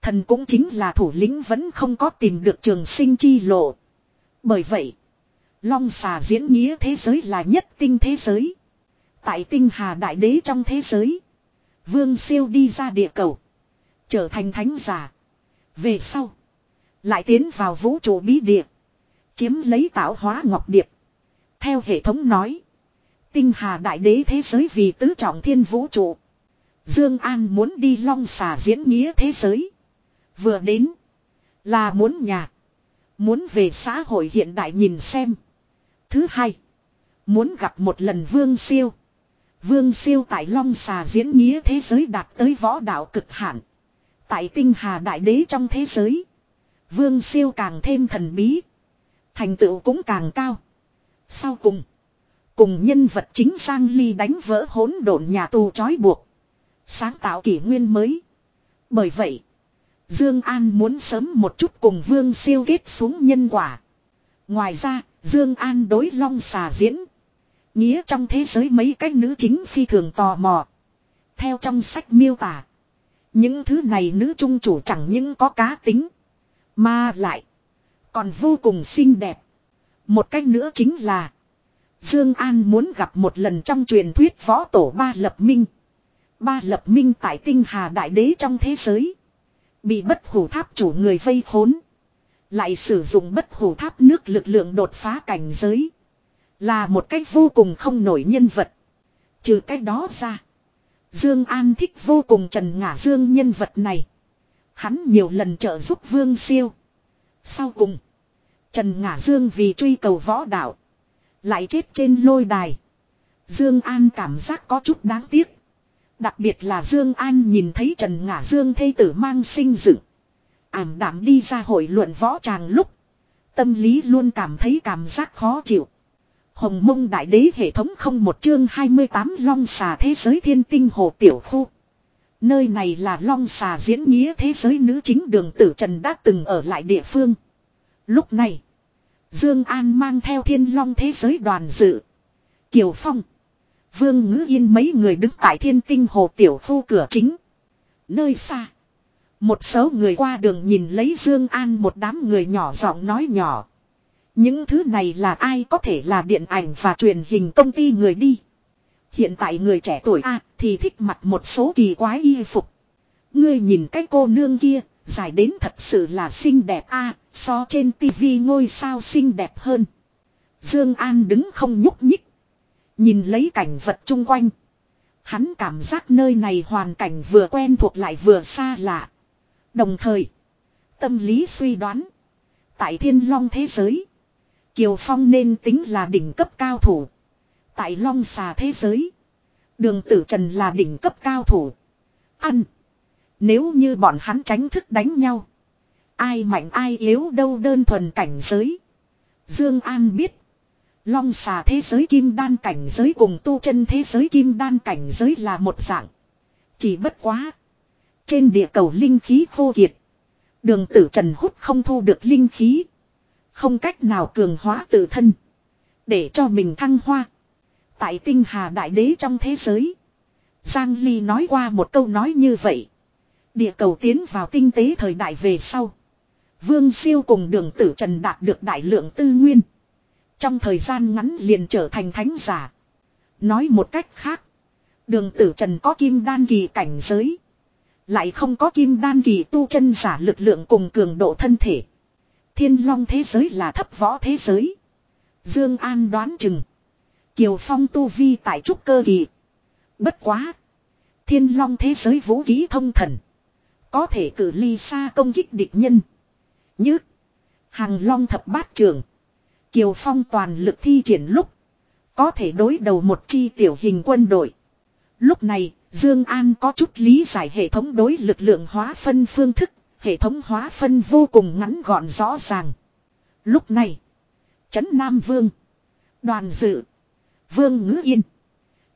Thần cũng chính là thủ lĩnh vẫn không có tìm được trường sinh chi lộ. Bởi vậy. Long xà diễn nghĩa thế giới là nhất tinh thế giới. Tại tinh hà đại đế trong thế giới. Vương siêu đi ra địa cầu. Trở thành thánh giả. Về sau. Lại tiến vào vũ trụ bí địa. Chiếm lấy tạo hóa ngọc điệp. Theo hệ thống nói. Tinh hà đại đế thế giới vì tứ trọng thiên vũ trụ. Dương An muốn đi long xà diễn nghĩa thế giới. Vừa đến. Là muốn nhà. Muốn về xã hội hiện đại nhìn xem. Thứ hai. Muốn gặp một lần vương siêu. Vương siêu tại long xà diễn nghĩa thế giới đạt tới võ đạo cực hạn. Tại tinh hà đại đế trong thế giới. Vương siêu càng thêm thần bí. Thành tựu cũng càng cao. Sau cùng. Cùng nhân vật chính Giang Ly đánh vỡ hỗn độn nhà tù trói buộc. Sáng tạo kỷ nguyên mới. Bởi vậy. Dương An muốn sớm một chút cùng Vương siêu kết xuống nhân quả. Ngoài ra, Dương An đối long xà diễn. Nghĩa trong thế giới mấy cái nữ chính phi thường tò mò. Theo trong sách miêu tả. Những thứ này nữ trung chủ chẳng những có cá tính. Mà lại. Còn vô cùng xinh đẹp. Một cách nữa chính là. Dương An muốn gặp một lần trong truyền thuyết võ tổ ba lập minh. Ba lập minh tại tinh hà đại đế trong thế giới. Bị bất hủ tháp chủ người vây khốn. Lại sử dụng bất hủ tháp nước lực lượng đột phá cảnh giới. Là một cách vô cùng không nổi nhân vật. Trừ cách đó ra. Dương An thích vô cùng Trần Ngã Dương nhân vật này. Hắn nhiều lần trợ giúp Vương Siêu. Sau cùng. Trần Ngã Dương vì truy cầu võ đạo. Lại chết trên lôi đài. Dương An cảm giác có chút đáng tiếc. Đặc biệt là Dương An nhìn thấy Trần Ngã Dương thê tử mang sinh dựng. Ảm đạm đi ra hội luận võ tràng lúc. Tâm lý luôn cảm thấy cảm giác khó chịu. Hồng mông đại đế hệ thống không một chương 28 long xà thế giới thiên tinh hồ tiểu khu. Nơi này là long xà diễn nghĩa thế giới nữ chính đường tử Trần đã từng ở lại địa phương. Lúc này, Dương An mang theo thiên long thế giới đoàn dự. Kiều Phong, Vương Ngữ Yên mấy người đứng tại thiên tinh hồ tiểu khu cửa chính. Nơi xa, một số người qua đường nhìn lấy Dương An một đám người nhỏ giọng nói nhỏ. Những thứ này là ai có thể là điện ảnh và truyền hình công ty người đi. Hiện tại người trẻ tuổi A thì thích mặc một số kỳ quái y phục. Ngươi nhìn cái cô nương kia, dài đến thật sự là xinh đẹp A, so trên tivi ngôi sao xinh đẹp hơn. Dương An đứng không nhúc nhích. Nhìn lấy cảnh vật chung quanh. Hắn cảm giác nơi này hoàn cảnh vừa quen thuộc lại vừa xa lạ. Đồng thời, tâm lý suy đoán. Tại thiên long thế giới, Kiều Phong nên tính là đỉnh cấp cao thủ. Tại long xà thế giới, đường tử trần là đỉnh cấp cao thủ. Ăn. Nếu như bọn hắn tránh thức đánh nhau. Ai mạnh ai yếu đâu đơn thuần cảnh giới. Dương An biết. Long xà thế giới kim đan cảnh giới cùng tu chân thế giới kim đan cảnh giới là một dạng. Chỉ bất quá. Trên địa cầu linh khí khô kiệt. Đường tử trần hút không thu được linh khí. Không cách nào cường hóa tự thân. Để cho mình thăng hoa. Tại tinh hà đại đế trong thế giới. Giang Ly nói qua một câu nói như vậy. Địa cầu tiến vào tinh tế thời đại về sau. Vương siêu cùng đường tử trần đạt được đại lượng tư nguyên. Trong thời gian ngắn liền trở thành thánh giả. Nói một cách khác. Đường tử trần có kim đan kỳ cảnh giới. Lại không có kim đan kỳ tu chân giả lực lượng cùng cường độ thân thể. Thiên long thế giới là thấp võ thế giới. Dương An đoán chừng. Kiều Phong tu vi tại trúc cơ kỳ. Bất quá. Thiên long thế giới vũ khí thông thần. Có thể cử ly xa công kích địch nhân. Như. Hàng long thập bát trường. Kiều Phong toàn lực thi triển lúc. Có thể đối đầu một chi tiểu hình quân đội. Lúc này, Dương An có chút lý giải hệ thống đối lực lượng hóa phân phương thức. Hệ thống hóa phân vô cùng ngắn gọn rõ ràng. Lúc này, Trấn Nam Vương, Đoàn Dự, Vương Ngữ Yên,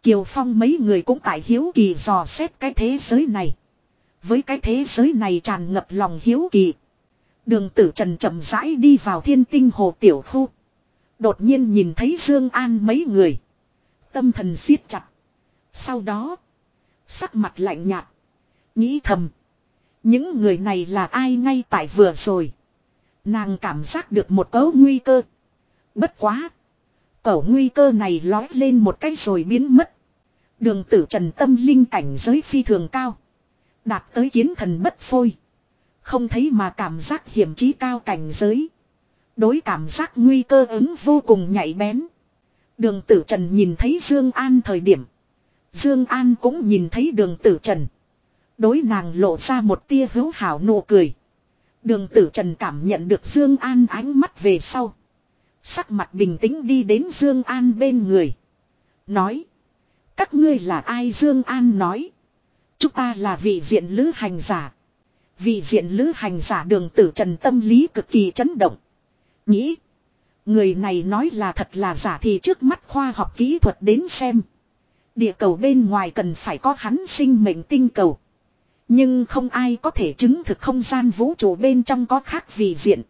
Kiều Phong mấy người cũng tại hiếu kỳ dò xét cái thế giới này. Với cái thế giới này tràn ngập lòng hiếu kỳ. Đường tử trần chậm rãi đi vào thiên tinh hồ tiểu khu. Đột nhiên nhìn thấy Dương An mấy người. Tâm thần siết chặt. Sau đó. Sắc mặt lạnh nhạt. Nghĩ thầm. Những người này là ai ngay tại vừa rồi. Nàng cảm giác được một cấu nguy cơ. Bất quá. Cẩu nguy cơ này lói lên một cái rồi biến mất. Đường tử trần tâm linh cảnh giới phi thường cao. Đạt tới kiến thần bất phôi. Không thấy mà cảm giác hiểm trí cao cảnh giới. Đối cảm giác nguy cơ ứng vô cùng nhạy bén. Đường tử trần nhìn thấy Dương An thời điểm. Dương An cũng nhìn thấy đường tử trần. Đối nàng lộ ra một tia hữu hảo nụ cười. Đường tử trần cảm nhận được Dương An ánh mắt về sau. Sắc mặt bình tĩnh đi đến Dương An bên người. Nói. Các ngươi là ai Dương An nói. Chúng ta là vị diện lữ hành giả. Vị diện lữ hành giả đường tử trần tâm lý cực kỳ chấn động. Nghĩ. Người này nói là thật là giả thì trước mắt khoa học kỹ thuật đến xem. Địa cầu bên ngoài cần phải có hắn sinh mệnh tinh cầu. Nhưng không ai có thể chứng thực không gian vũ trụ bên trong có khác vì diện.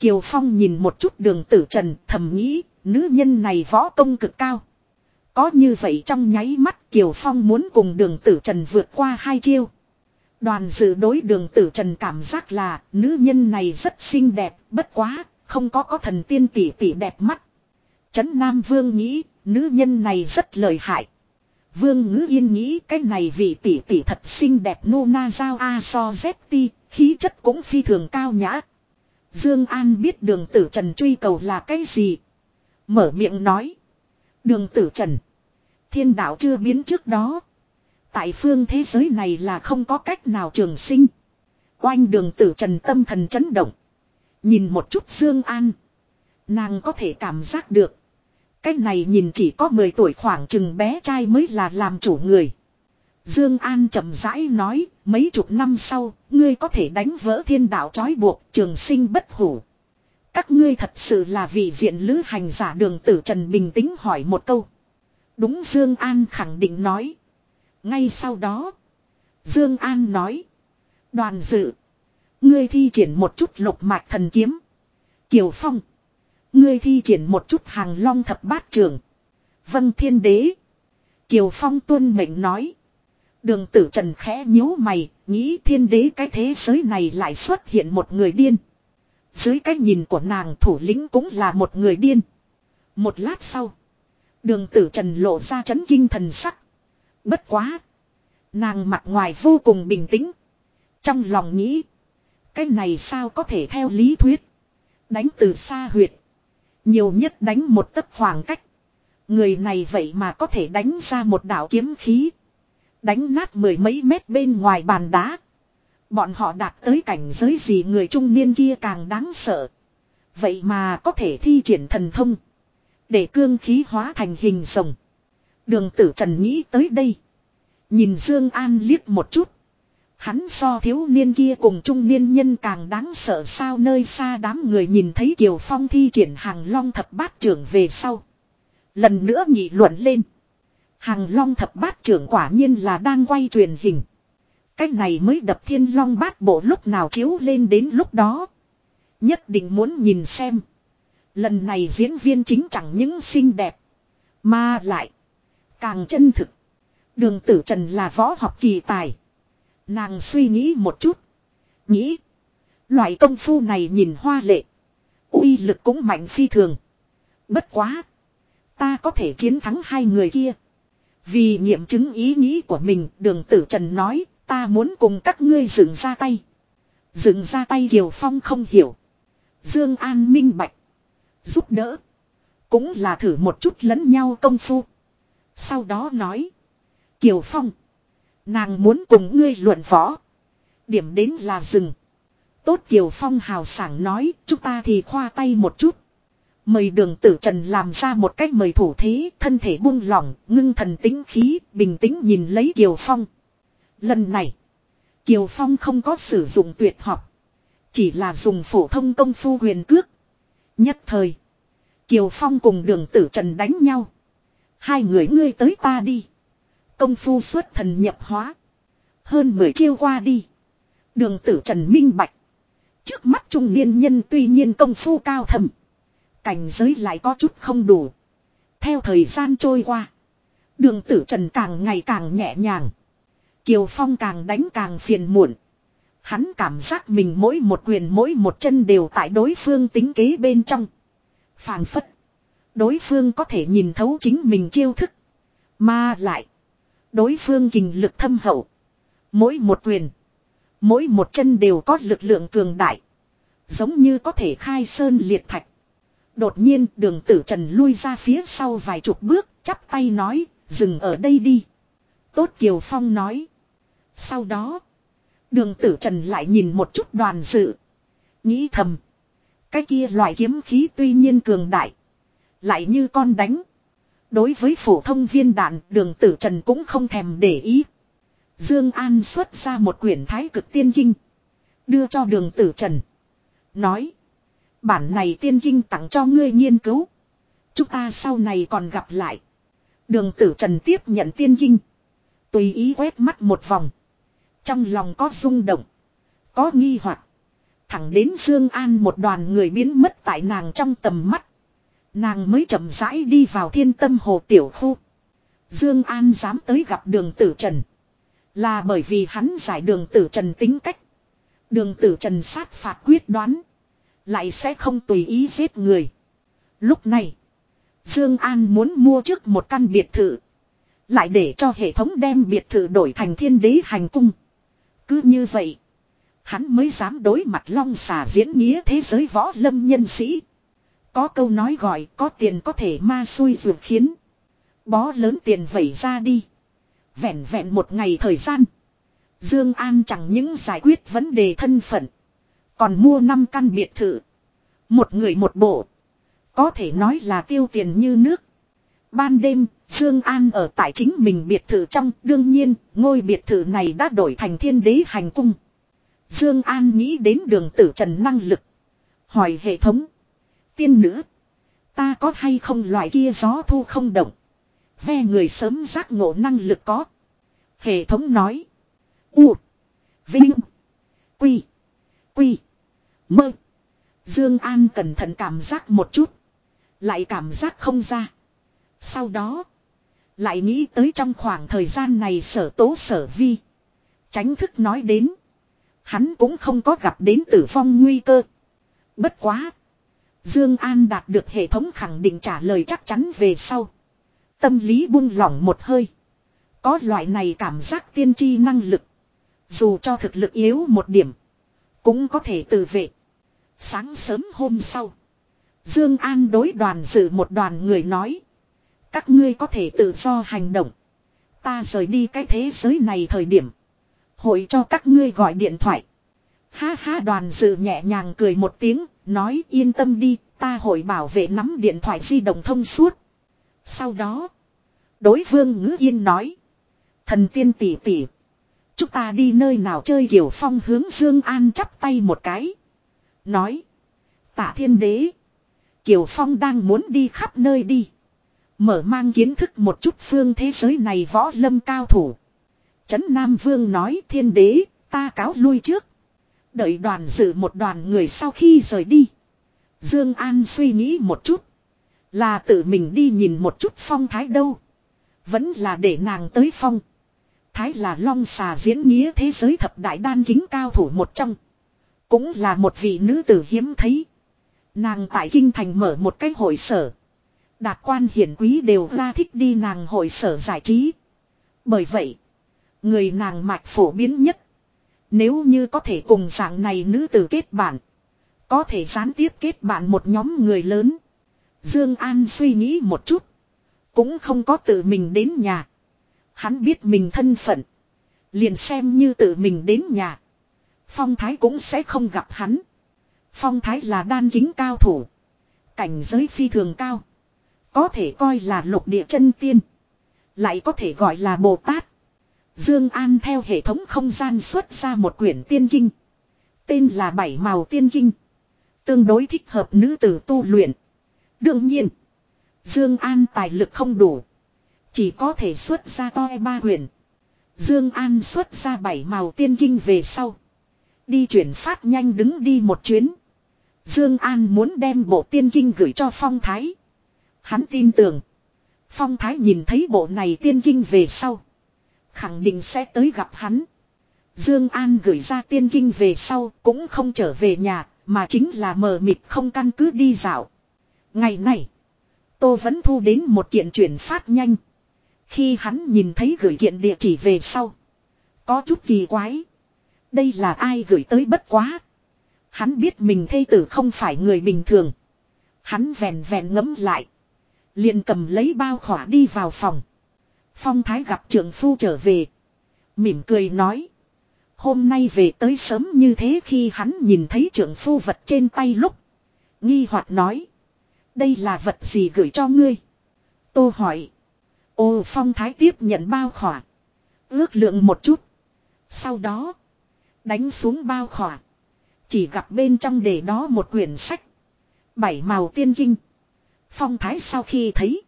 Kiều Phong nhìn một chút đường tử trần thầm nghĩ, nữ nhân này võ công cực cao. Có như vậy trong nháy mắt Kiều Phong muốn cùng đường tử trần vượt qua hai chiêu. Đoàn dự đối đường tử trần cảm giác là nữ nhân này rất xinh đẹp, bất quá, không có có thần tiên tỷ tỷ đẹp mắt. Trấn Nam Vương nghĩ, nữ nhân này rất lợi hại. Vương ngữ yên nghĩ cái này vị tỷ tỷ thật xinh đẹp nô na giao a so zeti, khí chất cũng phi thường cao nhã. Dương An biết đường tử trần truy cầu là cái gì. Mở miệng nói. Đường tử trần. Thiên đạo chưa biến trước đó. Tại phương thế giới này là không có cách nào trường sinh. Oanh đường tử trần tâm thần chấn động. Nhìn một chút Dương An. Nàng có thể cảm giác được. Cái này nhìn chỉ có 10 tuổi khoảng chừng bé trai mới là làm chủ người. Dương An chậm rãi nói, mấy chục năm sau, ngươi có thể đánh vỡ thiên đạo trói buộc, trường sinh bất hủ. Các ngươi thật sự là vị diện lữ hành giả đường tử Trần bình tĩnh hỏi một câu. Đúng Dương An khẳng định nói. Ngay sau đó, Dương An nói. Đoàn dự, ngươi thi triển một chút lục mạch thần kiếm. Kiều Phong, ngươi thi triển một chút hàng long thập bát trường. Vân Thiên Đế. Kiều Phong tuân mệnh nói. Đường tử trần khẽ nhíu mày, nghĩ thiên đế cái thế giới này lại xuất hiện một người điên. Dưới cái nhìn của nàng thủ lĩnh cũng là một người điên. Một lát sau, đường tử trần lộ ra chấn kinh thần sắc. Bất quá. Nàng mặt ngoài vô cùng bình tĩnh. Trong lòng nghĩ. Cái này sao có thể theo lý thuyết. Đánh từ xa huyệt. Nhiều nhất đánh một tấc khoảng cách. Người này vậy mà có thể đánh ra một đạo kiếm khí. Đánh nát mười mấy mét bên ngoài bàn đá. Bọn họ đạt tới cảnh giới gì người trung niên kia càng đáng sợ. Vậy mà có thể thi triển thần thông. Để cương khí hóa thành hình rồng. Đường tử trần nghĩ tới đây. Nhìn Dương An liếc một chút. Hắn so thiếu niên kia cùng trung niên nhân càng đáng sợ sao nơi xa đám người nhìn thấy Kiều Phong thi triển hàng long thập bát trưởng về sau. Lần nữa nhị luận lên. Hàng long thập bát trưởng quả nhiên là đang quay truyền hình. Cách này mới đập thiên long bát bộ lúc nào chiếu lên đến lúc đó. Nhất định muốn nhìn xem. Lần này diễn viên chính chẳng những xinh đẹp. Mà lại. Càng chân thực. Đường tử trần là võ học kỳ tài. Nàng suy nghĩ một chút. Nghĩ. Loại công phu này nhìn hoa lệ. uy lực cũng mạnh phi thường. Bất quá. Ta có thể chiến thắng hai người kia. Vì nghiệm chứng ý nghĩ của mình, đường tử trần nói, ta muốn cùng các ngươi dựng ra tay. Dựng ra tay Kiều Phong không hiểu. Dương An minh bạch. Giúp đỡ. Cũng là thử một chút lẫn nhau công phu. Sau đó nói. Kiều Phong. Nàng muốn cùng ngươi luận võ. Điểm đến là rừng. Tốt Kiều Phong hào sảng nói. Chúng ta thì khoa tay một chút. Mời đường tử trần làm ra một cách mời thủ thế. Thân thể buông lỏng. Ngưng thần tính khí. Bình tĩnh nhìn lấy Kiều Phong. Lần này. Kiều Phong không có sử dụng tuyệt học. Chỉ là dùng phổ thông công phu huyền cước. Nhất thời. Kiều Phong cùng đường tử trần đánh nhau. Hai người ngươi tới ta đi. Công phu xuất thần nhập hóa. Hơn mười chiêu qua đi. Đường tử trần minh bạch. Trước mắt trung niên nhân tuy nhiên công phu cao thầm. Cảnh giới lại có chút không đủ. Theo thời gian trôi qua. Đường tử trần càng ngày càng nhẹ nhàng. Kiều Phong càng đánh càng phiền muộn. Hắn cảm giác mình mỗi một quyền mỗi một chân đều tại đối phương tính kế bên trong. phảng phất. Đối phương có thể nhìn thấu chính mình chiêu thức. Mà lại. Đối phương kình lực thâm hậu. Mỗi một quyền. Mỗi một chân đều có lực lượng cường đại. Giống như có thể khai sơn liệt thạch. Đột nhiên đường tử trần lui ra phía sau vài chục bước. Chắp tay nói. Dừng ở đây đi. Tốt Kiều Phong nói. Sau đó. Đường tử trần lại nhìn một chút đoàn dự. Nghĩ thầm. Cái kia loại kiếm khí tuy nhiên cường đại. Lại như con đánh. Đối với phổ thông viên đạn, đường tử trần cũng không thèm để ý. Dương An xuất ra một quyển thái cực tiên kinh. Đưa cho đường tử trần. Nói. Bản này tiên kinh tặng cho ngươi nghiên cứu. Chúng ta sau này còn gặp lại. Đường tử trần tiếp nhận tiên kinh. Tùy ý quét mắt một vòng. Trong lòng có rung động. Có nghi hoặc Thẳng đến Dương An một đoàn người biến mất tại nàng trong tầm mắt. Nàng mới chậm rãi đi vào thiên tâm hồ tiểu khu. Dương An dám tới gặp đường tử trần. Là bởi vì hắn giải đường tử trần tính cách. Đường tử trần sát phạt quyết đoán. Lại sẽ không tùy ý giết người. Lúc này. Dương An muốn mua trước một căn biệt thự. Lại để cho hệ thống đem biệt thự đổi thành thiên đế hành cung. Cứ như vậy. Hắn mới dám đối mặt long xà diễn nghĩa thế giới võ lâm nhân sĩ. Có câu nói gọi có tiền có thể ma xui ruột khiến. Bó lớn tiền vẩy ra đi. Vẹn vẹn một ngày thời gian. Dương An chẳng những giải quyết vấn đề thân phận. Còn mua năm căn biệt thự. Một người một bộ. Có thể nói là tiêu tiền như nước. Ban đêm, Dương An ở tại chính mình biệt thự trong, đương nhiên, ngôi biệt thự này đã đổi thành Thiên Đế hành cung. Dương An nghĩ đến Đường Tử Trần năng lực, hỏi hệ thống: "Tiên nữ, ta có hay không loại kia gió thu không động, ve người sớm giác ngộ năng lực có?" Hệ thống nói: "U, Vinh, Quy, Quy, Mơ." Dương An cẩn thận cảm giác một chút, lại cảm giác không ra. Sau đó. Lại nghĩ tới trong khoảng thời gian này sở tố sở vi. Tránh thức nói đến. Hắn cũng không có gặp đến tử vong nguy cơ. Bất quá. Dương An đạt được hệ thống khẳng định trả lời chắc chắn về sau. Tâm lý buông lỏng một hơi. Có loại này cảm giác tiên tri năng lực. Dù cho thực lực yếu một điểm. Cũng có thể tự vệ. Sáng sớm hôm sau. Dương An đối đoàn dự một đoàn người nói. Các ngươi có thể tự do hành động. Ta rời đi cái thế giới này thời điểm. Hội cho các ngươi gọi điện thoại. Ha ha đoàn dự nhẹ nhàng cười một tiếng, nói yên tâm đi, ta hội bảo vệ nắm điện thoại di động thông suốt. Sau đó, đối vương ngữ yên nói. Thần tiên tỷ tỷ. Chúng ta đi nơi nào chơi kiểu phong hướng Dương An chắp tay một cái. Nói. Tạ thiên đế. Kiều Phong đang muốn đi khắp nơi đi. Mở mang kiến thức một chút phương thế giới này võ lâm cao thủ. Trấn Nam Vương nói thiên đế, ta cáo lui trước. Đợi đoàn dự một đoàn người sau khi rời đi. Dương An suy nghĩ một chút. Là tự mình đi nhìn một chút phong thái đâu. Vẫn là để nàng tới phong. Thái là long xà diễn nghĩa thế giới thập đại đan kính cao thủ một trong. Cũng là một vị nữ tử hiếm thấy. Nàng tại kinh thành mở một cái hội sở. Đạt quan hiển quý đều ra thích đi nàng hội sở giải trí. Bởi vậy, người nàng mạch phổ biến nhất. Nếu như có thể cùng dạng này nữ tử kết bạn. Có thể gián tiếp kết bạn một nhóm người lớn. Dương An suy nghĩ một chút. Cũng không có tự mình đến nhà. Hắn biết mình thân phận. Liền xem như tự mình đến nhà. Phong Thái cũng sẽ không gặp hắn. Phong Thái là đan kính cao thủ. Cảnh giới phi thường cao. Có thể coi là lục địa chân tiên. Lại có thể gọi là Bồ Tát. Dương An theo hệ thống không gian xuất ra một quyển tiên kinh. Tên là Bảy Màu Tiên Kinh. Tương đối thích hợp nữ tử tu luyện. Đương nhiên. Dương An tài lực không đủ. Chỉ có thể xuất ra toi ba quyển. Dương An xuất ra bảy màu tiên kinh về sau. Đi chuyển phát nhanh đứng đi một chuyến. Dương An muốn đem bộ tiên kinh gửi cho Phong Thái. Hắn tin tưởng. Phong Thái nhìn thấy bộ này tiên kinh về sau. Khẳng định sẽ tới gặp hắn. Dương An gửi ra tiên kinh về sau cũng không trở về nhà, mà chính là mờ mịt không căn cứ đi dạo. Ngày này. Tô vẫn thu đến một kiện chuyển phát nhanh. Khi hắn nhìn thấy gửi kiện địa chỉ về sau. Có chút kỳ quái. Đây là ai gửi tới bất quá. Hắn biết mình thây tử không phải người bình thường. Hắn vèn vèn ngấm lại. liền cầm lấy bao khỏa đi vào phòng. Phong thái gặp trưởng phu trở về. Mỉm cười nói. Hôm nay về tới sớm như thế khi hắn nhìn thấy trưởng phu vật trên tay lúc. Nghi hoặc nói. Đây là vật gì gửi cho ngươi? Tô hỏi. Ô, phong thái tiếp nhận bao khỏa. Ước lượng một chút. Sau đó. Đánh xuống bao khỏa. Chỉ gặp bên trong để đó một quyển sách. Bảy màu tiên kinh. Phong thái sau khi thấy.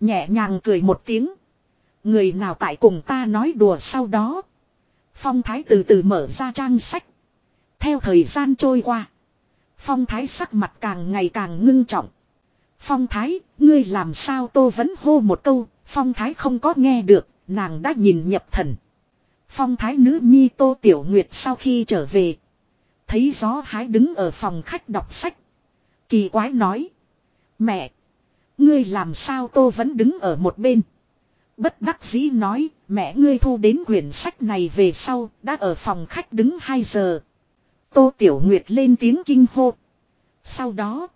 Nhẹ nhàng cười một tiếng. Người nào tại cùng ta nói đùa sau đó. Phong thái từ từ mở ra trang sách. Theo thời gian trôi qua. Phong thái sắc mặt càng ngày càng ngưng trọng. Phong thái, ngươi làm sao tô vẫn hô một câu, phong thái không có nghe được, nàng đã nhìn nhập thần. Phong thái nữ nhi tô tiểu nguyệt sau khi trở về. Thấy gió hái đứng ở phòng khách đọc sách. Kỳ quái nói. Mẹ! Ngươi làm sao tô vẫn đứng ở một bên. Bất đắc dĩ nói, mẹ ngươi thu đến quyển sách này về sau, đã ở phòng khách đứng 2 giờ. Tô Tiểu Nguyệt lên tiếng kinh hô. Sau đó,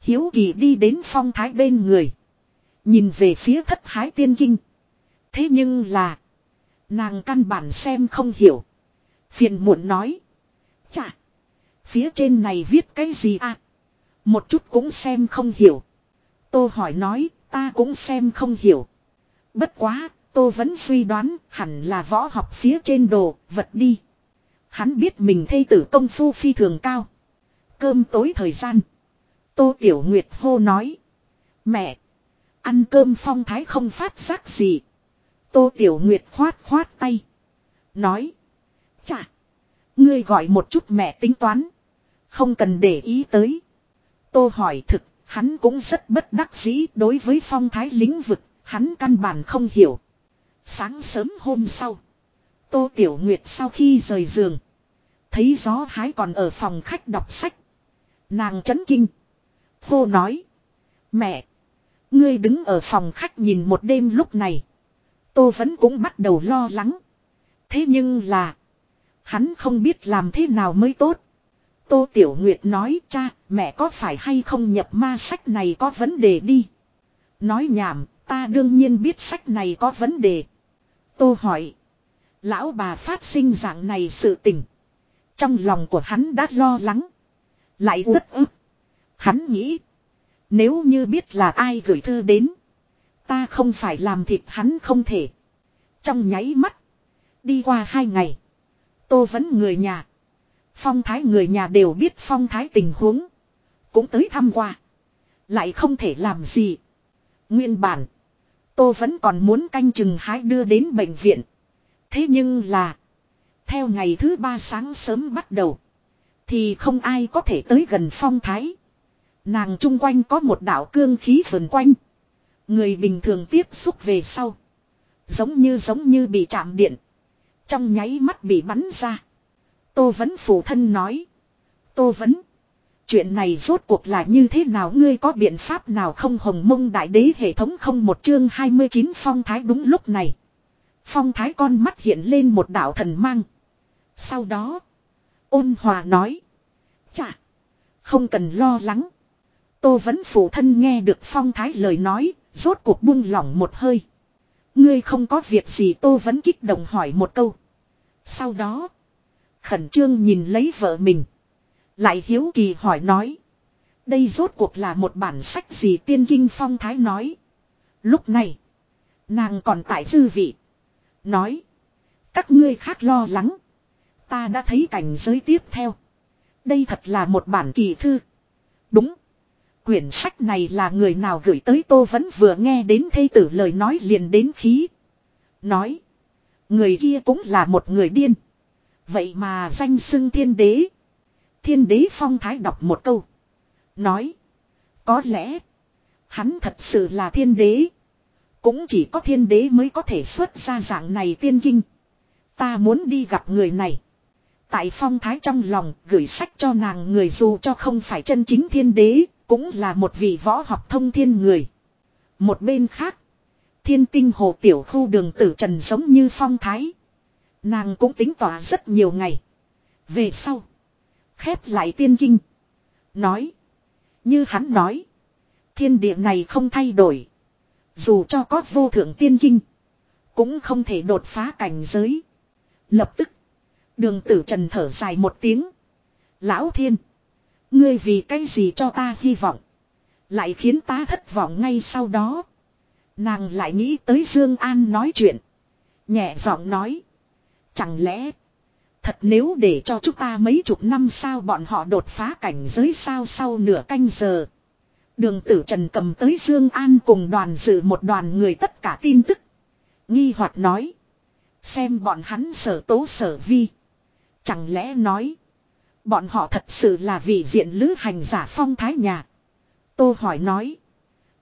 Hiếu Kỳ đi đến phong thái bên người. Nhìn về phía thất hái tiên kinh. Thế nhưng là, nàng căn bản xem không hiểu. Phiền muộn nói. Chà, phía trên này viết cái gì à? Một chút cũng xem không hiểu. Tô hỏi nói, ta cũng xem không hiểu. Bất quá, Tô vẫn suy đoán hẳn là võ học phía trên đồ, vật đi. Hắn biết mình thây tử công phu phi thường cao. Cơm tối thời gian. Tô Tiểu Nguyệt hô nói. Mẹ! Ăn cơm phong thái không phát giác gì. Tô Tiểu Nguyệt khoát khoát tay. Nói. Chà! Ngươi gọi một chút mẹ tính toán. Không cần để ý tới. Tô hỏi thực, hắn cũng rất bất đắc dĩ đối với phong thái lĩnh vực, hắn căn bản không hiểu. Sáng sớm hôm sau. Tô Tiểu Nguyệt sau khi rời giường. Thấy gió hái còn ở phòng khách đọc sách. Nàng chấn kinh. cô nói. Mẹ. Ngươi đứng ở phòng khách nhìn một đêm lúc này. Tô vẫn cũng bắt đầu lo lắng. Thế nhưng là. Hắn không biết làm thế nào mới tốt. Tô Tiểu Nguyệt nói cha, mẹ có phải hay không nhập ma sách này có vấn đề đi. Nói nhảm, ta đương nhiên biết sách này có vấn đề. Tô hỏi. Lão bà phát sinh dạng này sự tình. Trong lòng của hắn đã lo lắng. Lại rất ức. Hắn nghĩ. Nếu như biết là ai gửi thư đến. Ta không phải làm thịt hắn không thể. Trong nháy mắt. Đi qua hai ngày. Tô vẫn người nhà. Phong thái người nhà đều biết phong thái tình huống. Cũng tới thăm qua. Lại không thể làm gì. Nguyên bản. Tô vẫn còn muốn canh chừng hái đưa đến bệnh viện. Thế nhưng là. Theo ngày thứ ba sáng sớm bắt đầu. Thì không ai có thể tới gần phong thái. Nàng chung quanh có một đạo cương khí vần quanh. Người bình thường tiếp xúc về sau. Giống như giống như bị chạm điện. Trong nháy mắt bị bắn ra. Tô vấn phủ thân nói. Tô vấn. Chuyện này rốt cuộc là như thế nào ngươi có biện pháp nào không hồng mông đại đế hệ thống không một chương 29 phong thái đúng lúc này. Phong thái con mắt hiện lên một đạo thần mang. Sau đó. Ôn hòa nói. Chà. Không cần lo lắng. Tô vẫn phụ thân nghe được phong thái lời nói. Rốt cuộc buông lỏng một hơi. Ngươi không có việc gì tô vẫn kích động hỏi một câu. Sau đó. Khẩn trương nhìn lấy vợ mình. Lại hiếu kỳ hỏi nói. Đây rốt cuộc là một bản sách gì tiên kinh phong thái nói. Lúc này. Nàng còn tại dư vị. Nói. Các ngươi khác lo lắng. Ta đã thấy cảnh giới tiếp theo. Đây thật là một bản kỳ thư. Đúng. Quyển sách này là người nào gửi tới tô vẫn vừa nghe đến thây tử lời nói liền đến khí. Nói. Người kia cũng là một người điên. Vậy mà danh xưng thiên đế. Thiên đế phong thái đọc một câu. Nói. Có lẽ. Hắn thật sự là thiên đế. Cũng chỉ có thiên đế mới có thể xuất ra dạng này tiên kinh. Ta muốn đi gặp người này. Tại phong thái trong lòng, gửi sách cho nàng người dù cho không phải chân chính thiên đế. Cũng là một vị võ học thông thiên người. Một bên khác. Thiên tinh hồ tiểu khu đường tử trần giống như phong thái. Nàng cũng tính tỏa rất nhiều ngày. Về sau. Khép lại tiên kinh. Nói. Như hắn nói. Thiên địa này không thay đổi. Dù cho có vô thượng tiên kinh. Cũng không thể đột phá cảnh giới. Lập tức. Đường tử trần thở dài một tiếng. Lão thiên. Ngươi vì cái gì cho ta hy vọng. Lại khiến ta thất vọng ngay sau đó. Nàng lại nghĩ tới Dương An nói chuyện. Nhẹ giọng nói. Chẳng lẽ. Thật nếu để cho chúng ta mấy chục năm sao bọn họ đột phá cảnh giới sao sau nửa canh giờ. Đường tử trần cầm tới Dương An cùng đoàn dự một đoàn người tất cả tin tức. Nghi hoặc nói. Xem bọn hắn sở tố sở vi. Chẳng lẽ nói. Bọn họ thật sự là vị diện lữ hành giả phong thái nhà. Tô hỏi nói.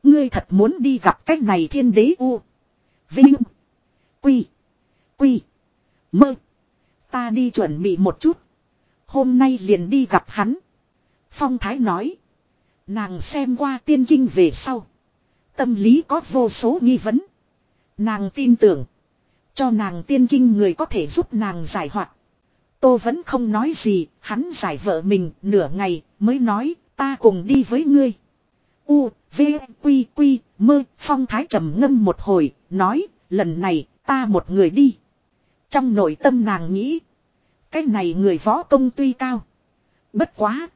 Ngươi thật muốn đi gặp cách này thiên đế u. Vinh. Quy. Quy. Mơ. Ta đi chuẩn bị một chút. Hôm nay liền đi gặp hắn. Phong Thái nói. Nàng xem qua tiên kinh về sau. Tâm lý có vô số nghi vấn. Nàng tin tưởng. Cho nàng tiên kinh người có thể giúp nàng giải hoạt. Tô vẫn không nói gì, hắn giải vợ mình nửa ngày mới nói ta cùng đi với ngươi. U, V, Quy, Quy, mơ, phong thái trầm ngâm một hồi, nói, lần này, ta một người đi. Trong nội tâm nàng nghĩ, cái này người võ công tuy cao. Bất quá.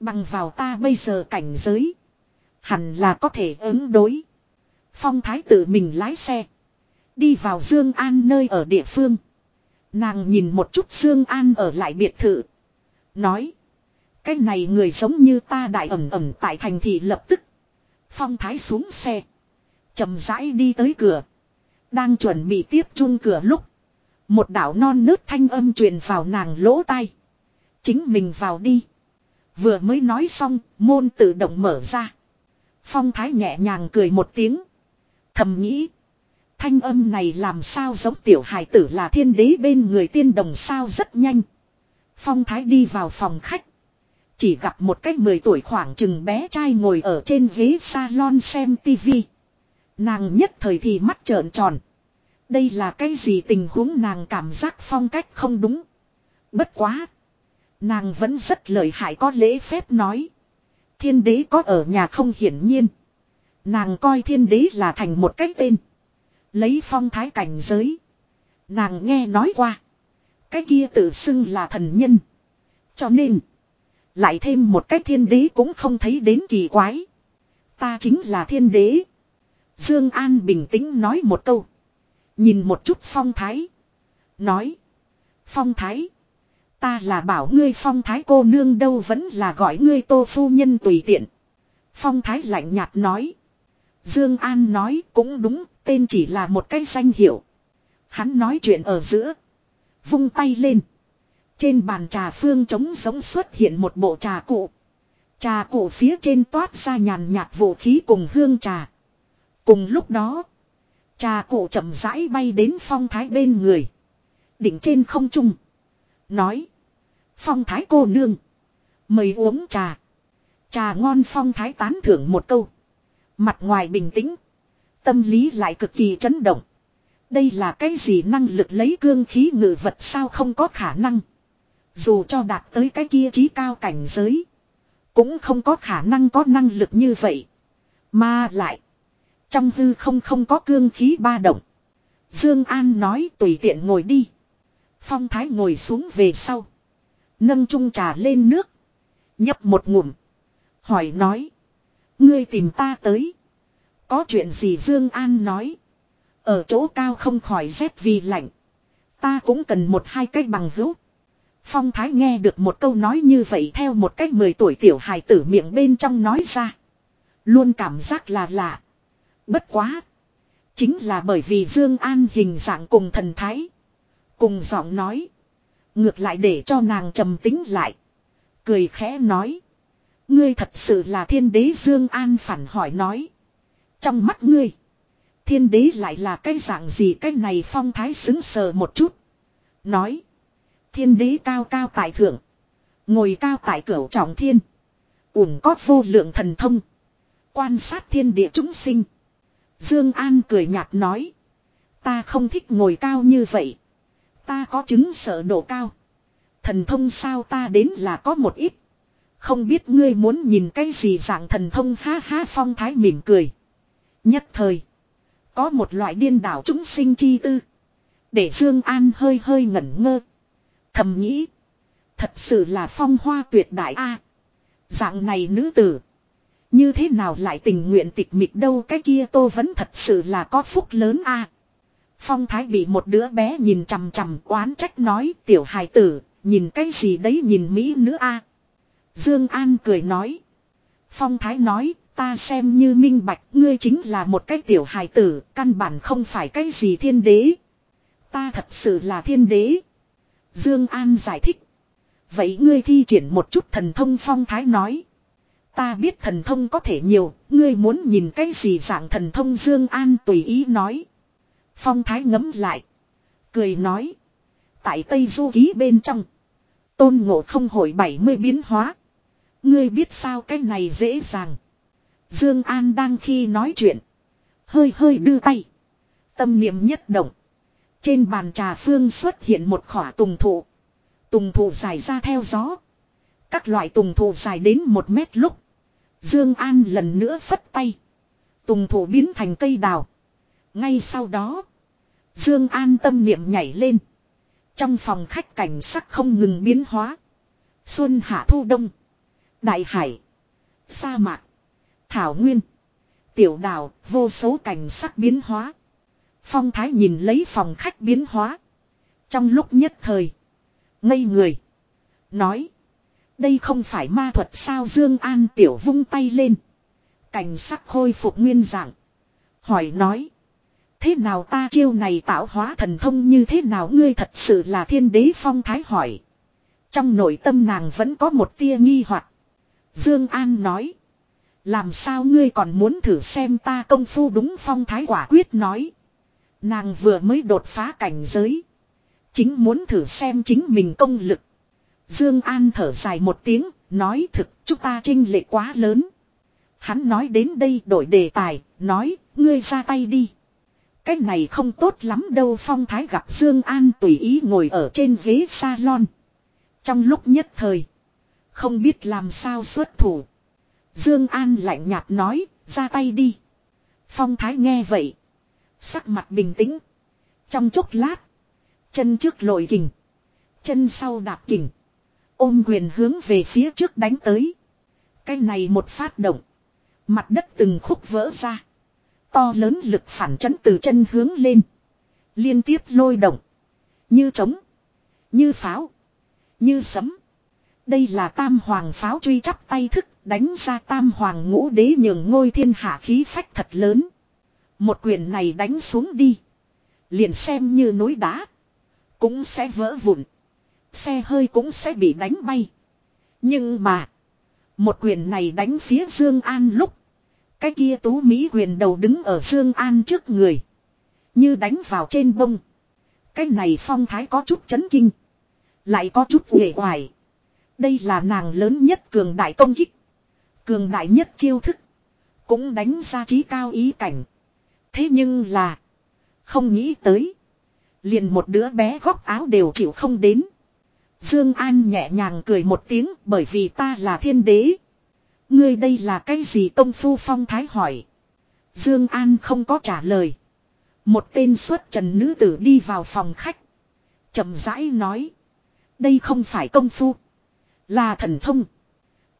Bằng vào ta bây giờ cảnh giới. Hẳn là có thể ứng đối. Phong thái tự mình lái xe. Đi vào Dương An nơi ở địa phương. Nàng nhìn một chút Dương An ở lại biệt thự. Nói. Cái này người giống như ta đại ẩm ẩm tại thành thị lập tức. Phong thái xuống xe. chậm rãi đi tới cửa. Đang chuẩn bị tiếp chung cửa lúc. Một đạo non nớt thanh âm truyền vào nàng lỗ tai. Chính mình vào đi. Vừa mới nói xong, môn tự động mở ra. Phong thái nhẹ nhàng cười một tiếng. Thầm nghĩ. Thanh âm này làm sao giống tiểu hài tử là thiên đế bên người tiên đồng sao rất nhanh. Phong thái đi vào phòng khách. Chỉ gặp một cách 10 tuổi khoảng chừng bé trai ngồi ở trên ghế salon xem tivi. Nàng nhất thời thì mắt trợn tròn. Đây là cái gì tình huống nàng cảm giác phong cách không đúng. Bất quá. Nàng vẫn rất lợi hại có lễ phép nói. Thiên đế có ở nhà không hiển nhiên. Nàng coi thiên đế là thành một cái tên. Lấy phong thái cảnh giới. Nàng nghe nói qua. Cái kia tự xưng là thần nhân. Cho nên. Lại thêm một cái thiên đế cũng không thấy đến kỳ quái. Ta chính là thiên đế. Dương An bình tĩnh nói một câu. Nhìn một chút phong thái. Nói. Phong thái. Ta là bảo ngươi phong thái cô nương đâu vẫn là gọi ngươi tô phu nhân tùy tiện. Phong thái lạnh nhạt nói. Dương An nói cũng đúng, tên chỉ là một cái danh hiệu. Hắn nói chuyện ở giữa. Vung tay lên. Trên bàn trà phương trống giống xuất hiện một bộ trà cụ. Trà cụ phía trên toát ra nhàn nhạt vũ khí cùng hương trà. Cùng lúc đó. Trà cụ chậm rãi bay đến phong thái bên người. Đỉnh trên không trung. Nói. Phong thái cô nương. Mời uống trà. Trà ngon phong thái tán thưởng một câu. Mặt ngoài bình tĩnh. Tâm lý lại cực kỳ chấn động. Đây là cái gì năng lực lấy cương khí ngự vật sao không có khả năng. Dù cho đạt tới cái kia trí cao cảnh giới. Cũng không có khả năng có năng lực như vậy. Mà lại. Trong hư không không có cương khí ba động. Dương An nói tùy tiện ngồi đi. Phong Thái ngồi xuống về sau. Nâng chung trà lên nước. Nhấp một ngụm. Hỏi nói. Ngươi tìm ta tới. Có chuyện gì Dương An nói. Ở chỗ cao không khỏi rét vì lạnh. Ta cũng cần một hai cách bằng hữu. Phong Thái nghe được một câu nói như vậy theo một cách 10 tuổi tiểu hài tử miệng bên trong nói ra. Luôn cảm giác là lạ. Bất quá. Chính là bởi vì Dương An hình dạng cùng thần thái. Cùng giọng nói. Ngược lại để cho nàng trầm tính lại. Cười khẽ nói. Ngươi thật sự là thiên đế Dương An phản hỏi nói. Trong mắt ngươi. Thiên đế lại là cái dạng gì cái này phong thái xứng sờ một chút. Nói. Thiên đế cao cao tại thượng. Ngồi cao tại cửu trọng thiên. Ủng có vô lượng thần thông. Quan sát thiên địa chúng sinh. Dương An cười nhạt nói. Ta không thích ngồi cao như vậy. Ta có chứng sợ độ cao. Thần thông sao ta đến là có một ít. Không biết ngươi muốn nhìn cái gì dạng thần thông ha ha phong thái mỉm cười. Nhất thời. Có một loại điên đảo chúng sinh chi tư. Để Dương An hơi hơi ngẩn ngơ. Thầm nghĩ. Thật sự là phong hoa tuyệt đại a. dạng này nữ tử. Như thế nào lại tình nguyện tịch mịch đâu cái kia tô vẫn thật sự là có phúc lớn a. Phong thái bị một đứa bé nhìn chằm chằm oán trách nói tiểu hài tử, nhìn cái gì đấy nhìn Mỹ nữa a. Dương An cười nói. Phong thái nói ta xem như minh bạch ngươi chính là một cái tiểu hài tử, căn bản không phải cái gì thiên đế. Ta thật sự là thiên đế. Dương An giải thích. Vậy ngươi thi triển một chút thần thông phong thái nói. Ta biết thần thông có thể nhiều, ngươi muốn nhìn cái gì dạng thần thông Dương An tùy ý nói. Phong thái ngấm lại. Cười nói. Tại Tây Du Ký bên trong. Tôn ngộ không hồi 70 biến hóa. Ngươi biết sao cái này dễ dàng. Dương An đang khi nói chuyện. Hơi hơi đưa tay. Tâm niệm nhất động. Trên bàn trà phương xuất hiện một khỏa tùng thụ. Tùng thụ dài ra theo gió. Các loại tùng thụ dài đến một mét lúc. Dương An lần nữa phất tay. Tùng thụ biến thành cây đào. Ngay sau đó. Dương An tâm niệm nhảy lên. Trong phòng khách cảnh sắc không ngừng biến hóa. Xuân hạ thu đông. Đại hải. Sa mạc. Thảo nguyên. Tiểu đảo vô số cảnh sắc biến hóa. Phong thái nhìn lấy phòng khách biến hóa. Trong lúc nhất thời. Ngây người. Nói. Đây không phải ma thuật sao Dương An tiểu vung tay lên. Cảnh sắc khôi phục nguyên dạng. Hỏi nói. Thế nào ta chiêu này tạo hóa thần thông như thế nào ngươi thật sự là thiên đế phong thái hỏi. Trong nội tâm nàng vẫn có một tia nghi hoặc. Dương An nói. Làm sao ngươi còn muốn thử xem ta công phu đúng phong thái quả quyết nói. Nàng vừa mới đột phá cảnh giới. Chính muốn thử xem chính mình công lực. Dương An thở dài một tiếng, nói thực chúng ta trinh lệ quá lớn. Hắn nói đến đây đổi đề tài, nói, ngươi ra tay đi. Cái này không tốt lắm đâu phong thái gặp Dương An tùy ý ngồi ở trên ghế salon. Trong lúc nhất thời, không biết làm sao xuất thủ. Dương An lạnh nhạt nói, ra tay đi. Phong thái nghe vậy. Sắc mặt bình tĩnh. Trong chốc lát. Chân trước lội kình. Chân sau đạp kình. Ôm quyền hướng về phía trước đánh tới. Cái này một phát động. Mặt đất từng khúc vỡ ra. To lớn lực phản chấn từ chân hướng lên. Liên tiếp lôi động. Như trống. Như pháo. Như sấm. Đây là tam hoàng pháo truy chắp tay thức, đánh ra tam hoàng ngũ đế nhường ngôi thiên hạ khí phách thật lớn. Một quyền này đánh xuống đi. Liền xem như núi đá. Cũng sẽ vỡ vụn. Xe hơi cũng sẽ bị đánh bay. Nhưng mà. Một quyền này đánh phía Dương An lúc. Cái kia tú Mỹ quyền đầu đứng ở Dương An trước người. Như đánh vào trên bông. Cái này phong thái có chút chấn kinh. Lại có chút uể oải. Đây là nàng lớn nhất cường đại công kích. Cường đại nhất chiêu thức. Cũng đánh ra trí cao ý cảnh. Thế nhưng là. Không nghĩ tới. Liền một đứa bé góc áo đều chịu không đến. Dương An nhẹ nhàng cười một tiếng, bởi vì ta là thiên đế. Ngươi đây là cái gì công phu phong thái hỏi. Dương An không có trả lời. Một tên xuất trần nữ tử đi vào phòng khách. chậm rãi nói. Đây không phải công phu. Là thần thông.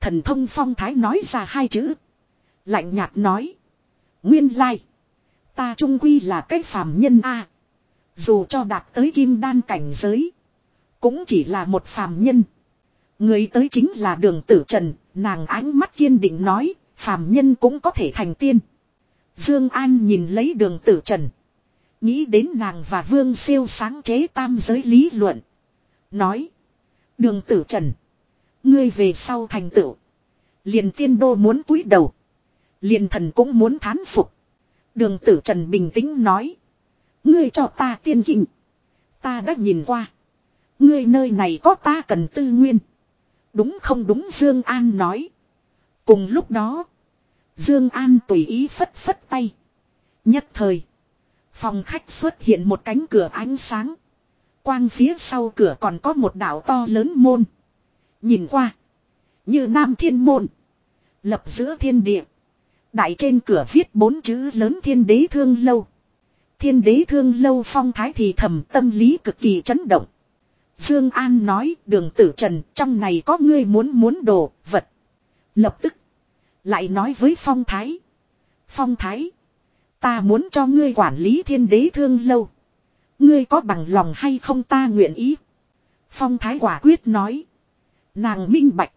Thần thông phong thái nói ra hai chữ. Lạnh nhạt nói. Nguyên lai. Ta trung quy là cái phàm nhân a. Dù cho đạt tới kim đan cảnh giới. Cũng chỉ là một phàm nhân. Người tới chính là đường tử trần. Nàng ánh mắt kiên định nói. Phàm nhân cũng có thể thành tiên. Dương An nhìn lấy đường tử trần. Nghĩ đến nàng và vương siêu sáng chế tam giới lý luận. Nói. Đường tử trần. Ngươi về sau thành tựu. Liền tiên đô muốn cúi đầu. Liền thần cũng muốn thán phục. Đường tử trần bình tĩnh nói. Ngươi cho ta tiên kinh. Ta đã nhìn qua. Ngươi nơi này có ta cần tư nguyên. Đúng không đúng Dương An nói. Cùng lúc đó. Dương An tùy ý phất phất tay. Nhất thời. Phòng khách xuất hiện một cánh cửa ánh sáng. Quang phía sau cửa còn có một đảo to lớn môn. Nhìn qua. Như Nam Thiên Môn. Lập giữa thiên địa. Đại trên cửa viết bốn chữ lớn thiên đế thương lâu. Thiên đế thương lâu phong thái thì thầm tâm lý cực kỳ chấn động. Dương An nói, đường tử trần, trong này có ngươi muốn muốn đồ, vật. Lập tức. Lại nói với phong thái. Phong thái. Ta muốn cho ngươi quản lý thiên đế thương lâu. Ngươi có bằng lòng hay không ta nguyện ý. Phong thái quả quyết nói. Nàng minh bạch.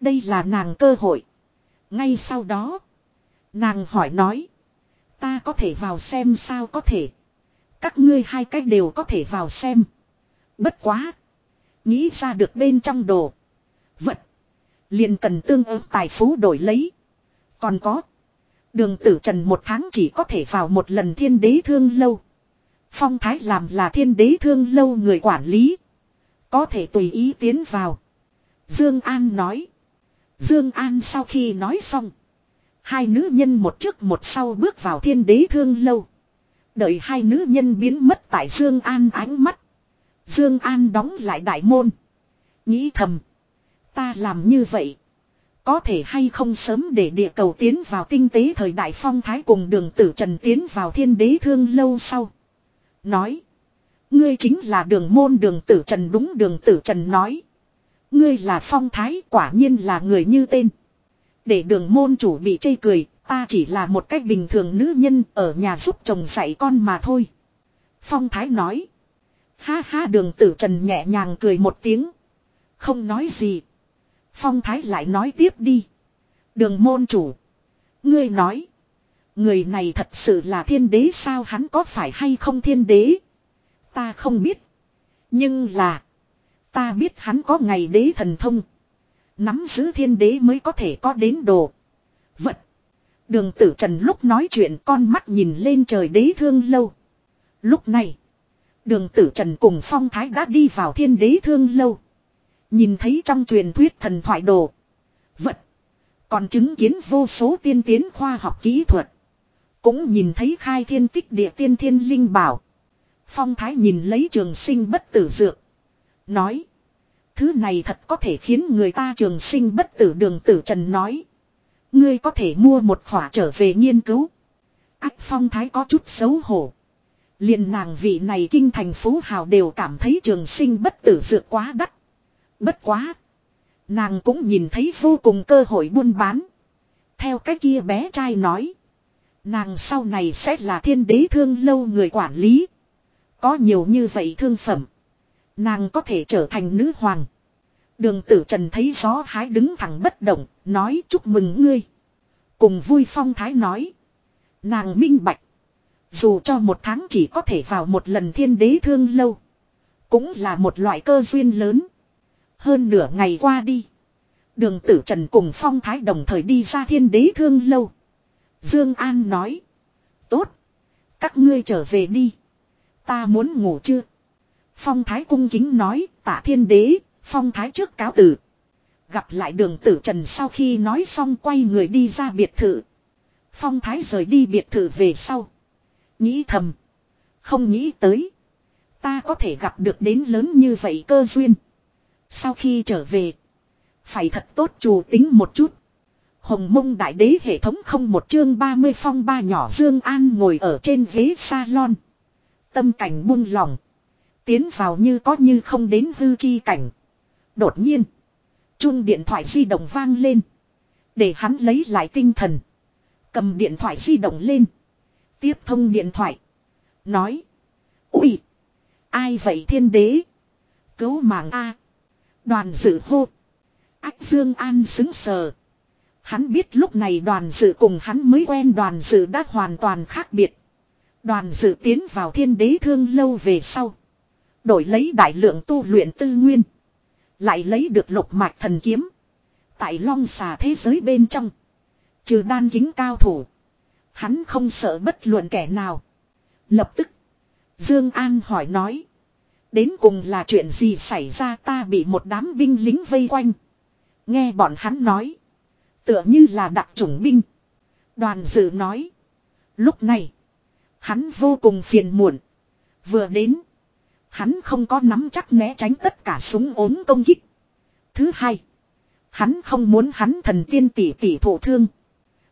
Đây là nàng cơ hội. Ngay sau đó. Nàng hỏi nói. Ta có thể vào xem sao có thể. Các ngươi hai cách đều có thể vào xem. Bất quá. Nghĩ ra được bên trong đồ. Vật. Liền cần tương ứng tài phú đổi lấy. Còn có. Đường tử trần một tháng chỉ có thể vào một lần thiên đế thương lâu. Phong thái làm là thiên đế thương lâu người quản lý. Có thể tùy ý tiến vào. Dương An nói. Dương An sau khi nói xong. Hai nữ nhân một trước một sau bước vào thiên đế thương lâu. Đợi hai nữ nhân biến mất tại Dương An ánh mắt. Dương An đóng lại đại môn. Nghĩ thầm. Ta làm như vậy. Có thể hay không sớm để địa cầu tiến vào tinh tế thời đại phong thái cùng đường tử trần tiến vào thiên đế thương lâu sau. Nói. Ngươi chính là đường môn đường tử trần đúng đường tử trần nói. Ngươi là phong thái quả nhiên là người như tên. Để đường môn chủ bị chê cười, ta chỉ là một cách bình thường nữ nhân ở nhà giúp chồng dạy con mà thôi. Phong thái nói. Ha ha đường tử trần nhẹ nhàng cười một tiếng. Không nói gì. Phong thái lại nói tiếp đi. Đường môn chủ. Ngươi nói. Người này thật sự là thiên đế sao hắn có phải hay không thiên đế? Ta không biết. Nhưng là. Ta biết hắn có ngày đế thần thông. Nắm giữ thiên đế mới có thể có đến đồ. Vật. Đường tử trần lúc nói chuyện con mắt nhìn lên trời đế thương lâu. Lúc này. Đường tử trần cùng phong thái đã đi vào thiên đế thương lâu. Nhìn thấy trong truyền thuyết thần thoại đồ. Vật. Còn chứng kiến vô số tiên tiến khoa học kỹ thuật. Cũng nhìn thấy khai thiên tích địa tiên thiên linh bảo. Phong thái nhìn lấy trường sinh bất tử dược. Nói. Thứ này thật có thể khiến người ta trường sinh bất tử đường tử trần nói. Ngươi có thể mua một khỏa trở về nghiên cứu. Ách phong thái có chút xấu hổ liền nàng vị này kinh thành phú hào đều cảm thấy trường sinh bất tử dược quá đắt. Bất quá. Nàng cũng nhìn thấy vô cùng cơ hội buôn bán. Theo cái kia bé trai nói. Nàng sau này sẽ là thiên đế thương lâu người quản lý. Có nhiều như vậy thương phẩm. Nàng có thể trở thành nữ hoàng. Đường tử trần thấy gió hái đứng thẳng bất động, nói chúc mừng ngươi. Cùng vui phong thái nói. Nàng minh bạch. Dù cho một tháng chỉ có thể vào một lần thiên đế thương lâu. Cũng là một loại cơ duyên lớn. Hơn nửa ngày qua đi. Đường tử trần cùng phong thái đồng thời đi ra thiên đế thương lâu. Dương An nói. Tốt. Các ngươi trở về đi. Ta muốn ngủ chưa? Phong thái cung kính nói, tạ thiên đế. Phong thái trước cáo tử. Gặp lại đường tử trần sau khi nói xong quay người đi ra biệt thự. Phong thái rời đi biệt thự về sau. Nghĩ thầm. Không nghĩ tới. Ta có thể gặp được đến lớn như vậy cơ duyên. Sau khi trở về. Phải thật tốt chủ tính một chút. Hồng mông đại đế hệ thống không một chương 30 phong ba nhỏ Dương An ngồi ở trên ghế salon. Tâm cảnh buông lòng. Tiến vào như có như không đến hư chi cảnh. Đột nhiên. Chuông điện thoại di động vang lên. Để hắn lấy lại tinh thần. Cầm điện thoại di động lên. Tiếp thông điện thoại. Nói. Ui. Ai vậy thiên đế? Cứu mạng A. Đoàn dự hô. Ách Dương An xứng sờ. Hắn biết lúc này đoàn dự cùng hắn mới quen đoàn dự đã hoàn toàn khác biệt. Đoàn dự tiến vào thiên đế thương lâu về sau. Đổi lấy đại lượng tu luyện tư nguyên. Lại lấy được lục mạch thần kiếm. Tại long xà thế giới bên trong. Trừ đan kính cao thủ. Hắn không sợ bất luận kẻ nào. Lập tức. Dương An hỏi nói. Đến cùng là chuyện gì xảy ra ta bị một đám binh lính vây quanh. Nghe bọn hắn nói. Tựa như là đặc chủng binh. Đoàn dự nói. Lúc này. Hắn vô cùng phiền muộn. Vừa đến. Hắn không có nắm chắc né tránh tất cả súng ốm công kích. Thứ hai. Hắn không muốn hắn thần tiên tỷ tỷ thổ thương.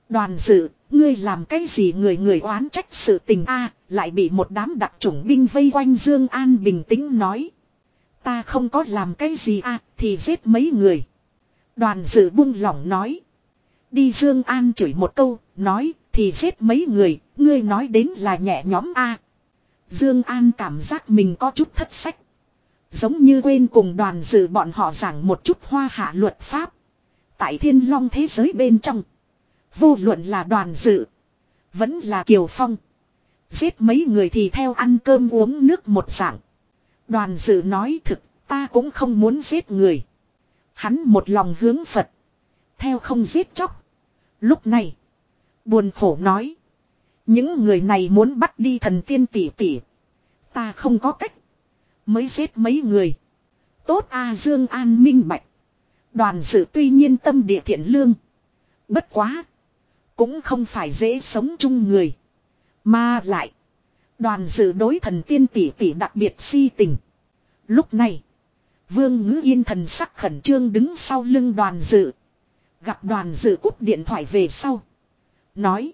Đoàn dự, ngươi làm cái gì người người oán trách sự tình a lại bị một đám đặc chủng binh vây quanh Dương An bình tĩnh nói. Ta không có làm cái gì a thì giết mấy người. Đoàn dự buông lỏng nói. Đi Dương An chửi một câu, nói, thì giết mấy người, ngươi nói đến là nhẹ nhõm a. Dương An cảm giác mình có chút thất sách. Giống như quên cùng đoàn dự bọn họ giảng một chút hoa hạ luật pháp. Tại thiên long thế giới bên trong. Vô luận là đoàn dự. Vẫn là kiều phong. Giết mấy người thì theo ăn cơm uống nước một dạng. Đoàn dự nói thực, ta cũng không muốn giết người. Hắn một lòng hướng Phật. Theo không giết chóc. Lúc này. Buồn khổ nói. Những người này muốn bắt đi thần tiên tỷ tỷ. Ta không có cách. Mới giết mấy người. Tốt A Dương An minh bạch. Đoàn sự tuy nhiên tâm địa thiện lương. Bất quá. Cũng không phải dễ sống chung người. Mà lại. Đoàn dự đối thần tiên tỷ tỷ đặc biệt si tình. Lúc này. Vương ngữ yên thần sắc khẩn trương đứng sau lưng đoàn dự. Gặp đoàn dự cúp điện thoại về sau. Nói.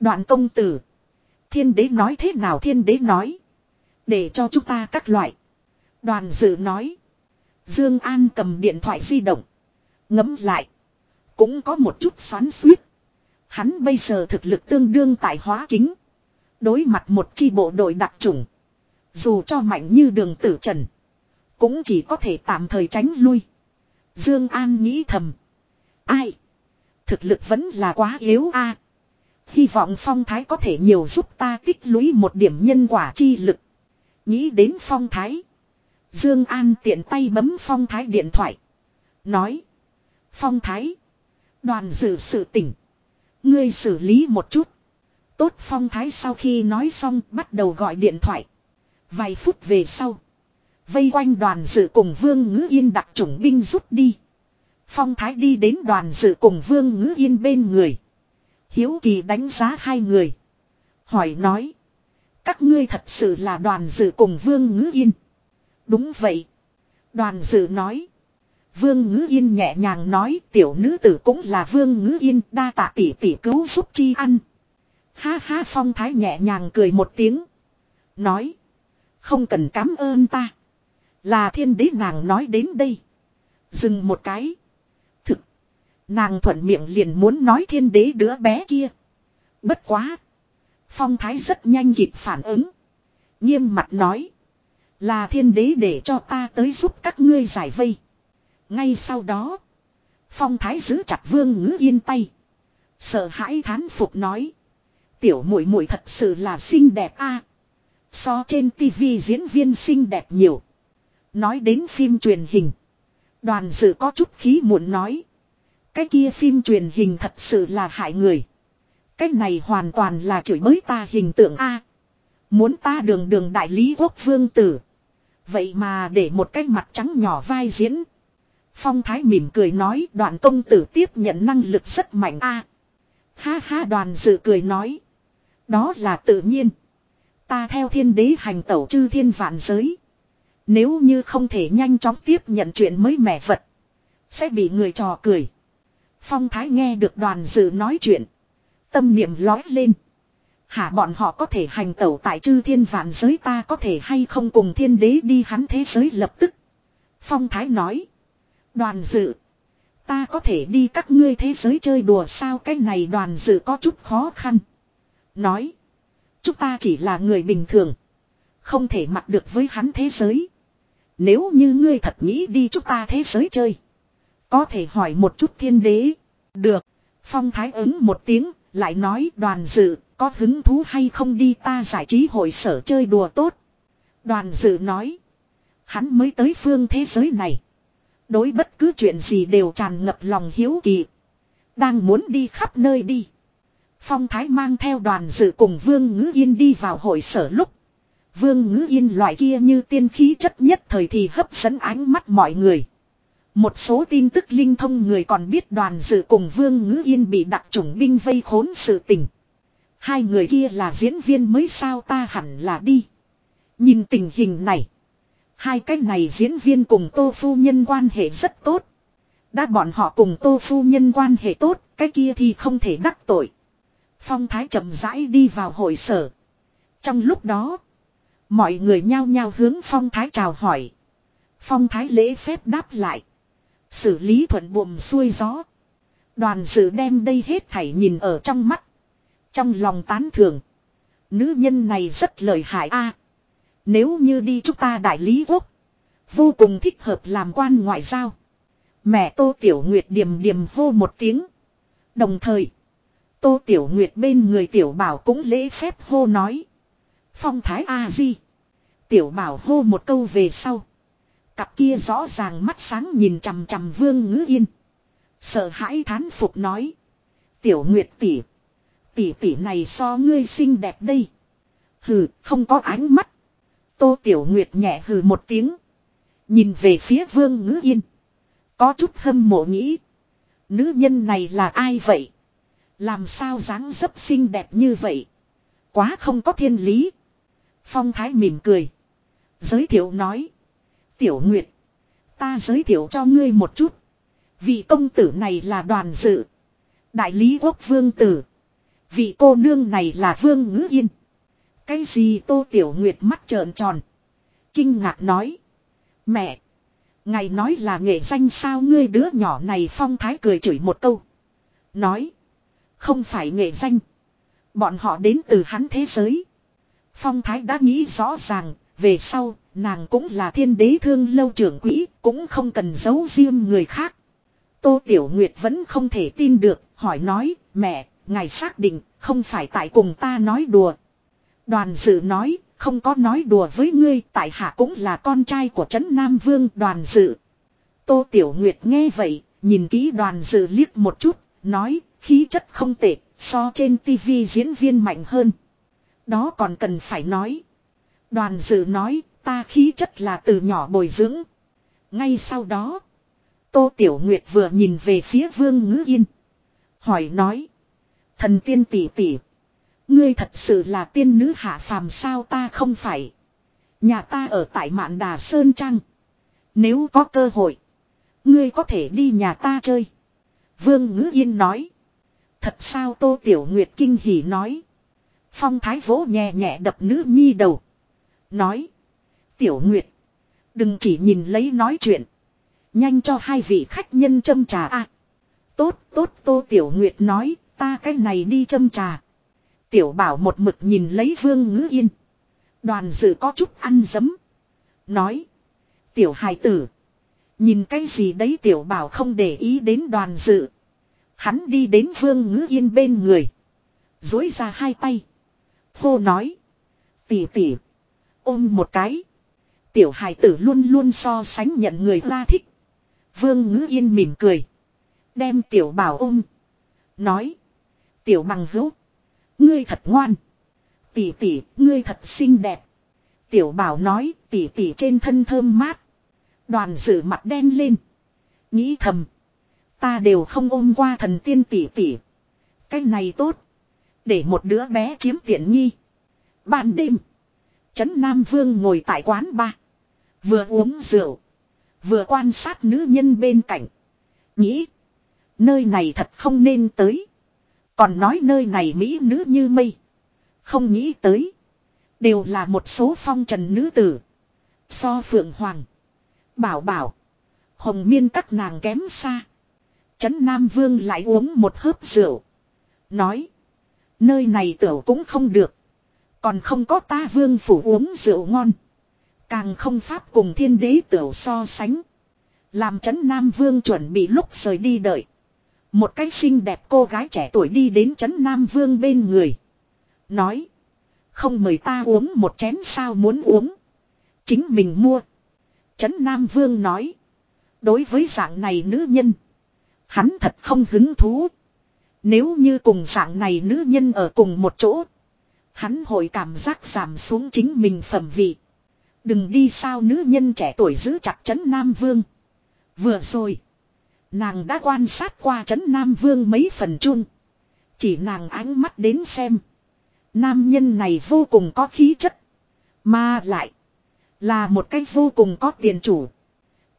Đoàn công tử. Thiên đế nói thế nào, thiên đế nói. Để cho chúng ta các loại. Đoàn dự nói. Dương An cầm điện thoại di động. Ngấm lại. Cũng có một chút xoắn suýt. Hắn bây giờ thực lực tương đương tại hóa kính. Đối mặt một chi bộ đội đặc trùng. Dù cho mạnh như đường tử trần. Cũng chỉ có thể tạm thời tránh lui. Dương An nghĩ thầm. Ai? Thực lực vẫn là quá yếu a. Hy vọng phong thái có thể nhiều giúp ta tích lũy một điểm nhân quả chi lực. Nghĩ đến phong thái. Dương An tiện tay bấm phong thái điện thoại. Nói. Phong thái. Đoàn dự sự tỉnh. Ngươi xử lý một chút. Tốt phong thái sau khi nói xong bắt đầu gọi điện thoại. Vài phút về sau. Vây quanh đoàn dự cùng vương ngữ yên đặc chủng binh rút đi. Phong thái đi đến đoàn dự cùng vương ngữ yên bên người. Hiếu kỳ đánh giá hai người. Hỏi nói. Các ngươi thật sự là đoàn dự cùng vương ngữ yên. Đúng vậy. Đoàn dự nói. Vương ngữ yên nhẹ nhàng nói, tiểu nữ tử cũng là vương ngữ yên, đa tạ tỷ tỷ cứu giúp chi ăn. Ha ha, phong thái nhẹ nhàng cười một tiếng. Nói. Không cần cảm ơn ta. Là thiên đế nàng nói đến đây. Dừng một cái. Thực. Nàng thuận miệng liền muốn nói thiên đế đứa bé kia. Bất quá. Phong thái rất nhanh kịp phản ứng. Nghiêm mặt nói. Là thiên đế để cho ta tới giúp các ngươi giải vây. Ngay sau đó. Phong thái giữ chặt vương ngữ yên tay. Sợ hãi thán phục nói. Tiểu muội muội thật sự là xinh đẹp a. So trên tivi diễn viên xinh đẹp nhiều. Nói đến phim truyền hình. Đoàn dự có chút khí muộn nói. Cái kia phim truyền hình thật sự là hại người. Cái này hoàn toàn là chửi bới ta hình tượng A. Muốn ta đường đường đại lý quốc vương tử. Vậy mà để một cái mặt trắng nhỏ vai diễn. Phong Thái mỉm cười nói đoàn công tử tiếp nhận năng lực rất mạnh a. ha ha, đoàn dự cười nói. Đó là tự nhiên. Ta theo thiên đế hành tẩu chư thiên vạn giới. Nếu như không thể nhanh chóng tiếp nhận chuyện mới mẻ vật. Sẽ bị người trò cười. Phong Thái nghe được đoàn dự nói chuyện. Tâm niệm lói lên. Hả, bọn họ có thể hành tẩu tại chư thiên vạn giới ta có thể hay không cùng thiên đế đi hắn thế giới lập tức. Phong Thái nói. Đoàn dự. Ta có thể đi các ngươi thế giới chơi đùa sao cái này đoàn dự có chút khó khăn. Nói. Chúng ta chỉ là người bình thường. Không thể mặc được với hắn thế giới. Nếu như ngươi thật nghĩ đi chúng ta thế giới chơi. Có thể hỏi một chút thiên đế. Được. Phong thái ứng một tiếng. Lại nói đoàn dự, có hứng thú hay không đi ta giải trí hội sở chơi đùa tốt. Đoàn dự nói. Hắn mới tới phương thế giới này. Đối bất cứ chuyện gì đều tràn ngập lòng hiếu kỳ. Đang muốn đi khắp nơi đi. Phong Thái mang theo đoàn dự cùng Vương Ngữ Yên đi vào hội sở lúc. Vương Ngữ Yên loại kia như tiên khí chất nhất thời thì hấp dẫn ánh mắt mọi người. Một số tin tức linh thông người còn biết đoàn dự cùng Vương Ngữ Yên bị đặc chủng binh vây khốn sự tình. Hai người kia là diễn viên mới sao ta hẳn là đi. Nhìn tình hình này. Hai cái này diễn viên cùng tô phu nhân quan hệ rất tốt. Đã bọn họ cùng tô phu nhân quan hệ tốt, cái kia thì không thể đắc tội. Phong thái chậm rãi đi vào hội sở. Trong lúc đó, mọi người nhao nhao hướng phong thái chào hỏi. Phong thái lễ phép đáp lại. Xử lý thuận buồm xuôi gió. Đoàn sự đem đây hết thảy nhìn ở trong mắt. Trong lòng tán thường. Nữ nhân này rất lợi hại a nếu như đi chúng ta đại lý quốc. Vô cùng thích hợp làm quan ngoại giao. Mẹ Tô Tiểu Nguyệt điềm điềm hô một tiếng. Đồng thời. Tô Tiểu Nguyệt bên người Tiểu Bảo cũng lễ phép hô nói. Phong thái A-di. Tiểu Bảo hô một câu về sau. Cặp kia rõ ràng mắt sáng nhìn chằm chằm Vương Ngữ Yên. Sợ hãi thán phục nói. Tiểu Nguyệt tỷ, tỷ tỷ này so ngươi xinh đẹp đây. Hừ, không có ánh mắt. Tô Tiểu Nguyệt nhẹ hừ một tiếng. Nhìn về phía Vương Ngữ Yên. Có chút hâm mộ nghĩ. Nữ nhân này là ai vậy? Làm sao dáng dấp xinh đẹp như vậy? Quá không có thiên lý. Phong Thái mỉm cười. Giới thiệu nói. Tiểu Nguyệt. Ta giới thiệu cho ngươi một chút. Vị công tử này là đoàn dự. Đại lý quốc vương tử. Vị cô nương này là vương ngữ yên. Cái gì tô tiểu nguyệt mắt trợn tròn. Kinh ngạc nói. Mẹ. Ngài nói là nghệ danh sao ngươi đứa nhỏ này phong thái cười chửi một câu. Nói. Không phải nghệ danh. Bọn họ đến từ hắn thế giới. Phong thái đã nghĩ rõ ràng. Về sau Nàng cũng là thiên đế thương lâu trưởng quỹ, cũng không cần giấu riêng người khác. Tô Tiểu Nguyệt vẫn không thể tin được, hỏi nói, mẹ, ngài xác định, không phải tại cùng ta nói đùa. Đoàn dự nói, không có nói đùa với ngươi, tại hạ cũng là con trai của Trấn Nam Vương đoàn dự. Tô Tiểu Nguyệt nghe vậy, nhìn kỹ đoàn dự liếc một chút, nói, khí chất không tệ, so trên tivi diễn viên mạnh hơn. Đó còn cần phải nói. Đoàn dự nói, Ta khí chất là từ nhỏ bồi dưỡng. Ngay sau đó. Tô Tiểu Nguyệt vừa nhìn về phía Vương Ngữ Yên. Hỏi nói. Thần tiên tỷ tỷ. Ngươi thật sự là tiên nữ hạ phàm sao ta không phải. Nhà ta ở tại Mạn Đà Sơn Trăng. Nếu có cơ hội. Ngươi có thể đi nhà ta chơi. Vương Ngữ Yên nói. Thật sao Tô Tiểu Nguyệt kinh hỉ nói. Phong Thái vỗ nhẹ nhẹ đập nữ nhi đầu. Nói. Tiểu Nguyệt. Đừng chỉ nhìn lấy nói chuyện. Nhanh cho hai vị khách nhân châm trà a. tốt, tốt, Tô Tiểu Nguyệt nói, ta cái này đi châm trà. Tiểu bảo một mực nhìn lấy vương ngữ yên. Đoàn dự có chút ăn dấm. Nói. Tiểu hài tử. Nhìn cái gì đấy tiểu bảo không để ý đến đoàn dự. Hắn đi đến vương ngữ yên bên người. Dối ra hai tay. Khô nói. Tỉ tỉ. Ôm một cái. Tiểu hài tử luôn luôn so sánh nhận người ra thích. Vương ngữ yên mỉm cười. Đem tiểu bảo ôm. Nói. Tiểu bằng hữu. Ngươi thật ngoan. Tỷ tỷ, ngươi thật xinh đẹp. Tiểu bảo nói tỷ tỷ trên thân thơm mát. Đoàn dự mặt đen lên. Nghĩ thầm. Ta đều không ôm qua thần tiên tỷ tỷ. Cái này tốt. Để một đứa bé chiếm tiện nghi. Ban đêm. Trấn Nam Vương ngồi tại quán ba. Vừa uống rượu. Vừa quan sát nữ nhân bên cạnh. Nghĩ. Nơi này thật không nên tới. Còn nói nơi này mỹ nữ như mây. Không nghĩ tới. Đều là một số phong trần nữ tử. So phượng hoàng. Bảo bảo. Hồng miên các nàng kém xa. Trấn Nam Vương lại uống một hớp rượu. Nói. Nơi này tiểu cũng không được. Còn không có ta vương phủ uống rượu ngon. Càng không pháp cùng thiên đế tiểu so sánh. Làm Trấn Nam Vương chuẩn bị lúc rời đi đợi. Một cái xinh đẹp cô gái trẻ tuổi đi đến Trấn Nam Vương bên người. Nói. Không mời ta uống một chén sao muốn uống. Chính mình mua. Trấn Nam Vương nói. Đối với dạng này nữ nhân. Hắn thật không hứng thú. Nếu như cùng dạng này nữ nhân ở cùng một chỗ. Hắn hội cảm giác giảm xuống chính mình phẩm vị. Đừng đi sao nữ nhân trẻ tuổi giữ chặt Trấn Nam Vương. Vừa rồi. Nàng đã quan sát qua Trấn Nam Vương mấy phần chung. Chỉ nàng ánh mắt đến xem. Nam nhân này vô cùng có khí chất. Mà lại. Là một cách vô cùng có tiền chủ.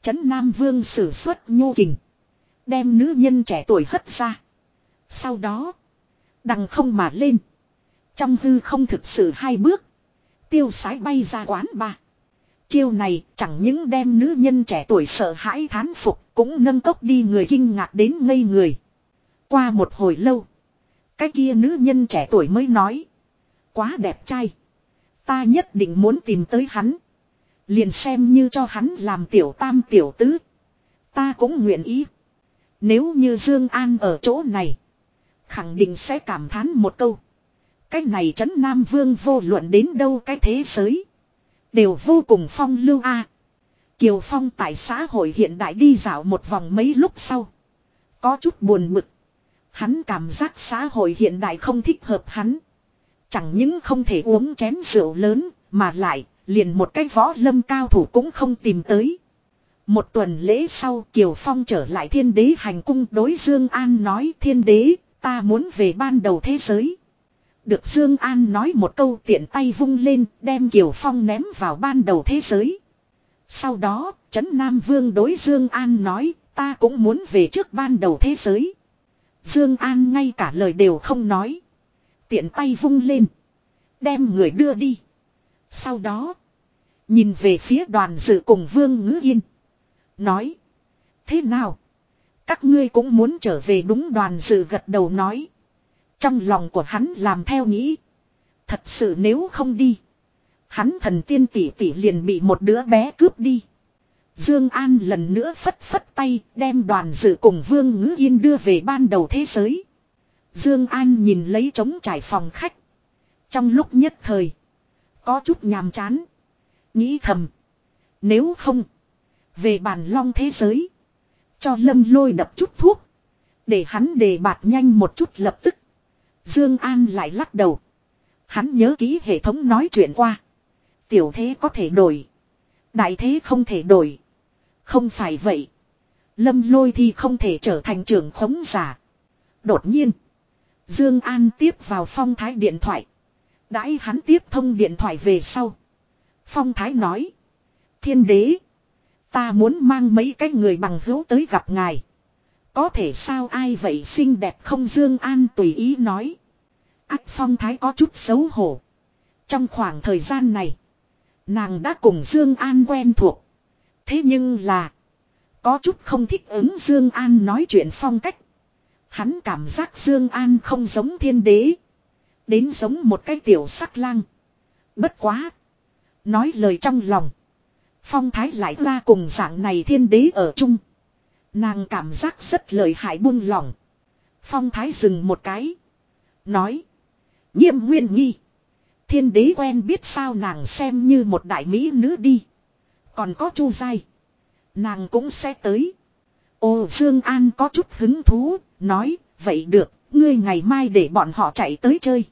Trấn Nam Vương sử xuất nhô kình. Đem nữ nhân trẻ tuổi hất ra. Sau đó. Đằng không mà lên. Trong hư không thực sự hai bước. Tiêu sái bay ra quán ba. Chiêu này, chẳng những đem nữ nhân trẻ tuổi sợ hãi thán phục. Cũng nâng cốc đi người kinh ngạc đến ngây người. Qua một hồi lâu. Cái kia nữ nhân trẻ tuổi mới nói. Quá đẹp trai. Ta nhất định muốn tìm tới hắn. Liền xem như cho hắn làm tiểu tam tiểu tứ. Ta cũng nguyện ý. Nếu như Dương An ở chỗ này. Khẳng định sẽ cảm thán một câu. Cái này trấn Nam Vương vô luận đến đâu cái thế giới. Đều vô cùng phong lưu a. Kiều Phong tại xã hội hiện đại đi dạo một vòng mấy lúc sau. Có chút buồn bực. Hắn cảm giác xã hội hiện đại không thích hợp hắn. Chẳng những không thể uống chén rượu lớn, mà lại, liền một cái võ lâm cao thủ cũng không tìm tới. Một tuần lễ sau Kiều Phong trở lại thiên đế hành cung đối Dương An nói thiên đế, ta muốn về ban đầu thế giới. Được Dương An nói một câu tiện tay vung lên đem Kiều Phong ném vào ban đầu thế giới. Sau đó, Trấn Nam Vương đối Dương An nói, ta cũng muốn về trước ban đầu thế giới. Dương An ngay cả lời đều không nói. Tiện tay vung lên. Đem người đưa đi. Sau đó, nhìn về phía đoàn dự cùng Vương Ngữ Yên. Nói, thế nào? Các ngươi cũng muốn trở về đúng đoàn dự gật đầu nói. Trong lòng của hắn làm theo nghĩ. Thật sự nếu không đi. Hắn thần tiên tỷ tỷ liền bị một đứa bé cướp đi. Dương An lần nữa phất phất tay, đem đoàn dự cùng Vương Ngữ Yên đưa về ban đầu thế giới. Dương An nhìn lấy trống trải phòng khách. Trong lúc nhất thời. Có chút nhàm chán. Nghĩ thầm. Nếu không. Về bàn long thế giới. Cho lâm lôi đập chút thuốc. Để hắn đề bạt nhanh một chút lập tức. Dương An lại lắc đầu. Hắn nhớ ký hệ thống nói chuyện qua. Tiểu thế có thể đổi. Đại thế không thể đổi. Không phải vậy. Lâm lôi thì không thể trở thành trưởng khống giả. Đột nhiên. Dương An tiếp vào phong thái điện thoại. Đãi hắn tiếp thông điện thoại về sau. Phong thái nói. Thiên đế. Ta muốn mang mấy cái người bằng hữu tới gặp ngài. Có thể sao ai vậy xinh đẹp không Dương An tùy ý nói. Ác phong thái có chút xấu hổ. Trong khoảng thời gian này. Nàng đã cùng Dương An quen thuộc. Thế nhưng là. Có chút không thích ứng Dương An nói chuyện phong cách. Hắn cảm giác Dương An không giống thiên đế. Đến giống một cái tiểu sắc lang. Bất quá. Nói lời trong lòng. Phong thái lại ra cùng dạng này thiên đế ở chung. Nàng cảm giác rất lợi hại buông lỏng. Phong thái dừng một cái. Nói nghiêm nguyên nghi. Thiên đế quen biết sao nàng xem như một đại mỹ nữ đi. Còn có chu dai. Nàng cũng sẽ tới. Ô Dương An có chút hứng thú. Nói. Vậy được. Ngươi ngày mai để bọn họ chạy tới chơi.